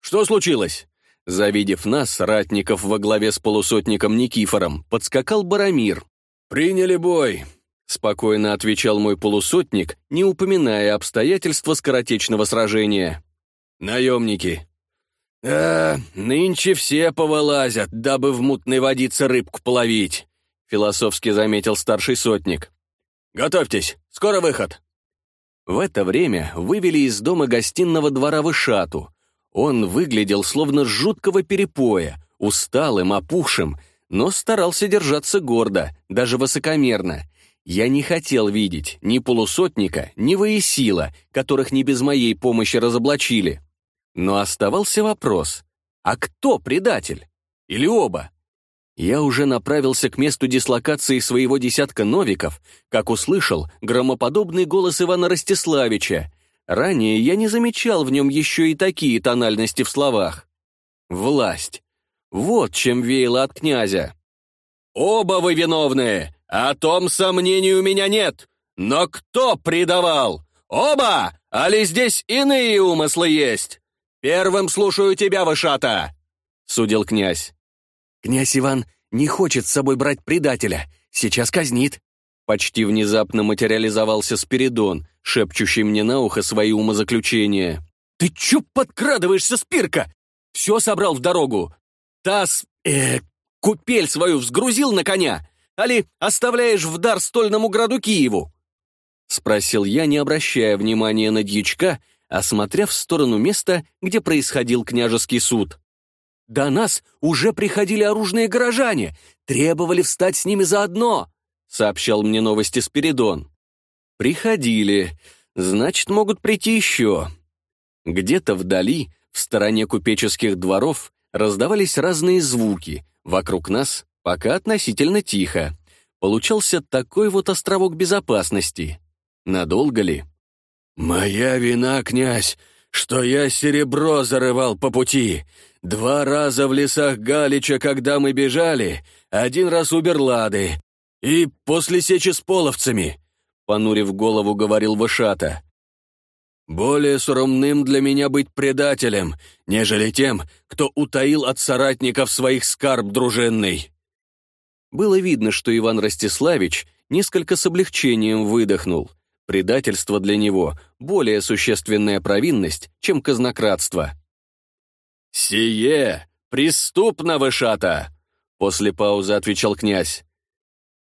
A: «Что случилось?» Завидев нас, соратников во главе с полусотником Никифором, подскакал Барамир. «Приняли бой», — спокойно отвечал мой полусотник, не упоминая обстоятельства скоротечного сражения. «Наемники». «А, нынче все повылазят, дабы в мутной водице рыбку половить. — философски заметил старший сотник. «Готовьтесь, скоро выход!» В это время вывели из дома гостиного двора вышату. Он выглядел словно жуткого перепоя, усталым, опухшим, но старался держаться гордо, даже высокомерно. Я не хотел видеть ни полусотника, ни воесила, которых не без моей помощи разоблачили. Но оставался вопрос, а кто предатель? Или оба? Я уже направился к месту дислокации своего десятка новиков, как услышал громоподобный голос Ивана Ростиславича. Ранее я не замечал в нем еще и такие тональности в словах. «Власть». Вот чем веяло от князя. «Оба вы виновны! О том сомнений у меня нет! Но кто предавал? Оба! Али здесь иные умыслы есть? Первым слушаю тебя, Вышата!» — судил князь. «Князь Иван не хочет с собой брать предателя, сейчас казнит». Почти внезапно материализовался Спиридон, шепчущий мне на ухо свои умозаключения. «Ты чё подкрадываешься, Спирка? Все собрал в дорогу. Таз, э, купель свою взгрузил на коня? Али оставляешь в дар стольному граду Киеву?» Спросил я, не обращая внимания на дьячка, а смотря в сторону места, где происходил княжеский суд. До нас уже приходили оружные горожане, требовали встать с ними заодно», — сообщал мне новости Спиридон. «Приходили. Значит, могут прийти еще». Где-то вдали, в стороне купеческих дворов, раздавались разные звуки. Вокруг нас пока относительно тихо. Получался такой вот островок безопасности. Надолго ли? «Моя вина, князь, что я серебро зарывал по пути. Два раза в лесах Галича, когда мы бежали, один раз у Берлады и после сечи с половцами», — понурив голову, говорил Вышата. «Более суромным для меня быть предателем, нежели тем, кто утаил от соратников своих скарб дружинный». Было видно, что Иван Ростиславич несколько с облегчением выдохнул. Предательство для него — более существенная провинность, чем казнократство. «Сие преступно, вышата!» — после паузы отвечал князь.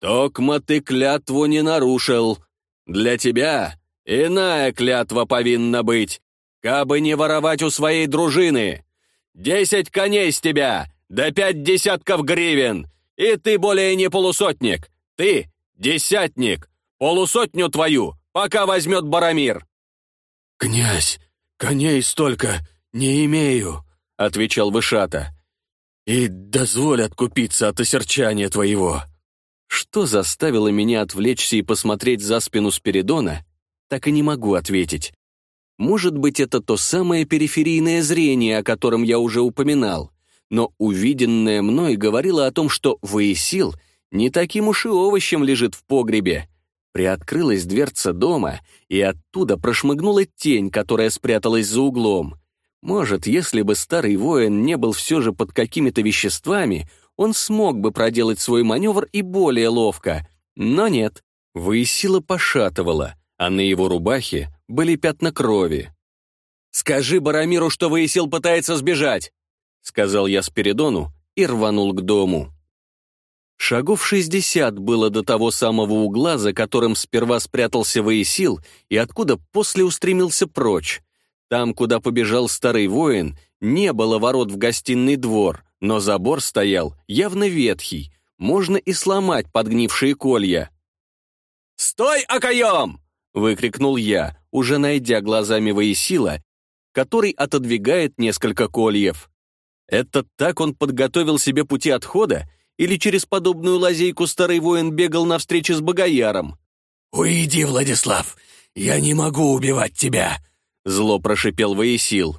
A: «Токма ты клятву не нарушил. Для тебя иная клятва повинна быть, кабы не воровать у своей дружины. Десять коней с тебя, да пять десятков гривен, и ты более не полусотник, ты десятник, полусотню твою, пока возьмет Барамир». «Князь, коней столько не имею», — отвечал Вышата. «И дозволь откупиться от осерчания твоего». Что заставило меня отвлечься и посмотреть за спину Спиридона, так и не могу ответить. Может быть, это то самое периферийное зрение, о котором я уже упоминал, но увиденное мной говорило о том, что Ваесил не таким уж и овощем лежит в погребе. Приоткрылась дверца дома, и оттуда прошмыгнула тень, которая спряталась за углом. Может, если бы старый воин не был все же под какими-то веществами, он смог бы проделать свой маневр и более ловко. Но нет. Воисила пошатывала, а на его рубахе были пятна крови. «Скажи Барамиру, что Воисил пытается сбежать!» — сказал я Спиридону и рванул к дому. Шагов шестьдесят было до того самого угла, за которым сперва спрятался Воисил и откуда после устремился прочь. Там, куда побежал старый воин, не было ворот в гостиный двор, но забор стоял явно ветхий, можно и сломать подгнившие колья. «Стой, окоем!» — выкрикнул я, уже найдя глазами Воисила, который отодвигает несколько кольев. Это так он подготовил себе пути отхода, или через подобную лазейку старый воин бегал на встрече с Богояром? «Уйди, Владислав, я не могу убивать тебя!» — зло прошипел Ваесил.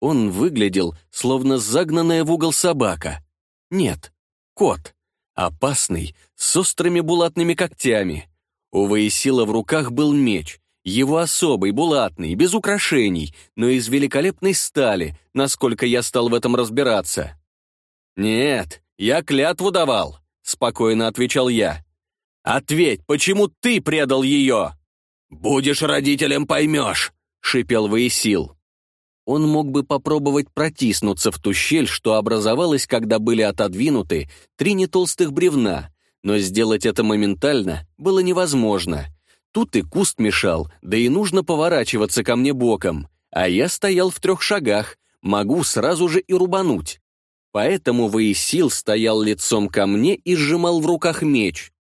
A: Он выглядел, словно загнанная в угол собака. Нет, кот. Опасный, с острыми булатными когтями. У Ваесила в руках был меч, его особый, булатный, без украшений, но из великолепной стали, насколько я стал в этом разбираться. «Нет, я клятву давал», — спокойно отвечал я. «Ответь, почему ты предал ее?» «Будешь родителем, поймешь», — шипел Ваесил. Он мог бы попробовать протиснуться в ту щель, что образовалась, когда были отодвинуты три нетолстых бревна, но сделать это моментально было невозможно. Тут и куст мешал, да и нужно поворачиваться ко мне боком, а я стоял в трех шагах, могу сразу же и рубануть. Поэтому Ваесил стоял лицом ко мне и сжимал в руках меч.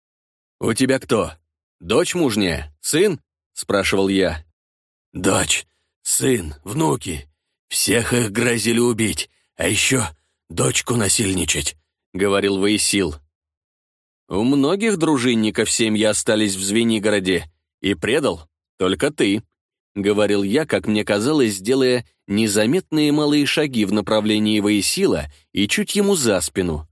A: «У тебя кто? Дочь мужняя? Сын?» — спрашивал я. Дочь, сын, внуки. Всех их грозили убить, а еще дочку насильничать», — говорил Ваесил. «У многих дружинников семьи остались в Звенигороде, и предал только ты», — говорил я, как мне казалось, делая незаметные малые шаги в направлении Ваесила и чуть ему за спину.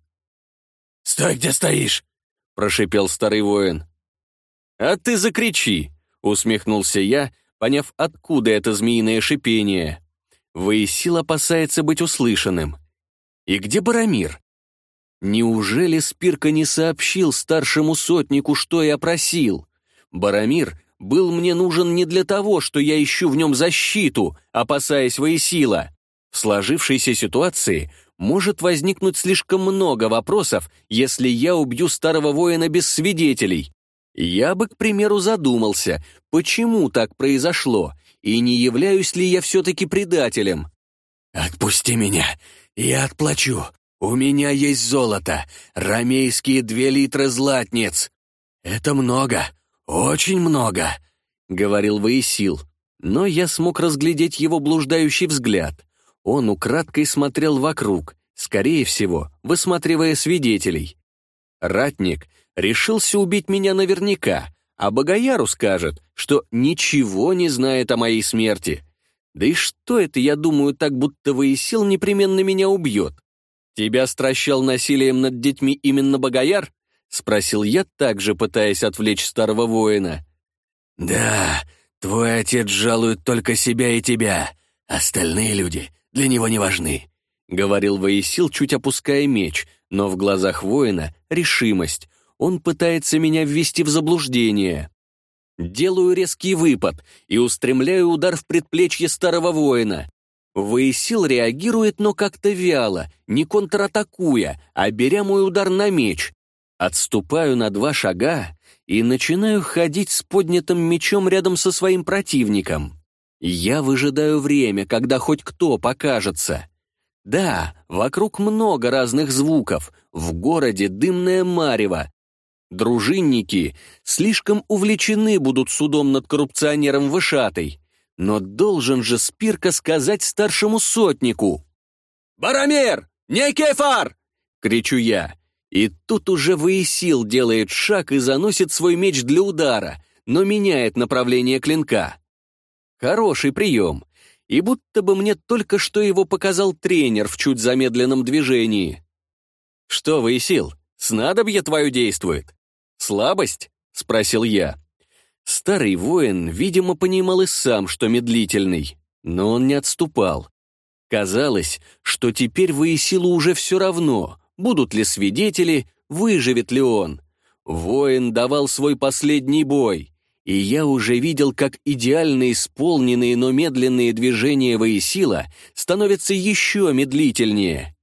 A: «Стой, где стоишь!» — прошипел старый воин. «А ты закричи!» — усмехнулся я, — поняв, откуда это змеиное шипение. Ваесил опасается быть услышанным. И где Барамир? Неужели Спирка не сообщил старшему сотнику, что я просил? Барамир был мне нужен не для того, что я ищу в нем защиту, опасаясь Ваесила. В сложившейся ситуации может возникнуть слишком много вопросов, если я убью старого воина без свидетелей. Я бы, к примеру, задумался, почему так произошло, и не являюсь ли я все-таки предателем. «Отпусти меня, я отплачу. У меня есть золото, ромейские две литра златниц. Это много, очень много», — говорил Ваесил. Но я смог разглядеть его блуждающий взгляд. Он украдкой смотрел вокруг, скорее всего, высматривая свидетелей. Ратник решился убить меня наверняка, а Богояру скажет, что ничего не знает о моей смерти. Да и что это, я думаю, так будто Воисил непременно меня убьет? Тебя стращал насилием над детьми именно Богояр? Спросил я, также пытаясь отвлечь старого воина. Да, твой отец жалует только себя и тебя. Остальные люди для него не важны. — говорил Воисил, чуть опуская меч, но в глазах воина — решимость он пытается меня ввести в заблуждение. Делаю резкий выпад и устремляю удар в предплечье старого воина. Воисил реагирует, но как-то вяло, не контратакуя, а беря мой удар на меч. Отступаю на два шага и начинаю ходить с поднятым мечом рядом со своим противником. Я выжидаю время, когда хоть кто покажется. Да, вокруг много разных звуков. В городе дымное марево, Дружинники слишком увлечены будут судом над коррупционером Вышатой. Но должен же Спирка сказать старшему сотнику. «Барамир! Никефар!» — кричу я. И тут уже Воисил делает шаг и заносит свой меч для удара, но меняет направление клинка. Хороший прием. И будто бы мне только что его показал тренер в чуть замедленном движении. «Что, Воисил, снадобье твое действует?» «Слабость?» — спросил я. Старый воин, видимо, понимал и сам, что медлительный, но он не отступал. Казалось, что теперь Воисилу уже все равно, будут ли свидетели, выживет ли он. Воин давал свой последний бой, и я уже видел, как идеально исполненные, но медленные движения Воисила становятся еще медлительнее.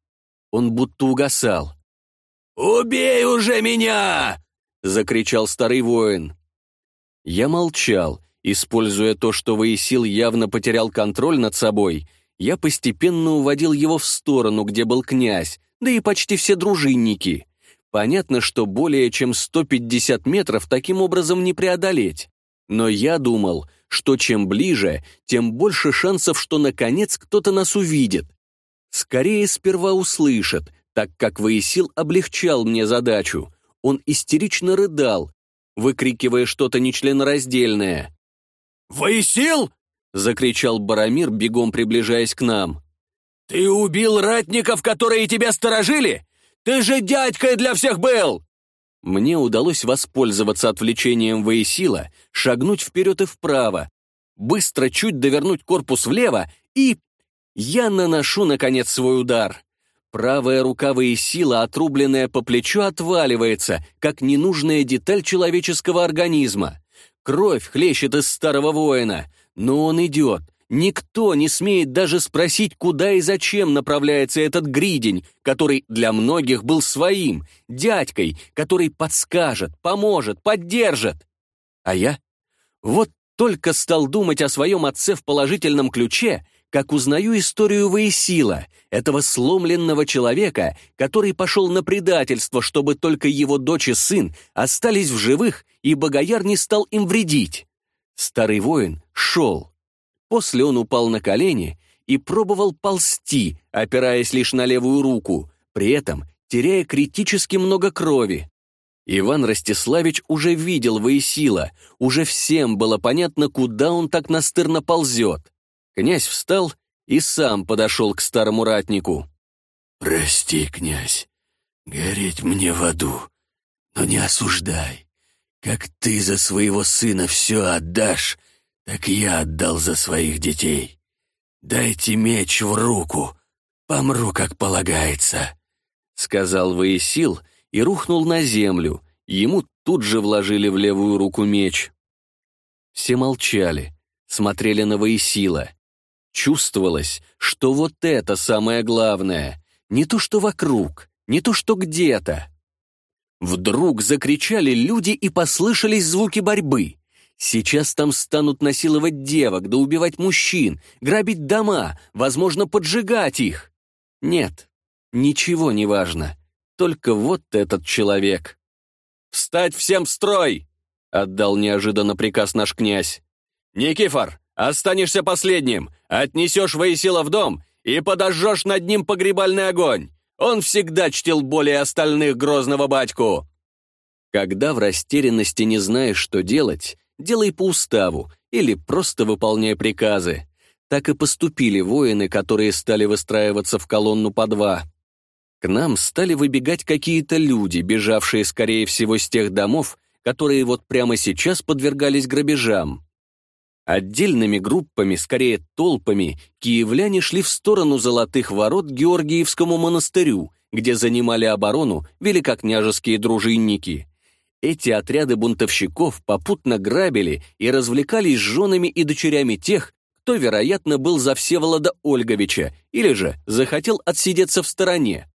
A: Он будто угасал. «Убей уже меня!» — закричал старый воин. Я молчал, используя то, что Ваесил явно потерял контроль над собой, я постепенно уводил его в сторону, где был князь, да и почти все дружинники. Понятно, что более чем 150 метров таким образом не преодолеть. Но я думал, что чем ближе, тем больше шансов, что наконец кто-то нас увидит. Скорее сперва услышит, так как Ваесил облегчал мне задачу, он истерично рыдал, выкрикивая что-то нечленораздельное. «Воисил!» — закричал Барамир, бегом приближаясь к нам. «Ты убил ратников, которые тебя сторожили? Ты же дядькой для всех был!» Мне удалось воспользоваться отвлечением Воисила, шагнуть вперед и вправо, быстро чуть довернуть корпус влево и... Я наношу, наконец, свой удар. Правая рука сила, отрубленная по плечу, отваливается, как ненужная деталь человеческого организма. Кровь хлещет из старого воина, но он идет. Никто не смеет даже спросить, куда и зачем направляется этот гридень, который для многих был своим, дядькой, который подскажет, поможет, поддержит. А я? Вот только стал думать о своем отце в положительном ключе, как узнаю историю Ваесила, этого сломленного человека, который пошел на предательство, чтобы только его дочь и сын остались в живых, и Богояр не стал им вредить. Старый воин шел. После он упал на колени и пробовал ползти, опираясь лишь на левую руку, при этом теряя критически много крови. Иван Ростиславич уже видел Ваесила, уже всем было понятно, куда он так настырно ползет. Князь встал и сам подошел к старому ратнику. «Прости, князь, гореть мне в аду, но не осуждай. Как ты за своего сына все отдашь, так я отдал за своих детей. Дайте меч в руку, помру, как полагается», — сказал Воесил и рухнул на землю. Ему тут же вложили в левую руку меч. Все молчали, смотрели на Воесила. Чувствовалось, что вот это самое главное. Не то, что вокруг, не то, что где-то. Вдруг закричали люди и послышались звуки борьбы. Сейчас там станут насиловать девок, да убивать мужчин, грабить дома, возможно, поджигать их. Нет, ничего не важно. Только вот этот человек. «Встать всем в строй!» — отдал неожиданно приказ наш князь. «Никифор, Останешься последним, отнесешь Ваесила в дом и подожжешь над ним погребальный огонь. Он всегда чтил более остальных грозного батьку». Когда в растерянности не знаешь, что делать, делай по уставу или просто выполняй приказы. Так и поступили воины, которые стали выстраиваться в колонну по два. К нам стали выбегать какие-то люди, бежавшие, скорее всего, с тех домов, которые вот прямо сейчас подвергались грабежам. Отдельными группами, скорее толпами, киевляне шли в сторону золотых ворот Георгиевскому монастырю, где занимали оборону великокняжеские дружинники. Эти отряды бунтовщиков попутно грабили и развлекались с женами и дочерями тех, кто, вероятно, был за Всеволода Ольговича или же захотел отсидеться в стороне.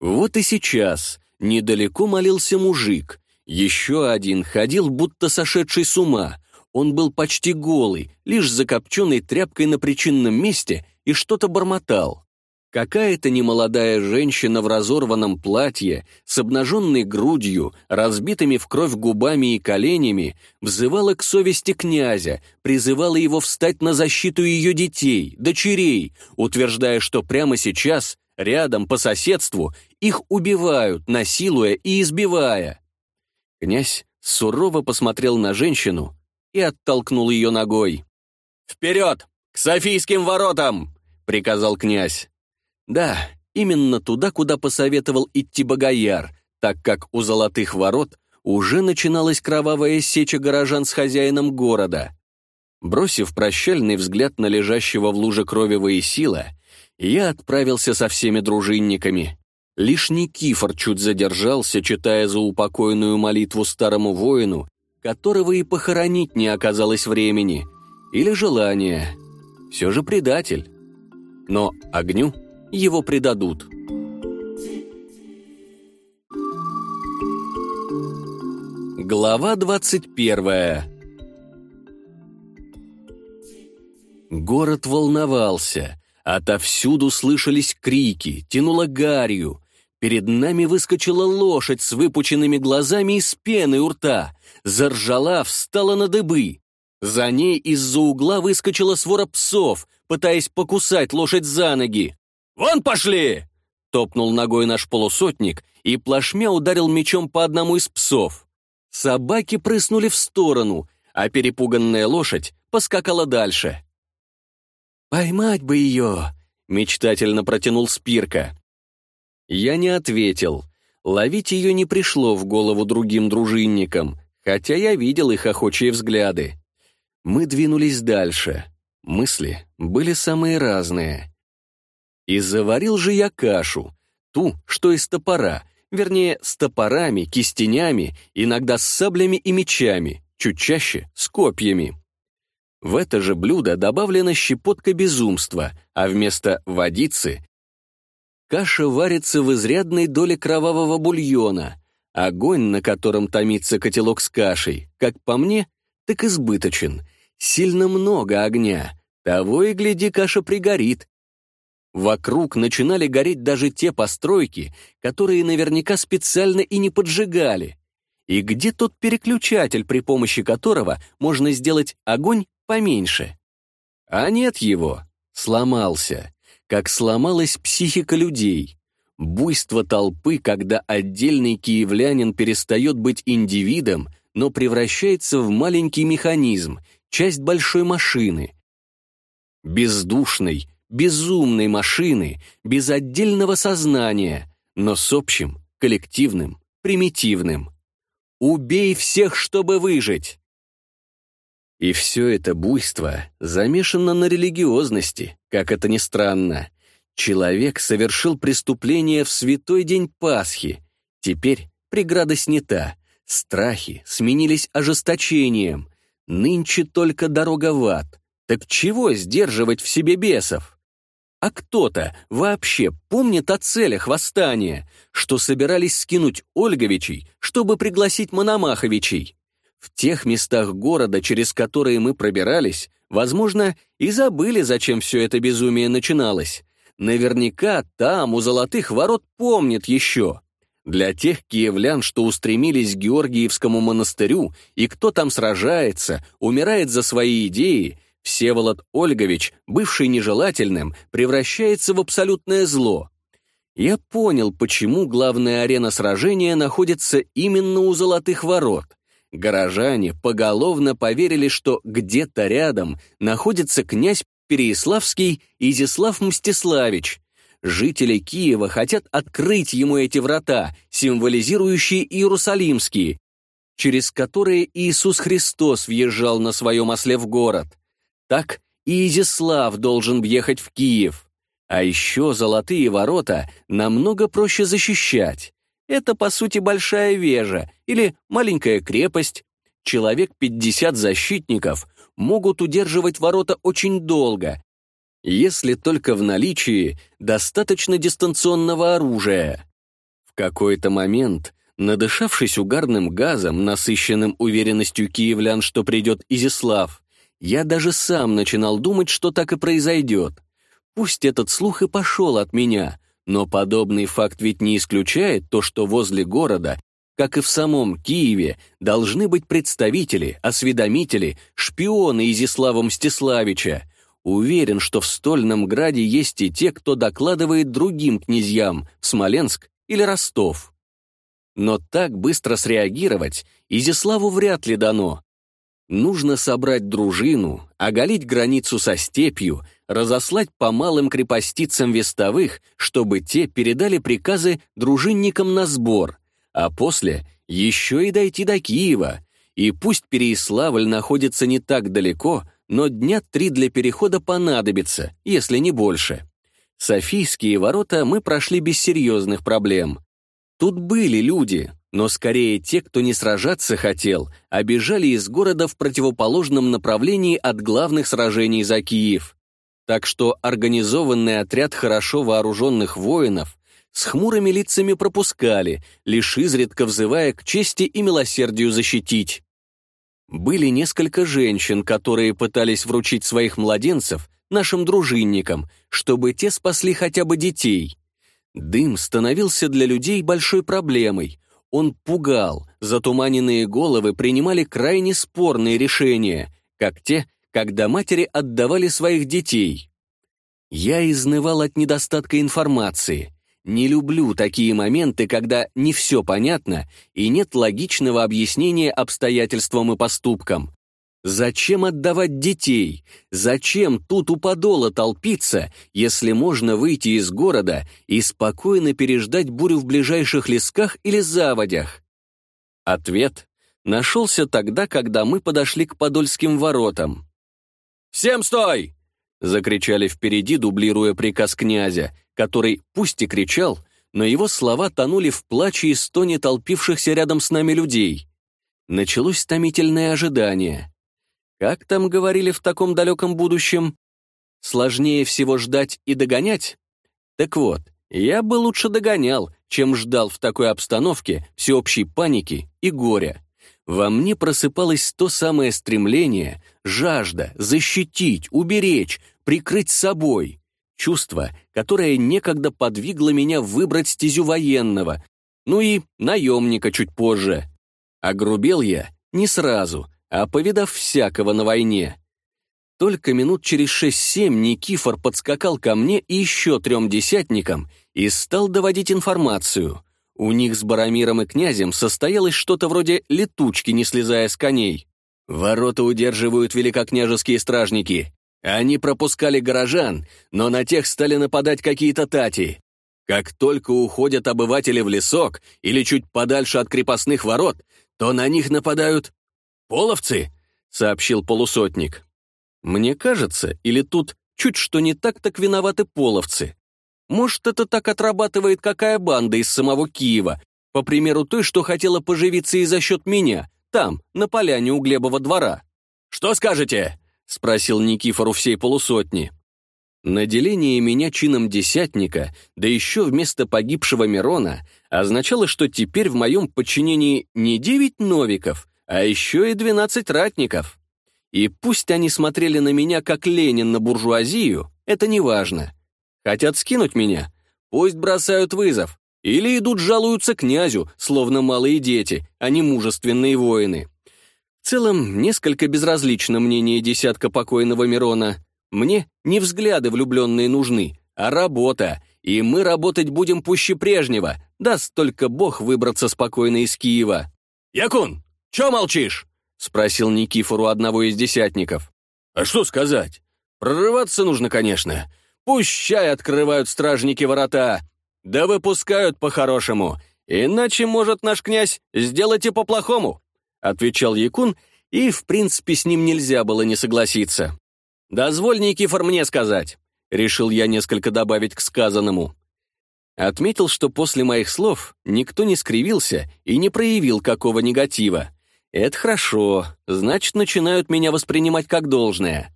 A: Вот и сейчас недалеко молился мужик. Еще один ходил, будто сошедший с ума — он был почти голый, лишь закопченной тряпкой на причинном месте и что-то бормотал. Какая-то немолодая женщина в разорванном платье, с обнаженной грудью, разбитыми в кровь губами и коленями, взывала к совести князя, призывала его встать на защиту ее детей, дочерей, утверждая, что прямо сейчас, рядом, по соседству, их убивают, насилуя и избивая. Князь сурово посмотрел на женщину, и оттолкнул ее ногой. «Вперед! К Софийским воротам!» — приказал князь. Да, именно туда, куда посоветовал идти Богояр, так как у Золотых ворот уже начиналась кровавая сеча горожан с хозяином города. Бросив прощальный взгляд на лежащего в луже крови Воесила, я отправился со всеми дружинниками. Лишь Никифор чуть задержался, читая заупокойную молитву старому воину которого и похоронить не оказалось времени или желания. Все же предатель. Но огню его предадут. Глава 21 Город волновался. Отовсюду слышались крики, тянуло гарью. Перед нами выскочила лошадь с выпученными глазами и с пеной у рта. Заржала, встала на дыбы. За ней из-за угла выскочила свора псов, пытаясь покусать лошадь за ноги. «Вон пошли!» — топнул ногой наш полусотник и плашмя ударил мечом по одному из псов. Собаки прыснули в сторону, а перепуганная лошадь поскакала дальше. «Поймать бы ее!» — мечтательно протянул Спирка. Я не ответил. Ловить ее не пришло в голову другим дружинникам, хотя я видел их охочие взгляды. Мы двинулись дальше. Мысли были самые разные. И заварил же я кашу, ту, что из топора, вернее, с топорами, кистенями, иногда с саблями и мечами, чуть чаще с копьями. В это же блюдо добавлена щепотка безумства, а вместо водицы Каша варится в изрядной доле кровавого бульона, огонь, на котором томится котелок с кашей, как по мне, так избыточен. Сильно много огня, того и гляди, каша пригорит. Вокруг начинали гореть даже те постройки, которые наверняка специально и не поджигали. И где тот переключатель, при помощи которого можно сделать огонь поменьше? А нет его, сломался как сломалась психика людей. Буйство толпы, когда отдельный киевлянин перестает быть индивидом, но превращается в маленький механизм, часть большой машины. Бездушной, безумной машины, без отдельного сознания, но с общим, коллективным, примитивным. «Убей всех, чтобы выжить!» И все это буйство замешано на религиозности, как это ни странно. Человек совершил преступление в святой день Пасхи. Теперь преграда снята, страхи сменились ожесточением. Нынче только дорога в ад. Так чего сдерживать в себе бесов? А кто-то вообще помнит о целях восстания, что собирались скинуть Ольговичей, чтобы пригласить Мономаховичей? В тех местах города, через которые мы пробирались, возможно, и забыли, зачем все это безумие начиналось. Наверняка там, у золотых ворот, помнят еще. Для тех киевлян, что устремились к Георгиевскому монастырю, и кто там сражается, умирает за свои идеи, Всеволод Ольгович, бывший нежелательным, превращается в абсолютное зло. Я понял, почему главная арена сражения находится именно у золотых ворот — Горожане поголовно поверили, что где-то рядом находится князь Переяславский Изислав Мстиславич. Жители Киева хотят открыть ему эти врата, символизирующие Иерусалимские, через которые Иисус Христос въезжал на своем осле в город. Так Изислав должен въехать в Киев. А еще золотые ворота намного проще защищать это, по сути, большая вежа или маленькая крепость. Человек 50 защитников могут удерживать ворота очень долго, если только в наличии достаточно дистанционного оружия. В какой-то момент, надышавшись угарным газом, насыщенным уверенностью киевлян, что придет Изислав, я даже сам начинал думать, что так и произойдет. Пусть этот слух и пошел от меня, но подобный факт ведь не исключает то, что возле города, как и в самом Киеве, должны быть представители, осведомители, шпионы Изислава Мстиславича. Уверен, что в Стольном Граде есть и те, кто докладывает другим князьям в Смоленск или Ростов. Но так быстро среагировать Изиславу вряд ли дано. Нужно собрать дружину, оголить границу со степью, разослать по малым крепостицам вестовых, чтобы те передали приказы дружинникам на сбор, а после еще и дойти до Киева. И пусть Переиславль находится не так далеко, но дня три для перехода понадобится, если не больше. Софийские ворота мы прошли без серьезных проблем. Тут были люди, но скорее те, кто не сражаться хотел, а из города в противоположном направлении от главных сражений за Киев так что организованный отряд хорошо вооруженных воинов с хмурыми лицами пропускали, лишь изредка взывая к чести и милосердию защитить. Были несколько женщин, которые пытались вручить своих младенцев нашим дружинникам, чтобы те спасли хотя бы детей. Дым становился для людей большой проблемой. Он пугал, затуманенные головы принимали крайне спорные решения, как те, когда матери отдавали своих детей. Я изнывал от недостатка информации. Не люблю такие моменты, когда не все понятно и нет логичного объяснения обстоятельствам и поступкам. Зачем отдавать детей? Зачем тут у подола толпиться, если можно выйти из города и спокойно переждать бурю в ближайших лесках или заводях? Ответ нашелся тогда, когда мы подошли к подольским воротам. Всем стой!» — закричали впереди, дублируя приказ князя, который, пусть и кричал, но его слова тонули в плаче и стоне толпившихся рядом с нами людей. Началось томительное ожидание. Как там говорили в таком далеком будущем? Сложнее всего ждать и догонять? Так вот, я бы лучше догонял, чем ждал в такой обстановке всеобщей паники и горя во мне просыпалось то самое стремление, жажда защитить, уберечь, прикрыть собой. Чувство, которое некогда подвигло меня выбрать стезю военного, ну и наемника чуть позже. Огрубел я не сразу, а повидав всякого на войне. Только минут через шесть-семь Никифор подскакал ко мне и еще трем десятникам и стал доводить информацию — у них с Барамиром и князем состоялось что-то вроде летучки, не слезая с коней. Ворота удерживают великокняжеские стражники. Они пропускали горожан, но на тех стали нападать какие-то тати. Как только уходят обыватели в лесок или чуть подальше от крепостных ворот, то на них нападают половцы, сообщил полусотник. Мне кажется, или тут чуть что не так, так виноваты половцы. Может, это так отрабатывает какая банда из самого Киева, по примеру той, что хотела поживиться и за счет меня, там, на поляне у Глебова двора. «Что скажете?» — спросил Никифор у всей полусотни. Наделение меня чином десятника, да еще вместо погибшего Мирона, означало, что теперь в моем подчинении не девять новиков, а еще и двенадцать ратников. И пусть они смотрели на меня как Ленин на буржуазию, это не важно. Хотят скинуть меня? Пусть бросают вызов. Или идут жалуются князю, словно малые дети, а не мужественные воины. В целом, несколько безразлично мнение десятка покойного Мирона. Мне не взгляды влюбленные нужны, а работа, и мы работать будем пуще прежнего, даст только Бог выбраться спокойно из Киева. «Якун, чё молчишь?» — спросил Никифору одного из десятников. «А что сказать? Прорываться нужно, конечно. Пущай открывают стражники ворота! Да выпускают по-хорошему, иначе может наш князь сделать и по-плохому!» Отвечал Якун, и, в принципе, с ним нельзя было не согласиться. «Дозволь, Никифор, мне сказать!» Решил я несколько добавить к сказанному. Отметил, что после моих слов никто не скривился и не проявил какого негатива. Это хорошо, значит, начинают меня воспринимать как должное.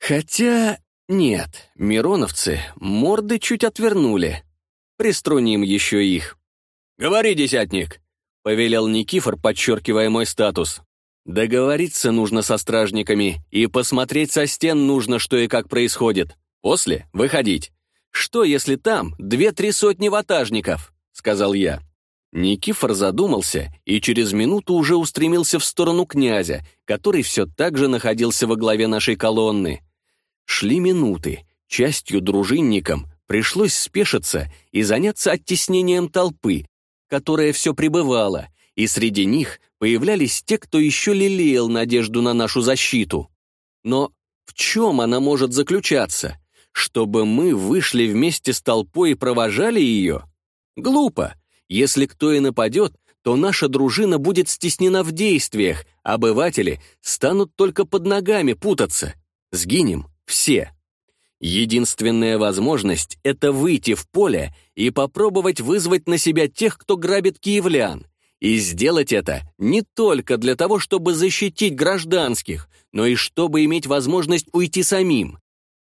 A: Хотя нет, мироновцы морды чуть отвернули. Приструним еще их. «Говори, десятник!» — повелел Никифор, подчеркивая мой статус. «Договориться нужно со стражниками, и посмотреть со стен нужно, что и как происходит. После — выходить. Что, если там две-три сотни ватажников?» — сказал я. Никифор задумался и через минуту уже устремился в сторону князя, который все так же находился во главе нашей колонны. Шли минуты, частью дружинникам пришлось спешиться и заняться оттеснением толпы, которая все пребывала, и среди них появлялись те, кто еще лелеял надежду на нашу защиту. Но в чем она может заключаться? Чтобы мы вышли вместе с толпой и провожали ее? Глупо. Если кто и нападет, то наша дружина будет стеснена в действиях, а обыватели станут только под ногами путаться. Сгинем. Все. Единственная возможность — это выйти в поле и попробовать вызвать на себя тех, кто грабит киевлян. И сделать это не только для того, чтобы защитить гражданских, но и чтобы иметь возможность уйти самим.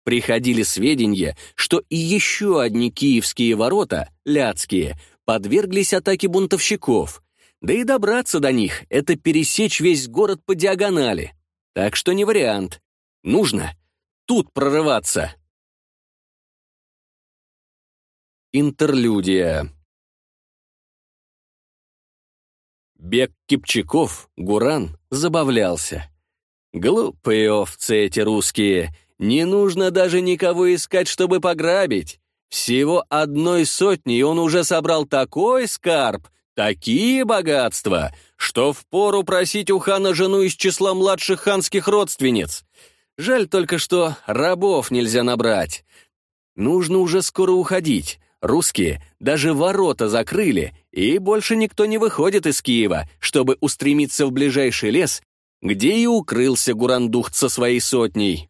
A: Приходили сведения, что и еще одни киевские ворота, ляцкие, подверглись атаке бунтовщиков. Да и добраться до них — это пересечь весь город по диагонали. Так что не вариант. Нужно — тут прорываться.
B: Интерлюдия
A: Бег Кипчаков, Гуран, забавлялся. Глупые овцы эти русские. Не нужно даже никого искать, чтобы пограбить. Всего одной сотни он уже собрал такой скарб, такие богатства, что впору просить у хана жену из числа младших ханских родственниц. Жаль только, что рабов нельзя набрать. Нужно уже скоро уходить. Русские даже ворота закрыли, и больше никто не выходит из Киева, чтобы устремиться в ближайший лес, где и укрылся Гурандухт со своей сотней.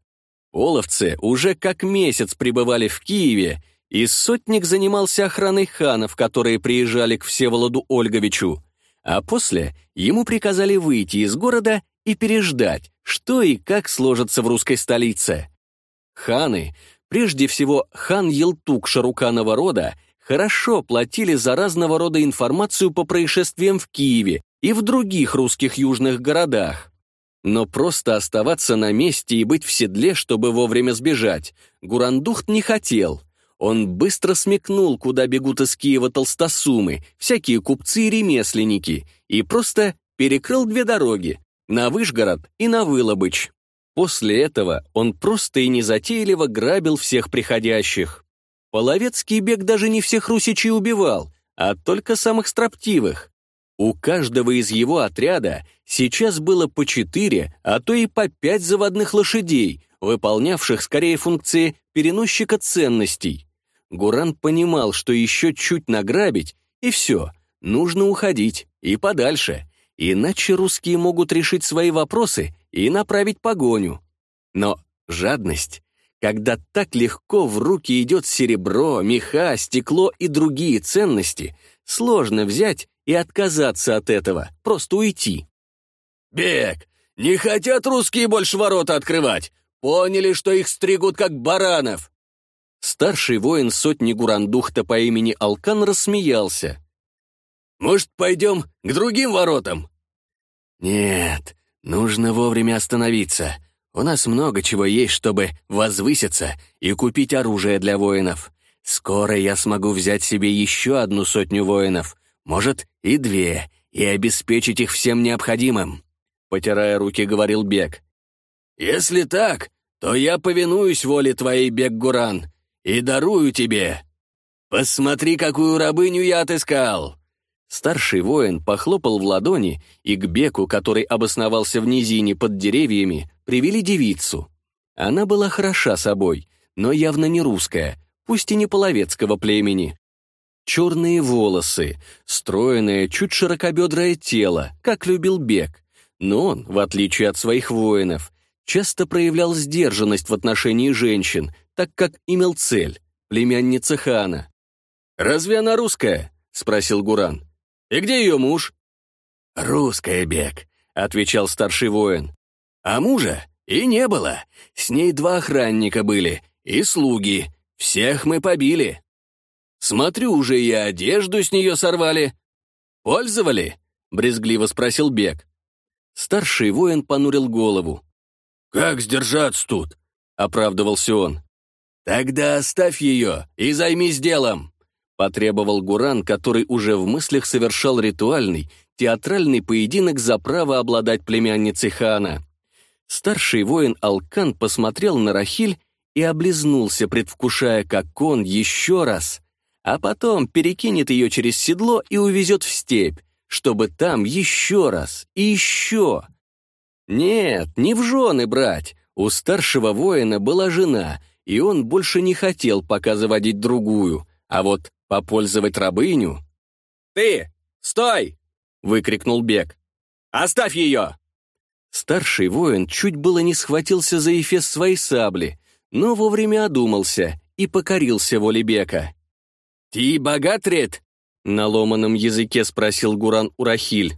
A: Оловцы уже как месяц пребывали в Киеве, и сотник занимался охраной ханов, которые приезжали к Всеволоду Ольговичу. А после ему приказали выйти из города и переждать, что и как сложится в русской столице. Ханы, прежде всего хан Елтук Шаруканова рода, хорошо платили за разного рода информацию по происшествиям в Киеве и в других русских южных городах. Но просто оставаться на месте и быть в седле, чтобы вовремя сбежать, Гурандухт не хотел. Он быстро смекнул, куда бегут из Киева толстосумы, всякие купцы и ремесленники, и просто перекрыл две дороги, на Вышгород и на Вылобыч. После этого он просто и незатейливо грабил всех приходящих. Половецкий бег даже не всех русичей убивал, а только самых строптивых. У каждого из его отряда сейчас было по четыре, а то и по пять заводных лошадей, выполнявших скорее функции переносчика ценностей. Гуран понимал, что еще чуть награбить, и все, нужно уходить, и подальше — Иначе русские могут решить свои вопросы и направить погоню. Но жадность, когда так легко в руки идет серебро, меха, стекло и другие ценности, сложно взять и отказаться от этого, просто уйти. «Бег! Не хотят русские больше ворота открывать! Поняли, что их стригут как баранов!» Старший воин сотни Гурандухта по имени Алкан рассмеялся. Может, пойдем к другим воротам?» «Нет, нужно вовремя остановиться. У нас много чего есть, чтобы возвыситься и купить оружие для воинов. Скоро я смогу взять себе еще одну сотню воинов, может, и две, и обеспечить их всем необходимым», — потирая руки, говорил Бек. «Если так, то я повинуюсь воле твоей, Бек-Гуран, и дарую тебе. Посмотри, какую рабыню я отыскал!» Старший воин похлопал в ладони, и к беку, который обосновался в низине под деревьями, привели девицу. Она была хороша собой, но явно не русская, пусть и не половецкого племени. Черные волосы, стройное, чуть широкобедрое тело, как любил бег. Но он, в отличие от своих воинов, часто проявлял сдержанность в отношении женщин, так как имел цель — племянница хана. «Разве она русская?» — спросил Гуран. И где ее муж?» «Русская бег», — отвечал старший воин. «А мужа и не было. С ней два охранника были и слуги. Всех мы побили. Смотрю, уже и одежду с нее сорвали. Пользовали?» — брезгливо спросил бег. Старший воин понурил голову. «Как сдержаться тут?» — оправдывался он. «Тогда оставь ее и займись делом!» Потребовал Гуран, который уже в мыслях совершал ритуальный, театральный поединок за право обладать племянницей хана. Старший воин Алкан посмотрел на Рахиль и облизнулся, предвкушая, как он еще раз, а потом перекинет ее через седло и увезет в степь, чтобы там еще раз и еще. Нет, не в жены брать. У старшего воина была жена, и он больше не хотел пока заводить другую — а вот попользовать рабыню... «Ты! Стой!» — выкрикнул Бек. «Оставь ее!» Старший воин чуть было не схватился за эфес своей сабли, но вовремя одумался и покорился воле Бека. «Ты богатрет? на ломаном языке спросил Гуран Урахиль.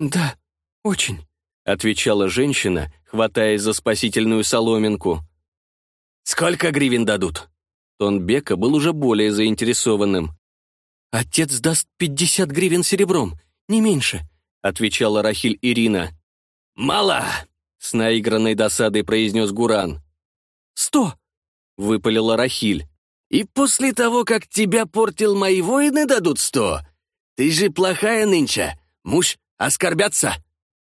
A: «Да, очень», — отвечала женщина, хватаясь за спасительную соломинку. «Сколько гривен дадут?» Тон Бека был уже более заинтересованным. «Отец даст пятьдесят гривен серебром, не меньше», — отвечала Рахиль Ирина. «Мало!» — с наигранной досадой произнес Гуран. «Сто!» — выпалила Рахиль. «И после того, как тебя портил мои воины, дадут сто. Ты же плохая нынче, муж, оскорбятся!»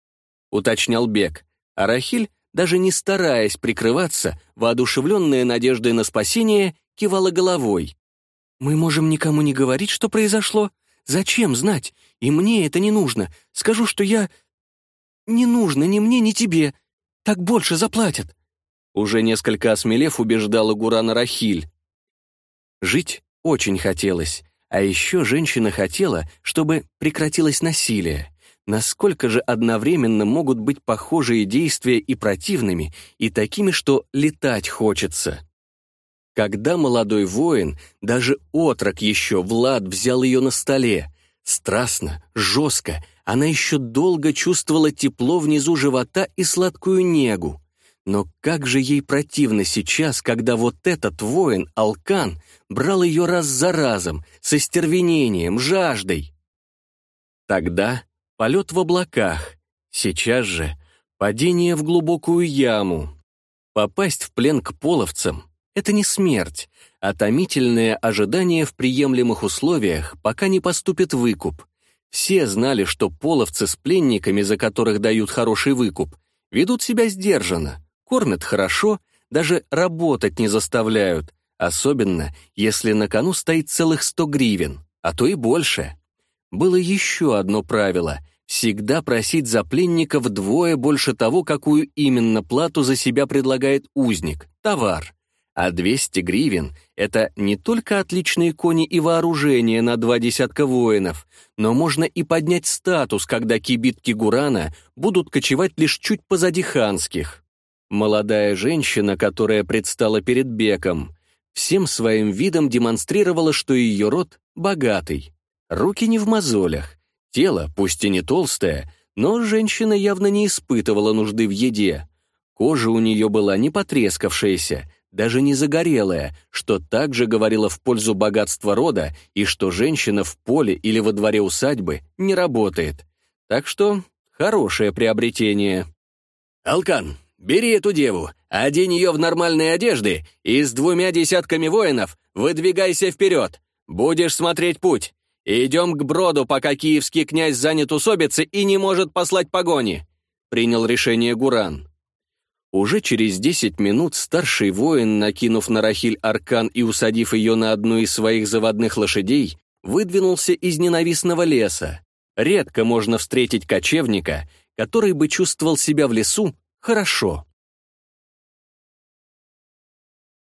A: — уточнял Бек. А Рахиль, даже не стараясь прикрываться, воодушевленная надеждой на спасение, кивала головой. «Мы можем никому не говорить, что произошло. Зачем знать? И мне это не нужно. Скажу, что я... Не нужно ни мне, ни тебе. Так больше заплатят». Уже несколько осмелев убеждала Гурана Рахиль. Жить очень хотелось. А еще женщина хотела, чтобы прекратилось насилие. Насколько же одновременно могут быть похожие действия и противными, и такими, что летать хочется? Когда молодой воин, даже отрок еще, Влад взял ее на столе. Страстно, жестко, она еще долго чувствовала тепло внизу живота и сладкую негу. Но как же ей противно сейчас, когда вот этот воин, Алкан, брал ее раз за разом, со стервенением, жаждой. Тогда полет в облаках, сейчас же падение в глубокую яму, попасть в плен к половцам — это не смерть, а томительное ожидание в приемлемых условиях, пока не поступит выкуп. Все знали, что половцы с пленниками, за которых дают хороший выкуп, ведут себя сдержанно, кормят хорошо, даже работать не заставляют, особенно если на кону стоит целых 100 гривен, а то и больше. Было еще одно правило — всегда просить за пленников вдвое больше того, какую именно плату за себя предлагает узник, товар. А 200 гривен — это не только отличные кони и вооружение на два десятка воинов, но можно и поднять статус, когда кибитки Гурана будут кочевать лишь чуть позади ханских. Молодая женщина, которая предстала перед Беком, всем своим видом демонстрировала, что ее род богатый. Руки не в мозолях, тело, пусть и не толстое, но женщина явно не испытывала нужды в еде. Кожа у нее была не потрескавшаяся, даже не загорелая, что также говорила в пользу богатства рода и что женщина в поле или во дворе усадьбы не работает. Так что хорошее приобретение. «Алкан, бери эту деву, одень ее в нормальные одежды и с двумя десятками воинов выдвигайся вперед. Будешь смотреть путь. Идем к броду, пока киевский князь занят усобицей и не может послать погони», — принял решение Гуран. Уже через 10 минут старший воин, накинув на Рахиль аркан и усадив ее на одну из своих заводных лошадей, выдвинулся из ненавистного леса. Редко можно встретить кочевника, который бы чувствовал себя в лесу хорошо.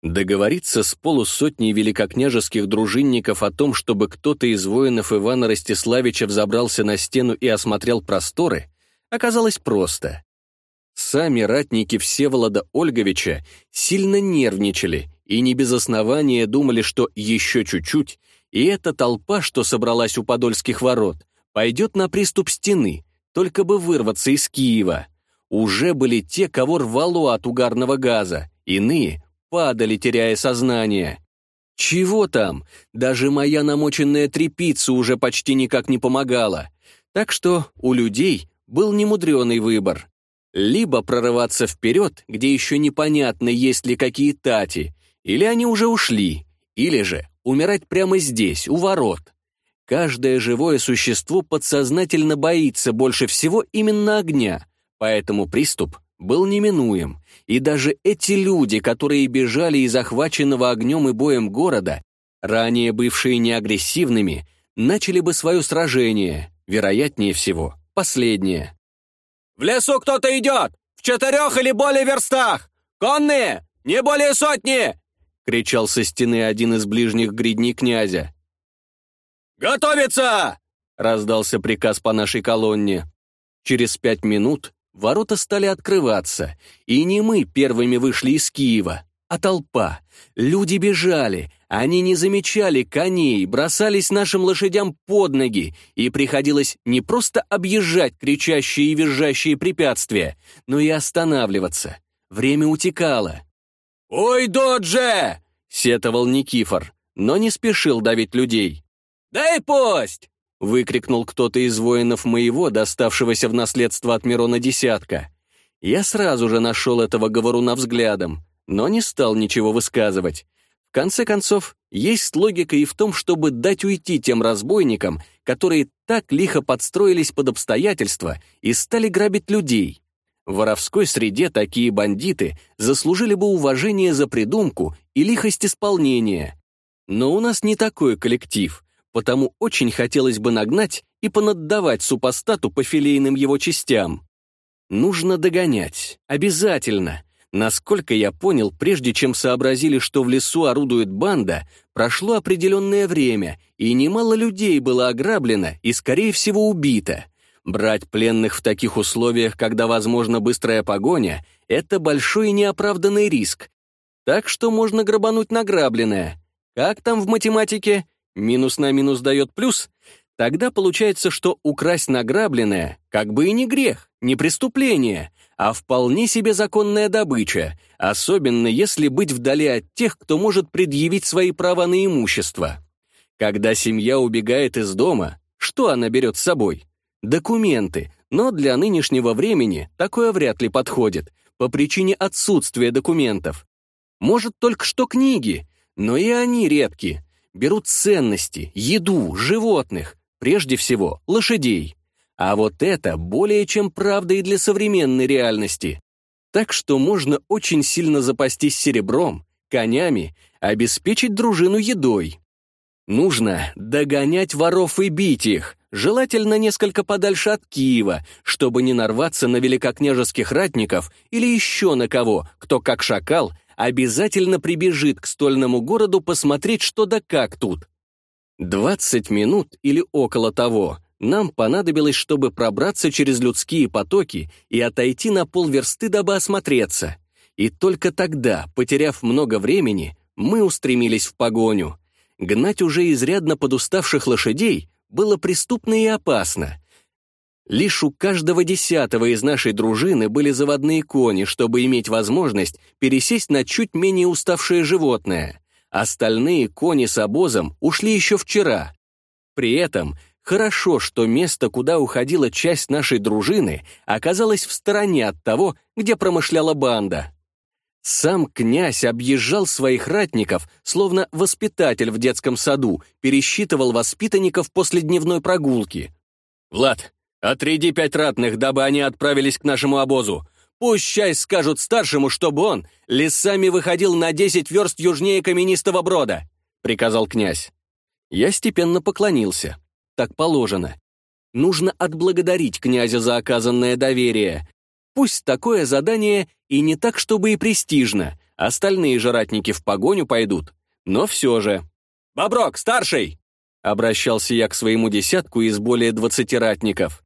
A: Договориться с полусотней великокняжеских дружинников о том, чтобы кто-то из воинов Ивана Ростиславича взобрался на стену и осмотрел просторы, оказалось просто. Сами ратники Всеволода Ольговича сильно нервничали и не без основания думали, что еще чуть-чуть, и эта толпа, что собралась у Подольских ворот, пойдет на приступ стены, только бы вырваться из Киева. Уже были те, кого рвало от угарного газа, иные падали, теряя сознание. Чего там? Даже моя намоченная трепица уже почти никак не помогала. Так что у людей был немудреный выбор. Либо прорываться вперед, где еще непонятно, есть ли какие тати, или они уже ушли, или же умирать прямо здесь, у ворот. Каждое живое существо подсознательно боится больше всего именно огня, поэтому приступ был неминуем, и даже эти люди, которые бежали из охваченного огнем и боем города, ранее бывшие неагрессивными, начали бы свое сражение, вероятнее всего, последнее. В лесу кто-то идет! В четырех или более верстах! Конные! Не более сотни!» — кричал со стены один из ближних гридней князя. «Готовиться!» — раздался приказ по нашей колонне. Через пять минут ворота стали открываться, и не мы первыми вышли из Киева, а толпа. Люди бежали, они не замечали коней, бросались нашим лошадям под ноги, и приходилось не просто объезжать кричащие и визжащие препятствия, но и останавливаться. Время утекало. «Ой, Додже!» — сетовал Никифор, но не спешил давить людей. «Дай пость!» — выкрикнул кто-то из воинов моего, доставшегося в наследство от Мирона Десятка. Я сразу же нашел этого говоруна взглядом, но не стал ничего высказывать конце концов, есть логика и в том, чтобы дать уйти тем разбойникам, которые так лихо подстроились под обстоятельства и стали грабить людей. В воровской среде такие бандиты заслужили бы уважение за придумку и лихость исполнения. Но у нас не такой коллектив, потому очень хотелось бы нагнать и понаддавать супостату по филейным его частям. Нужно догонять, обязательно, Насколько я понял, прежде чем сообразили, что в лесу орудует банда, прошло определенное время, и немало людей было ограблено и, скорее всего, убито. Брать пленных в таких условиях, когда возможна быстрая погоня, это большой и неоправданный риск. Так что можно грабануть награбленное. Как там в математике? Минус на минус дает плюс? Тогда получается, что украсть награбленное как бы и не грех, не преступление, а вполне себе законная добыча, особенно если быть вдали от тех, кто может предъявить свои права на имущество. Когда семья убегает из дома, что она берет с собой? Документы, но для нынешнего времени такое вряд ли подходит, по причине отсутствия документов. Может, только что книги, но и они редки. Берут ценности, еду, животных, прежде всего, лошадей. А вот это более чем правда и для современной реальности. Так что можно очень сильно запастись серебром, конями, обеспечить дружину едой. Нужно догонять воров и бить их, желательно несколько подальше от Киева, чтобы не нарваться на великокняжеских ратников или еще на кого, кто, как шакал, обязательно прибежит к стольному городу посмотреть, что да как тут. 20 минут или около того нам понадобилось, чтобы пробраться через людские потоки и отойти на полверсты, дабы осмотреться. И только тогда, потеряв много времени, мы устремились в погоню. Гнать уже изрядно подуставших лошадей было преступно и опасно. Лишь у каждого десятого из нашей дружины были заводные кони, чтобы иметь возможность пересесть на чуть менее уставшее животное — Остальные кони с обозом ушли еще вчера. При этом хорошо, что место, куда уходила часть нашей дружины, оказалось в стороне от того, где промышляла банда. Сам князь объезжал своих ратников, словно воспитатель в детском саду, пересчитывал воспитанников после дневной прогулки. «Влад, отряди пять ратных, дабы они отправились к нашему обозу. Пусть чай скажут старшему, чтобы он лесами выходил на десять верст южнее каменистого брода», — приказал князь. Я степенно поклонился. Так положено. Нужно отблагодарить князя за оказанное доверие. Пусть такое задание и не так, чтобы и престижно. Остальные жратники в погоню пойдут. Но все же. «Боброк, старший!» Обращался я к своему десятку из более двадцати ратников.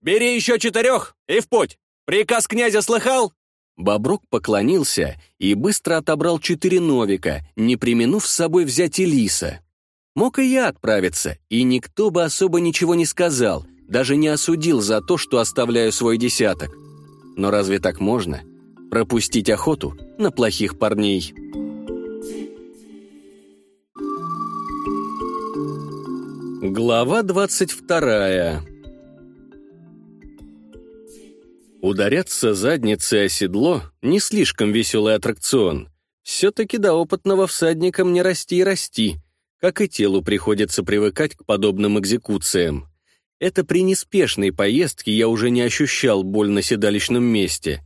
A: «Бери еще четырех и в путь!» «Приказ князя слыхал?» Боброк поклонился и быстро отобрал четыре новика, не применув с собой взять и Мог и я отправиться, и никто бы особо ничего не сказал, даже не осудил за то, что оставляю свой десяток. Но разве так можно? Пропустить охоту на плохих парней. Глава двадцать вторая. Ударяться задницей о седло — не слишком веселый аттракцион. Все-таки до опытного всадника мне расти и расти, как и телу приходится привыкать к подобным экзекуциям. Это при неспешной поездке я уже не ощущал боль на седалищном месте.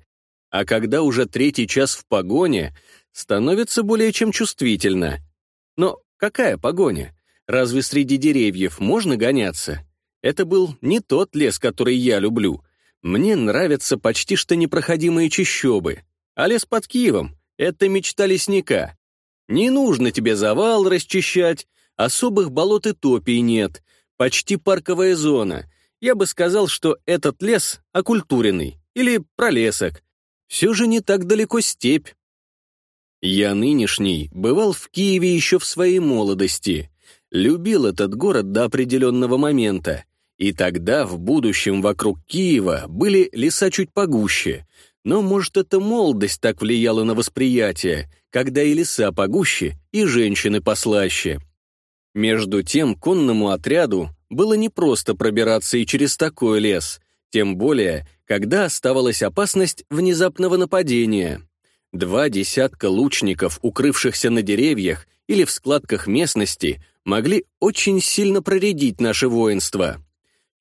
A: А когда уже третий час в погоне, становится более чем чувствительно. Но какая погоня? Разве среди деревьев можно гоняться? Это был не тот лес, который я люблю — мне нравятся почти что непроходимые чащобы, а лес под Киевом — это мечта лесника. Не нужно тебе завал расчищать, особых болот и топий нет, почти парковая зона. Я бы сказал, что этот лес окультуренный или пролесок. Все же не так далеко степь. Я нынешний бывал в Киеве еще в своей молодости. Любил этот город до определенного момента. И тогда в будущем вокруг Киева были леса чуть погуще, но, может, это молодость так влияла на восприятие, когда и леса погуще, и женщины послаще. Между тем конному отряду было непросто пробираться и через такой лес, тем более, когда оставалась опасность внезапного нападения. Два десятка лучников, укрывшихся на деревьях или в складках местности, могли очень сильно проредить наше воинство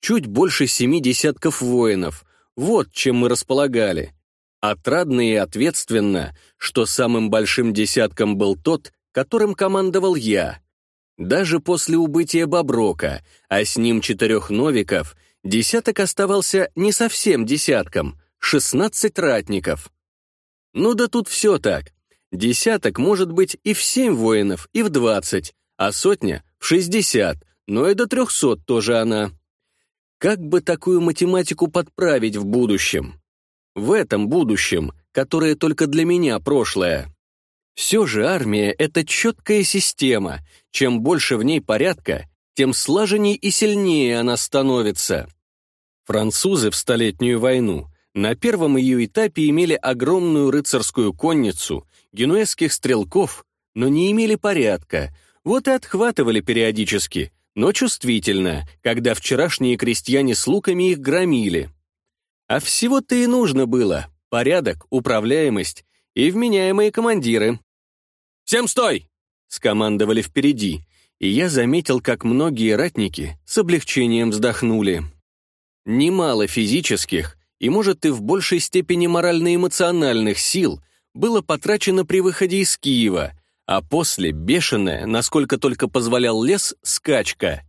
A: чуть больше семи десятков воинов. Вот чем мы располагали. Отрадно и ответственно, что самым большим десятком был тот, которым командовал я. Даже после убытия Боброка, а с ним четырех новиков, десяток оставался не совсем десятком, шестнадцать ратников. Ну да тут все так. Десяток может быть и в семь воинов, и в двадцать, а сотня — в шестьдесят, но и до трехсот тоже она. Как бы такую математику подправить в будущем? В этом будущем, которое только для меня прошлое. Все же армия — это четкая система. Чем больше в ней порядка, тем слаженнее и сильнее она становится. Французы в Столетнюю войну на первом ее этапе имели огромную рыцарскую конницу, генуэзских стрелков, но не имели порядка, вот и отхватывали периодически, но чувствительно, когда вчерашние крестьяне с луками их громили. А всего-то и нужно было — порядок, управляемость и вменяемые командиры. «Всем стой!» — скомандовали впереди, и я заметил, как многие ратники с облегчением вздохнули. Немало физических и, может, и в большей степени морально-эмоциональных сил было потрачено при выходе из Киева — а после бешеная, насколько только позволял лес, скачка.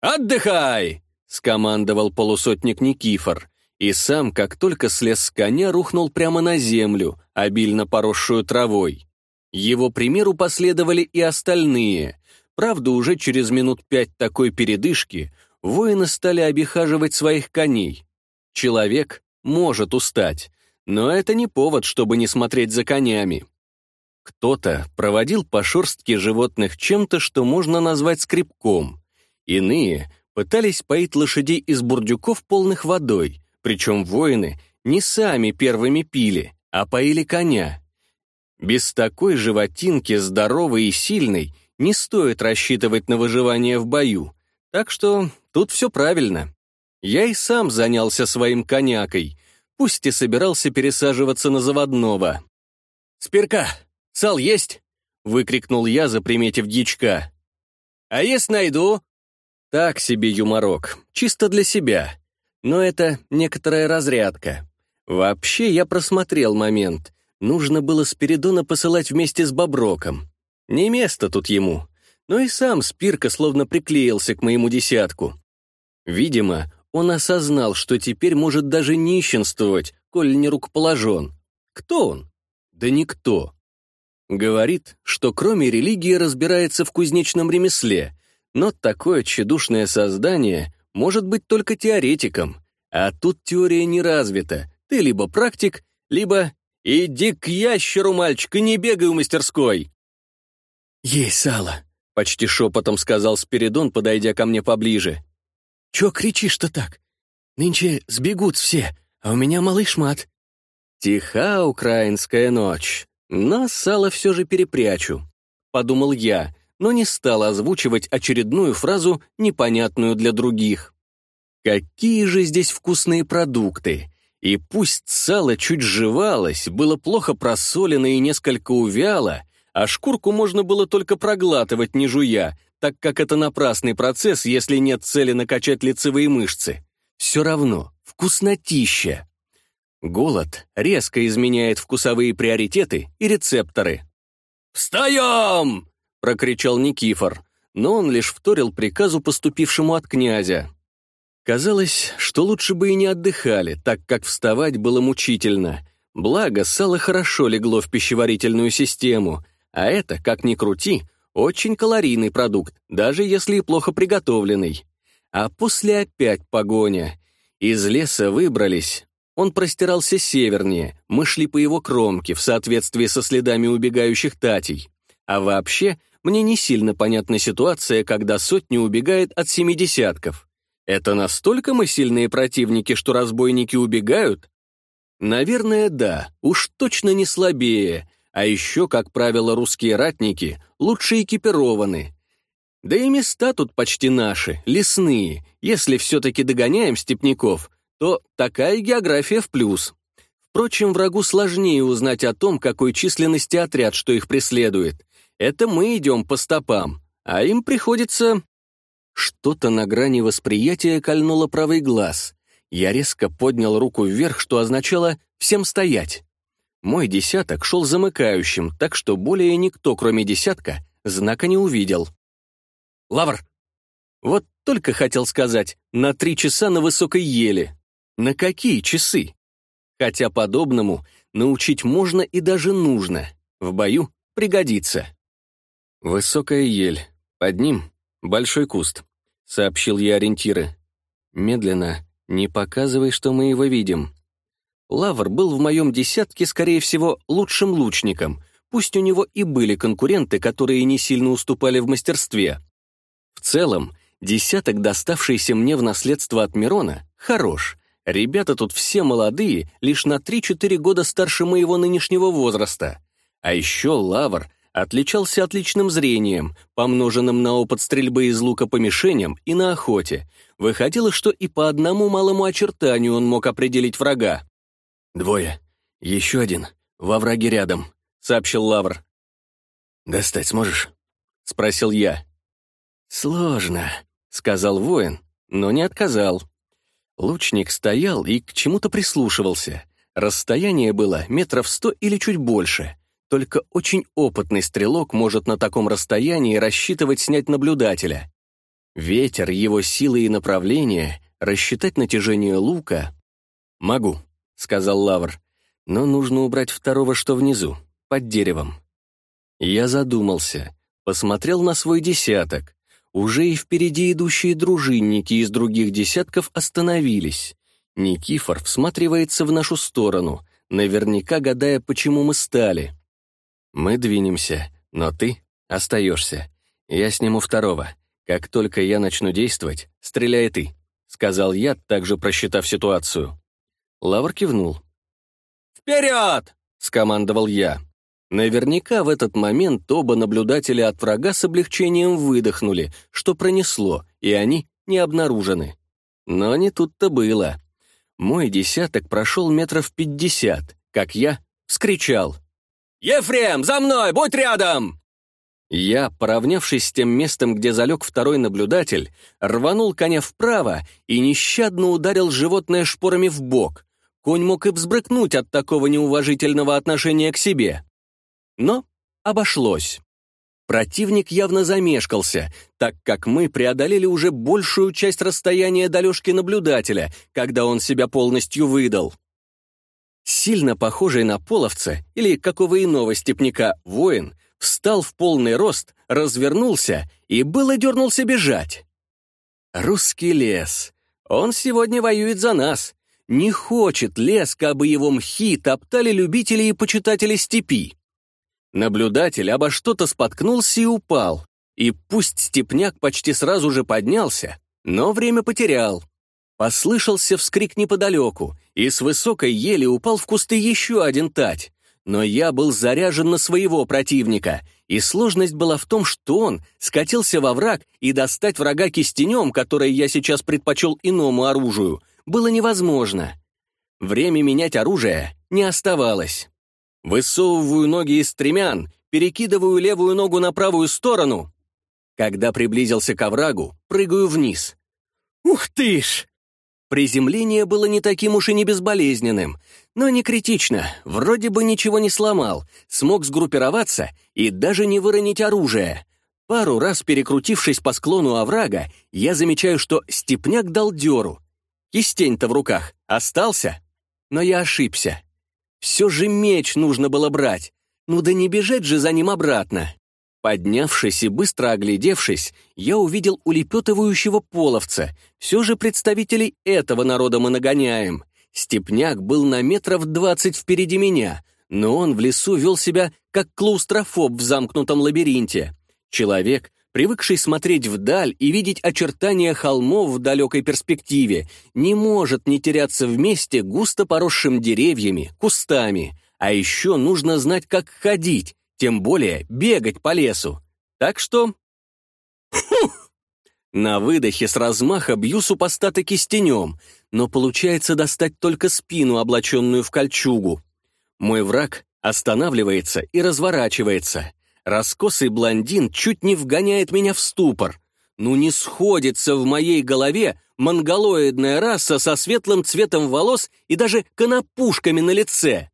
A: «Отдыхай!» — скомандовал полусотник Никифор, и сам, как только слез с коня, рухнул прямо на землю, обильно поросшую травой. Его примеру последовали и остальные. Правда, уже через минут пять такой передышки воины стали обихаживать своих коней. Человек может устать, но это не повод, чтобы не смотреть за конями. Кто-то проводил по шерстке животных чем-то, что можно назвать скребком. Иные пытались поить лошадей из бурдюков, полных водой, причем воины не сами первыми пили, а поили коня. Без такой животинки, здоровой и сильной, не стоит рассчитывать на выживание в бою, так что тут все правильно. Я и сам занялся своим конякой, пусть и собирался пересаживаться на заводного. «Спирка, Сал есть?» — выкрикнул я, заприметив дичка. «А если найду?» Так себе юморок, чисто для себя. Но это некоторая разрядка. Вообще я просмотрел момент. Нужно было Спиридона посылать вместе с Боброком. Не место тут ему. Но и сам Спирка словно приклеился к моему десятку. Видимо, он осознал, что теперь может даже нищенствовать, коль не рукоположен. Кто он? Да никто. Говорит, что кроме религии разбирается в кузнечном ремесле, но такое тщедушное создание может быть только теоретиком, а тут теория не развита, ты либо практик, либо «Иди к ящеру, мальчик, и не бегай у мастерской!» «Ей сало!» — почти шепотом сказал Спиридон, подойдя ко мне поближе. «Чё кричишь-то так? Нынче сбегут все, а у меня малый шмат». Тиха украинская ночь. «На сало все же перепрячу», — подумал я, но не стал озвучивать очередную фразу, непонятную для других. «Какие же здесь вкусные продукты!» И пусть сало чуть жевалось, было плохо просолено и несколько увяло, а шкурку можно было только проглатывать, не жуя, так как это напрасный процесс, если нет цели накачать лицевые мышцы. Все равно, вкуснотища. Голод резко изменяет вкусовые приоритеты и рецепторы. «Встаем!» — прокричал Никифор, но он лишь вторил приказу, поступившему от князя. Казалось, что лучше бы и не отдыхали, так как вставать было мучительно. Благо, сало хорошо легло в пищеварительную систему, а это, как ни крути, очень калорийный продукт, даже если и плохо приготовленный. А после опять погоня. Из леса выбрались, он простирался севернее, мы шли по его кромке в соответствии со следами убегающих татей. А вообще, мне не сильно понятна ситуация, когда сотня убегает от семидесятков. Это настолько мы сильные противники, что разбойники убегают? Наверное, да, уж точно не слабее. А еще, как правило, русские ратники лучше экипированы. Да и места тут почти наши, лесные. Если все-таки догоняем степняков, то такая география в плюс. Впрочем, врагу сложнее узнать о том, какой численности отряд, что их преследует. Это мы идем по стопам, а им приходится... Что-то на грани восприятия кольнуло правый глаз. Я резко поднял руку вверх, что означало «всем стоять». Мой десяток шел замыкающим, так что более никто, кроме десятка, знака не увидел. «Лавр!» Вот только хотел сказать, на три часа на высокой еле. На какие часы? Хотя подобному научить можно и даже нужно. В бою пригодится. Высокая ель. Под ним большой куст, сообщил я ориентиры. Медленно, не показывай, что мы его видим. Лавр был в моем десятке, скорее всего, лучшим лучником, пусть у него и были конкуренты, которые не сильно уступали в мастерстве. В целом, десяток, доставшийся мне в наследство от Мирона, хорош — Ребята тут все молодые, лишь на 3-4 года старше моего нынешнего возраста. А еще Лавр отличался отличным зрением, помноженным на опыт стрельбы из лука по мишеням и на охоте. Выходило, что и по одному малому очертанию он мог определить врага. «Двое. Еще один. Во враге рядом», — сообщил Лавр. «Достать сможешь?» — спросил я. «Сложно», — сказал воин, но не отказал. Лучник стоял и к чему-то прислушивался. Расстояние было метров сто или чуть больше. Только очень опытный стрелок может на таком расстоянии рассчитывать снять наблюдателя. Ветер, его силы и направление, рассчитать натяжение лука... «Могу», — сказал Лавр, — «но нужно убрать второго, что внизу, под деревом». Я задумался, посмотрел на свой десяток. Уже и впереди идущие дружинники из других десятков остановились. Никифор всматривается в нашу сторону, наверняка гадая, почему мы стали. Мы двинемся, но ты остаешься. Я сниму второго. Как только я начну действовать, стреляй ты, сказал я, также просчитав ситуацию. Лавр кивнул. «Вперед!» — скомандовал я. Наверняка в этот момент оба наблюдателя от врага с облегчением выдохнули, что пронесло, и они не обнаружены. Но не тут-то было. Мой десяток прошел метров пятьдесят, как я вскричал. «Ефрем, за мной, будь рядом!» Я, поравнявшись с тем местом, где залег второй наблюдатель, рванул коня вправо и нещадно ударил животное шпорами в бок. Конь мог и взбрыкнуть от такого неуважительного отношения к себе. Но обошлось. Противник явно замешкался, так как мы преодолели уже большую часть расстояния до Лёшки-наблюдателя, когда он себя полностью выдал. Сильно похожий на половца или какого иного степняка воин встал в полный рост, развернулся и было дернулся бежать. Русский лес. Он сегодня воюет за нас. Не хочет лес, бы его мхи топтали любители и почитатели степи. Наблюдатель обо что-то споткнулся и упал. И пусть степняк почти сразу же поднялся, но время потерял. Послышался вскрик неподалеку, и с высокой ели упал в кусты еще один тать. Но я был заряжен на своего противника, и сложность была в том, что он скатился во враг, и достать врага кистенем, который я сейчас предпочел иному оружию, было невозможно. Время менять оружие не оставалось. Высовываю ноги из стремян, перекидываю левую ногу на правую сторону. Когда приблизился к оврагу, прыгаю вниз. «Ух ты ж!» Приземление было не таким уж и не безболезненным, но не критично, вроде бы ничего не сломал, смог сгруппироваться и даже не выронить оружие. Пару раз перекрутившись по склону оврага, я замечаю, что степняк дал дёру. Кистень-то в руках остался, но я ошибся. Все же меч нужно было брать. Ну да не бежать же за ним обратно. Поднявшись и быстро оглядевшись, я увидел улепетывающего половца. Все же представителей этого народа мы нагоняем. Степняк был на метров двадцать впереди меня, но он в лесу вел себя как клаустрофоб в замкнутом лабиринте. Человек, привыкший смотреть вдаль и видеть очертания холмов в далекой перспективе, не может не теряться вместе густо поросшим деревьями, кустами. А еще нужно знать, как ходить, тем более бегать по лесу. Так что... На выдохе с размаха бью супостата кистенем, но получается достать только спину, облаченную в кольчугу. Мой враг останавливается и разворачивается — Раскосый блондин чуть не вгоняет меня в ступор. Ну не сходится в моей голове монголоидная раса со светлым цветом волос и даже конопушками на лице.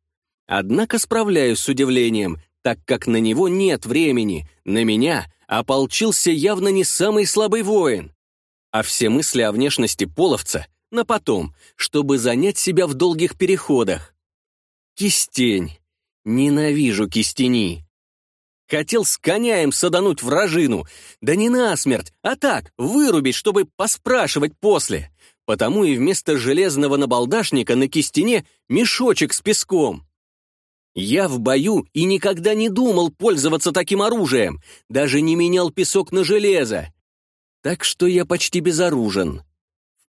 A: Однако справляюсь с удивлением, так как на него нет времени, на меня ополчился явно не самый слабый воин. А все мысли о внешности половца на потом, чтобы занять себя в долгих переходах. Кистень. Ненавижу кистени. Хотел с коня им вражину. Да не насмерть, а так, вырубить, чтобы поспрашивать после. Потому и вместо железного набалдашника на кистине мешочек с песком. Я в бою и никогда не думал пользоваться таким оружием, даже не менял песок на железо. Так что я почти безоружен.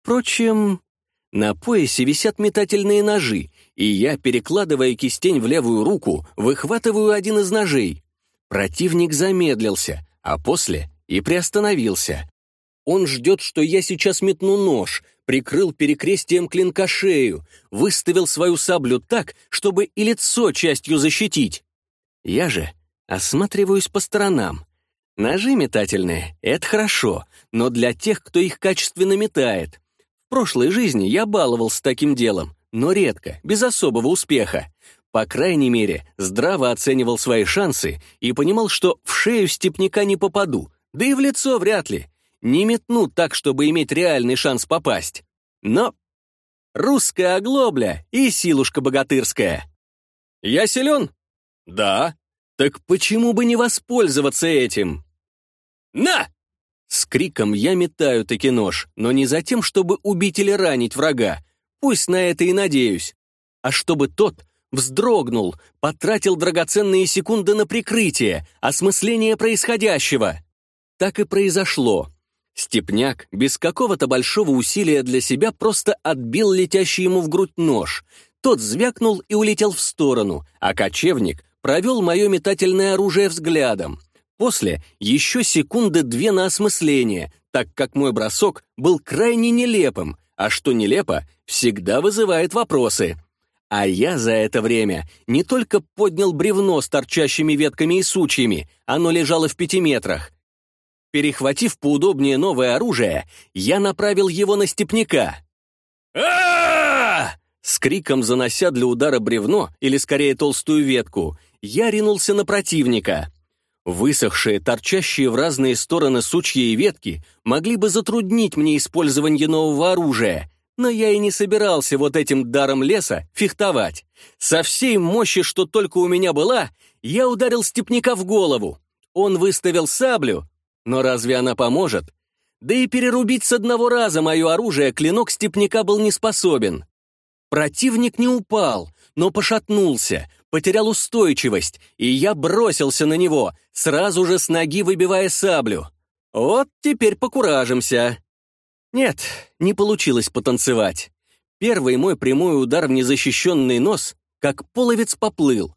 A: Впрочем, на поясе висят метательные ножи, и я, перекладывая кистень в левую руку, выхватываю один из ножей, Противник замедлился, а после и приостановился. Он ждет, что я сейчас метну нож, прикрыл перекрестием клинка шею, выставил свою саблю так, чтобы и лицо частью защитить. Я же осматриваюсь по сторонам. Ножи метательные — это хорошо, но для тех, кто их качественно метает. В прошлой жизни я баловался таким делом, но редко, без особого успеха по крайней мере, здраво оценивал свои шансы и понимал, что в шею степняка не попаду, да и в лицо вряд ли. Не метну так, чтобы иметь реальный шанс попасть. Но русская оглобля и силушка богатырская. Я силен? Да. Так почему бы не воспользоваться этим? На! С криком я метаю таки нож, но не за тем, чтобы убить или ранить врага. Пусть на это и надеюсь. А чтобы тот вздрогнул, потратил драгоценные секунды на прикрытие, осмысление происходящего. Так и произошло. Степняк без какого-то большого усилия для себя просто отбил летящий ему в грудь нож. Тот звякнул и улетел в сторону, а кочевник провел мое метательное оружие взглядом. После еще секунды две на осмысление, так как мой бросок был крайне нелепым, а что нелепо, всегда вызывает вопросы. А я за это время не только поднял бревно с торчащими ветками и сучьями, оно лежало в пяти метрах. Перехватив поудобнее новое оружие, я направил его на степняка. а С криком занося для удара бревно, или скорее толстую ветку, я ринулся на противника. Высохшие, торчащие в разные стороны сучья и ветки могли бы затруднить мне использование нового оружия — но я и не собирался вот этим даром леса фехтовать. Со всей мощи, что только у меня была, я ударил степника в голову. Он выставил саблю, но разве она поможет? Да и перерубить с одного раза мое оружие клинок степника был не способен. Противник не упал, но пошатнулся, потерял устойчивость, и я бросился на него, сразу же с ноги выбивая саблю. Вот теперь покуражимся. Нет, не получилось потанцевать. Первый мой прямой удар в незащищенный нос, как половец поплыл.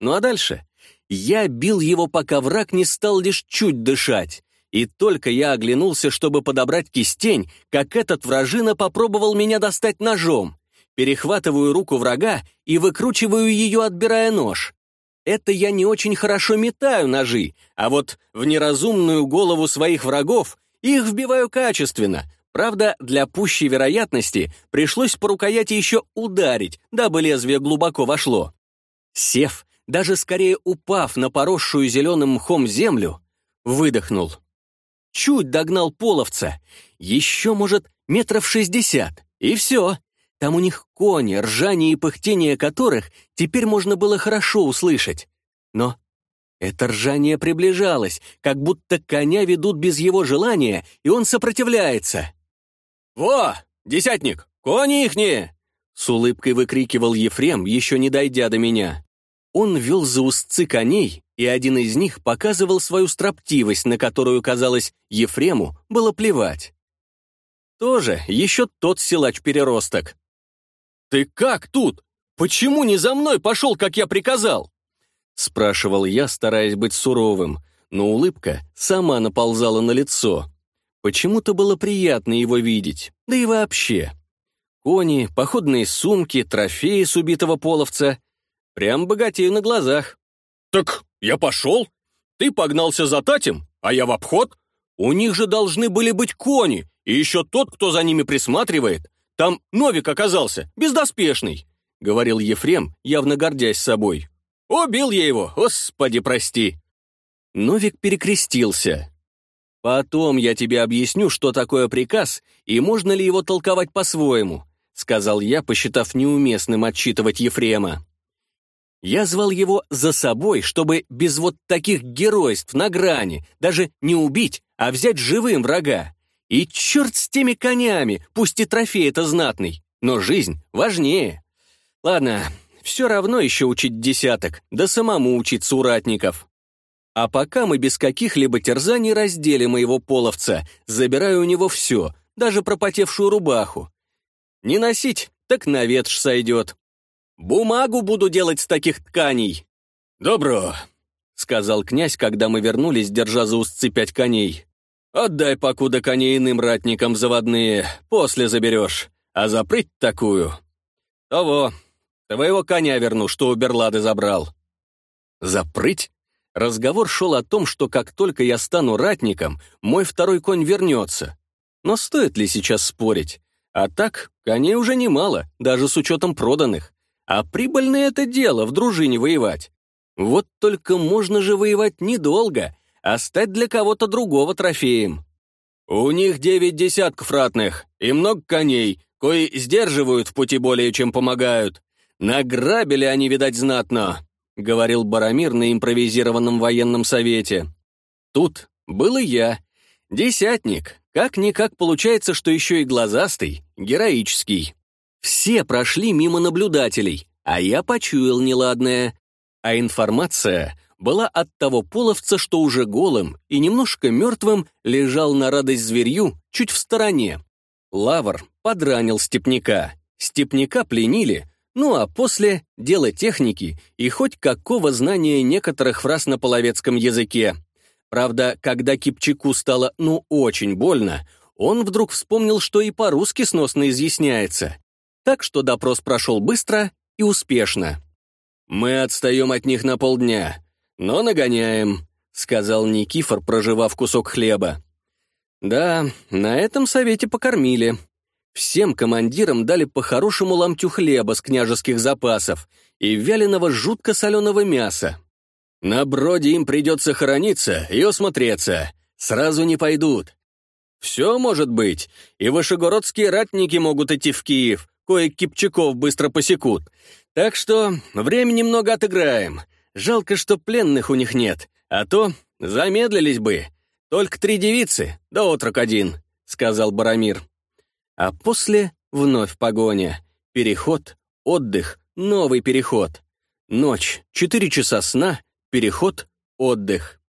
A: Ну а дальше? Я бил его, пока враг не стал лишь чуть дышать. И только я оглянулся, чтобы подобрать кистень, как этот вражина попробовал меня достать ножом. Перехватываю руку врага и выкручиваю ее, отбирая нож. Это я не очень хорошо метаю ножи, а вот в неразумную голову своих врагов их вбиваю качественно, Правда, для пущей вероятности пришлось по рукояти еще ударить, дабы лезвие глубоко вошло. Сев, даже скорее упав на поросшую зеленым мхом землю, выдохнул. Чуть догнал половца, еще, может, метров шестьдесят, и все. Там у них кони, ржание и пыхтение которых теперь можно было хорошо услышать. Но это ржание приближалось, как будто коня ведут без его желания, и он сопротивляется. «Во, десятник, кони ихние!» С улыбкой выкрикивал Ефрем, еще не дойдя до меня. Он вел за узцы коней, и один из них показывал свою строптивость, на которую, казалось, Ефрему было плевать. Тоже еще тот силач-переросток. «Ты как тут? Почему не за мной пошел, как я приказал?» Спрашивал я, стараясь быть суровым, но улыбка сама наползала на лицо. Почему-то было приятно его видеть, да и вообще. Кони, походные сумки, трофеи с убитого половца. Прям богатею на глазах. «Так я пошел. Ты погнался за Татем, а я в обход. У них же должны были быть кони, и еще тот, кто за ними присматривает. Там Новик оказался, бездоспешный», — говорил Ефрем, явно гордясь собой. «Убил я его, господи, прости!» Новик перекрестился. «Потом я тебе объясню, что такое приказ и можно ли его толковать по-своему», сказал я, посчитав неуместным отчитывать Ефрема. Я звал его за собой, чтобы без вот таких геройств на грани даже не убить, а взять живым врага. И черт с теми конями, пусть и трофей это знатный, но жизнь важнее. Ладно, все равно еще учить десяток, да самому учить суратников. А пока мы без каких-либо терзаний раздели моего половца, забираю у него все, даже пропотевшую рубаху. Не носить, так на ветш сойдет. Бумагу буду делать с таких тканей. Добро, — сказал князь, когда мы вернулись, держа за узцы пять коней. «Отдай, покуда коней иным ратникам заводные, после заберешь, а запрыть такую». «Того, твоего коня верну, что у Берлады забрал». «Запрыть?» Разговор шел о том, что как только я стану ратником, мой второй конь вернется. Но стоит ли сейчас спорить? А так, коней уже немало, даже с учетом проданных. А прибыльное это дело в дружине воевать. Вот только можно же воевать недолго, а стать для кого-то другого трофеем. У них девять десятков ратных и много коней, кои сдерживают в пути более, чем помогают. Награбили они, видать, знатно. — говорил Барамир на импровизированном военном совете. «Тут был и я. Десятник. Как-никак получается, что еще и глазастый, героический. Все прошли мимо наблюдателей, а я почуял неладное. А информация была от того половца, что уже голым и немножко мертвым лежал на радость зверью чуть в стороне. Лавр подранил степняка. Степняка пленили, ну а после — дело техники и хоть какого знания некоторых фраз на половецком языке. Правда, когда Кипчаку стало ну очень больно, он вдруг вспомнил, что и по-русски сносно изъясняется. Так что допрос прошел быстро и успешно. «Мы отстаем от них на полдня, но нагоняем», — сказал Никифор, проживав кусок хлеба. «Да, на этом совете покормили», Всем командирам дали по хорошему ломтю хлеба с княжеских запасов и вяленого жутко соленого мяса. На броде им придется хорониться и осмотреться. Сразу не пойдут. Все может быть, и вышегородские ратники могут идти в Киев, кое кипчаков быстро посекут. Так что время немного отыграем. Жалко, что пленных у них нет, а то замедлились бы. Только три девицы, да отрок один», — сказал Барамир. А после вновь погоня. Переход, отдых, новый переход. Ночь, четыре часа сна, переход, отдых.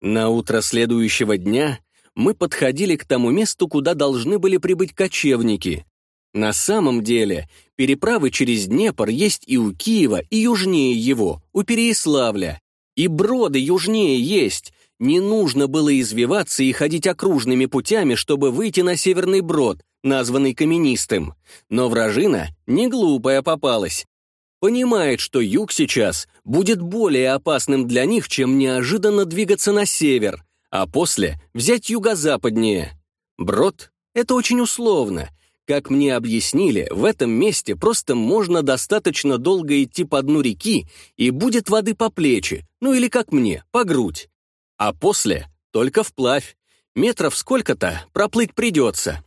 A: На утро следующего дня мы подходили к тому месту, куда должны были прибыть кочевники. На самом деле, переправы через Днепр есть и у Киева, и южнее его, у Переиславля, И броды южнее есть, не нужно было извиваться и ходить окружными путями, чтобы выйти на Северный Брод, названный каменистым. Но вражина не глупая попалась. Понимает, что юг сейчас будет более опасным для них, чем неожиданно двигаться на север, а после взять юго-западнее. Брод — это очень условно. Как мне объяснили, в этом месте просто можно достаточно долго идти по дну реки, и будет воды по плечи, ну или, как мне, по грудь. А после — только вплавь. Метров сколько-то проплыть придется.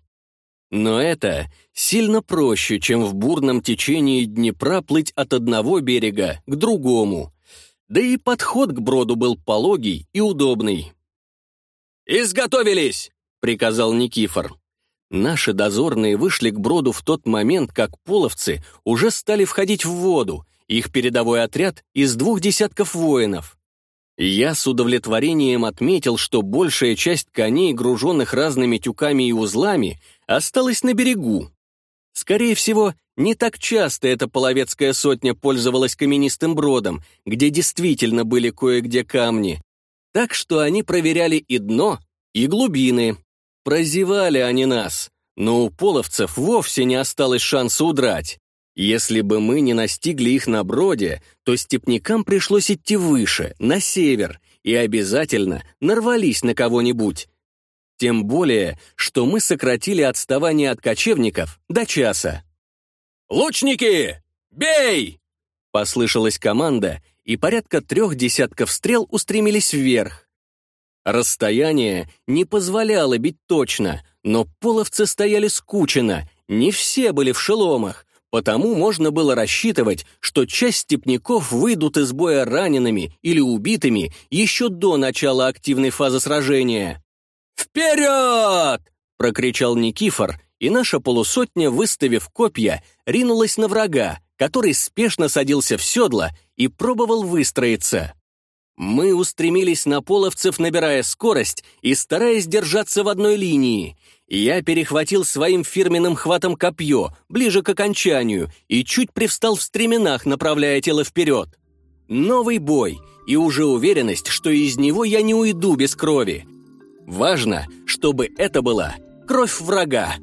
A: Но это сильно проще, чем в бурном течении Днепра плыть от одного берега к другому. Да и подход к броду был пологий и удобный. «Изготовились!» — приказал Никифор. Наши дозорные вышли к броду в тот момент, как половцы уже стали входить в воду, их передовой отряд из двух десятков воинов. Я с удовлетворением отметил, что большая часть коней, груженных разными тюками и узлами, осталась на берегу. Скорее всего, не так часто эта половецкая сотня пользовалась каменистым бродом, где действительно были кое-где камни. Так что они проверяли и дно, и глубины. Прозевали они нас, но у половцев вовсе не осталось шанса удрать. Если бы мы не настигли их на броде, то степнякам пришлось идти выше, на север, и обязательно нарвались на кого-нибудь. Тем более, что мы сократили отставание от кочевников до часа. «Лучники! Бей!» Послышалась команда, и порядка трех десятков стрел устремились вверх. Расстояние не позволяло бить точно, но половцы стояли скучно, не все были в шеломах, Потому можно было рассчитывать, что часть степняков выйдут из боя ранеными или убитыми еще до начала активной фазы сражения. «Вперед!» — прокричал Никифор, и наша полусотня, выставив копья, ринулась на врага, который спешно садился в седло и пробовал выстроиться. Мы устремились на половцев, набирая скорость и стараясь держаться в одной линии. Я перехватил своим фирменным хватом копье, ближе к окончанию, и чуть привстал в стременах, направляя тело вперед. Новый бой, и уже уверенность, что из него я не уйду без крови. Важно, чтобы это была кровь врага,